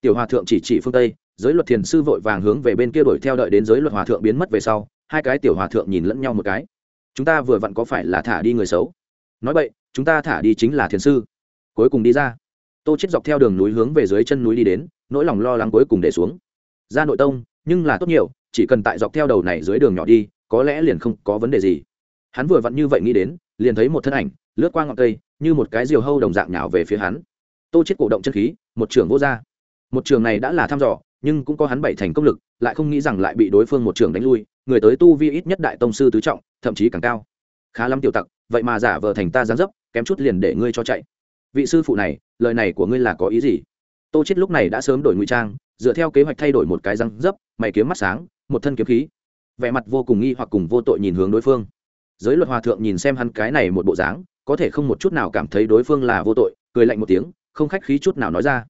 Tiểu hòa thượng chỉ chỉ phương tây, giới luật thiền sư vội vàng hướng về bên kia đuổi theo đợi đến giới luật hòa thượng biến mất về sau, hai cái tiểu hòa thượng nhìn lẫn nhau một cái. Chúng ta vừa vặn có phải là thả đi người xấu? Nói vậy chúng ta thả đi chính là thiền sư. Cuối cùng đi ra tô chết dọc theo đường núi hướng về dưới chân núi đi đến, nỗi lòng lo lắng cuối cùng để xuống. Ra nội tông, nhưng là tốt nhiều, chỉ cần tại dọc theo đầu này dưới đường nhỏ đi, có lẽ liền không có vấn đề gì. Hắn vừa vặn như vậy nghĩ đến, liền thấy một thân ảnh, lướt qua ngọn cây, như một cái diều hâu đồng dạng nhào về phía hắn. Tô chết cổ động chân khí, một trường vô ra. Một trường này đã là thăm dò, nhưng cũng có hắn bảy thành công lực, lại không nghĩ rằng lại bị đối phương một trường đánh lui, người tới tu vi ít nhất đại tông sư tứ trọng, thậm chí càng cao. Khá lắm tiểu tặc, vậy mà giả vờ thành ta gián dấp, kém chút liền để ngươi cho chạy vị sư phụ này, lời này của ngươi là có ý gì? Tô chết lúc này đã sớm đổi ngụy trang, dựa theo kế hoạch thay đổi một cái răng dấp, mày kiếm mắt sáng, một thân kiếm khí. Vẻ mặt vô cùng nghi hoặc cùng vô tội nhìn hướng đối phương. Giới luật hòa thượng nhìn xem hắn cái này một bộ dáng, có thể không một chút nào cảm thấy đối phương là vô tội, cười lạnh một tiếng, không khách khí chút nào nói ra.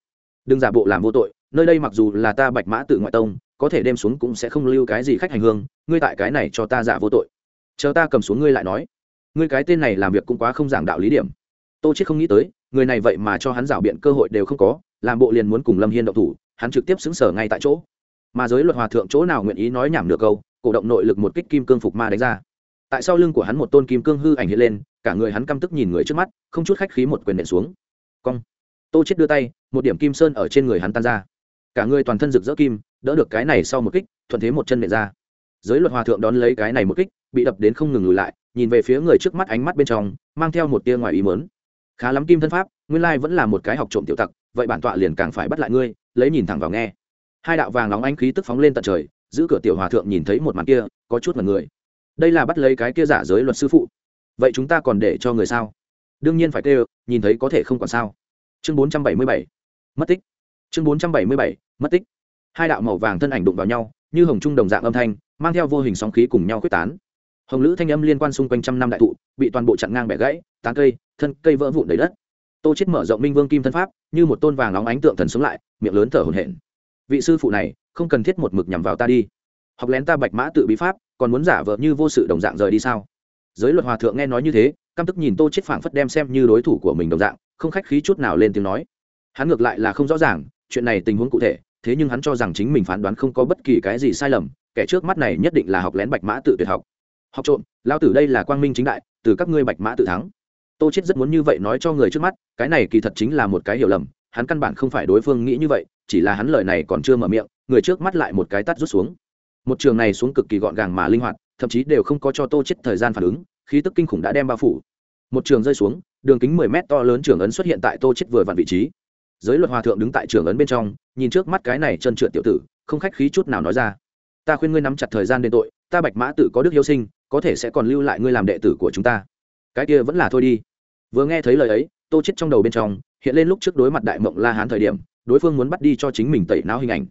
Đừng giả bộ làm vô tội, nơi đây mặc dù là ta bạch mã tự ngoại tông, có thể đem xuống cũng sẽ không lưu cái gì khách hành hương, ngươi tại cái này cho ta giả vô tội. Chờ ta cầm xuống ngươi lại nói. Ngươi cái tên này làm việc cũng quá không giảng đạo lý điểm tô chết không nghĩ tới, người này vậy mà cho hắn rảo biện cơ hội đều không có, làm bộ liền muốn cùng lâm hiên động thủ, hắn trực tiếp xứng sở ngay tại chỗ. Mà giới luật hòa thượng chỗ nào nguyện ý nói nhảm được câu, cổ động nội lực một kích kim cương phục ma đánh ra. Tại sau lưng của hắn một tôn kim cương hư ảnh hiện lên, cả người hắn căm tức nhìn người trước mắt, không chút khách khí một quyền nện xuống. Cong. Tô chết đưa tay, một điểm kim sơn ở trên người hắn tan ra. Cả người toàn thân rực rỡ kim, đỡ được cái này sau một kích, thuận thế một chân nện ra. Giới luật hòa thượng đón lấy cái này một kích, bị đập đến không ngừng lùi lại, nhìn về phía người trước mắt ánh mắt bên trong, mang theo một tia ngoài ý mớn khá lắm kim thân pháp, nguyên lai vẫn là một cái học trộm tiểu tặc, vậy bản tọa liền càng phải bắt lại ngươi, lấy nhìn thẳng vào nghe. Hai đạo vàng nóng ánh khí tức phóng lên tận trời, giữ cửa tiểu hòa thượng nhìn thấy một màn kia, có chút mật người. Đây là bắt lấy cái kia giả giới luật sư phụ. Vậy chúng ta còn để cho người sao? Đương nhiên phải kêu, nhìn thấy có thể không còn sao. Chương bốn trăm bảy mươi bảy, mất tích. Chương bốn trăm bảy mươi bảy, mất tích. Hai đạo màu vàng thân ảnh đụng vào nhau, như hồng trung đồng dạng âm thanh, mang theo vô hình sóng khí cùng nhau quyết tán hồng lữ thanh âm liên quan xung quanh trăm năm đại thụ, bị toàn bộ chặn ngang bẻ gãy, tán cây, thân cây vỡ vụn đầy đất. Tô chết mở rộng minh vương kim thân pháp, như một tôn vàng nóng ánh tượng thần sống lại, miệng lớn thở hổn hển. Vị sư phụ này, không cần thiết một mực nhằm vào ta đi. Học lén ta bạch mã tự bí pháp, còn muốn giả vờ như vô sự đồng dạng rời đi sao? Giới luật hòa thượng nghe nói như thế, căm tức nhìn tô chết phảng phất đem xem như đối thủ của mình đồng dạng, không khách khí chút nào lên tiếng nói. Hắn ngược lại là không rõ ràng, chuyện này tình huống cụ thể, thế nhưng hắn cho rằng chính mình phán đoán không có bất kỳ cái gì sai lầm, kẻ trước mắt này nhất định là học lén bạch mã tự tuyệt học học trộm lao tử đây là quang minh chính đại, từ các ngươi bạch mã tự thắng. Tô chết rất muốn như vậy nói cho người trước mắt, cái này kỳ thật chính là một cái hiểu lầm, hắn căn bản không phải đối phương nghĩ như vậy, chỉ là hắn lời này còn chưa mở miệng, người trước mắt lại một cái tắt rút xuống. Một trường này xuống cực kỳ gọn gàng mà linh hoạt, thậm chí đều không có cho tô chết thời gian phản ứng, khí tức kinh khủng đã đem bao phủ. Một trường rơi xuống, đường kính 10 mét to lớn trường ấn xuất hiện tại tô chết vừa vặn vị trí. Giới luật hòa thượng đứng tại trường ấn bên trong, nhìn trước mắt cái này chân trượt tiểu tử, không khách khí chút nào nói ra ta khuyên ngươi nắm chặt thời gian đền tội, ta bạch mã tự có đức hiếu sinh, có thể sẽ còn lưu lại ngươi làm đệ tử của chúng ta. Cái kia vẫn là thôi đi. Vừa nghe thấy lời ấy, tô chết trong đầu bên trong hiện lên lúc trước đối mặt đại mộng la hán thời điểm, đối phương muốn bắt đi cho chính mình tẩy não hình ảnh.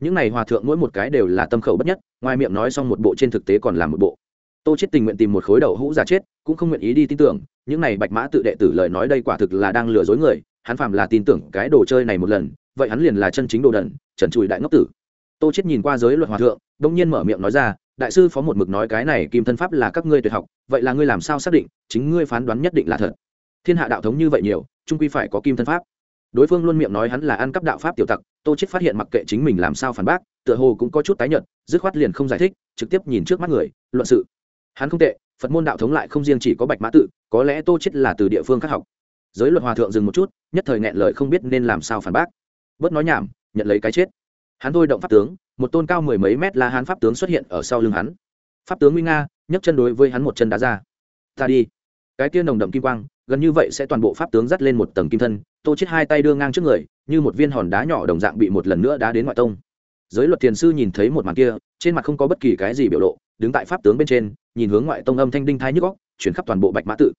Những này hòa thượng mỗi một cái đều là tâm khẩu bất nhất, ngoài miệng nói xong một bộ trên thực tế còn làm một bộ. Tô chết tình nguyện tìm một khối đầu hũ giả chết, cũng không nguyện ý đi tin tưởng, những này bạch mã tự đệ tử lời nói đây quả thực là đang lừa dối người, hắn phạm là tin tưởng cái đồ chơi này một lần, vậy hắn liền là chân chính đồ đần, trần trụi đại ngốc tử tô chết nhìn qua giới luật hòa thượng, đông nhiên mở miệng nói ra, đại sư phó một mực nói cái này kim thân pháp là các ngươi tuyệt học, vậy là ngươi làm sao xác định, chính ngươi phán đoán nhất định là thật? Thiên hạ đạo thống như vậy nhiều trung quy phải có kim thân pháp. Đối phương luôn miệng nói hắn là ăn cắp đạo pháp tiểu tặc, tô chết phát hiện mặc kệ chính mình làm sao phản bác, tựa hồ cũng có chút tái nhợt, dứt khoát liền không giải thích, trực tiếp nhìn trước mắt người, luận sự. Hắn không tệ, phật môn đạo thống lại không riêng chỉ có bạch mã tự, có lẽ tô chết là từ địa phương khác học. Giới luật hòa thượng dừng một chút, nhất thời nghẹn lời không biết nên làm sao phản bác. Bớt nói nhảm, nhận lấy cái chết hắn thôi động pháp tướng, một tôn cao mười mấy mét la hán pháp tướng xuất hiện ở sau lưng hắn. Pháp tướng nguy nga, nhấc chân đối với hắn một chân đá ra. Ta đi. Cái tia nồng đậm kim quang, gần như vậy sẽ toàn bộ pháp tướng dắt lên một tầng kim thân, tô chết hai tay đưa ngang trước người, như một viên hòn đá nhỏ đồng dạng bị một lần nữa đá đến ngoại tông. Giới luật thiền sư nhìn thấy một màn kia, trên mặt không có bất kỳ cái gì biểu lộ, đứng tại pháp tướng bên trên, nhìn hướng ngoại tông âm thanh đinh thái nhức góc chuyển khắp toàn bộ bạch mã tự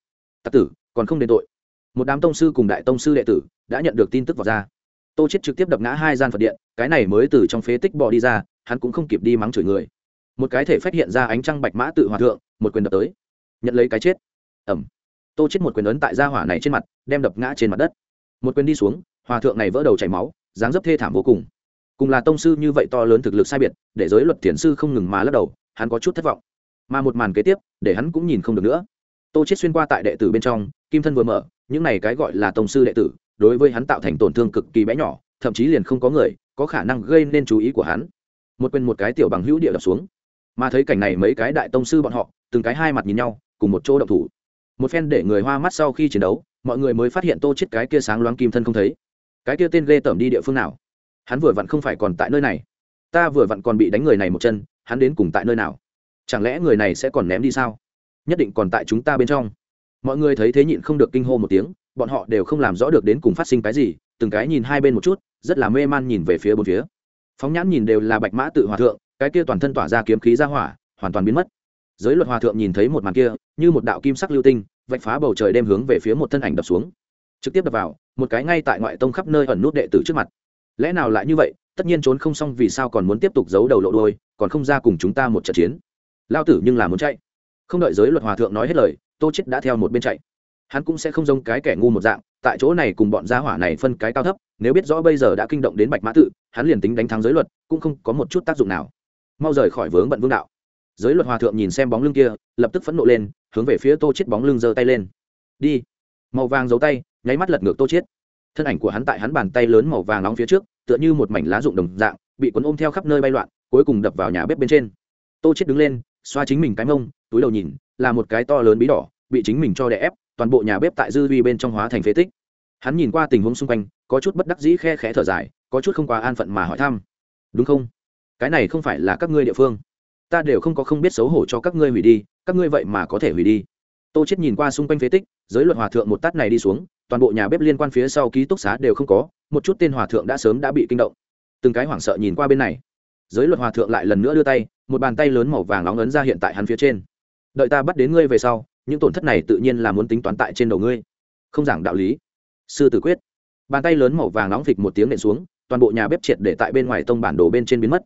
tặc tử, còn không đền tội. Một đám tông sư cùng đại tông sư đệ tử đã nhận được tin tức vào ra tô chết trực tiếp đập ngã hai gian phật điện, cái này mới từ trong phế tích bò đi ra, hắn cũng không kịp đi mắng chửi người. Một cái thể phát hiện ra ánh trăng bạch mã tự hòa thượng, một quyền đập tới. Nhận lấy cái chết. Ẩm tô chết một quyền ấn tại gia hỏa này trên mặt, đem đập ngã trên mặt đất. Một quyền đi xuống, hòa thượng này vỡ đầu chảy máu, dáng dấp thê thảm vô cùng. Cùng là tông sư như vậy to lớn thực lực sai biệt, để giới luật thiền sư không ngừng mà lắc đầu, hắn có chút thất vọng. Mà một màn kế tiếp, để hắn cũng nhìn không được nữa. Tô chết xuyên qua tại đệ tử bên trong, kim thân vừa mở, những này cái gọi là tông sư đệ tử đối với hắn tạo thành tổn thương cực kỳ bé nhỏ, thậm chí liền không có người có khả năng gây nên chú ý của hắn. Một quên một cái tiểu bằng hữu địa đập xuống. Mà thấy cảnh này mấy cái đại tông sư bọn họ, từng cái hai mặt nhìn nhau, cùng một chỗ động thủ. Một phen để người hoa mắt sau khi chiến đấu, mọi người mới phát hiện tô chết cái kia sáng loáng kim thân không thấy. Cái kia tên ghê tởm đi địa phương nào? Hắn vừa vặn không phải còn tại nơi này. Ta vừa vặn còn bị đánh người này một chân, hắn đến cùng tại nơi nào? Chẳng lẽ người này sẽ còn ném đi sao? Nhất định còn tại chúng ta bên trong. Mọi người thấy thế nhịn không được kinh hô một tiếng bọn họ đều không làm rõ được đến cùng phát sinh cái gì, từng cái nhìn hai bên một chút, rất là mê man nhìn về phía bốn phía. Phóng nhãn nhìn đều là bạch mã tự hòa thượng, cái kia toàn thân tỏa ra kiếm khí ra hỏa, hoàn toàn biến mất. Giới luật hòa thượng nhìn thấy một màn kia, như một đạo kim sắc lưu tinh, vạch phá bầu trời đem hướng về phía một thân ảnh đập xuống. Trực tiếp đập vào, một cái ngay tại ngoại tông khắp nơi ẩn nút đệ tử trước mặt. Lẽ nào lại như vậy, tất nhiên trốn không xong vì sao còn muốn tiếp tục giấu đầu lộ đôi còn không ra cùng chúng ta một trận chiến. Lao tử nhưng là muốn chạy. Không đợi giới luật hòa thượng nói hết lời, tô chết đã theo một bên chạy hắn cũng sẽ không giống cái kẻ ngu một dạng, tại chỗ này cùng bọn gia hỏa này phân cái cao thấp, nếu biết rõ bây giờ đã kinh động đến bạch mã tự, hắn liền tính đánh thắng giới luật, cũng không có một chút tác dụng nào. Mau rời khỏi vướng bận vương đạo. Giới luật hòa thượng nhìn xem bóng lưng kia, lập tức phẫn nộ lên, hướng về phía tô chết bóng lưng giơ tay lên. Đi. Màu vàng giấu tay, nháy mắt lật ngược tô chết thân ảnh của hắn tại hắn bàn tay lớn màu vàng nóng phía trước, tựa như một mảnh lá rụng đồng dạng, bị cuốn ôm theo khắp nơi bay loạn, cuối cùng đập vào nhà bếp bên trên. Tô chết đứng lên, xoa chính mình cái mông, túi đầu nhìn, là một cái to lớn bí đỏ bị chính mình cho đè ép, toàn bộ nhà bếp tại dư vi bên trong hóa thành phế tích. Hắn nhìn qua tình huống xung quanh, có chút bất đắc dĩ khe khẽ thở dài, có chút không quá an phận mà hỏi thăm. Đúng không? Cái này không phải là các ngươi địa phương. Ta đều không có không biết xấu hổ cho các ngươi hủy đi, các ngươi vậy mà có thể hủy đi. Tô chết nhìn qua xung quanh phế tích, giới luật hòa thượng một tát này đi xuống, toàn bộ nhà bếp liên quan phía sau ký túc xá đều không có, một chút tên hòa thượng đã sớm đã bị kinh động. Từng cái hoảng sợ nhìn qua bên này. Giới luật hòa thượng lại lần nữa đưa tay, một bàn tay lớn màu vàng nóng ấn ra hiện tại hắn phía trên. Đợi ta bắt đến ngươi về sau những tổn thất này tự nhiên là muốn tính toán tại trên đầu ngươi. Không giảng đạo lý. Sư tử quyết. Bàn tay lớn màu vàng nóng phịch một tiếng nện xuống, toàn bộ nhà bếp triệt để tại bên ngoài tông bản đồ bên trên biến mất.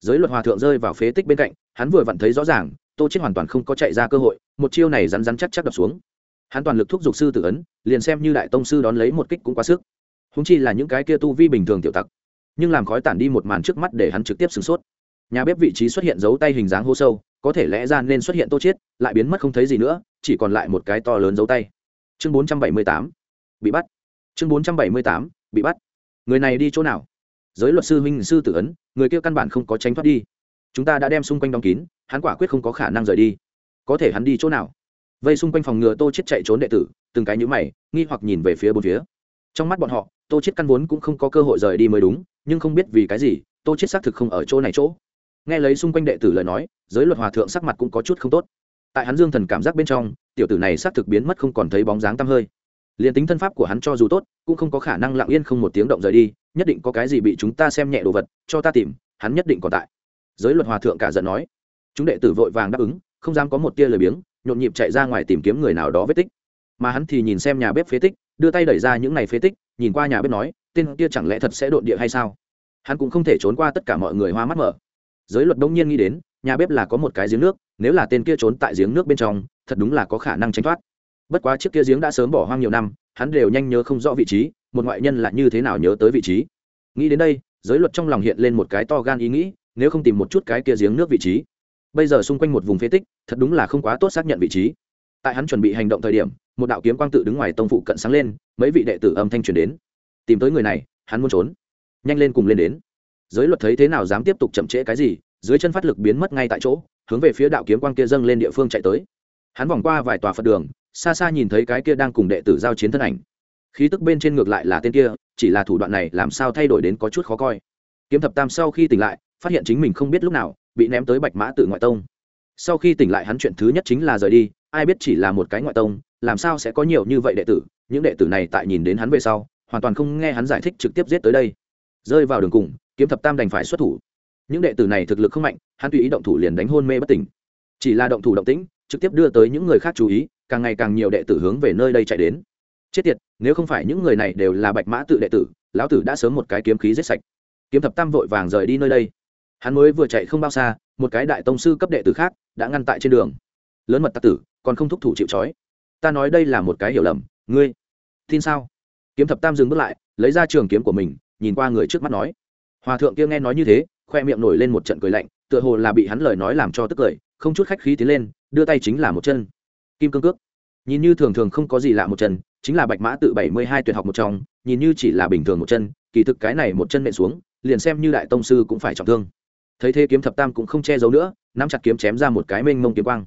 Giới luật hòa thượng rơi vào phế tích bên cạnh, hắn vừa vặn thấy rõ ràng, tô chết hoàn toàn không có chạy ra cơ hội, một chiêu này rắn rắn chắc chắc đập xuống. Hắn toàn lực thúc giục sư tử ấn, liền xem như đại tông sư đón lấy một kích cũng quá sức. Húng chi là những cái kia tu vi bình thường tiểu tặc, nhưng làm khói tản đi một màn trước mắt để hắn trực tiếp sửng sốt nhà bếp vị trí xuất hiện dấu tay hình dáng hô sâu, có thể lẽ ra nên xuất hiện tô chiết, lại biến mất không thấy gì nữa, chỉ còn lại một cái to lớn dấu tay. Chương 478 bị bắt. Chương 478 bị bắt. Người này đi chỗ nào? Giới luật sư huynh sư tử ấn, người kia căn bản không có tránh thoát đi. Chúng ta đã đem xung quanh đóng kín, hắn quả quyết không có khả năng rời đi. Có thể hắn đi chỗ nào? Vây xung quanh phòng ngừa tô chết chạy trốn đệ tử, từng cái nhíu mày, nghi hoặc nhìn về phía bốn phía. Trong mắt bọn họ, tô chết căn vốn cũng không có cơ hội rời đi mới đúng, nhưng không biết vì cái gì, tô chết xác thực không ở chỗ này chỗ nghe lấy xung quanh đệ tử lời nói, giới luật hòa thượng sắc mặt cũng có chút không tốt. Tại hắn dương thần cảm giác bên trong, tiểu tử này xác thực biến mất không còn thấy bóng dáng tăm hơi. Liền tính thân pháp của hắn cho dù tốt, cũng không có khả năng lặng yên không một tiếng động rời đi, nhất định có cái gì bị chúng ta xem nhẹ đồ vật, cho ta tìm, hắn nhất định còn tại. Giới luật hòa thượng cả giận nói. Chúng đệ tử vội vàng đáp ứng, không dám có một tia lời biếng, nhộn nhịp chạy ra ngoài tìm kiếm người nào đó vết tích. Mà hắn thì nhìn xem nhà bếp phế tích, đưa tay đẩy ra những ngày phế tích, nhìn qua nhà bếp nói, tên kia chẳng lẽ thật sẽ đột địa hay sao? Hắn cũng không thể trốn qua tất cả mọi người hoa mắt mở giới luật đông nhiên nghĩ đến, nhà bếp là có một cái giếng nước, nếu là tên kia trốn tại giếng nước bên trong, thật đúng là có khả năng tránh thoát. Bất quá chiếc kia giếng đã sớm bỏ hoang nhiều năm, hắn đều nhanh nhớ không rõ vị trí, một ngoại nhân là như thế nào nhớ tới vị trí. Nghĩ đến đây, giới luật trong lòng hiện lên một cái to gan ý nghĩ, nếu không tìm một chút cái kia giếng nước vị trí. Bây giờ xung quanh một vùng phế tích, thật đúng là không quá tốt xác nhận vị trí. Tại hắn chuẩn bị hành động thời điểm, một đạo kiếm quang tự đứng ngoài tông phụ cận sáng lên, mấy vị đệ tử âm thanh truyền đến. Tìm tới người này, hắn muốn trốn. Nhanh lên cùng lên đến giới luật thấy thế nào dám tiếp tục chậm trễ cái gì, dưới chân phát lực biến mất ngay tại chỗ, hướng về phía đạo kiếm quan kia dâng lên địa phương chạy tới. Hắn vòng qua vài tòa phật đường, xa xa nhìn thấy cái kia đang cùng đệ tử giao chiến thân ảnh. Khí tức bên trên ngược lại là tên kia, chỉ là thủ đoạn này làm sao thay đổi đến có chút khó coi. Kiếm thập tam sau khi tỉnh lại, phát hiện chính mình không biết lúc nào, bị ném tới bạch mã tự ngoại tông. Sau khi tỉnh lại hắn chuyện thứ nhất chính là rời đi, ai biết chỉ là một cái ngoại tông, làm sao sẽ có nhiều như vậy đệ tử, những đệ tử này tại nhìn đến hắn về sau, hoàn toàn không nghe hắn giải thích trực tiếp giết tới đây. Rơi vào đường cùng kiếm thập tam đành phải xuất thủ. Những đệ tử này thực lực không mạnh, hắn tùy ý động thủ liền đánh hôn mê bất tỉnh. Chỉ là động thủ động tĩnh, trực tiếp đưa tới những người khác chú ý, càng ngày càng nhiều đệ tử hướng về nơi đây chạy đến. Chết tiệt, nếu không phải những người này đều là bạch mã tự đệ tử, lão tử đã sớm một cái kiếm khí giết sạch. Kiếm thập tam vội vàng rời đi nơi đây. Hắn mới vừa chạy không bao xa, một cái đại tông sư cấp đệ tử khác đã ngăn tại trên đường. Lớn mật tạc tử, còn không thúc thủ chịu trói. Ta nói đây là một cái hiểu lầm, ngươi tin sao? Kiếm thập tam dừng bước lại, lấy ra trường kiếm của mình, nhìn qua người trước mắt nói hòa thượng kia nghe nói như thế, khoe miệng nổi lên một trận cười lạnh, tựa hồ là bị hắn lời nói làm cho tức cười, không chút khách khí tiến lên, đưa tay chính là một chân. Kim cương cước. Nhìn như thường thường không có gì lạ một chân, chính là bạch mã tự bảy mươi hai tuyệt học một trong, nhìn như chỉ là bình thường một chân, kỳ thực cái này một chân nện xuống, liền xem như đại tông sư cũng phải trọng thương. Thấy thế kiếm thập tam cũng không che giấu nữa, nắm chặt kiếm chém ra một cái mênh mông kiếm quang.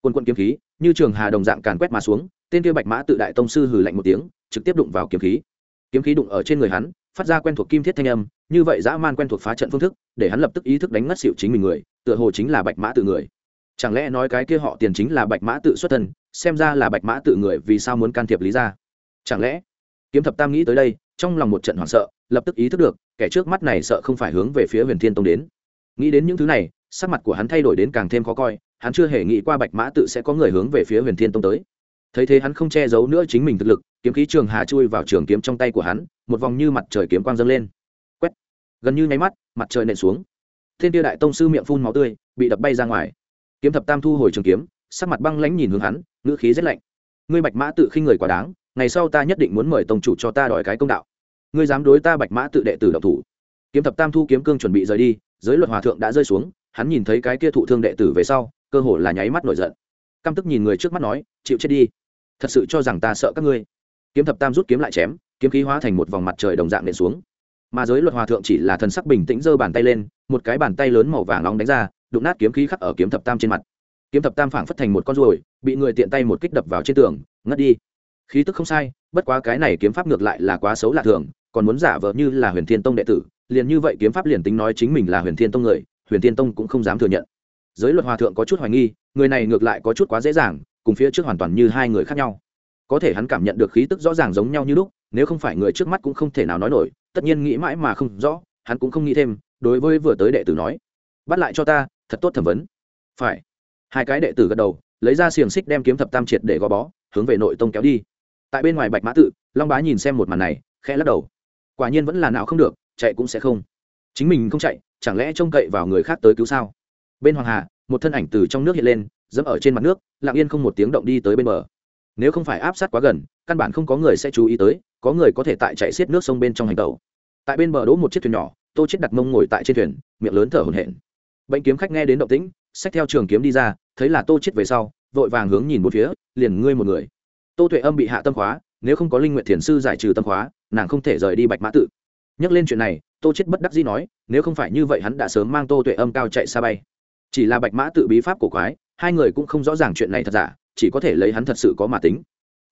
Quân quân kiếm khí, như trường hà đồng dạng càn quét mà xuống, tên kia bạch mã tự đại tông sư hừ lạnh một tiếng, trực tiếp đụng vào kiếm khí. Kiếm khí đụng ở trên người hắn, phát ra quen thuộc kim thiết thanh âm như vậy dã man quen thuộc phá trận phương thức, để hắn lập tức ý thức đánh ngất xịu chính mình người, tựa hồ chính là bạch mã tự người. Chẳng lẽ nói cái kia họ tiền chính là bạch mã tự xuất thân, xem ra là bạch mã tự người vì sao muốn can thiệp lý ra chẳng lẽ? Kiếm thập tam nghĩ tới đây, trong lòng một trận hoảng sợ, lập tức ý thức được, kẻ trước mắt này sợ không phải hướng về phía huyền thiên tông đến. Nghĩ đến những thứ này, sắc mặt của hắn thay đổi đến càng thêm khó coi, hắn chưa hề nghĩ qua bạch mã tự sẽ có người hướng về phía huyền thiên tông tới. Thấy thế hắn không che giấu nữa chính mình thực lực, kiếm khí trường hà chui vào trường kiếm trong tay của hắn, một vòng như mặt trời kiếm quang dâng lên gần như nháy mắt, mặt trời nện xuống. Thiên tiêu đại tông sư miệng phun máu tươi, bị đập bay ra ngoài. Kiếm thập tam thu hồi trường kiếm, sắc mặt băng lãnh nhìn hướng hắn, ngữ khí rất lạnh. Ngươi bạch mã tự khinh người quá đáng, ngày sau ta nhất định muốn mời tông chủ cho ta đòi cái công đạo. Ngươi dám đối ta bạch mã tự đệ tử độc thủ. Kiếm thập tam thu kiếm cương chuẩn bị rời đi, giới luật hòa thượng đã rơi xuống, hắn nhìn thấy cái kia thụ thương đệ tử về sau, cơ hồ là nháy mắt nổi giận. Căm tức nhìn người trước mắt nói, chịu chết đi. Thật sự cho rằng ta sợ các ngươi. Kiếm thập tam rút kiếm lại chém, kiếm khí hóa thành một vòng mặt trời đồng dạng nện xuống mà giới luật hòa thượng chỉ là thần sắc bình tĩnh giơ bàn tay lên, một cái bàn tay lớn màu vàng nóng đánh ra, đụng nát kiếm khí khắc ở kiếm thập tam trên mặt. Kiếm thập tam phảng phất thành một con ruồi, bị người tiện tay một kích đập vào trên tường, ngất đi. Khí tức không sai, bất quá cái này kiếm pháp ngược lại là quá xấu lạ thường, còn muốn giả vờ như là huyền thiên tông đệ tử, liền như vậy kiếm pháp liền tính nói chính mình là huyền thiên tông người, huyền thiên tông cũng không dám thừa nhận. Giới luật hòa thượng có chút hoài nghi, người này ngược lại có chút quá dễ dàng, cùng phía trước hoàn toàn như hai người khác nhau. Có thể hắn cảm nhận được khí tức rõ ràng giống nhau như lúc, nếu không phải người trước mắt cũng không thể nào nói nổi tất nhiên nghĩ mãi mà không rõ, hắn cũng không nghĩ thêm, đối với vừa tới đệ tử nói, bắt lại cho ta, thật tốt thẩm vấn. Phải. Hai cái đệ tử gật đầu, lấy ra xiềng xích đem kiếm thập tam triệt để gò bó, hướng về nội tông kéo đi. Tại bên ngoài bạch mã tự, long bá nhìn xem một màn này, khẽ lắc đầu. Quả nhiên vẫn là não không được, chạy cũng sẽ không. Chính mình không chạy, chẳng lẽ trông cậy vào người khác tới cứu sao? Bên hoàng hà, một thân ảnh từ trong nước hiện lên, dẫm ở trên mặt nước, lặng yên không một tiếng động đi tới bên bờ. Nếu không phải áp sát quá gần, căn bản không có người sẽ chú ý tới có người có thể tại chạy xiết nước sông bên trong hành tàu tại bên bờ đỗ một chiếc thuyền nhỏ, tô chết đặt mông ngồi tại trên thuyền, miệng lớn thở hổn hển. Bệnh kiếm khách nghe đến động tĩnh, xách theo trường kiếm đi ra, thấy là tô chết về sau, vội vàng hướng nhìn một phía, liền ngươi một người. Tô tuệ âm bị hạ tâm khóa, nếu không có linh nguyện thiền sư giải trừ tâm khóa, nàng không thể rời đi bạch mã tự. Nhắc lên chuyện này, tô chết bất đắc dĩ nói, nếu không phải như vậy hắn đã sớm mang tô tuệ âm cao chạy xa bay. Chỉ là bạch mã tự bí pháp của quái, hai người cũng không rõ ràng chuyện này thật giả, chỉ có thể lấy hắn thật sự có mà tính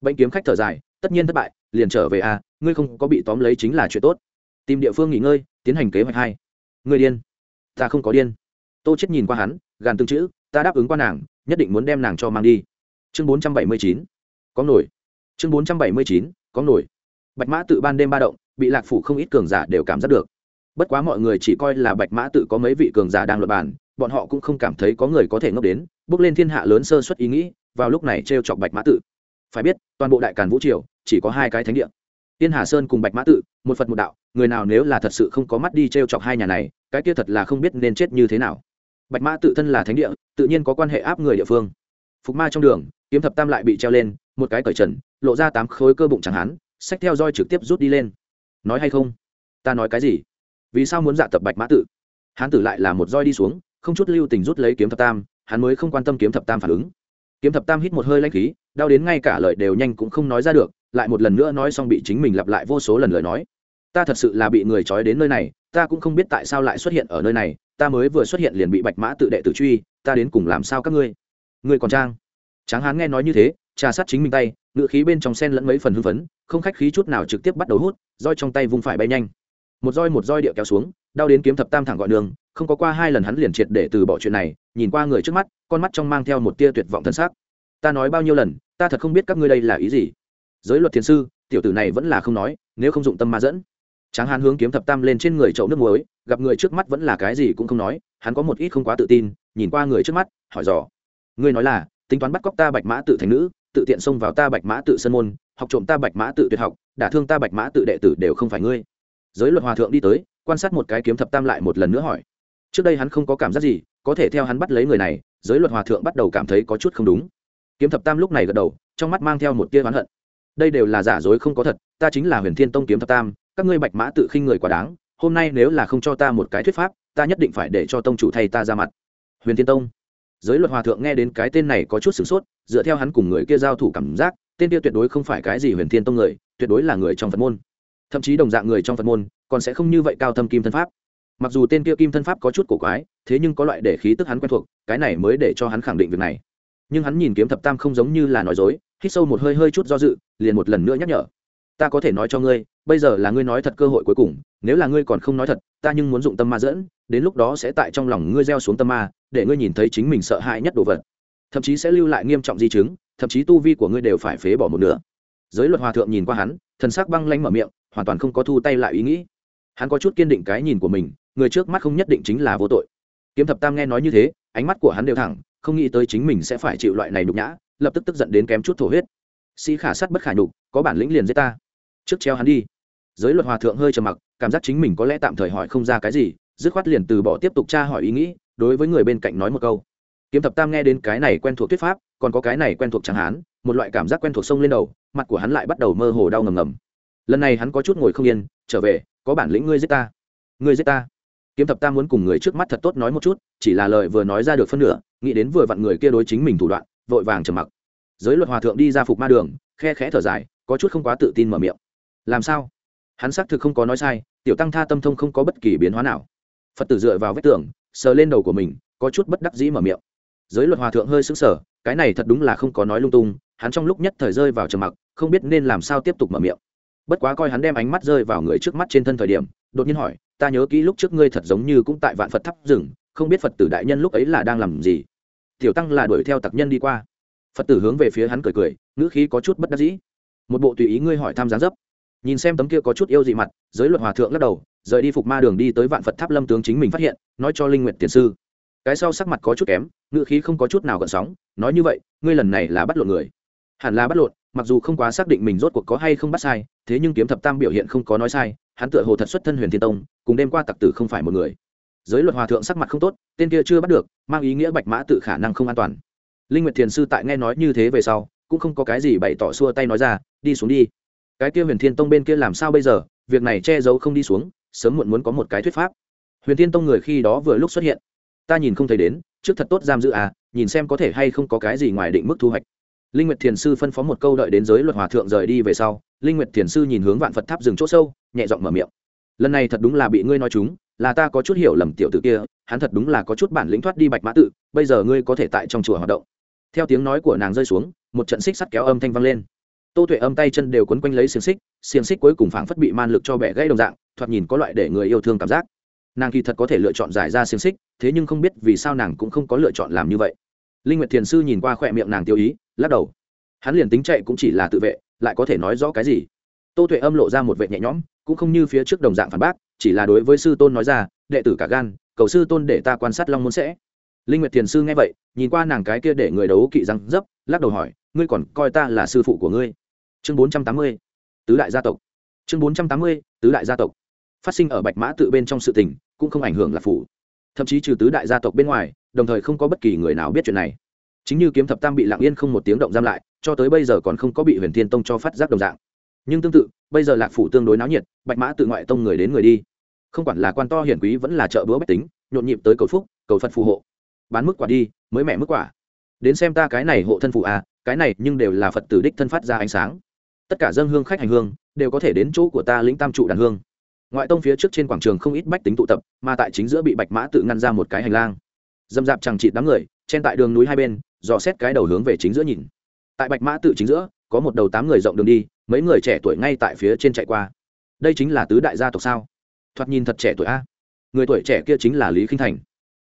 bệnh kiếm khách thở dài tất nhiên thất bại liền trở về a à, ngươi không có bị tóm lấy chính là chuyện tốt. Tìm địa phương nghỉ ngơi tiến hành kế hoạch hai. Ngươi điên ta không có điên. Tô chết nhìn qua hắn gàn tương chữ ta đáp ứng qua nàng nhất định muốn đem nàng cho mang đi. Chương bốn trăm bảy mươi chín có nổi. Chương bốn trăm bảy mươi chín có nổi. Bạch mã tự ban đêm ba động bị lạc phủ không ít cường giả đều cảm giác được. Bất quá mọi người chỉ coi là bạch mã tự có mấy vị cường giả đang luật bàn bọn họ cũng không cảm thấy có người có thể ngốc đến bước lên thiên hạ lớn sơ suất ý nghĩ vào lúc này t r e o chọc bạch mã tự phải biết, toàn bộ đại càn vũ triều chỉ có hai cái thánh địa. Tiên hà sơn cùng bạch mã tự, một phật một đạo, người nào nếu là thật sự không có mắt đi t r e o chọc hai nhà này, cái kia thật là không biết nên chết như thế nào. Bạch mã tự thân là thánh địa, tự nhiên có quan hệ áp người địa phương. Phục ma trong đường, kiếm thập tam lại bị treo lên, một cái cởi trần, lộ ra tám khối cơ bụng chẳng hắn sách theo roi trực tiếp rút đi lên. Nói hay không? Ta nói cái gì? Vì sao muốn dạ tập bạch mã tự? Hán tử lại là một roi đi xuống, không chút lưu tình rút lấy kiếm thập tam, hắn mới không quan tâm kiếm thập tam phản ứng. Kiếm thập tam hít một hơi lanh khí đau đến ngay cả lời đều nhanh cũng không nói ra được, lại một lần nữa nói xong bị chính mình lặp lại vô số lần lời nói. Ta thật sự là bị người trói đến nơi này, ta cũng không biết tại sao lại xuất hiện ở nơi này, ta mới vừa xuất hiện liền bị bạch mã tự đệ tử truy, ta đến cùng làm sao các ngươi? Ngươi còn trang? Tráng hán nghe nói như thế, trà sát chính mình tay ngự khí bên trong sen lẫn mấy phần hưng phấn, không khách khí chút nào trực tiếp bắt đầu hút, roi trong tay vung phải bay nhanh. Một roi một roi địa kéo xuống, đau đến kiếm thập tam thẳng gọi đường, không có qua hai lần hắn liền triệt để từ bỏ chuyện này, nhìn qua người trước mắt, con mắt trong mang theo một tia tuyệt vọng thân xác ta nói bao nhiêu lần, ta thật không biết các ngươi đây là ý gì. Giới luật thiền sư, tiểu tử này vẫn là không nói, nếu không dụng tâm ma dẫn. Tráng hán hướng kiếm thập tam lên trên người chậu nước muối, gặp người trước mắt vẫn là cái gì cũng không nói, hắn có một ít không quá tự tin, nhìn qua người trước mắt, hỏi dò. Ngươi nói là, tính toán bắt cóc ta bạch mã tự thành nữ, tự tiện xông vào ta bạch mã tự sân môn, học trộm ta bạch mã tự tuyệt học, đả thương ta bạch mã tự đệ tử đều không phải ngươi. Giới luật hòa thượng đi tới, quan sát một cái kiếm thập tam lại một lần nữa hỏi. Trước đây hắn không có cảm giác gì, có thể theo hắn bắt lấy người này, giới luật hòa thượng bắt đầu cảm thấy có chút không đúng kiếm thập tam lúc này gật đầu, trong mắt mang theo một tia oán hận. Đây đều là giả dối không có thật, ta chính là huyền thiên tông kiếm thập tam, các ngươi bạch mã tự khinh người quá đáng, hôm nay nếu là không cho ta một cái thuyết pháp, ta nhất định phải để cho tông chủ thay ta ra mặt. Huyền thiên tông. Giới luật hòa thượng nghe đến cái tên này có chút sửng sốt, dựa theo hắn cùng người kia giao thủ cảm giác, tên kia tuyệt đối không phải cái gì huyền thiên tông người, tuyệt đối là người trong phật môn. Thậm chí đồng dạng người trong phật môn, còn sẽ không như vậy cao thâm kim thân pháp. Mặc dù tên kia kim thân pháp có chút cổ quái, thế nhưng có loại để khí tức hắn quen thuộc, cái này mới để cho hắn khẳng định việc này nhưng hắn nhìn kiếm thập tam không giống như là nói dối, hít sâu một hơi hơi chút do dự, liền một lần nữa nhắc nhở. Ta có thể nói cho ngươi, bây giờ là ngươi nói thật cơ hội cuối cùng, nếu là ngươi còn không nói thật, ta nhưng muốn dụng tâm ma dẫn, đến lúc đó sẽ tại trong lòng ngươi gieo xuống tâm ma, để ngươi nhìn thấy chính mình sợ hãi nhất đồ vật. Thậm chí sẽ lưu lại nghiêm trọng di chứng, thậm chí tu vi của ngươi đều phải phế bỏ một nửa. Giới luật hòa thượng nhìn qua hắn, thần sắc băng lanh mở miệng, hoàn toàn không có thu tay lại ý nghĩ. Hắn có chút kiên định cái nhìn của mình, người trước mắt không nhất định chính là vô tội. Kiếm thập tam nghe nói như thế, ánh mắt của hắn đều thẳng không nghĩ tới chính mình sẽ phải chịu loại này nhục nhã, lập tức tức giận đến kém chút thổ huyết. Sĩ khả sắt bất khả nhục, có bản lĩnh liền giết ta. Trước treo hắn đi. Giới luật hòa thượng hơi trầm mặc, cảm giác chính mình có lẽ tạm thời hỏi không ra cái gì, dứt khoát liền từ bỏ tiếp tục tra hỏi ý nghĩ, đối với người bên cạnh nói một câu. Kiếm thập tam nghe đến cái này quen thuộc thuyết pháp, còn có cái này quen thuộc chẳng hán, một loại cảm giác quen thuộc sông lên đầu, mặt của hắn lại bắt đầu mơ hồ đau ngầm ngầm. Lần này hắn có chút ngồi không yên, trở về, có bản lĩnh ngươi giết ta. Ngươi giết ta. Kiếm thập tam muốn cùng người trước mắt thật tốt nói một chút, chỉ là lời vừa nói ra được phân nửa nghĩ đến vừa vặn người kia đối chính mình thủ đoạn, vội vàng trầm mặc. Giới luật hòa thượng đi ra phục ma đường, khe khẽ thở dài, có chút không quá tự tin mở miệng. Làm sao? Hắn xác thực không có nói sai, tiểu tăng tha tâm thông không có bất kỳ biến hóa nào. Phật tử dựa vào vết tường, sờ lên đầu của mình, có chút bất đắc dĩ mở miệng. Giới luật hòa thượng hơi sững sờ, cái này thật đúng là không có nói lung tung, hắn trong lúc nhất thời rơi vào trầm mặc, không biết nên làm sao tiếp tục mở miệng. Bất quá coi hắn đem ánh mắt rơi vào người trước mắt trên thân thời điểm, đột nhiên hỏi, ta nhớ kỹ lúc trước ngươi thật giống như cũng tại vạn phật thắp rừng không biết phật tử đại nhân lúc ấy là đang làm gì. Tiểu tăng là đuổi theo tặc nhân đi qua. Phật tử hướng về phía hắn cười cười, ngữ khí có chút bất đắc dĩ. Một bộ tùy ý ngươi hỏi tham gián dấp. Nhìn xem tấm kia có chút yêu dị mặt, giới luật hòa thượng lắc đầu, rời đi phục ma đường đi tới vạn phật tháp lâm tướng chính mình phát hiện, nói cho linh nguyện tiền sư. Cái sau sắc mặt có chút kém, ngữ khí không có chút nào gợn sóng, nói như vậy, ngươi lần này là bắt lộn người. Hẳn là bắt lộn, mặc dù không quá xác định mình rốt cuộc có hay không bắt sai, thế nhưng kiếm thập tam biểu hiện không có nói sai, hắn tựa hồ thật xuất thân huyền thiên tông, cùng đêm qua tặc tử không phải một người giới luật hòa thượng sắc mặt không tốt, tên kia chưa bắt được, mang ý nghĩa bạch mã tự khả năng không an toàn. Linh nguyệt thiền sư tại nghe nói như thế về sau, cũng không có cái gì bày tỏ xua tay nói ra, đi xuống đi. Cái kia huyền thiên tông bên kia làm sao bây giờ? Việc này che giấu không đi xuống, sớm muộn muốn có một cái thuyết pháp. Huyền thiên tông người khi đó vừa lúc xuất hiện, ta nhìn không thấy đến, trước thật tốt giam giữ à nhìn xem có thể hay không có cái gì ngoài định mức thu hoạch. Linh nguyệt thiền sư phân phó một câu đợi đến giới luật hòa thượng rời đi về sau, linh nguyệt thiền sư nhìn hướng vạn phật tháp rừng chỗ sâu, nhẹ giọng mở miệng. Lần này thật đúng là bị ngươi nói chúng là ta có chút hiểu lầm tiểu tử kia, hắn thật đúng là có chút bản lĩnh thoát đi bạch mã tự, bây giờ ngươi có thể tại trong chùa hoạt động. Theo tiếng nói của nàng rơi xuống, một trận xích sắt kéo âm thanh vang lên. Tô tuệ âm tay chân đều quấn quanh lấy xiềng xích xiềng xích cuối cùng phảng phất bị man lực cho bẻ gãy đồng dạng, thoạt nhìn có loại để người yêu thương cảm giác. Nàng kỳ thật có thể lựa chọn giải ra xiềng xích, thế nhưng không biết vì sao nàng cũng không có lựa chọn làm như vậy. Linh nguyệt thiền sư nhìn qua khỏe miệng nàng tiêu ý, lắc đầu. Hắn liền tính chạy cũng chỉ là tự vệ, lại có thể nói rõ cái gì? Tô tuệ âm lộ ra một vệ nhẹ nhõm, cũng không như phía trước đồng dạng phản bác chỉ là đối với sư tôn nói ra, đệ tử cả gan, cầu sư tôn để ta quan sát long môn sẽ. Linh nguyệt thiền sư nghe vậy, nhìn qua nàng cái kia để người đấu kỵ răng dấp, lắc đầu hỏi, ngươi còn coi ta là sư phụ của ngươi? Chương 480 tứ đại gia tộc. Chương 480 tứ đại gia tộc. Phát sinh ở bạch mã tự bên trong sự tình, cũng không ảnh hưởng là phủ. Thậm chí trừ tứ đại gia tộc bên ngoài, đồng thời không có bất kỳ người nào biết chuyện này. Chính như kiếm thập tam bị lặng yên không một tiếng động giam lại, cho tới bây giờ còn không có bị huyền thiên tông cho phát giác đồng dạng. Nhưng tương tự bây giờ lạc phủ tương đối náo nhiệt, bạch mã tự ngoại tông người đến người đi. Không quản là quan to hiển quý vẫn là chợ bữa bách tính, nhộn nhịp tới cầu phúc, cầu phật phù hộ. Bán mức quả đi, mới mẹ mức quả. Đến xem ta cái này hộ thân phụ à cái này nhưng đều là phật tử đích thân phát ra ánh sáng. Tất cả dân hương khách hành hương, đều có thể đến chỗ của ta lĩnh tam trụ đàn hương. Ngoại tông phía trước trên quảng trường không ít bách tính tụ tập, mà tại chính giữa bị bạch mã tự ngăn ra một cái hành lang. Dâm dạp chẳng trị đám người trên tại đường núi hai bên, dò xét cái đầu hướng về chính giữa nhìn. Tại bạch mã tự chính giữa, có một đầu tám người rộng đường đi mấy người trẻ tuổi ngay tại phía trên chạy qua. Đây chính là tứ đại gia tộc sao? Thoạt nhìn thật trẻ tuổi a. Người tuổi trẻ kia chính là lý khinh thành.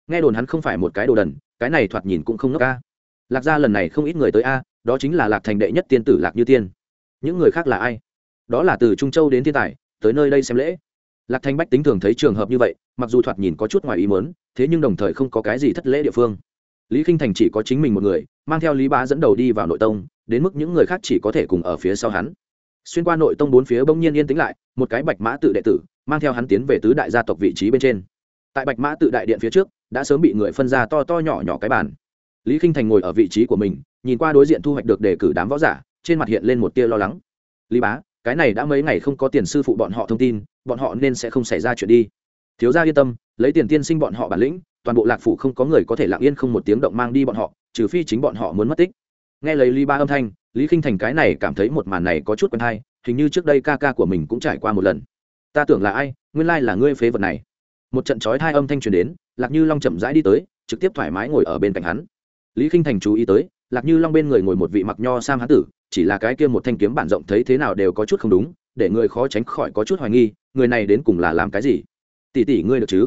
Nghe đồn hắn không phải một cái đồ đần, cái này thoạt nhìn cũng không ngốc a. Lạc gia lần này không ít người tới a, đó chính là lạc thành đệ nhất tiên tử lạc như tiên. Những người khác là ai? Đó là từ trung châu đến thiên tài, tới nơi đây xem lễ. Lạc thanh bách tính thường thấy trường hợp như vậy, mặc dù thoạt nhìn có chút ngoài ý mớn thế nhưng đồng thời không có cái gì thất lễ địa phương. Lý k i n h thành chỉ có chính mình một người, mang theo lý bá dẫn đầu đi vào nội tông, đến mức những người khác chỉ có thể cùng ở phía sau hắn xuyên qua nội tông bốn phía bỗng nhiên yên tĩnh lại, một cái bạch mã tự đệ tử, mang theo hắn tiến về tứ đại gia tộc vị trí bên trên. Tại bạch mã tự đại điện phía trước, đã sớm bị người phân ra to to nhỏ nhỏ cái bàn. Lý k i n h thành ngồi ở vị trí của mình, nhìn qua đối diện thu hoạch được đề cử đám võ giả, trên mặt hiện lên một tia lo lắng. Lý bá, cái này đã mấy ngày không có tiền sư phụ bọn họ thông tin, bọn họ nên sẽ không xảy ra chuyện đi. Thiếu gia yên tâm, lấy tiền tiên sinh bọn họ bản lĩnh, toàn bộ lạc phủ không có người có thể lặng yên không một tiếng động mang đi bọn họ, trừ phi chính bọn họ muốn mất tích nghe lấy lý ba âm thanh, lý k i n h thành cái này cảm thấy một màn này có chút quen hay, hình như trước đây ca ca của mình cũng trải qua một lần. Ta tưởng là ai, nguyên lai là ngươi phế vật này. Một trận trói thai âm thanh truyền đến, lạc như long chậm rãi đi tới, trực tiếp thoải mái ngồi ở bên cạnh hắn. Lý k i n h thành chú ý tới, lạc như long bên người ngồi một vị mặc nho sam hán tử, chỉ là cái kia một thanh kiếm bản rộng thấy thế nào đều có chút không đúng, để người khó tránh khỏi có chút hoài nghi, người này đến cùng là làm cái gì? Tỷ tỷ ngươi được chứ?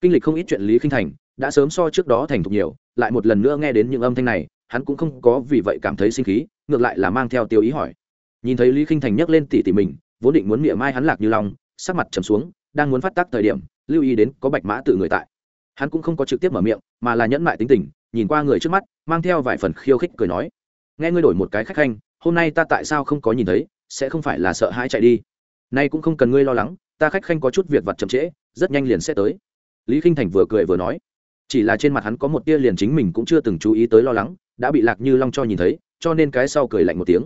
Kinh lịch không ít chuyện lý khinh thành, đã sớm so trước đó thành thục nhiều, lại một lần nữa nghe đến những âm thanh này hắn cũng không có vì vậy cảm thấy sinh khí, ngược lại là mang theo tiêu ý hỏi. Nhìn thấy lý khinh thành nhấc lên tỉ tỉ mình, vốn định muốn miệng mai hắn lạc như lòng sắc mặt trầm xuống, đang muốn phát tác thời điểm, lưu ý đến có bạch mã tự người tại. Hắn cũng không có trực tiếp mở miệng, mà là nhẫn mại tính tình, nhìn qua người trước mắt, mang theo vài phần khiêu khích cười nói. Nghe ngươi đổi một cái khách khanh, hôm nay ta tại sao không có nhìn thấy, sẽ không phải là sợ hãi chạy đi. Nay cũng không cần ngươi lo lắng, ta khách khanh có chút việc vặt chậm trễ, rất nhanh liền sẽ tới. Lý k i n h thành vừa cười vừa nói chỉ là trên mặt hắn có một tia liền chính mình cũng chưa từng chú ý tới lo lắng, đã bị lạc như long cho nhìn thấy, cho nên cái sau cười lạnh một tiếng.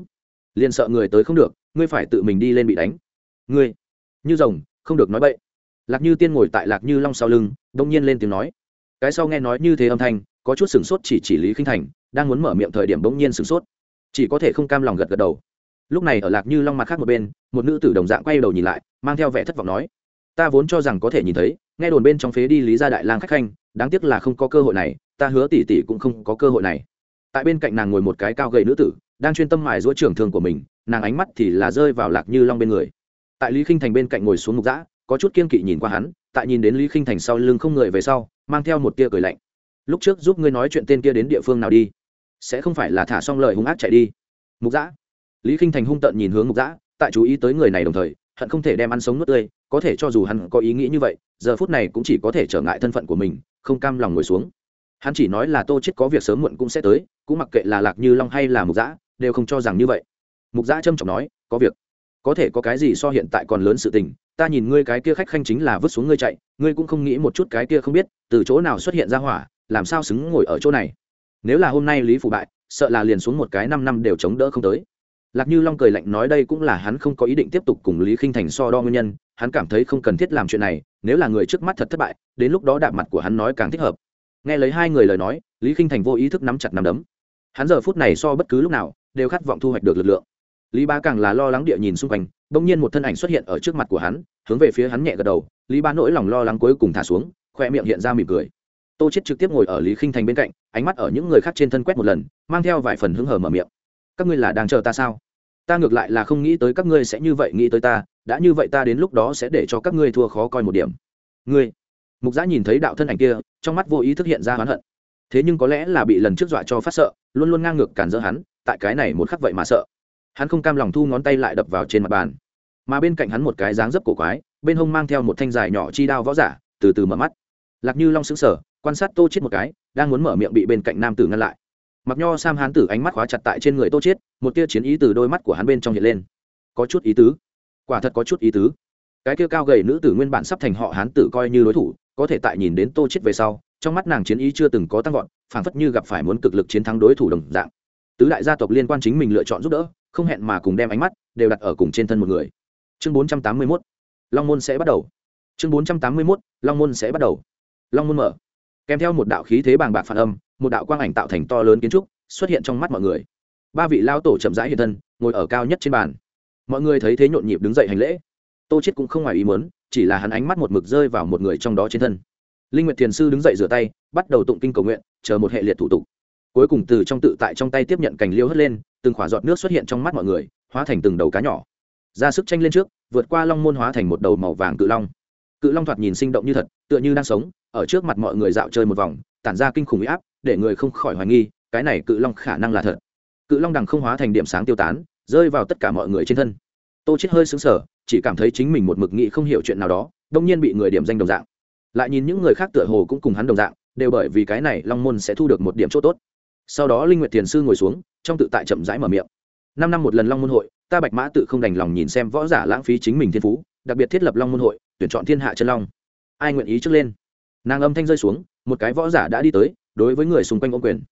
Liền sợ người tới không được, ngươi phải tự mình đi lên bị đánh. Ngươi, như rồng, không được nói bậy. Lạc như tiên ngồi tại lạc như long sau lưng, đông nhiên lên tiếng nói. Cái sau nghe nói như thế âm thanh, có chút sửng sốt chỉ chỉ lý khinh thành, đang muốn mở miệng thời điểm bỗng nhiên sửng sốt. Chỉ có thể không cam lòng gật gật đầu. Lúc này ở lạc như long mặt khác một bên, một nữ tử đồng dạng quay đầu nhìn lại, mang theo vẻ thất vọng nói. Ta vốn cho rằng có thể nhìn thấy nghe đồn bên trong phế đi lý gia đại lang khách khanh, đáng tiếc là không có cơ hội này, ta hứa tỷ tỷ cũng không có cơ hội này. Tại bên cạnh nàng ngồi một cái cao gầy nữ tử, đang chuyên tâm mài giũa trưởng thương của mình, nàng ánh mắt thì là rơi vào lạc như long bên người. Tại lý khinh thành bên cạnh ngồi xuống mục dã, có chút kiên kỵ nhìn qua hắn, tại nhìn đến lý khinh thành sau lưng không người về sau, mang theo một tia cười lạnh. Lúc trước giúp ngươi nói chuyện tên kia đến địa phương nào đi? Sẽ không phải là thả xong lời hung ác chạy đi. Mục dã. Lý khinh thành hung tợn nhìn hướng mục dã, tại chú ý tới người này đồng thời hận không thể đem ăn sống nuốt tươi, có thể cho dù hắn có ý nghĩ như vậy, giờ phút này cũng chỉ có thể trở ngại thân phận của mình, không cam lòng ngồi xuống. Hắn chỉ nói là tô chết có việc sớm muộn cũng sẽ tới, cũng mặc kệ là lạc như long hay là mục giã đều không cho rằng như vậy. Mục giã trâm trọng nói, có việc. Có thể có cái gì so hiện tại còn lớn sự tình, ta nhìn ngươi cái kia khách khanh chính là vứt xuống ngươi chạy, ngươi cũng không nghĩ một chút cái kia không biết, từ chỗ nào xuất hiện ra hỏa, làm sao xứng ngồi ở chỗ này? Nếu là hôm nay lý phụ bại, sợ là liền xuống một cái năm năm đều chống đỡ không tới lạc như long cười lạnh nói đây cũng là hắn không có ý định tiếp tục cùng lý khinh thành so đo nguyên nhân, hắn cảm thấy không cần thiết làm chuyện này, nếu là người trước mắt thật thất bại, đến lúc đó đạp mặt của hắn nói càng thích hợp. Nghe lấy hai người lời nói, lý khinh thành vô ý thức nắm chặt nắm đấm. Hắn giờ phút này so bất cứ lúc nào, đều khát vọng thu hoạch được lực lượng. Lý ba càng là lo lắng địa nhìn xung quanh, bỗng nhiên một thân ảnh xuất hiện ở trước mặt của hắn, hướng về phía hắn nhẹ gật đầu, lý ba nỗi lòng lo lắng cuối cùng thả xuống khóe miệng hiện ra mỉm cười. Tô chết trực tiếp ngồi ở lý khinh thành bên cạnh, ánh mắt ở những người khác trên thân quét một lần, mang theo vài phần hứng hờ mở miệng. Các ngươi là đang chờ ta sao? Ta ngược lại là không nghĩ tới các ngươi sẽ như vậy nghĩ tới ta, đã như vậy ta đến lúc đó sẽ để cho các ngươi thua khó coi một điểm. Ngươi. Mục giã nhìn thấy đạo thân ảnh kia, trong mắt vô ý thức hiện ra oán hận. Thế nhưng có lẽ là bị lần trước dọa cho phát sợ, luôn luôn ngang ngược cản dỡ hắn, tại cái này một khắc vậy mà sợ. Hắn không cam lòng thu ngón tay lại đập vào trên mặt bàn. Mà bên cạnh hắn một cái dáng dấp cổ quái, bên hông mang theo một thanh dài nhỏ chi đao võ giả, từ từ mở mắt. Lạc như long xứng sở quan sát tô chết một cái, đang muốn mở miệng bị bên cạnh nam tử ngăn lại mặc nho sam hán tử ánh mắt khóa chặt tại trên người tô chết một tia chiến ý từ đôi mắt của hắn bên trong hiện lên. Có chút ý tứ. Quả thật có chút ý tứ. Cái kia cao gầy nữ tử nguyên bản sắp thành họ hán tử coi như đối thủ, có thể tại nhìn đến tô chết về sau, trong mắt nàng chiến ý chưa từng có tăng vọt, phảng phất như gặp phải muốn cực lực chiến thắng đối thủ đồng dạng. Tứ đại gia tộc liên quan chính mình lựa chọn giúp đỡ, không hẹn mà cùng đem ánh mắt đều đặt ở cùng trên thân một người. Chương 481 long môn sẽ bắt đầu. Chương 481 long môn sẽ bắt đầu. Long môn mở. Kèm theo một đạo khí thế bàng bạc phản âm một đạo quang ảnh tạo thành to lớn kiến trúc, xuất hiện trong mắt mọi người. Ba vị lao tổ chậm rãi hiện thân, ngồi ở cao nhất trên bàn. Mọi người thấy thế nhộn nhịp đứng dậy hành lễ. Tô chết cũng không ngoài ý muốn, chỉ là hắn ánh mắt một mực rơi vào một người trong đó trên thân. Linh nguyệt thiền sư đứng dậy rửa tay, bắt đầu tụng kinh cầu nguyện, chờ một hệ liệt thủ tục. Cuối cùng từ trong tự tại trong tay tiếp nhận cành liêu hất lên, từng khỏa giọt nước xuất hiện trong mắt mọi người, hóa thành từng đầu cá nhỏ. Ra sức tranh lên trước, vượt qua long môn hóa thành một đầu màu vàng cự long. Cự long thoạt nhìn sinh động như thật, tựa như đang sống, ở trước mặt mọi người dạo chơi một vòng, tản ra kinh khủng huy áp để người không khỏi hoài nghi, cái này cự long khả năng là thật. Cự long đằng không hóa thành điểm sáng tiêu tán, rơi vào tất cả mọi người trên thân. Tô chết hơi sững sờ, chỉ cảm thấy chính mình một mực nghĩ không hiểu chuyện nào đó, đông nhiên bị người điểm danh đồng dạng. Lại nhìn những người khác tựa hồ cũng cùng hắn đồng dạng, đều bởi vì cái này long môn sẽ thu được một điểm chỗ tốt. Sau đó linh nguyệt thiền sư ngồi xuống, trong tự tại chậm rãi mở miệng. Năm năm một lần long môn hội, ta bạch mã tự không đành lòng nhìn xem võ giả lãng phí chính mình thiên phú, đặc biệt thiết lập long môn hội, tuyển chọn thiên hạ chân long. Ai nguyện ý trước lên? Nàng âm thanh rơi xuống, một cái võ giả đã đi tới đối với người xung quanh ô quyền.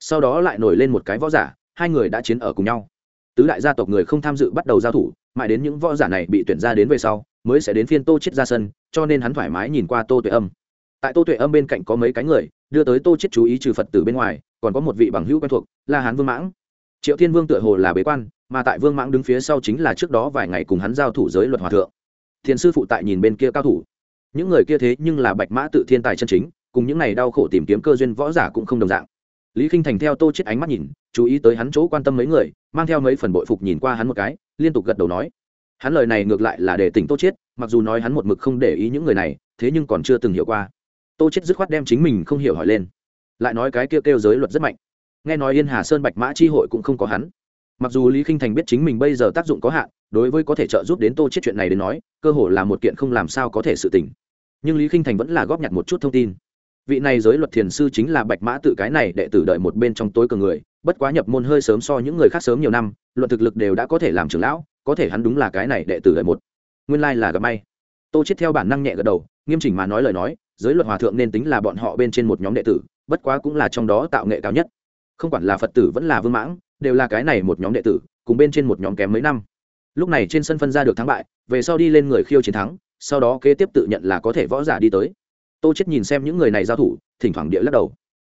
Sau đó lại nổi lên một cái võ giả, hai người đã chiến ở cùng nhau. Tứ đại gia tộc người không tham dự bắt đầu giao thủ, mãi đến những võ giả này bị tuyển ra đến về sau, mới sẽ đến phiên tô chết ra sân, cho nên hắn thoải mái nhìn qua tô tuệ âm. Tại tô tuệ âm bên cạnh có mấy cái người, đưa tới tô chết chú ý trừ phật tử bên ngoài, còn có một vị bằng hữu quen thuộc, là hán vương mãng. Triệu thiên vương tựa hồ là bế quan, mà tại vương mãng đứng phía sau chính là trước đó vài ngày cùng hắn giao thủ giới luật hòa thượng. Thiền sư phụ tại nhìn bên kia cao thủ. Những người kia thế nhưng là bạch mã tự thiên tài chân chính cùng những này đau khổ tìm kiếm cơ duyên võ giả cũng không đồng dạng. Lý k i n h thành theo tô chết ánh mắt nhìn, chú ý tới hắn chỗ quan tâm mấy người, mang theo mấy phần bội phục nhìn qua hắn một cái, liên tục gật đầu nói. Hắn lời này ngược lại là để tỉnh tô chết mặc dù nói hắn một mực không để ý những người này, thế nhưng còn chưa từng hiểu qua. Tô chết dứt khoát đem chính mình không hiểu hỏi lên. Lại nói cái kêu kêu giới luật rất mạnh. Nghe nói yên hà sơn bạch mã chi hội cũng không có hắn. Mặc dù lý k i n h thành biết chính mình bây giờ tác dụng có hạn, đối với có thể trợ giúp đến tô chết chuyện này đến nói, cơ hồ là một kiện không làm sao có thể sự tình. Nhưng lý k i n h thành vẫn là góp nhặt một chút thông tin vị này giới luật thiền sư chính là bạch mã tự cái này đệ tử đợi một bên trong tối cường người, bất quá nhập môn hơi sớm so những người khác sớm nhiều năm, luận thực lực đều đã có thể làm trưởng lão, có thể hắn đúng là cái này đệ tử đợi một. Nguyên lai là gặp may. Tô chết theo bản năng nhẹ gật đầu, nghiêm chỉnh mà nói lời nói, giới luật hòa thượng nên tính là bọn họ bên trên một nhóm đệ tử, bất quá cũng là trong đó tạo nghệ cao nhất. Không quản là phật tử vẫn là vương mãng, đều là cái này một nhóm đệ tử, cùng bên trên một nhóm kém mấy năm. Lúc này trên sân phân ra được thắng bại, về sau đi lên người khiêu chiến thắng, sau đó kế tiếp tự nhận là có thể võ giả đi tới tô chết nhìn xem những người này giao thủ, thỉnh thoảng địa lắc đầu.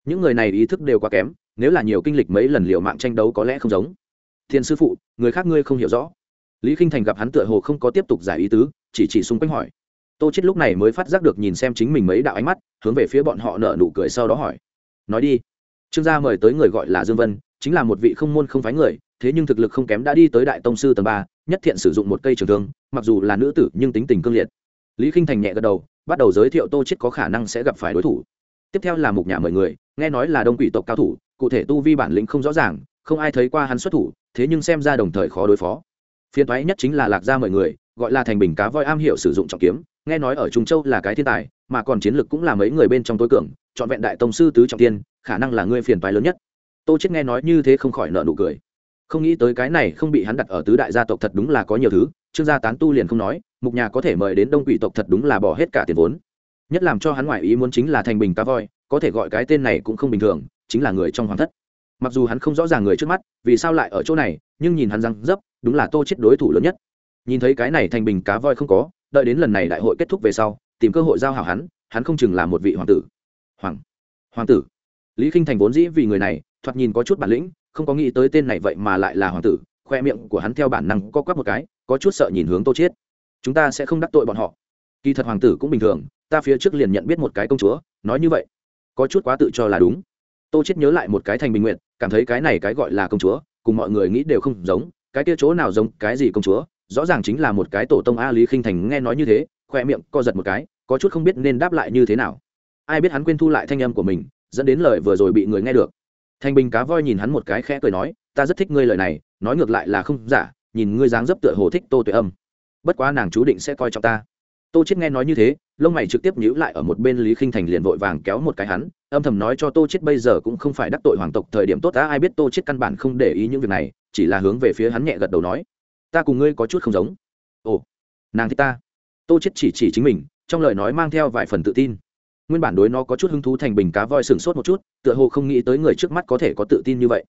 Những người này ý thức đều quá kém, nếu là nhiều kinh lịch mấy lần liệu mạng tranh đấu có lẽ không giống. Thiên sư phụ, người khác ngươi không hiểu rõ. Lý k i n h thành gặp hắn tựa hồ không có tiếp tục giải ý tứ, chỉ chỉ xung quanh hỏi. Tô chết lúc này mới phát giác được nhìn xem chính mình mấy đạo ánh mắt, hướng về phía bọn họ nở nụ cười sau đó hỏi. Nói đi. Trương gia mời tới người gọi là dương vân, chính là một vị không môn không phái người, thế nhưng thực lực không kém đã đi tới đại tông sư tầng ba, nhất thiện sử dụng một cây trường thương, mặc dù là nữ tử nhưng tính tình cương liệt. Lý k i n h thành nhẹ gật đầu bắt đầu giới thiệu tô chết có khả năng sẽ gặp phải đối thủ. Tiếp theo là mục nhà mời người, nghe nói là đông quỷ tộc cao thủ, cụ thể tu vi bản lĩnh không rõ ràng, không ai thấy qua hắn xuất thủ, thế nhưng xem ra đồng thời khó đối phó. Phiên thoái nhất chính là lạc gia mời người, gọi là thành bình cá voi am hiểu sử dụng trọng kiếm, nghe nói ở trung châu là cái thiên tài, mà còn chiến lực cũng là mấy người bên trong tối cường, trọn vẹn đại tông sư tứ trọng tiên, khả năng là ngươi phiền toái lớn nhất. Tô chết nghe nói như thế không khỏi nợ nụ cười. Không nghĩ tới cái này không bị hắn đặt ở tứ đại gia tộc thật đúng là có nhiều thứ trương gia tán tu liền không nói, mục nhà có thể mời đến đông quỷ tộc thật đúng là bỏ hết cả tiền vốn. Nhất làm cho hắn ngoại ý muốn chính là thành bình cá voi, có thể gọi cái tên này cũng không bình thường, chính là người trong hoàng thất. Mặc dù hắn không rõ ràng người trước mắt, vì sao lại ở chỗ này, nhưng nhìn hắn răng dấp, đúng là tô chết đối thủ lớn nhất. Nhìn thấy cái này thành bình cá voi không có, đợi đến lần này đại hội kết thúc về sau, tìm cơ hội giao hảo hắn hắn không chừng là một vị hoàng tử. Hoàng hoàng tử. Lý k i n h thành vốn dĩ vì người này, thoạt nhìn có chút bản lĩnh, không có nghĩ tới tên này vậy mà lại là hoàng tử, khoe miệng của hắn theo bản năng co quắp một cái có chút sợ nhìn hướng tô chiết. Chúng ta sẽ không đắc tội bọn họ. Kỳ thật hoàng tử cũng bình thường, ta phía trước liền nhận biết một cái công chúa, nói như vậy. Có chút quá tự cho là đúng. Tô chiết nhớ lại một cái thành bình nguyện, cảm thấy cái này cái gọi là công chúa, cùng mọi người nghĩ đều không giống, cái kia chỗ nào giống, cái gì công chúa, rõ ràng chính là một cái tổ tông a lý khinh thành nghe nói như thế, khoe miệng co giật một cái, có chút không biết nên đáp lại như thế nào. Ai biết hắn quên thu lại thanh âm của mình, dẫn đến lời vừa rồi bị người nghe được. Thanh bình cá voi nhìn hắn một cái khẽ cười nói, ta rất thích ngươi lời này, nói ngược lại là không giả nhìn ngươi dáng dấp tựa hồ thích tô tuệ âm. Bất quá nàng chú định sẽ coi trọng ta. Tô chết nghe nói như thế, lông mày trực tiếp nhíu lại ở một bên lý khinh thành liền vội vàng kéo một cái hắn, âm thầm nói cho tô chết bây giờ cũng không phải đắc tội hoàng tộc thời điểm tốt đã ai biết tô chết căn bản không để ý những việc này, chỉ là hướng về phía hắn nhẹ gật đầu nói, ta cùng ngươi có chút không giống. Ồ, nàng thích ta. Tô chết chỉ chỉ chính mình, trong lời nói mang theo vài phần tự tin. Nguyên bản đối nó có chút hứng thú thành bình cá voi sừng sốt một chút, tựa hồ không nghĩ tới người trước mắt có thể có tự tin như vậy.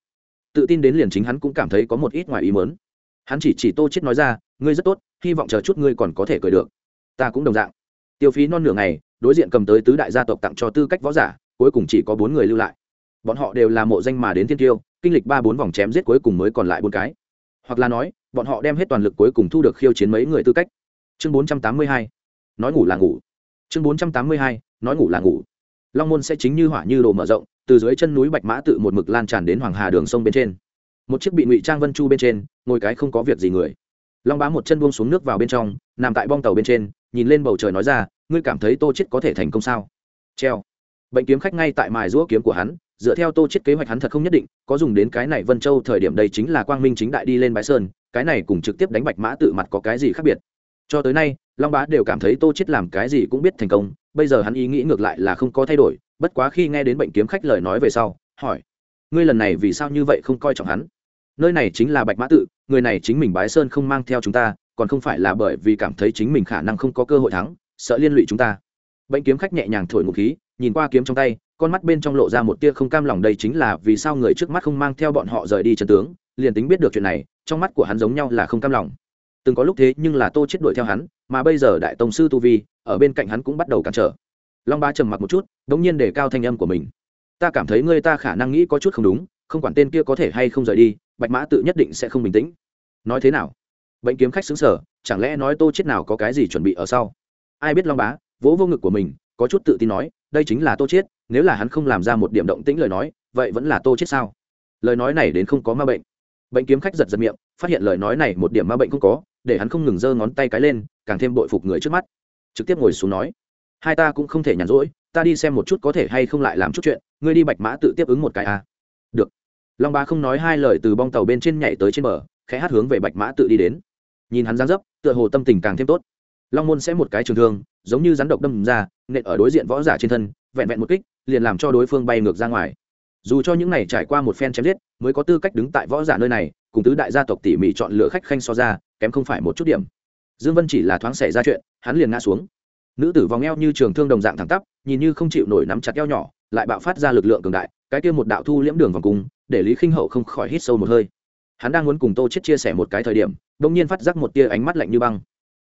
Tự tin đến liền chính hắn cũng cảm thấy có một ít ngoài ý mớn hắn chỉ chỉ tô chết nói ra, ngươi rất tốt, hy vọng chờ chút ngươi còn có thể cười được. Ta cũng đồng dạng. Tiêu phí non nửa ngày, đối diện cầm tới tứ đại gia tộc tặng cho tư cách võ giả, cuối cùng chỉ có bốn người lưu lại. Bọn họ đều là mộ danh mà đến thiên tiêu, kinh lịch ba bốn vòng chém giết cuối cùng mới còn lại bốn cái. Hoặc là nói, bọn họ đem hết toàn lực cuối cùng thu được khiêu chiến mấy người tư cách. Chương bốn trăm tám mươi hai, nói ngủ là ngủ. Chương bốn trăm tám mươi hai, nói ngủ là ngủ. Long môn sẽ chính như hỏa như đồ mở rộng, từ dưới chân núi bạch mã tự một mực lan tràn đến hoàng hà đường sông bên trên một chiếc bị ngụy trang vân chu bên trên, ngồi cái không có việc gì người. Long bá một chân buông xuống nước vào bên trong, nằm tại bong tàu bên trên, nhìn lên bầu trời nói ra, ngươi cảm thấy tô chết có thể thành công sao? Treo. Bệnh kiếm khách ngay tại mài giũa kiếm của hắn, dựa theo tô chết kế hoạch hắn thật không nhất định, có dùng đến cái này vân châu thời điểm đây chính là quang minh chính đại đi lên bãi sơn, cái này cùng trực tiếp đánh bạch mã tự mặt có cái gì khác biệt? Cho tới nay, long bá đều cảm thấy tô chết làm cái gì cũng biết thành công, bây giờ hắn ý nghĩ ngược lại là không có thay đổi, bất quá khi nghe đến bệnh kiếm khách lời nói về sau, hỏi, ngươi lần này vì sao như vậy không coi trọng hắn? Nơi này chính là bạch mã tự, người này chính mình bái sơn không mang theo chúng ta, còn không phải là bởi vì cảm thấy chính mình khả năng không có cơ hội thắng, sợ liên lụy chúng ta. Bệnh kiếm khách nhẹ nhàng thổi ngục khí, nhìn qua kiếm trong tay, con mắt bên trong lộ ra một tia không cam lòng đây chính là vì sao người trước mắt không mang theo bọn họ rời đi trần tướng, liền tính biết được chuyện này, trong mắt của hắn giống nhau là không cam lòng. Từng có lúc thế nhưng là tô chết đuổi theo hắn, mà bây giờ đại tông sư tu vi, ở bên cạnh hắn cũng bắt đầu cản trở. Long ba trầm mặc một chút, đống nhiên để cao thanh âm của mình. Ta cảm thấy ngươi ta khả năng nghĩ có chút không đúng, không quản tên kia có thể hay không rời đi bạch mã tự nhất định sẽ không bình tĩnh. Nói thế nào? Bệnh kiếm khách xứng sở, chẳng lẽ nói tô chết nào có cái gì chuẩn bị ở sau? Ai biết long bá, vỗ vô ngực của mình, có chút tự tin nói, đây chính là tô chết nếu là hắn không làm ra một điểm động tĩnh lời nói, vậy vẫn là tô chết sao? Lời nói này đến không có ma bệnh. Bệnh kiếm khách giật giật miệng, phát hiện lời nói này một điểm ma bệnh không có, để hắn không ngừng giơ ngón tay cái lên, càng thêm bội phục người trước mắt. Trực tiếp ngồi xuống nói, hai ta cũng không thể nhàn rỗi, ta đi xem một chút có thể hay không lại làm chút chuyện, ngươi đi bạch mã tự tiếp ứng một cái à long ba không nói hai lời từ bong tàu bên trên nhảy tới trên bờ, khẽ hát hướng về bạch mã tự đi đến. Nhìn hắn dáng dấp, tựa hồ tâm tình càng thêm tốt. Long môn sẽ một cái trường thương, giống như rắn độc đâm ra, nện ở đối diện võ giả trên thân, vẹn vẹn một kích, liền làm cho đối phương bay ngược ra ngoài. Dù cho những này trải qua một phen chém giết, mới có tư cách đứng tại võ giả nơi này, cùng tứ đại gia tộc tỉ mỉ chọn lựa khách khanh so ra, kém không phải một chút điểm. Dương vân chỉ là thoáng xảy ra chuyện, hắn liền ngã xuống. Nữ tử vòng eo như trường thương đồng dạng thẳng tắp, nhìn như không chịu nổi nắm chặt eo nhỏ, lại bạo phát ra lực lượng cường đại cái kia một đạo thu liễm đường vòng cung, để lý khinh hậu không khỏi hít sâu một hơi. Hắn đang muốn cùng tô chết chia sẻ một cái thời điểm đông nhiên phát giác một tia ánh mắt lạnh như băng.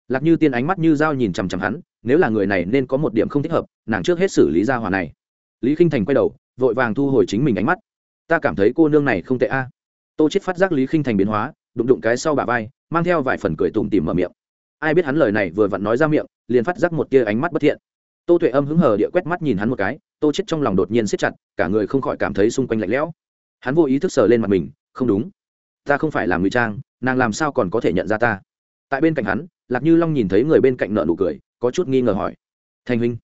Lạc như tiên ánh mắt như dao nhìn chằm chằm hắn, nếu là người này nên có một điểm không thích hợp, nàng trước hết xử lý ra hòa này. Lý khinh thành quay đầu, vội vàng thu hồi chính mình ánh mắt. Ta cảm thấy cô nương này không tệ a. Tô chết phát giác lý khinh thành biến hóa, đụng đụng cái sau bà vai, mang theo vài phần cười tủm tỉm mở miệng. Ai biết hắn lời này vừa vặn nói ra miệng, liền phát giác một tia ánh mắt bất thiện tô tuệ âm hứng hờ địa quét mắt nhìn hắn một cái, tô chết trong lòng đột nhiên siết chặt, cả người không khỏi cảm thấy xung quanh lạnh lẽo. Hắn vô ý thức sờ lên mặt mình, không đúng, ta không phải là ngụy trang, nàng làm sao còn có thể nhận ra ta? Tại bên cạnh hắn, lạc như long nhìn thấy người bên cạnh nợ nụ cười, có chút nghi ngờ hỏi, thanh huynh,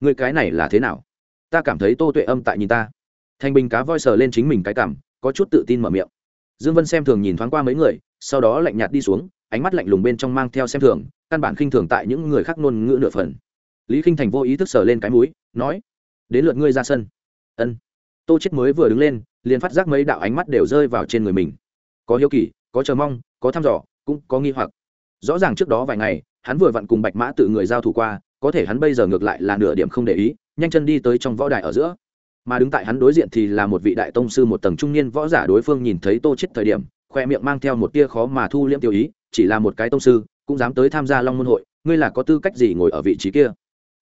người cái này là thế nào? Ta cảm thấy tô tuệ âm tại nhìn ta. Thanh bình cá voi sờ lên chính mình cái cảm có chút tự tin mở miệng. Dương vân xem thường nhìn thoáng qua mấy người, sau đó lạnh nhạt đi xuống, ánh mắt lạnh lùng bên trong mang theo xem thường, căn bản khinh thường tại những người khác ngôn ngữ nửa phần lý khinh thành vô ý thức sờ lên cái mũi, nói, đến lượt ngươi ra sân. Ân. Tô chết mới vừa đứng lên, liền phát giác mấy đạo ánh mắt đều rơi vào trên người mình. Có hiếu kỳ, có chờ mong, có thăm dò, cũng có nghi hoặc. Rõ ràng trước đó vài ngày, hắn vừa vặn cùng bạch mã tự người giao thủ qua, có thể hắn bây giờ ngược lại là nửa điểm không để ý, nhanh chân đi tới trong võ đài ở giữa. Mà đứng tại hắn đối diện thì là một vị đại tông sư một tầng trung niên võ giả đối phương nhìn thấy tô chết thời điểm, khoe miệng mang theo một tia khó mà thu liễm tiêu ý, chỉ là một cái tông sư, cũng dám tới tham gia long môn hội, ngươi là có tư cách gì ngồi ở vị trí kia?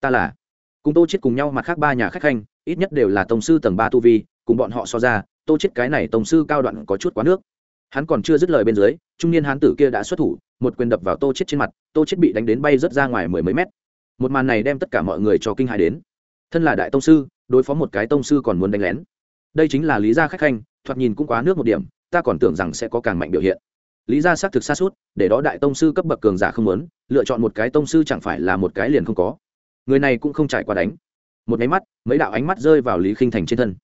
Ta là. Cùng tô chết cùng nhau mặt khác ba nhà khách khanh, ít nhất đều là tông sư tầng ba tu vi, cùng bọn họ so ra, tô chết cái này tông sư cao đoạn có chút quá nước. Hắn còn chưa dứt lời bên dưới, trung niên hán tử kia đã xuất thủ, một quyền đập vào tô chết trên mặt, tô chết bị đánh đến bay rớt ra ngoài mười mấy mét. Một màn này đem tất cả mọi người cho kinh hãi đến. Thân là đại tông sư, đối phó một cái tông sư còn muốn đánh lén. Đây chính là lý gia khách khanh, thoạt nhìn cũng quá nước một điểm, ta còn tưởng rằng sẽ có càng mạnh biểu hiện. Lý gia xác thực xa suốt, để đó đại tông sư cấp bậc cường giả không muốn, lựa chọn một cái tông sư chẳng phải là một cái liền không có người này cũng không trải qua đánh. Một máy mắt, mấy đạo ánh mắt rơi vào lý khinh thành trên thân.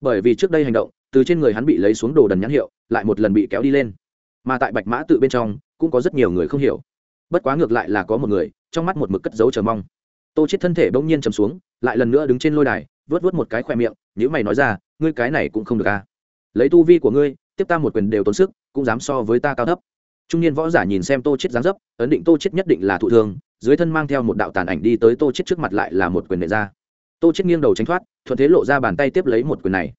Bởi vì trước đây hành động, từ trên người hắn bị lấy xuống đồ đần nhãn hiệu, lại một lần bị kéo đi lên. Mà tại bạch mã tự bên trong, cũng có rất nhiều người không hiểu. Bất quá ngược lại là có một người, trong mắt một mực cất dấu chờ mong. Tô chết thân thể bỗng nhiên chầm xuống, lại lần nữa đứng trên lôi đài vớt vớt một cái khoe miệng nếu mày nói ra, ngươi cái này cũng không được à. Lấy tu vi của ngươi, tiếp ta một quyền đều tốn sức, cũng dám so với ta cao thấp. Trung niên võ giả nhìn xem tô chết dáng dấp, ấn định tô chết nhất định là thụ thương dưới thân mang theo một đạo tàn ảnh đi tới tô chết trước mặt lại là một quyền nệ ra. Tô chết nghiêng đầu tránh thoát, thuận thế lộ ra bàn tay tiếp lấy một quyền này.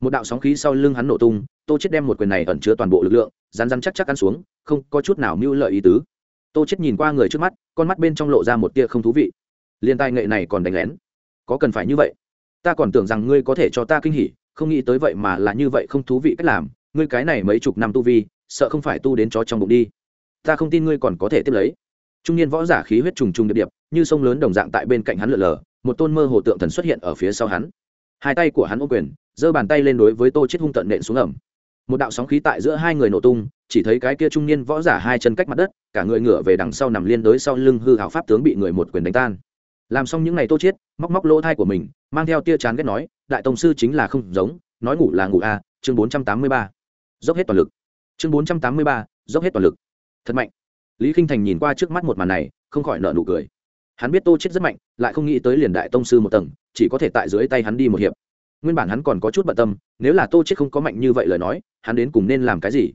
Một đạo sóng khí sau lưng hắn nổ tung, tô chết đem một quyền này ẩn chứa toàn bộ lực lượng rán rán chắc chắc ăn xuống, không có chút nào mưu lợi ý tứ. Tô chết nhìn qua người trước mắt, con mắt bên trong lộ ra một tia không thú vị. Liên tài nghệ này còn đánh lén. Có cần phải như vậy? Ta còn tưởng rằng ngươi có thể cho ta kinh hỉ, không nghĩ tới vậy mà là như vậy không thú vị cách làm. Ngươi cái này mấy chục năm tu vi, sợ không phải tu đến chó trong bụng đi. Ta không tin ngươi còn có thể tiếp lấy trung niên võ giả khí huyết trùng trùng điệp điệp, như sông lớn đồng dạng tại bên cạnh hắn lượn lờ, một tôn mơ hồ tượng thần xuất hiện ở phía sau hắn. Hai tay của hắn ô quyền, giơ bàn tay lên đối với tô chết hung tận nện xuống ẩm một đạo sóng khí tại giữa hai người nổ tung, chỉ thấy cái kia trung niên võ giả hai chân cách mặt đất, cả người ngửa về đằng sau nằm liên đối sau lưng hư hảo pháp tướng bị người một quyền đánh tan. Làm xong những ngày tô chết móc móc lỗ thai của mình, mang theo tia chán ghét nói, đại tông sư chính là không giống, nói ngủ là ngủ a, chương bốn trăm tám mươi ba, dốc hết toàn lực. Chương bốn trăm tám mươi ba, dốc hết toàn lực. Thật mạnh lý k i n h thành nhìn qua trước mắt một màn này, không khỏi nợ nụ cười. Hắn biết tô chết rất mạnh, lại không nghĩ tới liền đại tông sư một tầng, chỉ có thể tại dưới tay hắn đi một hiệp. Nguyên bản hắn còn có chút bận tâm, nếu là tô chết không có mạnh như vậy lời nói, hắn đến cùng nên làm cái gì?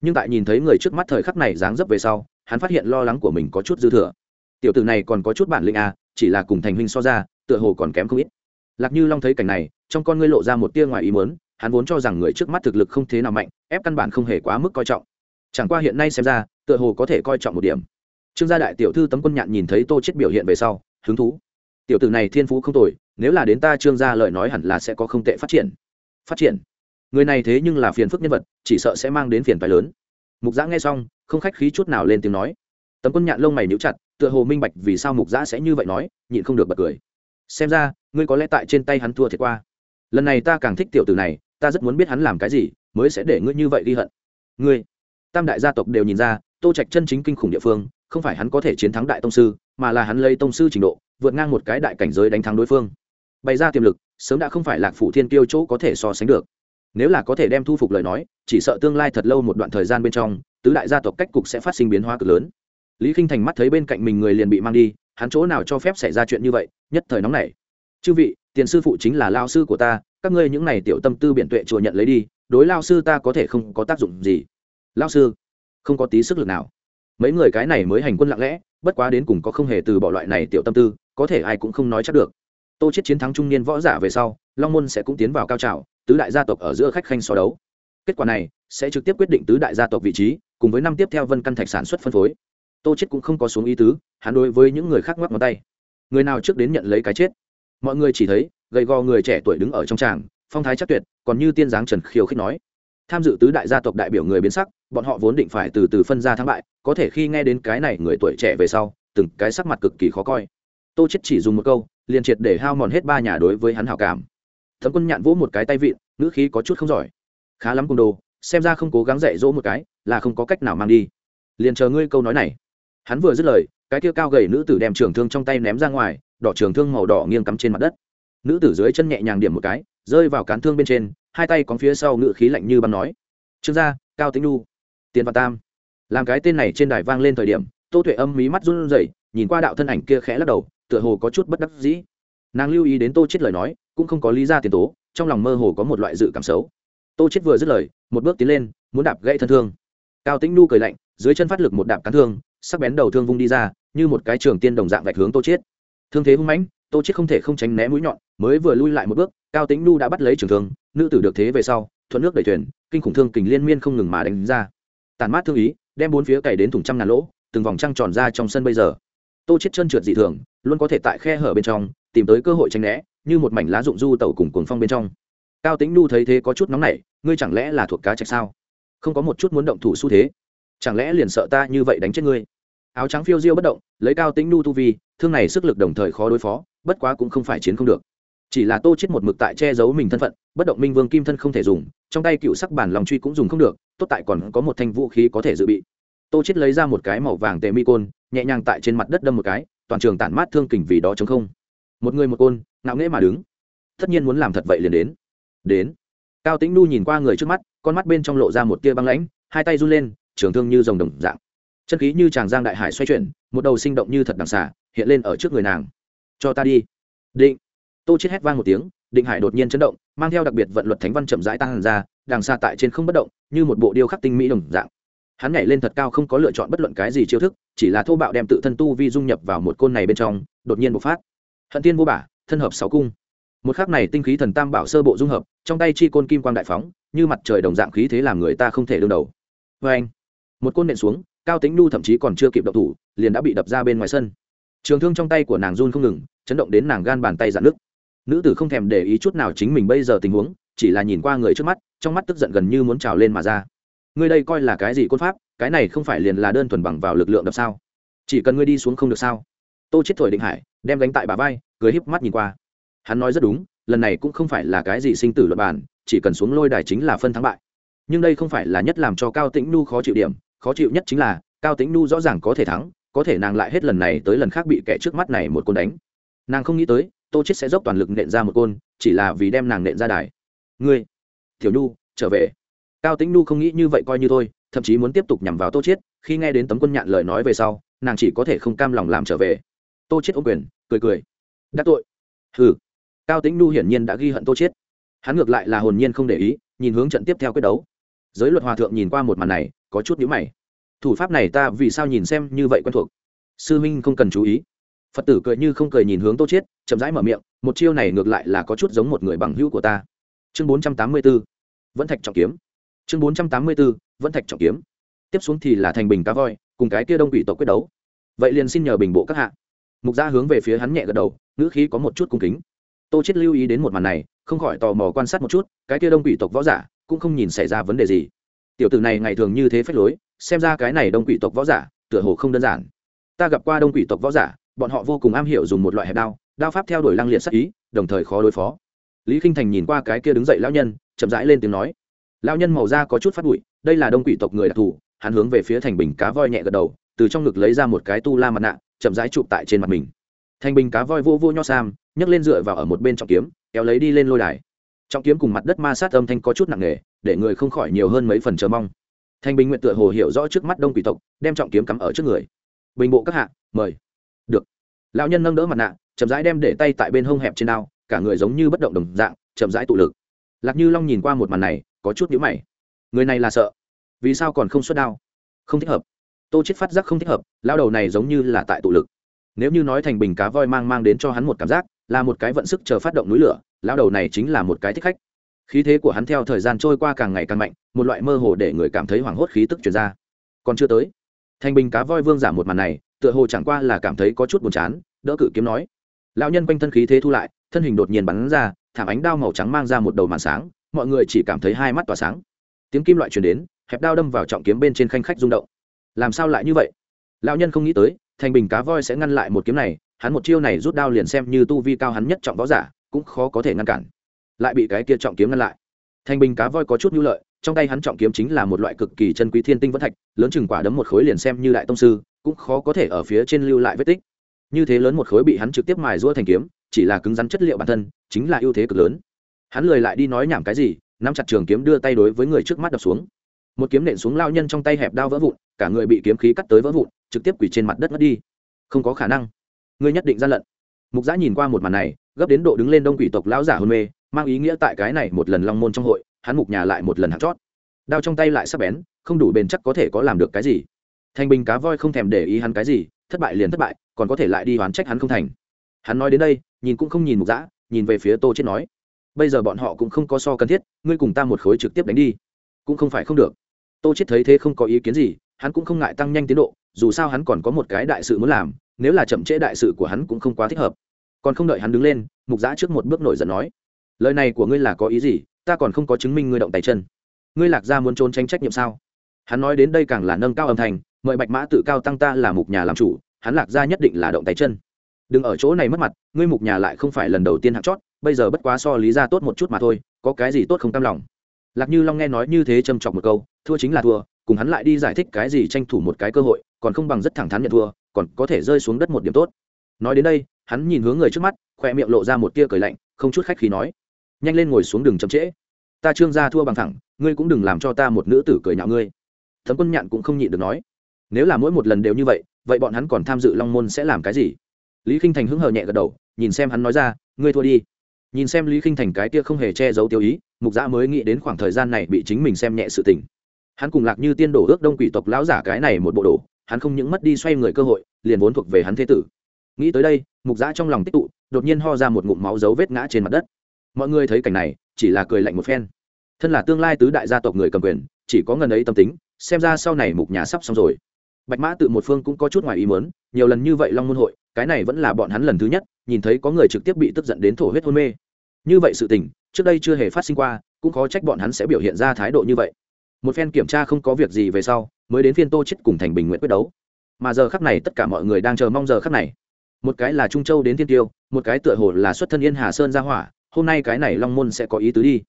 Nhưng tại nhìn thấy người trước mắt thời khắc này dáng dấp về sau, hắn phát hiện lo lắng của mình có chút dư thừa. Tiểu tử này còn có chút bản lĩnh à chỉ là cùng thành huynh so ra, tựa hồ còn kém không ít. Lạc như long thấy cảnh này, trong con ngươi lộ ra một tia ngoài ý muốn, hắn vốn cho rằng người trước mắt thực lực không thế nào mạnh, ép căn bản không hề quá mức coi trọng. Chẳng qua hiện nay xem ra tựa hồ có thể coi trọng một điểm. Trương gia đại tiểu thư tấm quân nhạn nhìn thấy tô chết biểu hiện về sau, hứng thú. Tiểu tử này thiên phú không tồi, nếu là đến ta trương gia lời nói hẳn là sẽ có không tệ phát triển. Phát triển? Người này thế nhưng là phiền phức nhân vật, chỉ sợ sẽ mang đến phiền phái lớn. Mục giã nghe xong, không khách khí chút nào lên tiếng nói. Tấm quân nhạn lông mày níu chặt, tựa hồ minh bạch vì sao mục giã sẽ như vậy nói, nhịn không được bật cười. Xem ra, ngươi có lẽ tại trên tay hắn thua thiệt qua. Lần này ta càng thích tiểu tử này, ta rất muốn biết hắn làm cái gì, mới sẽ để ngươi như vậy ghi hận. Ngươi, tam đại gia tộc đều nhìn ra tô trạch chân chính kinh khủng địa phương, không phải hắn có thể chiến thắng đại tông sư, mà là hắn lấy tông sư trình độ, vượt ngang một cái đại cảnh giới đánh thắng đối phương. Bày ra tiềm lực, sớm đã không phải lạc phủ thiên kiêu chỗ có thể so sánh được. Nếu là có thể đem thu phục lời nói, chỉ sợ tương lai thật lâu một đoạn thời gian bên trong, tứ đại gia tộc cách cục sẽ phát sinh biến hóa cực lớn. Lý k i n h thành mắt thấy bên cạnh mình người liền bị mang đi, hắn chỗ nào cho phép xảy ra chuyện như vậy, nhất thời nóng này chư vị, tiền sư phụ chính là lao sư của ta, các ngươi những n à y tiểu tâm tư biện tuệ chùa nhận lấy đi, đối lao sư ta có thể không có tác dụng gì? Lao sư không có tí sức lực nào. Mấy người cái này mới hành quân lặng lẽ, bất quá đến cùng có không hề từ bỏ loại này tiểu tâm tư, có thể ai cũng không nói chắc được. Tô chết chiến thắng trung niên võ giả về sau, long môn sẽ cũng tiến vào cao trào, tứ đại gia tộc ở giữa khách khanh so đấu. Kết quả này, sẽ trực tiếp quyết định tứ đại gia tộc vị trí, cùng với năm tiếp theo vân căn thạch sản xuất phân phối. Tô chết cũng không có xuống ý tứ, hắn đối với những người khác ngoắc ngón tay. Người nào trước đến nhận lấy cái chết? Mọi người chỉ thấy, gầy gò người trẻ tuổi đứng ở trong tràng, phong thái chắc tuyệt, còn như tiên dáng trần khiêu khích nói tham dự tứ đại gia tộc đại biểu người biến sắc, bọn họ vốn định phải từ từ phân ra thắng bại, có thể khi nghe đến cái này người tuổi trẻ về sau, từng cái sắc mặt cực kỳ khó coi. Tô chết chỉ dùng một câu, liền triệt để hao mòn hết ba nhà đối với hắn hảo cảm. Thấm quân nhạn vỗ một cái tay vịn, ngữ khí có chút không giỏi. Khá lắm cung đồ, xem ra không cố gắng dạy dỗ một cái, là không có cách nào mang đi. Liền chờ ngươi câu nói này. Hắn vừa dứt lời, cái kia cao gầy nữ tử đem trường thương trong tay ném ra ngoài, đỏ trường thương màu đỏ nghiêng cắm trên mặt đất. Nữ tử dưới chân nhẹ nhàng điểm một cái rơi vào cán thương bên trên, hai tay cóng phía sau ngự khí lạnh như băng nói, trương gia, cao tĩnh nhu, tiền và tam. Làm cái tên này trên đài vang lên thời điểm, tô tuệ âm mí mắt run rẩy, nhìn qua đạo thân ảnh kia khẽ lắc đầu, tựa hồ có chút bất đắc dĩ. Nàng lưu ý đến tô chết lời nói, cũng không có lý ra tiền tố, trong lòng mơ hồ có một loại dự cảm xấu. Tô chết vừa dứt lời, một bước tiến lên, muốn đạp gãy thân thương. Cao tĩnh nu cười lạnh, dưới chân phát lực một đạp cán thương, sắc bén đầu thương vung đi ra, như một cái trường tiên đồng dạng vạch hướng tô chết thương thế hung mãnh tô chết không thể không tránh né mũi nhọn, mới vừa lui lại một bước, cao tĩnh nu đã bắt lấy trường thương, nữ tử được thế về sau, thuận nước đẩy thuyền, kinh khủng thương kình liên miên không ngừng mà đánh ra. Tàn mát thương ý, đem bốn phía cày đến thùng trăm ngàn lỗ, từng vòng trăng tròn ra trong sân bây giờ. Tô chết chân trượt dị thường, luôn có thể tại khe hở bên trong, tìm tới cơ hội tránh né, như một mảnh lá rụng du tẩu cùng cuồng phong bên trong. Cao tĩnh nu thấy thế có chút nóng nảy, ngươi chẳng lẽ là thuộc cá trạch sao? Không có một chút muốn động thủ xu thế? Chẳng lẽ liền sợ ta như vậy đánh chết ngươi? Áo trắng phiêu diêu bất động, lấy cao tĩnh nu tu vi, thương này sức lực đồng thời khó đối phó bất quá cũng không phải chiến không được. Chỉ là tô chết một mực tại che giấu mình thân phận, bất động minh vương kim thân không thể dùng, trong tay cựu sắc bản lòng truy cũng dùng không được, tốt tại còn có một thanh vũ khí có thể dự bị. Tô chết lấy ra một cái màu vàng tề mi côn, nhẹ nhàng tại trên mặt đất đâm một cái, toàn trường tản mát thương kình vì đó chống không. Một người một côn, ngạo nghễ mà đứng. Tất nhiên muốn làm thật vậy liền đến. Đến. Cao tĩnh nu nhìn qua người trước mắt, con mắt bên trong lộ ra một tia băng lãnh, hai tay run lên, trường thương như dòng đồng dạng. Chân khí như tràng giang đại hải xoay chuyển, một đầu sinh động như thật đằng xả hiện lên ở trước người nàng cho ta đi. Định. Tô chết hét vang một tiếng, định hải đột nhiên chấn động, mang theo đặc biệt vận luật thánh văn chậm rãi tăng hẳn ra, đằng xa tại trên không bất động, như một bộ điêu khắc tinh mỹ đồng dạng. Hắn nhảy lên thật cao không có lựa chọn bất luận cái gì chiêu thức, chỉ là thô bạo đem tự thân tu vi dung nhập vào một côn này bên trong, đột nhiên bộc phát. Hận tiên vô bả, thân hợp sáu cung. Một khắc này tinh khí thần tam bảo sơ bộ dung hợp, trong tay chi côn kim quang đại phóng, như mặt trời đồng dạng khí thế làm người ta không thể đương đầu. Vê anh một côn nện xuống, cao tính nu thậm chí còn chưa kịp đập thủ, liền đã bị đập ra bên ngoài sân trường thương trong tay của nàng run không ngừng, chấn động đến nàng gan bàn tay dạn nước nữ tử không thèm để ý chút nào chính mình bây giờ tình huống, chỉ là nhìn qua người trước mắt, trong mắt tức giận gần như muốn trào lên mà ra. Ngươi đây coi là cái gì côn pháp, cái này không phải liền là đơn thuần bằng vào lực lượng đập sao? Chỉ cần ngươi đi xuống không được sao? Tô chết thổi định hải, đem gánh tại bà vai, cười híp mắt nhìn qua. Hắn nói rất đúng, lần này cũng không phải là cái gì sinh tử luật bàn, chỉ cần xuống lôi đài chính là phân thắng bại. Nhưng đây không phải là nhất làm cho cao tĩnh nu khó chịu điểm, khó chịu nhất chính là, cao tĩnh nu rõ ràng có thể thắng có thể nàng lại hết lần này tới lần khác bị kẻ trước mắt này một côn đánh. Nàng không nghĩ tới, tô chết sẽ dốc toàn lực nện ra một côn, chỉ là vì đem nàng nện ra đài. Ngươi, tiểu nhu, trở về. Cao tĩnh nu không nghĩ như vậy coi như thôi, thậm chí muốn tiếp tục nhằm vào tô chết, khi nghe đến tấm quân nhạn lời nói về sau, nàng chỉ có thể không cam lòng làm trở về. Tô chết ôm quyền, cười cười. Đắc tội. Hừ. Cao tĩnh nu hiển nhiên đã ghi hận tô chết. Hắn ngược lại là hồn nhiên không để ý, nhìn hướng trận tiếp theo quyết đấu. Giới luật hòa thượng nhìn qua một màn này, có chút nhíu mày thủ pháp này ta vì sao nhìn xem như vậy quen thuộc? Sư minh không cần chú ý. Phật tử cười như không cười nhìn hướng tô Chiết, chậm rãi mở miệng một chiêu này ngược lại là có chút giống một người bằng hữu của ta. Chương 484 vẫn thạch trọng kiếm. Chương 484 vẫn thạch trọng kiếm. Tiếp xuống thì là thành bình cá voi cùng cái kia đông ủy tộc quyết đấu. Vậy liền xin nhờ bình bộ các hạ. Mục gia hướng về phía hắn nhẹ gật đầu ngữ khí có một chút cung kính. Tô chết lưu ý đến một màn này không khỏi tò mò quan sát một chút cái kia đông ủy tộc võ giả cũng không nhìn xảy ra vấn đề gì. Tiểu tử này ngày thường như thế phách lối xem ra cái này đông quỷ tộc võ giả, tựa hồ không đơn giản. Ta gặp qua đông quỷ tộc võ giả, bọn họ vô cùng am hiểu dùng một loại hẹp đao đao pháp theo đuổi lăng liệt sắc ý, đồng thời khó đối phó. Lý k i n h thành nhìn qua cái kia đứng dậy lão nhân, chậm rãi lên tiếng nói. Lão nhân màu da có chút phát bụi, đây là đông quỷ tộc người đặc thù, hắn hướng về phía thành bình cá voi nhẹ gật đầu, từ trong ngực lấy ra một cái tu la mặt nạ, chậm rãi chụp tại trên mặt mình. Thành bình cá voi vô vô nho sam, nhấc lên dựa vào ở một bên trọng kiếm, kéo lấy đi lên lôi đài. Trọng kiếm cùng mặt đất ma sát âm thanh có chút nặng nề, để người không khỏi nhiều hơn mấy phần chờ mong thanh bình nguyện tựa hồ hiểu rõ trước mắt đông quỷ tộc, đem trọng kiếm cắm ở trước người. Bình bộ các hạ, mời. Được. Lão nhân nâng đỡ mặt nạ, chậm rãi đem để tay tại bên hông hẹp trên đao, cả người giống như bất động đồng dạng, chậm rãi tụ lực. Lạc như long nhìn qua một màn này, có chút nhíu mày. Người này là sợ. Vì sao còn không xuất đao? Không thích hợp. Tô chết phát giác không thích hợp lao đầu này giống như là tại tụ lực. Nếu như nói thành bình cá voi mang mang đến cho hắn một cảm giác, là một cái vận sức chờ phát động núi lửa lao đầu này chính là một cái thích khách khí thế của hắn theo thời gian trôi qua càng ngày càng mạnh, một loại mơ hồ để người cảm thấy hoảng hốt khí tức chuyển ra. Còn chưa tới thành bình cá voi vương giảm một màn này, tựa hồ chẳng qua là cảm thấy có chút buồn chán, đỡ cự kiếm nói. Lão nhân quanh thân khí thế thu lại, thân hình đột nhiên bắn ra, thảm ánh đao màu trắng mang ra một đầu màn sáng, mọi người chỉ cảm thấy hai mắt tỏa sáng. Tiếng kim loại truyền đến, hẹp đao đâm vào trọng kiếm bên trên khanh khách rung động. Làm sao lại như vậy? Lão nhân không nghĩ tới thành bình cá voi sẽ ngăn lại một kiếm này, hắn một chiêu này rút đao liền xem như tu vi cao hắn nhất trọng võ giả, cũng khó có thể ngăn cản lại bị cái kia trọng kiếm ngăn lại. Thanh bình cá voi có chút nhu lợi, trong tay hắn trọng kiếm chính là một loại cực kỳ chân quý thiên tinh vẫn thạch, lớn chừng quả đấm một khối liền xem như đại tông sư, cũng khó có thể ở phía trên lưu lại vết tích. Như thế lớn một khối bị hắn trực tiếp mài rũa thành kiếm, chỉ là cứng rắn chất liệu bản thân, chính là ưu thế cực lớn. Hắn lười lại đi nói nhảm cái gì, nắm chặt trường kiếm đưa tay đối với người trước mắt đập xuống. Một kiếm nện xuống lao nhân trong tay hẹp đao vỡ vụn, cả người bị kiếm khí cắt tới vỡ vụn, trực tiếp quỳ trên mặt đất mất đi. Không có khả năng. Ngươi nhất định gian lận. Mục giã nhìn qua một màn này, gấp đến độ đứng lên đông quỷ tộc lão giả hôn mê mang ý nghĩa tại cái này một lần long môn trong hội, hắn mục nhà lại một lần hạt chót. Đao trong tay lại sắp bén, không đủ bền chắc có thể có làm được cái gì. Thành bình cá voi không thèm để ý hắn cái gì, thất bại liền thất bại, còn có thể lại đi oán trách hắn không thành. Hắn nói đến đây, nhìn cũng không nhìn mục giã nhìn về phía tô chết nói, bây giờ bọn họ cũng không có so cần thiết, ngươi cùng ta một khối trực tiếp đánh đi. Cũng không phải không được. Tô chết thấy thế không có ý kiến gì, hắn cũng không ngại tăng nhanh tiến độ, dù sao hắn còn có một cái đại sự muốn làm, nếu là chậm trễ đại sự của hắn cũng không quá thích hợp. Còn không đợi hắn đứng lên, mục giã trước một bước nổi giận nói lời này của ngươi là có ý gì? Ta còn không có chứng minh ngươi động tay chân. Ngươi lạc gia muốn trốn tránh trách nhiệm sao? Hắn nói đến đây càng là nâng cao âm thanh, mời bạch mã tự cao tăng ta là mục nhà làm chủ, hắn lạc gia nhất định là động tay chân. Đừng ở chỗ này mất mặt, ngươi mục nhà lại không phải lần đầu tiên hạng chót, bây giờ bất quá so lý ra tốt một chút mà thôi, có cái gì tốt không cam lòng? Lạc như long nghe nói như thế châm chọc một câu, thua chính là thua, cùng hắn lại đi giải thích cái gì tranh thủ một cái cơ hội, còn không bằng rất thẳng thắn nhận thua, còn có thể rơi xuống đất một điểm tốt. Nói đến đây, hắn nhìn hướng người trước mắt, khoe miệng lộ ra một tia cười lạnh, không chút khách khí nói nhanh lên ngồi xuống đường chậm trễ. Ta trương gia thua bằng thẳng, ngươi cũng đừng làm cho ta một nữ tử cười nhạo ngươi. Thấm quân nhạn cũng không nhịn được nói. Nếu là mỗi một lần đều như vậy vậy bọn hắn còn tham dự long môn sẽ làm cái gì? Lý k i n h thành hứng hờ nhẹ gật đầu, nhìn xem hắn nói ra, ngươi thua đi. Nhìn xem lý k i n h thành cái kia không hề che giấu tiêu ý, mục giã mới nghĩ đến khoảng thời gian này bị chính mình xem nhẹ sự tình. Hắn cùng lạc như tiên đổ ước đông quỷ tộc lão giả cái này một bộ đồ, hắn không những mất đi xoay người cơ hội, liền vốn thuộc về hắn thế tử. Nghĩ tới đây, mục giã trong lòng tích tụ, đột nhiên ho ra một ngụm máu dấu vết ngã trên mặt đất mọi người thấy cảnh này, chỉ là cười lạnh một phen. Thân là tương lai tứ đại gia tộc người cầm quyền, chỉ có ngần ấy tâm tính, xem ra sau này mục nhà sắp xong rồi. Bạch mã tự một phương cũng có chút ngoài ý mớn nhiều lần như vậy long môn hội, cái này vẫn là bọn hắn lần thứ nhất, nhìn thấy có người trực tiếp bị tức giận đến thổ huyết hôn mê. Như vậy sự tình, trước đây chưa hề phát sinh qua, cũng khó trách bọn hắn sẽ biểu hiện ra thái độ như vậy. Một phen kiểm tra không có việc gì về sau, mới đến phiên tô chết cùng thành bình nguyện quyết đấu. Mà giờ khắc này tất cả mọi người đang chờ mong giờ khắc này. Một cái là trung châu đến thiên tiêu, một cái tựa hồ là xuất thân yên hà sơn ra hỏa hôm nay cái này long môn sẽ có ý tứ đi.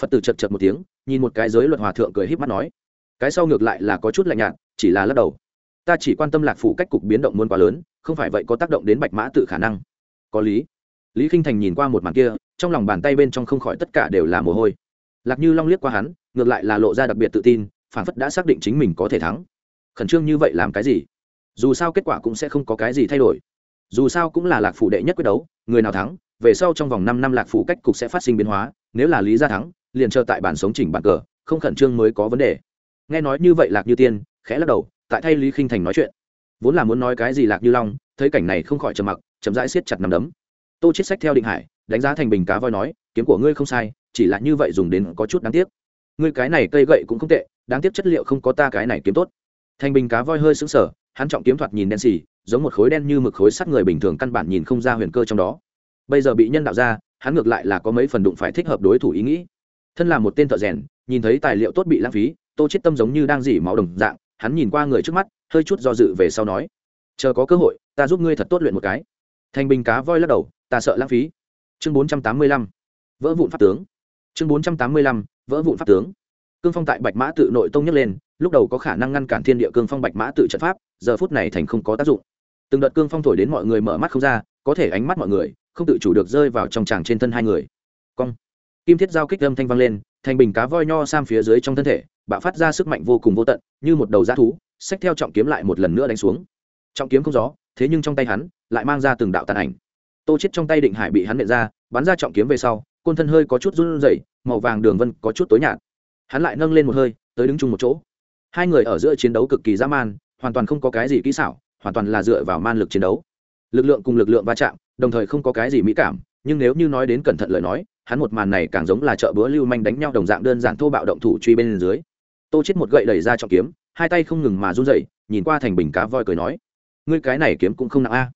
Phật tử chật chật một tiếng, nhìn một cái giới luật hòa thượng cười híp mắt nói, cái sau ngược lại là có chút lạnh nhạt, chỉ là lắc đầu. Ta chỉ quan tâm lạc phủ cách cục biến động muôn quá lớn, không phải vậy có tác động đến bạch mã tự khả năng. Có lý. Lý k i n h thành nhìn qua một màn kia, trong lòng bàn tay bên trong không khỏi tất cả đều là mồ hôi. Lạc như long liếc qua hắn, ngược lại là lộ ra đặc biệt tự tin, phản phất đã xác định chính mình có thể thắng. Khẩn trương như vậy làm cái gì? Dù sao kết quả cũng sẽ không có cái gì thay đổi. Dù sao cũng là lạc phủ đệ nhất quyết đấu, người nào thắng về sau trong vòng năm năm lạc phủ cách cục sẽ phát sinh biến hóa, nếu là lý gia thắng, liền chờ tại bản sống chỉnh bản cờ, không khẩn trương mới có vấn đề. Nghe nói như vậy lạc như tiên khẽ lắc đầu, tại thay lý khinh thành nói chuyện. Vốn là muốn nói cái gì lạc như long, thấy cảnh này không khỏi trầm mặc, chậm rãi siết chặt nằm đấm. Tô chết sách theo định hải, đánh giá thành bình cá voi nói, kiếm của ngươi không sai, chỉ là như vậy dùng đến có chút đáng tiếc. Ngươi cái này cây gậy cũng không tệ, đáng tiếc chất liệu không có ta cái này kiếm tốt. Thành bình cá voi hơi sững sờ, hắn trọng kiếm thoạt nhìn đen xì, giống một khối đen như mực khối sắt người bình thường căn bản nhìn không ra huyền cơ trong đó bây giờ bị nhân đạo ra, hắn ngược lại là có mấy phần đụng phải thích hợp đối thủ ý nghĩ. Thân là một tên thợ rèn, nhìn thấy tài liệu tốt bị lãng phí, tô chết tâm giống như đang dỉ máu đồng dạng, hắn nhìn qua người trước mắt, hơi chút do dự về sau nói, chờ có cơ hội, ta giúp ngươi thật tốt luyện một cái. Thành bình cá voi lắc đầu, ta sợ lãng phí. Chương bốn trăm tám mươi lăm, vỡ vụn pháp tướng. Chương bốn trăm tám mươi lăm, vỡ vụn pháp tướng. Cương phong tại bạch mã tự nội tông nhấc lên, lúc đầu có khả năng ngăn cản thiên địa cương phong bạch mã tự trận pháp, giờ phút này thành không có tác dụng. Từng đợt cương phong thổi đến mọi người mở mắt không ra, có thể ánh mắt mọi người không tự chủ được rơi vào trong tràng trên thân hai người. Cong. Kim thiết giao kích âm thanh vang lên, thành bình cá voi nho sam phía dưới trong thân thể, bạo phát ra sức mạnh vô cùng vô tận, như một đầu g thú, xách theo trọng kiếm lại một lần nữa đánh xuống. Trọng kiếm không gió, thế nhưng trong tay hắn lại mang ra từng đạo tàn ảnh. Tô chết trong tay định hải bị hắn nện ra, bắn ra trọng kiếm về sau, côn thân hơi có chút run rẩy, màu vàng đường vân có chút tối nhạt. Hắn lại nâng lên một hơi, tới đứng chung một chỗ. Hai người ở giữa chiến đấu cực kỳ dã man, hoàn toàn không có cái gì kỹ xảo, hoàn toàn là dựa vào man lực chiến đấu. Lực lượng cùng lực lượng va chạm đồng thời không có cái gì mỹ cảm, nhưng nếu như nói đến cẩn thận lời nói, hắn một màn này càng giống là chợ bữa lưu manh đánh nhau đồng dạng đơn giản thô bạo động thủ truy bên dưới. Tô chết một gậy đẩy ra trọng kiếm, hai tay không ngừng mà run rẩy, nhìn qua thành bình cá voi cười nói, ngươi cái này kiếm cũng không nặng a.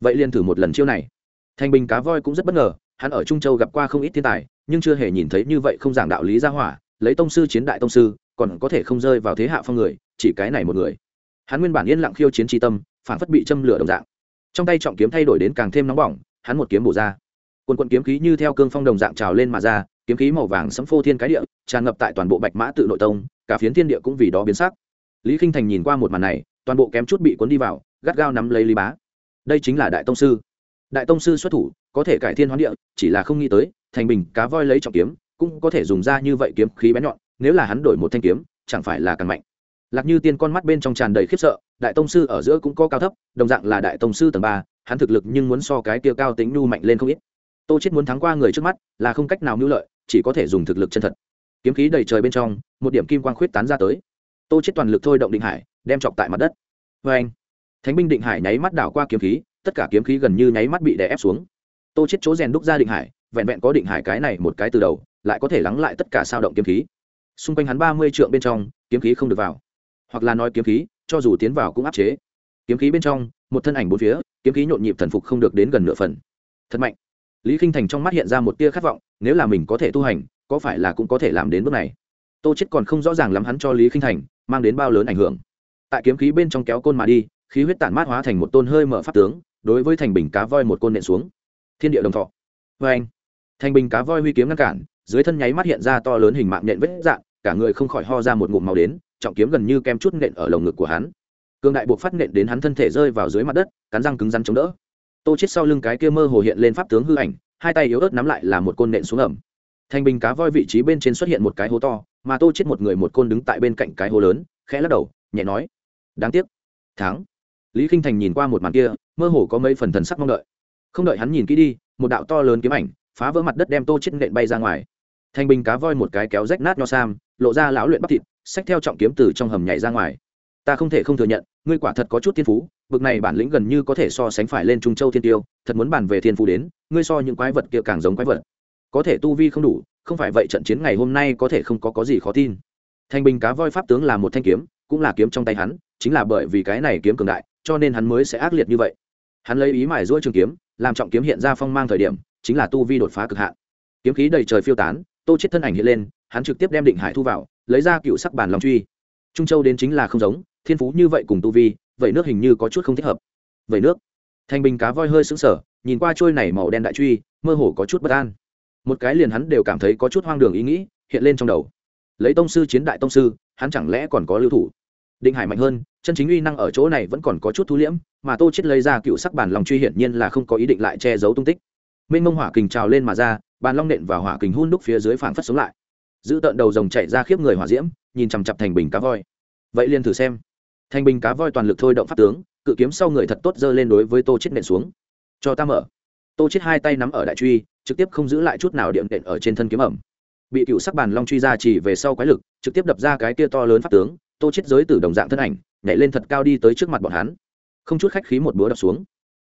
Vậy liền thử một lần chiêu này. Thành bình cá voi cũng rất bất ngờ, hắn ở trung châu gặp qua không ít thiên tài, nhưng chưa hề nhìn thấy như vậy không giảng đạo lý ra hỏa, lấy tông sư chiến đại tông sư, còn có thể không rơi vào thế hạ phong người, chỉ cái này một người. Hắn nguyên bản yên lặng khiêu chiến tri tâm, phản phất bị châm lửa đồng dạng trong tay trọng kiếm thay đổi đến càng thêm nóng bỏng, hắn một kiếm bổ ra. Quần quận kiếm khí như theo cương phong đồng dạng trào lên mà ra, kiếm khí màu vàng sấm phô thiên cái địa, tràn ngập tại toàn bộ bạch mã tự nội tông, cả phiến thiên địa cũng vì đó biến sắc. Lý k i n h thành nhìn qua một màn này, toàn bộ kém chút bị cuốn đi vào, gắt gao nắm lấy lý bá. Đây chính là đại tông sư. Đại tông sư xuất thủ, có thể cải thiên hoán địa, chỉ là không nghĩ tới, thành bình, cá voi lấy trọng kiếm, cũng có thể dùng ra như vậy kiếm khí bén nhọn, nếu là hắn đổi một thanh kiếm, chẳng phải là càng mạnh lạc như tiên con mắt bên trong tràn đầy khiếp sợ, đại tông sư ở giữa cũng có cao thấp, đồng dạng là đại tông sư tầng ba, hắn thực lực nhưng muốn so cái tiêu cao tính nhu mạnh lên không ít. Tô chết muốn thắng qua người trước mắt là không cách nào mưu lợi, chỉ có thể dùng thực lực chân thật. Kiếm khí đầy trời bên trong, một điểm kim quang khuyết tán ra tới. Tô chết toàn lực thôi động định hải, đem chọc tại mặt đất. Vê anh, thánh binh định hải nháy mắt đảo qua kiếm khí, tất cả kiếm khí gần như nháy mắt bị đè ép xuống. Tô chết chỗ rèn đúc ra định hải, vẹn vẹn có định hải cái này một cái từ đầu, lại có thể lắng lại tất cả sao động kiếm khí. Xung quanh hắn ba mươi trượng bên trong, kiếm khí không được vào hoặc là nói kiếm khí, cho dù tiến vào cũng áp chế. Kiếm khí bên trong, một thân ảnh bốn phía, kiếm khí nhộn nhịp thần phục không được đến gần nửa phần. Thật mạnh. Lý k i n h thành trong mắt hiện ra một tia khát vọng, nếu là mình có thể tu hành, có phải là cũng có thể làm đến bước này? Tô chết còn không rõ ràng lắm hắn cho lý k i n h thành mang đến bao lớn ảnh hưởng. Tại kiếm khí bên trong kéo côn mà đi, khí huyết tản mát hóa thành một tôn hơi mở pháp tướng, đối với thành bình cá voi một côn nện xuống. Thiên địa đồng thọ. Vê anh, thành bình cá voi huy kiếm ngăn cản, dưới thân nháy mắt hiện ra to lớn hình mạng nện vết dạng, cả người không khỏi ho ra một ngụm màu đến trọng kiếm gần như kem chút nện ở lồng ngực của hắn. Cương đại buộc phát nện đến hắn thân thể rơi vào dưới mặt đất, cắn răng cứng rắn chống đỡ. Tô chết sau lưng cái kia mơ hồ hiện lên pháp tướng hư ảnh, hai tay yếu ớt nắm lại là một côn nện xuống ẩm. Thành bình cá voi vị trí bên trên xuất hiện một cái hố to, mà tô chết một người một côn đứng tại bên cạnh cái hố lớn, khẽ lắc đầu, nhẹ nói. Đáng tiếc. Thắng. Lý Kinh thành nhìn qua một màn kia, mơ hồ có mấy phần thần sắc mong đợi. Không đợi hắn nhìn kỹ đi, một đạo to lớn kiếm ảnh, phá vỡ mặt đất đem tô chết nện bay ra ngoài. Thành bình cá voi một cái kéo rách nát nho sam, lộ ra lão luyện bắp thịt xách theo trọng kiếm từ trong hầm nhảy ra ngoài. Ta không thể không thừa nhận, ngươi quả thật có chút thiên phú, bực này bản lĩnh gần như có thể so sánh phải lên trung châu thiên tiêu, thật muốn bàn về thiên phú đến, ngươi so những quái vật kia càng giống quái vật. Có thể tu vi không đủ, không phải vậy trận chiến ngày hôm nay có thể không có có gì khó tin. Thanh bình cá voi pháp tướng là một thanh kiếm, cũng là kiếm trong tay hắn, chính là bởi vì cái này kiếm cường đại, cho nên hắn mới sẽ ác liệt như vậy. Hắn lấy ý mài ruôi trường kiếm, làm trọng kiếm hiện ra phong mang thời điểm, chính là tu vi đột phá cực hạn. Kiếm khí đầy trời phiêu tán, tô chết thân ảnh hiện lên, hắn trực tiếp đem định hải thu vào lấy ra cựu sắc bản lòng truy. Trung châu đến chính là không giống, thiên phú như vậy cùng tu vi, vậy nước hình như có chút không thích hợp. Vậy nước. Thành bình cá voi hơi sững sờ, nhìn qua trôi này màu đen đại truy, mơ hồ có chút bất an. Một cái liền hắn đều cảm thấy có chút hoang đường ý nghĩ, hiện lên trong đầu. Lấy tông sư chiến đại tông sư, hắn chẳng lẽ còn có lưu thủ? Định hải mạnh hơn, chân chính uy năng ở chỗ này vẫn còn có chút thu liễm, mà tô chết lấy ra cựu sắc bản lòng truy hiển nhiên là không có ý định lại che giấu tung tích. Minh mông hỏa kình trào lên mà ra bàn long nện và hỏa kình hun đúc phía dưới phảng phất sống lại giữ tận đầu rồng chạy ra khiếp người hỏa diễm, nhìn chằm chặp thành bình cá voi. Vậy liền thử xem. Thành bình cá voi toàn lực thôi động pháp tướng, cự kiếm sau người thật tốt dơ lên đối với tô chết nện xuống. Cho ta mở. Tô chết hai tay nắm ở đại truy, trực tiếp không giữ lại chút nào điện nện ở trên thân kiếm ẩm. Bị cựu sắc bàn long truy ra chỉ về sau quái lực, trực tiếp đập ra cái kia to lớn pháp tướng, tô chết giới tử đồng dạng thân ảnh, nhảy lên thật cao đi tới trước mặt bọn hắn. Không chút khách khí một búa đập xuống.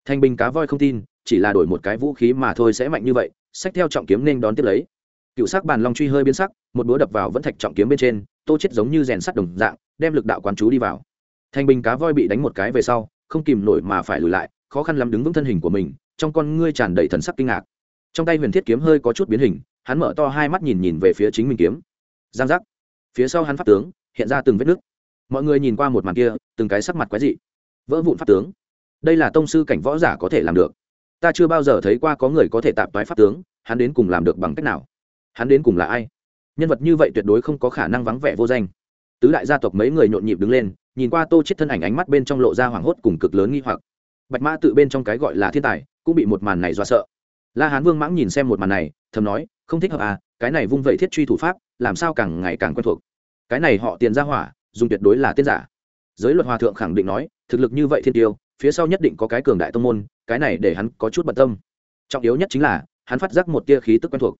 Thành bình cá voi không tin, chỉ là đổi một cái vũ khí mà thôi sẽ mạnh như vậy sách theo trọng kiếm nên đón tiếp lấy cựu sắc bàn long truy hơi biến sắc, một búa đập vào vẫn thạch trọng kiếm bên trên, tô chết giống như rèn sắt đồng dạng, đem lực đạo quán chú đi vào. Thành bình cá voi bị đánh một cái về sau, không kìm nổi mà phải lùi lại, khó khăn lắm đứng vững thân hình của mình, trong con ngươi tràn đầy thần sắc kinh ngạc. Trong tay huyền thiết kiếm hơi có chút biến hình, hắn mở to hai mắt nhìn nhìn về phía chính mình kiếm. Giang giác. Phía sau hắn pháp tướng, hiện ra từng vết nứt. Mọi người nhìn qua một màn kia, từng cái sắc mặt quái dị. Vỡ vụn pháp tướng. Đây là tông sư cảnh võ giả có thể làm được. Ta chưa bao giờ thấy qua có người có thể tạp toái pháp tướng, hắn đến cùng làm được bằng cách nào? Hắn đến cùng là ai? Nhân vật như vậy tuyệt đối không có khả năng vắng vẻ vô danh. Tứ đại gia tộc mấy người nhộn nhịp đứng lên, nhìn qua tô chết thân ảnh ánh mắt bên trong lộ ra hoảng hốt cùng cực lớn nghi hoặc. Bạch mã tự bên trong cái gọi là thiên tài, cũng bị một màn này do sợ. La hán vương mãng nhìn xem một màn này, thầm nói, không thích hợp à cái này vung vẩy thiết truy thủ pháp, làm sao càng ngày càng quen thuộc. Cái này họ tiền ra hỏa, dùng tuyệt đối là tiên giả. Giới luật hòa thượng khẳng định nói, thực lực như vậy thiên tiêu, phía sau nhất định có cái cường đại tông môn, cái này để hắn có chút bận tâm. Trọng yếu nhất chính là, hắn phát giác một tia khí tức quen thuộc.